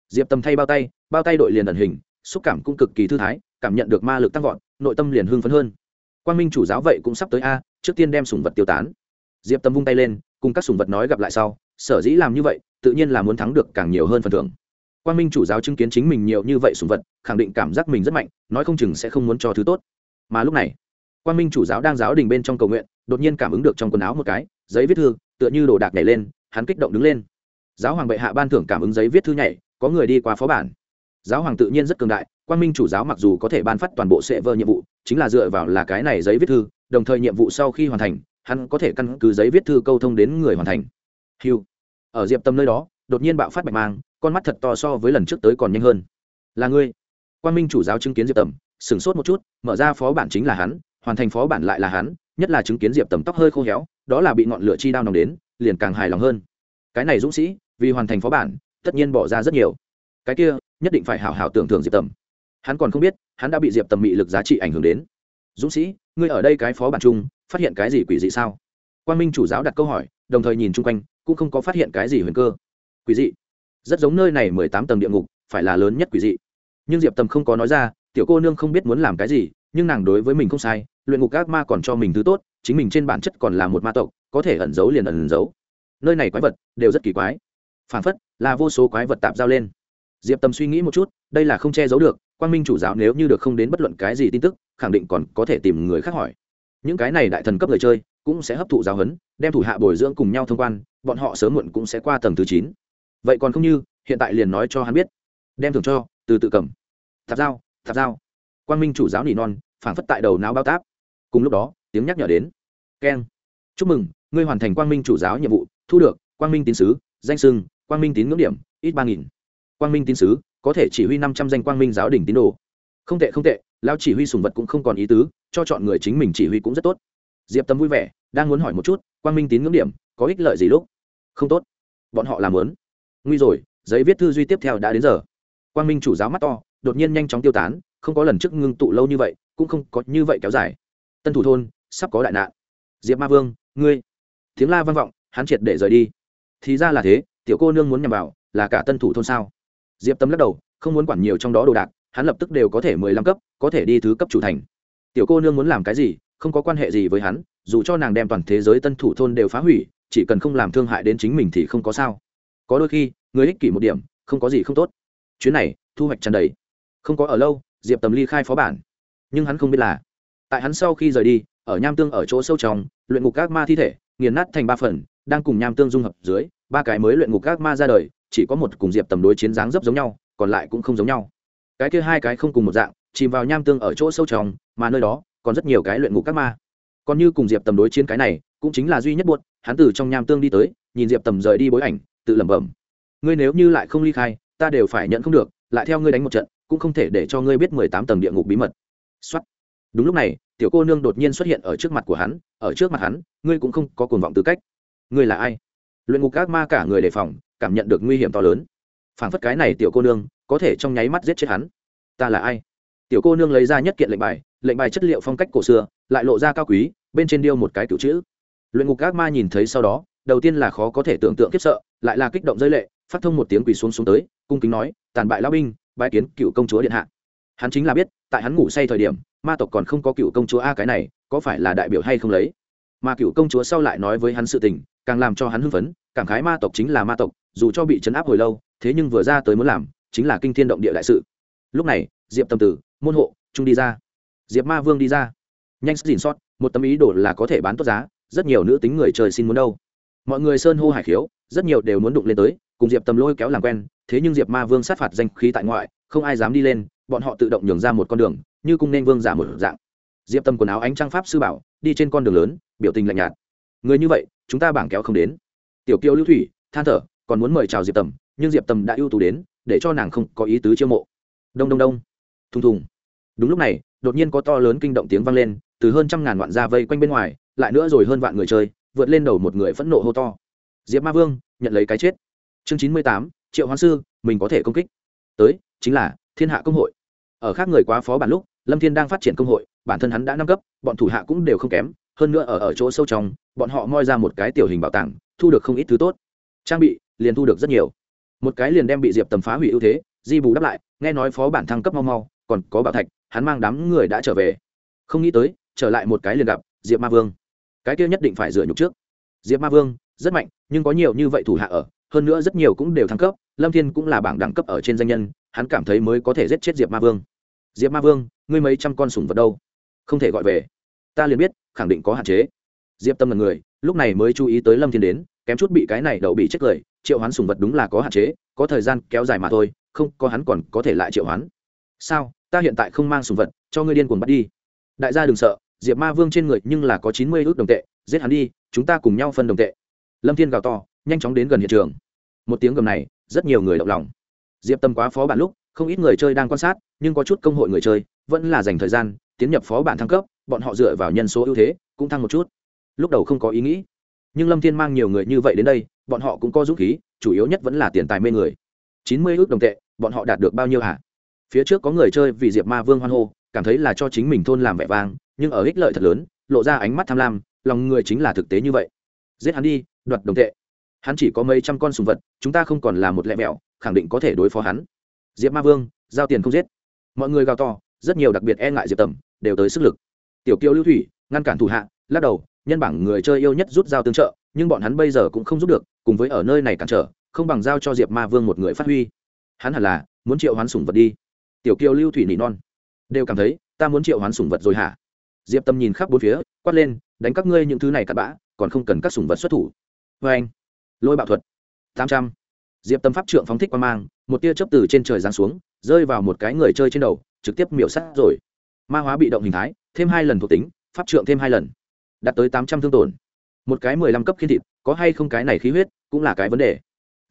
Diệp tầm thay bao tay bao tay đội liền ẩn hình, xúc cảm cũng cực kỳ thư thái, cảm nhận được ma lực tăng vọt, nội tâm liền hưng phấn hơn. Quan minh chủ giáo vậy cũng sắp tới a, trước tiên đem sùng vật tiêu tán. Diệp tâm vung tay lên, cùng các sùng vật nói gặp lại sau, sở dĩ làm như vậy, tự nhiên là muốn thắng được càng nhiều hơn phần thưởng quan minh chủ giáo chứng kiến chính mình nhiều như vậy sùng vật, khẳng định cảm giác mình rất mạnh, nói không chừng sẽ không muốn cho thứ tốt. Mà lúc này quan minh chủ giáo đang giáo đình bên trong cầu nguyện, đột nhiên cảm ứng được trong quần áo một cái, giấy viết thư, tựa như đồ đạc nhảy lên, hắn kích động đứng lên. Giáo hoàng bệ hạ ban thưởng cảm ứng giấy viết thư nhảy, có người đi qua phó bản. Giáo hoàng tự nhiên rất cường đại quan minh chủ giáo mặc dù có thể ban phát toàn bộ sệ vơ nhiệm vụ, chính là dựa vào là cái này giấy viết thư, đồng thời nhiệm vụ sau khi hoàn thành, hắn có thể căn cứ giấy viết thư câu thông đến người hoàn thành. Hiu ở diệp tâm nơi đó, đột nhiên bạo phát bạch mang con mắt thật to so với lần trước tới còn nhanh hơn. Là ngươi. Quan minh chủ giáo chứng kiến diệp tầm, sửng sốt một chút, mở ra phó bản chính là hắn, hoàn thành phó bản lại là hắn, nhất là chứng kiến diệp tầm tóc hơi khô héo, đó là bị ngọn lửa chi đao nòng đến, liền càng hài lòng hơn. Cái này dũng sĩ, vì hoàn thành phó bản, tất nhiên bỏ ra rất nhiều. Cái kia, nhất định phải hảo hảo tưởng thưởng diệp tầm. Hắn còn không biết, hắn đã bị diệp tầm mị lực giá trị ảnh hưởng đến. Dũng sĩ, ngươi ở đây cái phó bản chung, phát hiện cái gì quỷ dị sao? Quan minh chủ giáo đặt câu hỏi, đồng thời nhìn chung quanh, cũng không có phát hiện cái gì huyền cơ. Quỷ dị? Rất giống nơi này mười tám tầng địa ngục, phải là lớn nhất quỷ dị. Nhưng diệp tầm không có nói ra, tiểu cô nương không biết muốn làm cái gì, nhưng nàng đối với mình không sai, luyện ngục ác ma còn cho mình thứ tốt, chính mình trên bản chất còn là một ma tộc, có thể ẩn giấu liền ẩn giấu. Nơi này quái vật đều rất kỳ quái. Phản phất là vô số quái vật tạp giao lên. Diệp tầm suy nghĩ một chút, đây là không che giấu được quan minh chủ giáo nếu như được không đến bất luận cái gì tin tức, khẳng định còn có thể tìm người khác hỏi. Những cái này đại thần cấp người chơi, cũng sẽ hấp thụ giáo huấn, đem thủ hạ bồi dưỡng cùng nhau thông quan, bọn họ sớm muộn cũng sẽ qua tầng thứ chín vậy còn không như, hiện tại liền nói cho hắn biết. Đem thưởng cho, từ tự cầm. Tạp dao tạp dao. Quan minh chủ giáo nỉ non phản phất tại đầu não bao táp. Cùng lúc đó, tiếng nhắc nhở đến. Keng. Chúc mừng, ngươi hoàn thành quang minh chủ giáo nhiệm vụ, thu được quang minh tín sứ, danh sưng, quang minh tín ngưỡng điểm, ít ba nghìn. Quang minh tín sứ, có thể chỉ huy năm trăm danh quang minh giáo đỉnh tín đồ. Không tệ không tệ lao chỉ huy sùng vật cũng không còn ý tứ, cho chọn người chính mình chỉ huy cũng rất tốt. Diệp tâm vui vẻ, đang muốn hỏi một chút, quang minh tín ngưỡng điểm, có ích lợi gì lúc? Không tốt. Bọn họ làm lớn nguy rồi, giấy viết thư duy tiếp theo đã đến giờ. Quang minh chủ giáo mắt to, đột nhiên nhanh chóng tiêu tán, không có lần trước ngưng tụ lâu như vậy, cũng không có như vậy kéo dài. Tân thủ thôn, sắp có đại nạn. Diệp ma vương, ngươi. Tiếng la vang vọng, hắn triệt để rời đi. Thì ra là thế, tiểu cô nương muốn nhằm vào, là cả tân thủ thôn sao? Diệp tâm lắc đầu, không muốn quản nhiều trong đó đồ đạc, hắn lập tức đều có thể mười lăm cấp, có thể đi thứ cấp chủ thành. Tiểu cô nương muốn làm cái gì, không có quan hệ gì với hắn, dù cho nàng đem toàn thế giới tân thủ thôn đều phá hủy, chỉ cần không làm thương hại đến chính mình thì không có sao có đôi khi, người ích kỷ một điểm, không có gì không tốt. Chuyến này, thu hoạch tràn đầy. Không có ở lâu, diệp tầm ly khai phó bản. Nhưng hắn không biết là, tại hắn sau khi rời đi, ở nham tương ở chỗ sâu trong, luyện ngục các ma thi thể, nghiền nát thành ba phần, đang cùng nham tương dung hợp dưới, ba cái mới luyện ngục các ma ra đời, chỉ có một cùng diệp tầm đối chiến dáng dấp giống nhau, còn lại cũng không giống nhau. Cái kia hai cái không cùng một dạng, chìm vào nham tương ở chỗ sâu trong, mà nơi đó, còn rất nhiều cái luyện ngục các ma. Còn như cùng diệp tầm đối chiến cái này, cũng chính là duy nhất buốt, hắn từ trong nham tương đi tới, nhìn diệp tầm rời đi bối ảnh tự lẩm bẩm. Ngươi nếu như lại không ly khai, ta đều phải nhận không được, lại theo ngươi đánh một trận, cũng không thể để cho ngươi biết mười tám tầng địa ngục bí mật. Xuất đúng lúc này, tiểu cô nương đột nhiên xuất hiện ở trước mặt của hắn, ở trước mặt hắn, ngươi cũng không có cuồng vọng tư cách. Ngươi là ai? Luyện ngục các ma cả người đề phòng, cảm nhận được nguy hiểm to lớn. Phảng phất cái này tiểu cô nương, có thể trong nháy mắt giết chết hắn. Ta là ai? Tiểu cô nương lấy ra nhất kiện lệnh bài lệnh bài chất liệu phong cách cổ xưa, lại lộ ra cao quý, bên trên điêu một cái cựu chữ. Luyện ngục các ma nhìn thấy sau đó, đầu tiên là khó có thể tưởng tượng khiếp sợ lại là kích động rơi lệ, phát thông một tiếng quỳ xuống xuống tới, cung kính nói, tàn bại lao binh bãi kiến cựu công chúa điện hạ. Hắn chính là biết, tại hắn ngủ say thời điểm, ma tộc còn không có cựu công chúa a cái này, có phải là đại biểu hay không lấy? Mà cựu công chúa sau lại nói với hắn sự tình, càng làm cho hắn hưng phấn, cảm khái ma tộc chính là ma tộc, dù cho bị chấn áp hồi lâu, thế nhưng vừa ra tới muốn làm, chính là kinh thiên động địa đại sự. Lúc này, diệp tâm tử, môn hộ trung đi ra. Diệp ma vương đi ra. Nhanh dìn sót, một tấm ý đồ là có thể bán tốt giá, rất nhiều nữ tính người trời xin muốn đâu mọi người sơn hô hải khiếu, rất nhiều đều muốn đụng lên tới, cùng diệp tầm lôi kéo làm quen, thế nhưng diệp ma vương sát phạt danh khí tại ngoại, không ai dám đi lên, bọn họ tự động nhường ra một con đường, như cung nên vương giả một dạng. Diệp tâm quần áo ánh trang pháp sư bảo, đi trên con đường lớn, biểu tình lạnh nhạt. Người như vậy, chúng ta bảng kéo không đến. Tiểu kiều lưu thủy, than thở, còn muốn mời chào diệp tầm, nhưng diệp tầm đã ưu tú đến, để cho nàng không có ý tứ chiêu mộ. Đông đông đông. Thùng thùng. Đúng lúc này, đột nhiên có to lớn kinh động tiếng vang lên, từ hơn trăm ngàn vạn gia vây quanh bên ngoài, lại nữa rồi hơn vạn người chơi vượt lên đầu một người phẫn nộ hô to. Diệp ma vương, nhận lấy cái chết. Chương chín mươi tám, triệu hoán sư, mình có thể công kích. Tới, chính là thiên hạ công hội. Ở khác người quá phó bản lúc, lâm thiên đang phát triển công hội, bản thân hắn đã nâng cấp, bọn thủ hạ cũng đều không kém. Hơn nữa ở ở chỗ sâu trong, bọn họ moi ra một cái tiểu hình bảo tàng, thu được không ít thứ tốt. Trang bị liền thu được rất nhiều. Một cái liền đem bị diệp tầm phá hủy ưu thế, di bù đắp lại, nghe nói phó bản thăng cấp mau mau, còn có bảo thạch, hắn mang đám người đã trở về. Không nghĩ tới, trở lại một cái liền gặp diệp ma vương cái kia nhất định phải rửa nhục trước. Diệp ma vương, rất mạnh, nhưng có nhiều như vậy thủ hạ ở, hơn nữa rất nhiều cũng đều thăng cấp, lâm thiên cũng là bảng đẳng cấp ở trên danh nhân, hắn cảm thấy mới có thể giết chết diệp ma vương. Diệp ma vương, ngươi mấy trăm con sủng vật đâu? Không thể gọi về. Ta liền biết, khẳng định có hạn chế. Diệp tâm là người, lúc này mới chú ý tới lâm thiên đến, kém chút bị cái này đậu bị chết cười, triệu hoán sùng vật đúng là có hạn chế, có thời gian kéo dài mà thôi, không, có hắn còn có thể lại triệu hoán. Sao, ta hiện tại không mang sùng vật, cho ngươi điên cuồng bắt đi. Đại gia đừng sợ diệp ma vương trên người nhưng là có chín mươi ước đồng tệ, giết hắn đi, chúng ta cùng nhau phân đồng tệ. Lâm thiên gào to, nhanh chóng đến gần hiện trường. Một tiếng gầm này, rất nhiều người động lòng. Diệp tâm quá phó bản lúc, không ít người chơi đang quan sát, nhưng có chút công hội người chơi, vẫn là dành thời gian, tiến nhập phó bản thăng cấp, bọn họ dựa vào nhân số ưu thế, cũng thăng một chút. Lúc đầu không có ý nghĩ, nhưng lâm thiên mang nhiều người như vậy đến đây, bọn họ cũng có dũng khí, chủ yếu nhất vẫn là tiền tài mê người. Chín mươi ước đồng tệ, bọn họ đạt được bao nhiêu hả? Phía trước có người chơi vì diệp ma vương hoan hô cảm thấy là cho chính mình thôn làm vẻ vang, nhưng ở ích lợi thật lớn, lộ ra ánh mắt tham lam, lòng người chính là thực tế như vậy. Giết hắn đi, đoạt đồng tệ. Hắn chỉ có mấy trăm con sùng vật, chúng ta không còn là một lẹ mẹo, khẳng định có thể đối phó hắn. Diệp ma vương, giao tiền không giết. Mọi người gào to, rất nhiều đặc biệt e ngại diệp tầm, đều tới sức lực. Tiểu kiều lưu thủy, ngăn cản thủ hạ, lắc đầu, nhân bảng người chơi yêu nhất rút dao tương trợ, nhưng bọn hắn bây giờ cũng không giúp được, cùng với ở nơi này cản trở, không bằng giao cho diệp ma vương một người phát huy. Hắn hẳn là muốn triệu hoán sủng vật đi. Tiểu kiều lưu thủy nỉ non đều cảm thấy ta muốn triệu hoán sủng vật rồi hả? Diệp tâm nhìn khắp bốn phía, quát lên, đánh các ngươi những thứ này cặn bã, còn không cần các sủng vật xuất thủ. Vê anh, lôi bạo thuật, tám trăm. Diệp tâm pháp trượng phóng thích qua mang, một tia chớp từ trên trời giáng xuống, rơi vào một cái người chơi trên đầu, trực tiếp miểu sắt rồi. Ma hóa bị động hình thái, thêm hai lần thuộc tính, pháp trượng thêm hai lần, đạt tới tám trăm thương tổn. Một cái mười lăm cấp khiên thịt, có hay không cái này khí huyết, cũng là cái vấn đề.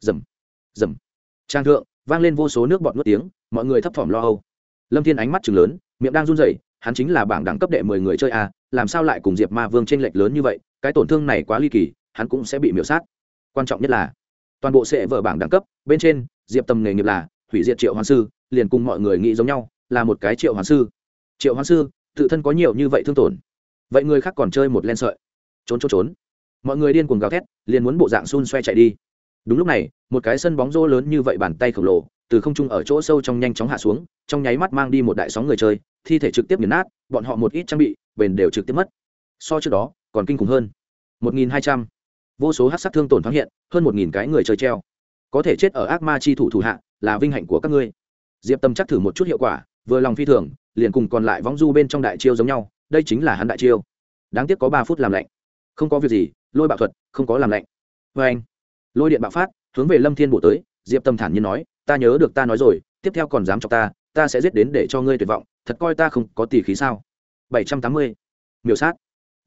Dầm dầm trang thượng, vang lên vô số nước bọt nuốt tiếng, mọi người thấp thỏm lo âu lâm thiên ánh mắt chừng lớn, miệng đang run rẩy, hắn chính là bảng đẳng cấp đệ mười người chơi a, làm sao lại cùng diệp ma vương trên lệch lớn như vậy, cái tổn thương này quá ly kỳ, hắn cũng sẽ bị miểu sát. Quan trọng nhất là, toàn bộ sẽ vở bảng đẳng cấp, bên trên, diệp tầm nghề nghiệp là hủy diệt triệu hoàng sư, liền cùng mọi người nghĩ giống nhau, là một cái triệu hoàng sư. Triệu hoàng sư, tự thân có nhiều như vậy thương tổn. Vậy người khác còn chơi một len sợi. Trốn trốn trốn. Mọi người điên cuồng gào thét, liền muốn bộ dạng xun xoe chạy đi. Đúng lúc này, một cái sân bóng rô lớn như vậy bàn tay khổng lồ từ không trung ở chỗ sâu trong nhanh chóng hạ xuống, trong nháy mắt mang đi một đại sóng người chơi, thi thể trực tiếp nghiền nát, bọn họ một ít trang bị, bền đều trực tiếp mất. So trước đó, còn kinh khủng hơn. Một nghìn hai trăm. Vô số hát sát thương tổn thoáng hiện, hơn một nghìn cái người chơi treo. Có thể chết ở ác ma chi thủ thủ hạ, là vinh hạnh của các ngươi. Diệp tâm chắc thử một chút hiệu quả, vừa lòng phi thường, liền cùng còn lại vong du bên trong đại chiêu giống nhau, đây chính là hắn đại chiêu. Đáng tiếc có ba phút làm lạnh. Không có việc gì, lôi bạo thuật, không có làm lạnh. Vê anh lôi điện bạo phát, hướng về lâm thiên bổ tới, diệp tâm thản nhiên nói ta nhớ được ta nói rồi, tiếp theo còn dám chọc ta ta sẽ giết đến để cho ngươi tuyệt vọng, thật coi ta không có tỷ khí sao? Bảy trăm tám mươi. Miểu sát.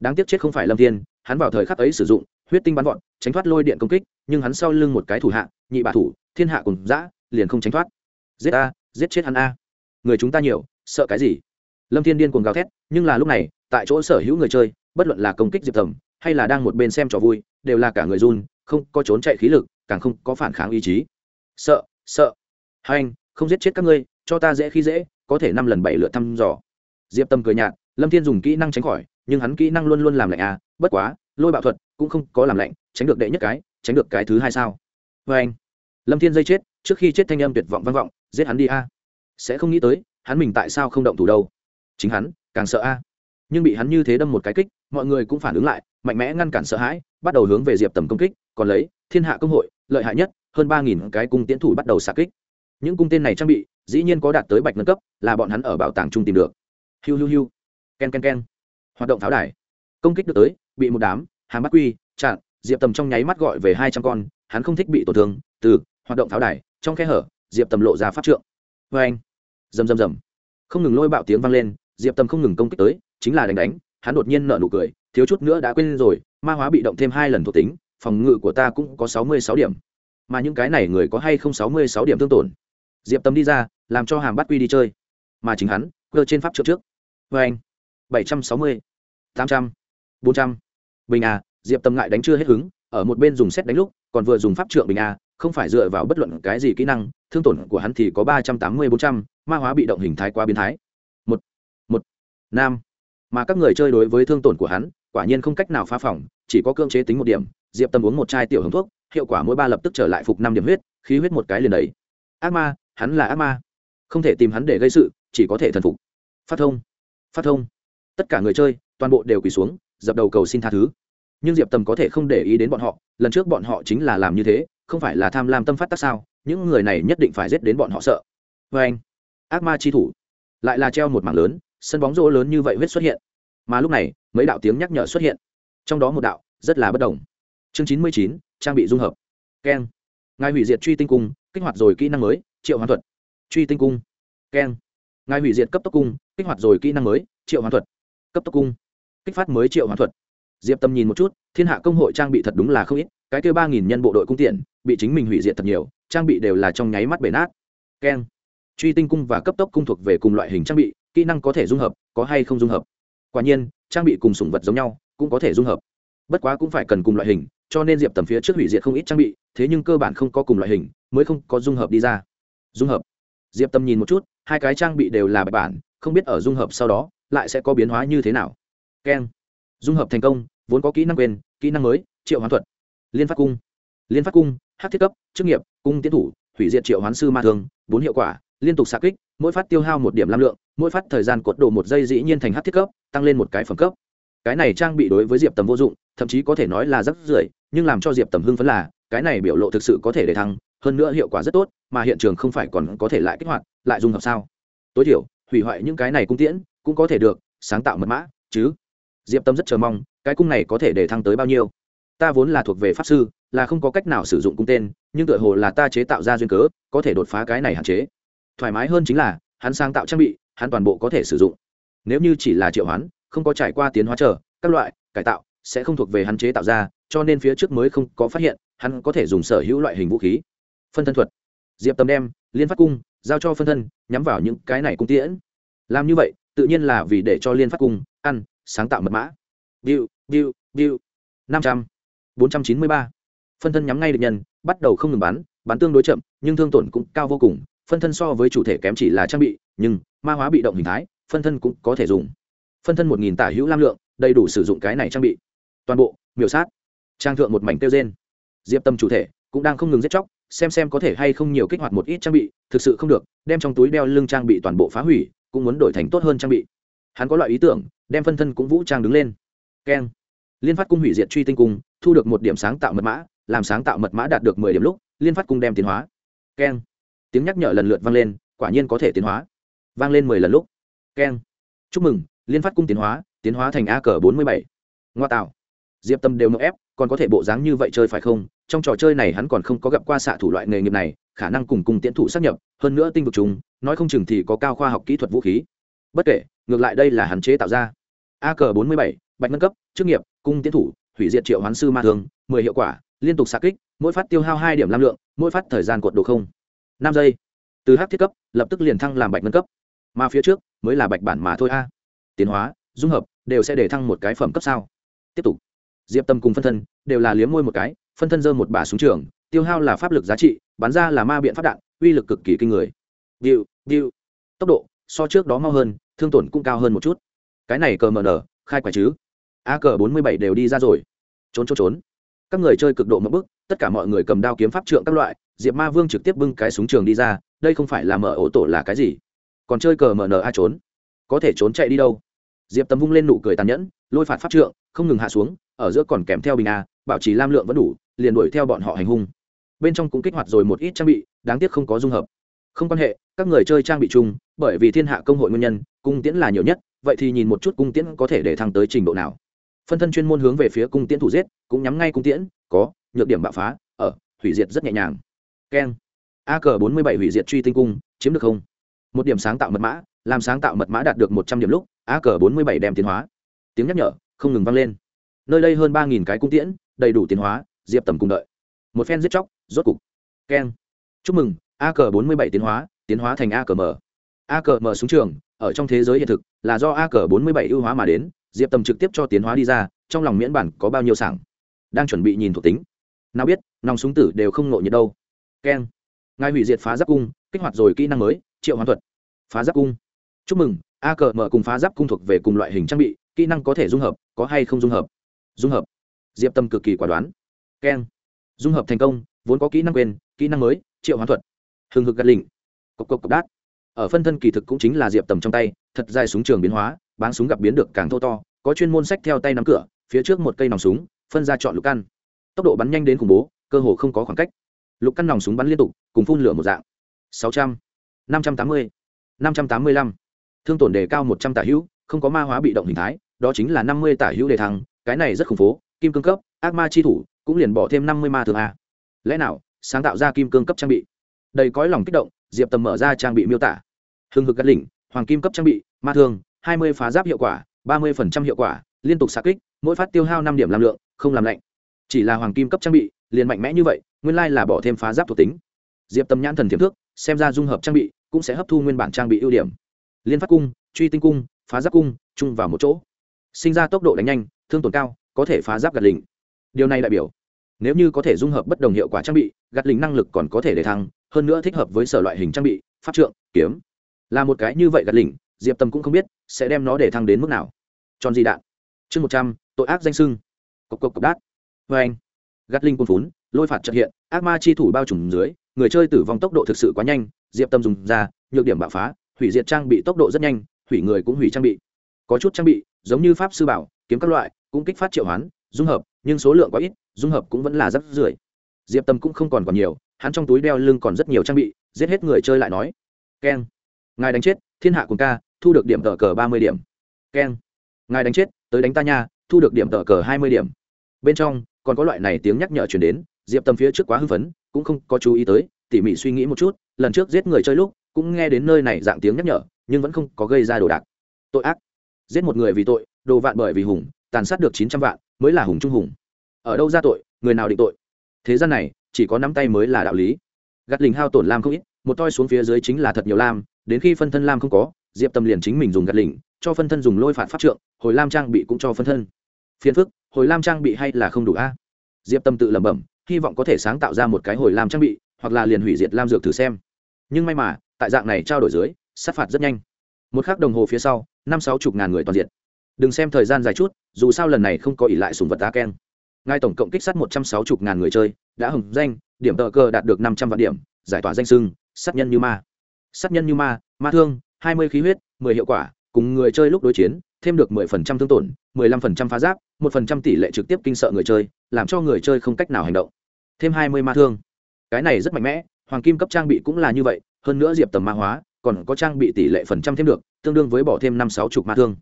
Đáng tiếc chết không phải lâm thiên, hắn vào thời khắc ấy sử dụng, huyết tinh bắn vọt, tránh thoát lôi điện công kích, nhưng hắn sau lưng một cái thủ hạ, nhị bạ thủ, thiên hạ cùng dã, liền không tránh thoát. Giết a giết chết hắn a. Người chúng ta nhiều, sợ cái gì? Lâm thiên điên cuồng gào thét, nhưng là lúc này, tại chỗ sở hữu người chơi, bất luận là công kích diệp thầm hay là đang một bên xem trò vui, đều là cả người run, không có trốn chạy khí lực, càng không có phản kháng ý chí. Sợ sợ. Hành anh không giết chết các ngươi, cho ta dễ khi dễ, có thể năm lần bảy lượt thăm dò. Diệp tâm cười nhạt, lâm thiên dùng kỹ năng tránh khỏi, nhưng hắn kỹ năng luôn luôn làm lạnh à bất quá, lôi bạo thuật cũng không có làm lạnh, tránh được đệ nhất cái, tránh được cái thứ hai sao? Vê anh, lâm thiên dây chết, trước khi chết thanh âm tuyệt vọng vang vọng, giết hắn đi a. Sẽ không nghĩ tới, hắn mình tại sao không động thủ đâu. Chính hắn, càng sợ a. Nhưng bị hắn như thế đâm một cái kích, mọi người cũng phản ứng lại, mạnh mẽ ngăn cản sợ hãi, bắt đầu hướng về diệp tầm công kích, còn lấy thiên hạ công hội, lợi hại nhất hơn ba nghìn cái cung tiễn thủ bắt đầu xạ kích. Những cung tên này trang bị, dĩ nhiên có đạt tới bạch nâng cấp, là bọn hắn ở bảo tàng trung tìm được. Hiu hiu hiu. K e n k e n k e n hoạt động pháo đài. Công kích được tới, bị một đám, hàng bắt quy, chặn, diệp tầm trong nháy mắt gọi về hai trăm con, hắn không thích bị tổn thương, từ, hoạt động pháo đài, trong khe hở, diệp tầm lộ ra pháp trượng. Vê anh rầm rầm rầm. Không ngừng lôi bạo tiếng vang lên, diệp tầm không ngừng công kích tới, chính là đánh đánh, hắn đột nhiên nợ nụ cười, thiếu chút nữa đã quên rồi, ma hóa bị động thêm hai lần thuộc tính, phòng ngự của ta cũng có sáu mươi sáu điểm mà những cái này người có hay không sáu mươi sáu điểm thương tổn. Diệp tâm đi ra làm cho hàm bắt quy đi chơi. Mà chính hắn cơ trên pháp trượng trước. Vê anh bảy trăm sáu mươi tám trăm bốn trăm. Bình a diệp tâm ngại đánh chưa hết hứng ở một bên dùng xét đánh lúc còn vừa dùng pháp trượng bình a không phải dựa vào bất luận cái gì kỹ năng thương tổn của hắn thì có ba trăm tám mươi bốn trăm ma hóa bị động hình thái quá biến thái. Một một nam mà các người chơi đối với thương tổn của hắn quả nhiên không cách nào phá phòng, chỉ có cưỡng chế tính một điểm. Diệp tâm uống một chai tiểu hồng thuốc hiệu quả mỗi ba lập tức trở lại phục năm điểm huyết, khí huyết một cái liền đấy ác ma, hắn là ác ma. Không thể tìm hắn để gây sự, chỉ có thể thần phục. Phát thông. Phát thông. Tất cả người chơi, toàn bộ đều quỳ xuống, dập đầu cầu xin tha thứ. Nhưng diệp Tầm có thể không để ý đến bọn họ, lần trước bọn họ chính là làm như thế, không phải là tham lam tâm phát tác sao, những người này nhất định phải giết đến bọn họ sợ. Vê anh, ác ma chi thủ. Lại là treo một mảng lớn, sân bóng rỗ lớn như vậy huyết xuất hiện. Mà lúc này, mấy đạo tiếng nhắc nhở xuất hiện. Trong đó một đạo, rất là bất đồng. Chương chín mươi chín trang bị dung hợp. Keng. Ngài hủy diệt truy tinh cung, kích hoạt rồi kỹ năng mới, triệu hoán thuật. Truy tinh cung. Keng. Ngài hủy diệt cấp tốc cung, kích hoạt rồi kỹ năng mới, triệu hoán thuật. Cấp tốc cung. Kích phát mới triệu hoán thuật. Diệp tâm nhìn một chút, thiên hạ công hội trang bị thật đúng là không ít, cái kêu ba nghìn nhân bộ đội cung tiện, bị chính mình hủy diệt thật nhiều, trang bị đều là trong nháy mắt bể nát. Keng. Truy tinh cung và cấp tốc cung thuộc về cùng loại hình trang bị, kỹ năng có thể dung hợp, có hay không dung hợp. Quả nhiên, trang bị cùng sủng vật giống nhau, cũng có thể dung hợp. Bất quá cũng phải cần cùng loại hình cho nên diệp tầm phía trước hủy diệt không ít trang bị thế nhưng cơ bản không có cùng loại hình mới không có dung hợp đi ra. Dung hợp. Diệp tâm nhìn một chút hai cái trang bị đều là bài bản không biết ở dung hợp sau đó lại sẽ có biến hóa như thế nào. Keng. Dung hợp thành công vốn có kỹ năng quyền kỹ năng mới triệu hoán thuật. Liên phát cung. Liên phát cung hát thiết cấp chức nghiệp cung tiến thủ hủy diệt triệu hoán sư ma thường, bốn hiệu quả liên tục xạ kích mỗi phát tiêu hao một điểm lam lượng mỗi phát thời gian cột độ một giây dĩ nhiên thành hát thiết cấp tăng lên một cái phẩm cấp. Cái này trang bị đối với diệp tầm vô dụng thậm chí có thể nói là rắc rưởi nhưng làm cho diệp tầm hưng phấn là, cái này biểu lộ thực sự có thể để thăng, hơn nữa hiệu quả rất tốt, mà hiện trường không phải còn có thể lại kích hoạt, lại dung hợp sao? Tối thiểu, hủy hoại những cái này cung tiễn, cũng có thể được, sáng tạo mật mã, chứ? Diệp tâm rất chờ mong, cái cung này có thể để thăng tới bao nhiêu? Ta vốn là thuộc về pháp sư, là không có cách nào sử dụng cung tên, nhưng tựa hồ là ta chế tạo ra duyên cớ, có thể đột phá cái này hạn chế. Thoải mái hơn chính là, hắn sáng tạo trang bị, hắn toàn bộ có thể sử dụng. Nếu như chỉ là triệu hoán, không có trải qua tiến hóa trở các loại, cải tạo sẽ không thuộc về hắn chế tạo ra, cho nên phía trước mới không có phát hiện, hắn có thể dùng sở hữu loại hình vũ khí. Phân thân thuật. Diệp tâm đem liên phát cung giao cho phân thân, nhắm vào những cái này cung tiễn. Làm như vậy, tự nhiên là vì để cho liên phát cung ăn, sáng tạo mật mã. Biu biu biu. Năm trăm, bốn trăm chín mươi ba. Phân thân nhắm ngay được nhân, bắt đầu không ngừng bắn bắn tương đối chậm, nhưng thương tổn cũng cao vô cùng. Phân thân so với chủ thể kém chỉ là trang bị, nhưng ma hóa bị động hình thái, phân thân cũng có thể dùng. Phân thân một nghìn tả hữu lam lượng, đầy đủ sử dụng cái này trang bị toàn bộ, miểu sát. Trang thượng một mảnh tiêu trên diệp tâm chủ thể cũng đang không ngừng giết chóc, xem xem có thể hay không nhiều kích hoạt một ít trang bị, thực sự không được, đem trong túi đeo lưng trang bị toàn bộ phá hủy, cũng muốn đổi thành tốt hơn trang bị. Hắn có loại ý tưởng, đem phân thân cũng vũ trang đứng lên. Keng. Liên phát cung hủy diệt truy tinh cung, thu được một điểm sáng tạo mật mã, làm sáng tạo mật mã đạt được mười điểm lúc, liên phát cung đem tiến hóa. Keng. Tiếng nhắc nhở lần lượt vang lên, quả nhiên có thể tiến hóa. Vang lên mười lần lúc. Keng. Chúc mừng, liên phát cung tiến hóa tiến hóa thành a cờ bốn mươi bảy. Ngoa tạo diệp tâm đều mậu ép, còn có thể bộ dáng như vậy chơi phải không? Trong trò chơi này hắn còn không có gặp qua xạ thủ loại nghề nghiệp này, khả năng cùng cùng tiến thủ xác nhập, hơn nữa tinh vực chúng nói không chừng thì có cao khoa học kỹ thuật vũ khí. Bất kể, ngược lại đây là hắn chế tạo ra. A cờ bốn mươi bảy, bạch ngân cấp, chức nghiệp, cung tiến thủ, hủy diệt triệu hoán sư ma thường, mười hiệu quả, liên tục xạ kích, mỗi phát tiêu hao hai điểm lam lượng, mỗi phát thời gian cuộn đồ không. Năm giây. Từ h thiết cấp, lập tức liền thăng làm bạch ngân cấp. Mà phía trước, mới là bạch bản mà thôi a. Tiến hóa, dung hợp, đều sẽ để thăng một cái phẩm cấp sao. Tiếp tục diệp tâm cùng phân thân đều là liếm môi một cái, phân thân dơ một bà súng trường, tiêu hao là pháp lực giá trị, bắn ra là ma biện pháp đạn, uy lực cực kỳ kinh người. Điệu điệu. Tốc độ so trước đó mau hơn, thương tổn cũng cao hơn một chút. Cái này cờ mờ nở, khai quả chứ? A cờ bốn mươi bảy đều đi ra rồi. Trốn trốn trốn. Các người chơi cực độ mất bức, tất cả mọi người cầm đao kiếm pháp trượng các loại, diệp ma vương trực tiếp bưng cái súng trường đi ra, đây không phải là mở ổ tổ là cái gì? Còn chơi cờ mờ nở a trốn. Có thể trốn chạy đi đâu? Diệp tầm vung lên nụ cười tàn nhẫn, lôi phạt pháp trượng, không ngừng hạ xuống ở giữa còn kèm theo bình a, bảo trì lam lượng vẫn đủ, liền đuổi theo bọn họ hành hung. Bên trong cũng kích hoạt rồi một ít trang bị, đáng tiếc không có dung hợp. Không quan hệ, các người chơi trang bị chung, bởi vì thiên hạ công hội nguyên nhân, cung tiễn là nhiều nhất, vậy thì nhìn một chút cung tiễn có thể để thăng tới trình độ nào. Phân thân chuyên môn hướng về phía cung tiễn thủ giết, cũng nhắm ngay cung tiễn, có, nhược điểm bạo phá, ở, hủy diệt rất nhẹ nhàng. Keng. A cờ bốn mươi bảy hủy diệt truy tinh cung, chiếm được không? Một điểm sáng tạo mật mã, làm sáng tạo mật mã đạt được một trăm điểm lúc, a cờ bốn mươi bảy đem tiến hóa. Tiếng nhắc nhở, không ngừng vang lên nơi đây hơn ba nghìn cái cung tiễn, đầy đủ tiến hóa, diệp tầm cùng đợi. Một phen giết chóc, rốt cục. Keng. Chúc mừng, a cờ bốn mươi bảy tiến hóa tiến hóa thành a cờ m. A cờ m xuống trường, ở trong thế giới hiện thực, là do a cờ bốn mươi bảy ưu hóa mà đến, diệp tầm trực tiếp cho tiến hóa đi ra, trong lòng miễn bản có bao nhiêu sảng. Đang chuẩn bị nhìn thuộc tính. Nào biết, nòng súng tử đều không nộ nhiệt đâu. Keng. Ngài hủy diệt phá giáp cung, kích hoạt rồi kỹ năng mới, triệu hoán thuật. Phá giáp cung. Chúc mừng, a cờ mở cùng phá giáp cung thuộc về cùng loại hình trang bị, kỹ năng có thể dung hợp, có hay không dung hợp? Dung hợp. Diệp tâm cực kỳ quả đoán. Keng. Dung hợp thành công, vốn có kỹ năng quên, kỹ năng mới, triệu hoán thuật. Hừng hực gạt lỉnh. Cộc cộc cộc đát. Ở phân thân kỳ thực cũng chính là diệp tầm trong tay, thật dài súng trường biến hóa, báng súng gặp biến được càng thô to, có chuyên môn sách theo tay nắm cửa, phía trước một cây nòng súng, phân ra chọn lục căn. Tốc độ bắn nhanh đến khủng bố, cơ hồ không có khoảng cách. Lục căn nòng súng bắn liên tục, cùng phun lửa một dạng. Sáu trăm, năm trăm tám mươi, năm trăm tám mươi lăm. Thương tổn đề cao một trăm tả hữu, không có ma hóa bị động hình thái, đó chính là năm mươi tả hữu đề thăng cái này rất khủng phố, kim cương cấp, ác ma chi thủ, cũng liền bỏ thêm năm mươi ma thường a. Lẽ nào, sáng tạo ra kim cương cấp trang bị? Đầy cõi lòng kích động, diệp tầm mở ra trang bị miêu tả. Hừng hực gắt lỉnh, hoàng kim cấp trang bị, ma thương hai mươi phá giáp hiệu quả, ba mươi phần trăm hiệu quả, liên tục xạ kích, mỗi phát tiêu hao năm điểm làm lượng, không làm lạnh. Chỉ là hoàng kim cấp trang bị, liền mạnh mẽ như vậy, nguyên lai là bỏ thêm phá giáp thuộc tính. Diệp tâm nhãn thần thiếm thước, xem ra dung hợp trang bị cũng sẽ hấp thu nguyên bản trang bị ưu điểm. Liên phát cung, truy tinh cung, phá giáp cung, chung vào một chỗ. Sinh ra tốc độ đánh nhanh thương tổn cao, có thể phá giáp gạt lình. Điều này đại biểu, nếu như có thể dung hợp bất đồng hiệu quả trang bị, gạt lình năng lực còn có thể để thăng, hơn nữa thích hợp với sở loại hình trang bị, pháp trượng, kiếm. Là một cái như vậy gạt lình, diệp tâm cũng không biết sẽ đem nó để thăng đến mức nào. Tròn gì đạn. Chương một trăm, tội ác danh sưng cộc cộc cộc đát. Vê anh, gạt linh côn phún lôi phạt trật hiện, ác ma chi thủ bao trùm dưới, người chơi tử vong tốc độ thực sự quá nhanh, diệp tâm dùng ra, nhược điểm bạo phá, hủy diệt trang bị tốc độ rất nhanh, hủy người cũng hủy trang bị. Có chút trang bị, giống như pháp sư bảo, kiếm các loại cũng kích phát triệu hoán, dung hợp, nhưng số lượng quá ít, dung hợp cũng vẫn là rất rưởi diệp tâm cũng không còn còn nhiều, hắn trong túi đeo lưng còn rất nhiều trang bị, giết hết người chơi lại nói. Keng. Ngài đánh chết, thiên hạ cùng ca, thu được điểm tờ cờ ba mươi điểm. Keng. Ngài đánh chết, tới đánh ta nha, thu được điểm tờ cờ hai mươi điểm. Bên trong, còn có loại này tiếng nhắc nhở chuyển đến, diệp tâm phía trước quá hưng phấn, cũng không có chú ý tới, tỉ mỉ suy nghĩ một chút, lần trước giết người chơi lúc, cũng nghe đến nơi này dạng tiếng nhắc nhở, nhưng vẫn không có gây ra đồ đạc. Tội ác. Giết một người vì tội, đồ vạn bởi vì hùng tàn sát được chín trăm vạn, mới là hùng trung hùng. Ở đâu ra tội, người nào định tội? Thế gian này, chỉ có nắm tay mới là đạo lý. Gắt lình hao tổn lam không ít, một toi xuống phía dưới chính là thật nhiều lam, đến khi phân thân lam không có, diệp tâm liền chính mình dùng gạt lình cho phân thân dùng lôi phạt pháp trượng, hồi lam trang bị cũng cho phân thân. Phiền phức, hồi lam trang bị hay là không đủ a? Diệp tâm tự lẩm bẩm, hy vọng có thể sáng tạo ra một cái hồi lam trang bị, hoặc là liền hủy diệt lam dược thử xem. Nhưng may mà, tại dạng này trao đổi dưới, sát phạt rất nhanh. Một khắc đồng hồ phía sau, năm sáu chục ngàn người toàn diện đừng xem thời gian dài chút, dù sao lần này không có ỷ lại sùng vật đá keng. Ngài tổng cộng kích sát một trăm sáu chục ngàn người chơi, đã hừng danh, điểm tờ cơ đạt được năm trăm vạn điểm, giải tỏa danh sưng, sát nhân như ma. Sát nhân như ma ma thương, hai mươi khí huyết, mười hiệu quả, cùng người chơi lúc đối chiến, thêm được mười phần trăm thương tổn, mười lăm phần trăm phá giáp, một phần trăm tỷ lệ trực tiếp kinh sợ người chơi, làm cho người chơi không cách nào hành động. Thêm hai mươi ma thương. Cái này rất mạnh mẽ, hoàng kim cấp trang bị cũng là như vậy, hơn nữa diệp tầm ma hóa, còn có trang bị tỷ lệ phần trăm thêm được, tương đương với bỏ thêm năm sáu chục ma thương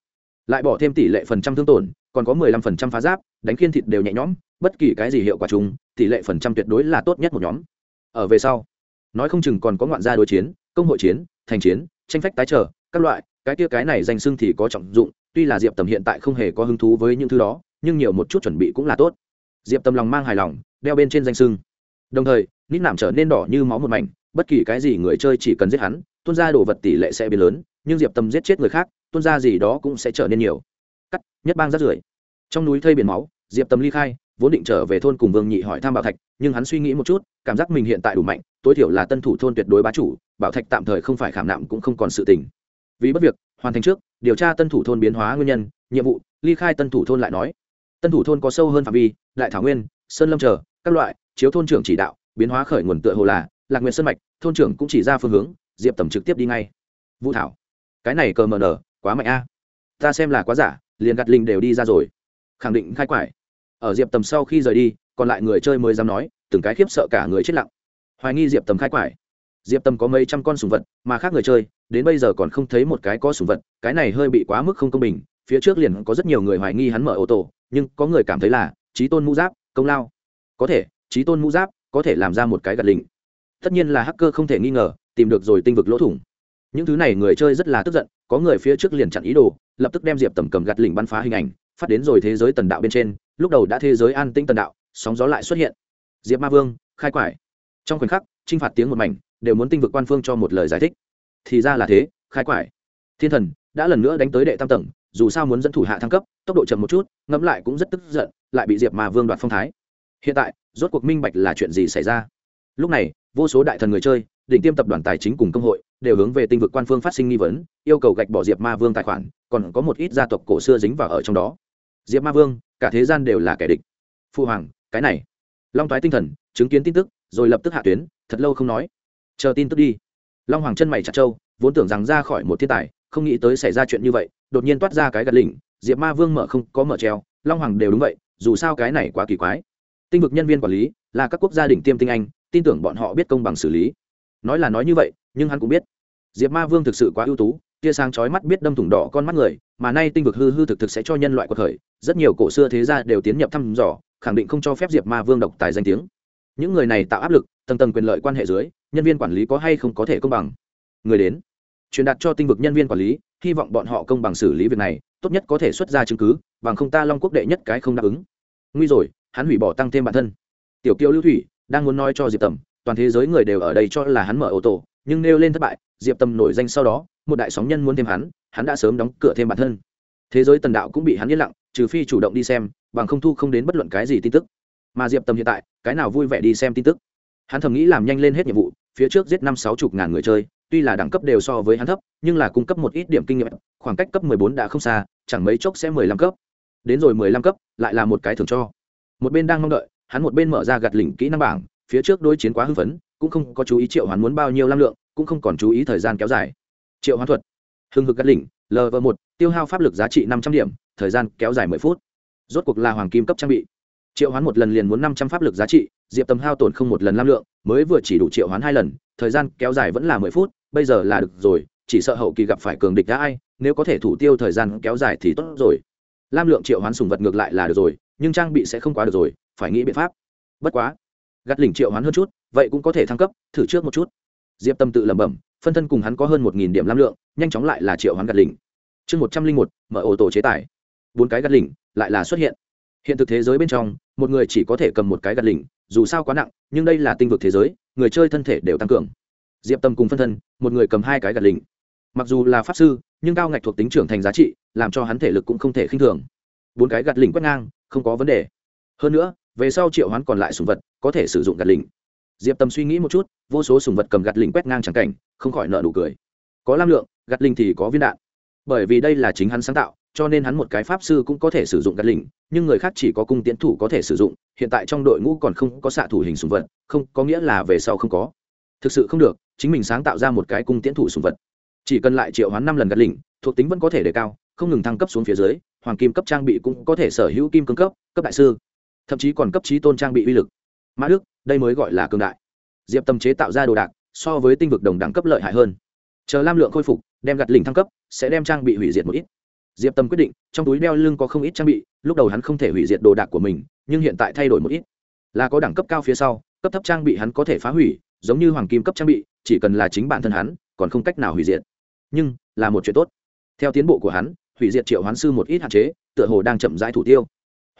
lại bỏ thêm tỷ lệ phần trăm thương tổn còn có mười lăm phần trăm phá giáp đánh khiên thịt đều nhẹ nhõm bất kỳ cái gì hiệu quả chúng, tỷ lệ phần trăm tuyệt đối là tốt nhất một nhóm. Ở về sau nói không chừng còn có ngoạn gia đối chiến công hội chiến thành chiến tranh phách tái trở các loại cái kia cái này danh xưng thì có trọng dụng tuy là diệp tầm hiện tại không hề có hứng thú với những thứ đó nhưng nhiều một chút chuẩn bị cũng là tốt. Diệp tầm lòng mang hài lòng đeo bên trên danh xưng. Đồng thời nít nạm trở nên đỏ như máu một mảnh bất kỳ cái gì người chơi chỉ cần giết hắn tuôn ra đồ vật tỷ lệ sẽ biến lớn nhưng diệp tâm giết chết người khác tuôn ra gì đó cũng sẽ trở nên nhiều. Cắt, nhất bang rát rưởi. Trong núi thây biển máu, diệp tâm ly khai, vốn định trở về thôn cùng vương nhị hỏi thăm bảo thạch, nhưng hắn suy nghĩ một chút, cảm giác mình hiện tại đủ mạnh, tối thiểu là tân thủ thôn tuyệt đối bá chủ, bảo thạch tạm thời không phải khảm nạm cũng không còn sự tình. Vì bất việc, hoàn thành trước, điều tra tân thủ thôn biến hóa nguyên nhân, nhiệm vụ, ly khai tân thủ thôn lại nói. Tân thủ thôn có sâu hơn phạm vi, đại thảo nguyên, sơn lâm chờ, các loại, chiếu thôn trưởng chỉ đạo, biến hóa khởi nguồn tựa hồ là, lạc nguyện sơn mạch, thôn trưởng cũng chỉ ra phương hướng, diệp tầm trực tiếp đi ngay. Vũ thảo. Cái này cờ mờ nở quá mạnh a. Ta xem là quá giả, liền gạt linh đều đi ra rồi. Khẳng định khai quải. Ở diệp tầm sau khi rời đi, còn lại người chơi mới dám nói, từng cái khiếp sợ cả người chết lặng. Hoài nghi diệp tầm khai quải. Diệp tầm có mấy trăm con sùng vật, mà khác người chơi, đến bây giờ còn không thấy một cái có sùng vật, cái này hơi bị quá mức không công bình, phía trước liền có rất nhiều người hoài nghi hắn mở ô tô, nhưng có người cảm thấy là trí tôn mũ giáp, công lao. Có thể trí tôn mũ giáp có thể làm ra một cái gạt lình tất nhiên là hacker không thể nghi ngờ, tìm được rồi tinh vực lỗ thủng những thứ này người chơi rất là tức giận, có người phía trước liền chặn ý đồ, lập tức đem diệp tầm cầm gạt lỉnh bắn phá hình ảnh, phát đến rồi thế giới tần đạo bên trên, lúc đầu đã thế giới an tĩnh tần đạo, sóng gió lại xuất hiện. Diệp ma vương, khai quải. Trong khoảnh khắc t r i n h phạt tiếng một mảnh, đều muốn tinh vực quan phương cho một lời giải thích. Thì ra là thế, khai quải. Thiên thần đã lần nữa đánh tới đệ tam tầng, dù sao muốn dẫn thủ hạ thăng cấp, tốc độ chậm một chút, ngẫm lại cũng rất tức giận, lại bị diệp ma vương đoạt phong thái. Hiện tại, rốt cuộc minh bạch là chuyện gì xảy ra. Lúc này, vô số đại thần người chơi định tiêm tập đoàn tài chính cùng công hội đều hướng về tinh vực quan phương phát sinh nghi vấn, yêu cầu gạch bỏ diệp ma vương tài khoản, còn có một ít gia tộc cổ xưa dính vào ở trong đó. Diệp ma vương, cả thế gian đều là kẻ địch. Phu hoàng, cái này. Long thoái tinh thần, chứng kiến tin tức, rồi lập tức hạ tuyến, thật lâu không nói. Chờ tin tức đi. Long hoàng chân mày chặt trâu, vốn tưởng rằng ra khỏi một thiên tài, không nghĩ tới xảy ra chuyện như vậy, đột nhiên toát ra cái gật lỉnh, diệp ma vương mở không có mở treo, long hoàng đều đúng vậy, dù sao cái này quá kỳ quái. Tinh vực nhân viên quản lý là các quốc gia đỉnh tiêm tinh anh, tin tưởng bọn họ biết công bằng xử lý nói là nói như vậy, nhưng hắn cũng biết. Diệp ma vương thực sự quá ưu tú, tia sáng chói mắt biết đâm thủng đỏ con mắt người, mà nay tinh vực hư hư thực thực sẽ cho nhân loại cuộc khởi, rất nhiều cổ xưa thế gia đều tiến nhập thăm dò, khẳng định không cho phép diệp ma vương độc tài danh tiếng. Những người này tạo áp lực, tầng tầng quyền lợi quan hệ dưới, nhân viên quản lý có hay không có thể công bằng? Người đến, truyền đạt cho tinh vực nhân viên quản lý, hy vọng bọn họ công bằng xử lý việc này, tốt nhất có thể xuất ra chứng cứ, bằng không ta long quốc đệ nhất cái không đáp ứng. Nguy rồi, hắn hủy bỏ tăng thêm bản thân. Tiểu kiều lưu thủy đang muốn nói cho diệp tầm toàn thế giới người đều ở đây cho là hắn mở ô tô, nhưng nêu lên thất bại, diệp Tâm nổi danh sau đó, một đại sóng nhân muốn thêm hắn hắn đã sớm đóng cửa thêm bản thân. Thế giới tần đạo cũng bị hắn yên lặng, trừ phi chủ động đi xem, bằng không thu không đến bất luận cái gì tin tức. Mà diệp Tâm hiện tại, cái nào vui vẻ đi xem tin tức? Hắn thầm nghĩ làm nhanh lên hết nhiệm vụ, phía trước giết năm sáu chục ngàn người chơi, tuy là đẳng cấp đều so với hắn thấp, nhưng là cung cấp một ít điểm kinh nghiệm, khoảng cách cấp mười bốn đã không xa, chẳng mấy chốc sẽ mười lăm cấp. Đến rồi mười lăm cấp, lại là một cái thưởng cho. Một bên đang mong đợi, hắn một bên mở ra gạt lỉnh kỹ năng bảng phía trước đối chiến quá hưng phấn, cũng không có chú ý triệu hoán muốn bao nhiêu lam lượng, cũng không còn chú ý thời gian kéo dài. Triệu hoán thuật. Hưng hực gắt lỉnh lv một, tiêu hao pháp lực giá trị năm trăm điểm, thời gian kéo dài mười phút. Rốt cuộc là hoàng kim cấp trang bị. Triệu hoán một lần liền muốn năm trăm pháp lực giá trị, diệp tầm hao tổn không một lần lam lượng, mới vừa chỉ đủ triệu hoán hai lần, thời gian kéo dài vẫn là mười phút, bây giờ là được rồi, chỉ sợ hậu kỳ gặp phải cường địch đã ai, nếu có thể thủ tiêu thời gian kéo dài thì tốt rồi. Lam lượng triệu hoán sùng vật ngược lại là được rồi, nhưng trang bị sẽ không quá được rồi, phải nghĩ biện pháp. Bất quá gắt lỉnh triệu hoán hơn chút, vậy cũng có thể thăng cấp, thử trước một chút. Diệp tâm tự lẩm bẩm, phân thân cùng hắn có hơn một nghìn điểm lam lượng, nhanh chóng lại là triệu hoán gắt lỉnh. Chương một trăm linh một, mở ô tô chế tài bốn cái gắt lỉnh, lại là xuất hiện. Hiện thực thế giới bên trong, một người chỉ có thể cầm một cái gạt lỉnh, dù sao quá nặng, nhưng đây là tinh vực thế giới, người chơi thân thể đều tăng cường. Diệp tâm cùng phân thân, một người cầm hai cái gạt lỉnh. Mặc dù là pháp sư, nhưng cao ngạch thuộc tính trưởng thành giá trị, làm cho hắn thể lực cũng không thể khinh thường. Bốn cái gạt lỉnh quét ngang, không có vấn đề. Hơn nữa về sau triệu hoán còn lại sùng vật, có thể sử dụng gạt lỉnh diệp tâm suy nghĩ một chút, vô số sùng vật cầm gạt lỉnh quét ngang chẳng cảnh, không khỏi nợ nụ cười. Có lam lượng, gạt lỉnh thì có viên đạn. Bởi vì đây là chính hắn sáng tạo, cho nên hắn một cái pháp sư cũng có thể sử dụng gạt lỉnh nhưng người khác chỉ có cung tiến thủ có thể sử dụng, hiện tại trong đội ngũ còn không có xạ thủ hình sùng vật, không, có nghĩa là về sau không có. Thực sự không được, chính mình sáng tạo ra một cái cung tiến thủ sùng vật. Chỉ cần lại triệu hoán năm lần gạt lỉnh thuộc tính vẫn có thể đề cao, không ngừng thăng cấp xuống phía dưới, hoàng kim cấp trang bị cũng có thể sở hữu kim cương cấp cấp đại sư thậm chí còn cấp trí tôn trang bị uy lực. Mã đức, đây mới gọi là cương đại. Diệp tâm chế tạo ra đồ đạc, so với tinh vực đồng đẳng cấp lợi hại hơn. Chờ lam lượng khôi phục, đem gạt lỉnh thăng cấp, sẽ đem trang bị hủy diệt một ít. Diệp tâm quyết định, trong túi đeo lưng có không ít trang bị, lúc đầu hắn không thể hủy diệt đồ đạc của mình, nhưng hiện tại thay đổi một ít. Là có đẳng cấp cao phía sau, cấp thấp trang bị hắn có thể phá hủy, giống như hoàng kim cấp trang bị, chỉ cần là chính bản thân hắn, còn không cách nào hủy diệt. Nhưng, là một chuyện tốt. Theo tiến bộ của hắn, hủy diệt triệu hoán sư một ít hạn chế, tựa hồ đang chậm rãi thủ tiêu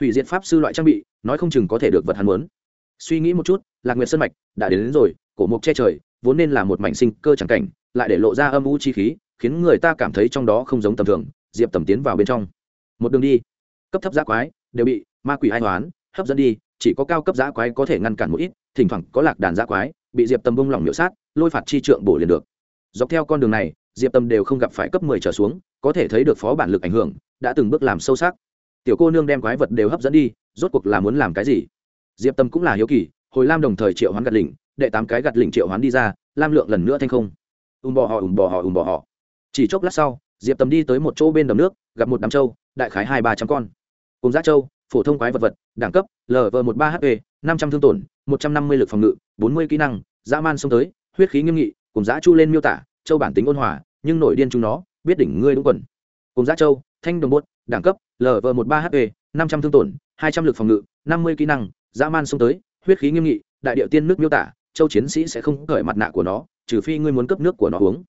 hủy diệt pháp sư loại trang bị nói không chừng có thể được vật hắn muốn. Suy nghĩ một chút lạc nguyệt sân mạch đã đến, đến rồi cổ mục che trời vốn nên là một mảnh sinh cơ chẳng cảnh lại để lộ ra âm u chi khí khiến người ta cảm thấy trong đó không giống tầm thường diệp tầm tiến vào bên trong. Một đường đi cấp thấp giã quái đều bị ma quỷ hai toán hấp dẫn đi chỉ có cao cấp giã quái có thể ngăn cản một ít thỉnh thoảng có lạc đàn giã quái bị diệp tầm bông lỏng miễu sát lôi phạt chi trượng bổ liền được. Dọc theo con đường này diệp tầm đều không gặp phải cấp mười trở xuống có thể thấy được phó bản lực ảnh hưởng đã từng bước làm sâu sắc tiểu cô nương đem quái vật đều hấp dẫn đi, rốt cuộc là muốn làm cái gì? Diệp tâm cũng là hiếu kỳ, hồi lam đồng thời triệu hoán gạt lỉnh, đệ tám cái gạt lỉnh triệu hoán đi ra, lam lượng lần nữa thanh không. Ùm bò họ, ùm bò họ, ùm bò họ. Chỉ chốc lát sau, diệp Tâm đi tới một chỗ bên đầm nước, gặp một đám trâu, đại khái hai ba trăm con. Cùng giá trâu, phổ thông quái vật vật, đẳng cấp lv một ba hp năm trăm thương tổn, một trăm năm mươi lực phòng ngự, bốn mươi kỹ năng, dã man xông tới, huyết khí nghiêm nghị, cùng giá chu lên miêu tả châu bản tính ôn hòa, nhưng nổi điên chúng nó, biết đỉnh ngươi đúng quần. Cùng giá châu thanh đồng bốt đẳng cấp lv một ba hp năm trăm thương tổn, hai trăm l ự c phòng ngự, năm mươi kỹ năng, dã man xông tới, huyết khí nghiêm nghị, đại điệu tiên nước miêu tả, châu chiến sĩ sẽ không cởi mặt nạ của nó, trừ phi ngươi muốn cấp nước của nó uống.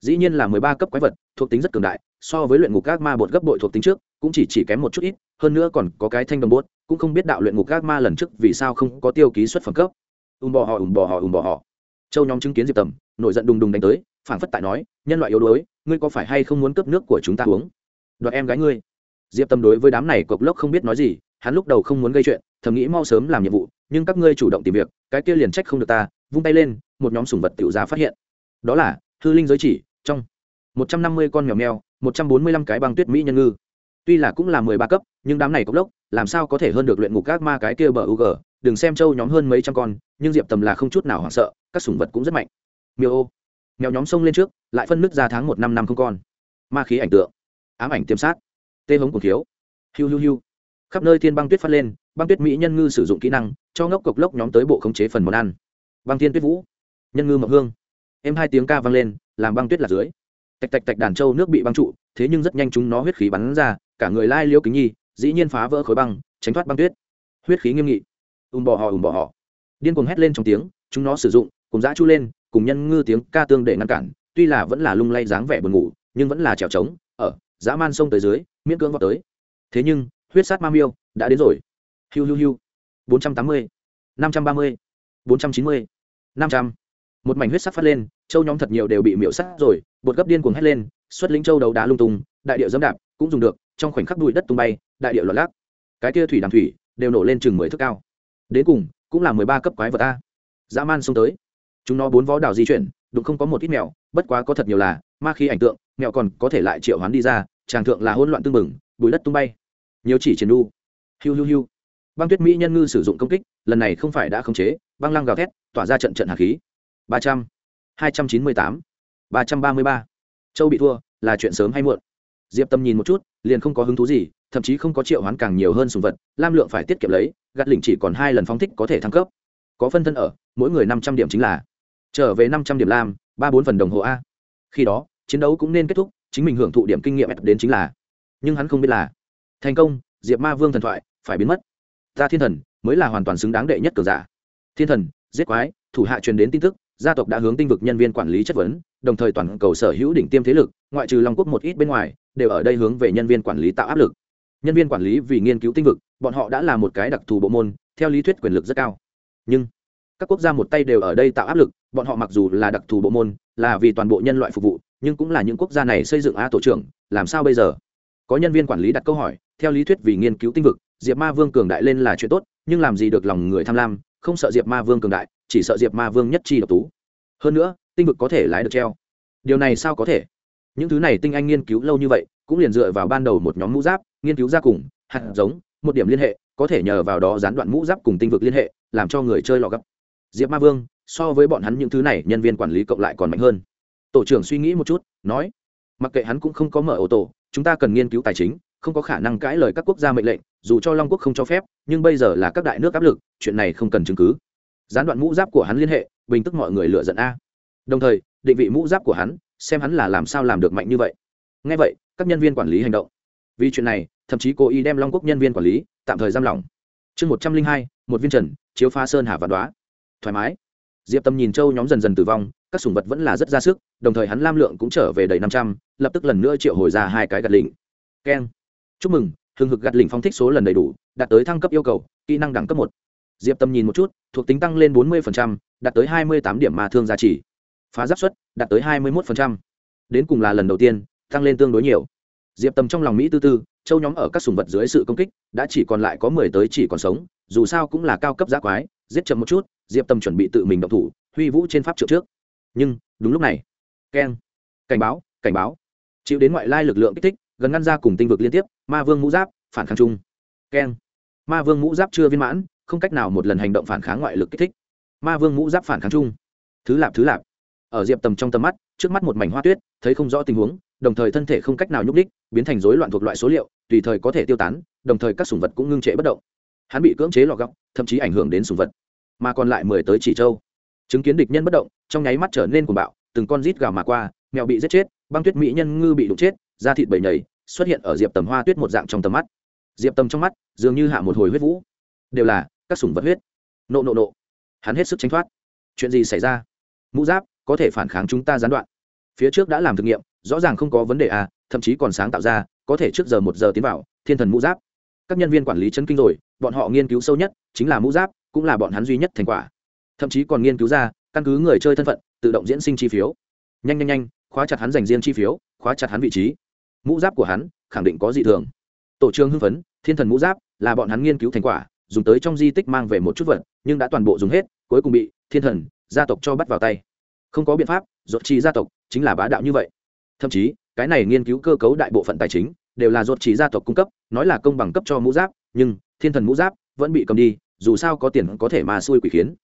Dĩ nhiên là mười ba cấp quái vật, thuộc tính rất cường đại, so với luyện ngục các ma bột gấp bội thuộc tính trước, cũng chỉ chỉ kém một chút ít, hơn nữa còn có cái thanh đồng bốt cũng không biết đạo luyện ngục các ma lần trước vì sao không có tiêu ký xuất phẩm cấp. Ùm bò họ ùm bò họ ùm bò họ châu nhóm chứng kiến diệp tầm, nổi giận đùng đùng đánh tới, phảng phất tại nói, nhân loại yếu đuối, ngươi có phải hay không muốn cấp nước của chúng ta uống? Đoạt em gái ngươi diệp Tâm đối với đám này cộc lốc không biết nói gì, hắn lúc đầu không muốn gây chuyện, thầm nghĩ mau sớm làm nhiệm vụ, nhưng các ngươi chủ động tìm việc, cái kia liền trách không được ta, vung tay lên, một nhóm sùng vật tiểu ra phát hiện. Đó là, hư linh giới chỉ, trong một trăm năm mươi con mèo mèo, một trăm bốn mươi lăm cái băng tuyết mỹ nhân ngư. Tuy là cũng là mười ba cấp, nhưng đám này cốc lốc, làm sao có thể hơn được luyện ngục các ma cái kia bờ u g đừng xem châu nhóm hơn mấy trăm con, nhưng diệp tầm là không chút nào hoảng sợ, các sủng vật cũng rất mạnh. Miêu ô. Mèo nhóm sông lên trước, lại phân nước ra tháng một năm năm không con. Ma khí ảnh tượng. Ám ảnh tiêm sát tê hống cùng thiếu hiu hiu hiu. Khắp nơi thiên băng tuyết phát lên, băng tuyết mỹ nhân ngư sử dụng kỹ năng, cho ngốc cộc lốc nhóm tới bộ khống chế phần món ăn. Băng thiên tuyết vũ. Nhân ngư mộc hương. Em hai tiếng ca vang lên, làm băng tuyết là dưới. Tạch tạch tạch đàn trâu nước bị băng trụ, thế nhưng rất nhanh chúng nó huyết khí bắn ra, cả người lai liêu kính nhi, dĩ nhiên phá vỡ khối băng, tránh thoát băng tuyết. Huyết khí nghiêm nghị. Ùm bỏ họ ùm bỏ họ điên cuồng hét lên trong tiếng, chúng nó sử dụng, cùng dã chu lên, cùng nhân ngư tiếng ca tương để ngăn cản, tuy là vẫn là lung lay dáng vẻ buồn ngủ, nhưng vẫn là trèo trống dã man sông tới dưới, miễn cưỡng vào tới. Thế nhưng, huyết sát ma miêu đã đến rồi. Hiu hiu hiu. bốn trăm tám mươi, năm trăm ba mươi, bốn trăm chín mươi, năm trăm. Một mảnh huyết sắc phát lên, châu nhóm thật nhiều đều bị miễu sắt rồi, bột gấp điên cuồng hét lên, xuất lính châu đầu đá lung tung, đại điệu dẫm đạp, cũng dùng được, trong khoảnh khắc bụi đất tung bay, đại điệu lọt lác cái kia thủy đàm thủy đều nổ lên chừng mười thước cao. Đến cùng, cũng là mười ba cấp quái vật ta. dã man xông tới. Chúng nó bốn vó đảo di chuyển, đụng không có một ít mèo, bất quá có thật nhiều là, ma khí ảnh tượng, mèo còn có thể lại triệu hoán đi ra tràng thượng là hỗn loạn tương mừng bụi đất tung bay. Nhiều chỉ triển đu. Hiu hiu hiu. Băng tuyết mỹ nhân ngư sử dụng công kích, lần này không phải đã khống chế, băng lăng gào thét, tỏa ra trận trận hạt khí. Ba trăm, hai trăm chín mươi tám, ba trăm ba mươi ba. Châu bị thua, là chuyện sớm hay muộn? Diệp tâm nhìn một chút, liền không có hứng thú gì, thậm chí không có triệu hoán càng nhiều hơn sùng vật, lam lượng phải tiết kiệm lấy, gạt lỉnh chỉ còn hai lần phóng thích có thể thăng cấp. Có phân thân ở, mỗi người năm trăm điểm chính là. Trở về năm trăm điểm lam, ba bốn phần đồng hồ a. Khi đó, chiến đấu cũng nên kết thúc chính mình hưởng thụ điểm kinh nghiệm đến chính là. Nhưng hắn không biết là, thành công, diệp ma vương thần thoại, phải biến mất. Ta thiên thần, mới là hoàn toàn xứng đáng đệ nhất cường giả. Thiên thần, giết quái, thủ hạ truyền đến tin tức, gia tộc đã hướng tinh vực nhân viên quản lý chất vấn, đồng thời toàn cầu sở hữu đỉnh tiêm thế lực, ngoại trừ long quốc một ít bên ngoài, đều ở đây hướng về nhân viên quản lý tạo áp lực. Nhân viên quản lý vì nghiên cứu tinh vực, bọn họ đã là một cái đặc thù bộ môn, theo lý thuyết quyền lực rất cao. Nhưng, các quốc gia một tay đều ở đây tạo áp lực, bọn họ mặc dù là đặc thù bộ môn, là vì toàn bộ nhân loại phục vụ nhưng cũng là những quốc gia này xây dựng a tổ trưởng, làm sao bây giờ? Có nhân viên quản lý đặt câu hỏi, theo lý thuyết vì nghiên cứu tinh vực, diệp ma vương cường đại lên là chuyện tốt, nhưng làm gì được lòng người tham lam, không sợ diệp ma vương cường đại, chỉ sợ diệp ma vương nhất chi độc tú. Hơn nữa, tinh vực có thể lái được treo. Điều này sao có thể? Những thứ này tinh anh nghiên cứu lâu như vậy, cũng liền dựa vào ban đầu một nhóm mũ giáp, nghiên cứu ra cùng, hạt giống, một điểm liên hệ, có thể nhờ vào đó gián đoạn mũ giáp cùng tinh vực liên hệ, làm cho người chơi lọ gấp. Diệp ma vương, so với bọn hắn những thứ này, nhân viên quản lý cộng lại còn mạnh hơn tổ trưởng suy nghĩ một chút, nói, mặc kệ hắn cũng không có mở ô tô chúng ta cần nghiên cứu tài chính, không có khả năng cãi lời các quốc gia mệnh lệnh, dù cho long quốc không cho phép, nhưng bây giờ là các đại nước áp lực, chuyện này không cần chứng cứ. Gián đoạn mũ giáp của hắn liên hệ, bình tức mọi người lựa giận a. Đồng thời, định vị mũ giáp của hắn, xem hắn là làm sao làm được mạnh như vậy. Ngay vậy, các nhân viên quản lý hành động. Vì chuyện này, thậm chí cố ý đem long quốc nhân viên quản lý, tạm thời giam lỏng. Chương một trăm linh hai, một viên trần, chiếu pha sơn hà và đoá thoải mái diệp tâm nhìn châu nhóm dần dần tử vong, các sùng vật vẫn là rất ra sức, đồng thời hắn lam lượng cũng trở về đầy năm trăm, lập tức lần nữa triệu hồi ra hai cái gạt lỉnh. Keng. Chúc mừng, hừng hực gạt lỉnh phong thích số lần đầy đủ, đạt tới thăng cấp yêu cầu, kỹ năng đẳng cấp một. Diệp tâm nhìn một chút, thuộc tính tăng lên bốn mươi đạt tới hai mươi tám điểm mà thương giá trị. Phá giáp suất, đạt tới hai mươi một đến cùng là lần đầu tiên, tăng lên tương đối nhiều. Diệp tâm trong lòng mỹ tư tư, châu nhóm ở các sùng vật dưới sự công kích, đã chỉ còn lại có mười tới chỉ còn sống, dù sao cũng là cao cấp giá quái giết chậm một chút, diệp tâm chuẩn bị tự mình động thủ, huy vũ trên pháp trượng trước. Nhưng, đúng lúc này, keng, cảnh báo cảnh báo. Chịu đến ngoại lai lực lượng kích thích, gần ngăn ra cùng tinh vực liên tiếp, ma vương mũ giáp, phản kháng chung. Keng, ma vương mũ giáp chưa viên mãn, không cách nào một lần hành động phản kháng ngoại lực kích thích. Ma vương mũ giáp phản kháng chung. Thứ lạp thứ lạp. Ở diệp tầm trong tầm mắt, trước mắt một mảnh hoa tuyết, thấy không rõ tình huống, đồng thời thân thể không cách nào nhúc đích biến thành rối loạn thuộc loại số liệu, tùy thời có thể tiêu tán, đồng thời các sủng vật cũng ngưng trệ bất động hắn bị cưỡng chế lọ góc, thậm chí ảnh hưởng đến sùng vật. Mà còn lại mười tới chỉ châu chứng kiến địch nhân bất động, trong nháy mắt trở nên cuồng bạo, từng con rít gào mà qua, mèo bị giết chết, băng tuyết mỹ nhân ngư bị đụng chết, da thịt bầy nhầy, xuất hiện ở diệp tầm hoa tuyết một dạng trong tầm mắt. Diệp tầm trong mắt, dường như hạ một hồi huyết vũ. Đều là, các sủng vật huyết. Nộ nộ nộ. Hắn hết sức tránh thoát. Chuyện gì xảy ra? Mũ giáp, có thể phản kháng chúng ta gián đoạn. Phía trước đã làm thực nghiệm, rõ ràng không có vấn đề à thậm chí còn sáng tạo ra, có thể trước giờ một giờ tiến vào, thiên thần mũ giáp các nhân viên quản lý chân kinh rồi, bọn họ nghiên cứu sâu nhất chính là mũ giáp, cũng là bọn hắn duy nhất thành quả. Thậm chí còn nghiên cứu ra, căn cứ người chơi thân phận, tự động diễn sinh chi phiếu. Nhanh nhanh nhanh, khóa chặt hắn dành riêng chi phiếu, khóa chặt hắn vị trí. Mũ giáp của hắn, khẳng định có dị thường. Tổ trưởng hưng phấn, thiên thần mũ giáp là bọn hắn nghiên cứu thành quả, dùng tới trong di tích mang về một chút vật, nhưng đã toàn bộ dùng hết, cuối cùng bị thiên thần, gia tộc cho bắt vào tay. Không có biện pháp dột chi gia tộc chính là bá đạo như vậy. Thậm chí, cái này nghiên cứu cơ cấu đại bộ phận tài chính đều là ruột chỉ gia tộc cung cấp, nói là công bằng cấp cho mũ giáp, nhưng thiên thần mũ giáp vẫn bị cầm đi, dù sao có tiền có thể mà xui quỷ khiến.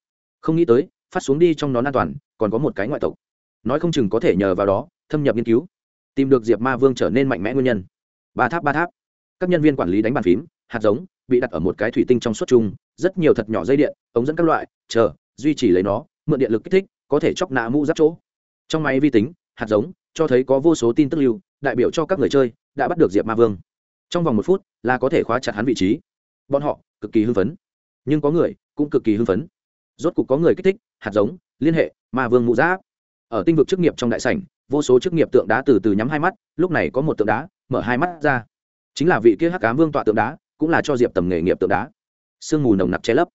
Không nghĩ tới, phát xuống đi trong nón an toàn, còn có một cái ngoại tộc. Nói không chừng có thể nhờ vào đó, thâm nhập nghiên cứu, tìm được diệp ma vương trở nên mạnh mẽ nguyên nhân. Ba tháp ba tháp. Các nhân viên quản lý đánh bàn phím, hạt giống bị đặt ở một cái thủy tinh trong suốt chung, rất nhiều thật nhỏ dây điện, ống dẫn các loại, chờ, duy trì lấy nó, mượn điện lực kích thích, có thể chóc nạ mũ giáp chỗ. Trong máy vi tính, hạt giống cho thấy có vô số tin tức lưu đại biểu cho các người chơi đã bắt được diệp ma vương. Trong vòng một phút là có thể khóa chặt hắn vị trí. Bọn họ cực kỳ hưng phấn. Nhưng có người cũng cực kỳ hưng phấn. Rốt cục có người kích thích, hạt giống, liên hệ, ma vương mũ giáp. Ở tinh vực chức nghiệp trong đại sảnh, vô số chức nghiệp tượng đá từ từ nhắm hai mắt, lúc này có một tượng đá mở hai mắt ra. Chính là vị kia hắc cám vương tọa tượng đá, cũng là cho diệp tầm nghề nghiệp tượng đá. Sương mù nồng nặc che lấp.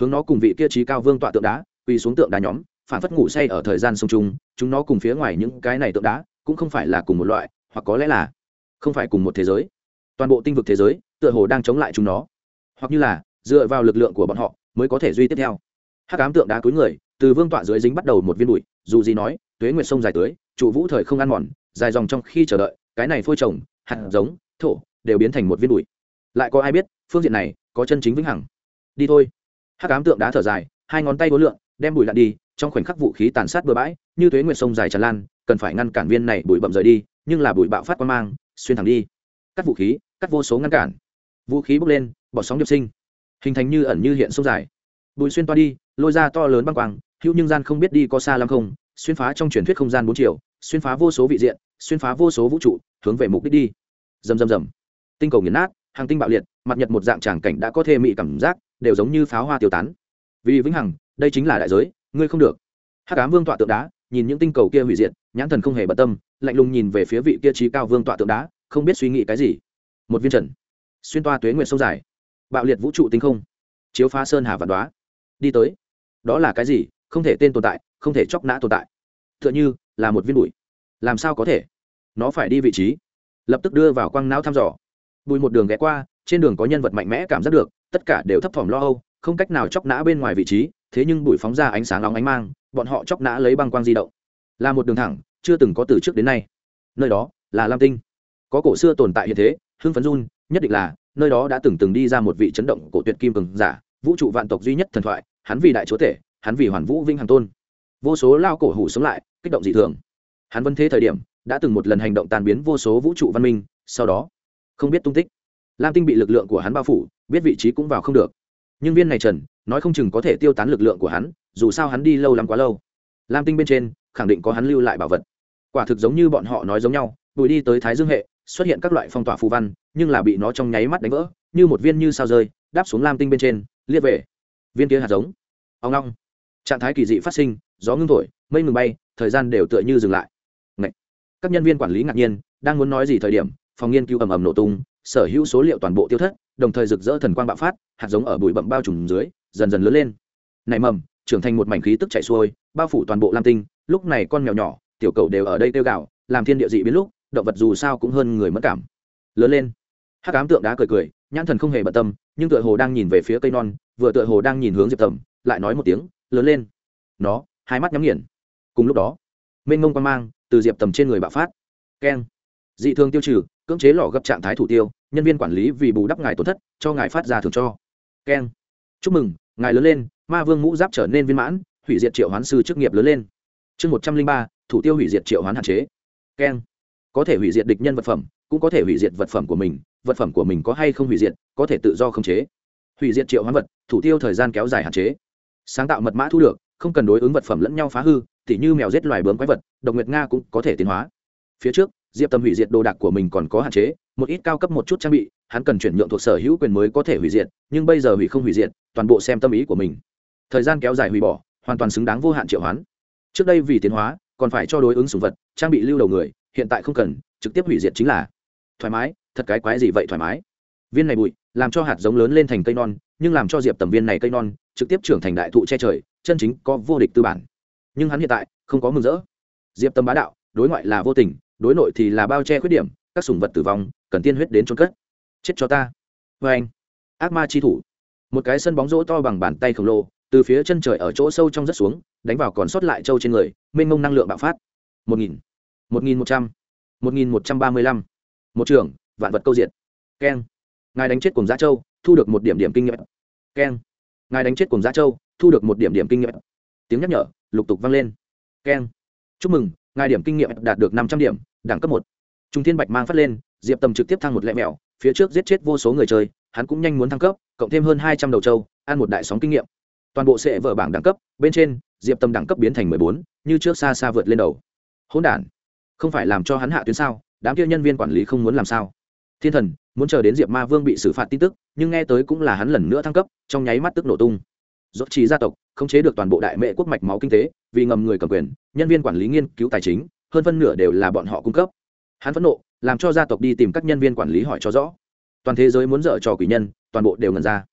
Hướng nó cùng vị kia trí cao vương tọa tượng đá, quỳ xuống tượng đá nhóm, phản phất ngủ say ở thời gian sông trung, chúng nó cùng phía ngoài những cái này tượng đá cũng không phải là cùng một loại hoặc có lẽ là không phải cùng một thế giới. Toàn bộ tinh vực thế giới tựa hồ đang chống lại chúng nó. Hoặc như là, dựa vào lực lượng của bọn họ mới có thể duy tiếp theo. Hắc ám tượng đá cúi người, từ vương tọa dưới dính bắt đầu một viên bụi, dù gì nói, tuế nguyệt sông dài tưới trụ vũ thời không ăn mòn, dài dòng trong khi chờ đợi, cái này phôi trồng, hạt giống, thổ, đều biến thành một viên bụi. Lại có ai biết, phương diện này có chân chính vĩnh hằng? Đi thôi. Hắc ám tượng đá thở dài, hai ngón tay vô lượng, đem bụi lặn đi, trong khoảnh khắc vũ khí tàn sát bừa bãi, như tuế nguyệt sông dài tràn lan, cần phải ngăn cản viên này bụi bậm rời đi nhưng là bụi bạo phát quan mang, xuyên thẳng đi. Cắt vũ khí, cắt vô số ngăn cản. Vũ khí bốc lên bỏ sóng điệp sinh. Hình thành như ẩn như hiện sông dài. Bụi xuyên toa đi, lôi ra to lớn băng quang, hữu nhưng gian không biết đi có xa lắm không, xuyên phá trong truyền thuyết không gian bốn chiều, xuyên phá vô số vị diện, xuyên phá vô số vũ trụ, hướng về mục đích đi. Rầm rầm rầm. Tinh cầu nghiền nát, hàng tinh bạo liệt, mặt nhật một dạng tràng cảnh đã có thể mị cảm giác, đều giống như pháo hoa tiêu tán. Vì vĩnh hằng, đây chính là đại giới, ngươi không được. Hát cám vương tọa tượng đá nhìn những tinh cầu kia hủy diệt, nhãn thần không hề bận tâm, lạnh lùng nhìn về phía vị kia trí cao vương tọa tượng đá, không biết suy nghĩ cái gì. Một viên trần, xuyên toa tuế nguyện sâu dài, bạo liệt vũ trụ tinh không, chiếu phá sơn hà vạn đoá đi tới, đó là cái gì? Không thể tên tồn tại, không thể chóc nã tồn tại. T h ư ợ n h ư là một viên bụi. Làm sao có thể? Nó phải đi vị trí. Lập tức đưa vào quăng não thăm dò. Bụi một đường ghé qua, trên đường có nhân vật mạnh mẽ cảm giác được, tất cả đều thấp thỏm lo âu, không cách nào chóc nã bên ngoài vị trí, thế nhưng bụi phóng ra ánh sáng nóng ánh mang bọn họ chóc nã lấy băng quang di động. Là một đường thẳng, chưa từng có từ trước đến nay. Nơi đó, là lam tinh. Có cổ xưa tồn tại hiện thế, hưng phấn run, nhất định là, nơi đó đã từng từng đi ra một vị chấn động cổ tuyệt kim cường giả, vũ trụ vạn tộc duy nhất thần thoại, hắn vì đại chúa tể, hắn vì hoàn vũ vinh hằng tôn. Vô số lao cổ hủ sống lại, kích động dị thường. Hắn vân thế thời điểm, đã từng một lần hành động tàn biến vô số vũ trụ văn minh, sau đó, không biết tung tích. Lam tinh bị lực lượng của hắn bao phủ, biết vị trí cũng vào không được nhưng viên này trần, nói không chừng có thể tiêu tán lực lượng của hắn, dù sao hắn đi lâu lắm quá lâu. Lam tinh bên trên, khẳng định có hắn lưu lại bảo vật. Quả thực giống như bọn họ nói giống nhau bùi đi tới thái dương hệ, xuất hiện các loại phong tỏa phù văn, nhưng là bị nó trong nháy mắt đánh vỡ, như một viên như sao rơi, đáp xuống lam tinh bên trên liệt về. Viên kia hạt giống. Ông long trạng thái kỳ dị phát sinh, gió ngưng thổi, mây ngừng bay, thời gian đều tựa như dừng lại. Ngậy. các nhân viên quản lý ngạc nhiên, đang muốn nói gì thời điểm, phòng nghiên cứu ầm ầm nổ tung, sở hữu số liệu toàn bộ tiêu thất đồng thời rực rỡ thần quang bạo phát, hạt giống ở bụi bậm bao trùm dưới, dần dần lớn lên. Nảy mầm, trưởng thành một mảnh khí tức chạy xuôi, bao phủ toàn bộ lam tinh, lúc này con mèo nhỏ, tiểu cầu đều ở đây tiêu gạo làm thiên địa dị biến lúc, động vật dù sao cũng hơn người mất cảm. Lớn lên. Hắc ám tượng đá cười cười, nhãn thần không hề bận tâm, nhưng tựa hồ đang nhìn về phía cây non, vừa tựa hồ đang nhìn hướng diệp tầm lại nói một tiếng, lớn lên. Nó, hai mắt nhắm nghiền. Cùng lúc đó, mênh mông quan mang từ diệp tầm trên người bạo phát. Keng. Dị thương tiêu trừ, cưỡng chế lò gấp trạng thái thủ tiêu nhân viên quản lý vì bù đắp ngài tổn thất, cho ngài phát ra thường cho. Keng. Chúc mừng, ngài lớn lên, ma vương mũ giáp trở nên viên mãn, hủy diệt triệu hoán sư chức nghiệp lớn lên. Chương một trăm linh ba, thủ tiêu hủy diệt triệu hoán hạn chế. Keng. Có thể hủy diệt địch nhân vật phẩm, cũng có thể hủy diệt vật phẩm của mình, vật phẩm của mình có hay không hủy diệt, có thể tự do khống chế. Hủy diệt triệu hoán vật, thủ tiêu thời gian kéo dài hạn chế. Sáng tạo mật mã thu được, không cần đối ứng vật phẩm lẫn nhau phá hư, tỉ như mèo giết loài bướm quái vật, độc nguyệt nga cũng có thể tiến hóa. Phía trước diệp tâm hủy diệt đồ đạc của mình còn có hạn chế, một ít cao cấp một chút trang bị, hắn cần chuyển nhượng thuộc sở hữu quyền mới có thể hủy diệt, nhưng bây giờ hủy không hủy diệt, toàn bộ xem tâm ý của mình. Thời gian kéo dài hủy bỏ, hoàn toàn xứng đáng vô hạn triệu hoán. Trước đây vì tiến hóa, còn phải cho đối ứng sùng vật, trang bị lưu đầu người, hiện tại không cần, trực tiếp hủy diệt chính là thoải mái, thật cái quái gì vậy thoải mái. Viên này bụi, làm cho hạt giống lớn lên thành cây non, nhưng làm cho diệp tầm viên này cây non, trực tiếp trưởng thành đại thụ che trời, chân chính có vô địch tư bản. Nhưng hắn hiện tại không có mừng rỡ. Diệp tâm bá đạo, đối ngoại là vô tình đối nội thì là bao che khuyết điểm, các sùng vật tử vong, cần tiên huyết đến trôn cất. Chết cho ta. Vê anh. Ác ma chi thủ. Một cái sân bóng rỗ to bằng bàn tay khổng lồ, từ phía chân trời ở chỗ sâu trong rất xuống, đánh vào còn sót lại trâu trên người, mênh mông năng lượng bạo phát. Một nghìn. Một nghìn một trăm. Một nghìn một trăm ba mươi lăm. Một trường, vạn vật câu diện keng. Ngài đánh chết cùng giá châu thu được một điểm điểm kinh nghiệm. Keng. Ngài đánh chết cùng giá châu thu được một điểm điểm kinh nghiệm. Tiếng nhắc nhở, lục tục vang lên. Keng. Chúc mừng, ngài điểm kinh nghiệm đạt được năm trăm điểm đẳng cấp một. Trung thiên bạch mang phát lên, diệp tầm trực tiếp thăng một lẹ mẹo, phía trước giết chết vô số người chơi, hắn cũng nhanh muốn thăng cấp, cộng thêm hơn hai trăm đầu châu ăn một đại sóng kinh nghiệm. Toàn bộ sẽ vở bảng đẳng cấp, bên trên, diệp tầm đẳng cấp biến thành mười bốn, như trước xa xa vượt lên đầu. Hỗn đản, không phải làm cho hắn hạ tuyến sao? Đám kia nhân viên quản lý không muốn làm sao? Thiên thần, muốn chờ đến diệp ma vương bị xử phạt tin tức, nhưng nghe tới cũng là hắn lần nữa thăng cấp, trong nháy mắt tức nổ tung. Dốt trí gia tộc, khống chế được toàn bộ đại mệ quốc mạch máu kinh tế, vì ngầm người cầm quyền, nhân viên quản lý nghiên cứu tài chính hơn phân nửa đều là bọn họ cung cấp. Hắn phẫn nộ, làm cho gia tộc đi tìm các nhân viên quản lý hỏi cho rõ. Toàn thế giới muốn dở trò quỷ nhân, toàn bộ đều ngần ra.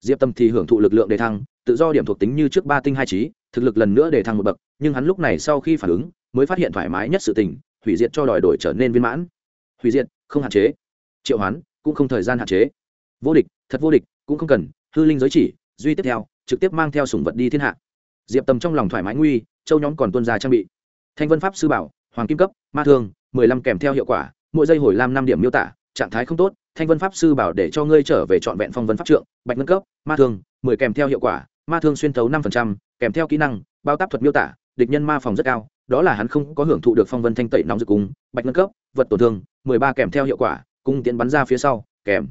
Diệp tâm thì hưởng thụ lực lượng đề thăng, tự do điểm thuộc tính như trước ba tinh hai trí, thực lực lần nữa đề thăng một bậc, nhưng hắn lúc này sau khi phản ứng, mới phát hiện thoải mái nhất sự tình, hủy diệt cho đòi đổi trở nên viên mãn. Hủy diệt, không hạn chế. Triệu hoán, cũng không thời gian hạn chế. Vô địch, thật vô địch, cũng không cần, hư linh giới chỉ, duy tiếp theo, trực tiếp mang theo sủng vật đi thiên hạ. Diệp tầm trong lòng thoải mái nguy, châu nhóm còn tuân ra trang bị. Thanh vân pháp sư bảo hoàng kim cấp, ma thương, mười lăm kèm theo hiệu quả, mỗi giây hồi làm năm điểm miêu tả, trạng thái không tốt, thanh vân pháp sư bảo để cho ngươi trở về trọn vẹn phong vân pháp trượng, bạch ngân cấp, ma thương, mười kèm theo hiệu quả, ma thương xuyên thấu năm phần trăm, kèm theo kỹ năng, bao tác thuật miêu tả, địch nhân ma phòng rất cao, đó là hắn không có hưởng thụ được phong vân thanh tẩy nóng dự cúng bạch ngân cấp, vật tổn thương, mười ba kèm theo hiệu quả, cung tiến bắn ra phía sau, kèm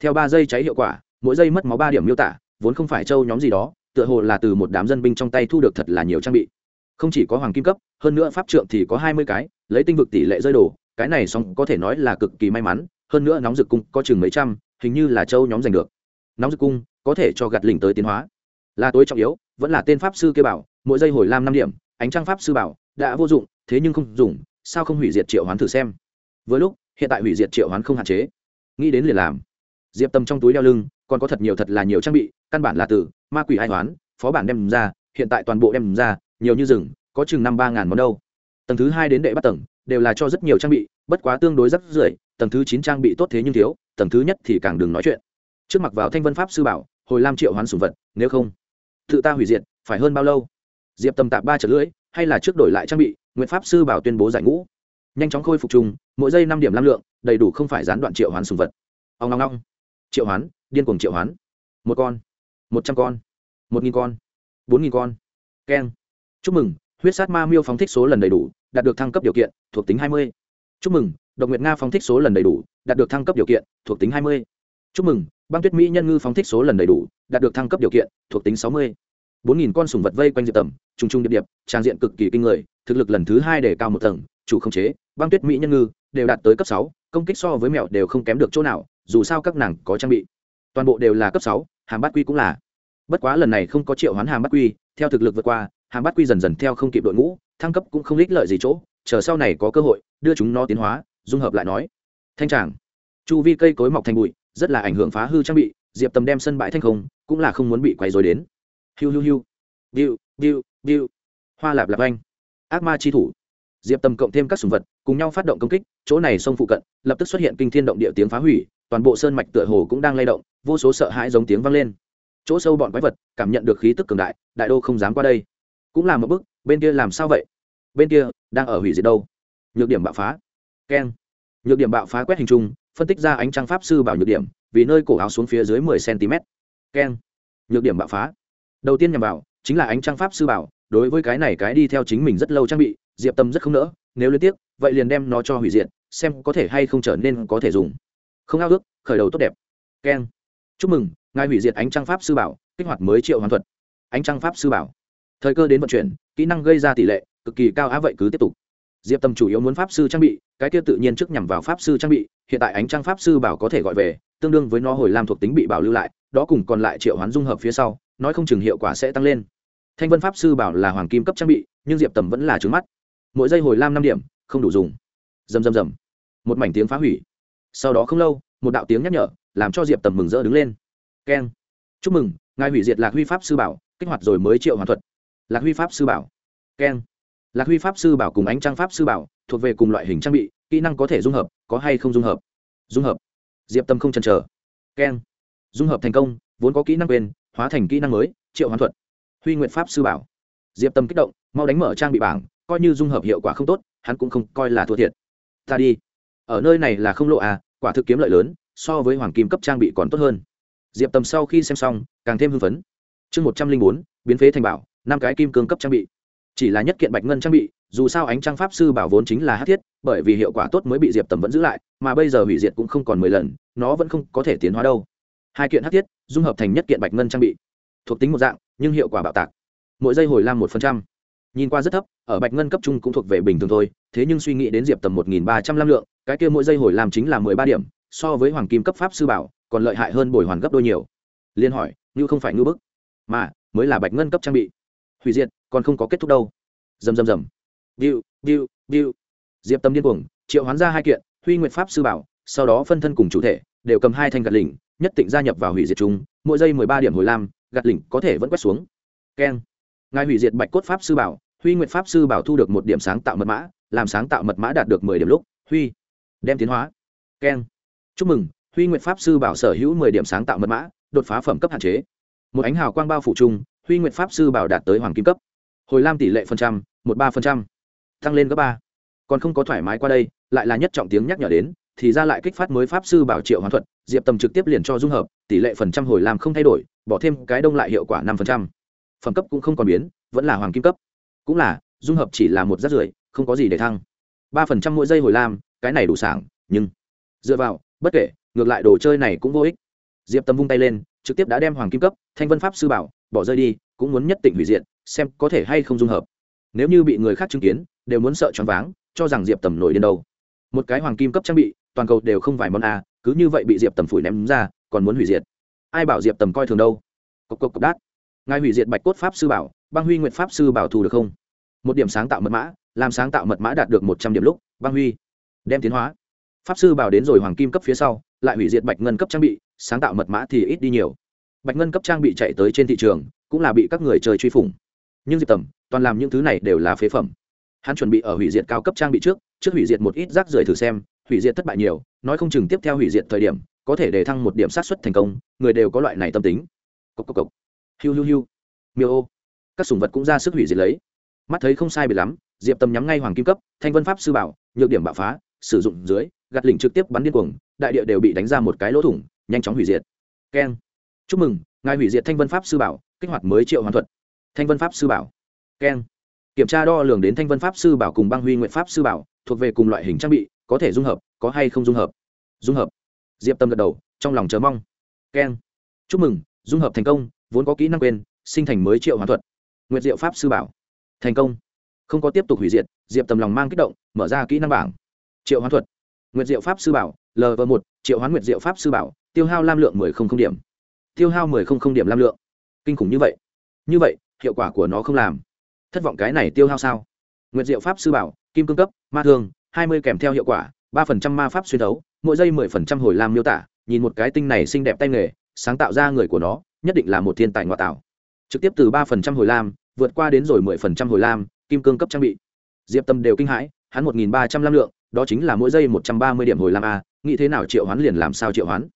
theo ba giây cháy hiệu quả, mỗi giây mất máu ba điểm miêu tả, vốn không phải châu nhóm gì đó, tựa hồ là từ một đám dân binh trong tay thu được thật là nhiều trang bị không chỉ có hoàng kim cấp, hơn nữa pháp trượng thì có hai mươi cái, lấy tinh vực tỷ lệ rơi đổ cái này xong có thể nói là cực kỳ may mắn, hơn nữa nóng dược cung có chừng mấy trăm, hình như là châu nhóm giành được. Nóng dược cung có thể cho gạt lình tới tiến hóa. Là tối trọng yếu, vẫn là tên pháp sư kêu bảo, mỗi giây hồi lam năm điểm, ánh trăng pháp sư bảo, đã vô dụng, thế nhưng không dùng, sao không hủy diệt triệu hoán thử xem. Với lúc, hiện tại hủy diệt triệu hoán không hạn chế. Nghĩ đến liền làm. Diệp tâm trong túi đeo lưng, còn có thật nhiều thật là nhiều trang bị, căn bản là từ ma quỷ ai hoán, phó bản đem ra, hiện tại toàn bộ đem ra nhiều như rừng, có chừng năm ba ngàn món đâu. Tầng thứ hai đến đệ bắt tầng, đều là cho rất nhiều trang bị, bất quá tương đối rất rưởi, tầng thứ chín trang bị tốt thế nhưng thiếu, tầng thứ nhất thì càng đừng nói chuyện. Trước mặt vào thanh vân pháp sư bảo, hồi lam triệu hoán sùng vật, nếu không, tự ta hủy diệt, phải hơn bao lâu? Diệp tầm tạp ba trở lưỡi, hay là trước đổi lại trang bị nguyện pháp sư bảo tuyên bố giải ngũ. Nhanh chóng khôi phục chung, mỗi giây năm điểm năng lượng, đầy đủ không phải gián đoạn triệu hoán sùng vật. Ông long long triệu hoán, điên cuồng triệu hoán. Một con, một trăm con, một nghìn con, bốn nghìn con. Keng chúc mừng, huyết sát ma miêu phóng thích số lần đầy đủ, đạt được thăng cấp điều kiện, thuộc tính hai mươi. Chúc mừng, độc nguyệt nga phóng thích số lần đầy đủ, đạt được thăng cấp điều kiện, thuộc tính hai mươi. Chúc mừng, băng tuyết mỹ nhân ngư phóng thích số lần đầy đủ, đạt được thăng cấp điều kiện, thuộc tính sáu mươi. Bốn nghìn con sùng vật vây quanh diệp tầm, trùng trùng điệp điệp, trang diện cực kỳ kinh người, thực lực lần thứ hai để cao một tầng, chủ không chế, băng tuyết mỹ nhân ngư, đều đạt tới cấp sáu, công kích so với mèo đều không kém được chỗ nào, dù sao các nàng có trang bị. Toàn bộ đều là cấp sáu, hàm bát quy cũng là. Bất quá lần này không có triệu hoán hàm bát quy, theo thực lực vượt qua hàng bát quy dần dần theo không kịp đội ngũ, thăng cấp cũng không ích lợi gì chỗ, chờ sau này có cơ hội, đưa chúng nó tiến hóa, dung hợp lại nói. Thanh tràng. Chu vi cây cối mọc thành bụi, rất là ảnh hưởng phá hư trang bị, diệp tầm đem sân bãi thanh không, cũng là không muốn bị quấy dối đến. Hiu hiu hiu. Biu biu biu hoa lạp lạp anh ác ma chi thủ. Diệp tầm cộng thêm các sùng vật, cùng nhau phát động công kích, chỗ này sông phụ cận, lập tức xuất hiện kinh thiên động địa tiếng phá hủy, toàn bộ sơn mạch tựa hồ cũng đang lay động, vô số sợ hãi giống tiếng vang lên. Chỗ sâu bọn quái vật cảm nhận được khí tức cường đại đại đô không dám qua đây cũng làm một bức bên kia làm sao vậy? Bên kia, đang ở hủy diệt đâu? Nhược điểm bạo phá. Keng. Nhược điểm bạo phá quét hình chung phân tích ra ánh trăng pháp sư bảo nhược điểm, vì nơi cổ áo xuống phía dưới mười cm keng. Nhược điểm bạo phá. Đầu tiên nhằm vào, chính là ánh trăng pháp sư bảo, đối với cái này cái đi theo chính mình rất lâu trang bị, diệp tâm rất không nỡ, nếu liên tiếp, vậy liền đem nó cho hủy diệt, xem có thể hay không trở nên có thể dùng. Không ao ước, khởi đầu tốt đẹp. Keng. Chúc mừng, ngài hủy diệt ánh trăng pháp sư bảo, kích hoạt mới triệu hoàn thuật. Ánh trăng pháp sư bảo thời cơ đến vận chuyển, kỹ năng gây ra tỷ lệ cực kỳ cao, á vậy cứ tiếp tục. Diệp tâm chủ yếu muốn pháp sư trang bị, cái kia tự nhiên trước nhằm vào pháp sư trang bị, hiện tại ánh trăng pháp sư bảo có thể gọi về, tương đương với nó hồi làm thuộc tính bị bảo lưu lại, đó cùng còn lại triệu hoán dung hợp phía sau, nói không chừng hiệu quả sẽ tăng lên. Thanh vân pháp sư bảo là hoàng kim cấp trang bị, nhưng diệp tầm vẫn là trứng mắt. Mỗi giây hồi lam năm điểm, không đủ dùng. Rầm rầm rầm. Một mảnh tiếng phá hủy. Sau đó không lâu, một đạo tiếng nhắc nhở, làm cho diệp tầm mừng rỡ đứng lên. Keng. Chúc mừng, ngài hủy diệt lạc huy pháp sư bảo, kích hoạt rồi mới triệu hoàn thuật lạc huy pháp sư bảo. Keng. Lạc huy pháp sư bảo cùng ánh trang pháp sư bảo thuộc về cùng loại hình trang bị, kỹ năng có thể dung hợp, có hay không dung hợp? Dung hợp. Diệp tâm không chần chờ. Keng. Dung hợp thành công, vốn có kỹ năng quên, hóa thành kỹ năng mới, triệu hoàn thuật. Huy nguyện pháp sư bảo. Diệp tâm kích động, mau đánh mở trang bị bảng, coi như dung hợp hiệu quả không tốt, hắn cũng không coi là thua thiệt. Ta đi. Ở nơi này là không lộ à quả thực kiếm lợi lớn, so với hoàng kim cấp trang bị còn tốt hơn. Diệp tầm sau khi xem xong, càng thêm hưng phấn. Chương một trăm linh bốn, biến phế thành bảo năm cái kim cương cấp trang bị. Chỉ là nhất kiện bạch ngân trang bị, dù sao ánh trang pháp sư bảo vốn chính là hát thiết, bởi vì hiệu quả tốt mới bị diệp tầm vẫn giữ lại, mà bây giờ hủy diệt cũng không còn mười lần, nó vẫn không có thể tiến hóa đâu. Hai kiện hát thiết, dung hợp thành nhất kiện bạch ngân trang bị. Thuộc tính một dạng, nhưng hiệu quả bạo tạc. Mỗi giây hồi lam một phần trăm. Nhìn qua rất thấp, ở bạch ngân cấp trung cũng thuộc về bình thường thôi, thế nhưng suy nghĩ đến diệp tầm một nghìn ba trăm l lượng, cái kia mỗi giây hồi lam chính là mười ba điểm, so với hoàng kim cấp pháp sư bảo, còn lợi hại hơn bồi hoàn gấp đôi nhiều. Liên hỏi như không phải ngư bức, mà mới là bạch ngân cấp trang bị? Hủy diệt, còn không có kết thúc đâu. Dầm dầm dầm. Biu biu biu diệp tâm điên cuồng, triệu hoán ra hai kiện, huy nguyệt pháp sư bảo, sau đó phân thân cùng chủ thể, đều cầm hai thanh gạt lỉnh, nhất định gia nhập vào hủy diệt chúng mỗi giây mười ba điểm hồi lam, gạt lỉnh có thể vẫn quét xuống. Keng. Ngài hủy diệt bạch cốt pháp sư bảo, huy nguyệt pháp sư bảo thu được một điểm sáng tạo mật mã, làm sáng tạo mật mã đạt được mười điểm lúc, huy. Đem tiến hóa. Keng. Chúc mừng, huy nguyệt pháp sư bảo sở hữu mười điểm sáng tạo mật mã, đột phá phẩm cấp hạn chế. Một ánh hào quang bao phủ chung huy nguyệt pháp sư bảo đạt tới hoàng kim cấp. Hồi lam tỷ lệ phần trăm, một ba phần trăm. Tăng lên gấp ba. Còn không có thoải mái qua đây, lại là nhất trọng tiếng nhắc nhở đến, thì ra lại kích phát mới pháp sư bảo triệu hoàn thuật, diệp tầm trực tiếp liền cho dung hợp, tỷ lệ phần trăm hồi làm không thay đổi, bỏ thêm cái đông lại hiệu quả năm phần trăm. Phẩm cấp cũng không còn biến, vẫn là hoàng kim cấp. Cũng là, dung hợp chỉ là một rát rưởi, không có gì để thăng. Ba phần trăm mỗi giây hồi lam, cái này đủ sảng, nhưng dựa vào, bất kể, ngược lại đồ chơi này cũng vô ích. Diệp tâm vung tay lên, trực tiếp đã đem hoàng kim cấp, thanh vân pháp sư bảo bỏ rơi đi, cũng muốn nhất định hủy diện xem có thể hay không dung hợp. Nếu như bị người khác chứng kiến, đều muốn sợ choáng váng, cho rằng diệp tầm nổi điên đâu. Một cái hoàng kim cấp trang bị, toàn cầu đều không vài món a, cứ như vậy bị diệp tầm phủi ném ra, còn muốn hủy diệt. Ai bảo diệp tầm coi thường đâu? Cộc cộc cộc đát. Ngài hủy diệt bạch cốt pháp sư bảo, băng huy nguyện pháp sư bảo thù được không? Một điểm sáng tạo mật mã, làm sáng tạo mật mã đạt được một trăm điểm lúc, băng huy đem tiến hóa. Pháp sư bảo đến rồi hoàng kim cấp phía sau, lại hủy diệt bạch ngân cấp trang bị, sáng tạo mật mã thì ít đi nhiều bạch ngân cấp trang bị chạy tới trên thị trường, cũng là bị các người chơi truy phủng. Nhưng diệp tầm, toàn làm những thứ này đều là phế phẩm. Hắn chuẩn bị ở hủy diệt cao cấp trang bị trước trước hủy diệt một ít rác rưởi thử xem, hủy diệt thất bại nhiều, nói không chừng tiếp theo hủy diệt thời điểm, có thể để thăng một điểm sát xuất thành công, người đều có loại này tâm tính. Cốc cốc cốc. hiu hiu hiu. Miêu ô. Các sùng vật cũng ra sức hủy diệt lấy. Mắt thấy không sai biệt lắm, diệp tâm nhắm ngay hoàng kim cấp, thanh vân pháp sư bảo, nhược điểm bạo phá, sử dụng dưới, gạt lỉnh trực tiếp bắn điên cuồng, đại địa đều bị đánh ra một cái lỗ thủng, nhanh chóng hủy diệt. Keng chúc mừng, ngài hủy diệt thanh vân pháp sư bảo, kích hoạt mới triệu hoàn thuật. Thanh vân pháp sư bảo. Keng. Kiểm tra đo lường đến thanh vân pháp sư bảo cùng băng huy nguyện pháp sư bảo, thuộc về cùng loại hình trang bị, có thể dung hợp, có hay không dung hợp? Dung hợp. Diệp tâm gật đầu, trong lòng chờ mong. Keng. Chúc mừng, dung hợp thành công, vốn có kỹ năng quên, sinh thành mới triệu hoàn thuật. Nguyệt diệu pháp sư bảo. Thành công. Không có tiếp tục hủy diệt, diệp tầm lòng mang kích động, mở ra kỹ năng bảng. Triệu hoán thuật. Nguyệt diệu pháp sư bảo lv một, triệu hoán nguyệt diệu pháp sư bảo, tiêu hao lam lượng mười không không điểm tiêu hao mười không không điểm lam lượng. Kinh khủng như vậy. Như vậy, hiệu quả của nó không làm. Thất vọng cái này tiêu hao sao? Nguyệt diệu pháp sư bảo, kim cương cấp, ma thương, hai mươi kèm theo hiệu quả, ba phần trăm ma pháp xuyên thấu, mỗi giây mười phần trăm hồi lam miêu tả, nhìn một cái tinh này xinh đẹp tay nghề, sáng tạo ra người của nó, nhất định là một thiên tài ngoại tạo. Trực tiếp từ ba phần trăm hồi lam, vượt qua đến rồi mười phần trăm hồi lam, kim cương cấp trang bị. Diệp tâm đều kinh hãi, hắn một nghìn ba trăm lam lượng, đó chính là mỗi giây một trăm ba mươi điểm hồi lam a, nghĩ thế nào triệu hoán liền làm sao triệu hoán?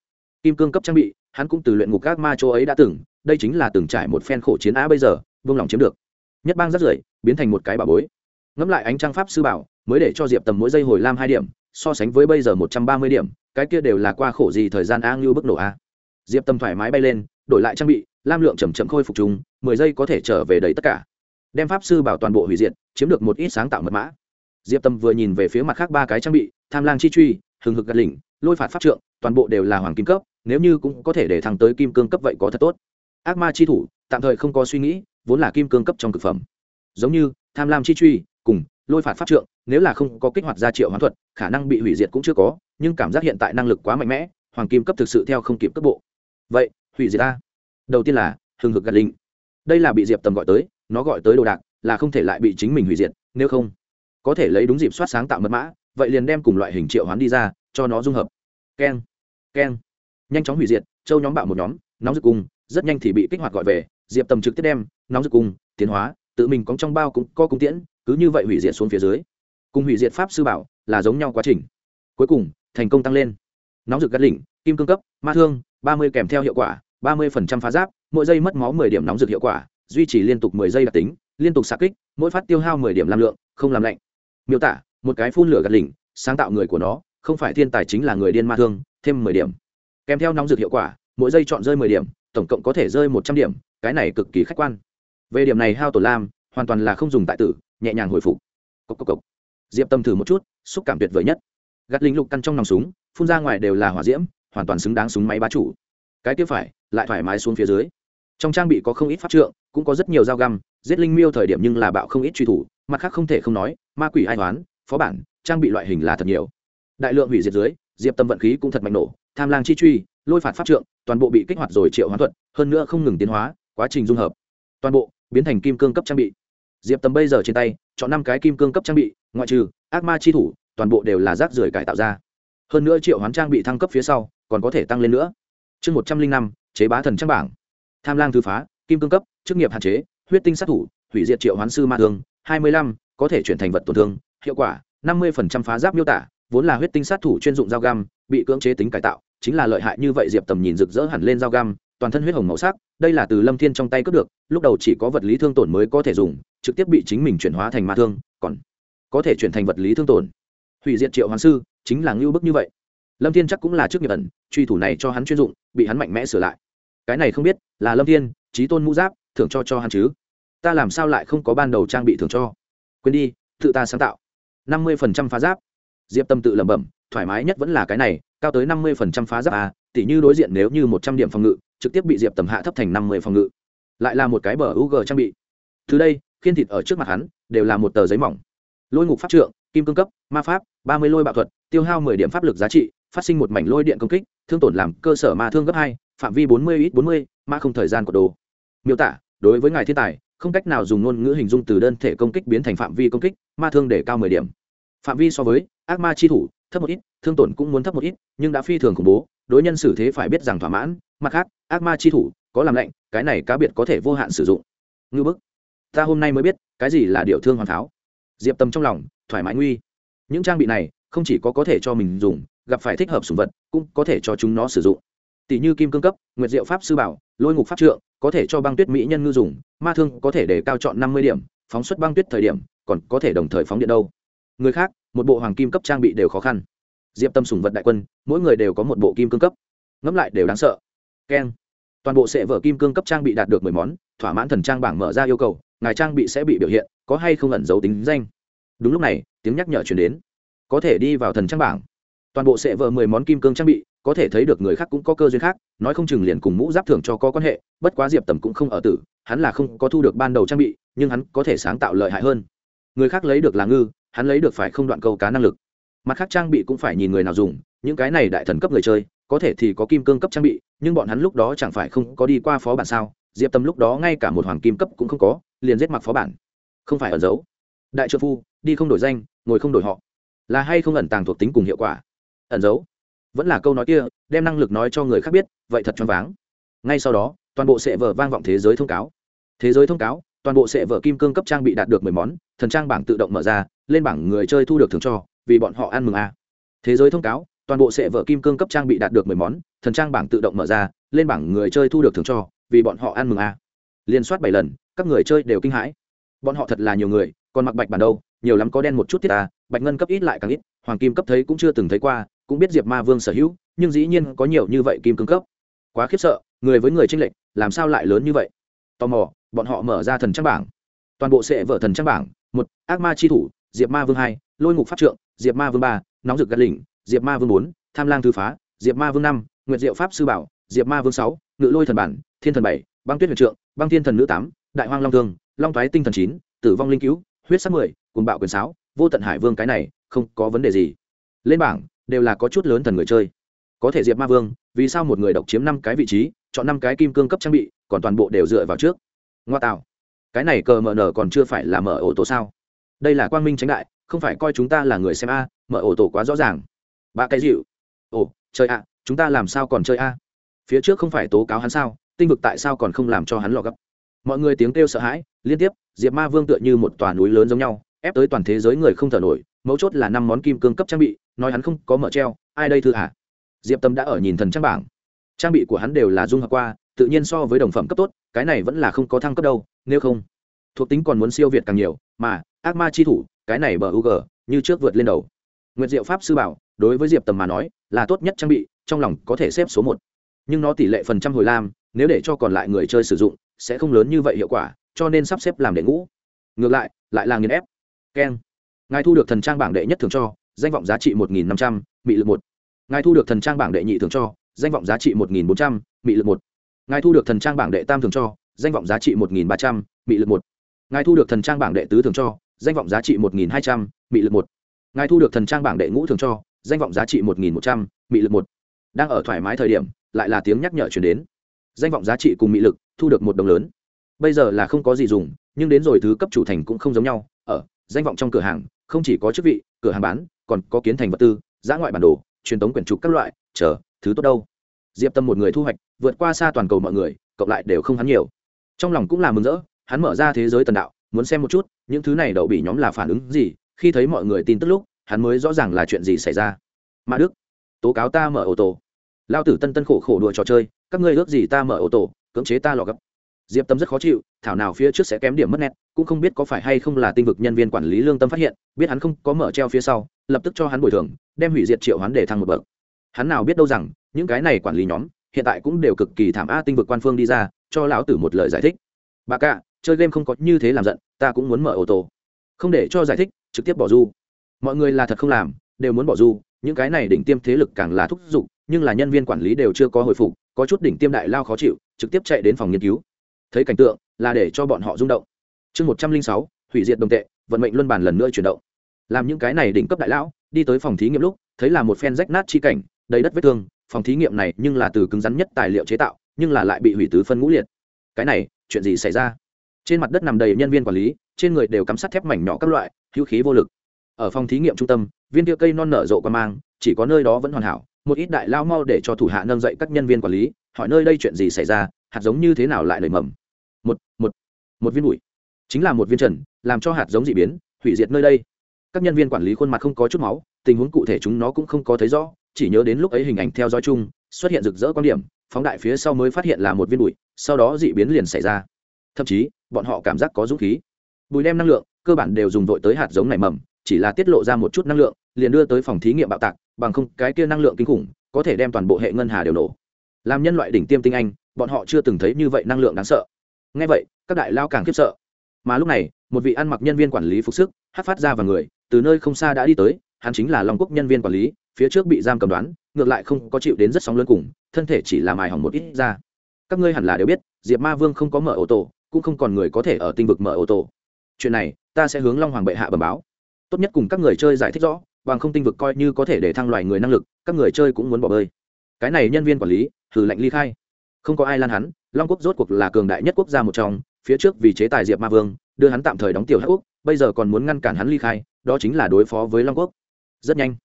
Kim cương cấp trang bị hắn cũng từ luyện ngục các ma chỗ ấy đã từng, đây chính là từng trải một phen khổ chiến á bây giờ, vương lòng chiếm được. Nhất bang rất rưởi, biến thành một cái bà bối. Ngẫm lại ánh trang pháp sư bảo, mới để cho diệp tầm mỗi giây hồi lam hai điểm, so sánh với bây giờ một trăm ba mươi điểm, cái kia đều là qua khổ gì thời gian a ngưu bức nổ a diệp tâm thoải mái bay lên, đổi lại trang bị, lam lượng chầm chậm khôi phục chúng, mười giây có thể trở về đầy tất cả. Đem pháp sư bảo toàn bộ hủy diệt, chiếm được một ít sáng tạo mật mã. Diệp tâm vừa nhìn về phía mặt khác ba cái trang bị, tham lang chi truy, hừng hực gạt lỉnh, lôi phạt pháp trượng, toàn bộ đều là hoàng kim cấp nếu như cũng có thể để thăng tới kim cương cấp vậy có thật tốt. Ác ma chi thủ, tạm thời không có suy nghĩ, vốn là kim cương cấp trong cực phẩm. Giống như, tham lam chi truy, cùng, lôi phạt pháp trượng, nếu là không có kích hoạt ra triệu hoán thuật, khả năng bị hủy diệt cũng chưa có, nhưng cảm giác hiện tại năng lực quá mạnh mẽ, hoàng kim cấp thực sự theo không kịp cấp bộ. Vậy, hủy diệt ta. Đầu tiên là, hừng hực gạt linh. Đây là bị diệp tầm gọi tới, nó gọi tới đồ đạc, là không thể lại bị chính mình hủy diệt, nếu không, có thể lấy đúng dịp soát sáng tạo mật mã, vậy liền đem cùng loại hình triệu hoán đi ra, cho nó dung hợp. Keng keng nhanh chóng hủy diệt, châu nhóm bạo một nhóm, nóng dược cung, rất nhanh thì bị kích hoạt gọi về, diệp tầm trực tiếp đem nóng dược cung, tiến hóa, tự mình có trong bao cũng có cung tiễn, cứ như vậy hủy diệt xuống phía dưới. Cùng hủy diệt pháp sư bảo là giống nhau quá trình. Cuối cùng, thành công tăng lên. Nóng dược gắt lỉnh, kim cương cấp, ma thương, ba mươi kèm theo hiệu quả, ba mươi phá giáp, mỗi giây mất máu mười điểm nóng dược hiệu quả, duy trì liên tục mười giây đặc tính, liên tục xạ kích, mỗi phát tiêu hao mười điểm làm lượng, không làm lạnh. Miêu tả, một cái phun lửa gạt lỉnh, sáng tạo người của nó, không phải thiên tài chính là người điên ma thương, thêm mười điểm kèm theo nóng dược hiệu quả, mỗi giây chọn rơi mười điểm, tổng cộng có thể rơi một trăm điểm, cái này cực kỳ khách quan. Về điểm này hao tổ lam hoàn toàn là không dùng tại tử, nhẹ nhàng hồi phục. Cốc cốc cốc. diệp tâm thử một chút, xúc cảm tuyệt vời nhất. Gạt lính lục căn trong nòng súng, phun ra ngoài đều là hỏa diễm, hoàn toàn xứng đáng súng máy bá chủ. Cái tiếp phải, lại thoải mái xuống phía dưới. Trong trang bị có không ít pháp trượng, cũng có rất nhiều dao găm, giết linh miêu thời điểm nhưng là bạo không ít truy thủ, mặt khác không thể không nói, ma quỷ ai toán phó bản, trang bị loại hình là thật nhiều. Đại lượng hủy diệt dưới, diệp tâm vận khí cũng thật mạnh nổ tham lang chi truy, lôi phạt pháp trượng, toàn bộ bị kích hoạt rồi triệu hoán thuật, hơn nữa không ngừng tiến hóa, quá trình dung hợp. Toàn bộ, biến thành kim cương cấp trang bị. Diệp tâm bây giờ trên tay, chọn năm cái kim cương cấp trang bị, ngoại trừ, ác ma chi thủ, toàn bộ đều là rác rưởi cải tạo ra. Hơn nữa triệu hoán trang bị thăng cấp phía sau, còn có thể tăng lên nữa. Chương một trăm linh năm, chế bá thần trang bảng. Tham lang thư phá, kim cương cấp, chức nghiệp hạn chế, huyết tinh sát thủ, hủy diệt triệu hoán sư ma thương, hai mươi lăm, có thể chuyển thành vật tổn thương, hiệu quả, năm mươi phá giáp miêu tả, vốn là huyết tinh sát thủ chuyên dụng dao găm, bị cưỡng chế tính cải tạo chính là lợi hại như vậy, diệp tầm nhìn rực rỡ hẳn lên dao găm, toàn thân huyết hồng màu sắc, đây là từ lâm thiên trong tay cướp được, lúc đầu chỉ có vật lý thương tổn mới có thể dùng, trực tiếp bị chính mình chuyển hóa thành ma thương, còn có thể chuyển thành vật lý thương tổn. Hủy diệt triệu hoàng sư chính là ngưu bức như vậy. Lâm thiên chắc cũng là trước nghiệp ẩn, truy thủ này cho hắn chuyên dụng, bị hắn mạnh mẽ sửa lại. Cái này không biết, là lâm thiên trí tôn mũ giáp, thưởng cho cho hắn chứ. Ta làm sao lại không có ban đầu trang bị thưởng cho? Quên đi, tự ta sáng tạo. Năm mươi phần trăm phá giáp. Diệp tâm tự lẩm bẩm thoải mái nhất vẫn là cái này, cao tới năm mươi phần trăm phá giáp a tỷ như đối diện nếu như một trăm điểm phòng ngự, trực tiếp bị diệp tầm hạ thấp thành năm mươi phòng ngự. Lại là một cái bờ u g trang bị. Từ đây, khiên thịt ở trước mặt hắn, đều là một tờ giấy mỏng. Lôi ngục pháp trượng, kim cương cấp, ma pháp, ba mươi lôi bạo thuật, tiêu hao mười điểm pháp lực giá trị, phát sinh một mảnh lôi điện công kích, thương tổn làm cơ sở ma thương gấp hai, phạm vi bốn mươi ít bốn mươi ma không thời gian của đồ. Miêu tả, đối với ngài thiên tài, không cách nào dùng ngôn ngữ hình dung từ đơn thể công kích biến thành phạm vi công kích, ma thương để cao mười điểm. Phạm vi so với, ác ma chi thủ thấp một ít, thương tổn cũng muốn thấp một ít, nhưng đã phi thường khủng bố, đối nhân xử thế phải biết rằng thỏa mãn. Mặt khác, ác ma chi thủ, có làm lạnh, cái này cá biệt có thể vô hạn sử dụng. Ngư bức, ta hôm nay mới biết, cái gì là điệu thương hoàn pháo. Diệp tâm trong lòng, thoải mái nguy. Những trang bị này, không chỉ có có thể cho mình dùng, gặp phải thích hợp sùng vật, cũng có thể cho chúng nó sử dụng. Tỷ như kim cương cấp, nguyệt diệu pháp sư bảo, lôi ngục pháp trượng, có thể cho băng tuyết mỹ nhân ngư dùng, ma thương có thể để cao chọn năm mươi điểm, phóng xuất băng tuyết thời điểm, còn có thể đồng thời phóng điện đâu. Người khác một bộ hoàng kim cấp trang bị đều khó khăn. Diệp tâm sùng vật đại quân, mỗi người đều có một bộ kim cương cấp. Ngẫm lại đều đáng sợ. Keng. Toàn bộ sệ vở kim cương cấp trang bị đạt được mười món, thỏa mãn thần trang bảng mở ra yêu cầu, ngài trang bị sẽ bị biểu hiện, có hay không ẩn giấu tính danh. Đúng lúc này, tiếng nhắc nhở chuyển đến. Có thể đi vào thần trang bảng. Toàn bộ sệ vở mười món kim cương trang bị, có thể thấy được người khác cũng có cơ duyên khác, nói không chừng liền cùng mũ giáp thưởng cho có quan hệ, bất quá diệp tầm cũng không ở tử, hắn là không có thu được ban đầu trang bị, nhưng hắn có thể sáng tạo lợi hại hơn. Người khác lấy được là ngư hắn lấy được phải không đoạn câu cá năng lực. Mặt khác trang bị cũng phải nhìn người nào dùng, những cái này đại thần cấp người chơi, có thể thì có kim cương cấp trang bị, nhưng bọn hắn lúc đó chẳng phải không có đi qua phó bản sao? Diệp tâm lúc đó ngay cả một hoàng kim cấp cũng không có, liền giết mặc phó bản. Không phải ẩn giấu. Đại trợ phu, đi không đổi danh, ngồi không đổi họ. Là hay không ẩn tàng thuộc tính cùng hiệu quả? Ẩn giấu. Vẫn là câu nói kia, đem năng lực nói cho người khác biết, vậy thật choáng váng. Ngay sau đó, toàn bộ sệ vở vang vọng thế giới thông cáo. Thế giới thông cáo, toàn bộ sệ vở kim cương cấp trang bị đạt được mười món, thần trang bảng tự động mở ra lên bảng người chơi thu được thưởng cho, vì bọn họ ăn mừng a. Thế giới thông cáo, toàn bộ sẽ vợ kim cương cấp trang bị đạt được mười món, thần trang bảng tự động mở ra, lên bảng người chơi thu được thưởng cho, vì bọn họ ăn mừng a. Liên soát bảy lần, các người chơi đều kinh hãi. Bọn họ thật là nhiều người, còn mặc bạch bản đâu, nhiều lắm có đen một chút tiết ta bạch ngân cấp ít lại càng ít, hoàng kim cấp thấy cũng chưa từng thấy qua, cũng biết diệp ma vương sở hữu, nhưng dĩ nhiên có nhiều như vậy kim cương cấp. Quá khiếp sợ, người với người tranh lệch, làm sao lại lớn như vậy? Tò mò, bọn họ mở ra thần trang bảng. Toàn bộ sẽ vợ thần trang bảng, một, ác ma chi thủ diệp ma vương hai, lôi ngục pháp trượng, diệp ma vương ba, nóng rực gắt lỉnh, diệp ma vương bốn, tham lang thư phá, diệp ma vương năm, nguyệt diệu pháp sư bảo, diệp ma vương sáu, ngự lôi thần bản, thiên thần bảy, băng tuyết huyền trượng, băng thiên thần nữ tám, đại hoang long thương, long thoái tinh thần chín, tử vong linh cứu, huyết sắc mười cùng bạo quyền sáo vô tận hải vương cái này, không có vấn đề gì. Lên bảng, đều là có chút lớn thần người chơi. Có thể diệp ma vương, vì sao một người độc chiếm năm cái vị trí, chọn năm cái kim cương cấp trang bị, còn toàn bộ đều dựa vào trước? Ngoa tạo. Cái này cờ mờ nở còn chưa phải là mở ổ tổ sao? Đây là quang minh tránh đại, không phải coi chúng ta là người xem a, mở ổ tổ quá rõ ràng. Ba cái dịu. Ồ chơi a chúng ta làm sao còn chơi a? Phía trước không phải tố cáo hắn sao, tinh vực tại sao còn không làm cho hắn lò gấp? Mọi người tiếng kêu sợ hãi, liên tiếp, diệp ma vương tựa như một tòa núi lớn giống nhau, ép tới toàn thế giới người không thở nổi, mấu chốt là năm món kim cương cấp trang bị, nói hắn không có mở treo, ai đây thư hả? Diệp tâm đã ở nhìn thần trang bảng. Trang bị của hắn đều là dung hợp qua, tự nhiên so với đồng phẩm cấp tốt, cái này vẫn là không có thăng cấp đâu, nếu không thuộc tính còn muốn siêu việt càng nhiều, mà, ác ma chi thủ, cái này bờ u g như trước vượt lên đầu. Nguyệt diệu pháp sư bảo, đối với diệp tầm mà nói, là tốt nhất trang bị, trong lòng có thể xếp số một. Nhưng nó tỷ lệ phần trăm hồi lam, nếu để cho còn lại người chơi sử dụng, sẽ không lớn như vậy hiệu quả, cho nên sắp xếp làm đệ ngũ ngược lại lại là nghiền ép. Keng. Ngài thu được thần trang bảng đệ nhất thường cho, danh vọng giá trị một nghìn năm trăm bị lực một. Ngài thu được thần trang bảng đệ nhị thường cho, danh vọng giá trị một nghìn bốn trăm bị lực một. Ngài thu được thần trang bảng đệ tam thường cho, danh vọng giá trị một nghìn ba trăm bị lực một ngài thu được thần trang bảng đệ tứ thường cho, danh vọng giá trị một nghìn hai trăm, mị lực một. Ngài thu được thần trang bảng đệ ngũ thường cho, danh vọng giá trị một nghìn một trăm, mị lực một. Đang ở thoải mái thời điểm, lại là tiếng nhắc nhở chuyển đến. Danh vọng giá trị cùng mị lực, thu được một đồng lớn. Bây giờ là không có gì dùng, nhưng đến rồi thứ cấp chủ thành cũng không giống nhau. Ở, danh vọng trong cửa hàng, không chỉ có chức vị, cửa hàng bán, còn có kiến thành vật tư, giã ngoại bản đồ, truyền tống quyển trục các loại, chờ, thứ tốt đâu. Diệp tâm một người thu hoạch, vượt qua xa toàn cầu mọi người, cộng lại đều không hắn nhiều. Trong lòng cũng là mừng rỡ hắn mở ra thế giới tần đạo, muốn xem một chút, những thứ này đậu bị nhóm là phản ứng gì, khi thấy mọi người tin tức lúc, hắn mới rõ ràng là chuyện gì xảy ra. Mã đức, tố cáo ta mở ô tô. Lao tử tân tân khổ khổ đùa trò chơi, các ngươi ước gì ta mở ô tô, cưỡng chế ta lò gấp. Diệp tâm rất khó chịu, thảo nào phía trước sẽ kém điểm mất nét, cũng không biết có phải hay không là tinh vực nhân viên quản lý lương tâm phát hiện, biết hắn không có mở treo phía sau, lập tức cho hắn bồi thường, đem hủy diệt triệu hắn để thăng một bậc. Hắn nào biết đâu rằng, những cái này quản lý nhóm, hiện tại cũng đều cực kỳ thảm a tinh vực quan phương đi ra, cho lão tử một lời giải thích. Bà cả chơi game không có như thế làm giận, ta cũng muốn mở ô tô. Không để cho giải thích, trực tiếp bỏ du. Mọi người là thật không làm, đều muốn bỏ du, những cái này đỉnh tiêm thế lực càng là thúc giục, nhưng là nhân viên quản lý đều chưa có hồi phục, có chút đỉnh tiêm đại lao khó chịu, trực tiếp chạy đến phòng nghiên cứu. Thấy cảnh tượng, là để cho bọn họ rung động. Chương một trăm linh sáu, hủy diệt đồng tệ, vận mệnh luân bản lần nữa chuyển động. Làm những cái này đỉnh cấp đại lão, đi tới phòng thí nghiệm lúc, thấy là một phen rách nát chi cảnh, đầy đất vết thương, phòng thí nghiệm này nhưng là từ cứng rắn nhất tài liệu chế tạo, nhưng là lại bị hủy tứ phân ngũ liệt. Cái này, chuyện gì xảy ra? Trên mặt đất nằm đầy nhân viên quản lý, trên người đều cắm sắt thép mảnh nhỏ các loại, hữu khí vô lực. Ở phòng thí nghiệm trung tâm, viên tia cây non nở rộ qua mang, chỉ có nơi đó vẫn hoàn hảo, một ít đại lao mau để cho thủ hạ nâng dậy các nhân viên quản lý, hỏi nơi đây chuyện gì xảy ra, hạt giống như thế nào lại nảy mầm. Một một một viên bụi. Chính là một viên trần, làm cho hạt giống dị biến, hủy diệt nơi đây. Các nhân viên quản lý khuôn mặt không có chút máu, tình huống cụ thể chúng nó cũng không có thấy rõ, chỉ nhớ đến lúc ấy hình ảnh theo dõi chung, xuất hiện rực rỡ quan điểm, phóng đại phía sau mới phát hiện là một viên bụi, sau đó dị biến liền xảy ra thậm chí, bọn họ cảm giác có dũng khí. Bùi đem năng lượng, cơ bản đều dùng vội tới hạt giống này mầm, chỉ là tiết lộ ra một chút năng lượng, liền đưa tới phòng thí nghiệm bạo tạc, bằng không, cái kia năng lượng kinh khủng, có thể đem toàn bộ hệ ngân hà đều nổ. Làm nhân loại đỉnh tiêm tinh anh, bọn họ chưa từng thấy như vậy năng lượng đáng sợ. Ngay vậy, các đại lao càng khiếp sợ. Mà lúc này, một vị ăn mặc nhân viên quản lý phục sức, hát phát ra vào người, từ nơi không xa đã đi tới, hắn chính là long quốc nhân viên quản lý, phía trước bị giam cầm đoán, ngược lại không có chịu đến rất sóng lớn cùng, thân thể chỉ là mài hỏng một ít ra. Các ngươi hẳn là đều biết, diệp ma vương không có mở ô tô cũng không còn người có thể ở tinh vực mở ô tô. Chuyện này, ta sẽ hướng long hoàng bệ hạ bẩm báo. Tốt nhất cùng các người chơi giải thích rõ, bằng không tinh vực coi như có thể để thăng loài người năng lực, các người chơi cũng muốn bỏ bơi. Cái này nhân viên quản lý thử lệnh ly khai. Không có ai lan hắn, long quốc rốt cuộc là cường đại nhất quốc gia một trong, phía trước vì chế tài diệp ma vương, đưa hắn tạm thời đóng tiểu hắc quốc, bây giờ còn muốn ngăn cản hắn ly khai, đó chính là đối phó với long quốc. Rất nhanh,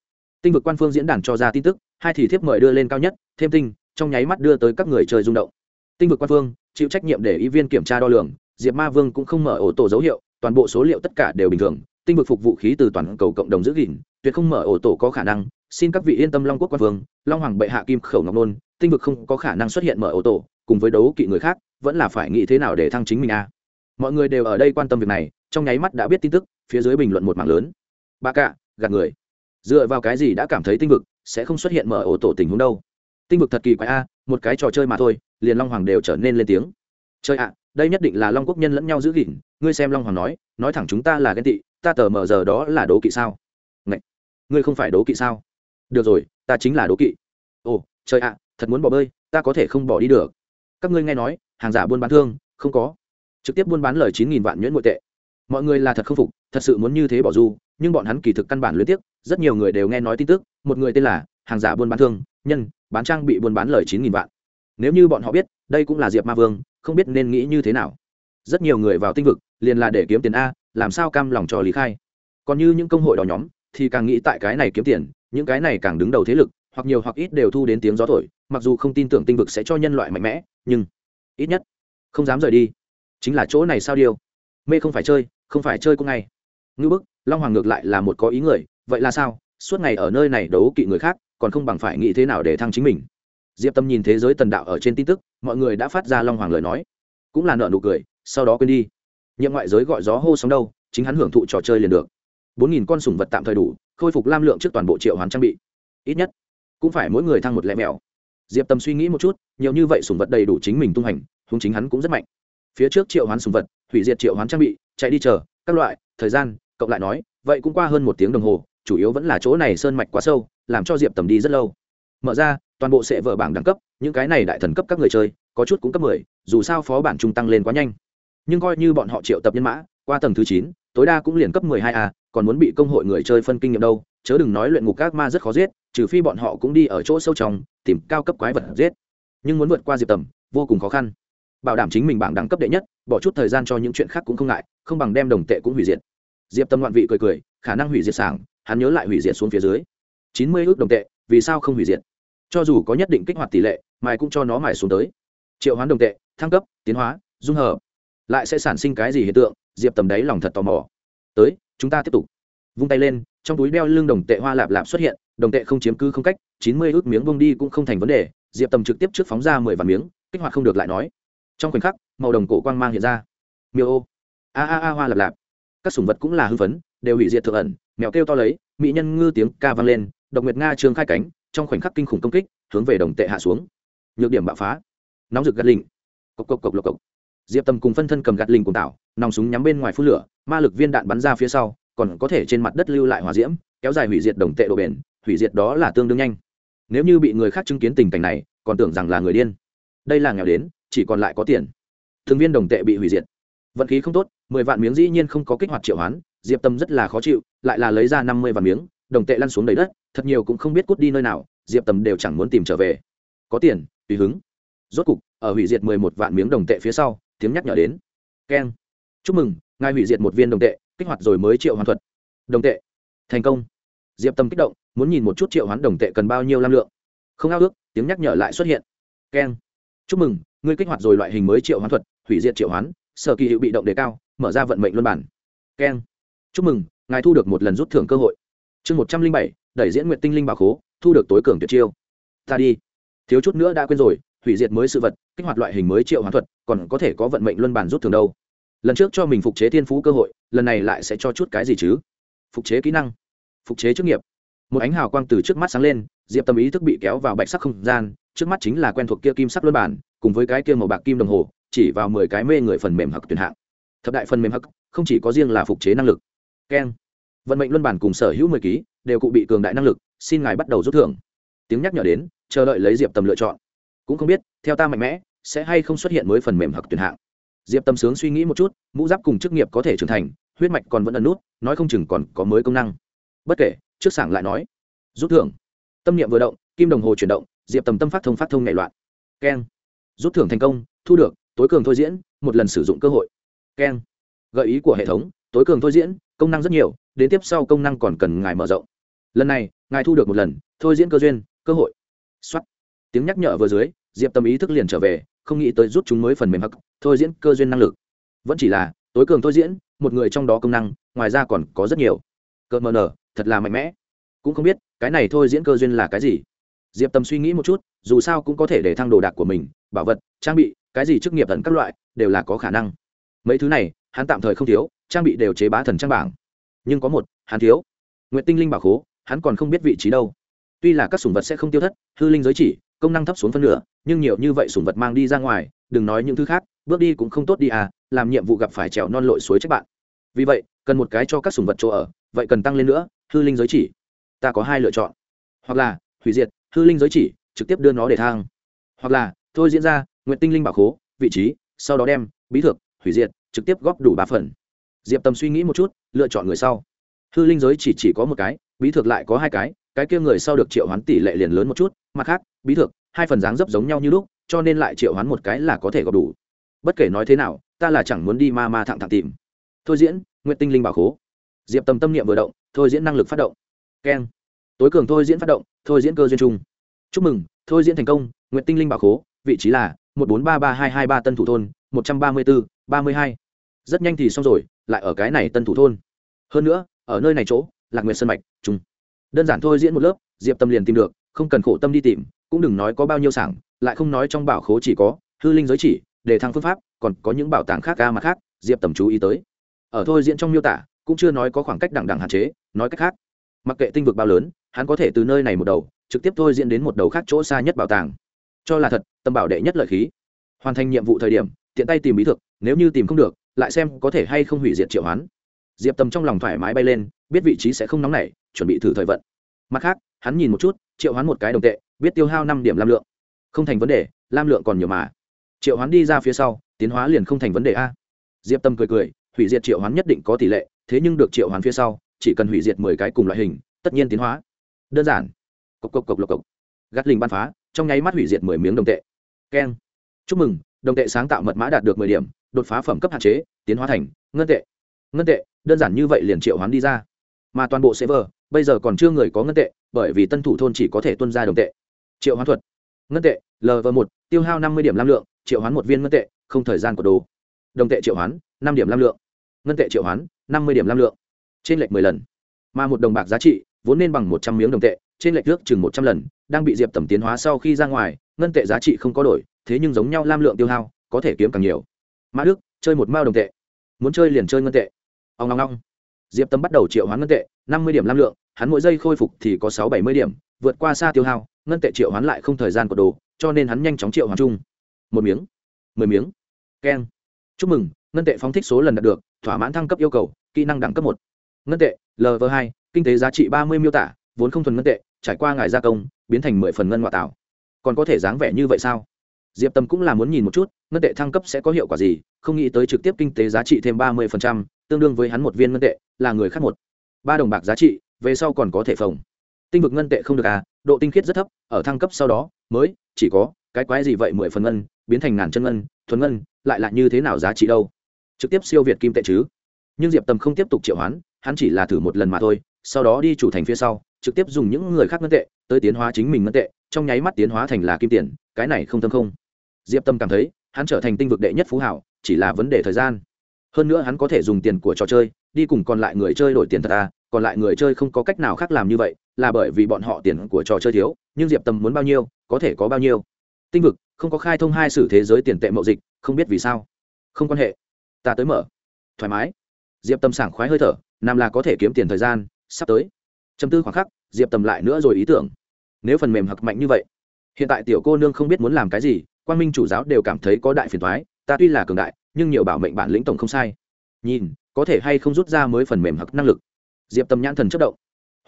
tinh vực quan phương diễn đàn cho ra tin tức, hai thì thiếp mời đưa lên cao nhất, thêm tinh, trong nháy mắt đưa tới các người chơi rung động. Tinh vực quan phương chịu trách nhiệm để ý viên kiểm tra đo lường, diệp ma vương cũng không mở ổ tổ dấu hiệu, toàn bộ số liệu tất cả đều bình thường, tinh vực phục vụ khí từ toàn cầu cộng đồng giữ gìn, tuyệt không mở ổ tổ có khả năng. Xin các vị yên tâm long quốc quan vương, long hoàng bệ hạ kim khẩu ngọc nôn, tinh vực không có khả năng xuất hiện mở ổ tổ, cùng với đấu kỵ người khác, vẫn là phải nghĩ thế nào để thăng chính mình a. Mọi người đều ở đây quan tâm việc này, trong nháy mắt đã biết tin tức, phía dưới bình luận một mảng lớn. Ba cạ gạt người. Dựa vào cái gì đã cảm thấy tinh vực sẽ không xuất hiện mở ổ tổ tình huống đâu? Tinh vực thật kỳ quái a, một cái trò chơi mà thôi liền long hoàng đều trở nên lên tiếng. Chơi ạ, đây nhất định là long quốc nhân lẫn nhau giữ gìn, ngươi xem long hoàng nói nói thẳng chúng ta là ghen tị, ta tờ mờ giờ đó là đố kỵ sao? Ngậy! ngươi không phải đố kỵ sao? Được rồi, ta chính là đố kỵ. Ồ, trời ạ, thật muốn bỏ bơi, ta có thể không bỏ đi được. Các ngươi nghe nói, hàng giả buôn bán thương, không có. Trực tiếp buôn bán lời chín nghìn vạn nhuyễn nội tệ. Mọi người là thật không phục, thật sự muốn như thế bỏ du, nhưng bọn hắn kỳ thực căn bản luyến tiếc, rất nhiều người đều nghe nói tin tức, một người tên là hàng giả buôn bán thương, nhân, bán trang bị buôn bán lời chín nghìn vạn nếu như bọn họ biết, đây cũng là diệp ma vương, không biết nên nghĩ như thế nào. Rất nhiều người vào tinh vực, liền là để kiếm tiền a, làm sao cam lòng cho lý khai. Còn như những công hội đỏ nhóm, thì càng nghĩ tại cái này kiếm tiền, những cái này càng đứng đầu thế lực, hoặc nhiều hoặc ít đều thu đến tiếng gió thổi, mặc dù không tin tưởng tinh vực sẽ cho nhân loại mạnh mẽ, nhưng ít nhất không dám rời đi. Chính là chỗ này sao điều? mê không phải chơi, không phải chơi cũng ngay. Ngư bức, long hoàng ngược lại là một có ý người, vậy là sao? Suốt ngày ở nơi này đấu kỵ người khác, còn không bằng phải nghĩ thế nào để thăng chính mình diệp tâm nhìn thế giới tần đạo ở trên tin tức, mọi người đã phát ra long hoàng lời nói. Cũng là nợ nụ cười, sau đó quên đi. Nhiệm ngoại giới gọi gió hô sóng đâu, chính hắn hưởng thụ trò chơi liền được. Bốn nghìn con sủng vật tạm thời đủ, khôi phục lam lượng trước toàn bộ triệu hoán trang bị. Ít nhất, cũng phải mỗi người thăng một lẻ mèo diệp tâm suy nghĩ một chút, nhiều như vậy sủng vật đầy đủ chính mình tung hành, húng chính hắn cũng rất mạnh. Phía trước triệu hoán sủng vật, hủy diệt triệu hoán trang bị, chạy đi chờ, các loại, thời gian, cộng lại nói, vậy cũng qua hơn một tiếng đồng hồ, chủ yếu vẫn là chỗ này sơn mạch quá sâu, làm cho diệp tầm đi rất lâu mở ra, toàn bộ sẽ vở bảng đẳng cấp, những cái này đại thần cấp các người chơi, có chút cũng cấp mười, dù sao phó bản trung tăng lên quá nhanh. Nhưng coi như bọn họ triệu tập nhân mã, qua tầng thứ chín, tối đa cũng liền cấp mười hai a, còn muốn bị công hội người chơi phân kinh nghiệm đâu, chớ đừng nói luyện ngục các ma rất khó giết, trừ phi bọn họ cũng đi ở chỗ sâu trong, tìm cao cấp quái vật giết. Nhưng muốn vượt qua diệp tầm, vô cùng khó khăn. Bảo đảm chính mình bảng đẳng cấp đệ nhất, bỏ chút thời gian cho những chuyện khác cũng không ngại, không bằng đem đồng tệ cũng hủy diệt. Diệp tâm ngoạn vị cười cười, khả năng hủy diệt sảng, hắn nhớ lại hủy diệt xuống phía dưới. Chín mươi ước đồng tệ, vì sao không hủy diệt? Cho dù có nhất định kích hoạt tỷ lệ, mài cũng cho nó mài xuống tới. Triệu hoán đồng tệ, thăng cấp, tiến hóa, dung hợp. Lại sẽ sản sinh cái gì hiện tượng, diệp tầm đáy lòng thật tò mò. Tới, chúng ta tiếp tục. Vung tay lên, trong túi đeo lưng đồng tệ hoa lạp lạp xuất hiện, đồng tệ không chiếm cứ không cách, chín mươi ước miếng bông đi cũng không thành vấn đề, diệp tầm trực tiếp trước phóng ra mười vạn miếng, kích hoạt không được lại nói. Trong khoảnh khắc, màu đồng cổ quang mang hiện ra. Miêu ô. A a a hoa lạp lạp. Các sủng vật cũng là hưng phấn, đều hủy diệt thượng ẩn, mèo kêu to lấy, mỹ nhân ngư tiếng ca vang lên, độc nguyệt nga trường khai cánh trong khoảnh khắc kinh khủng công kích, hướng về đồng tệ hạ xuống. Nhược điểm bạo phá. Nóng rực gạt lình cộc cộc cộc lộc cộc. Diệp tầm cùng phân thân cầm gạt lình cùng tạo, nòng súng nhắm bên ngoài phun lửa, ma lực viên đạn bắn ra phía sau, còn có thể trên mặt đất lưu lại hỏa diễm, kéo dài hủy diệt đồng tệ độ bền, hủy diệt đó là tương đương nhanh. Nếu như bị người khác chứng kiến tình cảnh này, còn tưởng rằng là người điên. Đây là nghèo đến, chỉ còn lại có tiền. Thường viên đồng tệ bị hủy diệt. Vận khí không tốt, mười vạn miếng dĩ nhiên không có kích hoạt triệu hoán, diệp tâm rất là khó chịu, lại là lấy ra năm mươi vạn miếng đồng tệ lăn xuống đầy đất, thật nhiều cũng không biết cút đi nơi nào, diệp tầm đều chẳng muốn tìm trở về. Có tiền, tùy hứng. Rốt cục, ở hủy diệt mười một vạn miếng đồng tệ phía sau, tiếng nhắc nhở đến. Keng. Chúc mừng, ngài hủy diệt một viên đồng tệ, kích hoạt rồi mới triệu hoàn thuật. Đồng tệ. Thành công. Diệp tâm kích động, muốn nhìn một chút triệu hoán đồng tệ cần bao nhiêu lam lượng. Không ao ước, tiếng nhắc nhở lại xuất hiện. Keng. Chúc mừng, ngươi kích hoạt rồi loại hình mới triệu hoán thuật, hủy diệt triệu hoán, sở kỳ hiệu bị động đề cao, mở ra vận mệnh luân bản. Keng. Chúc mừng, ngài thu được một lần rút thưởng cơ hội chương một trăm linh bảy, đẩy diễn nguyện tinh linh bảo khố, thu được tối cường tuyệt chiêu. Ta đi. Thiếu chút nữa đã quên rồi, hủy diệt mới sự vật, kích hoạt loại hình mới triệu hoán thuật, còn có thể có vận mệnh luân bản rút thường đâu. Lần trước cho mình phục chế thiên phú cơ hội, lần này lại sẽ cho chút cái gì chứ? Phục chế kỹ năng. Phục chế chức nghiệp. Một ánh hào quang từ trước mắt sáng lên, diệp tâm ý thức bị kéo vào bạch sắc không gian, trước mắt chính là quen thuộc kia kim sắc luân bản cùng với cái kia màu bạc kim đồng hồ, chỉ vào mười cái mê người phần mềm hặc tuyển hạng. Thập đại phần mềm hặc không chỉ có riêng là phục chế năng lực. Keng vận mệnh luân bản cùng sở hữu mười ký đều cụ bị cường đại năng lực, xin ngài bắt đầu rút thưởng. Tiếng nhắc nhở đến, chờ đợi lấy diệp tâm lựa chọn. Cũng không biết, theo ta mạnh mẽ, sẽ hay không xuất hiện mới phần mềm hặc tuyển hạng. Diệp tâm sướng suy nghĩ một chút, mũ giáp cùng chức nghiệp có thể trưởng thành, huyết mạch còn vẫn ẩn nút, nói không chừng còn có mới công năng. Bất kể, trước sảng lại nói. Rút thưởng. Tâm niệm vừa động, kim đồng hồ chuyển động, diệp tầm tâm phát thông phát thông nhảy loạn. Keng. Rút thưởng thành công, thu được, tối cường thôi diễn, một lần sử dụng cơ hội. Keng. Gợi ý của hệ thống, tối cường thôi diễn, công năng rất nhiều đến tiếp sau công năng còn cần ngài mở rộng. Lần này, ngài thu được một lần, thôi diễn cơ duyên, cơ hội. X tiếng nhắc nhở vừa dưới, diệp tâm ý thức liền trở về, không nghĩ tới rút chúng mới phần mềm hắc, thôi diễn cơ duyên năng lực. Vẫn chỉ là, tối cường thôi diễn, một người trong đó công năng, ngoài ra còn có rất nhiều. Cơ mờ nở, thật là mạnh mẽ. Cũng không biết, cái này thôi diễn cơ duyên là cái gì. Diệp tâm suy nghĩ một chút, dù sao cũng có thể để thăng đồ đạc của mình, bảo vật, trang bị, cái gì chức nghiệp tận các loại, đều là có khả năng. Mấy thứ này, hắn tạm thời không thiếu, trang bị đều chế bá thần trang bảng nhưng có một, hắn thiếu. Nguyện tinh linh bảo khố, hắn còn không biết vị trí đâu. Tuy là các sùng vật sẽ không tiêu thất, hư linh giới chỉ, công năng thấp xuống phân nửa, nhưng nhiều như vậy sùng vật mang đi ra ngoài, đừng nói những thứ khác, bước đi cũng không tốt đi à làm nhiệm vụ gặp phải trèo non lội suối trách bạn. Vì vậy, cần một cái cho các sùng vật chỗ ở, vậy cần tăng lên nữa, hư linh giới chỉ. Ta có hai lựa chọn. Hoặc là, hủy diệt, hư linh giới chỉ, trực tiếp đưa nó để thang. Hoặc là, thôi diễn ra nguyện tinh linh bảo khố, vị trí, sau đó đem, bí thực hủy diệt, trực tiếp góp đủ ba phần diệp tâm suy nghĩ một chút, lựa chọn người sau. Hư linh giới chỉ chỉ có một cái, bí thực lại có hai cái cái kia người sau được triệu hoán tỷ lệ liền lớn một chút, mặt khác, bí thực hai phần dáng dấp giống nhau như lúc, cho nên lại triệu hoán một cái là có thể gặp đủ. Bất kể nói thế nào, ta là chẳng muốn đi ma ma thẳng thẳng tìm. Thôi diễn nguyện tinh linh bảo khố. Diệp tâm tâm niệm vừa động, thôi diễn năng lực phát động. Keng. Tối cường thôi diễn phát động, thôi diễn cơ duyên trung chúc mừng, thôi diễn thành công nguyện tinh linh bảo khố, vị trí là một bốn ba ba hai hai ba tân thủ thôn, một trăm ba mươi bốn ba mươi hai. Rất nhanh thì xong rồi lại ở cái này tân thủ thôn. Hơn nữa, ở nơi này chỗ, lạc nguyệt sân mạch chung đơn giản thôi diễn một lớp, diệp tâm liền tìm được, không cần khổ tâm đi tìm, cũng đừng nói có bao nhiêu sảng, lại không nói trong bảo khố chỉ có, hư linh giới chỉ, để thăng phương pháp, còn có những bảo tàng khác ca mà khác, diệp tầm chú ý tới. Ở thôi diễn trong miêu tả, cũng chưa nói có khoảng cách đẳng đẳng hạn chế, nói cách khác, mặc kệ tinh vực bao lớn, hắn có thể từ nơi này một đầu, trực tiếp thôi diễn đến một đầu khác chỗ xa nhất bảo tàng. Cho là thật, tâm bảo đệ nhất lợi khí. Hoàn thành nhiệm vụ thời điểm, tiện tay tìm bí thực nếu như tìm không được lại xem có thể hay không hủy diệt triệu hoán. Diệp tầm trong lòng thoải mái bay lên, biết vị trí sẽ không nóng nảy, chuẩn bị thử thời vận. Mặt khác, hắn nhìn một chút, triệu hoán một cái đồng tệ, biết tiêu hao năm điểm lam lượng. Không thành vấn đề, lam lượng còn nhiều mà. Triệu hoán đi ra phía sau, tiến hóa liền không thành vấn đề a. Diệp tâm cười cười, hủy diệt triệu hoán nhất định có tỷ lệ, thế nhưng được triệu hoán phía sau, chỉ cần hủy diệt mười cái cùng loại hình, tất nhiên tiến hóa. Đơn giản. Cộc cộc cộc lộc cộc. Gắt linh ban phá, trong nháy mắt hủy diệt mười miếng đồng tệ. Keng. Chúc mừng, đồng tệ sáng tạo mật mã đạt được mười điểm đột phá phẩm cấp hạn chế, tiến hóa thành ngân tệ. Ngân tệ, đơn giản như vậy liền triệu hoán đi ra. Mà toàn bộ server, bây giờ còn chưa người có ngân tệ, bởi vì tân thủ thôn chỉ có thể tuân ra đồng tệ. Triệu hoán thuật. Ngân tệ lv một, tiêu hao năm mươi điểm lam lượng, triệu hoán một viên ngân tệ, không thời gian của đồ. Đồng tệ triệu hoán, năm điểm lam lượng. Ngân tệ triệu hoán, năm mươi điểm lam lượng. Trên lệch mười lần. Mà một đồng bạc giá trị, vốn nên bằng một trăm miếng đồng tệ, trên lệch nước chừng một trăm lần, đang bị diệp tầm tiến hóa sau khi ra ngoài, ngân tệ giá trị không có đổi, thế nhưng giống nhau lam lượng tiêu hao, có thể kiếm càng nhiều mã đức, chơi một mao đồng tệ. Muốn chơi liền chơi ngân tệ. Ông long long diệp tâm bắt đầu triệu hoán ngân tệ, năm mươi điểm lam lượng, hắn mỗi giây khôi phục thì có sáu bảy mươi điểm, vượt qua xa tiêu hao, ngân tệ triệu hoán lại không thời gian của đồ, cho nên hắn nhanh chóng triệu hoán chung. Một miếng, mười miếng. Keng. Chúc mừng, ngân tệ phóng thích số lần đạt được, thỏa mãn thăng cấp yêu cầu, kỹ năng đẳng cấp một. Ngân tệ lv hai, kinh tế giá trị ba mươi miêu tả, vốn không thuần ngân tệ, trải qua ngài gia công, biến thành mười phần ngân ngoại tạo. Còn có thể dáng vẻ như vậy sao? Diệp tâm cũng là muốn nhìn một chút, ngân tệ thăng cấp sẽ có hiệu quả gì, không nghĩ tới trực tiếp kinh tế giá trị thêm ba mươi tương đương với hắn một viên ngân tệ, là người khác một. Ba đồng bạc giá trị, về sau còn có thể phòng tinh vực ngân tệ không được à độ tinh khiết rất thấp, ở thăng cấp sau đó, mới, chỉ có, cái quái gì vậy mười phần ngân, biến thành ngàn chân ngân, thuần ngân, lại là như thế nào giá trị đâu? Trực tiếp siêu việt kim tệ chứ. Nhưng diệp tâm không tiếp tục triệu hoán, hắn chỉ là thử một lần mà thôi, sau đó đi chủ thành phía sau, trực tiếp dùng những người khác ngân tệ, tới tiến hóa chính mình ngân tệ, trong nháy mắt tiến hóa thành là kim tiền, cái này không tâm không diệp tâm cảm thấy, hắn trở thành tinh vực đệ nhất phú hảo chỉ là vấn đề thời gian. Hơn nữa hắn có thể dùng tiền của trò chơi, đi cùng còn lại người chơi đổi tiền thật à còn lại người chơi không có cách nào khác làm như vậy, là bởi vì bọn họ tiền của trò chơi thiếu, nhưng diệp tâm muốn bao nhiêu, có thể có bao nhiêu. Tinh vực, không có khai thông hai sử thế giới tiền tệ mậu dịch, không biết vì sao. Không quan hệ. Ta tới mở. Thoải mái. Diệp tâm sảng khoái hơi thở, Nam là có thể kiếm tiền thời gian, sắp tới. Châm tư khoảng khắc, diệp Tâm lại nữa rồi ý tưởng. Nếu phần mềm hặc mạnh như vậy, hiện tại tiểu cô nương không biết muốn làm cái gì quan minh chủ giáo đều cảm thấy có đại phiền thoái ta tuy là cường đại, nhưng nhiều bảo mệnh bản lĩnh tổng không sai. Nhìn, có thể hay không rút ra mới phần mềm hặc năng lực? Diệp tâm nhãn thần chất động.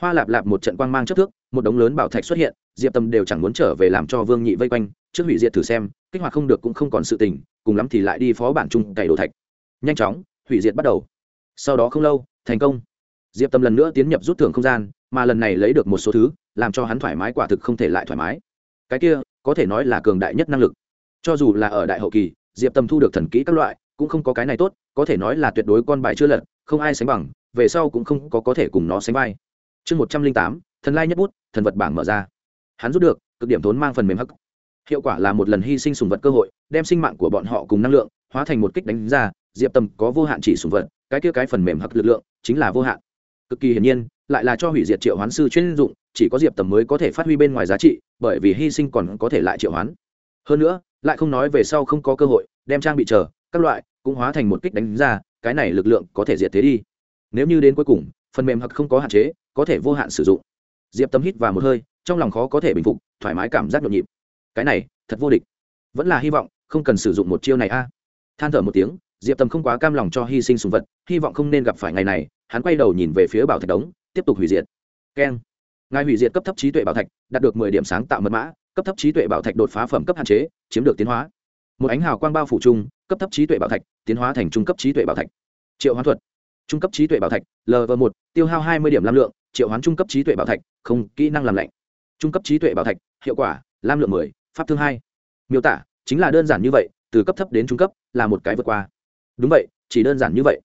Hoa lạp lạp một trận quang mang chất thước, một đống lớn bảo thạch xuất hiện, diệp tâm đều chẳng muốn trở về làm cho vương nhị vây quanh, trước hủy diệt thử xem, kích hoạt không được cũng không còn sự tình, cùng lắm thì lại đi phó bản chung cày đồ thạch. Nhanh chóng, hủy diệt bắt đầu. Sau đó không lâu, thành công. Diệp tâm lần nữa tiến nhập rút thưởng không gian, mà lần này lấy được một số thứ, làm cho hắn thoải mái quả thực không thể lại thoải mái. Cái kia, có thể nói là cường đại nhất năng lực cho dù là ở đại hậu kỳ, diệp tâm thu được thần kỹ các loại, cũng không có cái này tốt, có thể nói là tuyệt đối con bài chưa lật, không ai sánh bằng, về sau cũng không có có thể cùng nó sánh vai. Chương một trăm linh tám, thần lai nhất bút, thần vật bảng mở ra. Hắn rút được, cực điểm thốn mang phần mềm hắc. Hiệu quả là một lần hy sinh sùng vật cơ hội, đem sinh mạng của bọn họ cùng năng lượng, hóa thành một kích đánh ra, diệp tâm có vô hạn chỉ sùng vật, cái kia cái phần mềm hắc lực lượng, chính là vô hạn. Cực kỳ hiển nhiên, lại là cho hủy diệt triệu hoán sư chuyên dụng, chỉ có diệp tầm mới có thể phát huy bên ngoài giá trị, bởi vì hy sinh còn có thể lại triệu hoán. Hơn nữa lại không nói về sau không có cơ hội, đem trang bị chờ, các loại, cũng hóa thành một kích đánh ra, cái này lực lượng có thể diệt thế đi. Nếu như đến cuối cùng, phần mềm hoặc không có hạn chế, có thể vô hạn sử dụng. Diệp tâm hít vào một hơi, trong lòng khó có thể bình phục, thoải mái cảm giác nhộn nhịp. Cái này, thật vô địch. Vẫn là hy vọng, không cần sử dụng một chiêu này a. Than thở một tiếng, diệp tâm không quá cam lòng cho hy sinh sùng vật, hy vọng không nên gặp phải ngày này, hắn quay đầu nhìn về phía bảo thạch đống, tiếp tục hủy diệt. Keng. Ngài hủy diệt cấp thấp trí tuệ bảo thạch, đạt được mười điểm sáng tạo mật mã cấp thấp trí tuệ bảo thạch đột phá phẩm cấp hạn chế, chiếm được tiến hóa. Một ánh hào quang bao phủ chung, cấp thấp trí tuệ bảo thạch, tiến hóa thành trung cấp trí tuệ bảo thạch. Triệu hoán thuật. Trung cấp trí tuệ bảo thạch lv một, tiêu hao hai mươi điểm lam lượng, triệu hoán trung cấp trí tuệ bảo thạch, không, kỹ năng làm lạnh. Trung cấp trí tuệ bảo thạch, hiệu quả, lam lượng mười, pháp thương hai. Miêu tả, chính là đơn giản như vậy, từ cấp thấp đến trung cấp, là một cái vượt qua. Đúng vậy, chỉ đơn giản như vậy.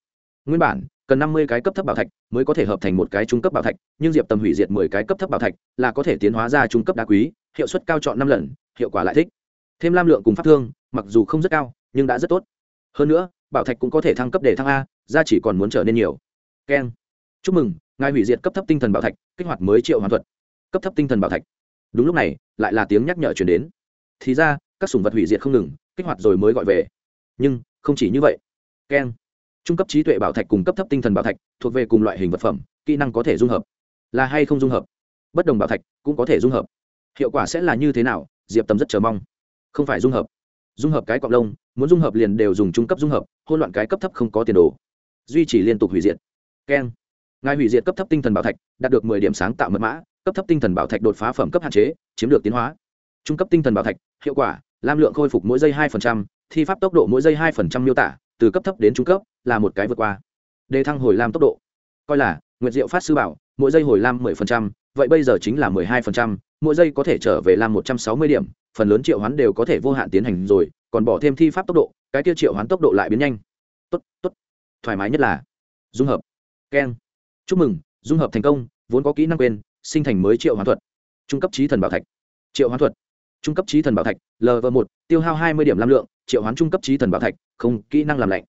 Nguyên bản, cần năm mươi cái cấp thấp bảo thạch mới có thể hợp thành một cái trung cấp bảo thạch, nhưng diệp tầm hủy diệt mười cái cấp thấp bảo thạch, là có thể tiến hóa ra trung cấp đá quý hiệu suất cao chọn năm lần, hiệu quả lại thích. Thêm lam lượng cùng pháp thương, mặc dù không rất cao, nhưng đã rất tốt. Hơn nữa, bảo thạch cũng có thể thăng cấp để thăng a ra chỉ còn muốn trở nên nhiều. Keng chúc mừng, ngài hủy diệt cấp thấp tinh thần bảo thạch, kích hoạt mới triệu hoàn thuật. Cấp thấp tinh thần bảo thạch. Đúng lúc này, lại là tiếng nhắc nhở chuyển đến. Thì ra, các sùng vật hủy diệt không ngừng, kích hoạt rồi mới gọi về. Nhưng, không chỉ như vậy. Keng trung cấp trí tuệ bảo thạch cùng cấp thấp tinh thần bảo thạch, thuộc về cùng loại hình vật phẩm, kỹ năng có thể dung hợp. Là hay không dung hợp? Bất đồng bảo thạch cũng có thể dung hợp hiệu quả sẽ là như thế nào, diệp tâm rất chờ mong. Không phải dung hợp. Dung hợp cái cọc lông, muốn dung hợp liền đều dùng trung cấp dung hợp hôn loạn cái cấp thấp không có tiền đồ. Duy trì liên tục hủy diệt. Keng. Ngài hủy diệt cấp thấp tinh thần bảo thạch, đạt được mười điểm sáng tạo mật mã, cấp thấp tinh thần bảo thạch đột phá phẩm cấp hạn chế, chiếm được tiến hóa. Trung cấp tinh thần bảo thạch, hiệu quả, lam lượng khôi phục mỗi giây hai thi pháp tốc độ mỗi giây hai miêu tả, từ cấp thấp đến trung cấp, là một cái vượt qua. Đề thăng hồi lam tốc độ. Coi là, nguyệt diệu phát sư bảo, mỗi giây hồi lam mười phần trăm vậy bây giờ chính là mười hai phần trăm, mỗi giây có thể trở về làm một trăm sáu mươi điểm, phần lớn triệu hoán đều có thể vô hạn tiến hành rồi, còn bỏ thêm thi pháp tốc độ, cái kia triệu hoán tốc độ lại biến nhanh. Tốt tốt. Thoải mái nhất là dung hợp. Keng. Chúc mừng, dung hợp thành công, vốn có kỹ năng quên, sinh thành mới triệu hoán thuật. Trung cấp trí thần bảo thạch. Triệu hoán thuật. Trung cấp trí thần bảo thạch lv một, tiêu hao hai mươi điểm lam lượng, triệu hoán trung cấp trí thần bảo thạch, không, kỹ năng làm lạnh.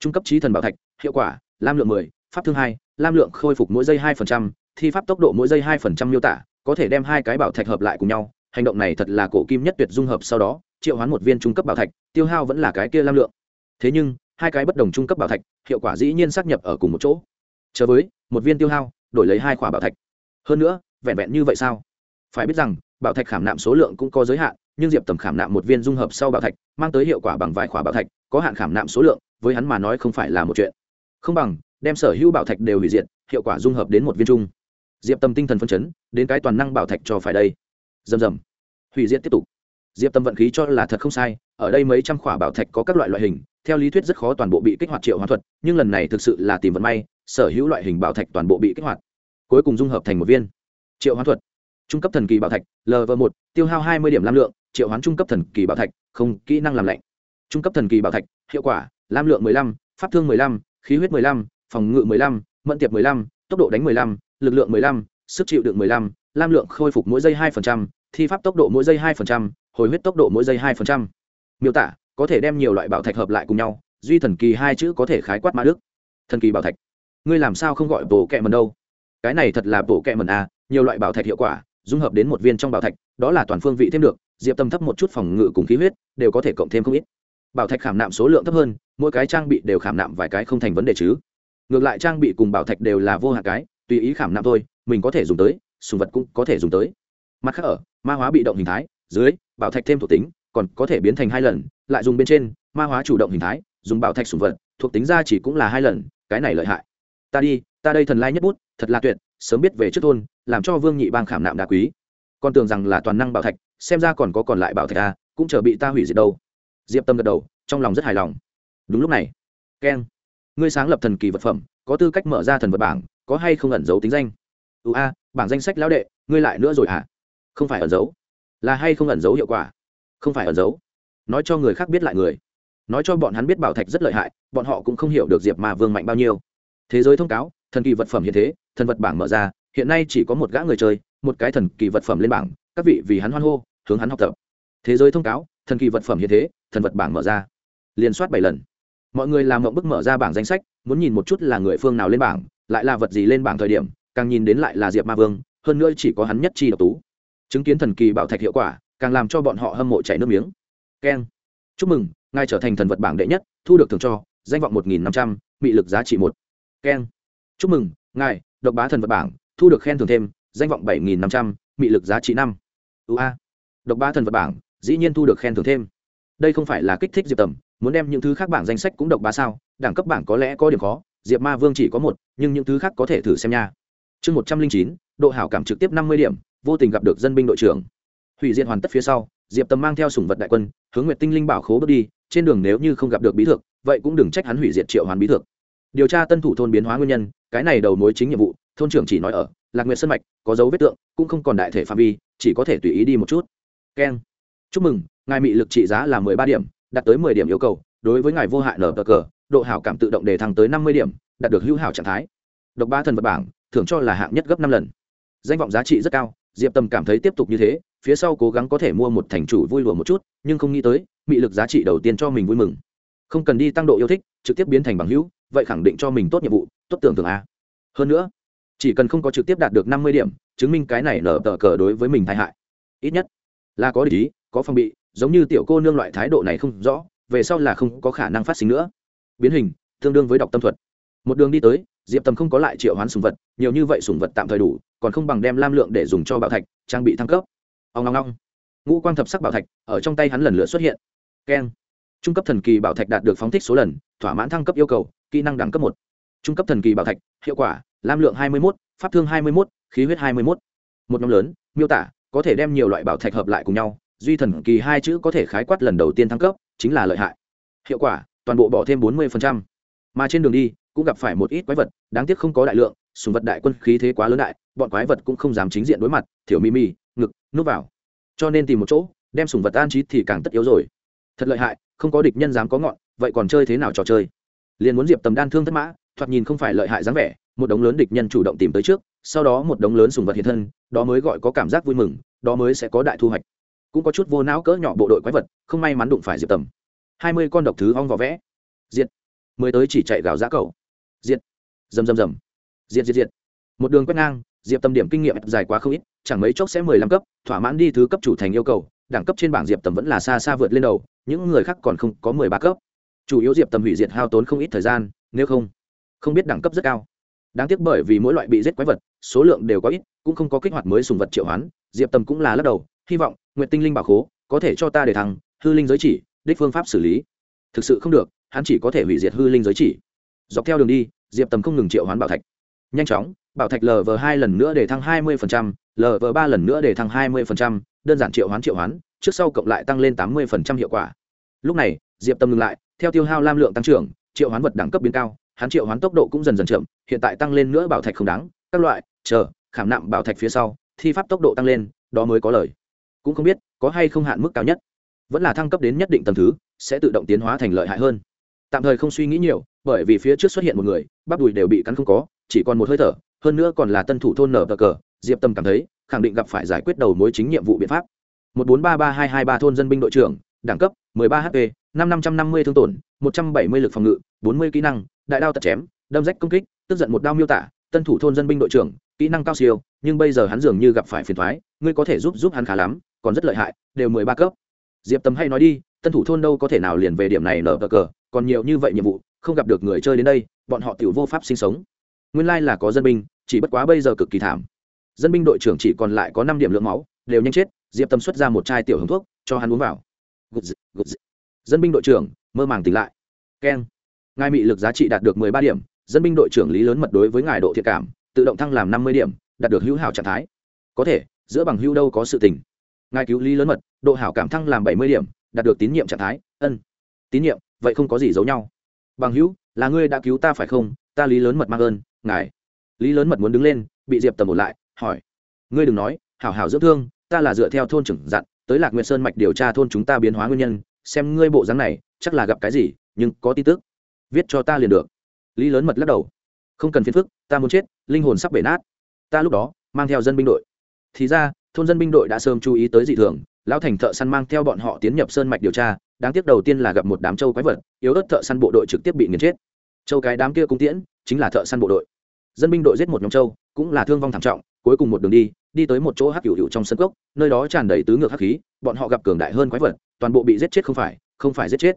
Trung cấp trí thần bảo thạch, hiệu quả, lam lượng mười, pháp thương hai, lam lượng khôi phục mỗi giây hai phần trăm thi pháp tốc độ mỗi giây hai phần trăm miêu tả, có thể đem hai cái bảo thạch hợp lại cùng nhau. Hành động này thật là cổ kim nhất tuyệt dung hợp sau đó, triệu hoán một viên trung cấp bảo thạch, tiêu hao vẫn là cái kia lam lượng. Thế nhưng, hai cái bất đồng trung cấp bảo thạch, hiệu quả dĩ nhiên xác nhập ở cùng một chỗ. Chờ với, một viên tiêu hao, đổi lấy hai khỏa bảo thạch. Hơn nữa, vẹn vẹn như vậy sao? Phải biết rằng, bảo thạch khảm nạm số lượng cũng có giới hạn, nhưng diệp tầm khảm nạm một viên dung hợp sau bảo thạch, mang tới hiệu quả bằng vài khỏa bảo thạch, có hạn khảm nạm số lượng, với hắn mà nói không phải là một chuyện. Không bằng, đem sở hữu bảo thạch đều hủy diệt, hiệu quả dung hợp đến một viên chung diệp tâm tinh thần phân chấn, đến cái toàn năng bảo thạch cho phải đây. Dầm dầm hủy diệt tiếp tục. Diệp tâm vận khí cho là thật không sai, ở đây mấy trăm khỏa bảo thạch có các loại loại hình, theo lý thuyết rất khó toàn bộ bị kích hoạt triệu hóa thuật, nhưng lần này thực sự là tìm vận may, sở hữu loại hình bảo thạch toàn bộ bị kích hoạt. Cuối cùng dung hợp thành một viên. Triệu hóa thuật. Trung cấp thần kỳ bảo thạch lv một, tiêu hao hai mươi điểm lam lượng, triệu hoán trung cấp thần kỳ bảo thạch, không, kỹ năng làm lạnh. Trung cấp thần kỳ bảo thạch, hiệu quả, lam lượng mười lăm, pháp thương mười lăm, khí huyết mười lăm, phòng ngự mười lăm, mẫn tiệp mười lăm, tốc độ đánh mười lăm lực lượng mười lăm, sức chịu đựng mười lăm, lam lượng khôi phục mỗi giây hai phần trăm, thi pháp tốc độ mỗi giây hai phần trăm, hồi huyết tốc độ mỗi giây hai phần trăm. Miêu tả, có thể đem nhiều loại bảo thạch hợp lại cùng nhau, duy thần kỳ hai chữ có thể khái quát mã đức. Thần kỳ bảo thạch. Ngươi làm sao không gọi bổ kệ mần đâu? Cái này thật là bổ kệ mần à nhiều loại bảo thạch hiệu quả, dung hợp đến một viên trong bảo thạch, đó là toàn phương vị thêm được, diệp tâm thấp một chút phòng ngự cùng khí huyết, đều có thể cộng thêm không ít. Bảo thạch khảm nạm số lượng thấp hơn, mỗi cái trang bị đều khảm nạm vài cái không thành vấn đề chứ. Ngược lại trang bị cùng bảo thạch đều là vô hạn cái tùy ý khảm nạm thôi, mình có thể dùng tới, sùng vật cũng có thể dùng tới. Mặt khác ở, ma hóa bị động hình thái, dưới, bảo thạch thêm thuộc tính, còn có thể biến thành hai lần, lại dùng bên trên, ma hóa chủ động hình thái, dùng bảo thạch sùng vật, thuộc tính ra chỉ cũng là hai lần, cái này lợi hại. Ta đi, ta đây thần lai nhất bút, thật là tuyệt, sớm biết về trước thôn, làm cho vương nhị bang khảm nạm đá quý. Con tưởng rằng là toàn năng bảo thạch, xem ra còn có còn lại bảo thạch à cũng chờ bị ta hủy diệt đâu. Diệp tâm gật đầu, trong lòng rất hài lòng. Đúng lúc này, keng, ngươi sáng lập thần kỳ vật phẩm, có tư cách mở ra thần vật bảng có hay không ẩn giấu tính danh? Ưu a, bảng danh sách lão đệ, ngươi lại nữa rồi hả? À? không phải ẩn giấu. Là hay không ẩn giấu hiệu quả? Không phải ẩn giấu. Nói cho người khác biết lại người. Nói cho bọn hắn biết bảo thạch rất lợi hại, bọn họ cũng không hiểu được diệp mà vương mạnh bao nhiêu. Thế giới thông cáo, thần kỳ vật phẩm hiện thế, thần vật bảng mở ra, hiện nay chỉ có một gã người chơi, một cái thần kỳ vật phẩm lên bảng, các vị vì hắn hoan hô, hướng hắn học tập. Thế giới thông cáo, thần kỳ vật phẩm hiện thế, thần vật bảng mở ra. Liên soát bảy lần. Mọi người làm mộng bức mở ra bảng danh sách, muốn nhìn một chút là người phương nào lên bảng lại là vật gì lên bảng thời điểm, càng nhìn đến lại là diệp ma vương, hơn nữa chỉ có hắn nhất chi độc tú. Chứng kiến thần kỳ bảo thạch hiệu quả, càng làm cho bọn họ hâm mộ chảy nước miếng. Keng. Chúc mừng, ngài trở thành thần vật bảng đệ nhất, thu được thưởng cho, danh vọng một nghìn năm trăm bị lực giá trị một. Keng. Chúc mừng, ngài, độc bá thần vật bảng, thu được khen thưởng thêm, danh vọng bảy nghìn năm trăm bị lực giá trị năm. Ua độc bá thần vật bảng, dĩ nhiên thu được khen thưởng thêm. Đây không phải là kích thích diệp tầm, muốn đem những thứ khác bảng danh sách cũng độc bá sao? Đẳng cấp bảng có lẽ có điểm khó diệp ma vương chỉ có một, nhưng những thứ khác có thể thử xem nha. Chương một trăm linh chín, độ hảo cảm trực tiếp năm mươi điểm, vô tình gặp được dân binh đội trưởng. Hủy diệt hoàn tất phía sau, diệp tầm mang theo sùng vật đại quân, hướng nguyệt tinh linh bảo khố bước đi, trên đường nếu như không gặp được bí thực vậy cũng đừng trách hắn hủy diệt triệu hoàn bí thực điều tra tân thủ thôn biến hóa nguyên nhân, cái này đầu mối chính nhiệm vụ, thôn trưởng chỉ nói ở, lạc nguyệt sân mạch, có dấu vết tượng, cũng không còn đại thể phạm vi, chỉ có thể tùy ý đi một chút. Keng. Chúc mừng, ngài mị lực trị giá là mười ba điểm, đạt tới mười điểm yêu cầu, đối với ngài vô hại nở cờ độ hảo cảm tự động đề thăng tới năm mươi điểm, đạt được hữu hảo trạng thái. Độc ba thần vật bảng, thưởng cho là hạng nhất gấp năm lần. Danh vọng giá trị rất cao, diệp tâm cảm thấy tiếp tục như thế, phía sau cố gắng có thể mua một thành chủ vui lùa một chút, nhưng không nghĩ tới, mị lực giá trị đầu tiên cho mình vui mừng. Không cần đi tăng độ yêu thích, trực tiếp biến thành bằng hữu, vậy khẳng định cho mình tốt nhiệm vụ, tốt tưởng tượng a. Hơn nữa, chỉ cần không có trực tiếp đạt được năm mươi điểm, chứng minh cái này nở tờ cờ đối với mình tai hại. Ít nhất là có lý có phòng bị, giống như tiểu cô nương loại thái độ này không rõ, về sau là không có khả năng phát sinh nữa biến hình, tương đương với đọc tâm thuật. Một đường đi tới, diệp tầm không có lại triệu hoán sùng vật, nhiều như vậy sùng vật tạm thời đủ, còn không bằng đem lam lượng để dùng cho bảo thạch, trang bị thăng cấp. Ông long long ngũ quang thập sắc bảo thạch, ở trong tay hắn lần lượt xuất hiện. Keng. Trung cấp thần kỳ bảo thạch đạt được phóng thích số lần, thỏa mãn thăng cấp yêu cầu, kỹ năng đẳng cấp một. Trung cấp thần kỳ bảo thạch, hiệu quả, lam lượng hai mươi một pháp thương hai mươi một khí huyết hai mươi một một nhóm lớn, miêu tả, có thể đem nhiều loại bảo thạch hợp lại cùng nhau, duy thần kỳ hai chữ có thể khái quát lần đầu tiên thăng cấp, chính là lợi hại. Hiệu quả toàn bộ bỏ thêm bốn mươi mà trên đường đi, cũng gặp phải một ít quái vật, đáng tiếc không có đại lượng, sùng vật đại quân khí thế quá lớn đại, bọn quái vật cũng không dám chính diện đối mặt thiểu mi mi ngực, núp vào. Cho nên tìm một chỗ, đem sùng vật an trí thì càng tất yếu rồi. Thật lợi hại, không có địch nhân dám có ngọn, vậy còn chơi thế nào trò chơi? Liền muốn diệp tầm đan thương thất mã, thoạt nhìn không phải lợi hại dáng vẻ, một đống lớn địch nhân chủ động tìm tới trước, sau đó một đống lớn sùng vật hiện thân, đó mới gọi có cảm giác vui mừng, đó mới sẽ có đại thu hoạch. Cũng có chút vô não cỡ nhỏ bộ đội quái vật, không may mắn đụng phải diệp tầm hai mươi con độc thứ ong vỏ vẽ. Diệt. Mới tới chỉ chạy gào giá cầu. Diệt. Rầm rầm rầm. Diệt diệt diệt. Một đường quét ngang, diệp tầm điểm kinh nghiệm dài quá không ít, chẳng mấy chốc sẽ mười lăm cấp, thỏa mãn đi thứ cấp chủ thành yêu cầu, đẳng cấp trên bảng diệp tầm vẫn là xa xa vượt lên đầu, những người khác còn không có mười ba cấp. Chủ yếu diệp tầm hủy diệt hao tốn không ít thời gian, nếu không không biết đẳng cấp rất cao. Đáng tiếc bởi vì mỗi loại bị giết quái vật, số lượng đều có ít, cũng không có kích hoạt mới sùng vật triệu hoán, diệp tầm cũng là lắc đầu, hy vọng nguyện tinh linh bảo khố có thể cho ta để thằng hư linh giới chỉ đích phương pháp xử lý. Thực sự không được, hắn chỉ có thể hủy diệt hư linh giới chỉ. Dọc theo đường đi, diệp tầm không ngừng triệu hoán bảo thạch. Nhanh chóng, bảo thạch lv hai lần nữa để thăng hai mươi lv ba lần nữa để thăng hai mươi đơn giản triệu hoán triệu hoán, trước sau cộng lại tăng lên tám mươi hiệu quả. Lúc này, diệp tầm ngừng lại, theo tiêu hao lam lượng tăng trưởng, triệu hoán vật đẳng cấp biến cao, hắn triệu hoán tốc độ cũng dần dần chậm, hiện tại tăng lên nữa bảo thạch không đáng, các loại, chờ, khảm nạm bảo thạch phía sau, thi pháp tốc độ tăng lên, đó mới có lời. Cũng không biết, có hay không hạn mức cao nhất vẫn là thăng cấp đến nhất định tầng thứ, sẽ tự động tiến hóa thành lợi hại hơn. Tạm thời không suy nghĩ nhiều, bởi vì phía trước xuất hiện một người, bắp đùi đều bị cắn không có, chỉ còn một hơi thở, hơn nữa còn là tân thủ thôn nở cờ cờ, diệp tâm cảm thấy, khẳng định gặp phải giải quyết đầu mối chính nhiệm vụ biện pháp. Một bốn ba ba hai hai ba thôn dân binh đội trưởng, đẳng cấp, mười ba hp năm năm trăm năm mươi thương tổn, một trăm bảy mươi lực phòng ngự, bốn mươi kỹ năng, đại đao tật chém, đâm rách công kích, tức giận một đao miêu tả, tân thủ thôn dân binh đội trưởng, kỹ năng cao siêu, nhưng bây giờ hắn dường như gặp phải phiền thoái, ngươi có thể giúp giúp hắn khá lắm, còn rất lợi hại, đều mười ba cấp diệp tâm hay nói đi, tân thủ thôn đâu có thể nào liền về điểm này nở cờ cờ, còn nhiều như vậy nhiệm vụ, không gặp được người chơi đến đây, bọn họ tiểu vô pháp sinh sống. Nguyên lai là có dân binh, chỉ bất quá bây giờ cực kỳ thảm. Dân binh đội trưởng chỉ còn lại có năm điểm lượng máu, đều nhanh chết, diệp tâm xuất ra một chai tiểu hồng thuốc, cho hắn uống vào. Dân binh đội trưởng, mơ màng tỉnh lại. Keng. Ngài mị lực giá trị đạt được mười ba điểm, dân binh đội trưởng lý lớn mật đối với ngài độ thiệt cảm, tự động thăng làm năm mươi điểm, đạt được hữu hảo trạng thái. Có thể, giữa bằng hữu đâu có sự tình. Ngài cứu lý lớn mật độ hảo cảm thăng làm bảy mươi điểm, đạt được tín nhiệm trạng thái, ân. Tín nhiệm, vậy không có gì giấu nhau. Bằng hữu, là ngươi đã cứu ta phải không? Ta lý lớn mật mang ơn, ngài. Lý lớn mật muốn đứng lên, bị diệp tầm một lại, hỏi. Ngươi đừng nói, hảo hảo dưỡng thương, ta là dựa theo thôn trưởng dặn, tới lạc nguyệt sơn mạch điều tra thôn chúng ta biến hóa nguyên nhân, xem ngươi bộ dáng này, chắc là gặp cái gì, nhưng có tin tức. Viết cho ta liền được. Lý lớn mật lắc đầu. Không cần phiền phức, ta muốn chết, linh hồn sắp bể nát. Ta lúc đó, mang theo dân binh đội. Thì ra, thôn dân binh đội đã sớm chú ý tới dị thường lão thành thợ săn mang theo bọn họ tiến nhập sơn mạch điều tra, đáng tiếc đầu tiên là gặp một đám châu quái vật, yếu ớt thợ săn bộ đội trực tiếp bị nghiền chết. Châu cái đám kia cung tiễn, chính là thợ săn bộ đội. Dân binh đội giết một nhóm châu, cũng là thương vong thảm trọng, cuối cùng một đường đi đi tới một chỗ hắc hữu hữu trong sân cốc, nơi đó tràn đầy tứ ngược hắc khí, bọn họ gặp cường đại hơn quái vật, toàn bộ bị giết chết không phải không phải giết chết.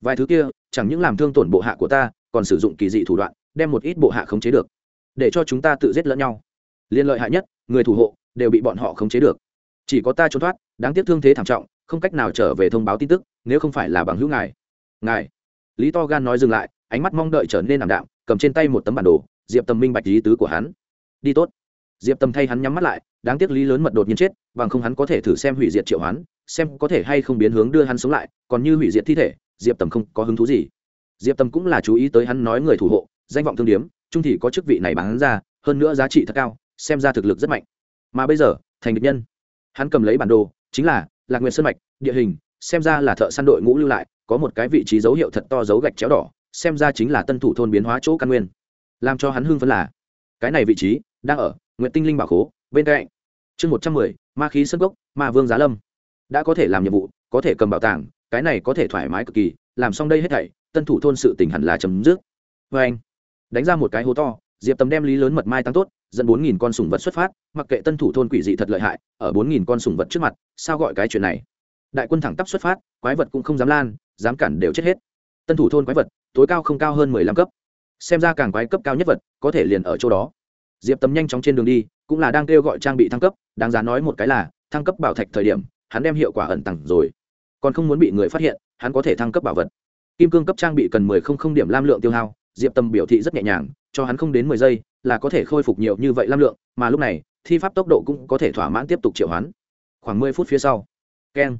Vài thứ kia, chẳng những làm thương tổn bộ hạ của ta, còn sử dụng kỳ dị thủ đoạn, đem một ít bộ hạ khống chế được, để cho chúng ta tự giết lẫn nhau. Liên lợi hại nhất, người thủ hộ, đều bị bọn họ khống chế được chỉ có ta trốn thoát, đáng tiếc thương thế thảm trọng, không cách nào trở về thông báo tin tức, nếu không phải là bằng hữu ngài. Ngài? Lý to gan nói dừng lại, ánh mắt mong đợi trở nên ảm đạm, cầm trên tay một tấm bản đồ, diệp tầm minh bạch lý tứ của hắn. Đi tốt. Diệp tầm thay hắn nhắm mắt lại, đáng tiếc lý lớn mật đột nhiên chết, bằng không hắn có thể thử xem hủy diệt triệu hắn xem có thể hay không biến hướng đưa hắn sống lại, còn như hủy diệt thi thể, diệp tầm không có hứng thú gì. Diệp tầm cũng là chú ý tới hắn nói người thủ hộ, danh vọng thương điếm, trung thị có chức vị này bán ra, hơn nữa giá trị thật cao, xem ra thực lực rất mạnh. Mà bây giờ, thành địch nhân hắn cầm lấy bản đồ, chính là lạc nguyệt sơn mạch, địa hình, xem ra là thợ săn đội ngũ lưu lại, có một cái vị trí dấu hiệu thật to dấu gạch chéo đỏ, xem ra chính là tân thủ thôn biến hóa chỗ căn nguyên. Làm cho hắn hưng phấn là, cái này vị trí đang ở nguyện tinh linh bảo khố, bên cạnh. Chương một trăm mười, ma khí sân gốc ma vương giá lâm. Đã có thể làm nhiệm vụ, có thể cầm bảo tàng, cái này có thể thoải mái cực kỳ, làm xong đây hết thảy, tân thủ thôn sự tình hẳn là chấm dứt. Vê anh đánh ra một cái hố to, diệp tầm đem lý lớn mật mai tăng tốt dẫn bốn nghìn con sủng vật xuất phát, mặc kệ tân thủ thôn quỷ dị thật lợi hại, ở bốn nghìn con sủng vật trước mặt, sao gọi cái chuyện này? Đại quân thẳng tắp xuất phát, quái vật cũng không dám lan, dám cản đều chết hết. Tân thủ thôn quái vật, tối cao không cao hơn mười lăm cấp. Xem ra càng quái cấp cao nhất vật, có thể liền ở chỗ đó. Diệp tầm nhanh chóng trên đường đi, cũng là đang kêu gọi trang bị thăng cấp, đáng giá nói một cái là, thăng cấp bảo thạch thời điểm, hắn đem hiệu quả ẩn tặng rồi. Còn không muốn bị người phát hiện, hắn có thể thăng cấp bảo vật. Kim cương cấp trang bị cần mười không không điểm lam lượng tiêu hao, diệp tâm biểu thị rất nhẹ nhàng, cho hắn không đến mười giây là có thể khôi phục nhiều như vậy lam lượng, mà lúc này, thi pháp tốc độ cũng có thể thỏa mãn tiếp tục triệu hoán. Khoảng mười phút phía sau. Keng.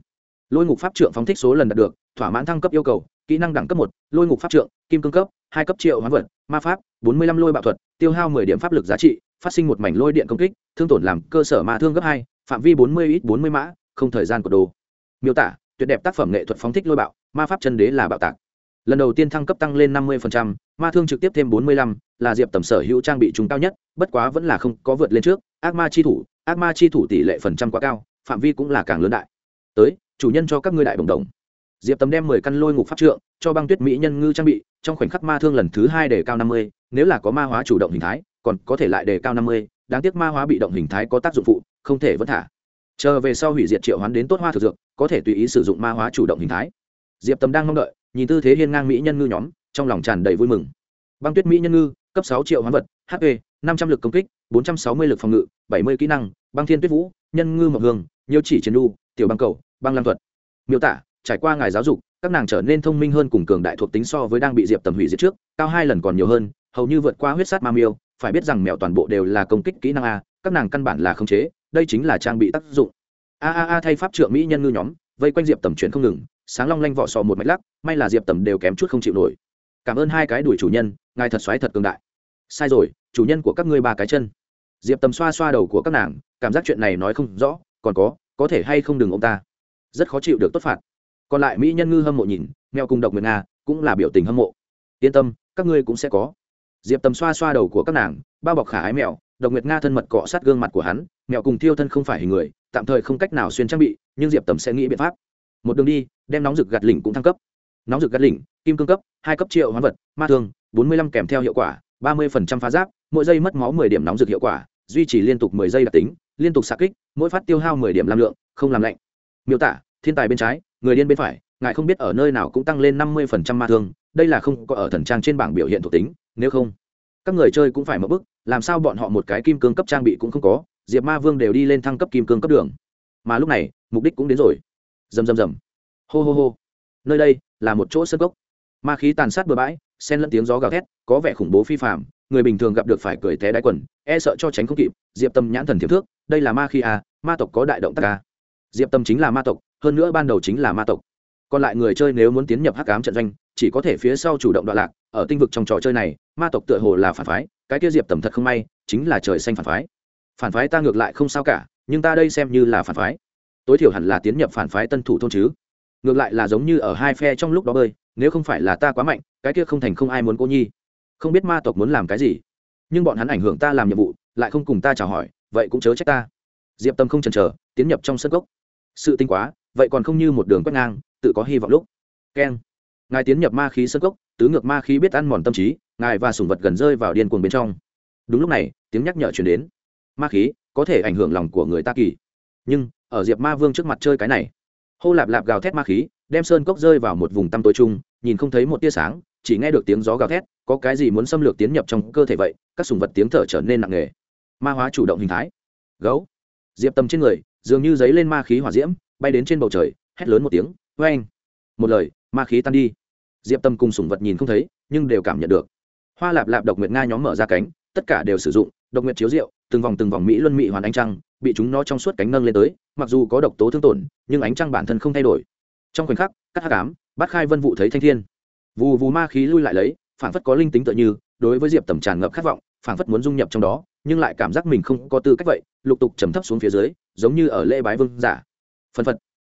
Lôi ngục pháp trượng phóng thích số lần đạt được, thỏa mãn thăng cấp yêu cầu, kỹ năng đẳng cấp một, lôi ngục pháp trượng, kim cương cấp, hai cấp triệu hoán vật, ma pháp, bốn mươi lăm lôi bạo thuật, tiêu hao mười điểm pháp lực giá trị, phát sinh một mảnh lôi điện công kích, thương tổn làm cơ sở ma thương gấp hai, phạm vi bốn mươi ít bốn mươi mã, không thời gian của đồ. Miêu tả, tuyệt đẹp tác phẩm nghệ thuật phóng thích lôi bạo, ma pháp chân đế là bạo tạc lần đầu tiên thăng cấp tăng lên năm mươi ma thương trực tiếp thêm bốn mươi lăm, là diệp tầm sở hữu trang bị chúng cao nhất, bất quá vẫn là không có vượt lên trước. Ác ma chi thủ, ác ma chi thủ tỷ lệ phần trăm quá cao, phạm vi cũng là càng lớn đại. Tới, chủ nhân cho các ngươi đại đồng đồng. Diệp tầm đem mười căn lôi ngục pháp trượng, cho băng tuyết mỹ nhân ngư trang bị, trong khoảnh khắc ma thương lần thứ hai đề cao năm mươi, nếu là có ma hóa chủ động hình thái, còn có thể lại đề cao năm mươi, đáng tiếc ma hóa bị động hình thái có tác dụng phụ, không thể vẫn thả. Chờ về sau hủy diệt triệu hoán đến tốt hoa thực dược, có thể tùy ý sử dụng ma hóa chủ động hình thái. Diệp tầm đang mong đợi nhìn tư thế hiên ngang mỹ nhân ngư nhóm, trong lòng tràn đầy vui mừng. Băng tuyết mỹ nhân ngư, cấp sáu triệu hoán vật hp năm trăm l ự c công kích, bốn trăm sáu mươi lực phòng ngự, bảy mươi kỹ năng, băng thiên tuyết vũ, nhân ngư mộc hương, nhiều chỉ chiến đu, tiểu băng cầu, băng lam thuật. Miêu tả, trải qua ngài giáo dục, các nàng trở nên thông minh hơn cùng cường đại thuộc tính so với đang bị diệp tầm hủy diệt trước, cao hai lần còn nhiều hơn, hầu như vượt qua huyết sát ma miêu, phải biết rằng mèo toàn bộ đều là công kích kỹ năng a, các nàng căn bản là khống chế, đây chính là trang bị tác dụng. A a a thay pháp trượng mỹ nhân ngư nhóm, vây quanh diệp tầm chuyển không ngừng sáng long lanh vỏ sò một mạch lắc, may là diệp tầm đều kém chút không chịu nổi. Cảm ơn hai cái đuổi chủ nhân, ngài thật xoáy thật cường đại. Sai rồi, chủ nhân của các ngươi ba cái chân. Diệp tầm xoa xoa đầu của các nàng, cảm giác chuyện này nói không rõ, còn có có thể hay không đừng ông ta. Rất khó chịu được tốt phạt. Còn lại mỹ nhân ngư hâm mộ nhìn, mèo cùng độc nguyệt nga, cũng là biểu tình hâm mộ. Yên tâm, các ngươi cũng sẽ có. Diệp tầm xoa xoa đầu của các nàng, bao bọc khả ái mèo, độc nguyệt nga thân mật cọ sát gương mặt của hắn, mèo cùng thiêu thân không phải hình người, tạm thời không cách nào xuyên trang bị, nhưng diệp tầm sẽ nghĩ biện pháp một đường đi, đem nóng rực gạt lỉnh cũng thăng cấp. Nóng rực gạt lỉnh, kim cương cấp, hai cấp triệu hoán vật, ma thương, bốn mươi lăm kèm theo hiệu quả, ba mươi phần trăm phá giáp, mỗi giây mất máu mười điểm nóng rực hiệu quả, duy trì liên tục mười giây đặc tính, liên tục xạ kích, mỗi phát tiêu hao mười điểm làm lượng, không làm lạnh. Miêu tả, thiên tài bên trái, người điên bên phải, ngài không biết ở nơi nào cũng tăng lên năm mươi phần trăm ma thương, đây là không có ở thần trang trên bảng biểu hiện thuộc tính, nếu không, các người chơi cũng phải mất bức, làm sao bọn họ một cái kim cương cấp trang bị cũng không có, diệp ma vương đều đi lên thăng cấp kim cương cấp đường. Mà lúc này, mục đích cũng đến rồi rầm rầm rầm. Hô hô hô. Nơi đây là một chỗ sân gốc ma khí tàn sát bừa bãi, xen lẫn tiếng gió gào thét, có vẻ khủng bố phi phạm người bình thường gặp được phải cười té đáy quần e sợ cho tránh không kịp, diệp tâm nhãn thần thiếp thước, đây là ma khí à ma tộc có đại động tác à. diệp tâm chính là ma tộc, hơn nữa ban đầu chính là ma tộc. Còn lại người chơi nếu muốn tiến nhập hắc ám trận doanh, chỉ có thể phía sau chủ động đoạn lạc, ở tinh vực trong trò chơi này, ma tộc tựa hồ là phản phái, cái kia diệp tầm thật không may, chính là trời xanh phản phái. Phản phái ta ngược lại không sao cả, nhưng ta đây xem như là phản phái tối thiểu hẳn là tiến nhập phản phái tân thủ thôn chứ. Ngược lại là giống như ở hai phe trong lúc đó bơi, nếu không phải là ta quá mạnh, cái kia không thành không ai muốn cô nhi. Không biết ma tộc muốn làm cái gì, nhưng bọn hắn ảnh hưởng ta làm nhiệm vụ, lại không cùng ta chào hỏi, vậy cũng chớ trách ta. Diệp tâm không chần chờ, tiến nhập trong sân gốc sự tinh quá, vậy còn không như một đường quét ngang, tự có hy vọng lúc. Keng. Ngài tiến nhập ma khí sân gốc tứ ngược ma khí biết ăn mòn tâm trí, ngài và sủng vật gần rơi vào điên cuồng bên trong. Đúng lúc này, tiếng nhắc nhở chuyển đến. Ma khí có thể ảnh hưởng lòng của người ta kỳ, nhưng ở diệp ma vương trước mặt chơi cái này. Hô lạp lạp gào thét ma khí đem sơn cốc rơi vào một vùng tăm tối chung, nhìn không thấy một tia sáng chỉ nghe được tiếng gió gào thét có cái gì muốn xâm lược tiến nhập trong cơ thể vậy các sùng vật tiếng thở trở nên nặng nề. Ma hóa chủ động hình thái. Gấu. Diệp tầm trên người dường như giấy lên ma khí hỏa diễm bay đến trên bầu trời hét lớn một tiếng vê anh một lời ma khí tan đi. Diệp tâm cùng sùng vật nhìn không thấy nhưng đều cảm nhận được. Hoa lạp lạp độc nguyệt nga nhóm mở ra cánh tất cả đều sử dụng, độc nguyệt chiếu rượu, từng vòng từng vòng mỹ luân mỹ hoàn ánh trăng, bị chúng nó trong suốt cánh nâng lên tới, mặc dù có độc tố thương tổn, nhưng ánh trăng bản thân không thay đổi. Trong khoảnh khắc, cắt hát cám bắt khai vân vụ thấy thanh thiên. Vù vù ma khí lui lại lấy, phảng phất có linh tính tựa như, đối với diệp tầm tràn ngập khát vọng, phảng phất muốn dung nhập trong đó, nhưng lại cảm giác mình không có tư cách vậy, lục tục trầm thấp xuống phía dưới, giống như ở lễ bái vương giả. Phân phật.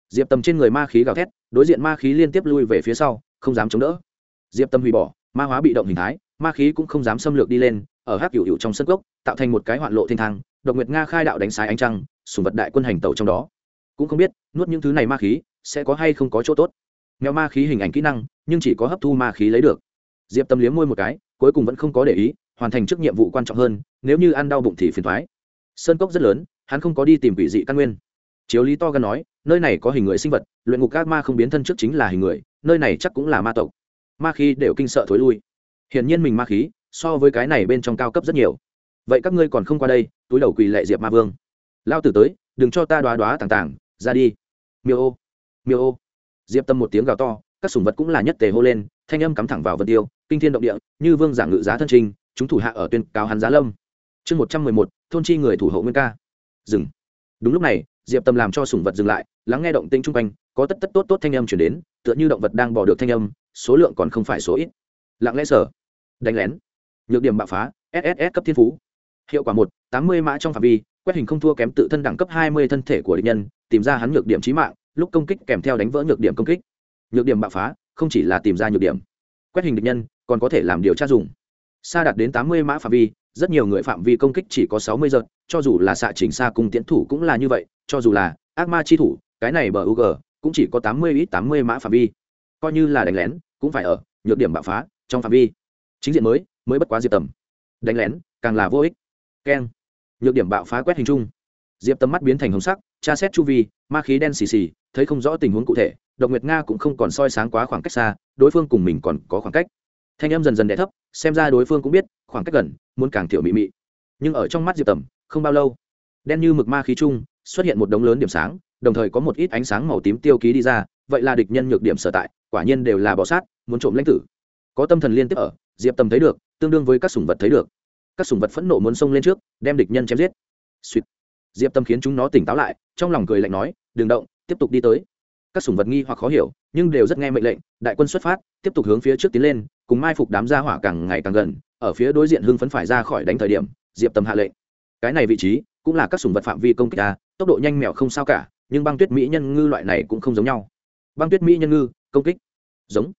Diệp tầm trên người ma khí gào thét, đối diện ma khí liên tiếp lui về phía sau, không dám chống đỡ. Diệp tâm hủy bỏ, ma hóa bị động hình thái, ma khí cũng không dám xâm lược đi lên ở hắc cửu hữu trong sân gốc tạo thành một cái hoạn lộ thiên thang, độc nguyệt nga khai đạo đánh sái ánh trăng, sùng vật đại quân hành tàu trong đó. Cũng không biết, nuốt những thứ này ma khí, sẽ có hay không có chỗ tốt. Mèo ma khí hình ảnh kỹ năng, nhưng chỉ có hấp thu ma khí lấy được. Diệp tâm liếm môi một cái, cuối cùng vẫn không có để ý, hoàn thành trước nhiệm vụ quan trọng hơn, nếu như ăn đau bụng thì phiền thoái sơn cốc rất lớn, hắn không có đi tìm quỷ dị căn nguyên. Chiếu lý to gan nói, nơi này có hình người sinh vật, luyện ngục các ma không biến thân trước chính là hình người, nơi này chắc cũng là ma tộc. Ma khí đều kinh sợ thối lui. Hiển nhiên mình ma khí so với cái này bên trong cao cấp rất nhiều. Vậy các ngươi còn không qua đây, túi đầu quỳ lệ diệp ma vương. Lao tử tới, đừng cho ta đoá đoá tàng tàng, ra đi. Miêu ô miêu ô. Diệp tâm một tiếng gào to, các sủng vật cũng là nhất tề hô lên, thanh âm cắm thẳng vào vật tiêu, kinh thiên động địa, như vương giả ngự giá thân trình, chúng thủ hạ ở tuyên cao hắn giá lâm. Chương một trăm mười một, thôn chi người thủ hộ nguyên ca. Dừng. Đúng lúc này, diệp tâm làm cho sủng vật dừng lại, lắng nghe động tinh chung quanh, có tất tất tốt tốt thanh âm chuyển đến, tựa như động vật đang bỏ được thanh âm, số lượng còn không phải số ít. Lặng lẽ sở đánh lén nhược điểm bạo phá sss cấp thiên phú. Hiệu quả một, tám mươi mã trong phạm vi, quét hình không thua kém tự thân đẳng cấp hai mươi thân thể của địch nhân, tìm ra hắn nhược điểm trí mạng, lúc công kích kèm theo đánh vỡ nhược điểm công kích. Nhược điểm bạo phá, không chỉ là tìm ra nhược điểm, quét hình địch nhân còn có thể làm điều tra dùng. Xa đạt đến tám mươi mã phạm vi, rất nhiều người phạm vi công kích chỉ có sáu mươi giật, cho dù là xạ chỉnh xa cùng tiến thủ cũng là như vậy, cho dù là ác ma chi thủ, cái này bờ UG cũng chỉ có tám mươi ít tám mươi mã phạm vi. Coi như là đánh lén, cũng phải ở nhược điểm bạo phá trong phạm vi. Chính diện mới mới bất quá diệp tầm. Đánh lén, càng là vô ích. Keng. Nhược điểm bạo phá quét hình chung. Diệp tầm mắt biến thành hồng sắc, tra xét chu vi, ma khí đen xì xì, thấy không rõ tình huống cụ thể, độc nguyệt nga cũng không còn soi sáng quá khoảng cách xa, đối phương cùng mình còn có khoảng cách. Thanh em dần dần đẻ thấp, xem ra đối phương cũng biết, khoảng cách gần, muốn càng thiểu mị mị. Nhưng ở trong mắt diệp tầm, không bao lâu, đen như mực ma khí chung, xuất hiện một đống lớn điểm sáng, đồng thời có một ít ánh sáng màu tím tiêu ký đi ra, vậy là địch nhân nhược điểm sở tại, quả nhiên đều là bọ sát, muốn trộm lãnh tử. Có tâm thần liên tiếp ở, diệp tầm thấy được tương đương với các sủng vật thấy được. Các sủng vật phẫn nộ muốn xông lên trước đem địch nhân chém giết. Suýt diệp tâm khiến chúng nó tỉnh táo lại trong lòng cười lạnh nói đừng động tiếp tục đi tới. Các sủng vật nghi hoặc khó hiểu nhưng đều rất nghe mệnh lệnh đại quân xuất phát tiếp tục hướng phía trước tiến lên cùng mai phục đám gia hỏa càng ngày càng gần ở phía đối diện hưng phấn phải ra khỏi đánh thời điểm diệp tâm hạ lệnh. Cái này vị trí cũng là các sủng vật phạm vi công kích ra, tốc độ nhanh mèo không sao cả nhưng băng tuyết mỹ nhân ngư loại này cũng không giống nhau. Băng tuyết mỹ nhân ngư công kích. Giống.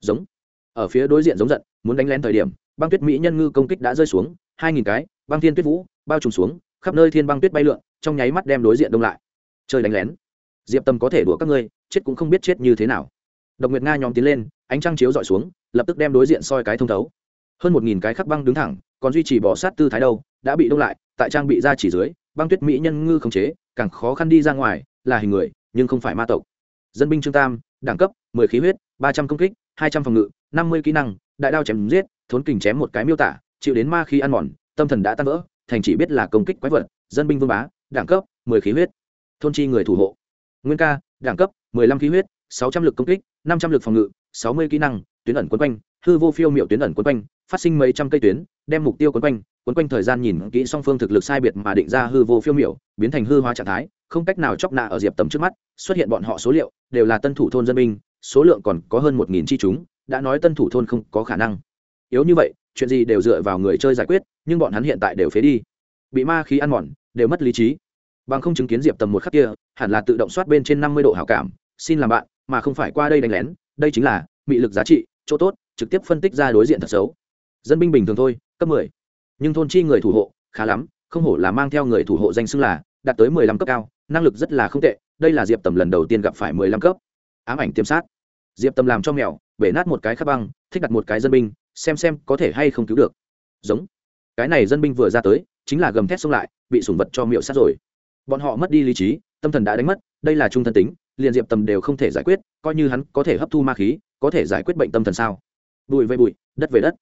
Giống. Ở phía đối diện giống giận muốn đánh lén thời điểm băng tuyết mỹ nhân ngư công kích đã rơi xuống, hai nghìn cái, băng thiên tuyết vũ, bao trùm xuống, khắp nơi thiên băng tuyết bay lượn, trong nháy mắt đem đối diện đông lại. Chơi đánh lén. Diệp tâm có thể đùa các ngươi, chết cũng không biết chết như thế nào. Độc nguyệt nga nhóm tiến lên, ánh trăng chiếu dọi xuống, lập tức đem đối diện soi cái thông thấu. Hơn một nghìn cái khắc băng đứng thẳng, còn duy trì bỏ sát tư thái đâu, đã bị đông lại, tại trang bị ra chỉ dưới, băng tuyết mỹ nhân ngư khống chế, càng khó khăn đi ra ngoài, là hình người, nhưng không phải ma tộc. Dân binh trương tam, đẳng cấp, mười khí huyết, ba trăm công kích, hai trăm phòng ngự, năm mươi kỹ năng, đại đao chém giết thốn kình chém một cái miêu tả, chịu đến ma khi ăn mòn, tâm thần đã tan vỡ, thành chỉ biết là công kích quái vật, dân binh vương bá, đẳng cấp, mười khí huyết. Thôn chi người thủ hộ. Nguyên ca, đẳng cấp, mười lăm khí huyết, sáu trăm l ự c công kích, năm trăm l ự c phòng ngự, sáu mươi kỹ năng, tuyến ẩn quấn quanh, hư vô phiêu m i ệ u tuyến ẩn quấn quanh, phát sinh mấy trăm cây tuyến, đem mục tiêu quấn quanh quấn quanh thời gian nhìn kỹ song phương thực lực sai biệt mà định ra hư vô phiêu m i ệ u biến thành hư hóa trạng thái, không cách nào chóc nạ ở diệp tầm trước mắt, xuất hiện bọn họ số liệu, đều là tân thủ thôn dân binh, số lượng còn có hơn một nghìn chi chúng, đã nói tân thủ thôn không có khả năng yếu như vậy, chuyện gì đều dựa vào người chơi giải quyết, nhưng bọn hắn hiện tại đều phế đi. Bị ma khí ăn mòn, đều mất lý trí. Bằng không chứng kiến diệp tầm một khắc kia, hẳn là tự động soát bên trên năm mươi độ hảo cảm, xin làm bạn, mà không phải qua đây đánh lén, đây chính là mị lực giá trị, chỗ tốt, trực tiếp phân tích ra đối diện thật xấu. Dân binh bình thường thôi, cấp mười. Nhưng thôn chi người thủ hộ, khá lắm, không hổ là mang theo người thủ hộ danh xưng là, đạt tới mười lăm cấp cao, năng lực rất là không tệ, đây là diệp tầm lần đầu tiên gặp phải mười lăm cấp. Ám ảnh tiêm sát. Diệp tầm làm cho mèo, bể nát một cái khắc băng, thích đặt một cái dân binh xem xem có thể hay không cứu được. Giống. Cái này dân binh vừa ra tới, chính là gầm thét xông lại, bị sủng vật cho miệu sát rồi. Bọn họ mất đi lý trí, tâm thần đã đánh mất, đây là trung thân tính, liền diệp tầm đều không thể giải quyết, coi như hắn có thể hấp thu ma khí, có thể giải quyết bệnh tâm thần sao? Bụi về bụi, đất về đất.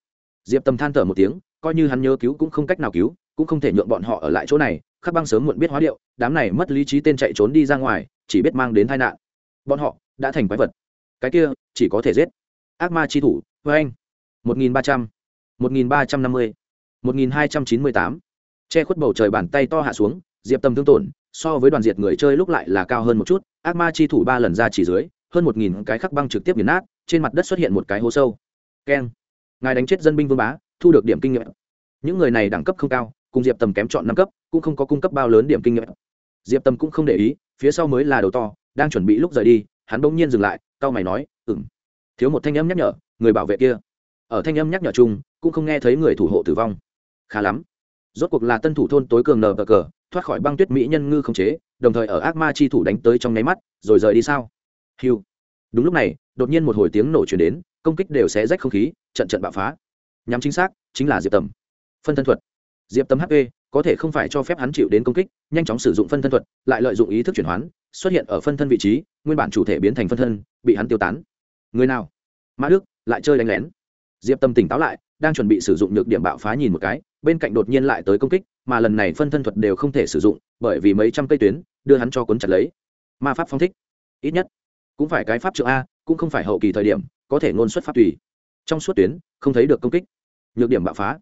Diệp tầm than thở một tiếng, coi như hắn nhớ cứu cũng không cách nào cứu, cũng không thể nhượng bọn họ ở lại chỗ này, khắc băng sớm muộn biết hóa điệu, đám này mất lý trí tên chạy trốn đi ra ngoài, chỉ biết mang đến tai nạn. Bọn họ đã thành quái vật. Cái kia, chỉ có thể giết. Ác ma chi thủ với anh một nghìn ba trăm, một nghìn ba trăm năm mươi, một nghìn hai trăm chín mươi tám. Che khuất bầu trời bàn tay to hạ xuống, diệp tâm thương tổn, so với đoàn diệt người chơi lúc lại là cao hơn một chút, ác ma chi thủ ba lần ra chỉ dưới, hơn một nghìn cái khắc băng trực tiếp nghiền nát, trên mặt đất xuất hiện một cái hố sâu. Keng. Ngài đánh chết dân binh vương bá, thu được điểm kinh nghiệm. Những người này đẳng cấp không cao, cùng diệp tầm kém chọn năm cấp, cũng không có cung cấp bao lớn điểm kinh nghiệm. Diệp tầm cũng không để ý, phía sau mới là đầu to, đang chuẩn bị lúc rời đi, hắn bỗng nhiên dừng lại, cau mày nói ừng thiếu một thanh âm nhắc nhở, người bảo vệ kia ở thanh âm nhắc nhở chung, cũng không nghe thấy người thủ hộ tử vong. Khá lắm. Rốt cuộc là tân thủ thôn tối cường nờ bờ cờ, thoát khỏi băng tuyết mỹ nhân ngư không chế, đồng thời ở ác ma chi thủ đánh tới trong nháy mắt, rồi rời đi sao? Hiu đúng lúc này, đột nhiên một hồi tiếng nổ chuyển đến, công kích đều sẽ rách không khí, trận trận bạo phá. Nhắm chính xác, chính là diệp tầm. Phân thân thuật. Diệp tầm hp có thể không phải cho phép hắn chịu đến công kích, nhanh chóng sử dụng phân thân thuật, lại lợi dụng ý thức chuyển hoán, xuất hiện ở phân thân vị trí, nguyên bản chủ thể biến thành phân thân, bị hắn tiêu tán. Người nào? Mã đức, lại chơi đánh lén diệp tâm tỉnh táo lại, đang chuẩn bị sử dụng nhược điểm bạo phá nhìn một cái, bên cạnh đột nhiên lại tới công kích, mà lần này phân thân thuật đều không thể sử dụng, bởi vì mấy trăm cây tuyến, đưa hắn cho cuốn chặt lấy. Ma pháp phong thích. Ít nhất, cũng phải cái pháp trượng a, cũng không phải hậu kỳ thời điểm, có thể ngôn xuất pháp tùy. Trong suốt tuyến, không thấy được công kích. Nhược điểm bạo phá.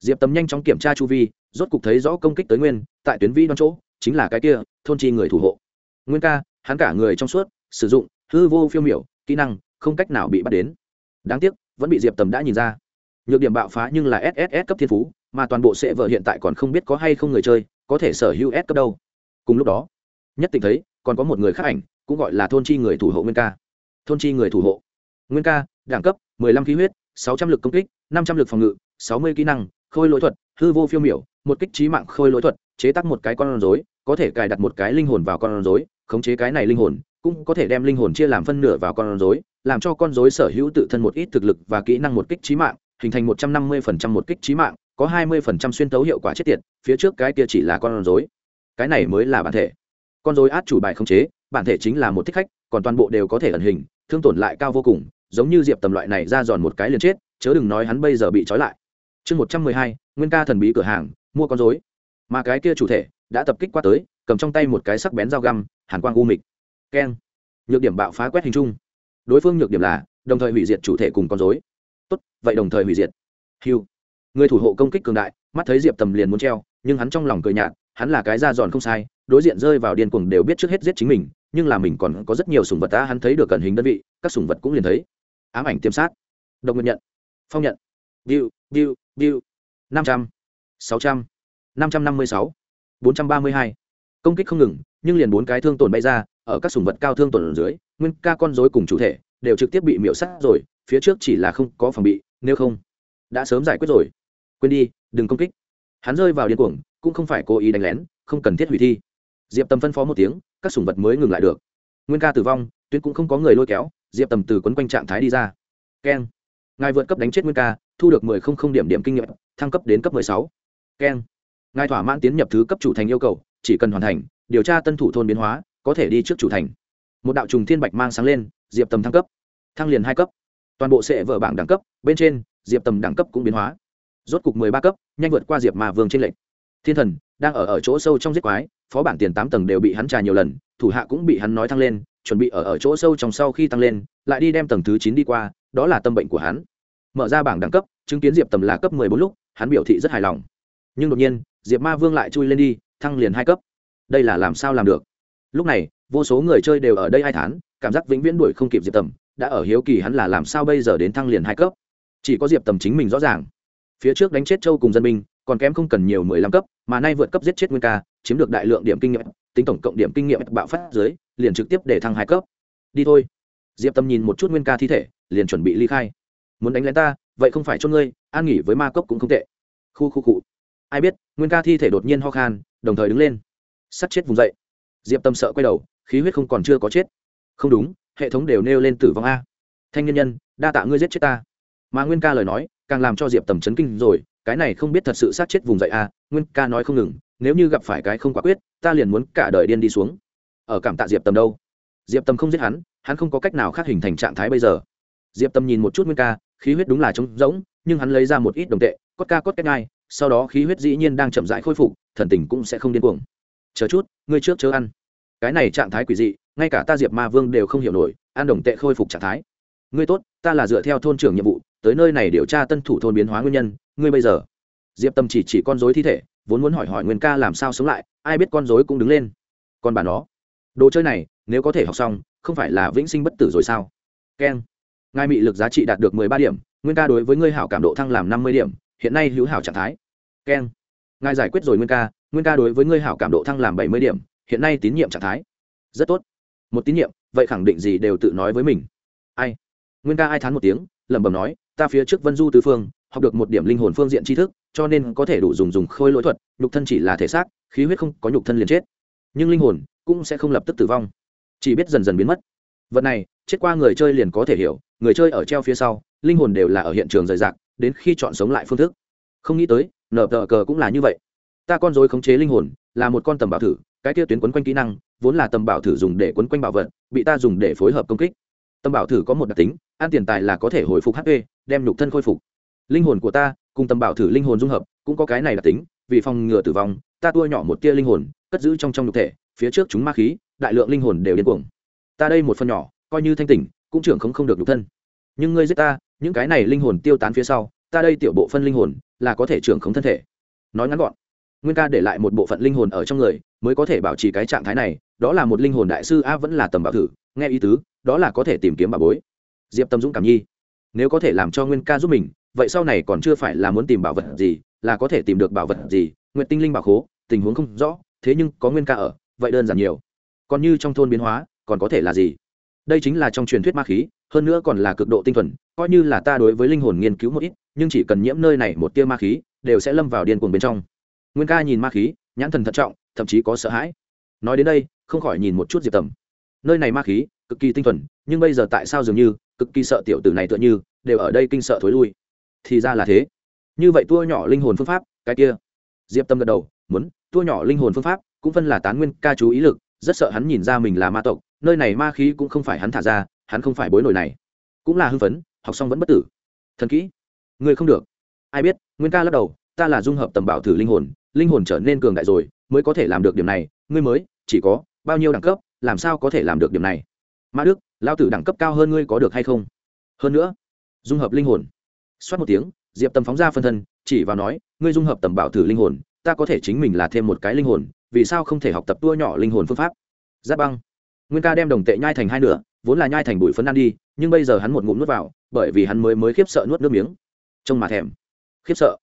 Diệp tầm nhanh chóng kiểm tra chu vi, rốt cục thấy rõ công kích tới nguyên, tại tuyến vi đoan chỗ, chính là cái kia, thôn chi người thủ hộ. Nguyên ca, hắn cả người trong suốt, sử dụng, hư vô phiêu miểu, kỹ năng, không cách nào bị bắt đến. Đáng tiếc vẫn bị diệp tầm đã nhìn ra. Nhược điểm bạo phá nhưng là sss cấp thiên phú, mà toàn bộ sệ vợ hiện tại còn không biết có hay không người chơi, có thể sở hữu s cấp đâu. Cùng lúc đó, nhất tình thấy, còn có một người khác ảnh, cũng gọi là thôn chi người thủ hộ nguyên ca. Thôn chi người thủ hộ. Nguyên ca, đẳng cấp 15 khí huyết 600 lực công kích 500 lực phòng ngự 60 kỹ năng, khôi lỗi thuật, hư vô phiêu miểu, một kích trí mạng khôi lỗi thuật, chế tác một cái con rối, có thể cài đặt một cái linh hồn vào con rối, khống chế cái này linh hồn cũng có thể đem linh hồn chia làm phân nửa vào con rối, làm cho con rối sở hữu tự thân một ít thực lực và kỹ năng một kích trí mạng, hình thành một trăm năm mươi phần trăm một kích trí mạng, có hai mươi phần trăm xuyên tấu hiệu quả chết tiệt, phía trước cái kia chỉ là con rối. Cái này mới là bản thể. Con rối át chủ bài không chế, bản thể chính là một thích khách, còn toàn bộ đều có thể ẩn hình, thương tổn lại cao vô cùng, giống như diệp tầm loại này ra giòn một cái liền chết, chớ đừng nói hắn bây giờ bị trói lại. Chương một trăm mười hai, nguyên ca thần bí cửa hàng, mua con dối mà cái kia chủ thể đã tập kích qua tới, cầm trong tay một cái sắc bén dao găm, hàn quang u mịch keng. Nhược điểm bạo phá quét hình chung. Đối phương nhược điểm là, đồng thời hủy diệt chủ thể cùng con dối tốt, vậy đồng thời hủy diệt. Hiu người thủ hộ công kích cường đại, mắt thấy diệp tầm liền muốn treo, nhưng hắn trong lòng cười nhạt, hắn là cái da giòn không sai, đối diện rơi vào điên cuồng đều biết trước hết giết chính mình, nhưng là mình còn có rất nhiều sùng vật ta hắn thấy được cận hình đơn vị, các sùng vật cũng liền thấy. Ám ảnh tiêm sát. Độc nguyện nhận. Phong nhận. Biu biu biu năm trăm, sáu trăm, năm trăm năm mươi sáu, bốn trăm ba mươi hai. Công kích không ngừng, nhưng liền bốn cái thương tổn bay ra ở các sùng vật cao thương tuần dưới, nguyên ca con dối cùng chủ thể đều trực tiếp bị miễu sát rồi, phía trước chỉ là không có phòng bị, nếu không, đã sớm giải quyết rồi. Quên đi, đừng công kích. Hắn rơi vào điên cuồng, cũng không phải cố ý đánh lén, không cần thiết hủy thi. Diệp tầm phân phó một tiếng, các sùng vật mới ngừng lại được. Nguyên ca tử vong, tuyến cũng không có người lôi kéo, diệp tầm từ quấn quanh trạng thái đi ra. Keng. Ngài vượt cấp đánh chết nguyên ca, thu được mười không không điểm điểm kinh nghiệm, thăng cấp đến cấp mười sáu. Keng. Ngài thỏa mãn tiến nhập thứ cấp chủ thành yêu cầu, chỉ cần hoàn thành, điều tra tân thủ thôn biến hóa có thể đi trước chủ thành. Một đạo trùng thiên bạch mang sáng lên, diệp tầm thăng cấp. Thăng liền hai cấp. Toàn bộ sẽ vở bảng đẳng cấp, bên trên, diệp tầm đẳng cấp cũng biến hóa. Rốt cục mười ba cấp, nhanh vượt qua diệp mà vương trên lệnh thiên thần, đang ở ở chỗ sâu trong giết quái, phó bản tiền tám tầng đều bị hắn trà nhiều lần, thủ hạ cũng bị hắn nói thăng lên, chuẩn bị ở ở chỗ sâu trong sau khi tăng lên, lại đi đem tầng thứ chín đi qua, đó là tâm bệnh của hắn. Mở ra bảng đẳng cấp, chứng kiến diệp tầm là cấp mười bốn lúc, hắn biểu thị rất hài lòng. Nhưng đột nhiên, diệp ma vương lại chui lên đi, thăng liền hai cấp. Đây là làm sao làm được? Lúc này, vô số người chơi đều ở đây hai tháng cảm giác vĩnh viễn đuổi không kịp diệp tầm, đã ở hiếu kỳ hắn là làm sao bây giờ đến thăng liền hai cấp. Chỉ có diệp tầm chính mình rõ ràng. Phía trước đánh chết châu cùng dân Minh còn kém không cần nhiều mười lăm cấp, mà nay vượt cấp giết chết nguyên ca, chiếm được đại lượng điểm kinh nghiệm, tính tổng cộng điểm kinh nghiệm bạo phát dưới, liền trực tiếp để thăng hai cấp. Đi thôi. Diệp tâm nhìn một chút nguyên ca thi thể, liền chuẩn bị ly khai. Muốn đánh lén ta, vậy không phải cho ngươi, an nghỉ với ma cốc cũng không tệ. Khu khu cụ ai biết, nguyên ca thi thể đột nhiên ho khan, đồng thời đứng lên. Sắt chết vùng dậy diệp tâm sợ quay đầu, khí huyết không còn chưa có chết. Không đúng, hệ thống đều nêu lên tử vong a. Thanh nhân nhân, đa tạ ngươi giết chết ta. Mà nguyên ca lời nói, càng làm cho diệp tầm chấn kinh rồi, cái này không biết thật sự sát chết vùng dậy a, nguyên ca nói không ngừng, nếu như gặp phải cái không quả quyết, ta liền muốn cả đời điên đi xuống. Ở cảm tạ diệp tầm đâu? Diệp tầm không giết hắn hắn không có cách nào khác hình thành trạng thái bây giờ. Diệp tầm nhìn một chút nguyên ca, khí huyết đúng là trống rỗng, nhưng hắn lấy ra một ít đồng tệ, cốt ca cốt cách ngay, sau đó khí huyết dĩ nhiên đang chậm rãi khôi phục, thần tình cũng sẽ không điên cuồng. Chờ chút, ngươi trước chớ ăn cái này trạng thái quỷ dị, ngay cả ta diệp ma vương đều không hiểu nổi, An đồng tệ khôi phục trạng thái. Ngươi tốt, ta là dựa theo thôn trưởng nhiệm vụ, tới nơi này điều tra tân thủ thôn biến hóa nguyên nhân, ngươi bây giờ. Diệp tâm chỉ chỉ con dối thi thể, vốn muốn hỏi hỏi nguyên ca làm sao sống lại, ai biết con dối cũng đứng lên. Còn bà nó, đồ chơi này, nếu có thể học xong, không phải là vĩnh sinh bất tử rồi sao? Keng ngài mị lực giá trị đạt được mười ba điểm, nguyên ca đối với ngươi hảo cảm độ thăng làm năm mươi điểm, hiện nay hữu hảo trạng thái. Keng ngài giải quyết rồi nguyên ca nguyên ca đối với ngươi hảo cảm độ thăng làm bảy mươi điểm hiện nay tín nhiệm trạng thái. Rất tốt. Một tín nhiệm, vậy khẳng định gì đều tự nói với mình. Ai? Nguyên ca ai thán một tiếng, lẩm bẩm nói, ta phía trước vân du tứ phương, học được một điểm linh hồn phương diện tri thức, cho nên có thể đủ dùng dùng khôi lỗi thuật, nhục thân chỉ là thể xác, khí huyết không có nhục thân liền chết. Nhưng linh hồn cũng sẽ không lập tức tử vong. Chỉ biết dần dần biến mất. Vật này, chết qua người chơi liền có thể hiểu, người chơi ở treo phía sau, linh hồn đều là ở hiện trường rời rạc, đến khi chọn sống lại phương thức. Không nghĩ tới nở tờ cờ cũng là như vậy. Ta con dối khống chế linh hồn, là một con tầm bảo thử cái kia tuyến quấn quanh kỹ năng, vốn là tầm bảo thử dùng để quấn quanh bảo vật, bị ta dùng để phối hợp công kích. Tầm bảo thử có một đặc tính, ăn tiền tài là có thể hồi phục hp đem nhục thân khôi phục. Linh hồn của ta cùng tầm bảo thử linh hồn dung hợp, cũng có cái này đặc tính, vì phòng ngừa tử vong, ta tua nhỏ một tia linh hồn, cất giữ trong trong nhục thể, phía trước chúng ma khí, đại lượng linh hồn đều điên cuồng. Ta đây một phần nhỏ, coi như thanh tỉnh, cũng trưởng không không được nhục thân. Nhưng ngươi giết ta, những cái này linh hồn tiêu tán phía sau, ta đây tiểu bộ phân linh hồn, là có thể trưởng không thân thể. Nói ngắn gọn nguyên ca để lại một bộ phận linh hồn ở trong người, mới có thể bảo trì cái trạng thái này, đó là một linh hồn đại sư a vẫn là tầm bảo thử, nghe ý tứ, đó là có thể tìm kiếm bà bối. Diệp tâm dũng cảm nhi, nếu có thể làm cho nguyên ca giúp mình, vậy sau này còn chưa phải là muốn tìm bảo vật gì, là có thể tìm được bảo vật gì nguyện tinh linh bảo khố, tình huống không rõ, thế nhưng có nguyên ca ở, vậy đơn giản nhiều. Còn như trong thôn biến hóa, còn có thể là gì? Đây chính là trong truyền thuyết ma khí, hơn nữa còn là cực độ tinh thuần, coi như là ta đối với linh hồn nghiên cứu một ít, nhưng chỉ cần nhiễm nơi này một tia ma khí, đều sẽ lâm vào điên cuồng bên trong nguyên ca nhìn ma khí, nhãn thần thận trọng, thậm chí có sợ hãi. Nói đến đây, không khỏi nhìn một chút diệp tầm. Nơi này ma khí, cực kỳ tinh thuần, nhưng bây giờ tại sao dường như, cực kỳ sợ tiểu tử này tựa như, đều ở đây kinh sợ thối lui? Thì ra là thế. Như vậy tua nhỏ linh hồn phương pháp, cái kia. Diệp tâm gật đầu, muốn, tua nhỏ linh hồn phương pháp, cũng phân là tán nguyên ca chú ý lực, rất sợ hắn nhìn ra mình là ma tộc, nơi này ma khí cũng không phải hắn thả ra, hắn không phải bối nổi này. Cũng là hưng phấn, học xong vẫn bất tử. Thần kỹ. Người không được. Ai biết, nguyên ca lắc đầu, ta là dung hợp tầm bảo thử linh hồn linh hồn trở nên cường đại rồi, mới có thể làm được điểm này. Ngươi mới, chỉ có bao nhiêu đẳng cấp, làm sao có thể làm được điểm này? Ma đức lao tử đẳng cấp cao hơn ngươi có được hay không? Hơn nữa, dung hợp linh hồn. Xoát một tiếng, diệp tầm phóng ra phân thân, chỉ vào nói, ngươi dung hợp tầm bảo thử linh hồn, ta có thể chính mình là thêm một cái linh hồn, vì sao không thể học tập tua nhỏ linh hồn phương pháp? Giáp băng. Nguyên ca đem đồng tệ nhai thành hai nửa, vốn là nhai thành bụi phấn ăn đi, nhưng bây giờ hắn một ngụm nuốt vào, bởi vì hắn mới mới khiếp sợ nuốt nước miếng. Trông mà thèm. Khiếp sợ.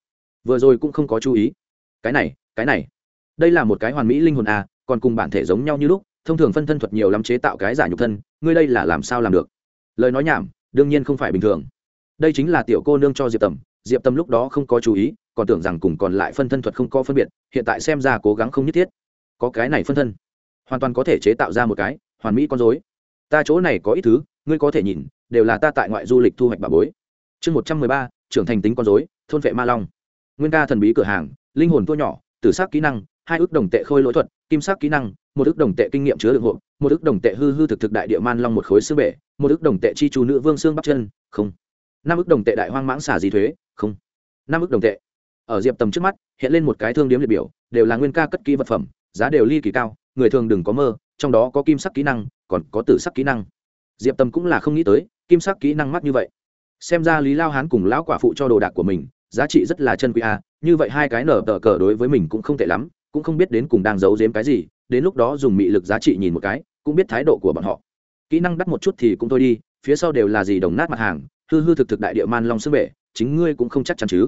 Vừa rồi cũng không có chú ý cái này cái này. Đây là một cái hoàn mỹ linh hồn à còn cùng bản thể giống nhau như lúc, thông thường phân thân thuật nhiều lắm chế tạo cái giả nhục thân, ngươi đây là làm sao làm được? Lời nói nhảm, đương nhiên không phải bình thường. Đây chính là tiểu cô nương cho diệp tầm diệp tầm lúc đó không có chú ý, còn tưởng rằng cùng còn lại phân thân thuật không có phân biệt, hiện tại xem ra cố gắng không nhất thiết. Có cái này phân thân, hoàn toàn có thể chế tạo ra một cái hoàn mỹ con dối ta chỗ này có ít thứ, ngươi có thể nhìn, đều là ta tại ngoại du lịch thu hoạch bà bối. Chương một trăm mười ba, trưởng thành tính con dối thôn vệ ma long. Nguyên ca thần bí cửa hàng linh hồn tua nhỏ tử sắc kỹ năng hai ước đồng tệ khôi lỗi thuật kim sắc kỹ năng một ước đồng tệ kinh nghiệm chứa đựng hộ, một ước đồng tệ hư hư thực thực đại địa man long một khối xương bể một ước đồng tệ chi chu nữ vương xương bắp chân không. Năm ước đồng tệ đại hoang mãng xả gì thuế không. Năm ước đồng tệ. Ở diệp tầm trước mắt hiện lên một cái thương điếm liệt biểu đều là nguyên ca cất kỹ vật phẩm giá đều ly kỳ cao người thường đừng có mơ trong đó có kim sắc kỹ năng còn có tử sắc kỹ năng. Diệp tầm cũng là không nghĩ tới kim sắc kỹ năng mắc như vậy. Xem ra lý lao hán cùng lão quả phụ cho đồ đạc của mình giá trị rất là chân quý a như vậy hai cái nở tờ cờ đối với mình cũng không tệ lắm, cũng không biết đến cùng đang giấu giếm cái gì, đến lúc đó dùng mị lực giá trị nhìn một cái, cũng biết thái độ của bọn họ. Kỹ năng đắt một chút thì cũng thôi đi, phía sau đều là gì đồng nát mặt hàng, hư hư thực thực đại địa man long xương bể, chính ngươi cũng không chắc chắn chứ.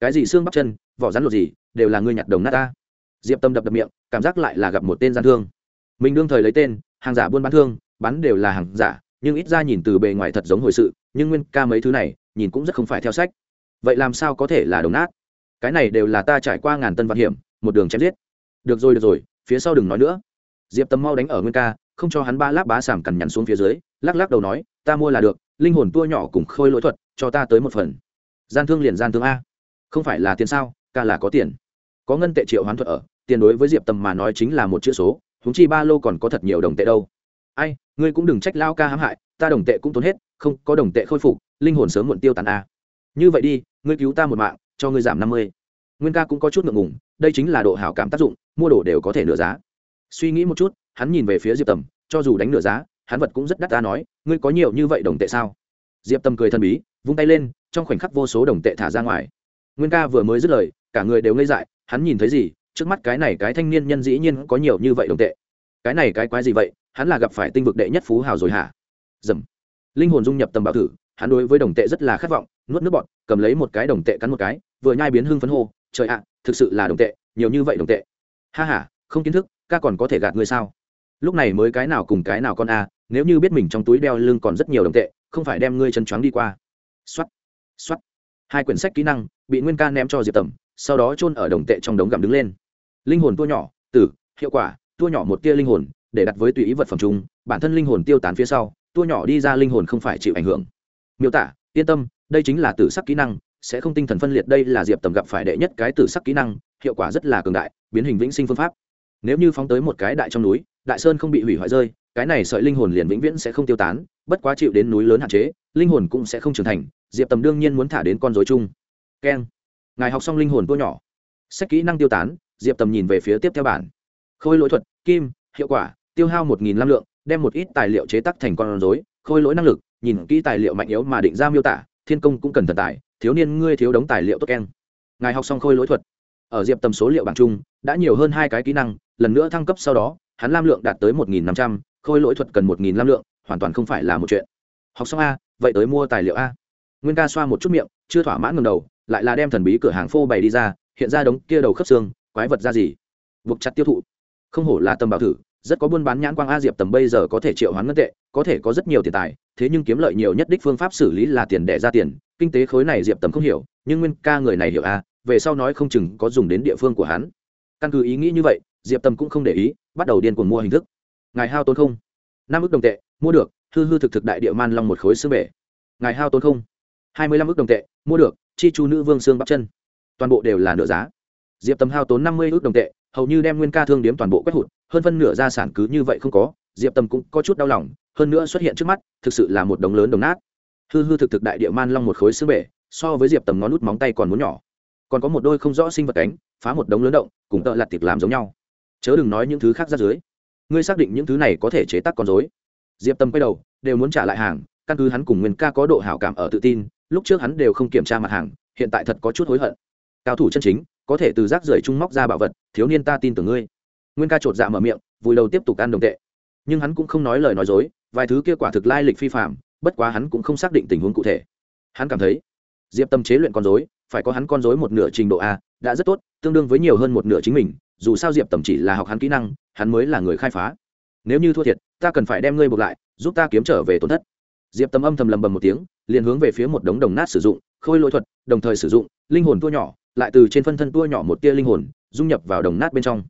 Cái gì xương bắp chân, vỏ rắn lột gì, đều là ngươi nhặt đồng nát ta. Diệp tâm đập đập miệng, cảm giác lại là gặp một tên gian thương. Mình đương thời lấy tên, hàng giả buôn bán thương bán đều là hàng giả, nhưng ít ra nhìn từ bề ngoài thật giống hồi sự, nhưng nguyên ca mấy thứ này, nhìn cũng rất không phải theo sách. Vậy làm sao có thể là đồng nát? Cái này đều là ta trải qua ngàn tân vạn hiểm, một đường chém giết. Được rồi được rồi, phía sau đừng nói nữa. Diệp tâm mau đánh ở nguyên ca, không cho hắn ba láp bá sảm cằn nhằn xuống phía dưới, lắc lắc đầu nói, ta mua là được, linh hồn tua nhỏ cùng khôi lỗi thuật, cho ta tới một phần. Gian thương liền gian thương a. Không phải là tiền sao, ca là có tiền. Có ngân tệ triệu hoán thuật ở, tiền đối với diệp tâm mà nói chính là một chữ số húng chi ba lô còn có thật nhiều đồng tệ đâu. Ai, ngươi cũng đừng trách lao ca hãm hại, ta đồng tệ cũng tốn hết, không có đồng tệ khôi phục, linh hồn sớm muộn tiêu tàn a. Như vậy đi, ngươi cứu ta một mạng cho ngươi giảm năm mươi. Nguyên ca cũng có chút ngượng ngùng, đây chính là độ hảo cảm tác dụng, mua đồ đều có thể nửa giá. Suy nghĩ một chút, hắn nhìn về phía diệp tầm, cho dù đánh nửa giá, hắn vật cũng rất đắt ta nói, ngươi có nhiều như vậy đồng tệ sao? Diệp tầm cười thần bí, vung tay lên, trong khoảnh khắc vô số đồng tệ thả ra ngoài. Nguyên ca vừa mới dứt lời, cả người đều ngây dại, hắn nhìn thấy gì, trước mắt cái này cái thanh niên nhân dĩ nhiên có nhiều như vậy đồng tệ. Cái này cái quái gì vậy, hắn là gặp phải tinh vực đệ nhất phú hào rồi hả? Dầm. Linh hồn dung nhập tầm bảo thử hắn đối với đồng tệ rất là khát vọng, nuốt nước bọt, cầm lấy một cái đồng tệ cắn một cái, vừa nhai biến hưng phấn hô, trời ạ, thực sự là đồng tệ, nhiều như vậy đồng tệ. Ha h a không kiến thức, ca còn có thể gạt ngươi sao? Lúc này mới cái nào cùng cái nào con a, nếu như biết mình trong túi đeo lưng còn rất nhiều đồng tệ, không phải đem ngươi chân choáng đi qua. X o á t x o á t hai quyển sách kỹ năng, bị nguyên ca ném cho diệp tầm, sau đó chôn ở đồng tệ trong đống gặm đứng lên. Linh hồn tua nhỏ, tử, hiệu quả, tua nhỏ một tia linh hồn, để đặt với tùy ý vật phẩm chung, bản thân linh hồn tiêu tán phía sau, tua nhỏ đi ra linh hồn không phải chịu ảnh hưởng miêu tả, yên tâm, đây chính là tử sắc kỹ năng, sẽ không tinh thần phân liệt, đây là diệp tầm gặp phải đệ nhất cái tử sắc kỹ năng, hiệu quả rất là cường đại, biến hình vĩnh sinh phương pháp. Nếu như phóng tới một cái đại trong núi, đại sơn không bị hủy hoại rơi, cái này sợi linh hồn liền vĩnh viễn sẽ không tiêu tán, bất quá chịu đến núi lớn hạn chế, linh hồn cũng sẽ không trưởng thành, diệp tầm đương nhiên muốn thả đến con dối chung. Keng. Ngài học xong linh hồn tua nhỏ. Sách kỹ năng tiêu tán, diệp tầm nhìn về phía tiếp theo bản. Khôi lỗi thuật, kim, hiệu quả, tiêu hao một nghìn năm lượng, đem một ít tài liệu chế tắc thành con rối, khôi lỗi năng lực nhìn kỹ tài liệu mạnh yếu mà định ra miêu tả, thiên công cũng cần thần tài, thiếu niên ngươi thiếu đống tài liệu tốt keng. Ngài học xong khôi lỗi thuật. Ở diệp tầm số liệu bảng chung đã nhiều hơn hai cái kỹ năng, lần nữa thăng cấp sau đó, hắn lam lượng đạt tới một nghìn năm trăm, khôi lỗi thuật cần một nghìn lam lượng, hoàn toàn không phải là một chuyện. Học xong a, vậy tới mua tài liệu a. Nguyên ca xoa một chút miệng, chưa thỏa mãn ngầm đầu, lại là đem thần bí cửa hàng phô bày đi ra, hiện ra đống kia đầu khớp xương, quái vật ra gì? Buộc chặt tiêu thụ. Không hổ là tầm bảo thử rất có buôn bán nhãn quang a diệp tầm bây giờ có thể triệu hoán ngân tệ, có thể có rất nhiều tiền tài, thế nhưng kiếm lợi nhiều nhất đích phương pháp xử lý là tiền đẻ ra tiền, kinh tế khối này diệp tầm không hiểu, nhưng nguyên ca người này hiểu a, về sau nói không chừng có dùng đến địa phương của hắn. Căn cứ ý nghĩ như vậy, diệp tầm cũng không để ý, bắt đầu điên cuồng mua hình thức. Ngài hao tốn không? Năm ước đồng tệ, mua được, hư hư thực thực đại địa man long một khối xương bể. Ngài hao tốn không? Hai mươi lăm ước đồng tệ, mua được, chi chu nữ vương xương bắp chân. Toàn bộ đều là nửa giá. Diệp tầm hao tốn năm mươi ước đồng tệ hầu như đem nguyên ca thương điếm toàn bộ quét hụt, hơn phân nửa gia sản cứ như vậy không có, diệp tâm cũng có chút đau lòng, hơn nữa xuất hiện trước mắt, thực sự là một đống lớn đồng nát. Hư hư thực thực đại địa man long một khối xương bể, so với diệp tầm ngón nút móng tay còn muốn nhỏ. Còn có một đôi không rõ sinh vật cánh, phá một đống lớn động, cùng tợ lặt tiệc làm giống nhau. Chớ đừng nói những thứ khác ra dưới. Ngươi xác định những thứ này có thể chế tác con dối diệp tâm quay đầu, đều muốn trả lại hàng, căn cứ hắn cùng nguyên ca có độ hảo cảm ở tự tin, lúc trước hắn đều không kiểm tra mặt hàng, hiện tại thật có chút hối hận. Cao thủ chân chính có thể từ rác rưởi trung móc ra bảo vật, thiếu niên ta tin tưởng ngươi. Nguyên ca chột dạ mở miệng vùi đầu tiếp tục ăn đồng tệ. Nhưng hắn cũng không nói lời nói dối, vài thứ kia quả thực lai lịch phi phạm, bất quá hắn cũng không xác định tình huống cụ thể. Hắn cảm thấy, diệp tâm chế luyện con dối phải có hắn con dối một nửa trình độ a, đã rất tốt, tương đương với nhiều hơn một nửa chính mình, dù sao diệp tầm chỉ là học hắn kỹ năng, hắn mới là người khai phá. Nếu như thua thiệt, ta cần phải đem ngươi buộc lại, giúp ta kiếm trở về tổn thất. Diệp tầm âm thầm lầm bầm một tiếng, liền hướng về phía một đống đồng nát sử dụng, khôi lỗi thuật, đồng thời sử dụng, linh hồn thua nhỏ lại từ trên phân thân tua nhỏ một tia linh hồn, dung nhập vào đồng nát bên trong.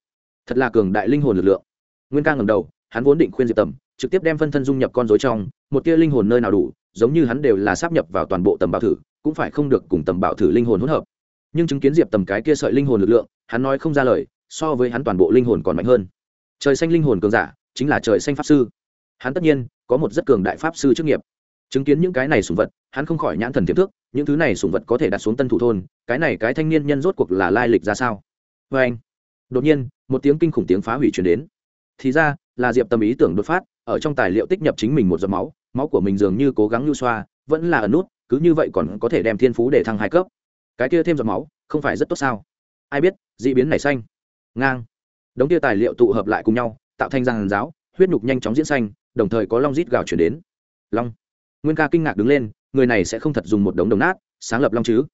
Thật là cường đại linh hồn lực lượng. Nguyên ca ngầm đầu, hắn vốn định khuyên diệp tầm, trực tiếp đem phân thân dung nhập con dối trong, một tia linh hồn nơi nào đủ, giống như hắn đều là sắp nhập vào toàn bộ tầm bảo thử, cũng phải không được cùng tầm bảo thử linh hồn hỗn hợp. Nhưng chứng kiến diệp tầm cái kia sợi linh hồn lực lượng, hắn nói không ra lời, so với hắn toàn bộ linh hồn còn mạnh hơn. Trời xanh linh hồn cường giả, chính là trời xanh pháp sư. Hắn tất nhiên có một rất cường đại pháp sư chức nghiệp. Chứng kiến những cái này sùng vật hắn không khỏi nhãn thần tiềm thức, những thứ này sùng vật có thể đặt xuống tân thủ thôn, cái này cái thanh niên nhân rốt cuộc là lai lịch ra sao? Vê anh, đột nhiên, một tiếng kinh khủng tiếng phá hủy chuyển đến. Thì ra, là diệp tâm ý tưởng đột phát, ở trong tài liệu tích nhập chính mình một giọt máu máu của mình dường như cố gắng lưu xoa, vẫn là ẩn nút, cứ như vậy còn có thể đem thiên phú để thăng hai cấp. Cái kia thêm giọt máu, không phải rất tốt sao? Ai biết d ị biến nảy xanh. Ngang. Đống kia tài liệu tụ hợp lại cùng nhau, tạo thành giàn giáo, huyết nhục nhanh chóng diễn xanh, đồng thời có long rít gào chuyển đến. Long. Nguyên ca kinh ngạc đứng lên người này sẽ không thật dùng một đống đồng nát sáng lập long chứ?